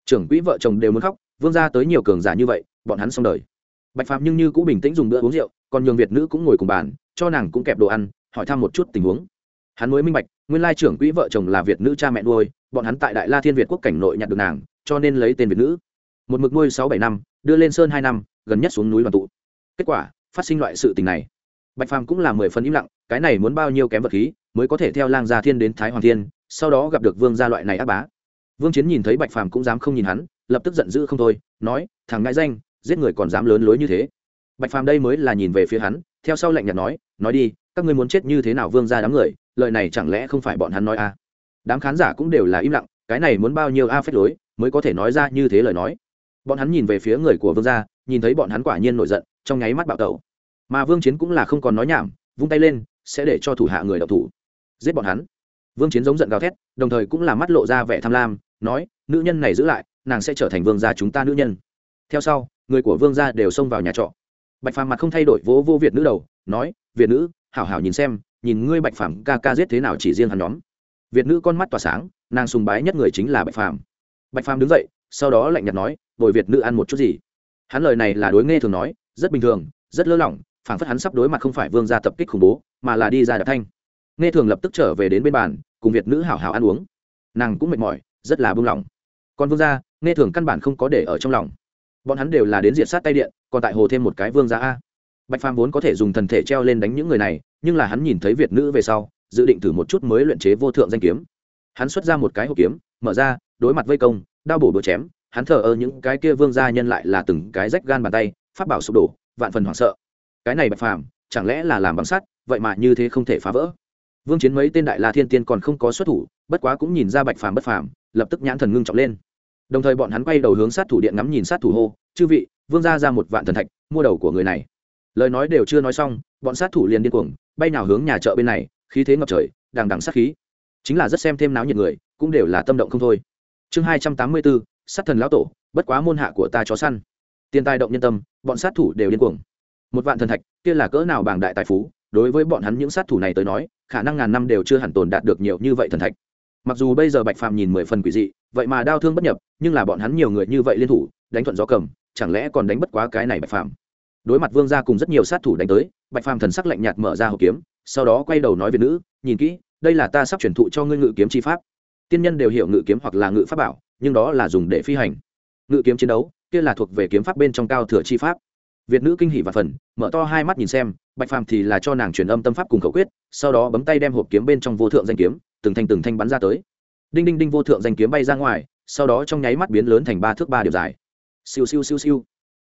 Trưởng quỹ vợ chồng đều muốn khóc, vương gia tới nhiều cường giả như vậy, bọn hắn xong đời. Bạch phạm nhưng như cũng bình tĩnh dùng bữa uống rượu, còn nhường việt nữ cũng ngồi cùng bàn, cho nàng cũng kẹp đồ ăn, hỏi thăm một chút tình huống. Hắn mới minh bạch, nguyên lai trưởng quỹ vợ chồng là việt nữ cha mẹ nuôi, bọn hắn tại đại la thiên việt quốc cảnh nội nhặt được nàng, cho nên lấy tên việt nữ. Một mực nuôi sáu bảy năm, đưa lên sơn hai năm, gần nhất xuống núi đoàn tụ. Kết quả, phát sinh loại sự tình này. Bạch phàm cũng là mười phần im lặng cái này muốn bao nhiêu kém vật khí mới có thể theo lang gia thiên đến thái hoàng thiên, sau đó gặp được vương gia loại này ác bá. Vương chiến nhìn thấy bạch phàm cũng dám không nhìn hắn, lập tức giận dữ không thôi, nói, thằng ngại danh, giết người còn dám lớn lối như thế. Bạch phàm đây mới là nhìn về phía hắn, theo sau lạnh nhạt nói nói đi, các ngươi muốn chết như thế nào vương gia đám người, lời này chẳng lẽ không phải bọn hắn nói a à? đám khán giả cũng đều là im lặng, cái này muốn bao nhiêu a phép lối, mới có thể nói ra như thế lời nói? Bọn hắn nhìn về phía người của vương gia, nhìn thấy bọn hắn quả nhiên nổi giận, trong nháy mắt bạo tẩu. Mà vương chiến cũng là không còn nói nhảm, vung tay lên sẽ để cho thủ hạ người đọc thủ. Giết bọn hắn. Vương chiến giống giận gào thét, đồng thời cũng là mắt lộ ra vẻ tham lam, nói, nữ nhân này giữ lại, nàng sẽ trở thành vương gia chúng ta nữ nhân. Theo sau, người của vương gia đều xông vào nhà trọ. Bạch phàm mặt không thay đổi vỗ vô việt nữ đầu, nói, việt nữ, hảo hảo nhìn xem, nhìn ngươi bạch phàm ca ca giết thế nào chỉ riêng hắn nhóm. Việt nữ con mắt tỏa sáng, nàng sùng bái nhất người chính là bạch phàm. Bạch phàm đứng dậy, sau đó lạnh nhạt nói, bồi việt nữ ăn một chút gì? Hắn lời này là đối nghe thường nói, rất bình thường, rất lơ lỏng phảng phất hắn sắp đối mặt không phải vương gia tập kích khủng bố, mà là đi ra đập thanh. Nghe thường lập tức trở về đến bên bàn, cùng việt nữ hảo hảo ăn uống. Nàng cũng mệt mỏi, rất là buông lỏng. Còn vương gia, nghe thường căn bản không có để ở trong lòng. Bọn hắn đều là đến diệt sát tay điện, còn tại hồ thêm một cái vương gia a. Bạch phàm vốn có thể dùng thần thể treo lên đánh những người này, nhưng là hắn nhìn thấy việt nữ về sau, dự định thử một chút mới luyện chế vô thượng danh kiếm. Hắn xuất ra một cái hộp kiếm, mở ra, đối mặt vây công, đao bổ bữa chém, hắn thờ ơ những cái kia vương gia nhân lại là từng cái rách gan bàn tay phát bảo sụp đổ, vạn phần hoảng sợ cái này bạch phàm, chẳng lẽ là làm bằng sắt, vậy mà như thế không thể phá vỡ. Vương chiến mấy tên đại la thiên tiên còn không có xuất thủ, bất quá cũng nhìn ra bạch phàm bất phàm, lập tức nhãn thần ngưng trọng lên. Đồng thời bọn hắn quay đầu hướng sát thủ điện ngắm nhìn sát thủ hô, chư vị, vương gia ra một vạn thần thạch, mua đầu của người này. Lời nói đều chưa nói xong, bọn sát thủ liền điên cuồng, bay nào hướng nhà chợ bên này, khí thế ngập trời, đằng đằng sát khí. Chính là rất xem thêm náo nhiệt người, cũng đều là tâm động không thôi. Chương hai trăm tám mươi bốn, sát thần lão tổ, bất quá môn hạ của ta chó săn. Tiền tài động nhân tâm, bọn sát thủ đều điên cuồng một vạn thần thạch, kia là cỡ nào bảng đại tài phú, đối với bọn hắn những sát thủ này tới nói, khả năng ngàn năm đều chưa hẳn tồn đạt được nhiều như vậy thần thạch. Mặc dù bây giờ bạch phàm nhìn mười phần quỷ dị, vậy mà đau thương bất nhập, nhưng là bọn hắn nhiều người như vậy liên thủ, đánh thuận gió cầm, chẳng lẽ còn đánh bất quá cái này bạch phàm? Đối mặt vương gia cùng rất nhiều sát thủ đánh tới, bạch phàm thần sắc lạnh nhạt mở ra hộp kiếm, sau đó quay đầu nói về nữ, nhìn kỹ, đây là ta sắp chuyển thụ cho ngươi ngự kiếm chi pháp. Tiên nhân đều hiểu ngự kiếm hoặc là ngự pháp bảo, nhưng đó là dùng để phi hành. Ngự kiếm chiến đấu, kia là thuộc về kiếm pháp bên trong cao thừa chi pháp việt nữ kinh hỉ và phần, mở to hai mắt nhìn xem, bạch phàm thì là cho nàng truyền âm tâm pháp cùng khẩu quyết, sau đó bấm tay đem hộp kiếm bên trong vô thượng danh kiếm, từng thanh từng thanh bắn ra tới. Đinh đinh đinh vô thượng danh kiếm bay ra ngoài, sau đó trong nháy mắt biến lớn thành ba thước ba điều dài. Siêu siêu siêu siêu.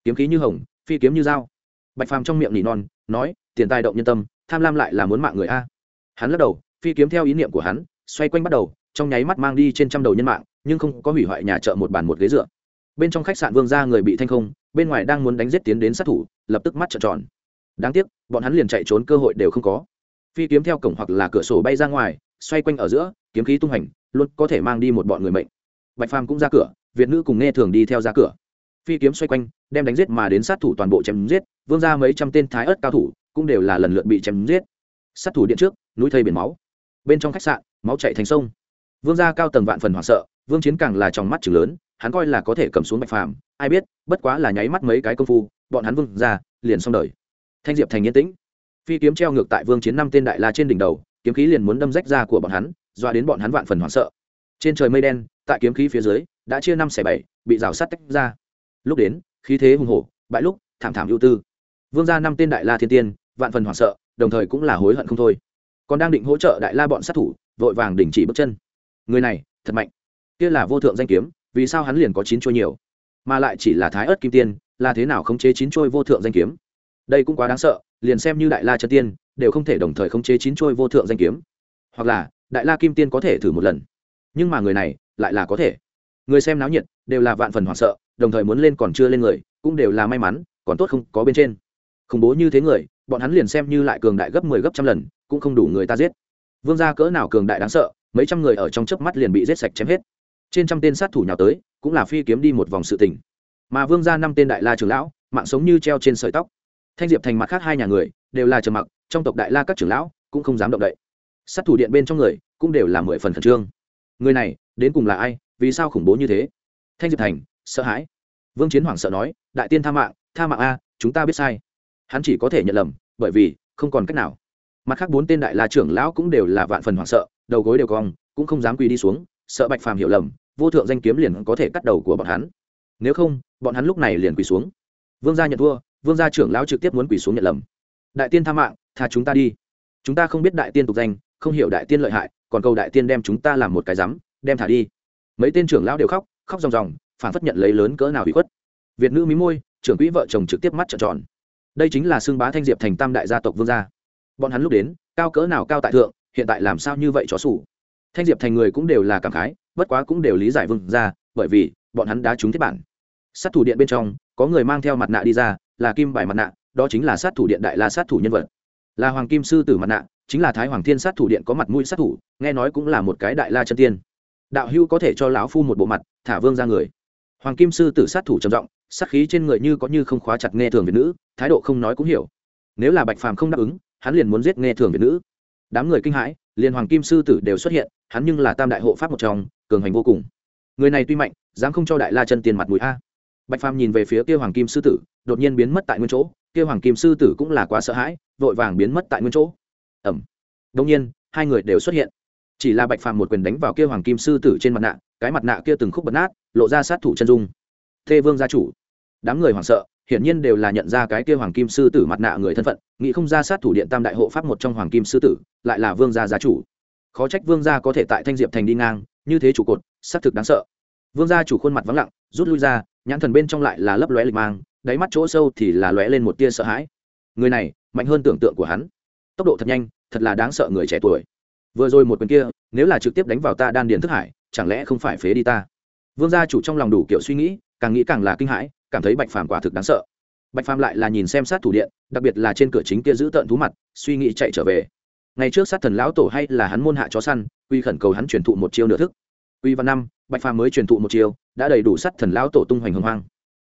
Kiếm khí như hồng, phi kiếm như dao. Bạch phàm trong miệng nỉ non, nói, tiền tài động nhân tâm, tham lam lại là muốn mạng người a. Hắn lắc đầu, phi kiếm theo ý niệm của hắn, xoay quanh bắt đầu, trong nháy mắt mang đi trên trăm đầu nhân mạng, nhưng không có hủy hoại nhà chợ một bàn một ghế dựa bên trong khách sạn vương gia người bị thanh không, bên ngoài đang muốn đánh giết tiến đến sát thủ, lập tức mắt trợn tròn. Đáng tiếc, bọn hắn liền chạy trốn cơ hội đều không có. Phi kiếm theo cổng hoặc là cửa sổ bay ra ngoài, xoay quanh ở giữa, kiếm khí tung hành, luôn có thể mang đi một bọn người mệnh. Bạch phàm cũng ra cửa, việt nữ cùng nghe thường đi theo ra cửa. Phi kiếm xoay quanh, đem đánh giết mà đến sát thủ toàn bộ chém giết, vương ra mấy trăm tên thái ớt cao thủ cũng đều là lần lượt bị chém giết. Sát thủ điện trước, núi thây biển máu. Bên trong khách sạn, máu chạy thành sông. Vương gia cao tầng vạn phần hoảng sợ, vương chiến càng là trong mắt chừng lớn hắn coi là có thể cầm xuống bạch phàm, ai biết, bất quá là nháy mắt mấy cái công phu, bọn hắn vương ra, liền xong đời. Thanh diệp thành yên tĩnh. Phi kiếm treo ngược tại vương chiến năm tên đại la trên đỉnh đầu, kiếm khí liền muốn đâm rách ra của bọn hắn doa đến bọn hắn vạn phần hoảng sợ. Trên trời mây đen, tại kiếm khí phía dưới, đã chia năm xẻ bảy, bị rào sắt tách ra. Lúc đến, khí thế hùng hổ bãi lúc, thảm thảm ưu tư. Vương ra năm tên đại la thiên tiên, vạn phần hoảng sợ, đồng thời cũng là hối hận không thôi. Còn đang định hỗ trợ đại la bọn sát thủ, vội vàng đình chỉ bước chân. Người này, thật mạnh. Kia là vô thượng danh kiếm vì sao hắn liền có chín trôi nhiều? Mà lại chỉ là thái ớt kim tiên, là thế nào khống chế chín trôi vô thượng danh kiếm? Đây cũng quá đáng sợ, liền xem như đại la chân tiên, đều không thể đồng thời khống chế chín trôi vô thượng danh kiếm. Hoặc là, đại la kim tiên có thể thử một lần. Nhưng mà người này, lại là có thể. Người xem náo nhiệt, đều là vạn phần hoảng sợ, đồng thời muốn lên còn chưa lên người, cũng đều là may mắn, còn tốt không có bên trên. Khủng bố như thế người, bọn hắn liền xem như lại cường đại gấp mười 10 gấp trăm lần, cũng không đủ người ta giết. Vương gia cỡ nào cường đại đáng sợ, mấy trăm người ở trong chớp mắt liền bị giết sạch chém hết trên trăm tên sát thủ nhào tới, cũng là phi kiếm đi một vòng sự tình. Mà vương gia năm tên đại la trưởng lão, mạng sống như treo trên sợi tóc. Thanh diệp thành mặt khác hai nhà người, đều là trầm mặc, trong tộc đại la các trưởng lão, cũng không dám động đậy. Sát thủ điện bên trong người, cũng đều là mười phần khẩn trương. Người này, đến cùng là ai, vì sao khủng bố như thế? Thanh diệp thành, sợ hãi. Vương chiến hoảng sợ nói, đại tiên tha mạng tha mạng a, chúng ta biết sai. Hắn chỉ có thể nhận lầm, bởi vì, không còn cách nào. Mặt khác bốn tên đại la trưởng lão cũng đều là vạn phần hoảng sợ, đầu gối đều cong, cũng không dám quỳ đi xuống, sợ bạch phàm hiểu lầm vô thượng danh kiếm liền có thể cắt đầu của bọn hắn. Nếu không, bọn hắn lúc này liền quỳ xuống. Vương gia nhận thua, vương gia trưởng lão trực tiếp muốn quỳ xuống nhận lầm. Đại tiên tha mạng, tha chúng ta đi. Chúng ta không biết đại tiên tục danh, không hiểu đại tiên lợi hại, còn cầu đại tiên đem chúng ta làm một cái rắm đem thả đi. Mấy tên trưởng lão đều khóc khóc ròng ròng, phản phất nhận lấy lớn cỡ nào bị khuất. Việt nữ mí môi, trưởng quỹ vợ chồng trực tiếp mắt trợn tròn. Đây chính là xương bá thanh diệp thành tam đại gia tộc vương gia. Bọn hắn lúc đến, cao cỡ nào cao tại thượng, hiện tại làm sao như vậy chó sủ? Thanh diệp thành người cũng đều là cảm khái bất quá cũng đều lý giải vương ra, bởi vì bọn hắn đã trúng thiết bản. Sát thủ điện bên trong có người mang theo mặt nạ đi ra là kim bài mặt nạ đó chính là sát thủ điện đại la sát thủ nhân vật. Là hoàng kim sư tử mặt nạ chính là thái hoàng thiên sát thủ điện có mặt mũi sát thủ nghe nói cũng là một cái đại la chân tiên. Đạo hưu có thể cho lão phu một bộ mặt thả vương ra người. Hoàng kim sư tử sát thủ trầm giọng sát khí trên người như có như không khóa chặt nghe thường việt nữ thái độ không nói cũng hiểu. Nếu là bạch phàm không đáp ứng hắn liền muốn giết nghe thường việt nữ. Đám người kinh hãi liền hoàng kim sư tử đều xuất hiện hắn nhưng là tam đại hộ pháp một trong cường hành vô cùng. Người này tuy mạnh, dám không cho đại la chân tiền mặt mũi a. Bạch phàm nhìn về phía kia hoàng kim sư tử, đột nhiên biến mất tại nguyên chỗ. Kia hoàng kim sư tử cũng là quá sợ hãi, vội vàng biến mất tại nguyên chỗ. Ẩm. Đông nhiên, hai người đều xuất hiện. Chỉ là bạch phàm một quyền đánh vào kia hoàng kim sư tử trên mặt nạ, cái mặt nạ kia từng khúc bật nát, lộ ra sát thủ chân dung. Thê vương gia chủ. Đám người hoảng sợ, hiển nhiên đều là nhận ra cái kia hoàng kim sư tử mặt nạ người thân phận, nghĩ không ra sát thủ điện tam đại hộ pháp một trong hoàng kim sư tử, lại là vương gia gia chủ. Khó trách vương gia có thể tại thanh diệp thành đi ngang như thế trụ cột, xác thực đáng sợ. Vương gia chủ khuôn mặt vắng lặng, rút lui ra, nhãn thần bên trong lại là lấp lóe lịch mang, đáy mắt chỗ sâu thì là lóe lên một tia sợ hãi. Người này, mạnh hơn tưởng tượng của hắn. Tốc độ thật nhanh, thật là đáng sợ người trẻ tuổi. Vừa rồi một quyền kia, nếu là trực tiếp đánh vào ta đan điền thức hải, chẳng lẽ không phải phế đi ta? Vương gia chủ trong lòng đủ kiểu suy nghĩ, càng nghĩ càng là kinh hãi, cảm thấy bạch phàm quả thực đáng sợ. Bạch phàm lại là nhìn xem sát thủ điện, đặc biệt là trên cửa chính kia giữ tợn thú mặt, suy nghĩ chạy trở về ngày trước sát thần lão tổ hay là hắn môn hạ chó săn, quy khẩn cầu hắn truyền thụ một chiêu nửa thức. Quy văn năm, bạch phàm mới truyền thụ một chiêu, đã đầy đủ sát thần lão tổ tung hoành hồng hoang.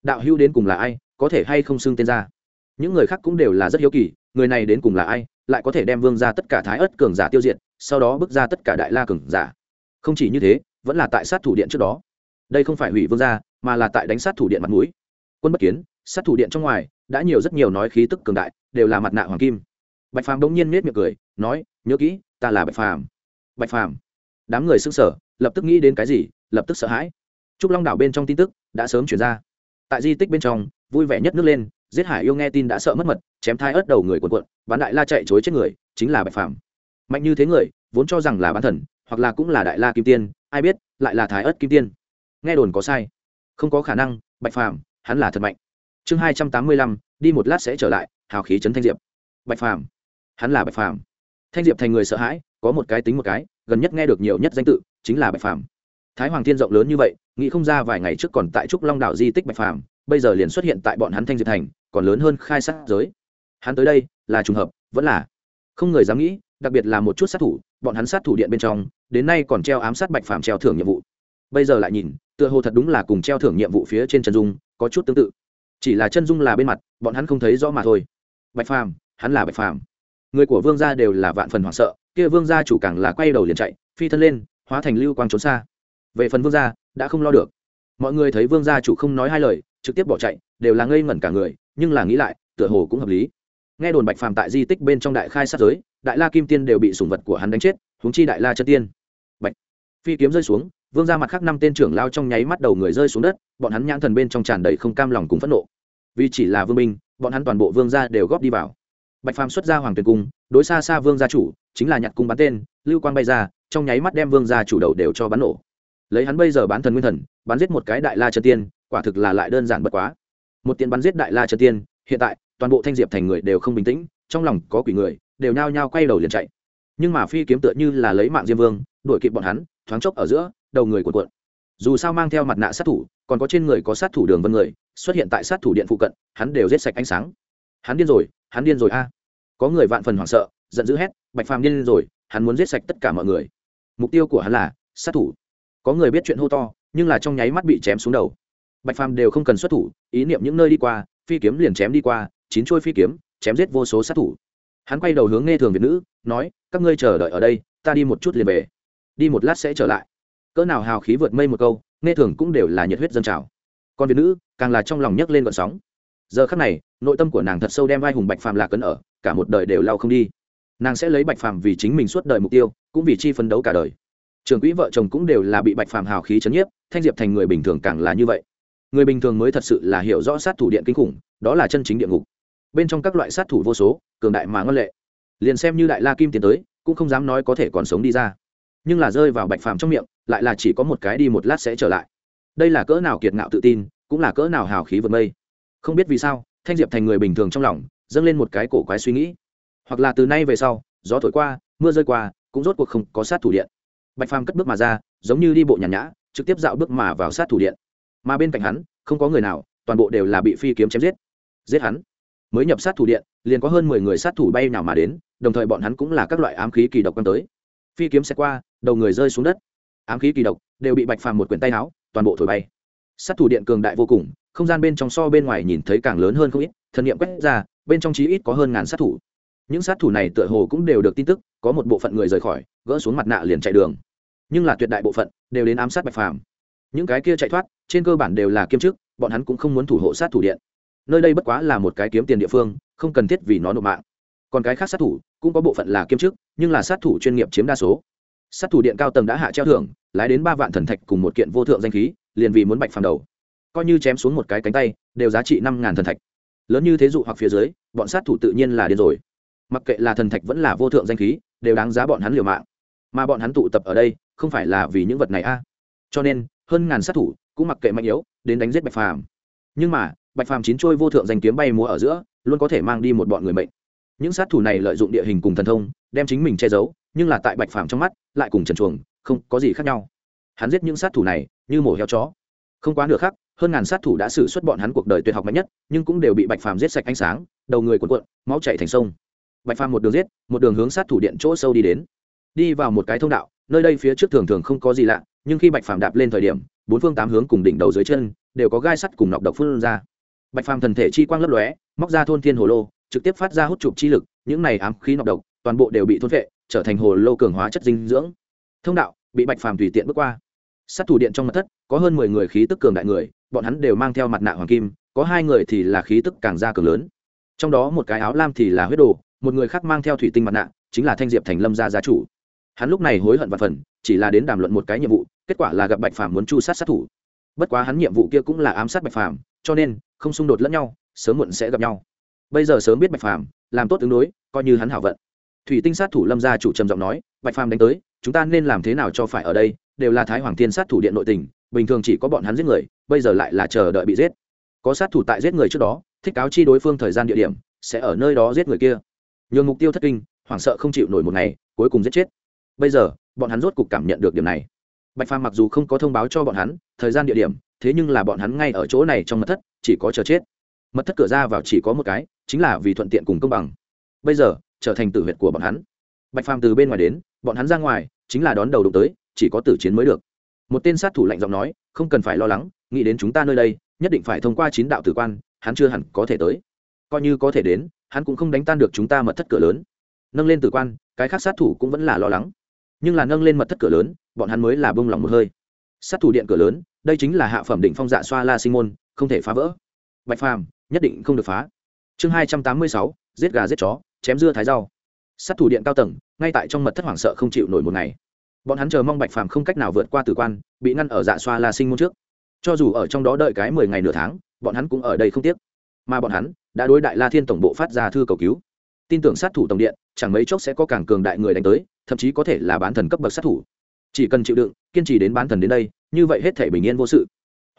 Đạo hưu đến cùng là ai, có thể hay không xưng tên ra? Những người khác cũng đều là rất hiếu kỳ, người này đến cùng là ai, lại có thể đem vương ra tất cả thái ớt cường giả tiêu diệt, sau đó bước ra tất cả đại la cường giả. Không chỉ như thế, vẫn là tại sát thủ điện trước đó. Đây không phải hủy vương gia, mà là tại đánh sát thủ điện mặt mũi. Quân bất kiến, sát thủ điện trong ngoài, đã nhiều rất nhiều nói khí tức cường đại, đều là mặt nạ hoàng kim bạch phàm đống nhiên miết miệng cười nói nhớ kỹ ta là bạch phàm. Bạch phàm. Đám người xưng sở lập tức nghĩ đến cái gì lập tức sợ hãi. Trúc long đảo bên trong tin tức đã sớm chuyển ra. Tại di tích bên trong vui vẻ nhất nước lên giết hải yêu nghe tin đã sợ mất mật chém thai ớt đầu người cuộn cuộn, bán đại la chạy chối chết người chính là bạch phàm. Mạnh như thế người vốn cho rằng là bán thần hoặc là cũng là đại la kim tiên ai biết lại là thái ớt kim tiên. Nghe đồn có sai. Không có khả năng bạch phàm hắn là thật mạnh. Chương hai trăm tám mươi lăm đi một lát sẽ trở lại hào khí trấn thanh diệp. Bạch phàm hắn là bạch phàm. Thanh diệp thành người sợ hãi, có một cái tính một cái, gần nhất nghe được nhiều nhất danh tự, chính là bạch phàm. Thái hoàng thiên rộng lớn như vậy, nghĩ không ra vài ngày trước còn tại trúc long đảo di tích bạch phàm, bây giờ liền xuất hiện tại bọn hắn thanh diệp thành, còn lớn hơn khai sát giới. Hắn tới đây, là trùng hợp, vẫn là. Không người dám nghĩ, đặc biệt là một chút sát thủ, bọn hắn sát thủ điện bên trong, đến nay còn treo ám sát bạch phàm treo thưởng nhiệm vụ. Bây giờ lại nhìn, tựa hồ thật đúng là cùng treo thưởng nhiệm vụ phía trên chân dung, có chút tương tự. Chỉ là chân dung là bên mặt, bọn hắn không thấy rõ mà thôi. Bạch phàm, hắn là bạch phàm người của vương gia đều là vạn phần hoảng sợ, kia vương gia chủ càng là quay đầu liền chạy, phi thân lên, hóa thành lưu quang trốn xa. Về phần vương gia, đã không lo được. Mọi người thấy vương gia chủ không nói hai lời, trực tiếp bỏ chạy, đều là ngây ngẩn cả người, nhưng là nghĩ lại, tựa hồ cũng hợp lý. Nghe đồn bạch phàm tại di tích bên trong đại khai sát giới, đại la kim tiên đều bị sủng vật của hắn đánh chết, huống chi đại la chân tiên. Bạch. Phi kiếm rơi xuống, vương ra mặt khác năm tên trưởng lao trong nháy mắt đầu người rơi xuống đất, bọn hắn nhãn thần bên trong tràn đầy không cam lòng cùng phẫn nộ. Vì chỉ là vương minh bọn hắn toàn bộ vương gia đều góp đi vào bạch phàm xuất ra hoàng tuyền cung, đối xa xa vương gia chủ, chính là nhặt cung bắn tên, lưu Quan bay ra, trong nháy mắt đem vương gia chủ đầu đều cho bắn nổ. Lấy hắn bây giờ bán thần nguyên thần bắn giết một cái đại la chân tiên, quả thực là lại đơn giản bất quá. Một tiền bắn giết đại la chân tiên, hiện tại, toàn bộ thanh diệp thành người đều không bình tĩnh, trong lòng có quỷ người, đều nhao nhao quay đầu liền chạy. Nhưng mà phi kiếm tựa như là lấy mạng diêm vương, đuổi kịp bọn hắn, thoáng chốc ở giữa, đầu người cuộn cuộn. Dù sao mang theo mặt nạ sát thủ, còn có trên người có sát thủ đường vân người, xuất hiện tại sát thủ điện phụ cận, hắn đều giết sạch ánh sáng hắn điên rồi, hắn điên rồi a. Có người vạn phần hoảng sợ, giận dữ hét, bạch phàm điên rồi, hắn muốn giết sạch tất cả mọi người. Mục tiêu của hắn là sát thủ. Có người biết chuyện hô to, nhưng là trong nháy mắt bị chém xuống đầu. Bạch phàm đều không cần xuất thủ, ý niệm những nơi đi qua, phi kiếm liền chém đi qua, chín trôi phi kiếm, chém giết vô số sát thủ. Hắn quay đầu hướng nghe thường việt nữ, nói, các ngươi chờ đợi ở đây, ta đi một chút liền về. Đi một lát sẽ trở lại. Cỡ nào hào khí vượt mây một câu, nghe thường cũng đều là nhiệt huyết dân trào. Còn việt nữ, càng là trong lòng nhấc lên vận sóng giờ khắc này, nội tâm của nàng thật sâu đem vai hùng bạch phàm lạc cấn ở, cả một đời đều lao không đi. Nàng sẽ lấy bạch phàm vì chính mình suốt đời mục tiêu, cũng vì chi phấn đấu cả đời. Trường quỹ vợ chồng cũng đều là bị bạch phàm hào khí chấn nhiếp, thanh diệp thành người bình thường càng là như vậy. Người bình thường mới thật sự là hiểu rõ sát thủ điện kinh khủng, đó là chân chính địa ngục. Bên trong các loại sát thủ vô số, cường đại mà ngân lệ. Liền xem như đại la kim tiến tới, cũng không dám nói có thể còn sống đi ra. Nhưng là rơi vào bạch phàm trong miệng, lại là chỉ có một cái đi một lát sẽ trở lại. Đây là cỡ nào kiệt ngạo tự tin, cũng là cỡ nào hào khí vượt mây không biết vì sao, thanh diệp thành người bình thường trong lòng, dâng lên một cái cổ quái suy nghĩ. Hoặc là từ nay về sau, gió thổi qua, mưa rơi qua, cũng rốt cuộc không có sát thủ điện. Bạch phàm cất bước mà ra, giống như đi bộ nhàn nhã, trực tiếp dạo bước mà vào sát thủ điện. Mà bên cạnh hắn, không có người nào, toàn bộ đều là bị phi kiếm chém giết. Giết hắn. Mới nhập sát thủ điện, liền có hơn mười người sát thủ bay nào mà đến, đồng thời bọn hắn cũng là các loại ám khí kỳ độc quan tới. Phi kiếm xe qua, đầu người rơi xuống đất. Ám khí kỳ độc đều bị bạch phàm một quyển tay áo, toàn bộ thổi bay. Sát thủ điện cường đại vô cùng không gian bên trong so bên ngoài nhìn thấy càng lớn hơn không ít, thần nghiệm quét ra, bên trong chí ít có hơn ngàn sát thủ. Những sát thủ này tựa hồ cũng đều được tin tức, có một bộ phận người rời khỏi, gỡ xuống mặt nạ liền chạy đường. Nhưng là tuyệt đại bộ phận đều đến ám sát bạch phàm. Những cái kia chạy thoát, trên cơ bản đều là kiêm chức, bọn hắn cũng không muốn thủ hộ sát thủ điện. Nơi đây bất quá là một cái kiếm tiền địa phương, không cần thiết vì nó nộp mạng. Còn cái khác sát thủ, cũng có bộ phận là kiêm chức, nhưng là sát thủ chuyên nghiệp chiếm đa số. Sát thủ điện cao tầng đã hạ treo thưởng, lái đến ba vạn thần thạch cùng một kiện vô thượng danh khí, liền vì muốn bạch phàm đầu coi như chém xuống một cái cánh tay, đều giá trị năm ngàn thần thạch. Lớn như thế dụ hoặc phía dưới, bọn sát thủ tự nhiên là điên rồi. Mặc kệ là thần thạch vẫn là vô thượng danh khí, đều đáng giá bọn hắn liều mạng. Mà bọn hắn tụ tập ở đây, không phải là vì những vật này a. Cho nên, hơn ngàn sát thủ cũng mặc kệ mạnh yếu, đến đánh giết bạch phàm. Nhưng mà, bạch phàm chín trôi vô thượng danh kiếm bay múa ở giữa, luôn có thể mang đi một bọn người mệnh. Những sát thủ này lợi dụng địa hình cùng thần thông, đem chính mình che giấu, nhưng là tại bạch phàm trong mắt, lại cùng trần chuồng, không có gì khác nhau. Hắn giết những sát thủ này như mổ heo chó. Không quá nửa khác hơn ngàn sát thủ đã xử suất bọn hắn cuộc đời tuyệt học mạnh nhất, nhưng cũng đều bị bạch phàm giết sạch ánh sáng, đầu người cuộn cuộn, máu chảy thành sông. Bạch phàm một đường giết, một đường hướng sát thủ điện chỗ sâu đi đến. Đi vào một cái thông đạo, nơi đây phía trước thường thường không có gì lạ, nhưng khi bạch phàm đạp lên thời điểm, bốn phương tám hướng cùng đỉnh đầu dưới chân, đều có gai sắt cùng nọc độc phun ra. Bạch phàm thần thể chi quang lấp lóe, móc ra thôn thiên hồ lô, trực tiếp phát ra hút chụp chi lực, những này ám khí nọc độc, toàn bộ đều bị thôn vệ trở thành hồ lô cường hóa chất dinh dưỡng. Thông đạo bị bạch phàm tùy tiện bước qua. Sát thủ điện trong mặt thất, có hơn mười người khí tức cường đại người bọn hắn đều mang theo mặt nạ hoàng kim, có hai người thì là khí tức càng ra cường lớn. Trong đó một cái áo lam thì là huyết đồ, một người khác mang theo thủy tinh mặt nạ, chính là thanh diệp thành lâm gia gia chủ. Hắn lúc này hối hận và phần, chỉ là đến đàm luận một cái nhiệm vụ, kết quả là gặp bạch phàm muốn chu sát sát thủ. Bất quá hắn nhiệm vụ kia cũng là ám sát bạch phàm, cho nên, không xung đột lẫn nhau, sớm muộn sẽ gặp nhau. Bây giờ sớm biết bạch phàm, làm tốt ứng đối, coi như hắn hảo vận. Thủy tinh sát thủ lâm gia chủ trầm giọng nói, bạch phàm đánh tới, chúng ta nên làm thế nào cho phải ở đây, đều là thái hoàng thiên sát thủ điện nội tình bình thường chỉ có bọn hắn giết người, bây giờ lại là chờ đợi bị giết. Có sát thủ tại giết người trước đó, thích cáo chi đối phương thời gian địa điểm, sẽ ở nơi đó giết người kia. Nhường mục tiêu thất kinh, hoảng sợ không chịu nổi một ngày, cuối cùng giết chết. Bây giờ, bọn hắn rốt cục cảm nhận được điểm này. Bạch phàm mặc dù không có thông báo cho bọn hắn, thời gian địa điểm, thế nhưng là bọn hắn ngay ở chỗ này trong mật thất, chỉ có chờ chết. Mật thất cửa ra vào chỉ có một cái, chính là vì thuận tiện cùng công bằng. Bây giờ, trở thành tử huyệt của bọn hắn. Bạch phàm từ bên ngoài đến, bọn hắn ra ngoài, chính là đón đầu đụng tới, chỉ có tử chiến mới được một tên sát thủ lạnh giọng nói, không cần phải lo lắng, nghĩ đến chúng ta nơi đây, nhất định phải thông qua chín đạo tử quan, hắn chưa hẳn có thể tới. Coi như có thể đến, hắn cũng không đánh tan được chúng ta mật thất cửa lớn. Nâng lên tử quan, cái khác sát thủ cũng vẫn là lo lắng. Nhưng là nâng lên mật thất cửa lớn, bọn hắn mới là bông lòng một hơi. Sát thủ điện cửa lớn, đây chính là hạ phẩm đỉnh phong dạ xoa la sinh môn, không thể phá vỡ. Bạch phàm, nhất định không được phá. Chương hai trăm tám mươi sáu, giết gà giết chó, chém dưa thái rau. Sát thủ điện cao tầng, ngay tại trong mật thất hoảng sợ không chịu nổi một ngày bọn hắn chờ mong bạch phàm không cách nào vượt qua tử quan, bị ngăn ở dạ xoa la sinh môn trước. Cho dù ở trong đó đợi cái mười ngày nửa tháng, bọn hắn cũng ở đây không tiếc. Mà bọn hắn đã đối đại la thiên tổng bộ phát ra thư cầu cứu. Tin tưởng sát thủ tổng điện, chẳng mấy chốc sẽ có càng cường đại người đánh tới, thậm chí có thể là bán thần cấp bậc sát thủ. Chỉ cần chịu đựng, kiên trì đến bán thần đến đây, như vậy hết thể bình yên vô sự.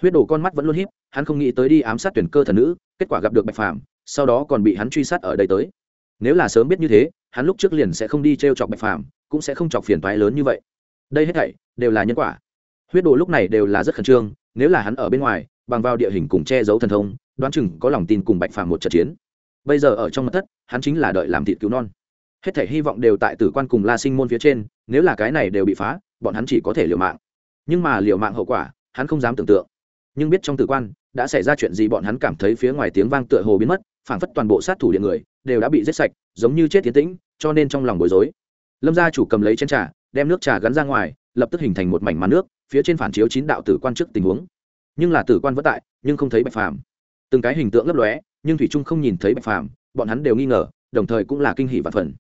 Huyết đổ con mắt vẫn luôn hiếp hắn không nghĩ tới đi ám sát tuyển cơ thần nữ, kết quả gặp được bạch phàm, sau đó còn bị hắn truy sát ở đây tới. Nếu là sớm biết như thế, hắn lúc trước liền sẽ không đi t r e o chọc bạch phàm, cũng sẽ không chọc phiền toái lớn như vậy đây hết thảy đều là nhân quả. Huyết đồ lúc này đều là rất khẩn trương, nếu là hắn ở bên ngoài, bằng vào địa hình cùng che giấu thần thông, đoán chừng có lòng tin cùng bạch phàm một trận chiến. Bây giờ ở trong mặt thất, hắn chính là đợi làm thịt cứu non. Hết thể hy vọng đều tại tử quan cùng la sinh môn phía trên, nếu là cái này đều bị phá, bọn hắn chỉ có thể liều mạng. Nhưng mà liều mạng hậu quả, hắn không dám tưởng tượng. Nhưng biết trong tử quan, đã xảy ra chuyện gì bọn hắn cảm thấy phía ngoài tiếng vang tựa hồ biến mất, phảng phất toàn bộ sát thủ điện người, đều đã bị giết sạch, giống như chết tiến tĩnh, cho nên trong lòng bối rối. Lâm gia chủ cầm lấy chén trà đem nước trà gắn ra ngoài, lập tức hình thành một mảnh màn nước, phía trên phản chiếu chín đạo tử quan trước tình huống. Nhưng là tử quan vất tại, nhưng không thấy bạch phàm. Từng cái hình tượng lấp lóe, nhưng thủy trung không nhìn thấy bạch phàm, bọn hắn đều nghi ngờ, đồng thời cũng là kinh hỷ và phần.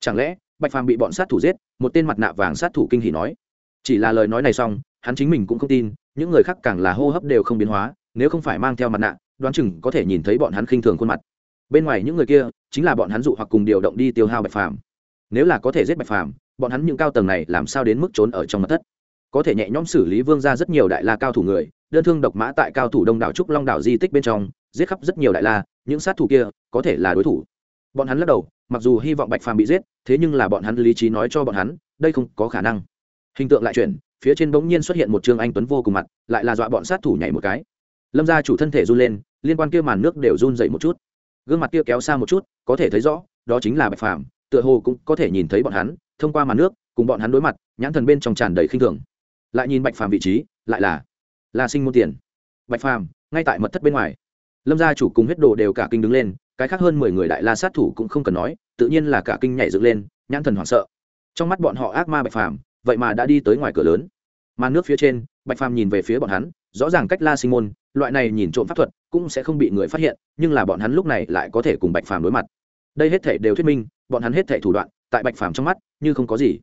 Chẳng lẽ, bạch phàm bị bọn sát thủ giết, một tên mặt nạ vàng sát thủ kinh hỷ nói? Chỉ là lời nói này xong, hắn chính mình cũng không tin, những người khác càng là hô hấp đều không biến hóa, nếu không phải mang theo mặt nạ, đoán chừng có thể nhìn thấy bọn hắn khinh thường khuôn mặt. Bên ngoài những người kia, chính là bọn hắn dụ hoặc cùng điều động đi tiêu hao bạch phàm nếu là có thể giết bạch phàm, bọn hắn những cao tầng này làm sao đến mức trốn ở trong mặt thất? Có thể nhẹ nhõm xử lý vương ra rất nhiều đại la cao thủ người, đơn thương độc mã tại cao thủ đông đảo trúc long đảo di tích bên trong, giết khắp rất nhiều đại la, những sát thủ kia có thể là đối thủ. Bọn hắn lắc đầu, mặc dù hy vọng bạch phàm bị giết, thế nhưng là bọn hắn lý trí nói cho bọn hắn, đây không có khả năng. Hình tượng lại chuyển, phía trên bỗng nhiên xuất hiện một trương anh tuấn vô cùng mặt, lại là dọa bọn sát thủ nhảy một cái. Lâm gia chủ thân thể run lên, liên quan kia màn nước đều run dậy một chút. Gương mặt kia kéo xa một chút, có thể thấy rõ, đó chính là bạch phàm tựa hồ cũng có thể nhìn thấy bọn hắn, thông qua màn nước, cùng bọn hắn đối mặt, nhãn thần bên trong tràn đầy khinh thường. Lại nhìn bạch phàm vị trí, lại là là sinh môn tiền. Bạch phàm, ngay tại mật thất bên ngoài. Lâm gia chủ cùng huyết đồ đều cả kinh đứng lên, cái khác hơn mười người đại la sát thủ cũng không cần nói, tự nhiên là cả kinh nhảy dựng lên, nhãn thần hoảng sợ. Trong mắt bọn họ ác ma bạch phàm, vậy mà đã đi tới ngoài cửa lớn. Màn nước phía trên, bạch phàm nhìn về phía bọn hắn, rõ ràng cách la sinh môn, loại này nhìn trộm pháp thuật cũng sẽ không bị người phát hiện, nhưng là bọn hắn lúc này lại có thể cùng bạch phàm đối mặt đây hết thể đều thuyết minh, bọn hắn hết thể thủ đoạn, tại bạch phàm trong mắt, như không có gì.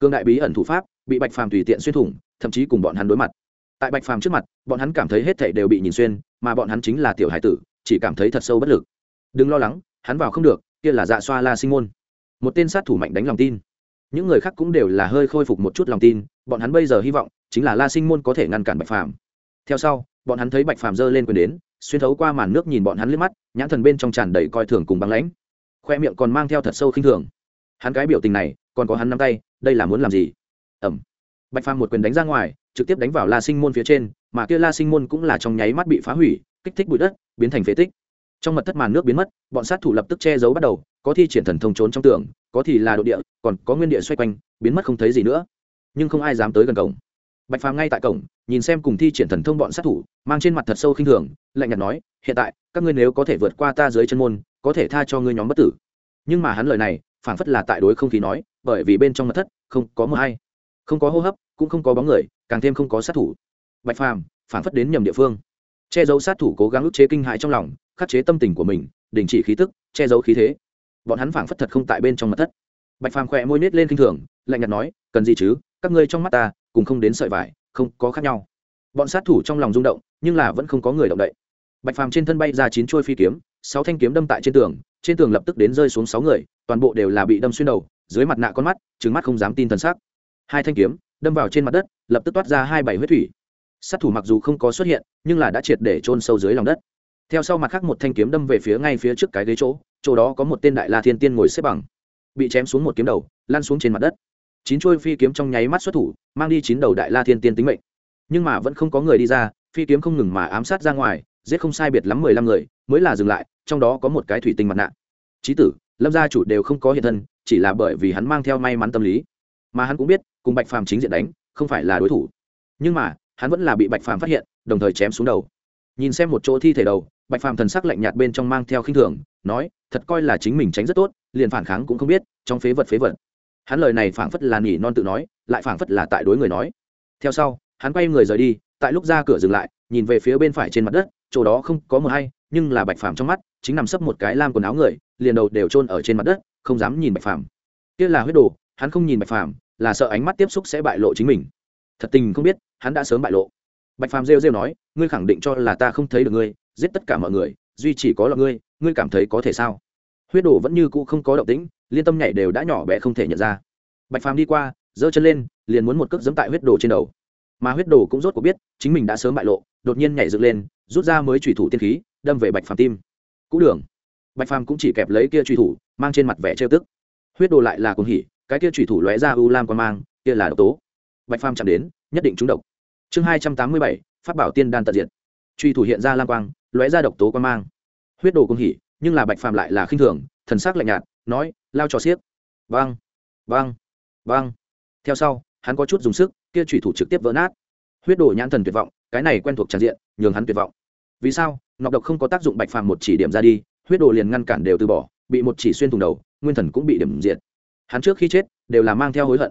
Cương đại bí ẩn thủ pháp, bị bạch phàm tùy tiện xuyên thủng, thậm chí cùng bọn hắn đối mặt. Tại bạch phàm trước mặt, bọn hắn cảm thấy hết thể đều bị nhìn xuyên, mà bọn hắn chính là tiểu hải tử, chỉ cảm thấy thật sâu bất lực. Đừng lo lắng, hắn vào không được, kia là dạ xoa la sinh môn. Một tên sát thủ mạnh đánh lòng tin. Những người khác cũng đều là hơi khôi phục một chút lòng tin, bọn hắn bây giờ hy vọng, chính là la sinh môn có thể ngăn cản bạch phàm. Theo sau, bọn hắn thấy bạch phàm giơ lên quyền đến, xuyên thấu qua màn nước nhìn bọn hắn liếc mắt, nhãn thần bên trong tràn đầy coi thường cùng băng lãnh khoe miệng còn mang theo thật sâu khinh thường. Hắn cái biểu tình này, còn có hắn nắm tay, đây là muốn làm gì? Ẩm bạch phàm một quyền đánh ra ngoài, trực tiếp đánh vào la sinh môn phía trên, mà kia la sinh môn cũng là trong nháy mắt bị phá hủy, kích thích bụi đất, biến thành phế tích. Trong mật thất màn nước biến mất, bọn sát thủ lập tức che giấu bắt đầu, có thi triển thần thông trốn trong tường, có thì là độ địa, còn có nguyên địa xoay quanh, biến mất không thấy gì nữa. Nhưng không ai dám tới gần cổng. Bạch phàm ngay tại cổng, nhìn xem cùng thi triển thần thông bọn sát thủ, mang trên mặt thật sâu khinh thường, lạnh nhạt nói, hiện tại, các ngươi nếu có thể vượt qua ta dưới chân môn có thể tha cho ngươi nhóm bất tử. Nhưng mà hắn lời này, phảng phất là tại đối không khí nói, bởi vì bên trong mật thất, không có mưa hay. Không có hô hấp, cũng không có bóng người, càng thêm không có sát thủ. Bạch phàm, phảng phất đến nhầm địa phương. Che giấu sát thủ cố gắng ức chế kinh hại trong lòng, khắc chế tâm tình của mình, đình chỉ khí tức, che giấu khí thế. Bọn hắn phảng phất thật không tại bên trong mật thất. Bạch phàm khỏe môi nết lên kinh thường, lạnh nhạt nói, cần gì chứ? Các ngươi trong mắt ta, cùng không đến sợi vải, không có khác nhau. Bọn sát thủ trong lòng rung động, nhưng là vẫn không có người động đậy. Bạch phàm trên thân bay ra chín chuôi phi kiếm sáu thanh kiếm đâm tại trên tường trên tường lập tức đến rơi xuống sáu người, toàn bộ đều là bị đâm xuyên đầu, dưới mặt nạ con mắt trứng mắt không dám tin thần sắc. Hai thanh kiếm đâm vào trên mặt đất, lập tức toát ra hai bảy huyết thủy. Sát thủ mặc dù không có xuất hiện, nhưng là đã triệt để chôn sâu dưới lòng đất. Theo sau mặt khác một thanh kiếm đâm về phía ngay phía trước cái ghế chỗ chỗ đó có một tên đại la thiên tiên ngồi xếp bằng. Bị chém xuống một kiếm đầu lan xuống trên mặt đất. Chín chuôi phi kiếm trong nháy mắt xuất thủ, mang đi chín đầu đại la thiên tiên tính mệnh. Nhưng mà vẫn không có người đi ra, phi kiếm không ngừng mà ám sát ra ngoài, giết không sai biệt lắm mười lăm người, mới là dừng lại trong đó có một cái thủy tinh mặt nạ. Trí tử, lâm gia chủ đều không có hiện thân, chỉ là bởi vì hắn mang theo may mắn tâm lý. Mà hắn cũng biết, cùng bạch phàm chính diện đánh, không phải là đối thủ. Nhưng mà, hắn vẫn là bị bạch phàm phát hiện, đồng thời chém xuống đầu. Nhìn xem một chỗ thi thể đầu, bạch phàm thần sắc lạnh nhạt bên trong mang theo khinh thường, nói, thật coi là chính mình tránh rất tốt, liền phản kháng cũng không biết, trong phế vật phế vật. Hắn lời này phảng phất là nỉ non tự nói, lại phảng phất là tại đối người nói. Theo sau, hắn quay người rời đi, tại lúc ra cửa dừng lại, nhìn về phía bên phải trên mặt đất, chỗ đó không có một hay, nhưng là bạch phàm trong mắt chính nằm sấp một cái lam quần áo người, liền đầu đều trôn ở trên mặt đất, không dám nhìn bạch phàm. Kia là huyết đồ, hắn không nhìn bạch phàm, là sợ ánh mắt tiếp xúc sẽ bại lộ chính mình. Thật tình không biết, hắn đã sớm bại lộ. Bạch phàm rêu rêu nói, ngươi khẳng định cho là ta không thấy được ngươi, giết tất cả mọi người, duy chỉ có là ngươi ngươi cảm thấy có thể sao? Huyết đồ vẫn như cũ không có động tĩnh, liên tâm nhảy đều đã nhỏ bé không thể nhận ra. Bạch phàm đi qua, giơ chân lên, liền muốn một cước giẫm tại huyết đồ trên đầu. Mà huyết đồ cũng rốt cuộc biết, chính mình đã sớm bại lộ, đột nhiên nhảy dựng lên, rút ra mới trùy thủ tiên khí, đâm về bạch phàm tim cũ đường. Bạch phàm cũng chỉ kẹp lấy kia truy thủ, mang trên mặt vẻ trêu tức. Huyết đồ lại là cuồng hỉ, cái kia truy thủ lóe ra u lam quan mang, kia là độc tố. Bạch phàm chạm đến, nhất định trúng độc. Chương hai trăm tám mươi bảy phát bảo tiên đan tận diệt. Truy thủ hiện ra lam quang, lóe ra độc tố quan mang. Huyết đồ cuồng hỉ, nhưng là bạch phàm lại là khinh thường, thần sắc lạnh nhạt, nói, lao cho xiếc. Vang vang vang theo sau, hắn có chút dùng sức, kia truy thủ trực tiếp vỡ nát. Huyết đồ nhãn thần tuyệt vọng, cái này quen thuộc tràn diện, nhường hắn tuyệt vọng vì sao? Ngọc độc không có tác dụng bạch phàm một chỉ điểm ra đi, huyết đồ liền ngăn cản đều từ bỏ, bị một chỉ xuyên thùng đầu, nguyên thần cũng bị điểm diệt. Hắn trước khi chết, đều là mang theo hối hận.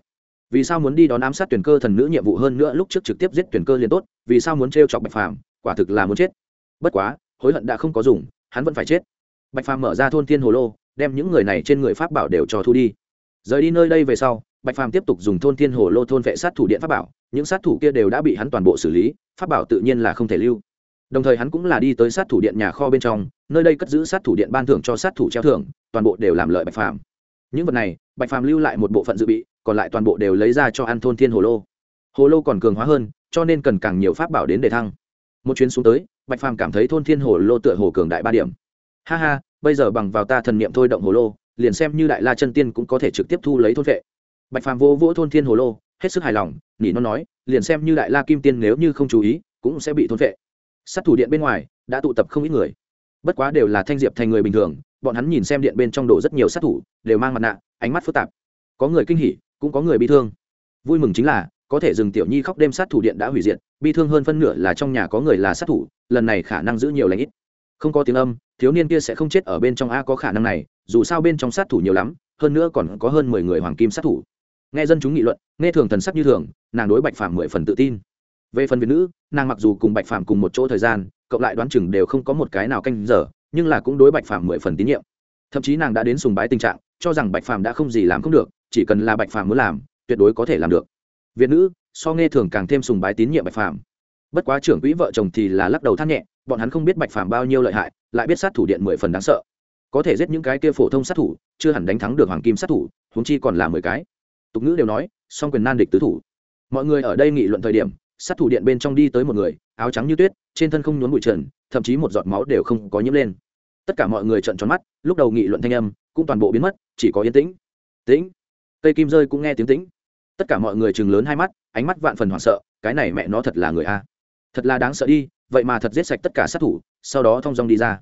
Vì sao muốn đi đón ám sát tuyển cơ thần nữ nhiệm vụ hơn nữa lúc trước trực tiếp giết tuyển cơ liền tốt, vì sao muốn t chọc bạch phàm, quả thực là muốn chết. Bất quá, hối hận đã không có dùng, hắn vẫn phải chết. Bạch phàm mở ra thôn thiên hồ lô, đem những người này trên người pháp bảo đều cho thu đi. Rời đi nơi đây về sau, bạch phàm tiếp tục dùng thôn thiên hồ lô thôn vệ sát thủ điện pháp bảo, những sát thủ kia đều đã bị hắn toàn bộ xử lý, pháp bảo tự nhiên là không thể lưu đồng thời hắn cũng là đi tới sát thủ điện nhà kho bên trong, nơi đây cất giữ sát thủ điện ban thưởng cho sát thủ treo thưởng, toàn bộ đều làm lợi bạch phàm. Những vật này, bạch phàm lưu lại một bộ phận dự bị, còn lại toàn bộ đều lấy ra cho ăn thôn thiên hồ lô. Hồ lô còn cường hóa hơn, cho nên cần càng nhiều pháp bảo đến để thăng. Một chuyến xuống tới, bạch phàm cảm thấy thôn thiên hồ lô tựa hồ cường đại ba điểm. Ha ha, bây giờ bằng vào ta thần niệm thôi động hồ lô, liền xem như đại la chân tiên cũng có thể trực tiếp thu lấy thôn vệ. Bạch phàm vô vỗ thôn thiên hồ lô, hết sức hài lòng, nỉ nó nói, liền xem như đại la kim tiên nếu như không chú ý, cũng sẽ bị thôn vệ sát thủ điện bên ngoài, đã tụ tập không ít người. Bất quá đều là thanh diệp thành người bình thường, bọn hắn nhìn xem điện bên trong đổ rất nhiều sát thủ, đều mang mặt nạ, ánh mắt phức tạp. Có người kinh hỉ, cũng có người bị thương. Vui mừng chính là, có thể dừng tiểu nhi khóc đêm sát thủ điện đã hủy diệt, bi thương hơn phân nửa là trong nhà có người là sát thủ, lần này khả năng giữ nhiều lãnh ít. Không có tiếng âm, thiếu niên kia sẽ không chết ở bên trong a có khả năng này, dù sao bên trong sát thủ nhiều lắm, hơn nữa còn có hơn mười người hoàng kim sát thủ. Nghe dân chúng nghị luận, nghe thường thần sắc như thường, nàng đối bạch phàm mười phần tự tin về phần việt nữ, nàng mặc dù cùng bạch phàm cùng một chỗ thời gian, cộng lại đoán chừng đều không có một cái nào canh giờ, nhưng là cũng đối bạch phàm mười phần tín nhiệm. Thậm chí nàng đã đến sùng bái tình trạng, cho rằng bạch phàm đã không gì làm không được, chỉ cần là bạch phàm muốn làm, tuyệt đối có thể làm được. Việt nữ, so nghe thường càng thêm sùng bái tín nhiệm bạch phàm. Bất quá trưởng quỹ vợ chồng thì là lắc đầu than nhẹ, bọn hắn không biết bạch phàm bao nhiêu lợi hại, lại biết sát thủ điện mười phần đáng sợ. Có thể giết những cái kia phổ thông sát thủ, chưa hẳn đánh thắng được hoàng kim sát thủ húng chi còn là mười cái. Tục ngữ đều nói, song quyền nan địch tứ thủ. Mọi người ở đây nghị luận thời điểm sát thủ điện bên trong đi tới một người, áo trắng như tuyết, trên thân không nhốn bụi trần, thậm chí một giọt máu đều không có nhiễm lên. Tất cả mọi người trợn tròn mắt, lúc đầu nghị luận thanh âm cũng toàn bộ biến mất, chỉ có yên tĩnh. Tĩnh. Cây kim rơi cũng nghe tiếng tĩnh. Tất cả mọi người chừng lớn hai mắt, ánh mắt vạn phần hoảng sợ, cái này mẹ nó thật là người a. Thật là đáng sợ đi, vậy mà thật giết sạch tất cả sát thủ, sau đó thong dong đi ra.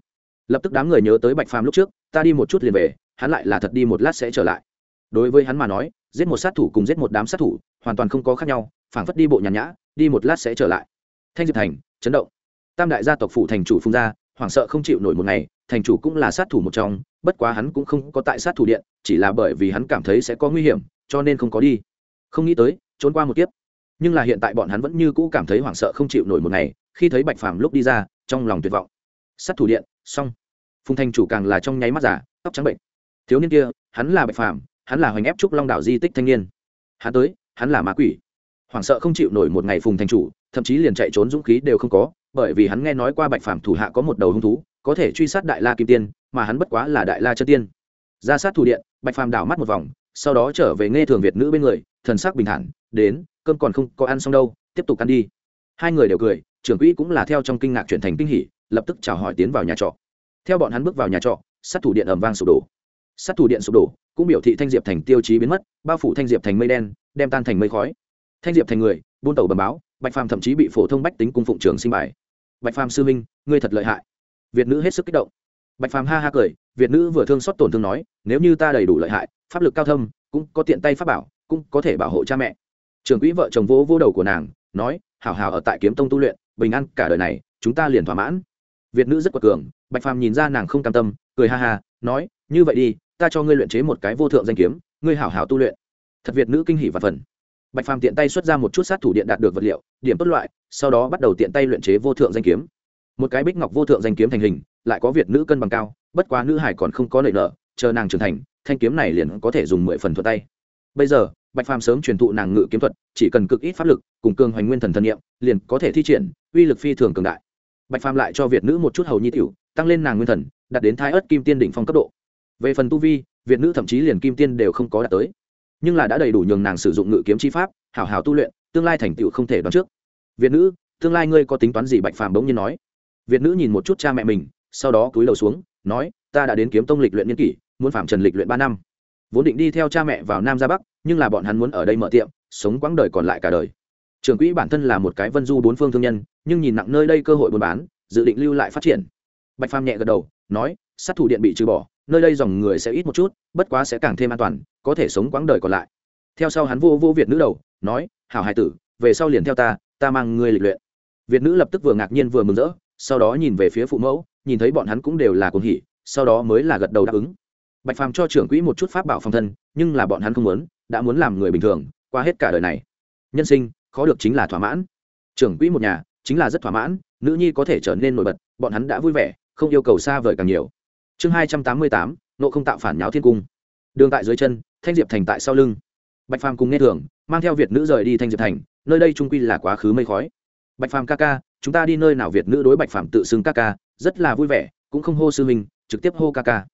Lập tức đám người nhớ tới bạch phàm lúc trước, ta đi một chút liền về, hắn lại là thật đi một lát sẽ trở lại. Đối với hắn mà nói, giết một sát thủ cùng giết một đám sát thủ hoàn toàn không có khác nhau, phảng phất đi bộ nhàn nhã đi một lát sẽ trở lại. Thanh diệp thành, chấn động. Tam đại gia tộc phủ thành chủ phung gia hoảng sợ không chịu nổi một ngày, thành chủ cũng là sát thủ một trong, bất quá hắn cũng không có tại sát thủ điện, chỉ là bởi vì hắn cảm thấy sẽ có nguy hiểm, cho nên không có đi. Không nghĩ tới, trốn qua một kiếp. Nhưng là hiện tại bọn hắn vẫn như cũ cảm thấy hoảng sợ không chịu nổi một ngày, khi thấy bạch phàm lúc đi ra, trong lòng tuyệt vọng. Sát thủ điện, xong. Phùng thành chủ càng là trong nháy mắt giả, tóc trắng bệnh. Thiếu niên kia, hắn là bạch phàm, hắn là hoành ép trúc long đảo di tích thanh niên. Hắn tới, hắn là ma quỷ hoảng sợ không chịu nổi một ngày phùng thành chủ, thậm chí liền chạy trốn dũng khí đều không có, bởi vì hắn nghe nói qua bạch phàm thủ hạ có một đầu hung thú, có thể truy sát đại la kim tiên, mà hắn bất quá là đại la chân tiên. Ra sát thủ điện, bạch phàm đảo mắt một vòng, sau đó trở về nghe thường việt nữ bên người, thần sắc bình thản, đến, cơm còn không có ăn xong đâu, tiếp tục ăn đi. Hai người đều cười, trưởng quỹ cũng là theo trong kinh ngạc chuyển thành kinh hỉ, lập tức chào hỏi tiến vào nhà trọ. Theo bọn hắn bước vào nhà trọ, sát thủ điện ẩm vang sụp đổ. Sát thủ điện sụp đổ, cũng biểu thị thanh diệp thành tiêu chí biến mất, bao phủ thanh diệp thành mây đen, đem tan thành mây khói thanh diệp thành người, buôn tàu bầm báo, bạch phàm thậm chí bị phổ thông bách tính cung phụng trường sinh bài. Bạch phàm sư minh ngươi thật lợi hại. Việt nữ hết sức kích động. Bạch phàm ha ha cười, việt nữ vừa thương xót tổn thương nói, nếu như ta đầy đủ lợi hại, pháp lực cao thâm, cũng có tiện tay pháp bảo, cũng có thể bảo hộ cha mẹ. Trưởng quỹ vợ chồng vỗ vô đầu của nàng, nói, hảo hảo ở tại kiếm tông tu luyện, bình an cả đời này, chúng ta liền thỏa mãn. Việt nữ rất quật cường, bạch phàm nhìn ra nàng không cam tâm, cười ha ha, nói, như vậy đi, ta cho ngươi luyện chế một cái vô thượng danh kiếm, ngươi hảo hảo tu luyện. Thật việt nữ kinh hỉ và phần bạch phàm tiện tay xuất ra một chút sát thủ điện đạt được vật liệu, điểm tốt loại, sau đó bắt đầu tiện tay luyện chế vô thượng danh kiếm. Một cái bích ngọc vô thượng danh kiếm thành hình, lại có việt nữ cân bằng cao, bất quá nữ hải còn không có lợi nợ chờ nàng trưởng thành, thanh kiếm này liền có thể dùng mười phần thuật tay. Bây giờ, bạch phàm sớm truyền thụ nàng ngự kiếm thuật, chỉ cần cực ít pháp lực, cùng cường hoành nguyên thần thần nghiệm liền có thể thi triển, uy lực phi thường cường đại. Bạch phàm lại cho việt nữ một chút hầu nhi tiểu, tăng lên nàng nguyên thần, đạt đến thái ớt kim tiên đỉnh phong cấp độ. Về phần tu vi, việt nữ thậm chí liền kim tiên đều không có đạt tới nhưng là đã đầy đủ nhường nàng sử dụng ngự kiếm chi pháp, hảo hảo tu luyện, tương lai thành tựu không thể đoán trước. Việt nữ, tương lai ngươi có tính toán gì bạch phàm bỗng nhiên nói. Việt nữ nhìn một chút cha mẹ mình, sau đó cúi đầu xuống, nói, ta đã đến kiếm tông lịch luyện niên kỷ, muốn phạm trần lịch luyện ba năm. Vốn định đi theo cha mẹ vào nam ra bắc, nhưng là bọn hắn muốn ở đây mở tiệm, sống quãng đời còn lại cả đời. Trưởng quỹ bản thân là một cái vân du bốn phương thương nhân, nhưng nhìn nặng nơi đây cơ hội buôn bán, dự định lưu lại phát triển. Bạch phàm nhẹ gật đầu, nói, sát thủ điện bị trừ bỏ nơi đây dòng người sẽ ít một chút, bất quá sẽ càng thêm an toàn, có thể sống quãng đời còn lại. Theo sau hắn vô vô việt nữ đầu, nói, hảo hải tử, về sau liền theo ta ta mang ngươi lịch luyện. Việt nữ lập tức vừa ngạc nhiên vừa mừng rỡ, sau đó nhìn về phía phụ mẫu, nhìn thấy bọn hắn cũng đều là cuồng hỉ, sau đó mới là gật đầu đáp ứng. Bạch phàm cho trưởng quỹ một chút pháp bảo phòng thân, nhưng là bọn hắn không muốn, đã muốn làm người bình thường, qua hết cả đời này. Nhân sinh, khó được chính là thỏa mãn. Trưởng quỹ một nhà, chính là rất thỏa mãn, nữ nhi có thể trở nên nổi bật, bọn hắn đã vui vẻ, không yêu cầu xa vời càng nhiều chương hai trăm tám mươi tám, nộ không tạo phản nháo thiên cung. Đường tại dưới chân, thanh diệp thành tại sau lưng. Bạch phàm cùng nghe thường, mang theo việt nữ rời đi thanh diệp thành, nơi đây trung quy là quá khứ mây khói. Bạch phàm ca ca, chúng ta đi nơi nào việt nữ đối bạch phàm tự xưng ca ca, rất là vui vẻ, cũng không hô sư minh trực tiếp hô ca ca.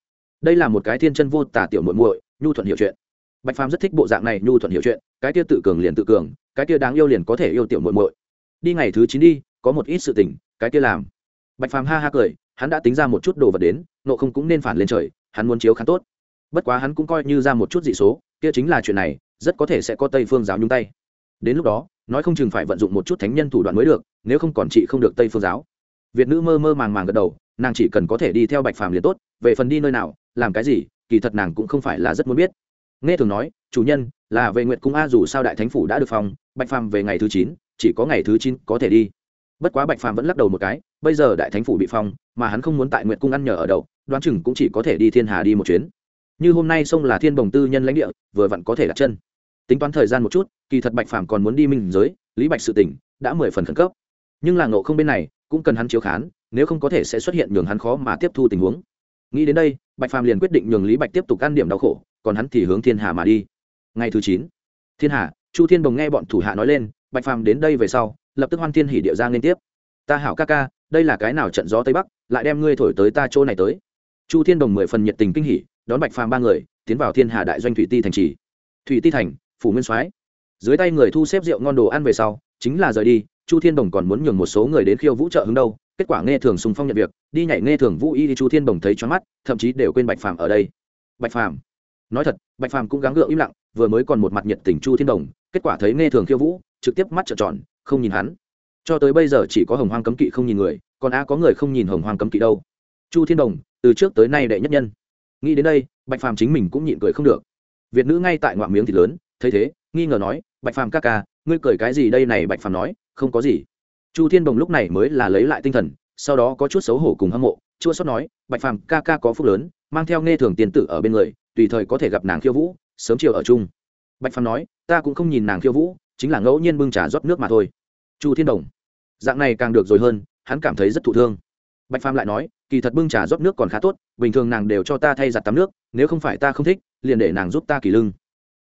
Đây là một cái thiên chân vô tả tiểu muội muội, nhu thuận hiểu chuyện. Bạch phàm rất thích bộ dạng này nhu thuận hiểu chuyện, cái kia tự cường liền tự cường, cái kia đáng yêu liền có thể yêu tiểu muội muội. Đi ngày thứ chín đi, có một ít sự tình, cái kia làm bạch phàm ha ha cười, hắn đã tính ra một chút đồ vật đến, nộ không cũng nên phản lên trời, hắn muốn chiếu khán tốt. Bất quá hắn cũng coi như ra một chút dị số, kia chính là chuyện này, rất có thể sẽ có tây phương giáo nhung tay. Đến lúc đó, nói không chừng phải vận dụng một chút thánh nhân thủ đoạn mới được, nếu không còn chị không được tây phương giáo. Việt nữ mơ mơ màng màng gật đầu, nàng chỉ cần có thể đi theo bạch phàm liền tốt, về phần đi nơi nào, làm cái gì, kỳ thật nàng cũng không phải là rất muốn biết. Nghe thường nói, chủ nhân, là về nguyện cung a dù sao đại thánh phủ đã được phòng bạch phàm về ngày thứ chín, chỉ có ngày thứ chín có thể đi bất quá bạch phàm vẫn lắc đầu một cái, bây giờ đại thánh phủ bị phong, mà hắn không muốn tại nguyện cung ăn nhờ ở đậu, đoán chừng cũng chỉ có thể đi thiên hà đi một chuyến. Như hôm nay sông là thiên bồng tư nhân lãnh địa, vừa vặn có thể đặt chân. Tính toán thời gian một chút, kỳ thật bạch phàm còn muốn đi minh giới, lý bạch sự tỉnh đã mười phần khẩn cấp. Nhưng là ngộ không bên này, cũng cần hắn chiếu khán, nếu không có thể sẽ xuất hiện nhường hắn khó mà tiếp thu tình huống. Nghĩ đến đây, bạch phàm liền quyết định nhường lý bạch tiếp tục ăn điểm đau khổ, còn hắn thì hướng thiên hà mà đi. Ngày thứ chín, thiên hà, chu thiên bồng nghe bọn thủ hạ nói lên, bạch phàm đến đây về sau lập tức hoan thiên hỉ địa giang liên tiếp. Ta hảo ca ca, đây là cái nào trận gió tây bắc, lại đem ngươi thổi tới ta chỗ này tới. Chu thiên đồng mười phần nhiệt tình kinh hỉ, đón bạch phàm ba người, tiến vào thiên hà đại doanh thủy ti thành trì. Thủy ti thành, phủ nguyên soái. Dưới tay người thu xếp rượu ngon đồ ăn về sau, chính là rời đi, chu thiên đồng còn muốn nhường một số người đến khiêu vũ trợ hướng đâu, kết quả nghe thường sùng phong nhận việc, đi nhảy nghe thường vũ y đi chu thiên đồng thấy choáng mắt, thậm chí đều quên bạch phàm ở đây. Bạch phàm, nói thật, bạch phàm cũng gắng gượng im lặng, vừa mới còn một mặt nhiệt tình chu thiên đồng, kết quả thấy nghe thường khiêu vũ, trực tiếp mắt trợn tròn không nhìn hắn. Cho tới bây giờ chỉ có hồng hoang cấm kỵ không nhìn người, còn a có người không nhìn hồng hoang cấm kỵ đâu. Chu thiên đồng, từ trước tới nay đệ nhất nhân. Nghĩ đến đây, bạch phàm chính mình cũng nhịn cười không được. Việt nữ ngay tại ngoại miếng thịt lớn, thấy thế, nghi ngờ nói, bạch phàm ca ca, ngươi cười cái gì đây này? Bạch phàm nói, không có gì. Chu thiên đồng lúc này mới là lấy lại tinh thần, sau đó có chút xấu hổ cùng hâm mộ, chua xót nói, bạch phàm ca ca có phúc lớn, mang theo nghe thường tiền tử ở bên người, tùy thời có thể gặp nàng khiêu vũ, sớm chiều ở chung. Bạch phàm nói, ta cũng không nhìn nàng khiêu vũ, chính là ngẫu nhiên bưng trà rót nước mà thôi chu thiên đồng. Dạng này càng được rồi hơn, hắn cảm thấy rất thụ thương. Bạch phàm lại nói, kỳ thật bưng trà rót nước còn khá tốt, bình thường nàng đều cho ta thay giặt tắm nước, nếu không phải ta không thích, liền để nàng giúp ta kỳ lưng.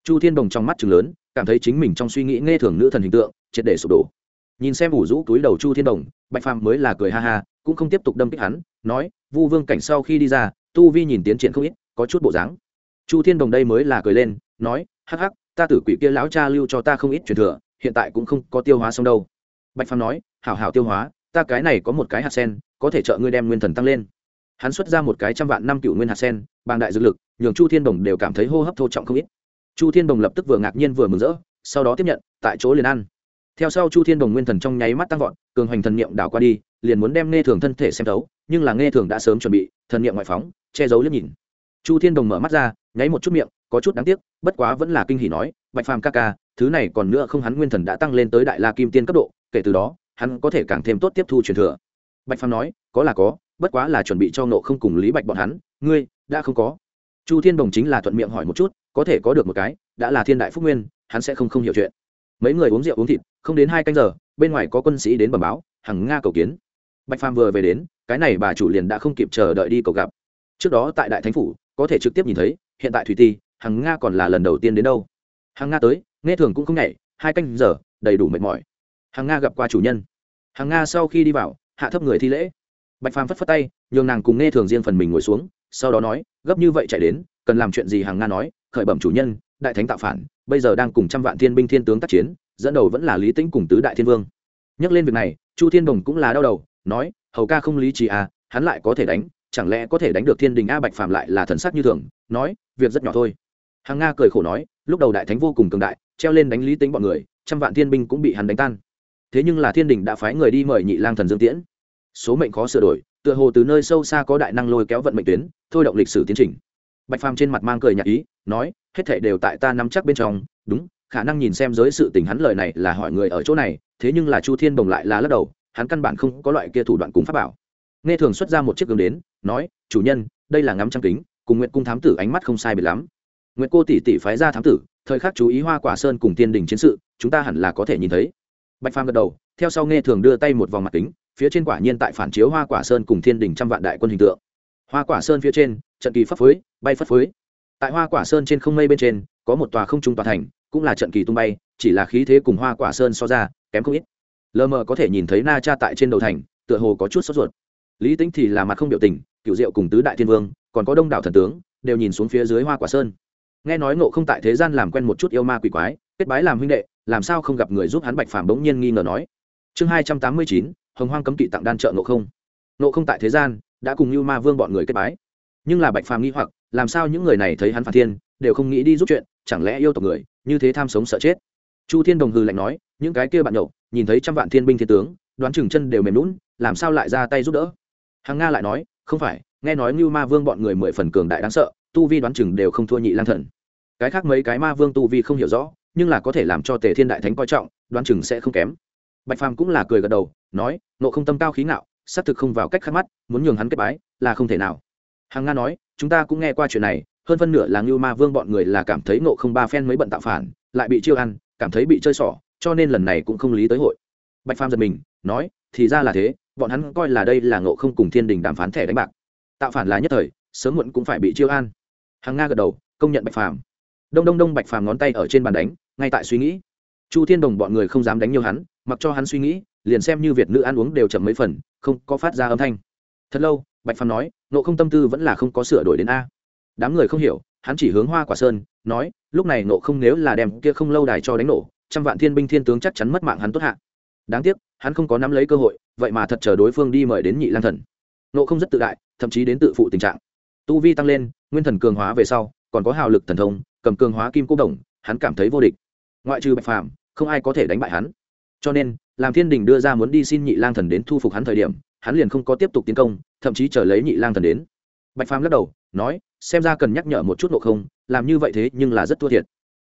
Chu thiên đồng trong mắt chừng lớn, cảm thấy chính mình trong suy nghĩ nghe thường nữ thần hình tượng, triệt để sụp đổ. Nhìn xem ủ rũ túi đầu chu thiên đồng, bạch phàm mới là cười ha ha, cũng không tiếp tục đâm kích hắn, nói, vu vương cảnh sau khi đi ra, tu vi nhìn tiến triển không ít, có chút bộ dáng. Chu thiên đồng đây mới là cười lên, nói, hắc hắc, ta tử quỷ kia lão cha lưu cho ta không ít truyền thừa, hiện tại cũng không có tiêu hóa xong đâu bạch phàm nói, hảo hảo tiêu hóa, ta cái này có một cái hạt sen, có thể trợ ngươi đem nguyên thần tăng lên. Hắn xuất ra một cái trăm vạn năm cựu nguyên hạt sen, bàng đại dược lực, nhường chu thiên đồng đều cảm thấy hô hấp thô trọng không ít. Chu thiên đồng lập tức vừa ngạc nhiên vừa mừng rỡ, sau đó tiếp nhận, tại chỗ liền ăn. Theo sau chu thiên đồng nguyên thần trong nháy mắt tăng vọt, cường hoành thần niệm đảo qua đi, liền muốn đem nghe thường thân thể xem thấu, nhưng là nghe thường đã sớm chuẩn bị, thần niệm ngoại phóng, che giấu liếc nhìn. Chu thiên đồng mở mắt ra, nháy một chút miệng, có chút đáng tiếc, bất quá vẫn là kinh hỉ nói, bạch phàm ca ca thứ này còn nữa không hắn nguyên thần đã tăng lên tới đại la kim tiên cấp độ, kể từ đó, hắn có thể càng thêm tốt tiếp thu truyền thừa. Bạch phàm nói, có là có, bất quá là chuẩn bị cho nộ không cùng lý bạch bọn hắn, ngươi, đã không có. Chu thiên đồng chính là thuận miệng hỏi một chút, có thể có được một cái, đã là thiên đại phúc nguyên, hắn sẽ không không hiểu chuyện. Mấy người uống rượu uống thịt, không đến hai canh giờ, bên ngoài có quân sĩ đến bẩm báo, hằng nga cầu kiến. Bạch phàm vừa về đến, cái này bà chủ liền đã không kịp chờ đợi đi cầu gặp. Trước đó tại đại thánh phủ, có thể trực tiếp nhìn thấy, hiện tại thủy ti, hằng nga còn là lần đầu tiên đến đâu. Hằng nga tới nghe thường cũng không nhảy, hai canh giờ, đầy đủ mệt mỏi. Hằng nga gặp qua chủ nhân. Hằng nga sau khi đi vào, hạ thấp người thi lễ. Bạch phàm phất phất tay, nhường nàng cùng nghe thường riêng phần mình ngồi xuống, sau đó nói, gấp như vậy chạy đến, cần làm chuyện gì? Hằng nga nói, khởi bẩm chủ nhân, đại thánh tạo phản, bây giờ đang cùng trăm vạn thiên binh thiên tướng tác chiến, dẫn đầu vẫn là lý tĩnh cùng tứ đại thiên vương. Nhắc lên việc này, chu thiên đồng cũng là đau đầu, nói, hầu ca không lý trí à hắn lại có thể đánh, chẳng lẽ có thể đánh được thiên đình a bạch phàm lại là thần sắc như thường? Nói, việc rất nhỏ thôi. Hàng nga cười khổ nói, lúc đầu đại thánh vô cùng cường đại treo lên đánh lý tính bọn người, trăm vạn thiên binh cũng bị hắn đánh tan. Thế nhưng là thiên đình đã phái người đi mời nhị lang thần dương tiễn. Số mệnh khó sửa đổi, tựa hồ từ nơi sâu xa có đại năng lôi kéo vận mệnh tuyến, thôi động lịch sử tiến trình. Bạch phàm trên mặt mang cười nhạt ý, nói, hết thảy đều tại ta nắm chắc bên trong, đúng, khả năng nhìn xem giới sự tình hắn lời này là hỏi người ở chỗ này, thế nhưng là chu thiên bồng lại là lắc đầu, hắn căn bản không có loại kia thủ đoạn cùng pháp bảo. Nghe thường xuất ra một chiếc gương đến, nói, chủ nhân, đây là ngắm trăng kính, cùng nguyện cung thám tử ánh mắt không sai biệt lắm. Nguyện cô tỷ tỷ phái ra thám tử thời khắc chú ý hoa quả sơn cùng tiên đình chiến sự, chúng ta hẳn là có thể nhìn thấy. Bạch phàm gật đầu, theo sau nghe thường đưa tay một vòng mặt kính, phía trên quả nhiên tại phản chiếu hoa quả sơn cùng thiên đình trăm vạn đại quân hình tượng. Hoa quả sơn phía trên, trận kỳ phấp phới, bay phất phới. Tại hoa quả sơn trên không mây bên trên, có một tòa không trung tòa thành, cũng là trận kỳ tung bay, chỉ là khí thế cùng hoa quả sơn so ra, kém không ít. Lờ mờ có thể nhìn thấy na cha tại trên đầu thành, tựa hồ có chút sốt ruột. Lý tính thì là mặt không biểu tình cựu diệu cùng tứ đại thiên vương, còn có đông đảo thần tướng, đều nhìn xuống phía dưới hoa quả sơn nghe nói ngộ không tại thế gian làm quen một chút yêu ma quỷ quái, kết bái làm huynh đệ, làm sao không gặp người giúp hắn bạch phàm bỗng nhiên nghi ngờ nói. Chương hai trăm tám mươi chín, hồng hoang cấm kỵ tặng đan trợ ngộ không. Ngộ không tại thế gian, đã cùng yêu ma vương bọn người kết bái. Nhưng là bạch phàm nghi hoặc, làm sao những người này thấy hắn phản thiên, đều không nghĩ đi giúp chuyện, chẳng lẽ yêu tộc người, như thế tham sống sợ chết? Chu thiên đồng hư lạnh nói, những cái kia bạn nhậu, nhìn thấy trăm vạn thiên binh thiên tướng, đoán chừng chân đều mềm lún làm sao lại ra tay giúp đỡ? Hằng nga lại nói, không phải, nghe nói như ma vương bọn người mười phần cường đại đáng sợ tu vi đoán chừng đều không thua nhị lang thần. Cái khác mấy cái ma vương tu vi không hiểu rõ, nhưng là có thể làm cho tề thiên đại thánh coi trọng, đoán chừng sẽ không kém. Bạch phàm cũng là cười gật đầu, nói nộ không tâm cao khí ngạo, xác thực không vào cách khắc mắt, muốn nhường hắn kết bái là không thể nào. Hằng nga nói, chúng ta cũng nghe qua chuyện này, hơn phân nửa là ngưu ma vương bọn người là cảm thấy nộ không ba phen mới bận tạo phản, lại bị chiêu ăn, cảm thấy bị chơi xỏ, cho nên lần này cũng không lý tới hội. Bạch phàm giật mình, nói, thì ra là thế, bọn hắn coi là đây là ngộ không cùng thiên đình đàm phán thẻ đánh bạc. Tạo phản là nhất thời, sớm muộn cũng phải bị chiêu an hằng nga gật đầu, công nhận bạch phàm. Đông đông đông bạch phàm ngón tay ở trên bàn đánh, ngay tại suy nghĩ. Chu thiên đồng bọn người không dám đánh nhiều hắn, mặc cho hắn suy nghĩ, liền xem như việt nữ ăn uống đều chậm mấy phần, không có phát ra âm thanh. Thật lâu, bạch phàm nói, nộ không tâm tư vẫn là không có sửa đổi đến a. Đám người không hiểu, hắn chỉ hướng hoa quả sơn, nói, lúc này nộ không nếu là đem kia không lâu đài cho đánh nổ, trăm vạn thiên binh thiên tướng chắc chắn mất mạng hắn tốt hạ. Đáng tiếc, hắn không có nắm lấy cơ hội, vậy mà thật chờ đối phương đi mời đến nhị lang thần. Nộ không rất tự đại, thậm chí đến tự phụ tình trạng. Tu vi tăng lên nguyên thần cường hóa về sau, còn có hào lực thần thông, cầm cường hóa kim cô đồng, hắn cảm thấy vô địch. Ngoại trừ bạch phàm, không ai có thể đánh bại hắn. Cho nên, làm thiên đình đưa ra muốn đi xin nhị lang thần đến thu phục hắn thời điểm, hắn liền không có tiếp tục tiến công, thậm chí chờ lấy nhị lang thần đến. Bạch phàm lắc đầu, nói, xem ra cần nhắc nhở một chút nộ không, làm như vậy thế nhưng là rất thua thiệt.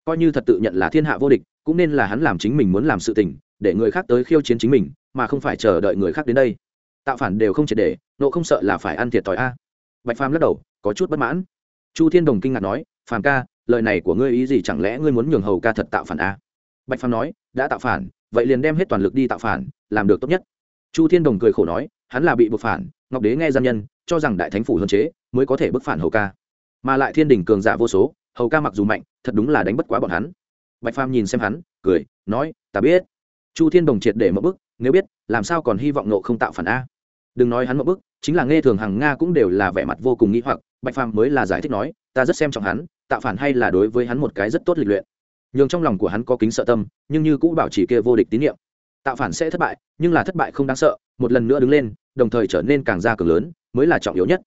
Coi như thật tự nhận là thiên hạ vô địch, cũng nên là hắn làm chính mình muốn làm sự tình, để người khác tới khiêu chiến chính mình, mà không phải chờ đợi người khác đến đây. Tạo phản đều không triệt để nộ không sợ là phải ăn thiệt thòi a. Bạch phàm lắc đầu có chút bất mãn. Chu thiên đồng kinh ngạc nói, phàm ca, lời này của ngươi ý gì? Chẳng lẽ ngươi muốn nhường hầu ca thật tạo phản a bạch phàm nói, đã tạo phản, vậy liền đem hết toàn lực đi tạo phản, làm được tốt nhất. Chu thiên đồng cười khổ nói, hắn là bị buộc phản, ngọc đế nghe gian nhân, cho rằng đại thánh phủ hơn chế, mới có thể bức phản hầu ca. Mà lại thiên đình cường giả vô số, hầu ca mặc dù mạnh, thật đúng là đánh bất quá bọn hắn. Bạch phàm nhìn xem hắn, cười, nói, ta biết. Chu thiên đồng triệt để mậu bức, nếu biết, làm sao còn hy vọng nộ không tạo phản a? Đừng nói hắn mậu bức, chính là nghe thường hàng nga cũng đều là vẻ mặt vô cùng nghĩ hoặc bạch phàm mới là giải thích nói, ta rất xem trọng hắn, tạo phản hay là đối với hắn một cái rất tốt lịch luyện. Nhường trong lòng của hắn có kính sợ tâm, nhưng như Cũ bảo chỉ kia vô địch tín nhiệm tạo phản sẽ thất bại, nhưng là thất bại không đáng sợ, một lần nữa đứng lên, đồng thời trở nên càng ra cường lớn, mới là trọng yếu nhất.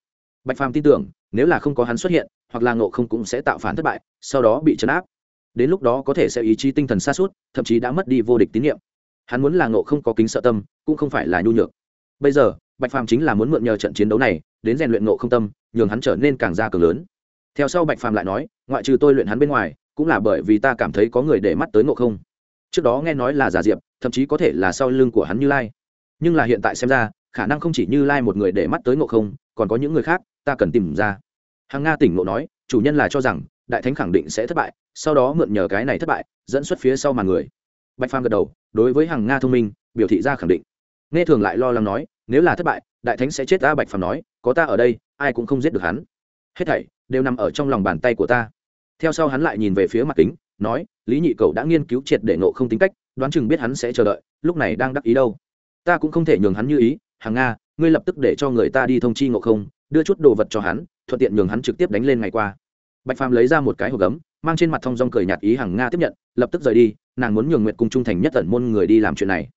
Bạch phàm tin tưởng, nếu là không có hắn xuất hiện, hoặc là ngộ không cũng sẽ tạo phản thất bại, sau đó bị chấn áp. Đến lúc đó có thể sẽ ý chí tinh thần xa suốt thậm chí đã mất đi vô địch tín nhiệm hắn muốn là ngộ không có kính sợ tâm, cũng không phải là nhu nhược. Bây giờ, bạch phàm chính là muốn mượn nhờ trận chiến đấu này, đến rèn luyện ngộ không tâm nhường hắn trở nên càng ra cường lớn. Theo sau bạch phàm lại nói, ngoại trừ tôi luyện hắn bên ngoài, cũng là bởi vì ta cảm thấy có người để mắt tới ngộ không. Trước đó nghe nói là giả diệp, thậm chí có thể là sau lưng của hắn như lai. Nhưng là hiện tại xem ra, khả năng không chỉ như lai một người để mắt tới ngộ không, còn có những người khác, ta cần tìm ra. Hàng nga tỉnh ngộ nói, chủ nhân là cho rằng, đại thánh khẳng định sẽ thất bại, sau đó mượn nhờ cái này thất bại, dẫn xuất phía sau màn người. Bạch phàm gật đầu, đối với hàng nga thông minh, biểu thị ra khẳng định. Nghe thường lại lo lắng nói, nếu là thất bại, đại thánh sẽ chết ta bạch phàm nói có ta ở đây, ai cũng không giết được hắn. Hết thảy đều nằm ở trong lòng bàn tay của ta. Theo sau hắn lại nhìn về phía mặt kính, nói, lý nhị cầu đã nghiên cứu triệt để nộ không tính cách, đoán chừng biết hắn sẽ chờ đợi, lúc này đang đắc ý đâu. Ta cũng không thể nhường hắn như ý hàng nga, ngươi lập tức để cho người ta đi thông chi ngộ không, đưa chút đồ vật cho hắn, thuận tiện nhường hắn trực tiếp đánh lên ngày qua. Bạch phàm lấy ra một cái hộp gấm, mang trên mặt thong dong cười nhạt ý hàng nga tiếp nhận, lập tức rời đi, nàng muốn nhường nguyện Cung trung thành nhất tận môn người đi làm chuyện này.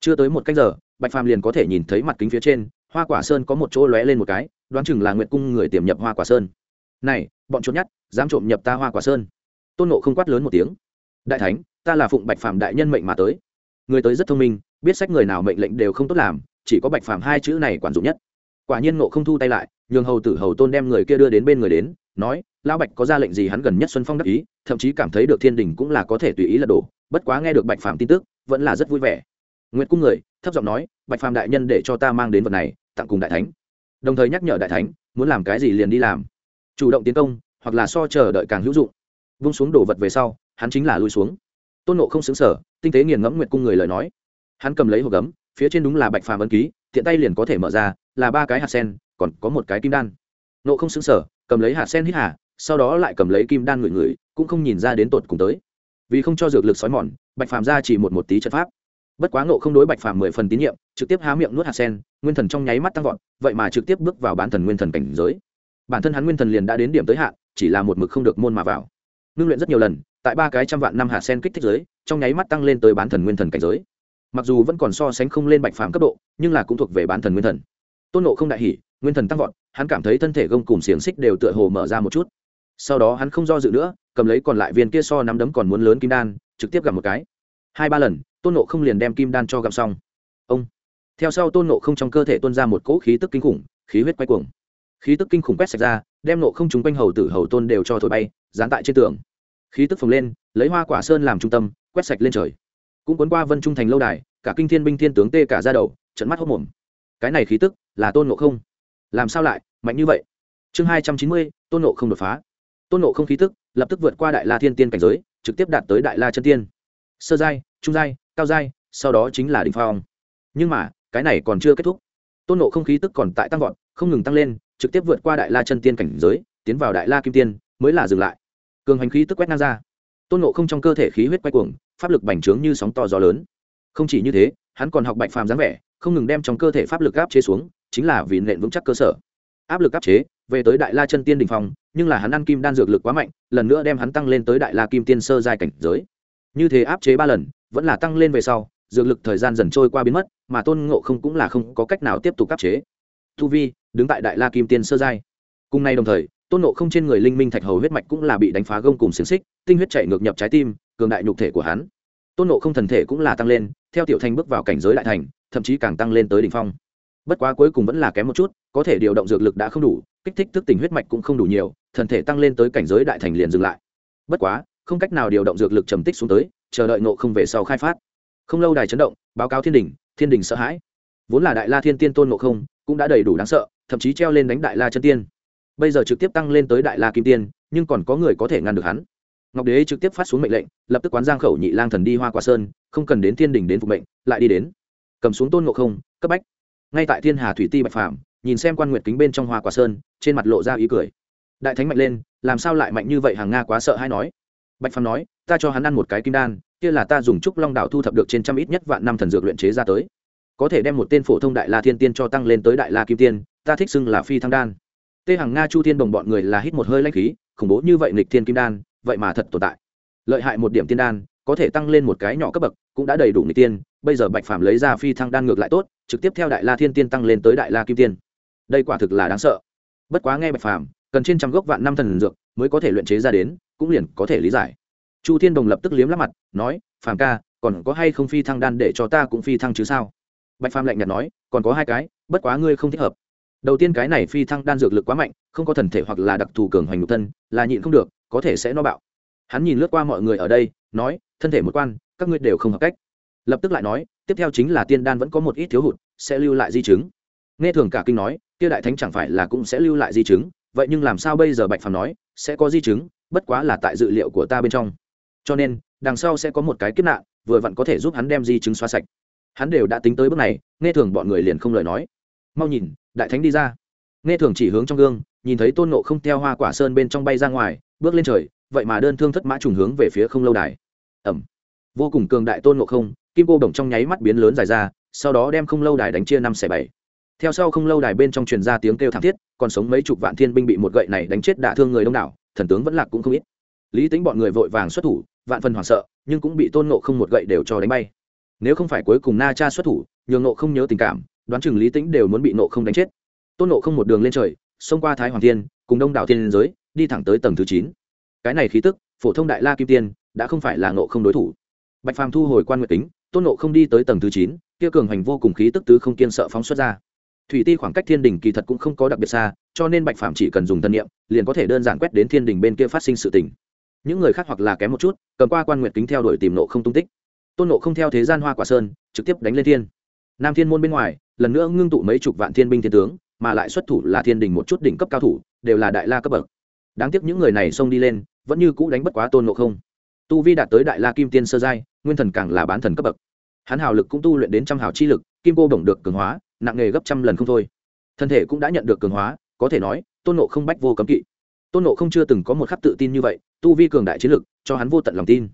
Chưa tới một cách giờ, bạch phàm liền có thể nhìn thấy mặt kính phía trên hoa quả sơn có một chỗ lóe lên một cái, đoán chừng là Nguyệt cung người tiềm nhập hoa quả sơn. Này, bọn trốn nhát dám trộm nhập ta hoa quả sơn. Tôn nộ không quát lớn một tiếng. Đại thánh, ta là phụng bạch phàm đại nhân mệnh mà tới. Người tới rất thông minh, biết sách người nào mệnh lệnh đều không tốt làm, chỉ có bạch phàm hai chữ này quản dụng nhất. Quả nhiên nộ không thu tay lại, nhường hầu tử hầu tôn đem người kia đưa đến bên người đến, nói, lão bạch có ra lệnh gì hắn gần nhất xuân phong đắc ý, thậm chí cảm thấy được thiên đình cũng là có thể tùy ý lật đổ, bất quá nghe được bạch phàm tin tức, vẫn là rất vui vẻ. Nguyệt cung người, thấp giọng nói, bạch phàm đại nhân để cho ta mang đến vật này tặng cùng đại thánh. Đồng thời nhắc nhở đại thánh, muốn làm cái gì liền đi làm. Chủ động tiến công, hoặc là so chờ đợi càng hữu dụng. Vung xuống đổ vật về sau, hắn chính là lui xuống. Tôn nộ không xứng sở tinh tế nghiền ngẫm nguyệt cung người lời nói. Hắn cầm lấy hộp gấm, phía trên đúng là bạch phàm ấn ký, tiện tay liền có thể mở ra, là ba cái hạt sen, còn có một cái kim đan. Nộ không xứng sở cầm lấy hạt sen hít hà, sau đó lại cầm lấy kim đan ngửi ngửi, cũng không nhìn ra đến tột cùng tới. Vì không cho dược lực xói mòn, bạch phàm ra chỉ một một tí trận pháp bất quá ngộ không đối bạch phàm mười phần tín nhiệm, trực tiếp há miệng nuốt hạt sen, nguyên thần trong nháy mắt tăng vọt, vậy mà trực tiếp bước vào bán thần nguyên thần cảnh giới. Bản thân hắn nguyên thần liền đã đến điểm tới hạn, chỉ là một mực không được môn mà vào. Ngưng luyện rất nhiều lần, tại ba cái trăm vạn năm hạt sen kích thích giới, trong nháy mắt tăng lên tới bán thần nguyên thần cảnh giới. Mặc dù vẫn còn so sánh không lên bạch phàm cấp độ, nhưng là cũng thuộc về bán thần nguyên thần. Tôn nộ không đại hỉ, nguyên thần tăng vọt, hắn cảm thấy thân thể gông cùng xiềng xích đều tựa hồ mở ra một chút. Sau đó hắn không do dự nữa, cầm lấy còn lại viên kia so nắm đấm còn muốn lớn kim đan, trực tiếp gặp một cái. Hai ba lần tôn nộ không liền đem kim đan cho gặm xong. Ông, theo sau tôn nộ không trong cơ thể tuôn ra một cỗ khí tức kinh khủng, khí huyết quay cuồng. Khí tức kinh khủng quét sạch ra, đem nộ không chúng quanh hầu tử hầu tôn đều cho thổi bay, dán tại trên tường. Khí tức phồng lên, lấy hoa quả sơn làm trung tâm, quét sạch lên trời. Cũng cuốn qua vân trung thành lâu đài, cả kinh thiên binh thiên tướng tê cả ra đầu trận mắt hốc mồm. Cái này khí tức là tôn nộ không. Làm sao lại, mạnh như vậy? Chương hai trăm chín mươi, tôn nộ không đột phá. Tôn nộ không khí tức lập tức vượt qua đại la thiên tiên cảnh giới, trực tiếp đạt tới đại la chân tiên. Sơ giai, trung giai cao giai, sau đó chính là đ ỉ n h phong. Nhưng mà, cái này còn chưa kết thúc. Tôn nộ không khí tức còn tại tăng vọt, không ngừng tăng lên, trực tiếp vượt qua đại la chân tiên cảnh giới, tiến vào đại la kim tiên, mới là dừng lại. Cường hành khí tức quét ngang ra. Tôn nộ không trong cơ thể khí huyết quay cuồng, pháp lực bành trướng như sóng to gió lớn. Không chỉ như thế, hắn còn học bạch phàm dáng vẻ, không ngừng đem trong cơ thể pháp lực áp chế xuống, chính là vì nện vững chắc cơ sở. Áp lực áp chế, về tới đại la chân tiên đình phong, nhưng là hắn ăn kim đan dược lực quá mạnh, lần nữa đem hắn tăng lên tới đại la kim tiên sơ giai cảnh giới. Như thế áp chế ba lần vẫn là tăng lên về sau, dược lực thời gian dần trôi qua biến mất, mà tôn ngộ không cũng là không có cách nào tiếp tục áp chế. Thu vi, đứng tại đại la kim tiên sơ giai. Cùng nay đồng thời, tôn ngộ không trên người linh minh thạch hầu huyết mạch cũng là bị đánh phá gông cùng xiềng xích, tinh huyết chạy ngược nhập trái tim, cường đại nhục thể của hắn. Tôn ngộ không thần thể cũng là tăng lên, theo tiểu thành bước vào cảnh giới đại thành, thậm chí càng tăng lên tới đỉnh phong. Bất quá cuối cùng vẫn là kém một chút, có thể điều động dược lực đã không đủ, kích thích thức tình huyết mạch cũng không đủ nhiều, thần thể tăng lên tới cảnh giới đại thành liền dừng lại. Bất quá không cách nào điều động dược lực trầm tích xuống tới, chờ đợi nộ không về sau khai phát. Không lâu đài chấn động, báo cáo thiên đình thiên đình sợ hãi. Vốn là đại la thiên tiên tôn nộ không, cũng đã đầy đủ đáng sợ, thậm chí treo lên đánh đại la chân tiên. Bây giờ trực tiếp tăng lên tới đại la kim tiên, nhưng còn có người có thể ngăn được hắn. Ngọc đế trực tiếp phát xuống mệnh lệnh, lập tức quán giang khẩu nhị lang thần đi hoa quả sơn, không cần đến thiên đình đến phục mệnh, lại đi đến. Cầm xuống tôn ngộ không, cấp bách. Ngay tại thiên hà thủy ti bạch phạm nhìn xem quan nguyệt kính bên trong hoa quả sơn, trên mặt lộ ra ý cười. Đại thánh mạnh lên, làm sao lại mạnh như vậy hàng nga quá sợ hay nói bạch Phàm nói, ta cho hắn ăn một cái kim đan, kia là ta dùng trúc long đạo thu thập được trên trăm ít nhất vạn năm thần dược luyện chế ra tới. Có thể đem một tên phổ thông đại la thiên tiên cho tăng lên tới đại la kim tiên, ta thích xưng là phi thăng đan. Tê hằng nga, chu thiên đồng bọn người là hít một hơi lanh khí, khủng bố như vậy nghịch thiên kim đan, vậy mà thật tồn tại. Lợi hại một điểm tiên đan, có thể tăng lên một cái nhỏ cấp bậc, cũng đã đầy đủ nghịch tiên, bây giờ bạch phàm lấy ra phi thăng đan ngược lại tốt, trực tiếp theo đại la thiên tiên tăng lên tới đại la kim tiên. Đây quả thực là đáng sợ. Bất quá nghe bạch phàm, cần trên trăm gốc vạn năm thần dược mới có thể luyện chế ra đến cũng liền có thể lý giải. Chu thiên đồng lập tức liếm lắp mặt, nói, phàm ca, còn có hay không phi thăng đan để cho ta cũng phi thăng chứ sao? Bạch phàm lạnh nhạt nói, còn có hai cái, bất quá ngươi không thích hợp. Đầu tiên cái này phi thăng đan dược lực quá mạnh, không có thần thể hoặc là đặc thù cường hoành nhục thân, là nhịn không được, có thể sẽ no bạo. Hắn nhìn lướt qua mọi người ở đây, nói, thân thể một quan, các ngươi đều không hợp cách. Lập tức lại nói, tiếp theo chính là tiên đan vẫn có một ít thiếu hụt, sẽ lưu lại di chứng. Nghe thường cả kinh nói, kia đại thánh chẳng phải là cũng sẽ lưu lại di chứng, vậy nhưng làm sao bây giờ? Bạch phàm nói, sẽ có di chứng bất quá là tại dự liệu của ta bên trong. Cho nên, đằng sau sẽ có một cái kiếp nạn, vừa vặn có thể giúp hắn đem di chứng xóa sạch. Hắn đều đã tính tới bước này, nghe thường bọn người liền không lời nói. Mau nhìn, đại thánh đi ra. Nghe thường chỉ hướng trong gương, nhìn thấy tôn nộ không theo hoa quả sơn bên trong bay ra ngoài, bước lên trời, vậy mà đơn thương thất mã trùng hướng về phía không lâu đài. Ẩm. Vô cùng cường đại tôn nộ không, kim cô đồng trong nháy mắt biến lớn dài ra, sau đó đem không lâu đài đánh chia năm xẻ bảy. Theo sau không lâu đài bên trong truyền ra tiếng kêu thảm thiết, còn sống mấy chục vạn thiên binh bị một gậy này đánh chết đả thương người đông đảo thần tướng vẫn lạc cũng không ít. Lý tính bọn người vội vàng xuất thủ, vạn phần hoảng sợ, nhưng cũng bị tôn nộ không một gậy đều cho đánh bay. Nếu không phải cuối cùng na cha xuất thủ, nhường nộ không nhớ tình cảm, đoán chừng lý tính đều muốn bị nộ không đánh chết. Tôn nộ không một đường lên trời, xông qua thái hoàng thiên, cùng đông đảo thiên giới, đi thẳng tới tầng thứ chín. Cái này khí tức, phổ thông đại la kim tiên, đã không phải là nộ không đối thủ. Bạch phàm thu hồi quan nguyện tính tôn nộ không đi tới tầng thứ chín, kia cường hành vô cùng khí tức tứ không kiên sợ phóng xuất ra thủy ti khoảng cách thiên đình kỳ thật cũng không có đặc biệt xa, cho nên bạch Phạm chỉ cần dùng thân nhiệm liền có thể đơn giản quét đến thiên đình bên kia phát sinh sự tình. Những người khác hoặc là kém một chút, cầm qua quan nguyện kính theo đuổi tìm nộ không tung tích. Tôn nộ không theo thế gian hoa quả sơn, trực tiếp đánh lên thiên. Nam thiên môn bên ngoài, lần nữa ngưng tụ mấy chục vạn thiên binh thiên tướng, mà lại xuất thủ là thiên đình một chút đỉnh cấp cao thủ, đều là đại la cấp bậc. Đáng tiếc những người này xông đi lên, vẫn như cũ đánh bất quá tôn nộ không. Tu vi đạt tới đại la kim tiên sơ giai, nguyên thần càng là bán thần cấp bậc. Hắn hào lực cũng tu luyện đến trăm hào chi lực, kim cô bổng được cường hóa nặng nghề gấp trăm lần không thôi. Thân thể cũng đã nhận được cường hóa, có thể nói, tôn nộ không bách vô cấm kỵ. Tôn nộ không chưa từng có một khắc tự tin như vậy, tu vi cường đại chiến lực, cho hắn vô tận lòng tin.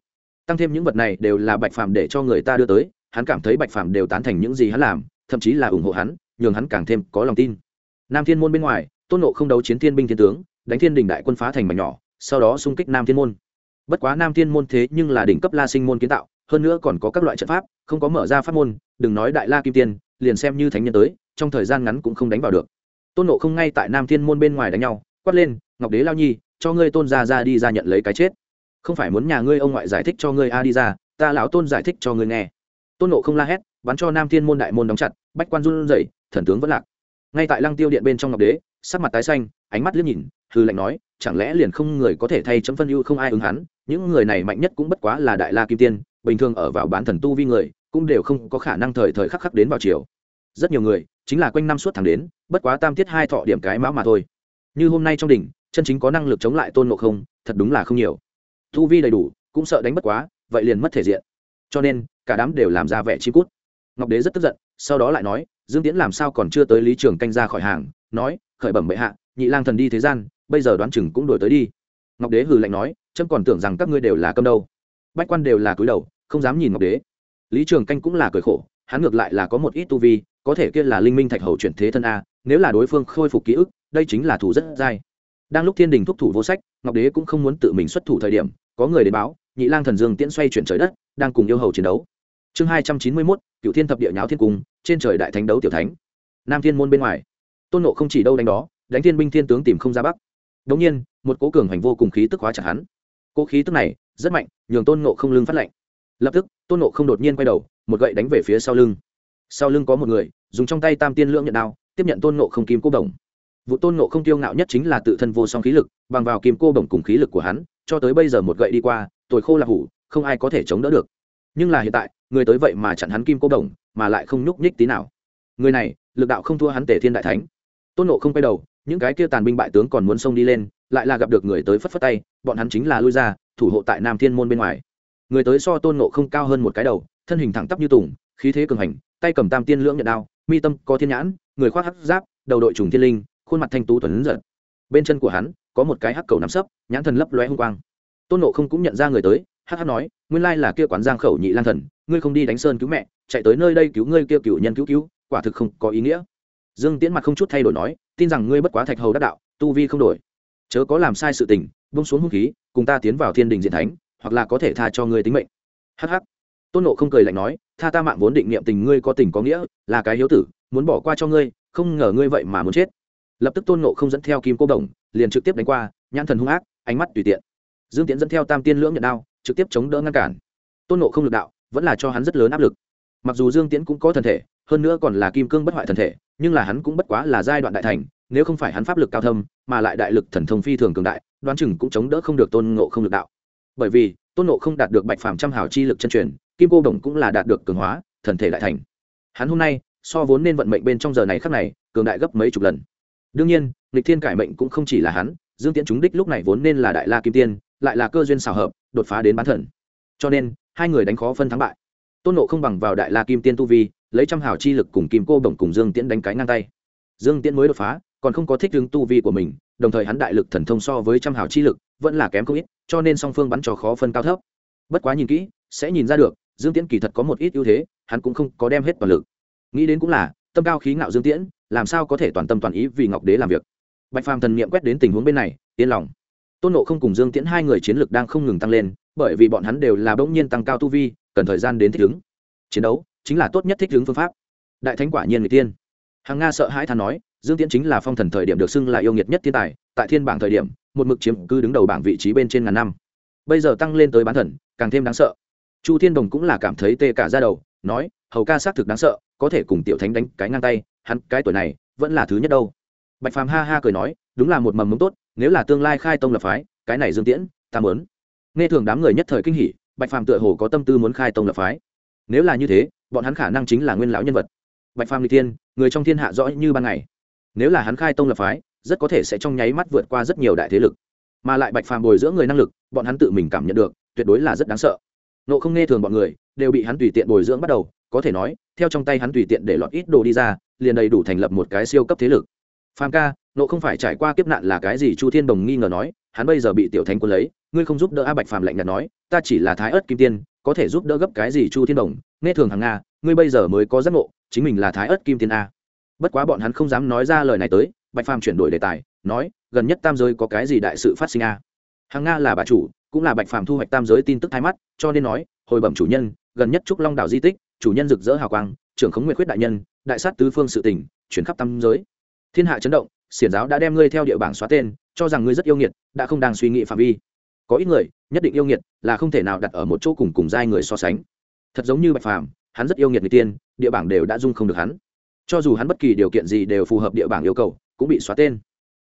Tăng thêm những vật này đều là bạch phàm để cho người ta đưa tới, hắn cảm thấy bạch phàm đều tán thành những gì hắn làm, thậm chí là ủng hộ hắn, nhường hắn càng thêm có lòng tin. Nam thiên môn bên ngoài, tôn nộ không đấu chiến thiên binh thiên tướng, đánh thiên đình đại quân phá thành mảnh nhỏ, sau đó xung kích nam thiên môn. Bất quá nam thiên môn thế nhưng là đỉnh cấp la sinh môn kiến tạo, hơn nữa còn có các loại trận pháp, không có mở ra pháp môn, đừng nói đại la kim tiên liền xem như thánh nhân tới, trong thời gian ngắn cũng không đánh vào được. Tôn nộ không ngay tại nam thiên môn bên ngoài đánh nhau, quát lên, ngọc đế lao nhi, cho ngươi tôn ra ra đi ra nhận lấy cái chết. Không phải muốn nhà ngươi ông ngoại giải thích cho ngươi a đi ra, ta lão tôn giải thích cho ngươi nghe. Tôn nộ không la hét, bắn cho nam thiên môn đại môn đóng chặt, bách quan run rẩy, thần tướng vẫn lạc. Ngay tại lăng tiêu điện bên trong ngọc đế, sắc mặt tái xanh, ánh mắt liếc nhìn hư lệnh nói, chẳng lẽ liền không người có thể thay chấm phân ưu không ai ứng hắn? Những người này mạnh nhất cũng bất quá là đại la kim tiên, bình thường ở vào bán thần tu vi người cũng đều không có khả năng thời thời khắc khắc đến vào chiều. Rất nhiều người, chính là quanh năm suốt tháng đến, bất quá tam tiết hai thọ điểm cái mão mà thôi. Như hôm nay trong đỉnh, chân chính có năng lực chống lại tôn ngộ không, thật đúng là không nhiều. Thu vi đầy đủ, cũng sợ đánh bất quá, vậy liền mất thể diện. Cho nên, cả đám đều làm ra vẻ chi cút. Ngọc đế rất tức giận, sau đó lại nói, dương tiễn làm sao còn chưa tới lý trường canh ra khỏi hàng, nói, khởi bẩm bệ hạ, nhị lang thần đi thế gian, bây giờ đoán chừng cũng đổi tới đi. Ngọc đế hừ lạnh nói trâm còn tưởng rằng các ngươi đều là câm đâu. Bách quan đều là cúi đầu, không dám nhìn ngọc đế lý trường canh cũng là cười khổ, hắn ngược lại là có một ít tu vi, có thể kia là linh minh thạch hầu chuyển thế thân a, nếu là đối phương khôi phục ký ức, đây chính là thủ rất dai. Đang lúc thiên đình thúc thủ vô sách, ngọc đế cũng không muốn tự mình xuất thủ thời điểm, có người đến báo, nhị lang thần dương tiễn xoay chuyển trời đất, đang cùng yêu hầu chiến đấu. Chương hai trăm chín mươi mốt cựu thiên thập địa nháo thiên cung, trên trời đại thánh đấu tiểu thánh. Nam thiên môn bên ngoài. Tôn nộ không chỉ đâu đánh đó, đánh thiên binh thiên tướng tìm không ra bắc. Đ ỗ n g nhiên, một cố cường hành vô cùng khí tức hóa chặt hắn. Cố khí tức này, rất mạnh, nhường tôn nộ không lưng phát lệnh lập tức, tôn nộ không đột nhiên quay đầu, một gậy đánh về phía sau lưng. Sau lưng có một người, dùng trong tay tam tiên lưỡng nhận đao, tiếp nhận tôn nộ không kim cô đồng vụ tôn nộ không tiêu ngạo nhất chính là tự thân vô song khí lực, bằng vào kim cô đồng cùng khí lực của hắn, cho tới bây giờ một gậy đi qua, tồi khô là hủ, không ai có thể chống đỡ được. Nhưng là hiện tại, người tới vậy mà chặn hắn kim cô đồng mà lại không nhúc nhích tí nào. Người này, lực đạo không thua hắn tể thiên đại thánh. Tôn nộ không quay đầu, những cái kia tàn binh bại tướng còn muốn xông đi lên, lại là gặp được người tới phất phất tay, bọn hắn chính là lui ra, thủ hộ tại nam thiên môn bên ngoài người tới so tôn nộ không cao hơn một cái đầu, thân hình thẳng tắp như tùng, khí thế cường hành, tay cầm tam tiên lưỡng nhận đao, mi tâm có thiên nhãn, người khoác hắc giáp, đầu đội trùng thiên linh, khuôn mặt thanh tú tuấn giật. Bên chân của hắn, có một cái hắc cầu nắm sấp, nhãn thần lấp loe hung quang. Tôn nộ không cũng nhận ra người tới, hắc hắc nói, nguyên lai là kia quán giang khẩu nhị lang thần, ngươi không đi đánh sơn cứu mẹ, chạy tới nơi đây cứu ngươi kia cựu nhân cứu cứu, quả thực không có ý nghĩa. Dương tiễn mặt không chút thay đổi nói, tin rằng ngươi bất quá thạch hầu đắc đạo, tu vi không đổi. Chớ có làm sai sự tình bông xuống hung khí, cùng ta tiến vào thiên đình diện thánh hoặc là có thể tha cho ngươi tính mệnh. Hh tôn nộ không cười lạnh nói, tha ta mạng vốn định niệm tình ngươi có tình có nghĩa, là cái hiếu tử, muốn bỏ qua cho ngươi, không ngờ ngươi vậy mà muốn chết. Lập tức tôn nộ không dẫn theo kim cô đồng, liền trực tiếp đánh qua, nhãn thần hung ác, ánh mắt tùy tiện. Dương tiễn dẫn theo tam tiên lưỡng nhận đao, trực tiếp chống đỡ ngăn cản. Tôn nộ không lực đạo, vẫn là cho hắn rất lớn áp lực. Mặc dù dương tiễn cũng có thần thể, hơn nữa còn là kim cương bất hoại thần thể, nhưng là hắn cũng bất quá là giai đoạn đại thành, nếu không phải hắn pháp lực cao thâm, mà lại đại lực thần thông phi thường cường đại, đoán chừng cũng chống đỡ không được tôn ngộ không lực đạo bởi vì, tôn ngộ không đạt được bạch phàm trăm hào chi lực chân truyền, kim cô đồng cũng là đạt được cường hóa, thần thể lại thành. Hắn hôm nay, so vốn nên vận mệnh bên trong giờ này khắc này, cường đại gấp mấy chục lần. Đương nhiên, lịch thiên cải mệnh cũng không chỉ là hắn, dương tiễn chúng đích lúc này vốn nên là đại la kim tiên, lại là cơ duyên xào hợp, đột phá đến bán thần. Cho nên, hai người đánh khó phân thắng bại. Tôn nộ không bằng vào đại la kim tiên tu vi, lấy trăm hào chi lực cùng kim cô bổng cùng dương tiễn đánh cái ngang tay. Dương tiễn mới đột phá, còn không có thích ứng tu vi của mình, đồng thời hắn đại lực thần thông so với trăm hào chi lực, vẫn là kém không ít cho nên song phương bắn trò khó phân cao thấp. Bất quá nhìn kỹ, sẽ nhìn ra được, dương tiễn kỳ thật có một ít ưu thế, hắn cũng không có đem hết toàn lực. Nghĩ đến cũng là, tâm cao khí ngạo dương tiễn, làm sao có thể toàn tâm toàn ý vì ngọc đế làm việc? Bạch phàm thần niệm quét đến tình huống bên này, yên lòng. Tôn nộ không cùng dương tiễn hai người chiến lược đang không ngừng tăng lên, bởi vì bọn hắn đều là bỗng nhiên tăng cao tu vi, cần thời gian đến thích ứng. Chiến đấu chính là tốt nhất thích ứng phương pháp. Đại thánh quả nhiên người tiên. Hàng nga sợ hãi than nói, dương tiễn chính là phong thần thời điểm được xưng là yêu nghiệt nhất thiên tài, tại thiên bảng thời điểm một mực chiếm cứ đứng đầu bảng vị trí bên trên ngàn năm. Bây giờ tăng lên tới bán thần, càng thêm đáng sợ. Chu thiên đồng cũng là cảm thấy tê cả ra đầu, nói, hầu ca xác thực đáng sợ, có thể cùng tiểu thánh đánh cái ngang tay, hắn cái tuổi này vẫn là thứ nhất đâu. Bạch phàm ha ha cười nói, đúng là một mầm mống tốt, nếu là tương lai khai tông lập phái, cái này dương tiễn, ta mớn nghe thường đám người nhất thời kinh hỉ, bạch phàm tựa hồ có tâm tư muốn khai tông lập phái. Nếu là như thế, bọn hắn khả năng chính là nguyên lão nhân vật. Bạch phàm lịch thiên, người trong thiên hạ rõ như ban ngày. Nếu là hắn khai tông lập phái rất có thể sẽ trong nháy mắt vượt qua rất nhiều đại thế lực. Mà lại bạch phàm bồi dưỡng người năng lực, bọn hắn tự mình cảm nhận được, tuyệt đối là rất đáng sợ. Nộ không nghe thường bọn người, đều bị hắn tùy tiện bồi dưỡng bắt đầu, có thể nói, theo trong tay hắn tùy tiện để lọt ít đồ đi ra, liền đầy đủ thành lập một cái siêu cấp thế lực. Phàm ca, nộ không phải trải qua kiếp nạn là cái gì chu thiên đồng nghi ngờ nói, hắn bây giờ bị tiểu thánh quân lấy, ngươi không giúp đỡ a bạch phàm lạnh nhạt nói, ta chỉ là thái ớt kim tiên, có thể giúp đỡ gấp cái gì chu thiên đồng, nghe thường hàng nga, ngươi bây giờ mới có giác ngộ, chính mình là thái ớt kim tiên a. Bất quá bọn hắn không dám nói ra lời này tới bạch phàm chuyển đổi đề tài, nói, gần nhất tam giới có cái gì đại sự phát sinh a? Hàng nga là bà chủ, cũng là bạch phàm thu hoạch tam giới tin tức thay mắt, cho nên nói, hồi bẩm chủ nhân, gần nhất trúc long đảo di tích, chủ nhân rực rỡ hào quang, trưởng khống nguyệt khuyết đại nhân, đại sát tứ phương sự tỉnh chuyển khắp tam giới. Thiên hạ chấn động, xiển giáo đã đem ngươi theo địa bảng xóa tên, cho rằng ngươi rất yêu nghiệt, đã không đang suy nghĩ phạm vi. Có ít người, nhất định yêu nghiệt, là không thể nào đặt ở một chỗ cùng cùng giai người so sánh. Thật giống như bạch phàm, hắn rất yêu nghiệt người tiên, địa bảng đều đã dung không được hắn. Cho dù hắn bất kỳ điều kiện gì đều phù hợp địa bảng yêu cầu cũng bị xóa tên.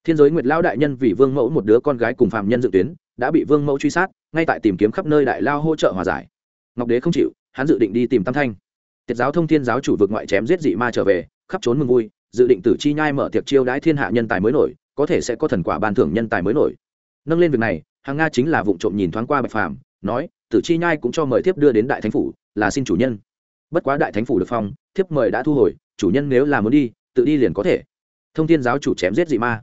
Thiên giới nguyệt Lão đại nhân vì vương mẫu một đứa con gái cùng phạm nhân dự tuyến, đã bị vương mẫu truy sát, ngay tại tìm kiếm khắp nơi đại lao hỗ trợ hòa giải. Ngọc đế không chịu, hắn dự định đi tìm tam thanh. Tiết giáo thông thiên giáo chủ vực ngoại chém giết dị ma trở về, khắp trốn mừng vui, dự định tử chi nhai mở tiệc chiêu đãi thiên hạ nhân tài mới nổi, có thể sẽ có thần quả ban thưởng nhân tài mới nổi. Nâng lên việc này, hàng nga chính là vụ trộm nhìn thoáng qua bạch phàm, nói, tử chi nhai cũng cho mời thiếp đưa đến đại thánh phủ, là xin chủ nhân. Bất quá đại thánh phủ được phong, thiếp mời đã thu hồi, chủ nhân nếu là muốn đi, tự đi liền có thể thông thiên giáo chủ chém giết dị ma.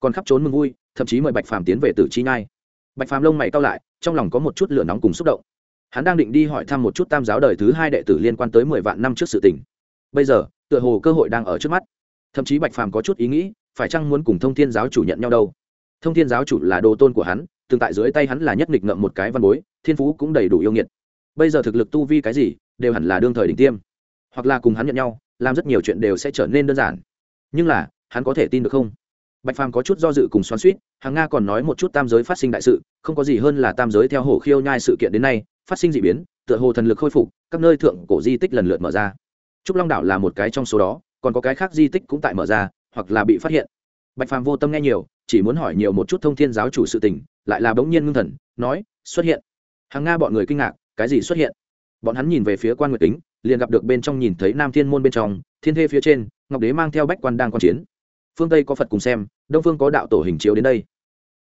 Còn khắp trốn mừng vui, thậm chí mời bạch phàm tiến về tử chi nhai. Bạch phàm lông mày cao lại, trong lòng có một chút lửa nóng cùng xúc động. Hắn đang định đi hỏi thăm một chút tam giáo đời thứ hai đệ tử liên quan tới mười vạn năm trước sự tình. Bây giờ, tựa hồ cơ hội đang ở trước mắt. Thậm chí bạch phàm có chút ý nghĩ, phải chăng muốn cùng thông thiên giáo chủ nhận nhau đâu? Thông thiên giáo chủ là đồ tôn của hắn, tương tại dưới tay hắn là nhất nghịch ngậm một cái văn bối, thiên phú cũng đầy đủ yêu nghiệt. Bây giờ thực lực tu vi cái gì, đều hẳn là đương thời đỉnh tiêm. Hoặc là cùng hắn nhận nhau, làm rất nhiều chuyện đều sẽ trở nên đơn giản. Nhưng là hắn có thể tin được không? Bạch phàm có chút do dự cùng xoắn suýt hàng nga còn nói một chút tam giới phát sinh đại sự, không có gì hơn là tam giới theo hồ khiêu nhai sự kiện đến nay, phát sinh d ị biến, tựa hồ thần lực khôi phục, các nơi thượng cổ di tích lần lượt mở ra. Trúc long đảo là một cái trong số đó, còn có cái khác di tích cũng tại mở ra, hoặc là bị phát hiện. Bạch phàm vô tâm nghe nhiều, chỉ muốn hỏi nhiều một chút thông thiên giáo chủ sự tình, lại là bỗng nhiên ngưng thần, nói, xuất hiện. Hàng nga bọn người kinh ngạc, cái gì xuất hiện? Bọn hắn nhìn về phía quan nguyệt kính, liền gặp được bên trong nhìn thấy nam thiên môn bên trong, thiên thê phía trên, ngọc đế mang theo bách quan đang quan chiến phương tây có phật cùng xem, đông phương có đạo tổ hình chiếu đến đây.